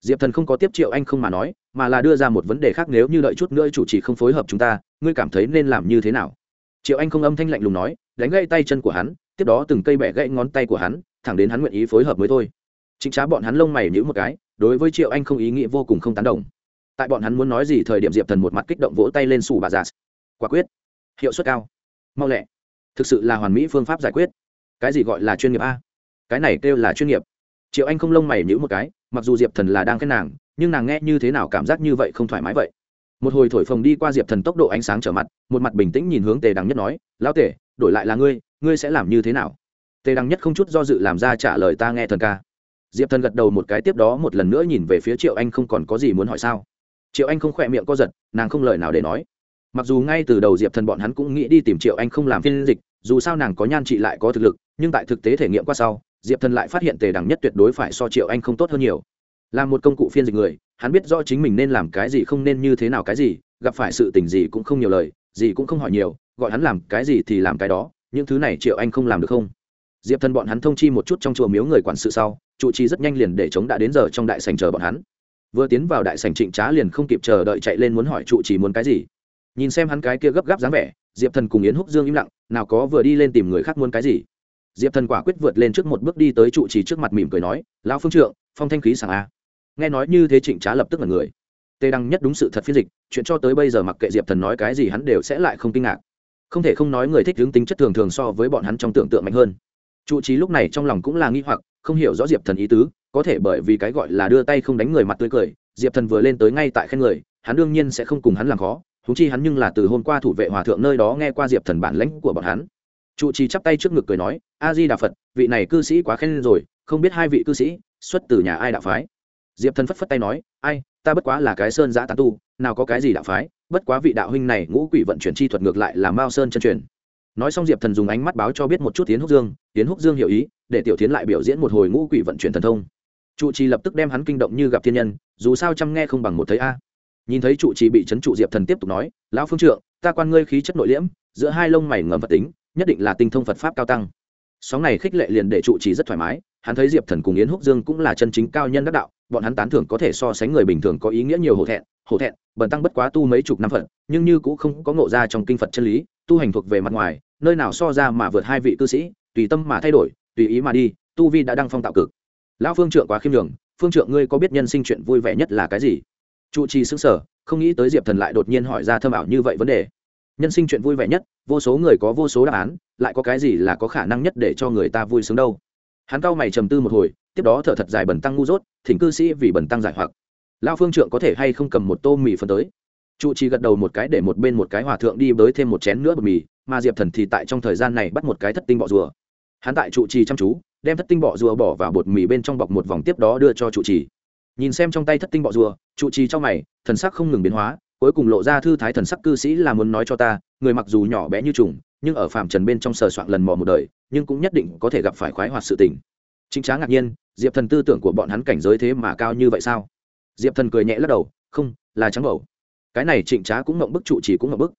Diệp thần không có tiếp triệu anh không mà nói, mà là đưa ra một vấn đề khác nếu như đợi chút nữa chủ trì không phối hợp chúng ta, ngươi cảm thấy nên làm như thế nào? Triệu anh không âm thanh lạnh lùng nói, đánh gãy tay chân của hắn, tiếp đó từng cây bẻ gãy ngón tay của hắn, thẳng đến hắn nguyện ý phối hợp mới thôi. Chính trá bọn hắn lông mày nhữ một cái, đối với triệu anh không ý nghĩa vô cùng không tán đồng. Tại bọn hắn muốn nói gì thời điểm diệp thần một mặt kích động vỗ tay lên sủ bà già. Quả quyết hiệu suất cao. Mau lẹ. Thực sự là hoàn mỹ phương pháp giải quyết. Cái gì gọi là chuyên nghiệp a? Cái này kêu là chuyên nghiệp. Triệu anh không lông mày nhữ một cái, mặc dù diệp thần là đang khen nàng, nhưng nàng nghe như thế nào cảm giác như vậy không thoải mái vậy. Một hồi thổi phồng đi qua diệp thần tốc độ ánh sáng trở mặt, một mặt bình tĩnh nhìn hướng tề đằng nhất nói, lão tể đổi lại là ngươi ngươi sẽ làm như thế nào? Tề đằng nhất không chút do dự làm ra trả lời ta nghe thần ca. Diệp thần gật đầu một cái tiếp đó một lần nữa nhìn về phía triệu anh không còn có gì muốn hỏi sao. Triệu anh không khỏe miệng co giật, nàng không lời nào để nói mặc dù ngay từ đầu diệp thần bọn hắn cũng nghĩ đi tìm triệu anh không làm phiên dịch, dù sao nàng có nhan trị lại có thực lực, nhưng tại thực tế thể nghiệm qua sau, diệp thần lại phát hiện tề đẳng nhất tuyệt đối phải so triệu anh không tốt hơn nhiều. Là một công cụ phiên dịch người, hắn biết rõ chính mình nên làm cái gì không nên như thế nào cái gì, gặp phải sự tình gì cũng không nhiều lời, gì cũng không hỏi nhiều, gọi hắn làm cái gì thì làm cái đó, những thứ này triệu anh không làm được không? Diệp thần bọn hắn thông chi một chút trong chùa miếu người quản sự sau, trụ trì rất nhanh liền để chống đã đến giờ trong đại sành chờ bọn hắn. Vừa tiến vào đại sành trịnh trá liền không kịp chờ đợi chạy lên muốn hỏi trụ trì muốn cái gì nhìn xem hắn cái kia gấp gáp dáng vẻ, diệp thần cùng yến húc dương im lặng, nào có vừa đi lên tìm người khác muốn cái gì. Diệp thần quả quyết vượt lên trước một bước đi tới trụ trì trước mặt mỉm cười nói, lão phương trượng, phong thanh khí sảng a. Nghe nói như thế trịnh trá lập tức là người. Tê đăng nhất đúng sự thật phiên dịch, chuyện cho tới bây giờ mặc kệ diệp thần nói cái gì hắn đều sẽ lại không kinh ngạc. Không thể không nói người thích hướng tính chất thường thường so với bọn hắn trong tưởng tượng mạnh hơn. Trụ trì lúc này trong lòng cũng là nghi hoặc, không hiểu rõ diệp thần ý tứ, có thể bởi vì cái gọi là đưa tay không đánh người mặt tươi cười, diệp thần vừa lên tới ngay tại khen người, hắn đương nhiên sẽ không cùng hắn làm khó húng chi hắn nhưng là từ hôm qua thủ vệ hòa thượng nơi đó nghe qua diệp thần bản lãnh của bọn hắn. Trụ trì chắp tay trước ngực cười nói, a di đà phật, vị này cư sĩ quá khen rồi, không biết hai vị cư sĩ xuất từ nhà ai đạo phái? Diệp thần phất phất tay nói, ai, ta bất quá là cái sơn giã tán tu, nào có cái gì đạo phái, bất quá vị đạo huynh này ngũ quỷ vận chuyển chi thuật ngược lại là mao sơn chân truyền. Nói xong diệp thần dùng ánh mắt báo cho biết một chút tiến húc dương, tiến húc dương hiểu ý, để tiểu tiến lại biểu diễn một hồi ngũ quỷ vận chuyển thần thông. Trụ trì lập tức đem hắn kinh động như gặp thiên nhân, dù sao chăm nghe không bằng một thấy a nhìn thấy trụ trì bị trấn trụ diệp thần tiếp tục nói, lão phương trượng, ta quan ngươi khí chất nội liễm, giữa hai lông mày ngầm vật tính, nhất định là tinh thông phật pháp cao tăng. Sóng này khích lệ liền để trụ trì rất thoải mái, hắn thấy diệp thần cùng yến húc dương cũng là chân chính cao nhân đắc đạo, bọn hắn tán thưởng có thể so sánh người bình thường có ý nghĩa nhiều hổ thẹn hổ thẹn, bần tăng bất quá tu mấy chục năm phật, nhưng như cũng không có ngộ ra trong kinh phật chân lý, tu hành thuộc về mặt ngoài, nơi nào so ra mà vượt hai vị cư sĩ, tùy tâm mà thay đổi, tùy ý mà đi, tu vi đã đăng phong tạo cực. Lão phương trượng quá khiêm đường phương trượng, ngươi có biết nhân sinh chuyện vui vẻ nhất là cái gì? Trụ trì xứng sở không nghĩ tới diệp thần lại đột nhiên hỏi ra thâm ảo như vậy vấn đề. Nhân sinh chuyện vui vẻ nhất, vô số người có vô số đáp án, lại có cái gì là có khả năng nhất để cho người ta vui sướng đâu? Hắn cau mày trầm tư một hồi, tiếp đó thở thật dài bẩn tăng ngu dốt, thỉnh cư sĩ vì bẩn tăng giải hoặc. Lao phương trượng có thể hay không cầm một tô mì phân tới? Trụ trì gật đầu một cái để một bên một cái hòa thượng đi bới thêm một chén nữa bột mì, mà diệp thần thì tại trong thời gian này bắt một cái thất tinh bọ rùa. Hắn tại trụ trì chăm chú, đem thất tinh bọ rùa bỏ vào bột mì bên trong bọc một vòng tiếp đó đưa cho trụ trì nhìn xem trong tay thất tinh bọ rùa, trụ trì trong mày, thần sắc không ngừng biến hóa, cuối cùng lộ ra thư thái thần sắc cư sĩ là muốn nói cho ta, người mặc dù nhỏ bé như trùng, nhưng ở phạm trần bên trong sờ soạn lần mò một đời, nhưng cũng nhất định có thể gặp phải khoái hoạt sự tình. Chính trá ngạc nhiên, diệp thần tư tưởng của bọn hắn cảnh giới thế mà cao như vậy sao? Diệp thần cười nhẹ lắc đầu, không, là trắng bầu. Cái này trịnh trá cũng mộng bức, trụ trì cũng mộng bức.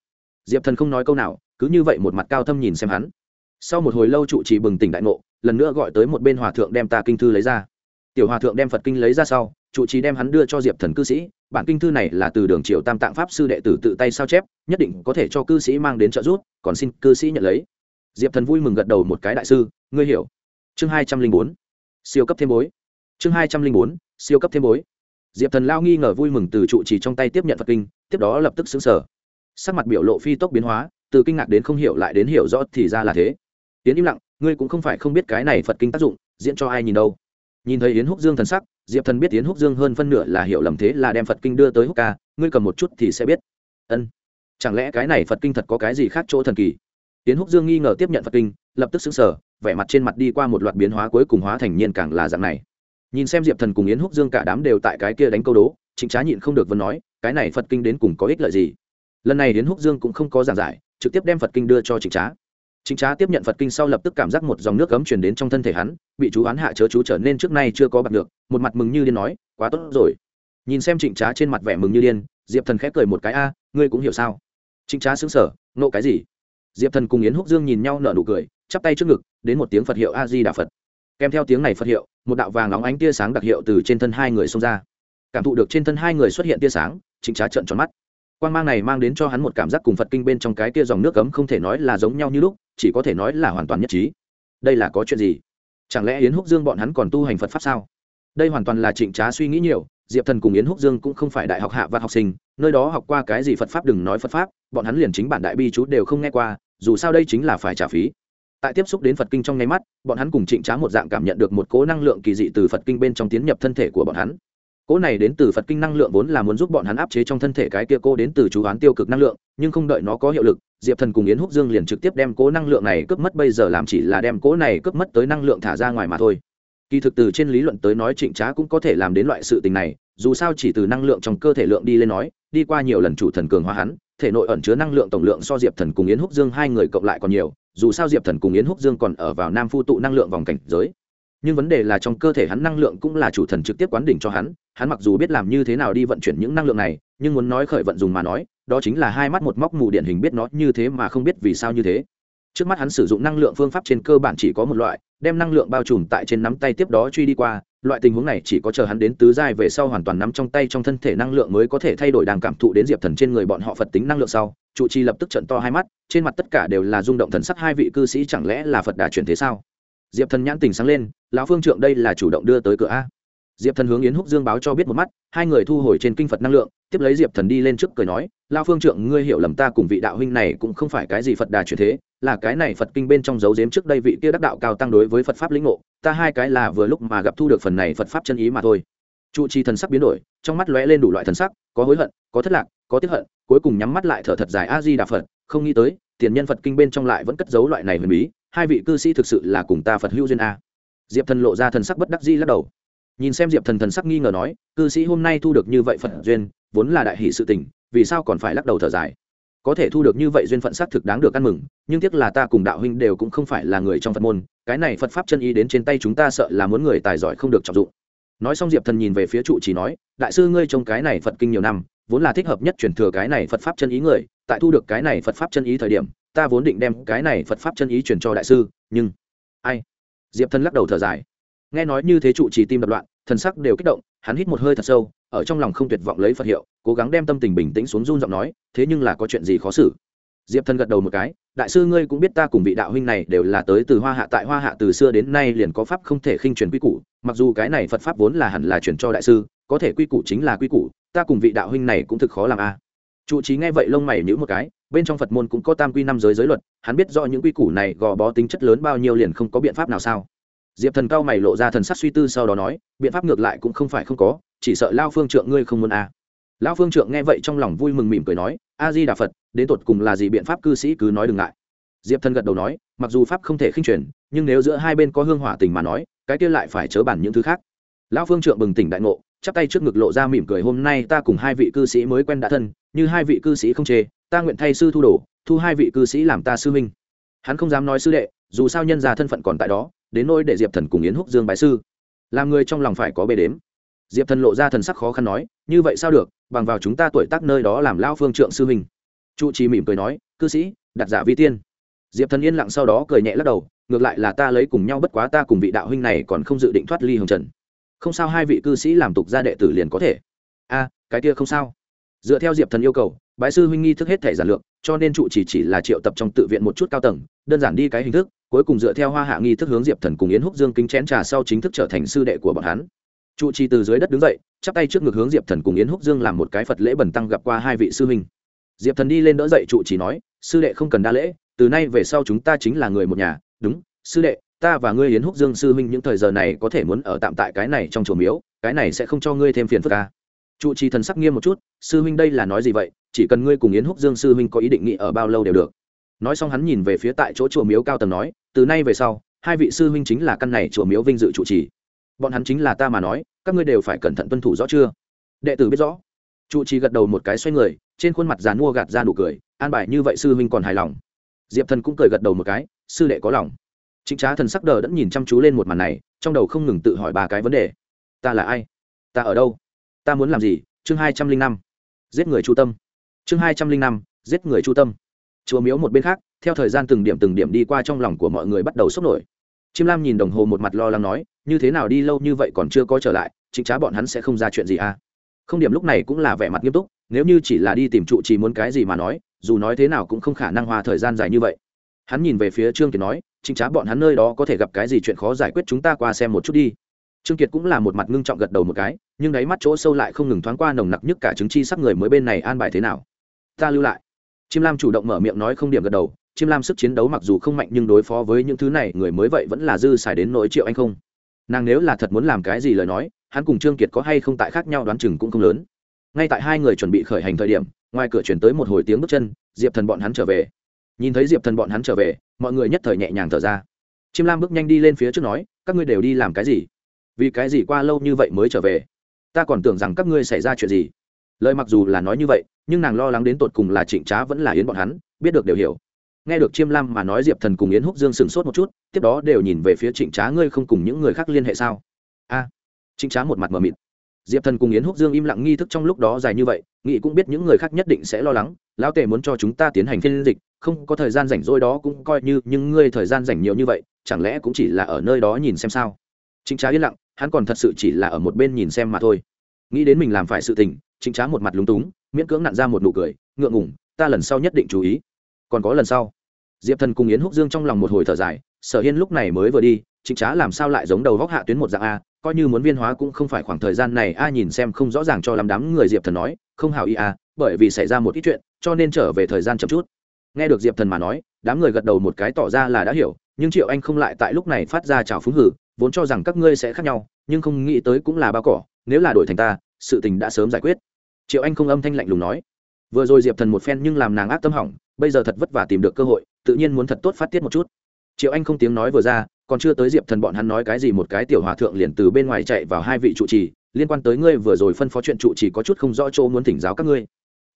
Diệp thần không nói câu nào, cứ như vậy một mặt cao thâm nhìn xem hắn. Sau một hồi lâu trụ trì bừng tỉnh đại ngộ, lần nữa gọi tới một bên hòa thượng đem ta kinh thư lấy ra. Tiểu hòa thượng đem phật kinh lấy ra sau trụ trì đem hắn đưa cho diệp thần cư sĩ, bản kinh thư này là từ đường triều tam tạng pháp sư đệ tử tự tay sao chép, nhất định có thể cho cư sĩ mang đến trợ giúp, còn xin cư sĩ nhận lấy. Diệp thần vui mừng gật đầu một cái đại sư, ngươi hiểu. Chương hai trăm linh bốn, siêu cấp thêm bối. Chương hai trăm linh bốn, siêu cấp thêm bối. Diệp thần lao nghi ngờ vui mừng từ trụ trì trong tay tiếp nhận phật kinh, tiếp đó lập tức xứng sở sắc mặt biểu lộ phi tốc biến hóa, từ kinh ngạc đến không hiểu lại đến hiểu rõ thì ra là thế. Tiến im lặng, ngươi cũng không phải không biết cái này phật kinh tác dụng, diễn cho ai nhìn đâu nhìn thấy yến húc dương thần sắc, diệp thần biết yến húc dương hơn phân nửa là hiểu lầm thế là đem phật kinh đưa tới húc ca, ngươi cầm một chút thì sẽ biết. Ân. Chẳng lẽ cái này phật kinh thật có cái gì khác chỗ thần kỳ? Yến húc dương nghi ngờ tiếp nhận phật kinh, lập tức xứng sở vẻ mặt trên mặt đi qua một loạt biến hóa cuối cùng hóa thành nhiên càng là dạng này. Nhìn xem diệp thần cùng yến húc dương cả đám đều tại cái kia đánh câu đố chính trá nhịn không được vân nói, cái này phật kinh đến cùng có ích lợi gì? Lần này yến húc dương cũng không có giảng giải, trực tiếp đem phật kinh đưa cho chính trá chính trá tiếp nhận phật kinh sau lập tức cảm giác một dòng nước cấm truyền đến trong thân thể hắn, bị chú oán hạ chớ chú trở nên trước nay chưa có bạc được, một mặt mừng như điên nói, quá tốt rồi. Nhìn xem trịnh trá trên mặt vẻ mừng như điên, diệp thần khép cười một cái, a, ngươi cũng hiểu sao? Trịnh trá xứng sở nộ cái gì? Diệp thần cùng yến húc dương nhìn nhau nở nụ cười, chắp tay trước ngực, đến một tiếng phật hiệu a di đà phật. Kèm theo tiếng này phật hiệu, một đạo vàng óng ánh tia sáng đặc hiệu từ trên thân hai người xông ra. Cảm thụ được trên thân hai người xuất hiện tia sáng, trịnh trá trợn tròn mắt quan g mang này mang đến cho hắn một cảm giác cùng phật kinh bên trong cái tia dòng nước cấm không thể nói là giống nhau như lúc, chỉ có thể nói là hoàn toàn nhất trí. Đây là có chuyện gì? Chẳng lẽ yến húc dương bọn hắn còn tu hành phật pháp sao? Đây hoàn toàn là trịnh trá suy nghĩ nhiều, diệp thần cùng yến húc dương cũng không phải đại học hạ và học sinh, nơi đó học qua cái gì phật pháp đừng nói phật pháp, bọn hắn liền chính bản đại bi chú đều không nghe qua, dù sao đây chính là phải trả phí. Tại tiếp xúc đến phật kinh trong nháy mắt, bọn hắn cùng trịnh trá một dạng cảm nhận được một cố năng lượng kỳ dị từ phật kinh bên trong tiến nhập thân thể của bọn hắn cố này đến từ phật kinh năng lượng vốn là muốn giúp bọn hắn áp chế trong thân thể cái kia cô đến từ chú oán tiêu cực năng lượng, nhưng không đợi nó có hiệu lực, diệp thần cùng yến húc dương liền trực tiếp đem cố năng lượng này cướp mất bây giờ làm chỉ là đem cố này cướp mất tới năng lượng thả ra ngoài mà thôi. Kỳ thực từ trên lý luận tới nói trịnh trá cũng có thể làm đến loại sự tình này, dù sao chỉ từ năng lượng trong cơ thể lượng đi lên nói, đi qua nhiều lần chủ thần cường hóa hắn, thể nội ẩn chứa năng lượng tổng lượng so diệp thần cùng yến húc dương hai người cộng lại còn nhiều, dù sao diệp thần cùng yến húc dương còn ở vào nam phu tụ năng lượng vòng cảnh giới nhưng vấn đề là trong cơ thể hắn năng lượng cũng là chủ thần trực tiếp quán đỉnh cho hắn hắn mặc dù biết làm như thế nào đi vận chuyển những năng lượng này, nhưng muốn nói khởi vận dùng mà nói, đó chính là hai mắt một móc mù điển hình biết nó như thế mà không biết vì sao như thế. Trước mắt hắn sử dụng năng lượng phương pháp trên cơ bản chỉ có một loại, đem năng lượng bao trùm tại trên nắm tay tiếp đó truy đi qua, loại tình huống này chỉ có chờ hắn đến tứ giai về sau hoàn toàn nắm trong tay trong thân thể năng lượng mới có thể thay đổi đàng cảm thụ đến diệp thần trên người bọn họ phật tính năng lượng sau, trụ trì lập tức trận to hai mắt, trên mặt tất cả đều là rung động thần sắc hai vị cư sĩ chẳng lẽ là phật đà chuyển thế sao? Diệp thần nhãn tình sáng lên, lão phương trượng đây là chủ động đưa tới cửa a. Diệp thần hướng yến húc dương báo cho biết một mắt, hai người thu hồi trên kinh phật năng lượng, tiếp lấy diệp thần đi lên trước cười nói lao phương trượng, ngươi hiểu lầm ta cùng vị đạo huynh này cũng không phải cái gì phật đà truyền thế, là cái này phật kinh bên trong dấu dếm trước đây vị kia đắc đạo cao tăng đối với phật pháp lĩnh ngộ, ta hai cái là vừa lúc mà gặp thu được phần này phật pháp chân ý mà thôi. Trụ trì thần sắc biến đổi, trong mắt lóe lên đủ loại thần sắc, có hối hận, có thất lạc, có tiếp hận, cuối cùng nhắm mắt lại thở thật dài a di đà phật, không nghĩ tới, tiền nhân phật kinh bên trong lại vẫn cất giấu loại này huyền bí hai vị cư sĩ thực sự là cùng ta phật hữu duyên a. Diệp thần lộ ra thần sắc bất đắc di lắc đầu. Nhìn xem diệp thần thần sắc nghi ngờ nói, cư sĩ hôm nay thu được như vậy phật duyên, vốn là đại hỷ sự tình, vì sao còn phải lắc đầu thở dài? Có thể thu được như vậy duyên phận xác thực đáng được ăn mừng, nhưng tiếc là ta cùng đạo huynh đều cũng không phải là người trong phật môn, cái này phật pháp chân ý đến trên tay chúng ta sợ là muốn người tài giỏi không được trọng dụng. Nói xong diệp thần nhìn về phía trụ chỉ nói, đại sư ngươi trong cái này phật kinh nhiều năm, vốn là thích hợp nhất chuyển thừa cái này phật pháp chân ý người, tại thu được cái này phật pháp chân ý thời điểm ta vốn định đem cái này phật pháp chân ý truyền cho đại sư, nhưng ai? Diệp thần lắc đầu thở dài. Nghe nói như thế trụ trì tim đập loạn, thần sắc đều kích động, hắn hít một hơi thật sâu, ở trong lòng không tuyệt vọng lấy phật hiệu, cố gắng đem tâm tình bình tĩnh xuống run giọng nói, thế nhưng là có chuyện gì khó xử? Diệp thần gật đầu một cái, đại sư ngươi cũng biết ta cùng vị đạo huynh này đều là tới từ hoa hạ, tại hoa hạ từ xưa đến nay liền có pháp không thể khinh truyền quy củ, mặc dù cái này phật pháp vốn là hẳn là truyền cho đại sư, có thể quy củ chính là quy củ, ta cùng vị đạo huynh này cũng thực khó làm a. à trụ trí nghe vậy lông mày nhữ một cái, bên trong phật môn cũng có tam quy năm giới giới luật, hắn biết rõ những quy củ này gò bó tính chất lớn bao nhiêu liền không có biện pháp nào sao. Diệp thần cao mày lộ ra thần sắc suy tư sau đó nói, biện pháp ngược lại cũng không phải không có, chỉ sợ lao phương trượng ngươi không muốn à. lão phương trượng nghe vậy trong lòng vui mừng mỉm cười nói a di đà phật, đến tột cùng là gì biện pháp cư sĩ cứ nói đừng ngại. Diệp thần gật đầu nói, mặc dù pháp không thể khinh truyền, nhưng nếu giữa hai bên có hương hỏa tình mà nói, cái kia lại phải chớ bản những thứ khác. Lão phương trượng bừng tỉnh đại ngộ chắp tay trước ngực lộ ra mỉm cười, hôm nay ta cùng hai vị cư sĩ mới quen đã thân, như hai vị cư sĩ không chê, ta nguyện thay sư thu đồ, thu hai vị cư sĩ làm ta sư minh hắn không dám nói sư đệ, dù sao nhân già thân phận còn tại đó, đến nỗi để diệp thần cùng yến húc dương bài sư. Làm người trong lòng phải có bề đếm. Diệp thần lộ ra thần sắc khó khăn nói, như vậy sao được, bằng vào chúng ta tuổi tác nơi đó làm lao phương trượng sư minh trụ trì mỉm cười nói, cư sĩ, đặt giả vi tiên. Diệp thần yên lặng sau đó cười nhẹ lắc đầu, ngược lại là ta lấy cùng nhau, bất quá ta cùng vị đạo huynh này còn không dự định thoát ly hồng trần không sao, hai vị cư sĩ làm tục gia đệ tử liền có thể. A, cái kia không sao. Dựa theo diệp thần yêu cầu, bái sư huynh nghi thức hết thể giản lược, cho nên trụ chỉ chỉ là triệu tập trong tự viện một chút cao tầng, đơn giản đi cái hình thức, cuối cùng dựa theo hoa hạ nghi thức hướng diệp thần cùng yến húc dương kính chén trà sau chính thức trở thành sư đệ của bọn hắn. Trụ trì từ dưới đất đứng dậy, chắp tay trước ngực hướng diệp thần cùng yến húc dương làm một cái phật lễ bẩn tăng gặp qua hai vị sư huynh. Diệp thần đi lên đỡ dậy trụ trì nói, sư đệ không cần đa lễ, từ nay về sau chúng ta chính là người một nhà, đúng, sư đệ ta và ngươi yến húc dương sư huynh những thời giờ này có thể muốn ở tạm tại cái này trong chùa miếu, cái này sẽ không cho ngươi thêm phiền phức ca à. trụ trì thần sắc nghiêm một chút, sư huynh đây là nói gì vậy? Chỉ cần ngươi cùng yến húc dương sư huynh có ý định nghị ở bao lâu đều được. Nói xong hắn nhìn về phía tại chỗ chùa miếu cao tầng nói, từ nay về sau, hai vị sư huynh chính là căn này chùa miếu vinh dự trụ trì. Bọn hắn chính là ta mà nói, các ngươi đều phải cẩn thận tuân thủ rõ chưa? Đệ tử biết rõ. Trụ trì gật đầu một cái xoay người, trên khuôn mặt dàn mua gạt ra nụ cười, an bài như vậy sư huynh còn hài lòng. Diệp thần cũng cười gật đầu một cái, sư đệ có lòng chính trá thần sắc đờ đẫn nhìn chăm chú lên một màn này, trong đầu không ngừng tự hỏi ba cái vấn đề. Ta là ai? Ta ở đâu? Ta muốn làm gì? Chương hai trăm linh năm. Giết người chu tâm. Chương hai trăm linh năm. Giết người chu tâm. Chùa miếu một bên khác, theo thời gian từng điểm từng điểm đi qua trong lòng của mọi người bắt đầu sốc nổi. Chim lam nhìn đồng hồ một mặt lo lắng nói, như thế nào đi lâu như vậy còn chưa có trở lại chính trá bọn hắn sẽ không ra chuyện gì à? Không điểm lúc này cũng là vẻ mặt nghiêm túc, nếu như chỉ là đi tìm trụ chỉ muốn cái gì mà nói, dù nói thế nào cũng không khả năng hòa thời gian dài như vậy. Hắn nhìn về phía trương kiệt nói chính trá bọn hắn nơi đó có thể gặp cái gì chuyện khó giải quyết chúng ta qua xem một chút đi. Trương kiệt cũng là một mặt ngưng trọng gật đầu một cái, nhưng đáy mắt chỗ sâu lại không ngừng thoáng qua nồng nặc nhất cả chứng chi sắc người mới bên này an bài thế nào. Ta lưu lại. Chim lam chủ động mở miệng nói không điểm gật đầu, chim lam sức chiến đấu mặc dù không mạnh nhưng đối phó với những thứ này người mới vậy vẫn là dư xài đến nỗi triệu anh không. Nàng nếu là thật muốn làm cái gì lời nói, hắn cùng trương kiệt có hay không tại khác nhau đoán chừng cũng không lớn. Ngay tại hai người chuẩn bị khởi hành thời điểm, ngoài cửa chuyển tới một hồi tiếng bước chân, diệp thần bọn hắn trở về nhìn thấy diệp thần bọn hắn trở về, mọi người nhất thời nhẹ nhàng thở ra. Chim lam bước nhanh đi lên phía trước nói, các ngươi đều đi làm cái gì? Vì cái gì qua lâu như vậy mới trở về? Ta còn tưởng rằng các ngươi xảy ra chuyện gì. Lời mặc dù là nói như vậy, nhưng nàng lo lắng đến tột cùng là trịnh trá vẫn là yến bọn hắn, biết được đều hiểu. Nghe được chiêm lam mà nói diệp thần cùng yến húc dương sửng sốt một chút, tiếp đó đều nhìn về phía trịnh trá, ngươi không cùng những người khác liên hệ sao? A. Trịnh trá một mặt mờ mịt. Diệp thần cùng yến húc dương im lặng nghi thức trong lúc đó dài như vậy nghị cũng biết những người khác nhất định sẽ lo lắng, lão tề muốn cho chúng ta tiến hành phiên dịch không có thời gian rảnh rỗi đó cũng coi như, nhưng ngươi thời gian rảnh nhiều như vậy, chẳng lẽ cũng chỉ là ở nơi đó nhìn xem sao? Chính trá yên lặng, hắn còn thật sự chỉ là ở một bên nhìn xem mà thôi. Nghĩ đến mình làm phải sự tình chính trá một mặt lúng túng, miễn cưỡng nặn ra một nụ cười, ngượng ngủng ta lần sau nhất định chú ý. Còn có lần sau. Diệp thần cùng yến húc dương trong lòng một hồi thở dài, sở hiên lúc này mới vừa đi chính trá làm sao lại giống đầu vóc hạ tuyến một dạng a, coi như muốn viên hóa cũng không phải khoảng thời gian này, a nhìn xem không rõ ràng cho lắm đám người diệp thần nói, không hào ý a, bởi vì xảy ra một ít chuyện, cho nên trở về thời gian chậm chút nghe được diệp thần mà nói, đám người gật đầu một cái tỏ ra là đã hiểu, nhưng triệu anh không lại tại lúc này phát ra trào phúng hử, vốn cho rằng các ngươi sẽ khác nhau, nhưng không nghĩ tới cũng là bao cỏ, nếu là đổi thành ta, sự tình đã sớm giải quyết. Triệu anh không âm thanh lạnh lùng nói. Vừa rồi diệp thần một phen nhưng làm nàng ác tâm hỏng, bây giờ thật vất vả tìm được cơ hội, tự nhiên muốn thật tốt phát tiết một chút. Triệu anh không tiếng nói vừa ra, còn chưa tới diệp thần bọn hắn nói cái gì một cái tiểu hòa thượng liền từ bên ngoài chạy vào hai vị trụ trì, liên quan tới ngươi vừa rồi phân phó chuyện trụ trì có chút không rõ chỗ muốn thỉnh giáo các ngươi.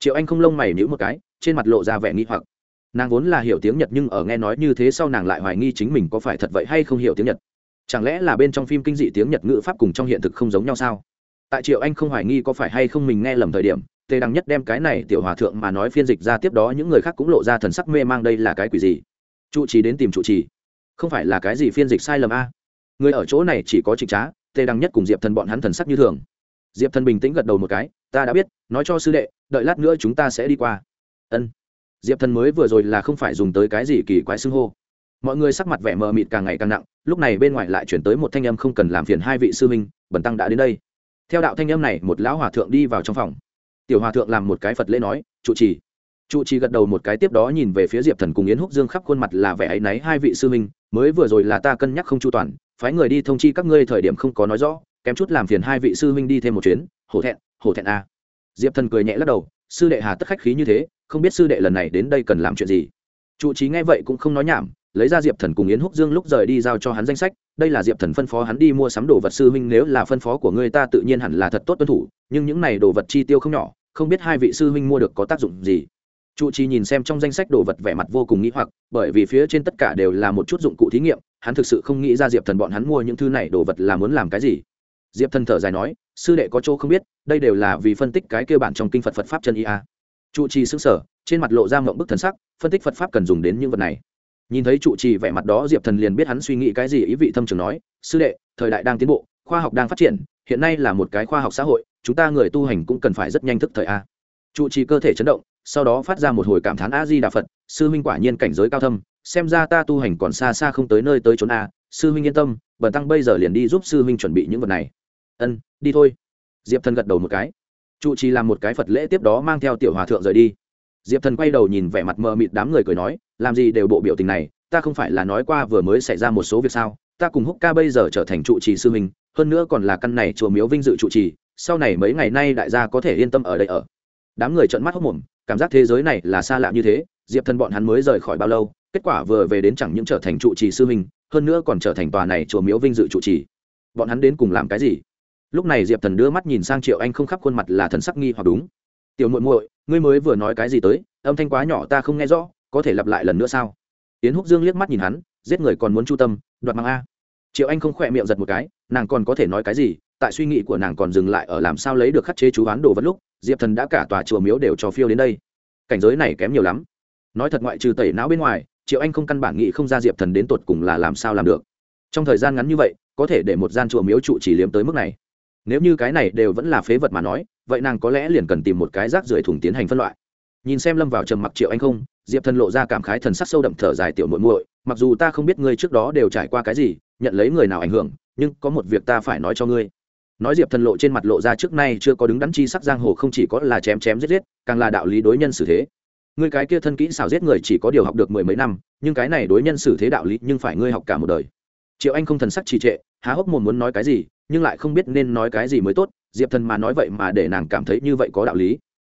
Triệu anh không lông mày nhữ một cái, trên mặt lộ ra vẻ nghi hoặc nàng vốn là hiểu tiếng nhật nhưng ở nghe nói như thế sau nàng lại hoài nghi chính mình có phải thật vậy hay không hiểu tiếng nhật. Chẳng lẽ là bên trong phim kinh dị tiếng nhật ngữ pháp cùng trong hiện thực không giống nhau sao? Tại triệu anh không hoài nghi có phải hay không mình nghe lầm thời điểm, tề đằng nhất đem cái này tiểu hòa thượng mà nói phiên dịch ra tiếp đó những người khác cũng lộ ra thần sắc mê mang đây là cái quỷ gì? Trụ trì đến tìm trụ trì. Không phải là cái gì phiên dịch sai lầm a? Người ở chỗ này chỉ có trịnh trá, tề đằng nhất cùng diệp thần bọn hắn thần sắc như thường. Diệp thần bình tĩnh gật đầu một cái, ta đã biết, nói cho sư đệ, đợi lát nữa chúng ta sẽ đi qua. Ân diệp thần mới vừa rồi là không phải dùng tới cái gì kỳ quái xưng hô. Mọi người sắc mặt vẻ mờ mịt càng ngày càng nặng, lúc này bên ngoài lại chuyển tới một thanh âm không cần làm phiền hai vị sư minh bần tăng đã đến đây. Theo đạo thanh âm này, một lão hòa thượng đi vào trong phòng. Tiểu hòa thượng làm một cái phật lễ nói, trụ trì. Trụ trì gật đầu một cái tiếp đó nhìn về phía diệp thần cùng yến húc dương khắp khuôn mặt là vẻ áy náy hai vị sư minh mới vừa rồi là ta cân nhắc không chu toàn, phái người đi thông chi các ngươi thời điểm không có nói rõ, kém chút làm phiền hai vị sư minh đi thêm một chuyến, hổ thẹn hổ thẹn a. Diệp thần cười nhẹ lắc đầu, sư đệ hà tất khách khí như thế không biết sư đệ lần này đến đây cần làm chuyện gì. Trụ trí nghe vậy cũng không nói nhảm, lấy ra diệp thần cùng yến húc dương lúc rời đi giao cho hắn danh sách, đây là diệp thần phân phó hắn đi mua sắm đồ vật sư huynh, nếu là phân phó của ngươi ta tự nhiên hẳn là thật tốt tuân thủ, nhưng những này đồ vật chi tiêu không nhỏ, không biết hai vị sư huynh mua được có tác dụng gì. Trụ trì nhìn xem trong danh sách đồ vật vẻ mặt vô cùng nghĩ hoặc, bởi vì phía trên tất cả đều là một chút dụng cụ thí nghiệm, hắn thực sự không nghĩ ra diệp thần bọn hắn mua những thứ này đồ vật là muốn làm cái gì. Diệp thần thở dài nói, sư đệ có chỗ không biết, đây đều là vì phân tích cái kêu bản trong kinh phật phật pháp chân ia trụ trì xứng sở, trên mặt lộ ra mộng bức thần sắc, phân tích phật pháp cần dùng đến những vật này. Nhìn thấy trụ trì vẻ mặt đó, diệp thần liền biết hắn suy nghĩ cái gì, ý vị thâm trường nói, sư đệ, thời đại đang tiến bộ, khoa học đang phát triển, hiện nay là một cái khoa học xã hội, chúng ta người tu hành cũng cần phải rất nhanh thức thời a. Trụ trì cơ thể chấn động, sau đó phát ra một hồi cảm thán a di đà phật, sư huynh quả nhiên cảnh giới cao thâm, xem ra ta tu hành còn xa xa không tới nơi tới chốn a, sư huynh yên tâm, bần tăng bây giờ liền đi giúp sư huynh chuẩn bị những vật này. Ân, đi thôi. Diệp thần gật đầu một cái trụ trì làm một cái phật lễ tiếp đó mang theo tiểu hòa thượng rời đi. Diệp thần quay đầu nhìn vẻ mặt mờ mịt đám người cười nói, làm gì đều bộ biểu tình này, ta không phải là nói qua vừa mới xảy ra một số việc sao? Ta cùng húc ca bây giờ trở thành trụ trì sư huynh, hơn nữa còn là căn này chùa miếu vinh dự trụ trì, sau này mấy ngày nay đại gia có thể yên tâm ở đây ở. Đám người trợn mắt hốc mồm, cảm giác thế giới này là xa lạ như thế, diệp thần bọn hắn mới rời khỏi bao lâu, kết quả vừa về đến chẳng những trở thành trụ trì sư huynh, hơn nữa còn trở thành tòa này chùa miếu vinh dự trụ trì. Bọn hắn đến cùng làm cái gì? Lúc này diệp thần đưa mắt nhìn sang triệu anh không khắp khuôn mặt là thần sắc nghi hoặc đúng. Tiểu muội muội, ngươi mới vừa nói cái gì tới? Âm thanh quá nhỏ ta không nghe rõ, có thể lặp lại lần nữa sao? Yến húc dương liếc mắt nhìn hắn, giết người còn muốn chu tâm, đoạt mang a. Triệu anh không khỏe miệng giật một cái, nàng còn có thể nói cái gì? Tại suy nghĩ của nàng còn dừng lại ở làm sao lấy được khắc chế chú hoán đồ vật lúc, diệp thần đã cả tòa chùa miếu đều cho phiêu đến đây. Cảnh giới này kém nhiều lắm. Nói thật ngoại trừ tẩy não bên ngoài, triệu anh không căn bản nghĩ không ra diệp thần đến tột cùng là làm sao làm được. Trong thời gian ngắn như vậy, có thể để một gian chùa miếu trụ chỉ liếm tới mức này nếu như cái này đều vẫn là phế vật mà nói, vậy nàng có lẽ liền cần tìm một cái rác rưởi thùng tiến hành phân loại. Nhìn xem lâm vào trầm mặc triệu anh không, diệp thần lộ ra cảm khái thần sắc sâu đậm thở dài tiểu muội muội, mặc dù ta không biết ngươi trước đó đều trải qua cái gì, nhận lấy người nào ảnh hưởng, nhưng có một việc ta phải nói cho ngươi. Nói diệp thần lộ trên mặt lộ ra trước nay chưa có đứng đắn chi sắc giang hồ không chỉ có là chém chém giết giết, càng là đạo lý đối nhân xử thế. Ngươi cái kia thân kỹ xảo giết người chỉ có điều học được mười mấy năm, nhưng cái này đối nhân xử thế đạo lý nhưng phải ngươi học cả một đời. Triệu anh không thần sắc trì trệ, há hốc mồm muốn nói cái gì nhưng lại không biết nên nói cái gì mới tốt, diệp thần mà nói vậy mà để nàng cảm thấy như vậy có đạo lý.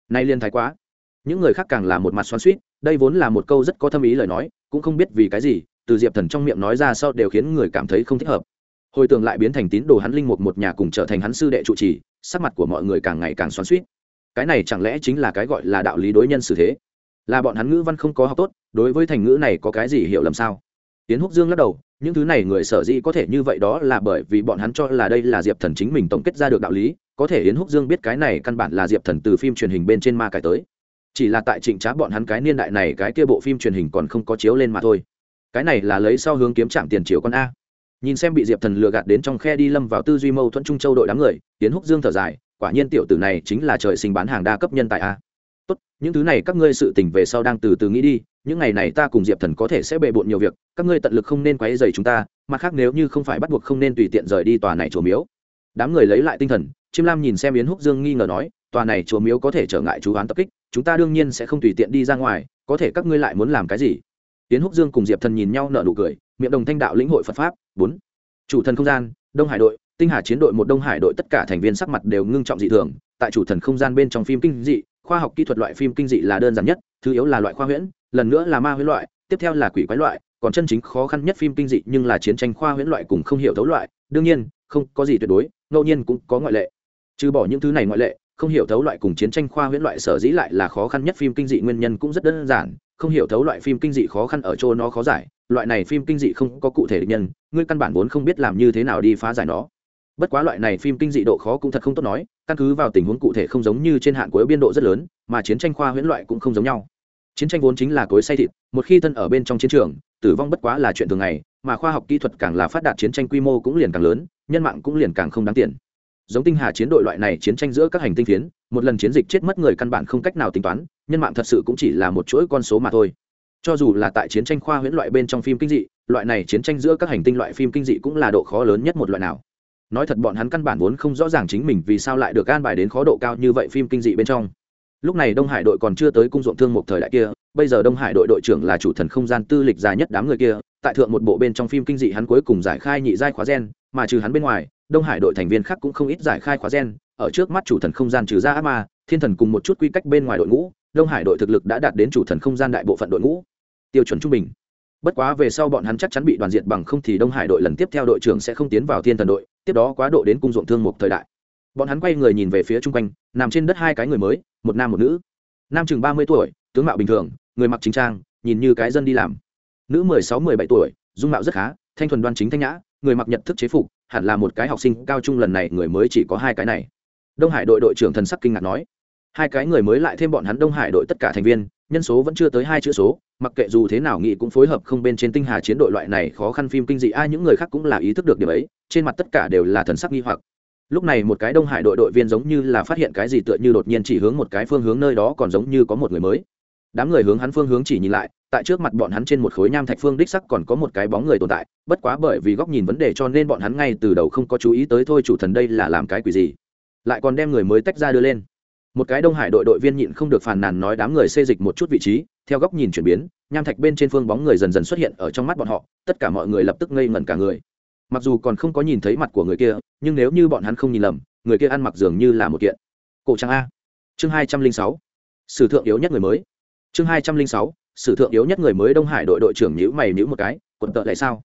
Nay liên thái quá. Những người khác càng là một mặt xoắn suýt đây vốn là một câu rất có thâm ý lời nói, cũng không biết vì cái gì, từ diệp thần trong miệng nói ra sau đều khiến người cảm thấy không thích hợp. Hồi tưởng lại biến thành tín đồ hắn linh mục một nhà cùng trở thành hắn sư đệ trụ trì, sắc mặt của mọi người càng ngày càng xoắn suýt cái này chẳng lẽ chính là cái gọi là đạo lý đối nhân xử thế? Là bọn hắn ngữ văn không có học tốt, đối với thành ngữ này có cái gì hiểu lầm sao? Tiến húc dương lắc đầu, những thứ này người sở dĩ có thể như vậy đó là bởi vì bọn hắn cho là đây là diệp thần chính mình tổng kết ra được đạo lý, có thể yến húc dương biết cái này căn bản là diệp thần từ phim truyền hình bên trên ma cải tới. Chỉ là tại trịnh trá bọn hắn cái niên đại này, cái kia bộ phim truyền hình còn không có chiếu lên mà thôi. Cái này là lấy sau hướng kiếm trạm tiền chiếu con a. Nhìn xem bị diệp thần lừa gạt đến trong khe đi lâm vào tư duy mâu thuẫn trung châu đội đám người tiến húc dương thở dài, quả nhiên tiểu tử này chính là trời sinh bán hàng đa cấp nhân tại a. Tốt, những thứ này các ngươi sự tình về sau đang từ từ nghĩ đi những ngày này ta cùng diệp thần có thể sẽ bề bộn nhiều việc, các ngươi tận lực không nên quấy dày chúng ta, mặt khác nếu như không phải bắt buộc không nên tùy tiện rời đi tòa này chùa miếu. Đám người lấy lại tinh thần, chiêm lam nhìn xem yến húc dương nghi ngờ nói, tòa này chùa miếu có thể trở ngại chú án tập kích, chúng ta đương nhiên sẽ không tùy tiện đi ra ngoài, có thể các ngươi lại muốn làm cái gì? Yến húc dương cùng diệp thần nhìn nhau nở nụ cười, miệng đồng thanh đạo lĩnh hội phật pháp. Bốn, chủ thần không gian, đông hải đội, tinh hà chiến đội một đông hải đội tất cả thành viên sắc mặt đều ngưng trọng dị thường, tại chủ thần không gian bên trong phim kinh dị, khoa học kỹ thuật loại phim kinh dị là đơn giản nhất, thứ yếu là loại khoa huyễn lần nữa là ma huyễn loại, tiếp theo là quỷ quái loại, còn chân chính khó khăn nhất phim kinh dị nhưng là chiến tranh khoa huyễn loại cùng không hiểu thấu loại, đương nhiên, không có gì tuyệt đối, ngẫu nhiên cũng có ngoại lệ. Trừ bỏ những thứ này ngoại lệ, không hiểu thấu loại cùng chiến tranh khoa huyễn loại sở dĩ lại là khó khăn nhất phim kinh dị nguyên nhân cũng rất đơn giản, không hiểu thấu loại phim kinh dị khó khăn ở chỗ nó khó giải, loại này phim kinh dị không có cụ thể định nhân, ngươi căn bản vốn không biết làm như thế nào đi phá giải nó. Bất quá loại này phim kinh dị độ khó cũng thật không tốt nói, căn cứ vào tình huống cụ thể không giống như trên hạn cuối biên độ rất lớn, mà chiến tranh khoa huyễn loại cũng không giống nhau chiến tranh vốn chính là cối say thịt, một khi thân ở bên trong chiến trường, tử vong bất quá là chuyện thường ngày, mà khoa học kỹ thuật càng là phát đạt chiến tranh quy mô cũng liền càng lớn, nhân mạng cũng liền càng không đáng tiền. Giống tinh hà chiến đội loại này chiến tranh giữa các hành tinh phiến, một lần chiến dịch chết mất người căn bản không cách nào tính toán, nhân mạng thật sự cũng chỉ là một chuỗi con số mà thôi. Cho dù là tại chiến tranh khoa huyễn loại bên trong phim kinh dị, loại này chiến tranh giữa các hành tinh loại phim kinh dị cũng là độ khó lớn nhất một loại nào. Nói thật bọn hắn căn bản vốn không rõ ràng chính mình vì sao lại được an bài đến khó độ cao như vậy phim kinh dị bên trong lúc này đông hải đội còn chưa tới cung ruộng thương một thời đại kia, bây giờ đông hải đội đội trưởng là chủ thần không gian tư lịch dài nhất đám người kia, tại thượng một bộ bên trong phim kinh dị hắn cuối cùng giải khai nhị giai khóa gen, mà trừ hắn bên ngoài, đông hải đội thành viên khác cũng không ít giải khai khóa gen, ở trước mắt chủ thần không gian trừ ra ác ma, thiên thần cùng một chút quy cách bên ngoài đội ngũ, đông hải đội thực lực đã đạt đến chủ thần không gian đại bộ phận đội ngũ. Tiêu chuẩn trung bình. Bất quá về sau bọn hắn chắc chắn bị đoàn diệt bằng không thì đông hải đội lần tiếp theo đội trưởng sẽ không tiến vào thiên thần đội, tiếp đó quá độ đến cung ruộng thương một thời đại. Bọn hắn quay người nhìn về phía chung quanh, nằm trên đất hai cái người mới một nam một nữ. Nam chừng ba mươi tuổi, tướng mạo bình thường, người mặc chính trang, nhìn như cái dân đi làm. Nữ mười sáu, mười bảy tuổi, dung mạo rất khá, thanh thuần đoan chính thanh nhã, người mặc nhận thức chế phục, hẳn là một cái học sinh cao trung lần này người mới chỉ có hai cái này. Đông hải đội đội trưởng thần sắc kinh ngạc nói. Hai cái người mới lại thêm bọn hắn đông hải đội tất cả thành viên, nhân số vẫn chưa tới hai chữ số, mặc kệ dù thế nào nghị cũng phối hợp không bên trên tinh hà chiến đội loại này khó khăn phim kinh dị, ai, những người khác cũng là ý thức được điều ấy, trên mặt tất cả đều là thần sắc nghi hoặc lúc này một cái đông hải đội đội viên giống như là phát hiện cái gì tựa như đột nhiên chỉ hướng một cái phương hướng nơi đó còn giống như có một người mới. Đám người hướng hắn phương hướng chỉ nhìn lại, tại trước mặt bọn hắn trên một khối nham thạch phương đích sắc còn có một cái bóng người tồn tại, bất quá bởi vì góc nhìn vấn đề cho nên bọn hắn ngay từ đầu không có chú ý tới thôi chủ thần đây là làm cái quỷ gì. Lại còn đem người mới tách ra đưa lên. Một cái đông hải đội đội viên nhịn không được phàn nàn nói đám người xê dịch một chút vị trí, theo góc nhìn chuyển biến, nham thạch bên trên phương bóng người dần dần xuất hiện ở trong mắt bọn họ, tất cả mọi người lập tức ngây ngẩn cả người mặc dù còn không có nhìn thấy mặt của người kia, nhưng nếu như bọn hắn không nhìn lầm, người kia ăn mặc dường như là một kiện. Cổ trang a. Chương hai trăm linh sáu. Sử thượng yếu nhất người mới. Chương hai trăm linh sáu. Sử thượng yếu nhất người mới đông hải đội đội trưởng nhữ mày nhữ một cái, quận tợ lại sao?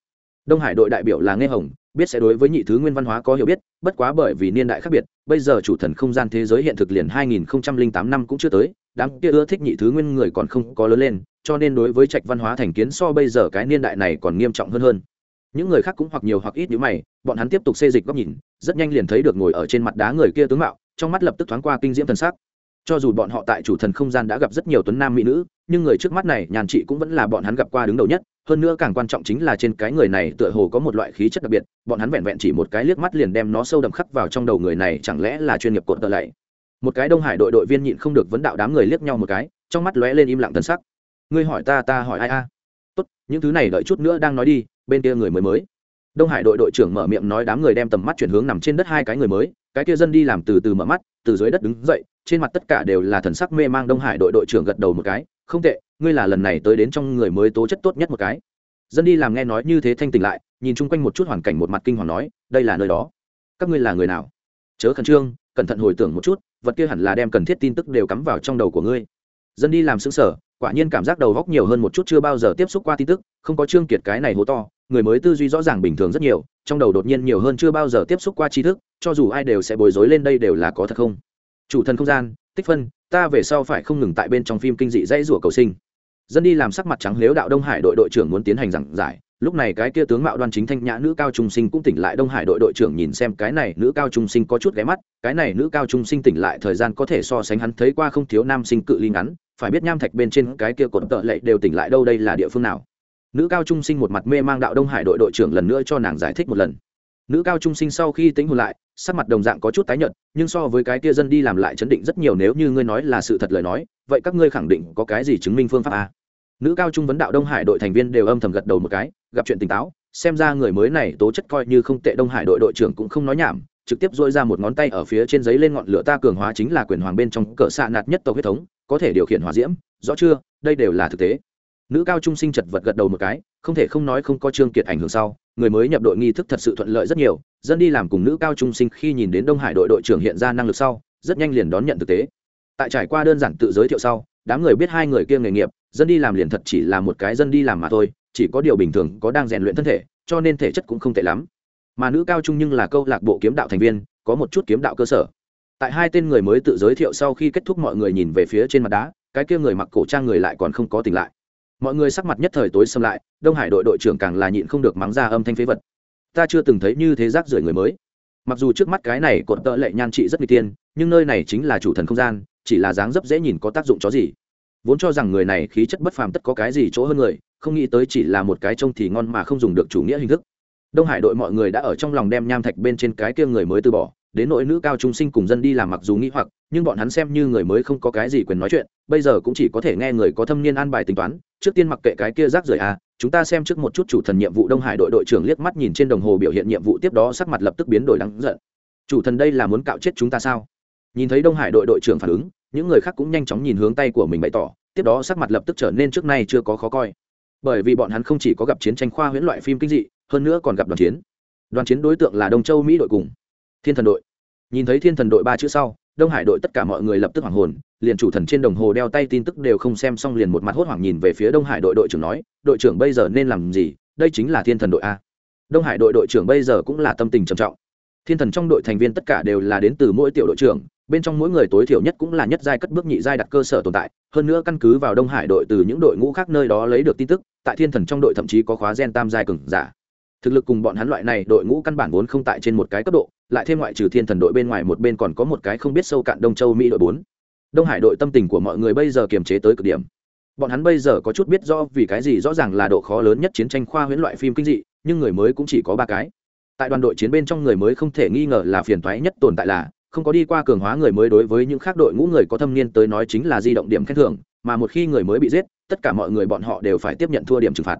Đông hải đội đại biểu là nghe hồng, biết sẽ đối với nhị thứ nguyên văn hóa có hiểu biết, bất quá bởi vì niên đại khác biệt, bây giờ chủ thần không gian thế giới hiện thực liền 2008 năm cũng chưa tới, đám kia ưa thích nhị thứ nguyên người còn không có lớn lên, cho nên đối với trạch văn hóa thành kiến so bây giờ cái niên đại này còn nghiêm trọng hơn hơn những người khác cũng hoặc nhiều hoặc ít như mày, bọn hắn tiếp tục xê dịch góc nhìn, rất nhanh liền thấy được ngồi ở trên mặt đá người kia tướng mạo, trong mắt lập tức thoáng qua kinh diễm thần sắc. Cho dù bọn họ tại chủ thần không gian đã gặp rất nhiều tuấn nam mỹ nữ, nhưng người trước mắt này, nhàn chị cũng vẫn là bọn hắn gặp qua đứng đầu nhất, hơn nữa càng quan trọng chính là trên cái người này tựa hồ có một loại khí chất đặc biệt, bọn hắn vẹn vẹn chỉ một cái liếc mắt liền đem nó sâu đậm khắc vào trong đầu người này, chẳng lẽ là chuyên nghiệp cột tờ lạy. Một cái đông hải đội đội viên nhịn không được vấn đạo đám người liếc nhau một cái, trong mắt lóe lên im lặng thần sắc. Ngươi hỏi ta ta hỏi ai a? Tốt, những thứ này đợi chút nữa đang nói đi bên kia người mới mới. Đông hải đội đội trưởng mở miệng nói đám người đem tầm mắt chuyển hướng nằm trên đất hai cái người mới, cái kia dân đi làm từ từ mở mắt, từ dưới đất đứng dậy, trên mặt tất cả đều là thần sắc mê mang đông hải đội đội trưởng gật đầu một cái, không tệ, ngươi là lần này tới đến trong người mới tố chất tốt nhất một cái. Dân đi làm nghe nói như thế thanh tỉnh lại, nhìn chung quanh một chút hoàn cảnh một mặt kinh hoàng nói, đây là nơi đó. Các ngươi là người nào? Chớ khẩn trương, cẩn thận hồi tưởng một chút, vật kia hẳn là đem cần thiết tin tức đều cắm vào trong đầu của ngươi. Dân đi làm xứng sở quả nhiên cảm giác đầu góc nhiều hơn một chút chưa bao giờ tiếp xúc qua tin tức, không có trương kiệt cái này hố to người mới tư duy rõ ràng bình thường rất nhiều, trong đầu đột nhiên nhiều hơn chưa bao giờ tiếp xúc qua tri thức, cho dù ai đều sẽ bối rối lên đây đều là có thật không? Chủ thần không gian, tích phân, ta về sau phải không ngừng tại bên trong phim kinh dị dãy rủa cầu sinh. Dân đi làm sắc mặt trắng lếu đạo đông hải đội đội trưởng muốn tiến hành giảng giải, lúc này cái kia tướng mạo đoan chính thanh nhã nữ cao trung sinh cũng tỉnh lại đông hải đội đội trưởng nhìn xem cái này nữ cao trung sinh có chút ghé mắt, cái này nữ cao trung sinh tỉnh lại thời gian có thể so sánh hắn thấy qua không thiếu nam sinh cự ly ngắn, phải biết nham thạch bên trên cái kia cột tợ lệ đều tỉnh lại đâu đây là địa phương nào? Nữ cao trung sinh một mặt mê mang đạo đông hải đội đội trưởng lần nữa cho nàng giải thích một lần. Nữ cao trung sinh sau khi tính hồn lại, sắc mặt đồng dạng có chút tái nhợt, nhưng so với cái kia dân đi làm lại chấn định rất nhiều nếu như ngươi nói là sự thật lời nói, vậy các ngươi khẳng định có cái gì chứng minh phương pháp a nữ cao trung vấn đạo đông hải đội thành viên đều âm thầm gật đầu một cái, gặp chuyện tỉnh táo, xem ra người mới này tố chất coi như không tệ đông hải đội đội trưởng cũng không nói nhảm, trực tiếp dôi ra một ngón tay ở phía trên giấy lên ngọn lửa ta cường hóa chính là quyền hoàng bên trong cỡ xạ nạt nhất tộc huyết thống, có thể điều khiển hỏa diễm, rõ chưa? Đây đều là thực tế nữ cao trung sinh chật vật gật đầu một cái, không thể không nói không có trương kiệt ảnh hưởng sau, người mới nhập đội nghi thức thật sự thuận lợi rất nhiều, dân đi làm cùng nữ cao trung sinh khi nhìn đến đông hải đội đội trưởng hiện ra năng lực sau, rất nhanh liền đón nhận thực tế. Tại trải qua đơn giản tự giới thiệu sau, đám người biết hai người kia nghề nghiệp, dân đi làm liền thật chỉ là một cái dân đi làm mà thôi, chỉ có điều bình thường, có đang rèn luyện thân thể, cho nên thể chất cũng không tệ lắm. Mà nữ cao trung nhưng là câu lạc bộ kiếm đạo thành viên, có một chút kiếm đạo cơ sở. Tại hai tên người mới tự giới thiệu sau khi kết thúc mọi người nhìn về phía trên mặt đá, cái kia người mặc cổ trang người lại còn không có tỉnh lại mọi người sắc mặt nhất thời tối xâm lại, đông hải đội đội trưởng càng là nhịn không được mắng ra âm thanh phế vật. Ta chưa từng thấy như thế rác rưởi người mới. Mặc dù trước mắt cái này cột tợ lệ nhan trị rất nguy tiên, nhưng nơi này chính là chủ thần không gian, chỉ là dáng dấp dễ nhìn có tác dụng chó gì. Vốn cho rằng người này khí chất bất phàm tất có cái gì chỗ hơn người, không nghĩ tới chỉ là một cái trông thì ngon mà không dùng được chủ nghĩa hình thức. Đông hải đội mọi người đã ở trong lòng đem nham thạch bên trên cái kia người mới từ bỏ đến nội nữ cao trung sinh cùng dân đi làm mặc dù nghĩ hoặc, nhưng bọn hắn xem như người mới không có cái gì quyền nói chuyện, bây giờ cũng chỉ có thể nghe người có thâm niên an bài tính toán, trước tiên mặc kệ cái kia rác rưởi à chúng ta xem trước một chút chủ thần nhiệm vụ đông hải đội đội trưởng liếc mắt nhìn trên đồng hồ biểu hiện nhiệm vụ tiếp đó sắc mặt lập tức biến đổi đáng giận. Chủ thần đây là muốn cạo chết chúng ta sao? Nhìn thấy đông hải đội đội trưởng phản ứng, những người khác cũng nhanh chóng nhìn hướng tay của mình bày tỏ, tiếp đó sắc mặt lập tức trở nên trước nay chưa có khó coi. Bởi vì bọn hắn không chỉ có gặp chiến tranh khoa huyễn loại phim kinh dị, hơn nữa còn gặp đoàn chiến. Đoàn chiến đối tượng là đông châu mỹ đội cùng thiên thần đội. Nhìn thấy thiên thần đội ba chữ sau, đông hải đội tất cả mọi người lập tức hoảng hồn, liền chủ thần trên đồng hồ đeo tay tin tức đều không xem xong liền một mặt hốt hoảng nhìn về phía đông hải đội đội trưởng nói, đội trưởng bây giờ nên làm gì? Đây chính là thiên thần đội a. Đông hải đội đội trưởng bây giờ cũng là tâm tình trầm trọng. Thiên thần trong đội thành viên tất cả đều là đến từ mỗi tiểu đội trưởng, bên trong mỗi người tối thiểu nhất cũng là nhất giai cất bước nhị giai đặt cơ sở tồn tại, hơn nữa căn cứ vào đông hải đội từ những đội ngũ khác nơi đó lấy được tin tức, tại thiên thần trong đội thậm chí có khóa gen tam giai cường giả. Thực lực cùng bọn hắn loại này đội ngũ căn bản vốn không tại trên một cái cấp độ lại thêm ngoại trừ thiên thần đội bên ngoài một bên còn có một cái không biết sâu cạn đông châu mỹ đội bốn. Đông hải đội tâm tình của mọi người bây giờ kiềm chế tới cực điểm. Bọn hắn bây giờ có chút biết do vì cái gì rõ ràng là độ khó lớn nhất chiến tranh khoa huyễn loại phim kinh dị, nhưng người mới cũng chỉ có ba cái. Tại đoàn đội chiến bên trong người mới không thể nghi ngờ là phiền toái nhất tồn tại là, không có đi qua cường hóa người mới đối với những khác đội ngũ người có thâm niên tới nói chính là di động điểm khen thưởng, mà một khi người mới bị giết, tất cả mọi người bọn họ đều phải tiếp nhận thua điểm trừng phạt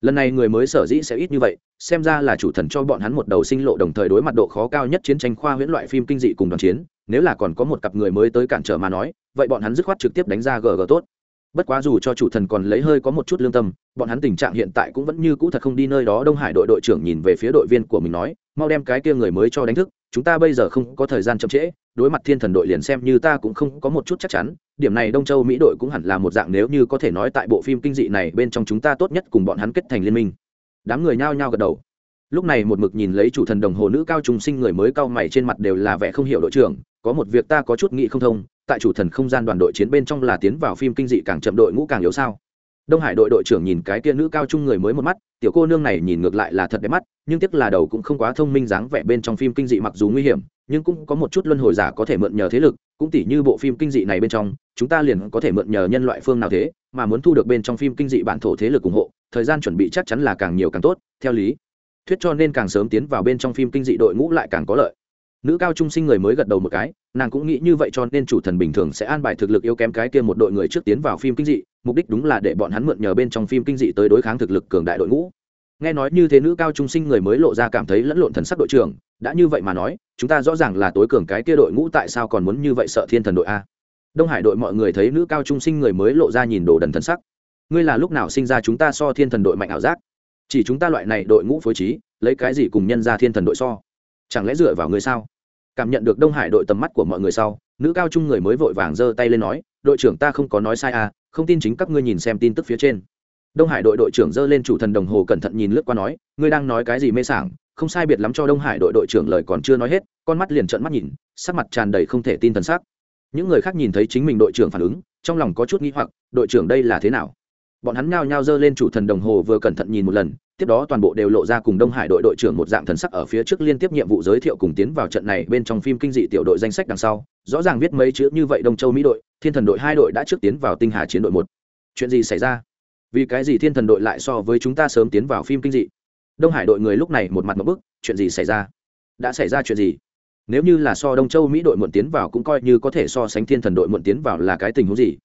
lần này người mới sở dĩ sẽ ít như vậy, xem ra là chủ thần cho bọn hắn một đầu sinh lộ đồng thời đối mặt độ khó cao nhất chiến tranh khoa huyễn loại phim kinh dị cùng đoàn chiến, nếu là còn có một cặp người mới tới cản trở mà nói, vậy bọn hắn dứt khoát trực tiếp đánh ra gg tốt. Bất quá dù cho chủ thần còn lấy hơi có một chút lương tâm, bọn hắn tình trạng hiện tại cũng vẫn như cũ thật không đi nơi đó đông hải đội đội trưởng nhìn về phía đội viên của mình nói, mau đem cái kia người mới cho đánh thức chúng ta bây giờ không có thời gian chậm trễ, đối mặt thiên thần đội liền xem như ta cũng không có một chút chắc chắn, điểm này đông châu mỹ đội cũng hẳn là một dạng nếu như có thể nói tại bộ phim kinh dị này bên trong chúng ta tốt nhất cùng bọn hắn kết thành liên minh. Đám người nhao nhao gật đầu. Lúc này một mực nhìn lấy chủ thần đồng hồ nữ cao trung sinh người mới cao mày trên mặt đều là vẻ không hiểu đội trưởng, có một việc ta có chút nghĩ không thông, tại chủ thần không gian đoàn đội chiến bên trong là tiến vào phim kinh dị càng chậm đội ngũ càng yếu sao? Đông hải đội đội trưởng nhìn cái kia nữ cao trung người mới một mắt, tiểu cô nương này nhìn ngược lại là thật đẹp mắt nhưng tiếc là đầu cũng không quá thông minh dáng vẻ bên trong phim kinh dị mặc dù nguy hiểm, nhưng cũng có một chút luân hồi giả có thể mượn nhờ thế lực, cũng tỉ như bộ phim kinh dị này bên trong, chúng ta liền có thể mượn nhờ nhân loại phương nào thế, mà muốn thu được bên trong phim kinh dị bản thổ thế lực ủng hộ, thời gian chuẩn bị chắc chắn là càng nhiều càng tốt, theo lý thuyết cho nên càng sớm tiến vào bên trong phim kinh dị đội ngũ lại càng có lợi. Nữ cao trung sinh người mới gật đầu một cái, nàng cũng nghĩ như vậy cho nên chủ thần bình thường sẽ an bài thực lực yếu kém cái kia một đội người trước tiến vào phim kinh dị, mục đích đúng là để bọn hắn mượn nhờ bên trong phim kinh dị tới đối kháng thực lực cường đại đội ngũ nghe nói như thế nữ cao trung sinh người mới lộ ra cảm thấy lẫn lộn thần sắc đội trưởng, đã như vậy mà nói, chúng ta rõ ràng là tối cường cái kia đội ngũ tại sao còn muốn như vậy sợ thiên thần đội a. Đông hải đội mọi người thấy nữ cao trung sinh người mới lộ ra nhìn đồ đần thần sắc. Ngươi là lúc nào sinh ra chúng ta so thiên thần đội mạnh ảo giác? Chỉ chúng ta loại này đội ngũ phối trí, lấy cái gì cùng nhân ra thiên thần đội so? Chẳng lẽ dựa vào ngươi sao? Cảm nhận được đông hải đội tầm mắt của mọi người sau, nữ cao trung người mới vội vàng giơ tay lên nói, đội trưởng ta không có nói sai à không tin chính các ngươi nhìn xem tin tức phía trên đông hải đội đội trưởng giơ lên chủ thần đồng hồ cẩn thận nhìn lướt qua nói, ngươi đang nói cái gì mê sảng? Không sai biệt lắm cho đông hải đội đội trưởng lời còn chưa nói hết, con mắt liền trợn mắt nhìn, sắc mặt tràn đầy không thể tin thần sắc. Những người khác nhìn thấy chính mình đội trưởng phản ứng, trong lòng có chút nghi hoặc, đội trưởng đây là thế nào? Bọn hắn nhao nhao giơ lên chủ thần đồng hồ vừa cẩn thận nhìn một lần, tiếp đó toàn bộ đều lộ ra cùng đông hải đội đội trưởng một dạng thần sắc ở phía trước liên tiếp nhiệm vụ giới thiệu cùng tiến vào trận này bên trong phim kinh dị tiểu đội danh sách đằng sau. Rõ ràng viết mấy chữ như vậy đông châu mỹ đội, thiên thần đội hai đội đã trước tiến vào tinh hà chiến đội một. Chuyện gì xảy ra? Vì cái gì thiên thần đội lại so với chúng ta sớm tiến vào phim kinh dị? Đông hải đội người lúc này một mặt một bức, chuyện gì xảy ra? Đã xảy ra chuyện gì? Nếu như là so đông châu mỹ đội muộn tiến vào cũng coi như có thể so sánh thiên thần đội muộn tiến vào là cái tình huống gì?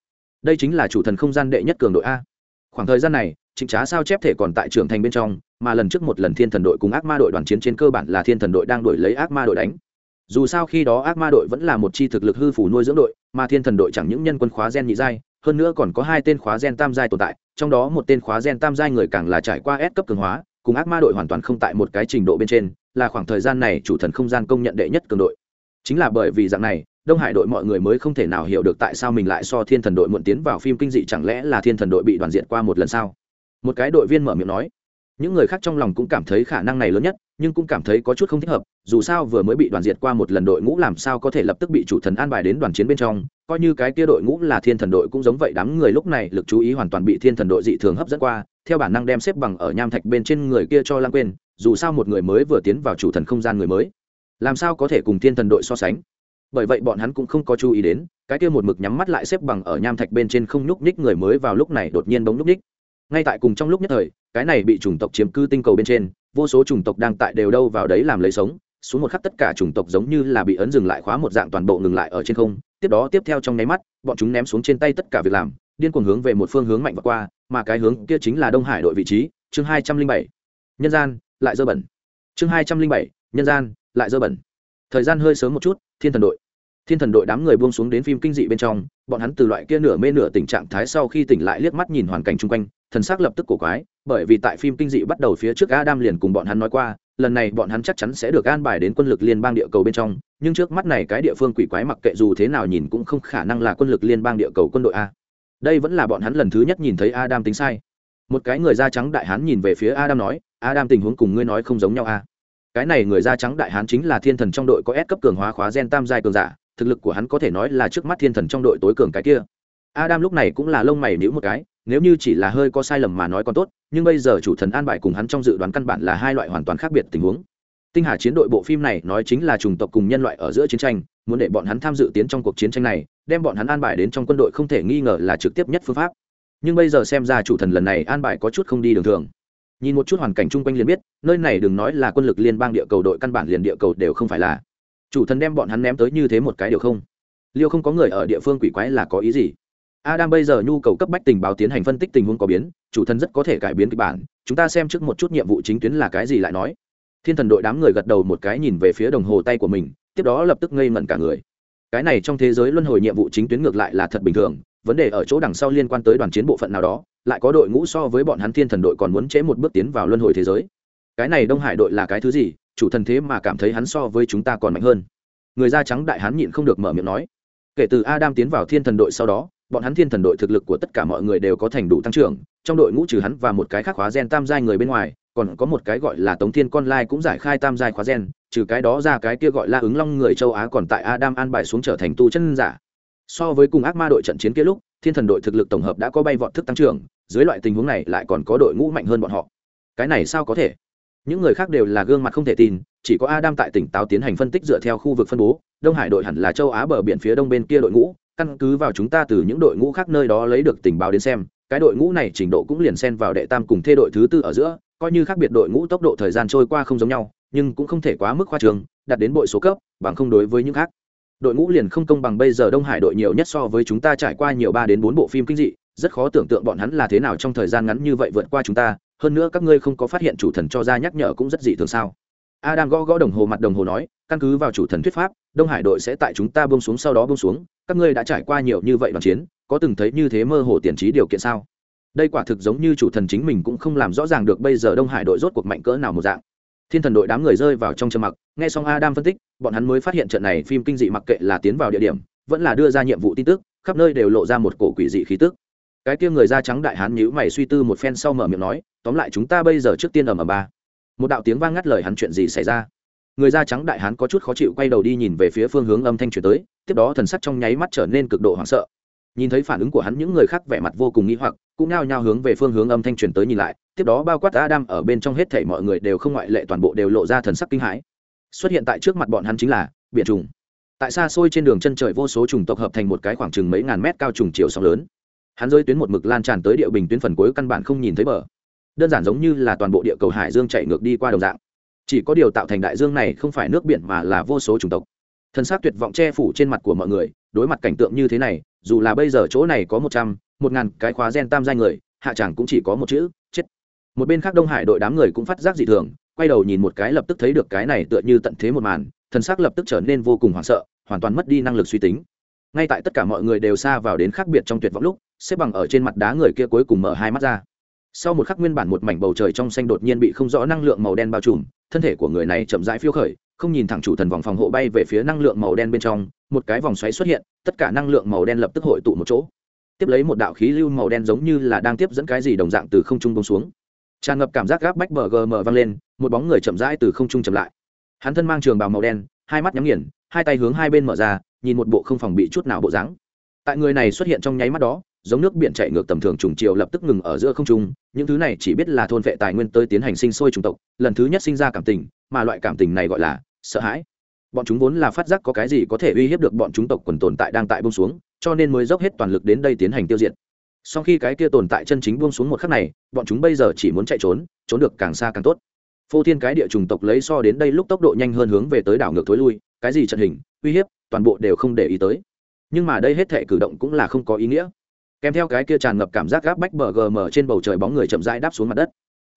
Đây chính là chủ thần không gian đệ nhất cường đội a. Khoảng thời gian này, trịnh trá sao chép thể còn tại trưởng thành bên trong, mà lần trước một lần thiên thần đội cùng ác ma đội đoàn chiến trên cơ bản là thiên thần đội đang đổi lấy ác ma đội đánh. Dù sao khi đó ác ma đội vẫn là một chi thực lực hư phủ nuôi dưỡng đội, mà thiên thần đội chẳng những nhân quân khóa gen nhị giai, hơn nữa còn có hai tên khóa gen tam giai tồn tại trong đó một tên khóa gen tam giai người càng là trải qua S cấp cường hóa, cùng ác ma đội hoàn toàn không tại một cái trình độ bên trên, là khoảng thời gian này chủ thần không gian công nhận đệ nhất cường đội. Chính là bởi vì dạng này, đông hải đội mọi người mới không thể nào hiểu được tại sao mình lại so thiên thần đội muộn tiến vào phim kinh dị chẳng lẽ là thiên thần đội bị đoàn diện qua một lần sao? Một cái đội viên mở miệng nói. Những người khác trong lòng cũng cảm thấy khả năng này lớn nhất nhưng cũng cảm thấy có chút không thích hợp, dù sao vừa mới bị đoàn diệt qua một lần đội ngũ làm sao có thể lập tức bị chủ thần an bài đến đoàn chiến bên trong, coi như cái kia đội ngũ là thiên thần đội cũng giống vậy, đám người lúc này lực chú ý hoàn toàn bị thiên thần đội dị thường hấp dẫn qua, theo bản năng đem xếp bằng ở nham thạch bên trên người kia cho lan quên, dù sao một người mới vừa tiến vào chủ thần không gian người mới, làm sao có thể cùng thiên thần đội so sánh. Bởi vậy bọn hắn cũng không có chú ý đến, cái kia một mực nhắm mắt lại xếp bằng ở nham thạch bên trên không nhúc nhích người mới vào lúc này đột nhiên bỗng nhúc nhích. Ngay tại cùng trong lúc nhất thời, cái này bị chủng tộc chiếm cư tinh cầu bên trên vô số chủng tộc đang tại đều đâu vào đấy làm lấy sống, xuống một khắc tất cả chủng tộc giống như là bị ấn dừng lại khóa một dạng toàn bộ ngừng lại ở trên không, tiếp đó tiếp theo trong nháy mắt, bọn chúng ném xuống trên tay tất cả việc làm, điên cuồng hướng về một phương hướng mạnh và qua, mà cái hướng kia chính là đông hải đội vị trí, chương hai trăm linh bảy. Nhân gian, lại dơ bẩn. Chương hai trăm linh bảy, nhân gian, lại dơ bẩn. Thời gian hơi sớm một chút, thiên thần đội. Thiên thần đội đám người buông xuống đến phim kinh dị bên trong, bọn hắn từ loại kia nửa mê nửa tình trạng thái sau khi tỉnh lại liếc mắt nhìn hoàn cảnh chung quanh thần sắc lập tức cổ quái, bởi vì tại phim kinh dị bắt đầu phía trước adam liền cùng bọn hắn nói qua, lần này bọn hắn chắc chắn sẽ được an bài đến quân lực liên bang địa cầu bên trong, nhưng trước mắt này cái địa phương quỷ quái mặc kệ dù thế nào nhìn cũng không khả năng là quân lực liên bang địa cầu quân đội a. Đây vẫn là bọn hắn lần thứ nhất nhìn thấy adam tính sai. Một cái người da trắng đại hán nhìn về phía adam nói, adam, tình huống cùng ngươi nói không giống nhau a. Cái này người da trắng đại hán chính là thiên thần trong đội có S cấp cường hóa khóa gen tam giai cường giả, thực lực của hắn có thể nói là trước mắt thiên thần trong đội tối cường cái kia. Adam lúc này cũng là lông mày nhíu một cái nếu như chỉ là hơi có sai lầm mà nói còn tốt, nhưng bây giờ chủ thần an bài cùng hắn trong dự đoán căn bản là hai loại hoàn toàn khác biệt tình huống. Tinh hà chiến đội bộ phim này nói chính là chủng tộc cùng nhân loại ở giữa chiến tranh, muốn để bọn hắn tham dự tiến trong cuộc chiến tranh này, đem bọn hắn an bài đến trong quân đội không thể nghi ngờ là trực tiếp nhất phương pháp. Nhưng bây giờ xem ra chủ thần lần này an bài có chút không đi đường thường. Nhìn một chút hoàn cảnh chung quanh liền biết, nơi này đừng nói là quân lực liên bang địa cầu đội căn bản liền địa cầu đều không phải là. Chủ thần đem bọn hắn ném tới như thế một cái điều không. Liêu không có người ở địa phương quỷ quái là có ý gì? Adam bây giờ nhu cầu cấp bách tình báo tiến hành phân tích tình huống có biến, chủ thần rất có thể cải biến kịch bản. Chúng ta xem trước một chút nhiệm vụ chính tuyến là cái gì lại nói. Thiên thần đội đám người gật đầu một cái nhìn về phía đồng hồ tay của mình, tiếp đó lập tức ngây ngẩn cả người. Cái này trong thế giới luân hồi nhiệm vụ chính tuyến ngược lại là thật bình thường, vấn đề ở chỗ đằng sau liên quan tới đoàn chiến bộ phận nào đó, lại có đội ngũ so với bọn hắn thiên thần đội còn muốn chế một bước tiến vào luân hồi thế giới. Cái này đông hải đội là cái thứ gì? Chủ thần thế mà cảm thấy hắn so với chúng ta còn mạnh hơn. Người da trắng đại hán nhịn không được mở miệng nói. Kể từ adam tiến vào thiên thần đội sau đó bọn hắn thiên thần đội thực lực của tất cả mọi người đều có thành đủ tăng trưởng, trong đội ngũ trừ hắn và một cái khác khóa gen tam giai người bên ngoài, còn có một cái gọi là tống thiên con lai cũng giải khai tam giai khóa gen, trừ cái đó ra cái kia gọi là ứng long người châu á còn tại adam an bài xuống trở thành tu chân giả. So với cùng ác ma đội trận chiến kia lúc, thiên thần đội thực lực tổng hợp đã có bay vọt thức tăng trưởng, dưới loại tình huống này lại còn có đội ngũ mạnh hơn bọn họ. Cái này sao có thể? Những người khác đều là gương mặt không thể tin, chỉ có adam tại tỉnh táo tiến hành phân tích dựa theo khu vực phân bố, đông hải đội hẳn là châu á bờ biển phía đông bên kia đội ngũ căn cứ vào chúng ta từ những đội ngũ khác nơi đó lấy được tình báo đến xem, cái đội ngũ này trình độ cũng liền xen vào đệ tam cùng thê đội thứ tư ở giữa, coi như khác biệt đội ngũ tốc độ thời gian trôi qua không giống nhau, nhưng cũng không thể quá mức khoa trường, đạt đến bội số cấp, bằng không đối với những khác. Đội ngũ liền không công bằng bây giờ đông hải đội nhiều nhất so với chúng ta trải qua nhiều ba đến bốn bộ phim kinh dị, rất khó tưởng tượng bọn hắn là thế nào trong thời gian ngắn như vậy vượt qua chúng ta, hơn nữa các ngươi không có phát hiện chủ thần cho ra nhắc nhở cũng rất dị thường sao adam gõ gõ đồng hồ mặt đồng hồ nói, căn cứ vào chủ thần thuyết pháp, đông hải đội sẽ tại chúng ta bông xuống, sau đó bông xuống. Các ngươi đã trải qua nhiều như vậy đoàn chiến, có từng thấy như thế mơ hồ tiền trí điều kiện sao? Đây quả thực giống như chủ thần chính mình cũng không làm rõ ràng được bây giờ đông hải đội rốt cuộc mạnh cỡ nào một dạng. Thiên thần đội đám người rơi vào trong trầm mặc, nghe xong adam phân tích, bọn hắn mới phát hiện trận này phim kinh dị mặc kệ là tiến vào địa điểm, vẫn là đưa ra nhiệm vụ tin tức, khắp nơi đều lộ ra một cổ quỷ dị khí tức. Cái kia người da trắng đại hán nhíu mày suy tư một phen sau mở miệng nói, tóm lại chúng ta bây giờ trước tiên ở mà. ba một đạo tiếng vang ngắt lời hắn chuyện gì xảy ra. Người da trắng đại hán có chút khó chịu quay đầu đi nhìn về phía phương hướng âm thanh chuyển tới, tiếp đó thần sắc trong nháy mắt trở nên cực độ hoảng sợ. Nhìn thấy phản ứng của hắn, những người khác vẻ mặt vô cùng nghĩ hoặc, cũng nao nhao hướng về phương hướng âm thanh chuyển tới nhìn lại, tiếp đó bao quát adam ở bên trong hết thảy mọi người đều không ngoại lệ, toàn bộ đều lộ ra thần sắc kinh hãi. Xuất hiện tại trước mặt bọn hắn chính là biển trùng. Tại xa xôi trên đường chân trời vô số trùng tộc hợp thành một cái khoảng chừng mấy ngàn mét cao trùng chiều sóng lớn. Hắn rơi tuyến một mực lan tràn tới địa bình tuyến phần cuối căn bản không nhìn thấy bờ đơn giản giống như là toàn bộ địa cầu hải dương chạy ngược đi qua đồng dạng. Chỉ có điều tạo thành đại dương này không phải nước biển mà là vô số chủng tộc. Thân xác tuyệt vọng che phủ trên mặt của mọi người, đối mặt cảnh tượng như thế này, dù là bây giờ chỗ này có một trăm, một ngàn cái khóa gen tam giai người, hạ chẳng cũng chỉ có một chữ, chết. Một bên khác đông hải đội đám người cũng phát giác dị thường, quay đầu nhìn một cái lập tức thấy được cái này tựa như tận thế một màn thân xác lập tức trở nên vô cùng hoảng sợ, hoàn toàn mất đi năng lực suy tính. Ngay tại tất cả mọi người đều xa vào đến khác biệt trong tuyệt vọng lúc, xếp bằng ở trên mặt đá người kia cuối cùng mở hai mắt ra sau một khắc nguyên bản một mảnh bầu trời trong xanh đột nhiên bị không rõ năng lượng màu đen bao trùm, thân thể của người này chậm rãi phiêu khởi, không nhìn thẳng chủ thần vòng phòng hộ bay về phía năng lượng màu đen bên trong, một cái vòng xoáy xuất hiện, tất cả năng lượng màu đen lập tức hội tụ một chỗ. Tiếp lấy một đạo khí lưu màu đen giống như là đang tiếp dẫn cái gì đồng dạng từ không trung bông xuống. Tràn ngập cảm giác gáp bách bờ gm vang lên, một bóng người chậm rãi từ không trung chậm lại. Hắn thân mang trường bào màu đen, hai mắt nhắm nghiền, hai tay hướng hai bên mở ra, nhìn một bộ không phòng bị chút nào bộ dáng. Tại người này xuất hiện trong nháy mắt đó giống nước biển chảy ngược tầm thường trùng chiều lập tức ngừng ở giữa không trung, những thứ này chỉ biết là thôn vệ tài nguyên tới tiến hành sinh sôi chủng tộc, lần thứ nhất sinh ra cảm tình, mà loại cảm tình này gọi là sợ hãi. Bọn chúng vốn là phát giác có cái gì có thể uy hiếp được bọn chúng tộc quần tồn tại đang tại bông xuống, cho nên mới dốc hết toàn lực đến đây tiến hành tiêu diệt. Sau khi cái kia tồn tại chân chính buông xuống một khắc này, bọn chúng bây giờ chỉ muốn chạy trốn trốn được càng xa càng tốt. Phô thiên cái địa chủng tộc lấy so đến đây lúc tốc độ nhanh hơn hướng về tới đảo ngược thối lui, cái gì trận hình, uy hiếp, toàn bộ đều không để ý tới. Nhưng mà đây hết thể cử động cũng là không có ý nghĩa kèm theo cái kia tràn ngập cảm giác gáp bách bờ gm trên bầu trời bóng người chậm rãi đáp xuống mặt đất.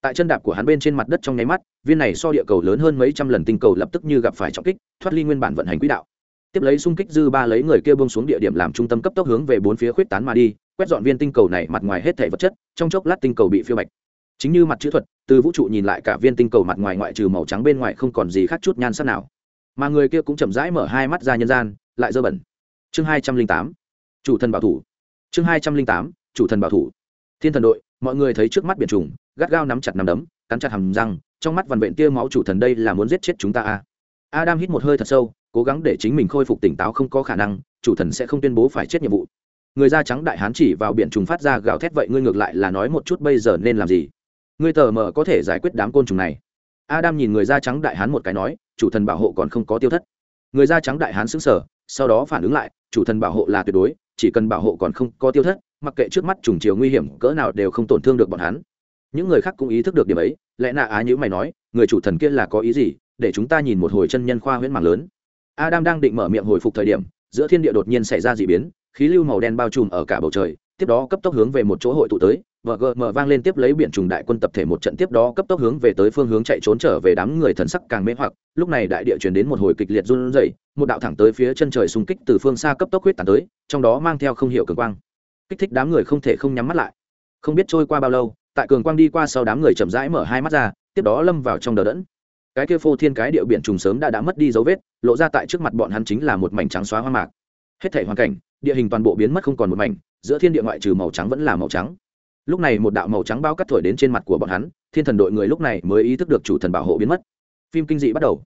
Tại chân đạp của hắn bên trên mặt đất trong nháy mắt, viên này so địa cầu lớn hơn mấy trăm lần tinh cầu lập tức như gặp phải trọng kích, thoát ly nguyên bản vận hành quỹ đạo. Tiếp lấy xung kích dư ba lấy người kia bông xuống địa điểm làm trung tâm cấp tốc hướng về bốn phía khuyết tán mà đi, quét dọn viên tinh cầu này mặt ngoài hết thể vật chất, trong chốc lát tinh cầu bị phiêu bạch. Chính như mặt chữ thuật, từ vũ trụ nhìn lại cả viên tinh cầu mặt ngoài ngoại trừ màu trắng bên ngoài không còn gì khác chút nhan sắc nào. Mà người kia cũng chậm rãi mở hai mắt ra nhân gian, lại dơ bẩn. Chương hai trăm linh tám, chủ thần bảo thủ chương hai trăm linh tám, chủ thần bảo thủ. Thiên thần đội, mọi người thấy trước mắt biển trùng, gắt gao nắm chặt nắm đấm, cắn chặt hầm răng, trong mắt vằn vện tia máu chủ thần đây là muốn giết chết chúng ta à. adam hít một hơi thật sâu, cố gắng để chính mình khôi phục tỉnh táo không có khả năng, chủ thần sẽ không tuyên bố phải chết nhiệm vụ. Người da trắng đại hán chỉ vào biển trùng phát ra gào thét vậy ngươi ngược lại là nói một chút bây giờ nên làm gì? Ngươi tờ mờ có thể giải quyết đám côn trùng này. Adam nhìn người da trắng đại hán một cái nói, chủ thần bảo hộ còn không có tiêu thất. Người da trắng đại hán xứng sở sau đó phản ứng lại, chủ thần bảo hộ là tuyệt đối chỉ cần bảo hộ còn không có tiêu thất, mặc kệ trước mắt trùng chiều nguy hiểm cỡ nào đều không tổn thương được bọn hắn. Những người khác cũng ý thức được điểm ấy, lẽ nạ á nhữ mày nói, người chủ thần kia là có ý gì? Để chúng ta nhìn một hồi chân nhân khoa huyễn mạng lớn. Adam đang định mở miệng hồi phục thời điểm, giữa thiên địa đột nhiên xảy ra d ị biến, khí lưu màu đen bao trùm ở cả bầu trời, tiếp đó cấp tốc hướng về một chỗ hội tụ tới vợ gờ mở vang lên tiếp lấy biển trùng đại quân tập thể một trận tiếp đó cấp tốc hướng về tới phương hướng chạy trốn trở về đám người thần sắc càng mê hoặc, lúc này đại địa chuyển đến một hồi kịch liệt run rẩy một đạo thẳng tới phía chân trời xung kích từ phương xa cấp tốc huyết tàn tới, trong đó mang theo không hiểu cường quang. Kích thích đám người không thể không nhắm mắt lại. Không biết trôi qua bao lâu, tại cường quang đi qua sau đám người chậm rãi mở hai mắt ra, tiếp đó lâm vào trong đờ đẫn. Cái kia phô thiên cái điệu biển trùng sớm đã đã mất đi dấu vết, lộ ra tại trước mặt bọn hắn chính là một mảnh trắng xóa hoa mạc. Hết thể hoàn cảnh, địa hình toàn bộ biến mất không còn một mảnh, giữa thiên địa ngoại trừ màu trắng vẫn là màu trắng. Lúc này một đạo màu trắng bao cắt thổi đến trên mặt của bọn hắn, thiên thần đội người lúc này mới ý thức được chủ thần bảo hộ biến mất. Phim kinh dị bắt đầu.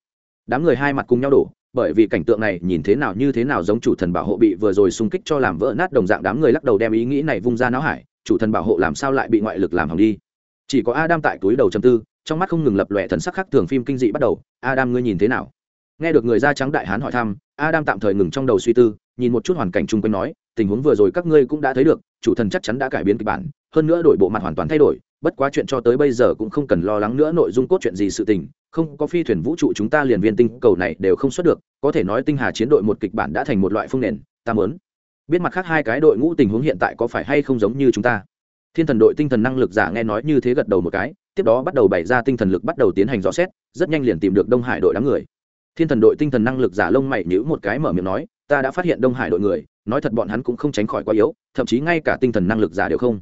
Đám người hai mặt cùng nhau đổ bởi vì cảnh tượng này nhìn thế nào như thế nào giống chủ thần bảo hộ bị vừa rồi xung kích cho làm vỡ nát đồng dạng đám người lắc đầu đem ý nghĩ này vung ra não hải, chủ thần bảo hộ làm sao lại bị ngoại lực làm hỏng đi? Chỉ có adam tại túi đầu chầm tư, trong mắt không ngừng lập lòe thần sắc khác thường phim kinh dị bắt đầu, adam ngươi nhìn thế nào? Nghe được người da trắng đại hán hỏi thăm, adam tạm thời ngừng trong đầu suy tư, nhìn một chút hoàn cảnh chung quanh nói, tình huống vừa rồi các ngươi cũng đã thấy được chủ thần chắc chắn đã cải biến kịch bản, hơn nữa đổi bộ mặt hoàn toàn thay đổi, bất quá chuyện cho tới bây giờ cũng không cần lo lắng nữa nội dung cốt chuyện gì sự tình, không có phi thuyền vũ trụ chúng ta liền viên tinh cầu này đều không xuất được, có thể nói tinh hà chiến đội một kịch bản đã thành một loại phương nền, ta muốn biết mặt khác hai cái đội ngũ tình huống hiện tại có phải hay không giống như chúng ta. Thiên thần đội tinh thần năng lực giả nghe nói như thế gật đầu một cái, tiếp đó bắt đầu bày ra tinh thần lực bắt đầu tiến hành rõ xét, rất nhanh liền tìm được đông hải đội đám người. Thiên thần đội tinh thần năng lực giả lông mày nhữ một cái mở miệng nói, ta đã phát hiện đông hải đội người nói thật bọn hắn cũng không tránh khỏi quá yếu, thậm chí ngay cả tinh thần năng lực giả đều không.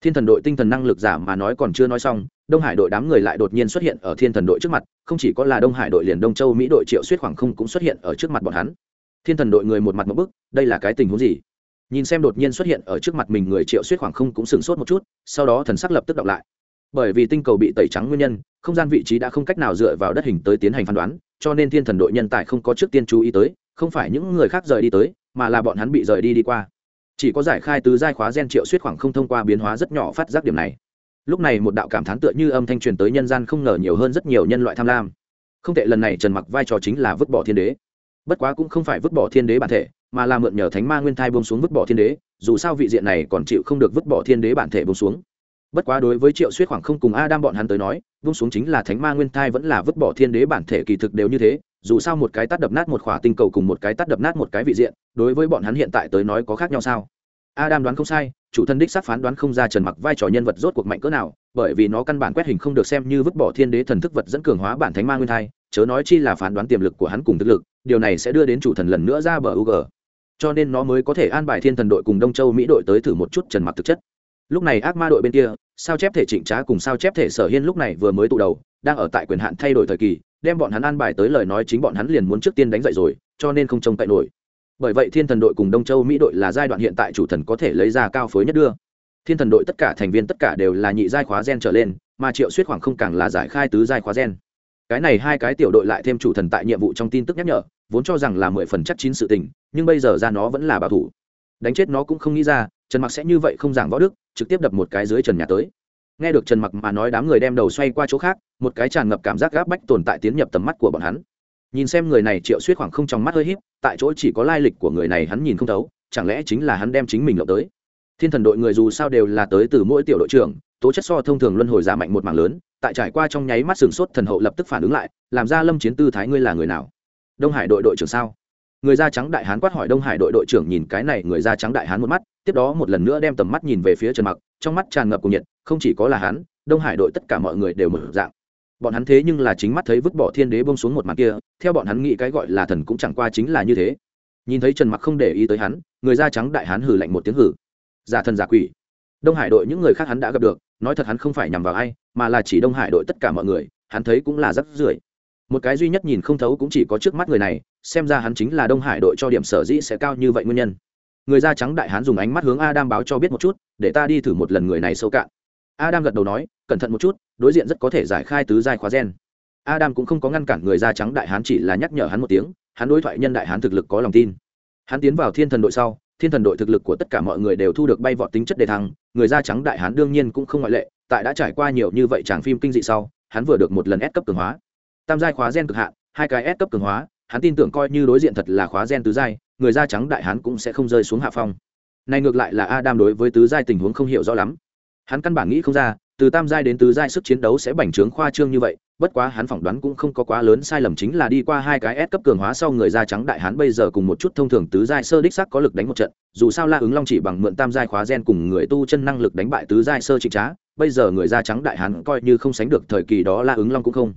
Thiên thần đội tinh thần năng lực giả mà nói còn chưa nói xong, đông hải đội đám người lại đột nhiên xuất hiện ở thiên thần đội trước mặt, không chỉ có là đông hải đội liền đông châu mỹ đội triệu suýt khoảng không cũng xuất hiện ở trước mặt bọn hắn. Thiên thần đội người một mặt một bức, đây là cái tình huống gì? Nhìn xem đột nhiên xuất hiện ở trước mặt mình người triệu suýt khoảng không cũng sửng sốt một chút, sau đó thần sắc lập tức đọc lại. Bởi vì tinh cầu bị tẩy trắng nguyên nhân, không gian vị trí đã không cách nào dựa vào đất hình tới tiến hành phán đoán, cho nên thiên thần đội nhân tài không có trước tiên chú ý tới, không phải những người khác rời đi tới mà là bọn hắn bị rời đi đi qua. Chỉ có giải khai tứ giai khóa gen triệu suýt khoảng không thông qua biến hóa rất nhỏ phát giác điểm này. Lúc này một đạo cảm thán tựa như âm thanh truyền tới nhân gian không ngờ nhiều hơn rất nhiều nhân loại tham lam. Không tệ lần này trần mặc vai trò chính là vứt bỏ thiên đế. Bất quá cũng không phải vứt bỏ thiên đế bản thể, mà là mượn nhờ thánh ma nguyên thai bông xuống vứt bỏ thiên đế, dù sao vị diện này còn chịu không được vứt bỏ thiên đế bản thể bông xuống. Bất quá đối với triệu suýt khoảng không cùng a đam bọn hắn tới nói bông xuống chính là thánh ma nguyên thai vẫn là vứt bỏ thiên đế bản thể kỳ thực đều như thế dù sao một cái tắt đập nát một khỏa tinh cầu cùng một cái tắt đập nát một cái vị diện, đối với bọn hắn hiện tại tới nói có khác nhau sao? Adam đoán không sai, chủ thân đích xác phán đoán không ra trần mặc vai trò nhân vật rốt cuộc mạnh cỡ nào, bởi vì nó căn bản quét hình không được xem như vứt bỏ thiên đế thần thức vật dẫn cường hóa bản thánh ma nguyên thai, chớ nói chi là phán đoán tiềm lực của hắn cùng thực lực, điều này sẽ đưa đến chủ thần lần nữa ra bờ u g cho nên nó mới có thể an bài thiên thần đội cùng đông châu mỹ đội tới thử một chút trần mặc thực chất. Lúc này ác ma đội bên kia, sao chép thể trịnh trá cùng sao chép thể sở hiên lúc này vừa mới tụ đầu đang ở tại quyền hạn thay đổi thời kỳ, đem bọn hắn an bài tới lời nói chính bọn hắn liền muốn trước tiên đánh dậy rồi, cho nên không trông cậy nổi. Bởi vậy thiên thần đội cùng đông châu mỹ đội là giai đoạn hiện tại chủ thần có thể lấy ra cao phối nhất đưa. Thiên thần đội tất cả thành viên tất cả đều là nhị giai khóa gen trở lên, mà triệu suýt khoảng không càng là giải khai tứ giai khóa gen. Cái này hai cái tiểu đội lại thêm chủ thần tại nhiệm vụ trong tin tức nhắc nhở, vốn cho rằng là mười phần chắc chín sự tình, nhưng bây giờ ra nó vẫn là bảo thủ. Đánh chết nó cũng không nghĩ ra, trần mặc sẽ như vậy không giảng võ đức, trực tiếp đập một cái dưới trần nhà tới. Nghe được trần mặc mà nói đám người đem đầu xoay qua chỗ khác một cái tràn ngập cảm giác gáp bách tồn tại tiến nhập tầm mắt của bọn hắn. Nhìn xem người này triệu suýt khoảng không trong mắt hơi híp, tại chỗ chỉ có lai lịch của người này hắn nhìn không thấu, chẳng lẽ chính là hắn đem chính mình lộng tới? Thiên thần đội người dù sao đều là tới từ mỗi tiểu đội trưởng, tố chất so thông thường luân hồi giả mạnh một mảng lớn, tại trải qua trong nháy mắt sừng sốt thần hậu lập tức phản ứng lại, làm ra lâm chiến tư thái ngươi là người nào? Đông hải đội đội trưởng sao? Người da trắng đại hán quát hỏi đông hải đội đội trưởng nhìn cái này người da trắng đại hán một mắt, tiếp đó một lần nữa đem tầm mắt nhìn về phía trần mặc, trong mắt tràn ngập cùng nhiệt, không chỉ có là hắn, đông hải đội tất cả mọi người đều mở dạng bọn hắn thế nhưng là chính mắt thấy vứt bỏ thiên đế bông xuống một mặt kia, theo bọn hắn nghĩ cái gọi là thần cũng chẳng qua chính là như thế. Nhìn thấy trần mặc không để ý tới hắn, người da trắng đại hắn hử lạnh một tiếng hử giả thần giả quỷ. Đông hải đội những người khác hắn đã gặp được, nói thật hắn không phải nhằm vào ai, mà là chỉ đông hải đội tất cả mọi người, hắn thấy cũng là rất rưởi. Một cái duy nhất nhìn không thấu cũng chỉ có trước mắt người này, xem ra hắn chính là đông hải đội cho điểm sở dĩ sẽ cao như vậy nguyên nhân. Người da trắng đại hán dùng ánh mắt hướng adam báo cho biết một chút, để ta đi thử một lần người này sâu cạn. Adam gật đầu nói cẩn thận một chút, đối diện rất có thể giải khai tứ giai khóa gen. Adam cũng không có ngăn cản người da trắng đại hán chỉ là nhắc nhở hắn một tiếng, hắn đối thoại nhân đại hán thực lực có lòng tin. Hắn tiến vào thiên thần đội sau, thiên thần đội thực lực của tất cả mọi người đều thu được bay vọt tính chất đề thăng, người da trắng đại hán đương nhiên cũng không ngoại lệ, tại đã trải qua nhiều như vậy tràng phim kinh dị sau, hắn vừa được một lần ép cấp cường hóa. Tam giai khóa gen cực hạn, hai cái ép cấp cường hóa, hắn tin tưởng coi như đối diện thật là khóa gen tứ giai, người da trắng đại hán cũng sẽ không rơi xuống hạ phong. Này ngược lại là adam đối với tứ giai tình huống không hiểu rõ lắm. Hắn căn bản nghĩ không ra từ tam giai đến tứ giai sức chiến đấu sẽ bành trướng khoa trương như vậy bất quá hắn phỏng đoán cũng không có quá lớn sai lầm chính là đi qua hai cái S cấp cường hóa sau người da trắng đại hán bây giờ cùng một chút thông thường tứ giai sơ đích sắc có lực đánh một trận, dù sao La ứng Long chỉ bằng mượn tam giai khóa gen cùng người tu chân năng lực đánh bại tứ giai sơ trịnh trá, bây giờ người da trắng đại hán coi như không sánh được thời kỳ đó La ứng Long cũng không.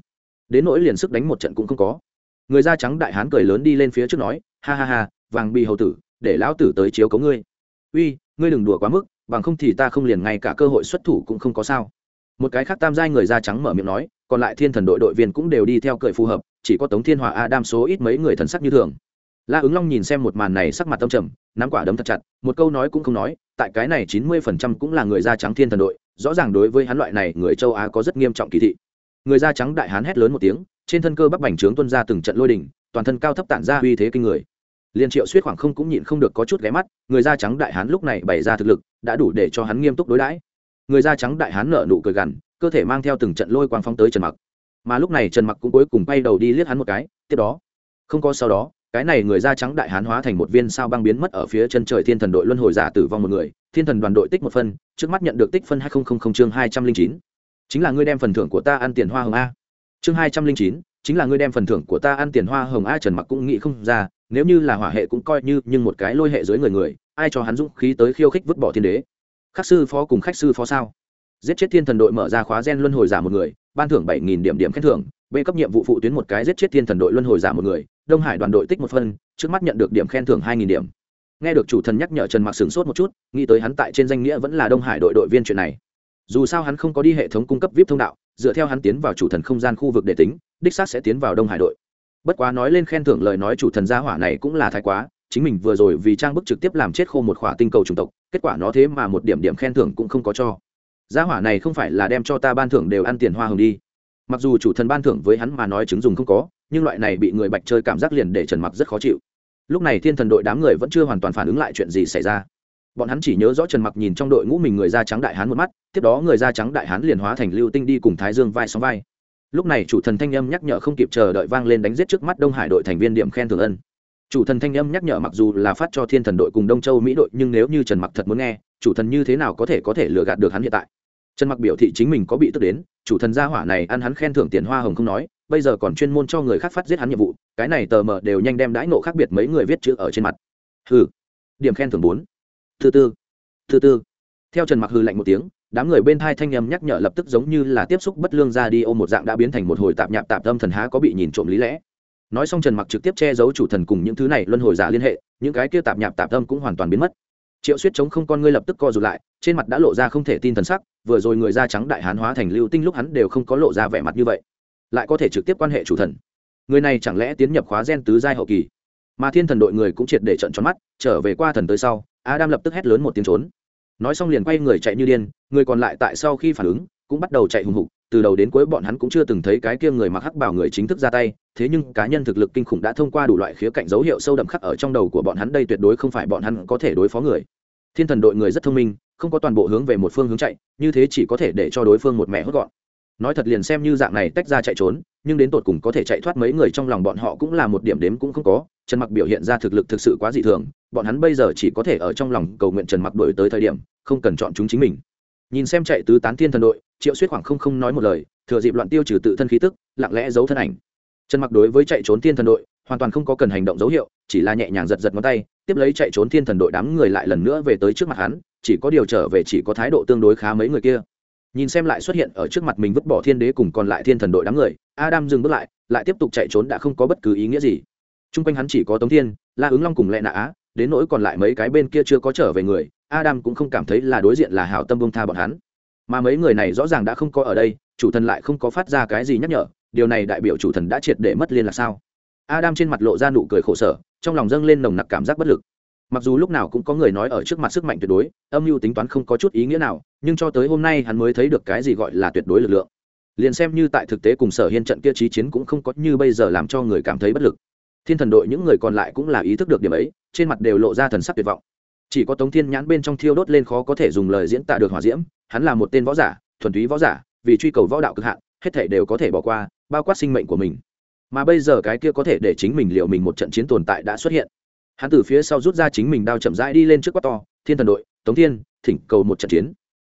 Đến nỗi liền sức đánh một trận cũng không có. Người da trắng đại hán cười lớn đi lên phía trước nói, ha ha ha, vàng bi hầu tử, để lão tử tới chiếu cấu ngươi. Uy, ngươi đừng đùa quá mức, bằng không thì ta không liền ngay cả cơ hội xuất thủ cũng không có sao. Một cái khác tam giai người da trắng mở miệng nói, còn lại thiên thần đội đội viên cũng đều đi theo cười phù hợp, chỉ có tống thiên hòa adam số ít mấy người thần sắc như thường. La ứng long nhìn xem một màn này sắc mặt tâm trầm, nắm quả đấm thật chặt, một câu nói cũng không nói, tại cái này chín mươi phần trăm cũng là người da trắng thiên thần đội, rõ ràng đối với hắn loại này người châu á có rất nghiêm trọng kỳ thị. Người da trắng đại hán hét lớn một tiếng, trên thân cơ bắc bành trướng tuân ra từng trận lôi đình toàn thân cao thấp tản ra uy thế kinh người liên triệu suýt khoảng không cũng nhịn không được có chút ghé mắt, người da trắng đại hán lúc này bày ra thực lực, đã đủ để cho hắn nghiêm túc đối đãi. Người da trắng đại hán nở nụ cười gằn, cơ thể mang theo từng trận lôi quang phóng tới trần mặc. Mà lúc này trần mặc cũng cuối cùng bay đầu đi liếc hắn một cái, tiếp đó, không có sau đó, cái này người da trắng đại hán hóa thành một viên sao băng biến mất ở phía chân trời thiên thần đội luân hồi giả tử vong một người. Thiên thần đoàn đội tích một phân, trước mắt nhận được tích phân hai nghìn chương hai trăm linh chín. Chính là ngươi đem phần thưởng của ta ăn tiền hoa hồng a. Chương hai trăm linh chín chính là ngươi đem phần thưởng của ta ăn tiền hoa hồng a trần mặc cũng nghĩ không ra, nếu như là hỏa hệ cũng coi như, nhưng một cái lôi hệ dưới người người, ai cho hắn dũng khí tới khiêu khích vứt bỏ thiên đế? Khắc sư phó cùng khách sư phó sao? Giết chết thiên thần đội mở ra khóa gen luân hồi giả một người, ban thưởng bảy nghìn điểm điểm khen thưởng b cấp nhiệm vụ phụ tuyến một cái giết chết thiên thần đội luân hồi giả một người, đông hải đoàn đội tích một phân, trước mắt nhận được điểm khen thưởng hai nghìn điểm. Nghe được chủ thần nhắc nhở trần mặc sửng sốt một chút, nghĩ tới hắn tại trên danh nghĩa vẫn là đông hải đội đội viên chuyện này. Dù sao hắn không có đi hệ thống cung cấp vip thông đạo dựa theo hắn tiến vào chủ thần không gian khu vực để tính, đích xác sẽ tiến vào đông hải đội. Bất quá nói lên khen thưởng lời nói chủ thần gia hỏa này cũng là thái quá, chính mình vừa rồi vì trang bức trực tiếp làm chết khô một khỏa tinh cầu chủng tộc, kết quả nó thế mà một điểm điểm khen thưởng cũng không có cho. Gia hỏa này không phải là đem cho ta ban thưởng đều ăn tiền hoa hồng đi. Mặc dù chủ thần ban thưởng với hắn mà nói chứng dùng không có, nhưng loại này bị người bạch chơi cảm giác liền để trần mặc rất khó chịu. Lúc này thiên thần đội đám người vẫn chưa hoàn toàn phản ứng lại chuyện gì xảy ra bọn hắn chỉ nhớ rõ trần mặc nhìn trong đội ngũ mình người da trắng đại hán một mắt, tiếp đó người da trắng đại hán liền hóa thành lưu tinh đi cùng thái dương vai sóng vai. Lúc này chủ thần thanh âm nhắc nhở không kịp chờ đợi vang lên đánh giết trước mắt đông hải đội thành viên điểm khen thưởng ân. Chủ thần thanh âm nhắc nhở mặc dù là phát cho thiên thần đội cùng đông châu mỹ đội, nhưng nếu như trần mặc thật muốn nghe, chủ thần như thế nào có thể có thể lừa gạt được hắn hiện tại? Trần mặc biểu thị chính mình có bị tức đến, chủ thần gia hỏa này ăn hắn khen thưởng tiền hoa hồng không nói, bây giờ còn chuyên môn cho người khác phát giết hắn nhiệm vụ, cái này tờ mờ đều nhanh đem đãi nộ khác biệt mấy người viết chữ ở trên mặt. Hừ. Điểm khen thưởng bốn thứ tư thứ tư. Theo trần mặc hư lạnh một tiếng, đám người bên thai thanh âm nhắc nhở lập tức giống như là tiếp xúc bất lương ra đi ô một dạng đã biến thành một hồi tạp nhạp tạp tâm thần há có bị nhìn trộm lý lẽ. Nói xong trần mặc trực tiếp che giấu chủ thần cùng những thứ này luân hồi giả liên hệ, những cái kia tạp nhạp tạp tâm cũng hoàn toàn biến mất. Triệu suýt chống không con ngươi lập tức co rụt lại, trên mặt đã lộ ra không thể tin thần sắc, vừa rồi người da trắng đại hán hóa thành lưu tinh lúc hắn đều không có lộ ra vẻ mặt như vậy. Lại có thể trực tiếp quan hệ chủ thần. Người này chẳng lẽ tiến nhập khóa gen tứ giai hậu kỳ? Mà thiên thần đội người cũng triệt để trận tròn mắt, trở về qua thần tới sau adam lập tức hét lớn một tiếng trốn. Nói xong liền quay người chạy như điên, người còn lại tại sau khi phản ứng, cũng bắt đầu chạy hùng hục, từ đầu đến cuối bọn hắn cũng chưa từng thấy cái kia người mặc hắc bảo người chính thức ra tay, thế nhưng cá nhân thực lực kinh khủng đã thông qua đủ loại khía cạnh dấu hiệu sâu đậm khắc ở trong đầu của bọn hắn, đây tuyệt đối không phải bọn hắn có thể đối phó người. Thiên thần đội người rất thông minh, không có toàn bộ hướng về một phương hướng chạy, như thế chỉ có thể để cho đối phương một mẹ hốt gọn nói thật liền xem như dạng này tách ra chạy trốn, nhưng đến tột cùng có thể chạy thoát mấy người trong lòng bọn họ cũng là một điểm đếm cũng không có. Trần mặc biểu hiện ra thực lực thực sự quá dị thường, bọn hắn bây giờ chỉ có thể ở trong lòng cầu nguyện trần mặc đổi tới thời điểm, không cần chọn chúng chính mình. Nhìn xem chạy tứ tán thiên thần đội, triệu suýt khoảng không không nói một lời, thừa dịp loạn tiêu trừ tự thân khí tức, lặng lẽ giấu thân ảnh. Trần mặc đối với chạy trốn thiên thần đội, hoàn toàn không có cần hành động dấu hiệu, chỉ là nhẹ nhàng giật giật ngón tay, tiếp lấy chạy trốn thiên thần đội đám người lại lần nữa về tới trước mặt hắn, chỉ có điều trở về chỉ có thái độ tương đối khá mấy người kia nhìn xem lại xuất hiện ở trước mặt mình vứt bỏ thiên đế cùng còn lại thiên thần đội đám người, adam dừng bước lại lại tiếp tục chạy trốn đã không có bất cứ ý nghĩa gì. T r u n g quanh hắn chỉ có tống thiên, la ứng long cùng lẹ nạ á, đến nỗi còn lại mấy cái bên kia chưa có trở về người, adam cũng không cảm thấy là đối diện là hảo tâm bông tha bọn hắn. Mà mấy người này rõ ràng đã không có ở đây, chủ thần lại không có phát ra cái gì nhắc nhở, điều này đại biểu chủ thần đã triệt để mất liên là sao? Adam trên mặt lộ ra nụ cười khổ sở, trong lòng dâng lên nồng nặc cảm giác bất lực mặc dù lúc nào cũng có người nói ở trước mặt sức mạnh tuyệt đối, âm mưu tính toán không có chút ý nghĩa nào, nhưng cho tới hôm nay hắn mới thấy được cái gì gọi là tuyệt đối lực lượng. Liền xem như tại thực tế cùng sở hiên trận kia trí chiến cũng không có như bây giờ làm cho người cảm thấy bất lực. Thiên thần đội những người còn lại cũng là ý thức được điểm ấy, trên mặt đều lộ ra thần sắc tuyệt vọng. Chỉ có tống thiên nhãn bên trong thiêu đốt lên khó có thể dùng lời diễn tả được hỏa diễm, hắn là một tên võ giả, thuần túy võ giả, vì truy cầu võ đạo cực hạn, hết thể đều có thể bỏ qua, bao quát sinh mệnh của mình. Mà bây giờ cái kia có thể để chính mình liệu mình một trận chiến tồn tại đã xuất hiện hắn từ phía sau rút ra chính mình đao chậm rãi đi lên trước quát to, thiên thần đội, tống thiên, thỉnh cầu một trận chiến.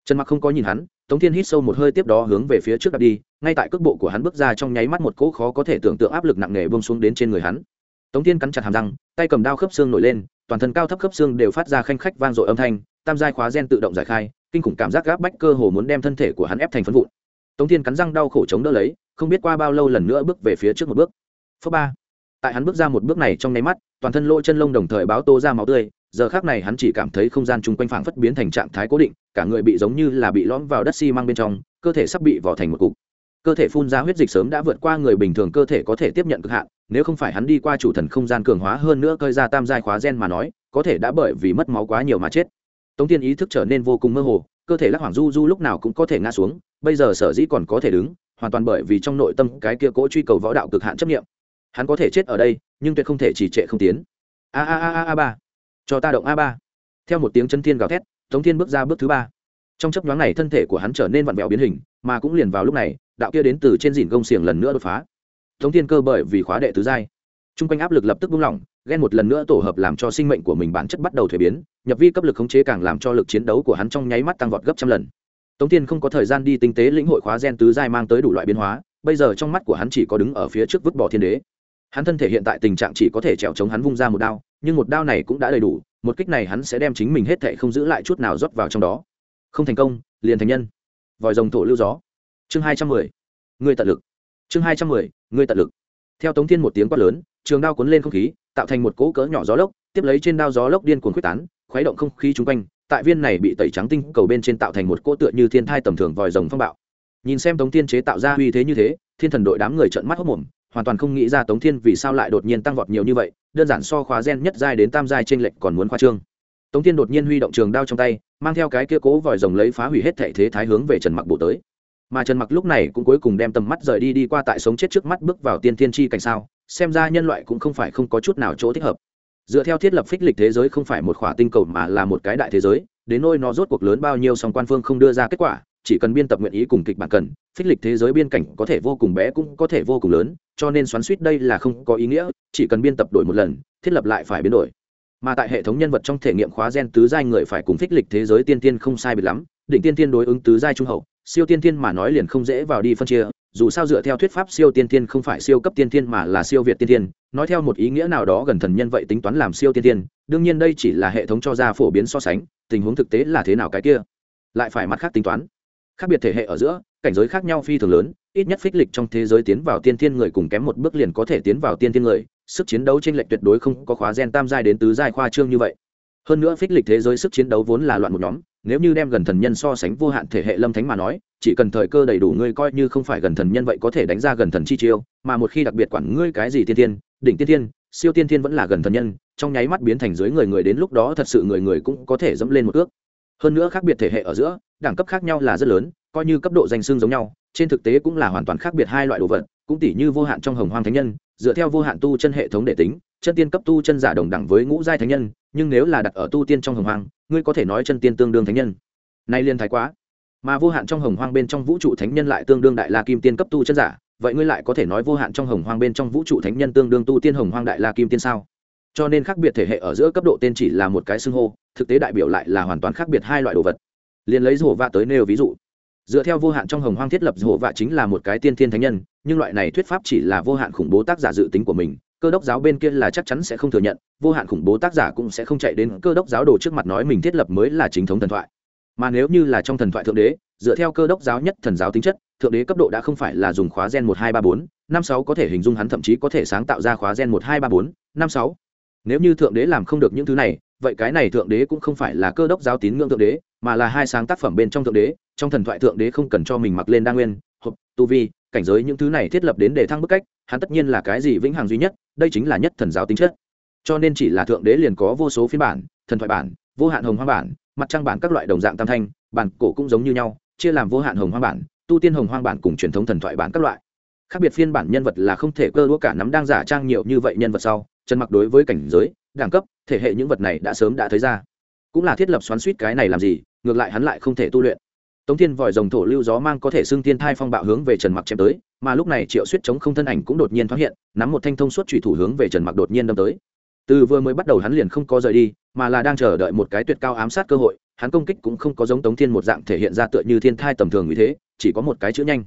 Trần mặc không có nhìn hắn, tống thiên hít sâu một hơi tiếp đó hướng về phía trước đặt đi, ngay tại cước bộ của hắn bước ra trong nháy mắt một cỗ khó có thể tưởng tượng áp lực nặng nề bông xuống đến trên người hắn. Tống thiên cắn chặt hàm răng, tay cầm đao khớp xương nổi lên, toàn thân cao thấp khớp xương đều phát ra khanh khách vang dội âm thanh, tam giai khóa gen tự động giải khai, kinh khủng cảm giác gáp bách cơ hồ muốn đem thân thể của hắn ép thành phân vụn. Tống thiên cắn răng đau khổ chống đỡ lấy, không biết qua bao lâu lần nữa bước về phía trước một bước. Phước ba tại hắn bước ra một bước này trong nháy mắt, toàn thân lỗ chân lông đồng thời báo tô ra máu tươi, giờ khác này hắn chỉ cảm thấy không gian chung quanh phảng phất biến thành trạng thái cố định, cả người bị giống như là bị lõm vào đất xi măng bên trong, cơ thể sắp bị vỏ thành một cục. Cơ thể phun ra huyết dịch sớm đã vượt qua người bình thường cơ thể có thể tiếp nhận cực hạn, nếu không phải hắn đi qua chủ thần không gian cường hóa hơn nữa cơi ra tam giai khóa gen mà nói, có thể đã bởi vì mất máu quá nhiều mà chết. Tống tiên ý thức trở nên vô cùng mơ hồ, cơ thể lắc hoảng du du lúc nào cũng có thể ngã xuống, bây giờ sở dĩ còn có thể đứng, hoàn toàn bởi vì trong nội tâm cái kia cỗ truy cầu võ đạo cực hạn chấp nghiệm hắn có thể chết ở đây, nhưng tuyệt không thể chỉ trệ không tiến. A a a a a ba. Cho ta động a ba. Theo một tiếng chân thiên gào thét, tống thiên bước ra bước thứ ba. Trong chấp nhoáng này thân thể của hắn trở nên vặn vẹo biến hình, mà cũng liền vào lúc này, đạo kia đến từ trên dìn gông xiềng lần nữa đột phá. Tống thiên cơ bởi vì khóa đệ tứ giai t r u n g quanh áp lực lập tức buông lỏng, ghen một lần nữa tổ hợp làm cho sinh mệnh của mình bản chất bắt đầu thuế biến, nhập vi cấp lực khống chế càng làm cho lực chiến đấu của hắn trong nháy mắt tăng vọt gấp trăm lần. Tống thiên không có thời gian đi tinh tế lĩnh hội khóa gen tứ giai mang tới đủ loại biến hóa, bây giờ trong mắt của hắn chỉ có đứng ở phía trước vứt bỏ thiên đế hắn thân thể hiện tại tình trạng chỉ có thể trèo chống hắn vung ra một đao, nhưng một đao này cũng đã đầy đủ, một kích này hắn sẽ đem chính mình hết thệ không giữ lại chút nào rót vào trong đó. Không thành công, liền thành nhân. Vòi rồng thổ lưu gió. Chương hai trăm mười. Người tận lực. Chương hai trăm mười người tận lực. Theo tống thiên một tiếng quát lớn, trường đao cuốn lên không khí, tạo thành một cỗ cỡ nhỏ gió lốc, tiếp lấy trên đao gió lốc điên cuồng quyết tán, khuấy động không khí chung quanh, tại viên này bị tẩy trắng tinh cầu bên trên tạo thành một cỗ tựa như thiên thai tầm thường vòi rồng phong bạo. Nhìn xem tống thiên chế tạo ra uy thế như thế, thiên thần đội đám người trợn mắt hốc mồm hoàn toàn không nghĩ ra tống thiên vì sao lại đột nhiên tăng vọt nhiều như vậy, đơn giản so khóa gen nhất giai đến tam giai trên lệch còn muốn khoa trương. Tống thiên đột nhiên huy động trường đao trong tay, mang theo cái kia cố vòi rồng lấy phá hủy hết thảy thế thái hướng về trần mặc bộ tới. Mà trần mặc lúc này cũng cuối cùng đem tầm mắt rời đi đi qua tại sống chết trước mắt bước vào tiên thiên chi cảnh sao, xem ra nhân loại cũng không phải không có chút nào chỗ thích hợp. Dựa theo thiết lập phích lịch thế giới không phải một khỏa tinh cầu mà là một cái đại thế giới, đến nôi nó rốt cuộc lớn bao nhiêu song quan phương không đưa ra kết quả chỉ cần biên tập nguyện ý cùng kịch bản cần, phích lịch thế giới biên cảnh có thể vô cùng bé cũng có thể vô cùng lớn, cho nên xoắn suýt đây là không có ý nghĩa, chỉ cần biên tập đổi một lần, thiết lập lại phải biến đổi. Mà tại hệ thống nhân vật trong thể nghiệm khóa gen tứ giai người phải cùng phích lịch thế giới tiên tiên không sai biệt lắm định tiên tiên đối ứng tứ giai trung hậu, siêu tiên tiên mà nói liền không dễ vào đi phân chia, dù sao dựa theo thuyết pháp siêu tiên tiên không phải siêu cấp tiên tiên mà là siêu việt tiên tiên, nói theo một ý nghĩa nào đó gần thần nhân vậy tính toán làm siêu tiên tiên, đương nhiên đây chỉ là hệ thống cho ra phổ biến so sánh, tình huống thực tế là thế nào cái kia, lại phải mặt khác tính toán khác biệt thể hệ ở giữa, cảnh giới khác nhau phi thường lớn, ít nhất phích lịch trong thế giới tiến vào tiên thiên người cùng kém một bước liền có thể tiến vào tiên thiên người, sức chiến đấu trên lệch tuyệt đối không có khóa gen tam giai đến tứ giai khoa trương như vậy. Hơn nữa phích lịch thế giới sức chiến đấu vốn là loạn một nhóm, nếu như đem gần thần nhân so sánh vô hạn thể hệ lâm thánh mà nói, chỉ cần thời cơ đầy đủ ngươi coi như không phải gần thần nhân vậy có thể đánh ra gần thần chi chiêu, mà một khi đặc biệt quản ngươi cái gì tiên thiên, đỉnh tiên thiên, siêu tiên thiên vẫn là gần thần nhân, trong nháy mắt biến thành dưới người người đến lúc đó thật sự người người cũng có thể dẫm lên một ước. Hơn nữa khác biệt thể hệ ở giữa đẳng cấp khác nhau là rất lớn, coi như cấp độ danh xương giống nhau, trên thực tế cũng là hoàn toàn khác biệt hai loại đồ vật, cũng tỷ như vô hạn trong hồng hoang thánh nhân, dựa theo vô hạn tu chân hệ thống để tính, chân tiên cấp tu chân giả đồng đẳng với ngũ giai thánh nhân, nhưng nếu là đặt ở tu tiên trong hồng hoang, ngươi có thể nói chân tiên tương đương thánh nhân. Nay liên thái quá. Mà vô hạn trong hồng hoang bên trong vũ trụ thánh nhân lại tương đương đại la kim tiên cấp tu chân giả, vậy ngươi lại có thể nói vô hạn trong hồng hoang bên trong vũ trụ thánh nhân tương đương tu tiên hồng hoang đại la kim tiên sao? Cho nên khác biệt thể hệ ở giữa cấp độ tên chỉ là một cái xưng hô, thực tế đại biểu lại là hoàn toàn khác biệt hai loại đồ vật liền lấy rổ vạ tới nêu ví dụ. Dựa theo vô hạn trong hồng hoang thiết lập, rổ vạ chính là một cái tiên thiên thánh nhân, nhưng loại này thuyết pháp chỉ là vô hạn khủng bố tác giả dự tính của mình, cơ đốc giáo bên kia là chắc chắn sẽ không thừa nhận, vô hạn khủng bố tác giả cũng sẽ không chạy đến cơ đốc giáo đồ trước mặt nói mình thiết lập mới là chính thống thần thoại. Mà nếu như là trong thần thoại thượng đế, dựa theo cơ đốc giáo nhất thần giáo tính chất, thượng đế cấp độ đã không phải là dùng khóa gen một hai ba bốn, năm sáu có thể hình dung hắn thậm chí có thể sáng tạo ra khóa gen một hai ba bốn, năm sáu. Nếu như thượng đế làm không được những thứ này vậy cái này thượng đế cũng không phải là cơ đốc giáo tín ngưỡng thượng đế, mà là hai sáng tác phẩm bên trong thượng đế, trong thần thoại thượng đế không cần cho mình mặc lên đa nguyên, hộp, tu vi, cảnh giới những thứ này thiết lập đến để thăng bức cách, hắn tất nhiên là cái gì vĩnh hằng duy nhất, đây chính là nhất thần giáo tính chất. Cho nên chỉ là thượng đế liền có vô số phiên bản, thần thoại bản, vô hạn hồng hoa bản, mặt trăng bản các loại đồng dạng tam thanh, bản cổ cũng giống như nhau, chia làm vô hạn hồng hoa bản, tu tiên hồng hoang bản cùng truyền thống thần thoại bản các loại. Khác biệt phiên bản nhân vật là không thể cơ đũa cả nắm đang giả trang nhiều như vậy nhân vật sau chân mặc đối với cảnh giới đẳng cấp, thể hệ những vật này đã sớm đã thấy ra. Cũng là thiết lập xoắn suýt cái này làm gì, ngược lại hắn lại không thể tu luyện. Tống thiên vòi rồng thổ lưu gió mang có thể xưng tiên thai phong bạo hướng về trần mặc chém tới, mà lúc này triệu suýt chống không thân ảnh cũng đột nhiên thoát hiện, nắm một thanh thông suốt trùy thủ hướng về trần mặc đột nhiên đâm tới. Từ vừa mới bắt đầu hắn liền không có rời đi, mà là đang chờ đợi một cái tuyệt cao ám sát cơ hội, hắn công kích cũng không có giống tống thiên một dạng thể hiện ra tựa như thiên thai tầm thường như thế, chỉ có một cái chữ nhanh.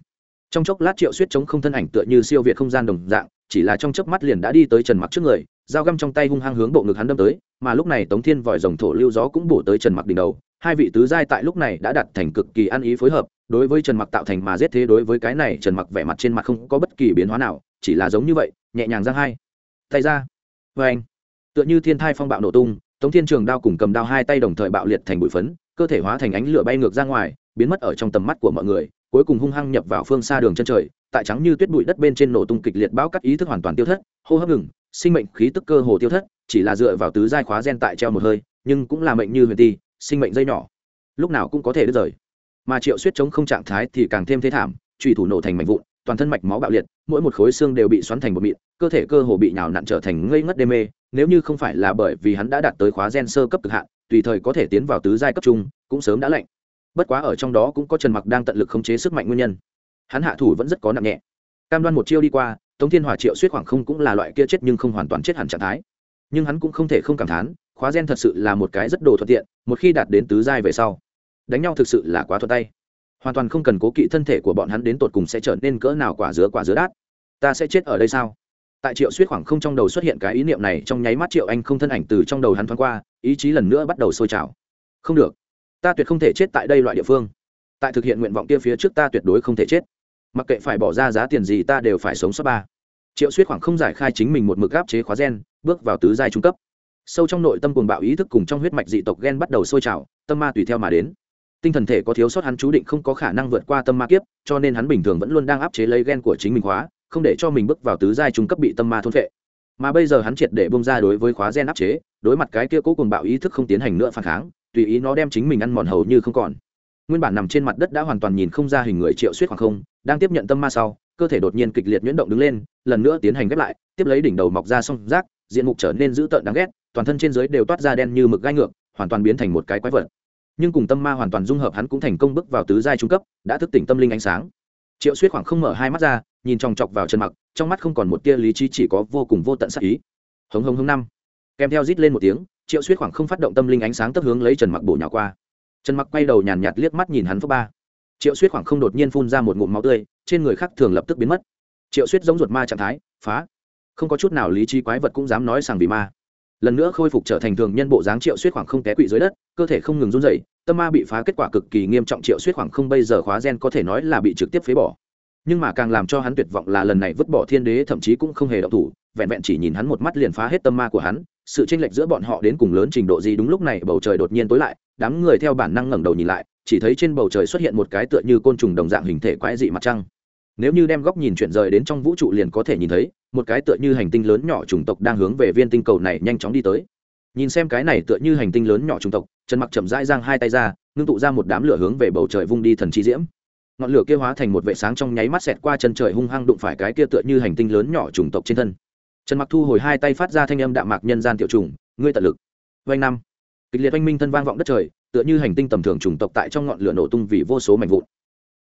Trong chốc lát triệu suýt chống không thân ảnh tựa như siêu việt không gian đồng dạng, chỉ là trong chớp mắt liền đã đi tới trần mặc trước người dao găm trong tay hung hăng hướng bộ ngực hắn đâm tới, mà lúc này tống thiên vòi rồng thổ lưu gió cũng bổ tới trần mặc đỉnh đầu. Hai vị tứ giai tại lúc này đã đặt thành cực kỳ ăn ý phối hợp, đối với trần mặc tạo thành mà giết thế đối với cái này, trần mặc vẻ mặt trên mặt không có bất kỳ biến hóa nào, chỉ là giống như vậy, nhẹ nhàng giang hai. Tay ra. Vê anh. Tựa như thiên thai phong bạo nổ tung, tống thiên trường đao cùng cầm đao hai tay đồng thời bạo liệt thành bụi phấn, cơ thể hóa thành ánh lửa bay ngược ra ngoài, biến mất ở trong tầm mắt của mọi người cuối cùng hung hăng nhập vào phương xa đường chân trời, tại trắng như tuyết bụi đất bên trên nổ tung kịch liệt bão cắt ý thức hoàn toàn tiêu thất, hô hấp ngừng, sinh mệnh khí tức cơ hồ tiêu thất, chỉ là dựa vào tứ giai khóa gen tại treo một hơi, nhưng cũng là mệnh như huyền ti, sinh mệnh dây nhỏ. Lúc nào cũng có thể đứt rời. Mà triệu suýt chống không trạng thái thì càng thêm thế thảm, trùy thủ nổ thành mảnh vụn, toàn thân mạch máu bạo liệt, mỗi một khối xương đều bị xoắn thành một mịn, cơ thể cơ hồ bị nhào nặn trở thành ngây ngất đê mê, nếu như không phải là bởi vì hắn đã đạt tới khóa gen sơ cấp cực hạn, tùy thời có thể tiến vào tứ giai cấp trung, cũng sớm đã lạnh bất quá ở trong đó cũng có trần mặc đang tận lực khống chế sức mạnh nguyên nhân. Hắn hạ thủ vẫn rất có nặng nhẹ. Cam đoan một chiêu đi qua, tống thiên hòa triệu suýt khoảng không cũng là loại kia chết nhưng không hoàn toàn chết hẳn trạng thái. Nhưng hắn cũng không thể không cảm thán, khóa gen thật sự là một cái rất đồ thuận tiện, một khi đạt đến tứ giai về sau, đánh nhau thực sự là quá thuận tay. Hoàn toàn không cần cố kỵ thân thể của bọn hắn đến tột cùng sẽ trở nên cỡ nào quả dứa quả dứa đát. Ta sẽ chết ở đây sao? Tại triệu suýt khoảng không trong đầu xuất hiện cái ý niệm này, trong nháy mắt triệu anh không thân ảnh từ trong đầu hắn thoáng qua, ý chí lần nữa bắt đầu sôi trào. Không được ta tuyệt không thể chết tại đây loại địa phương. Tại thực hiện nguyện vọng kia phía trước ta tuyệt đối không thể chết. Mặc kệ phải bỏ ra giá tiền gì ta đều phải sống sót ba. Triệu suýt khoảng không giải khai chính mình một mực áp chế khóa gen, bước vào tứ giai trung cấp. Sâu trong nội tâm cuồng bạo ý thức cùng trong huyết mạch dị tộc gen bắt đầu sôi trào, tâm ma tùy theo mà đến. Tinh thần thể có thiếu sót hắn chú định không có khả năng vượt qua tâm ma kiếp, cho nên hắn bình thường vẫn luôn đang áp chế lấy gen của chính mình khóa, không để cho mình bước vào tứ giai trung cấp bị tâm ma thôn phệ. Mà bây giờ hắn triệt để bông ra đối với khóa gen áp chế, đối mặt cái kia cố cuồng bạo ý thức không tiến hành nữa phản kháng tùy ý nó đem chính mình ăn mòn hầu như không còn. Nguyên bản nằm trên mặt đất đã hoàn toàn nhìn không ra hình người triệu suýt khoảng không, đang tiếp nhận tâm ma sau, cơ thể đột nhiên kịch liệt nhuyễn động đứng lên, lần nữa tiến hành ghép lại, tiếp lấy đỉnh đầu mọc ra song rác, diện mục trở nên dữ tợn đáng ghét, toàn thân trên dưới đều toát ra đen như mực gai ngược, hoàn toàn biến thành một cái quái vật. Nhưng cùng tâm ma hoàn toàn dung hợp hắn cũng thành công bước vào tứ giai trung cấp, đã thức tỉnh tâm linh ánh sáng. Triệu suýt khoảng không mở hai mắt ra, nhìn chòng chọc vào chân mặc, trong mắt không còn một tia lý trí, chỉ có vô cùng vô tận sắc ý. Hống hống hống năm. Kèm theo rít lên một tiếng triệu suýt khoảng không phát động tâm linh ánh sáng tấp hướng lấy trần mặc bổ nhỏ qua. Trần mặc quay đầu nhàn nhạt liếc mắt nhìn hắn phước ba. Triệu suýt khoảng không đột nhiên phun ra một ngụm máu tươi, trên người khác thường lập tức biến mất. Triệu suýt giống ruột ma trạng thái, phá. Không có chút nào lý trí quái vật cũng dám nói sàng vì ma. Lần nữa khôi phục trở thành thường nhân bộ dáng triệu suýt khoảng không té quỵ dưới đất, cơ thể không ngừng run dậy tâm ma bị phá kết quả cực kỳ nghiêm trọng triệu suýt khoảng không bây giờ khóa gen có thể nói là bị trực tiếp phế bỏ nhưng mà càng làm cho hắn tuyệt vọng là lần này vứt bỏ thiên đế thậm chí cũng không hề động thủ, vẹn vẹn chỉ nhìn hắn một mắt liền phá hết tâm ma của hắn, sự tranh lệch giữa bọn họ đến cùng lớn trình độ gì đúng lúc này bầu trời đột nhiên tối lại, đám người theo bản năng ngẩng đầu nhìn lại, chỉ thấy trên bầu trời xuất hiện một cái tựa như côn trùng đồng dạng hình thể quái dị mặt trăng. Nếu như đem góc nhìn chuyển rời đến trong vũ trụ liền có thể nhìn thấy, một cái tựa như hành tinh lớn nhỏ chủng tộc đang hướng về viên tinh cầu này nhanh chóng đi tới. Nhìn xem cái này tựa như hành tinh lớn nhỏ chủng tộc, trần mặc chậm rãi giang hai tay ra, ngưng tụ ra một đám lửa hướng về bầu trời vung đi thần chi diễm ngọn lửa kia hóa thành một vệ sáng trong nháy mắt xẹt qua chân trời hung hăng đụng phải cái kia tựa như hành tinh lớn nhỏ chủng tộc trên thân. Trần mặc thu hồi hai tay phát ra thanh âm đạm mạc nhân gian tiểu trùng, ngươi tận lực. Vanh năm. Kịch liệt oanh minh thân vang vọng đất trời, tựa như hành tinh tầm thường chủng tộc tại trong ngọn lửa nổ tung vì vô số mảnh vụn.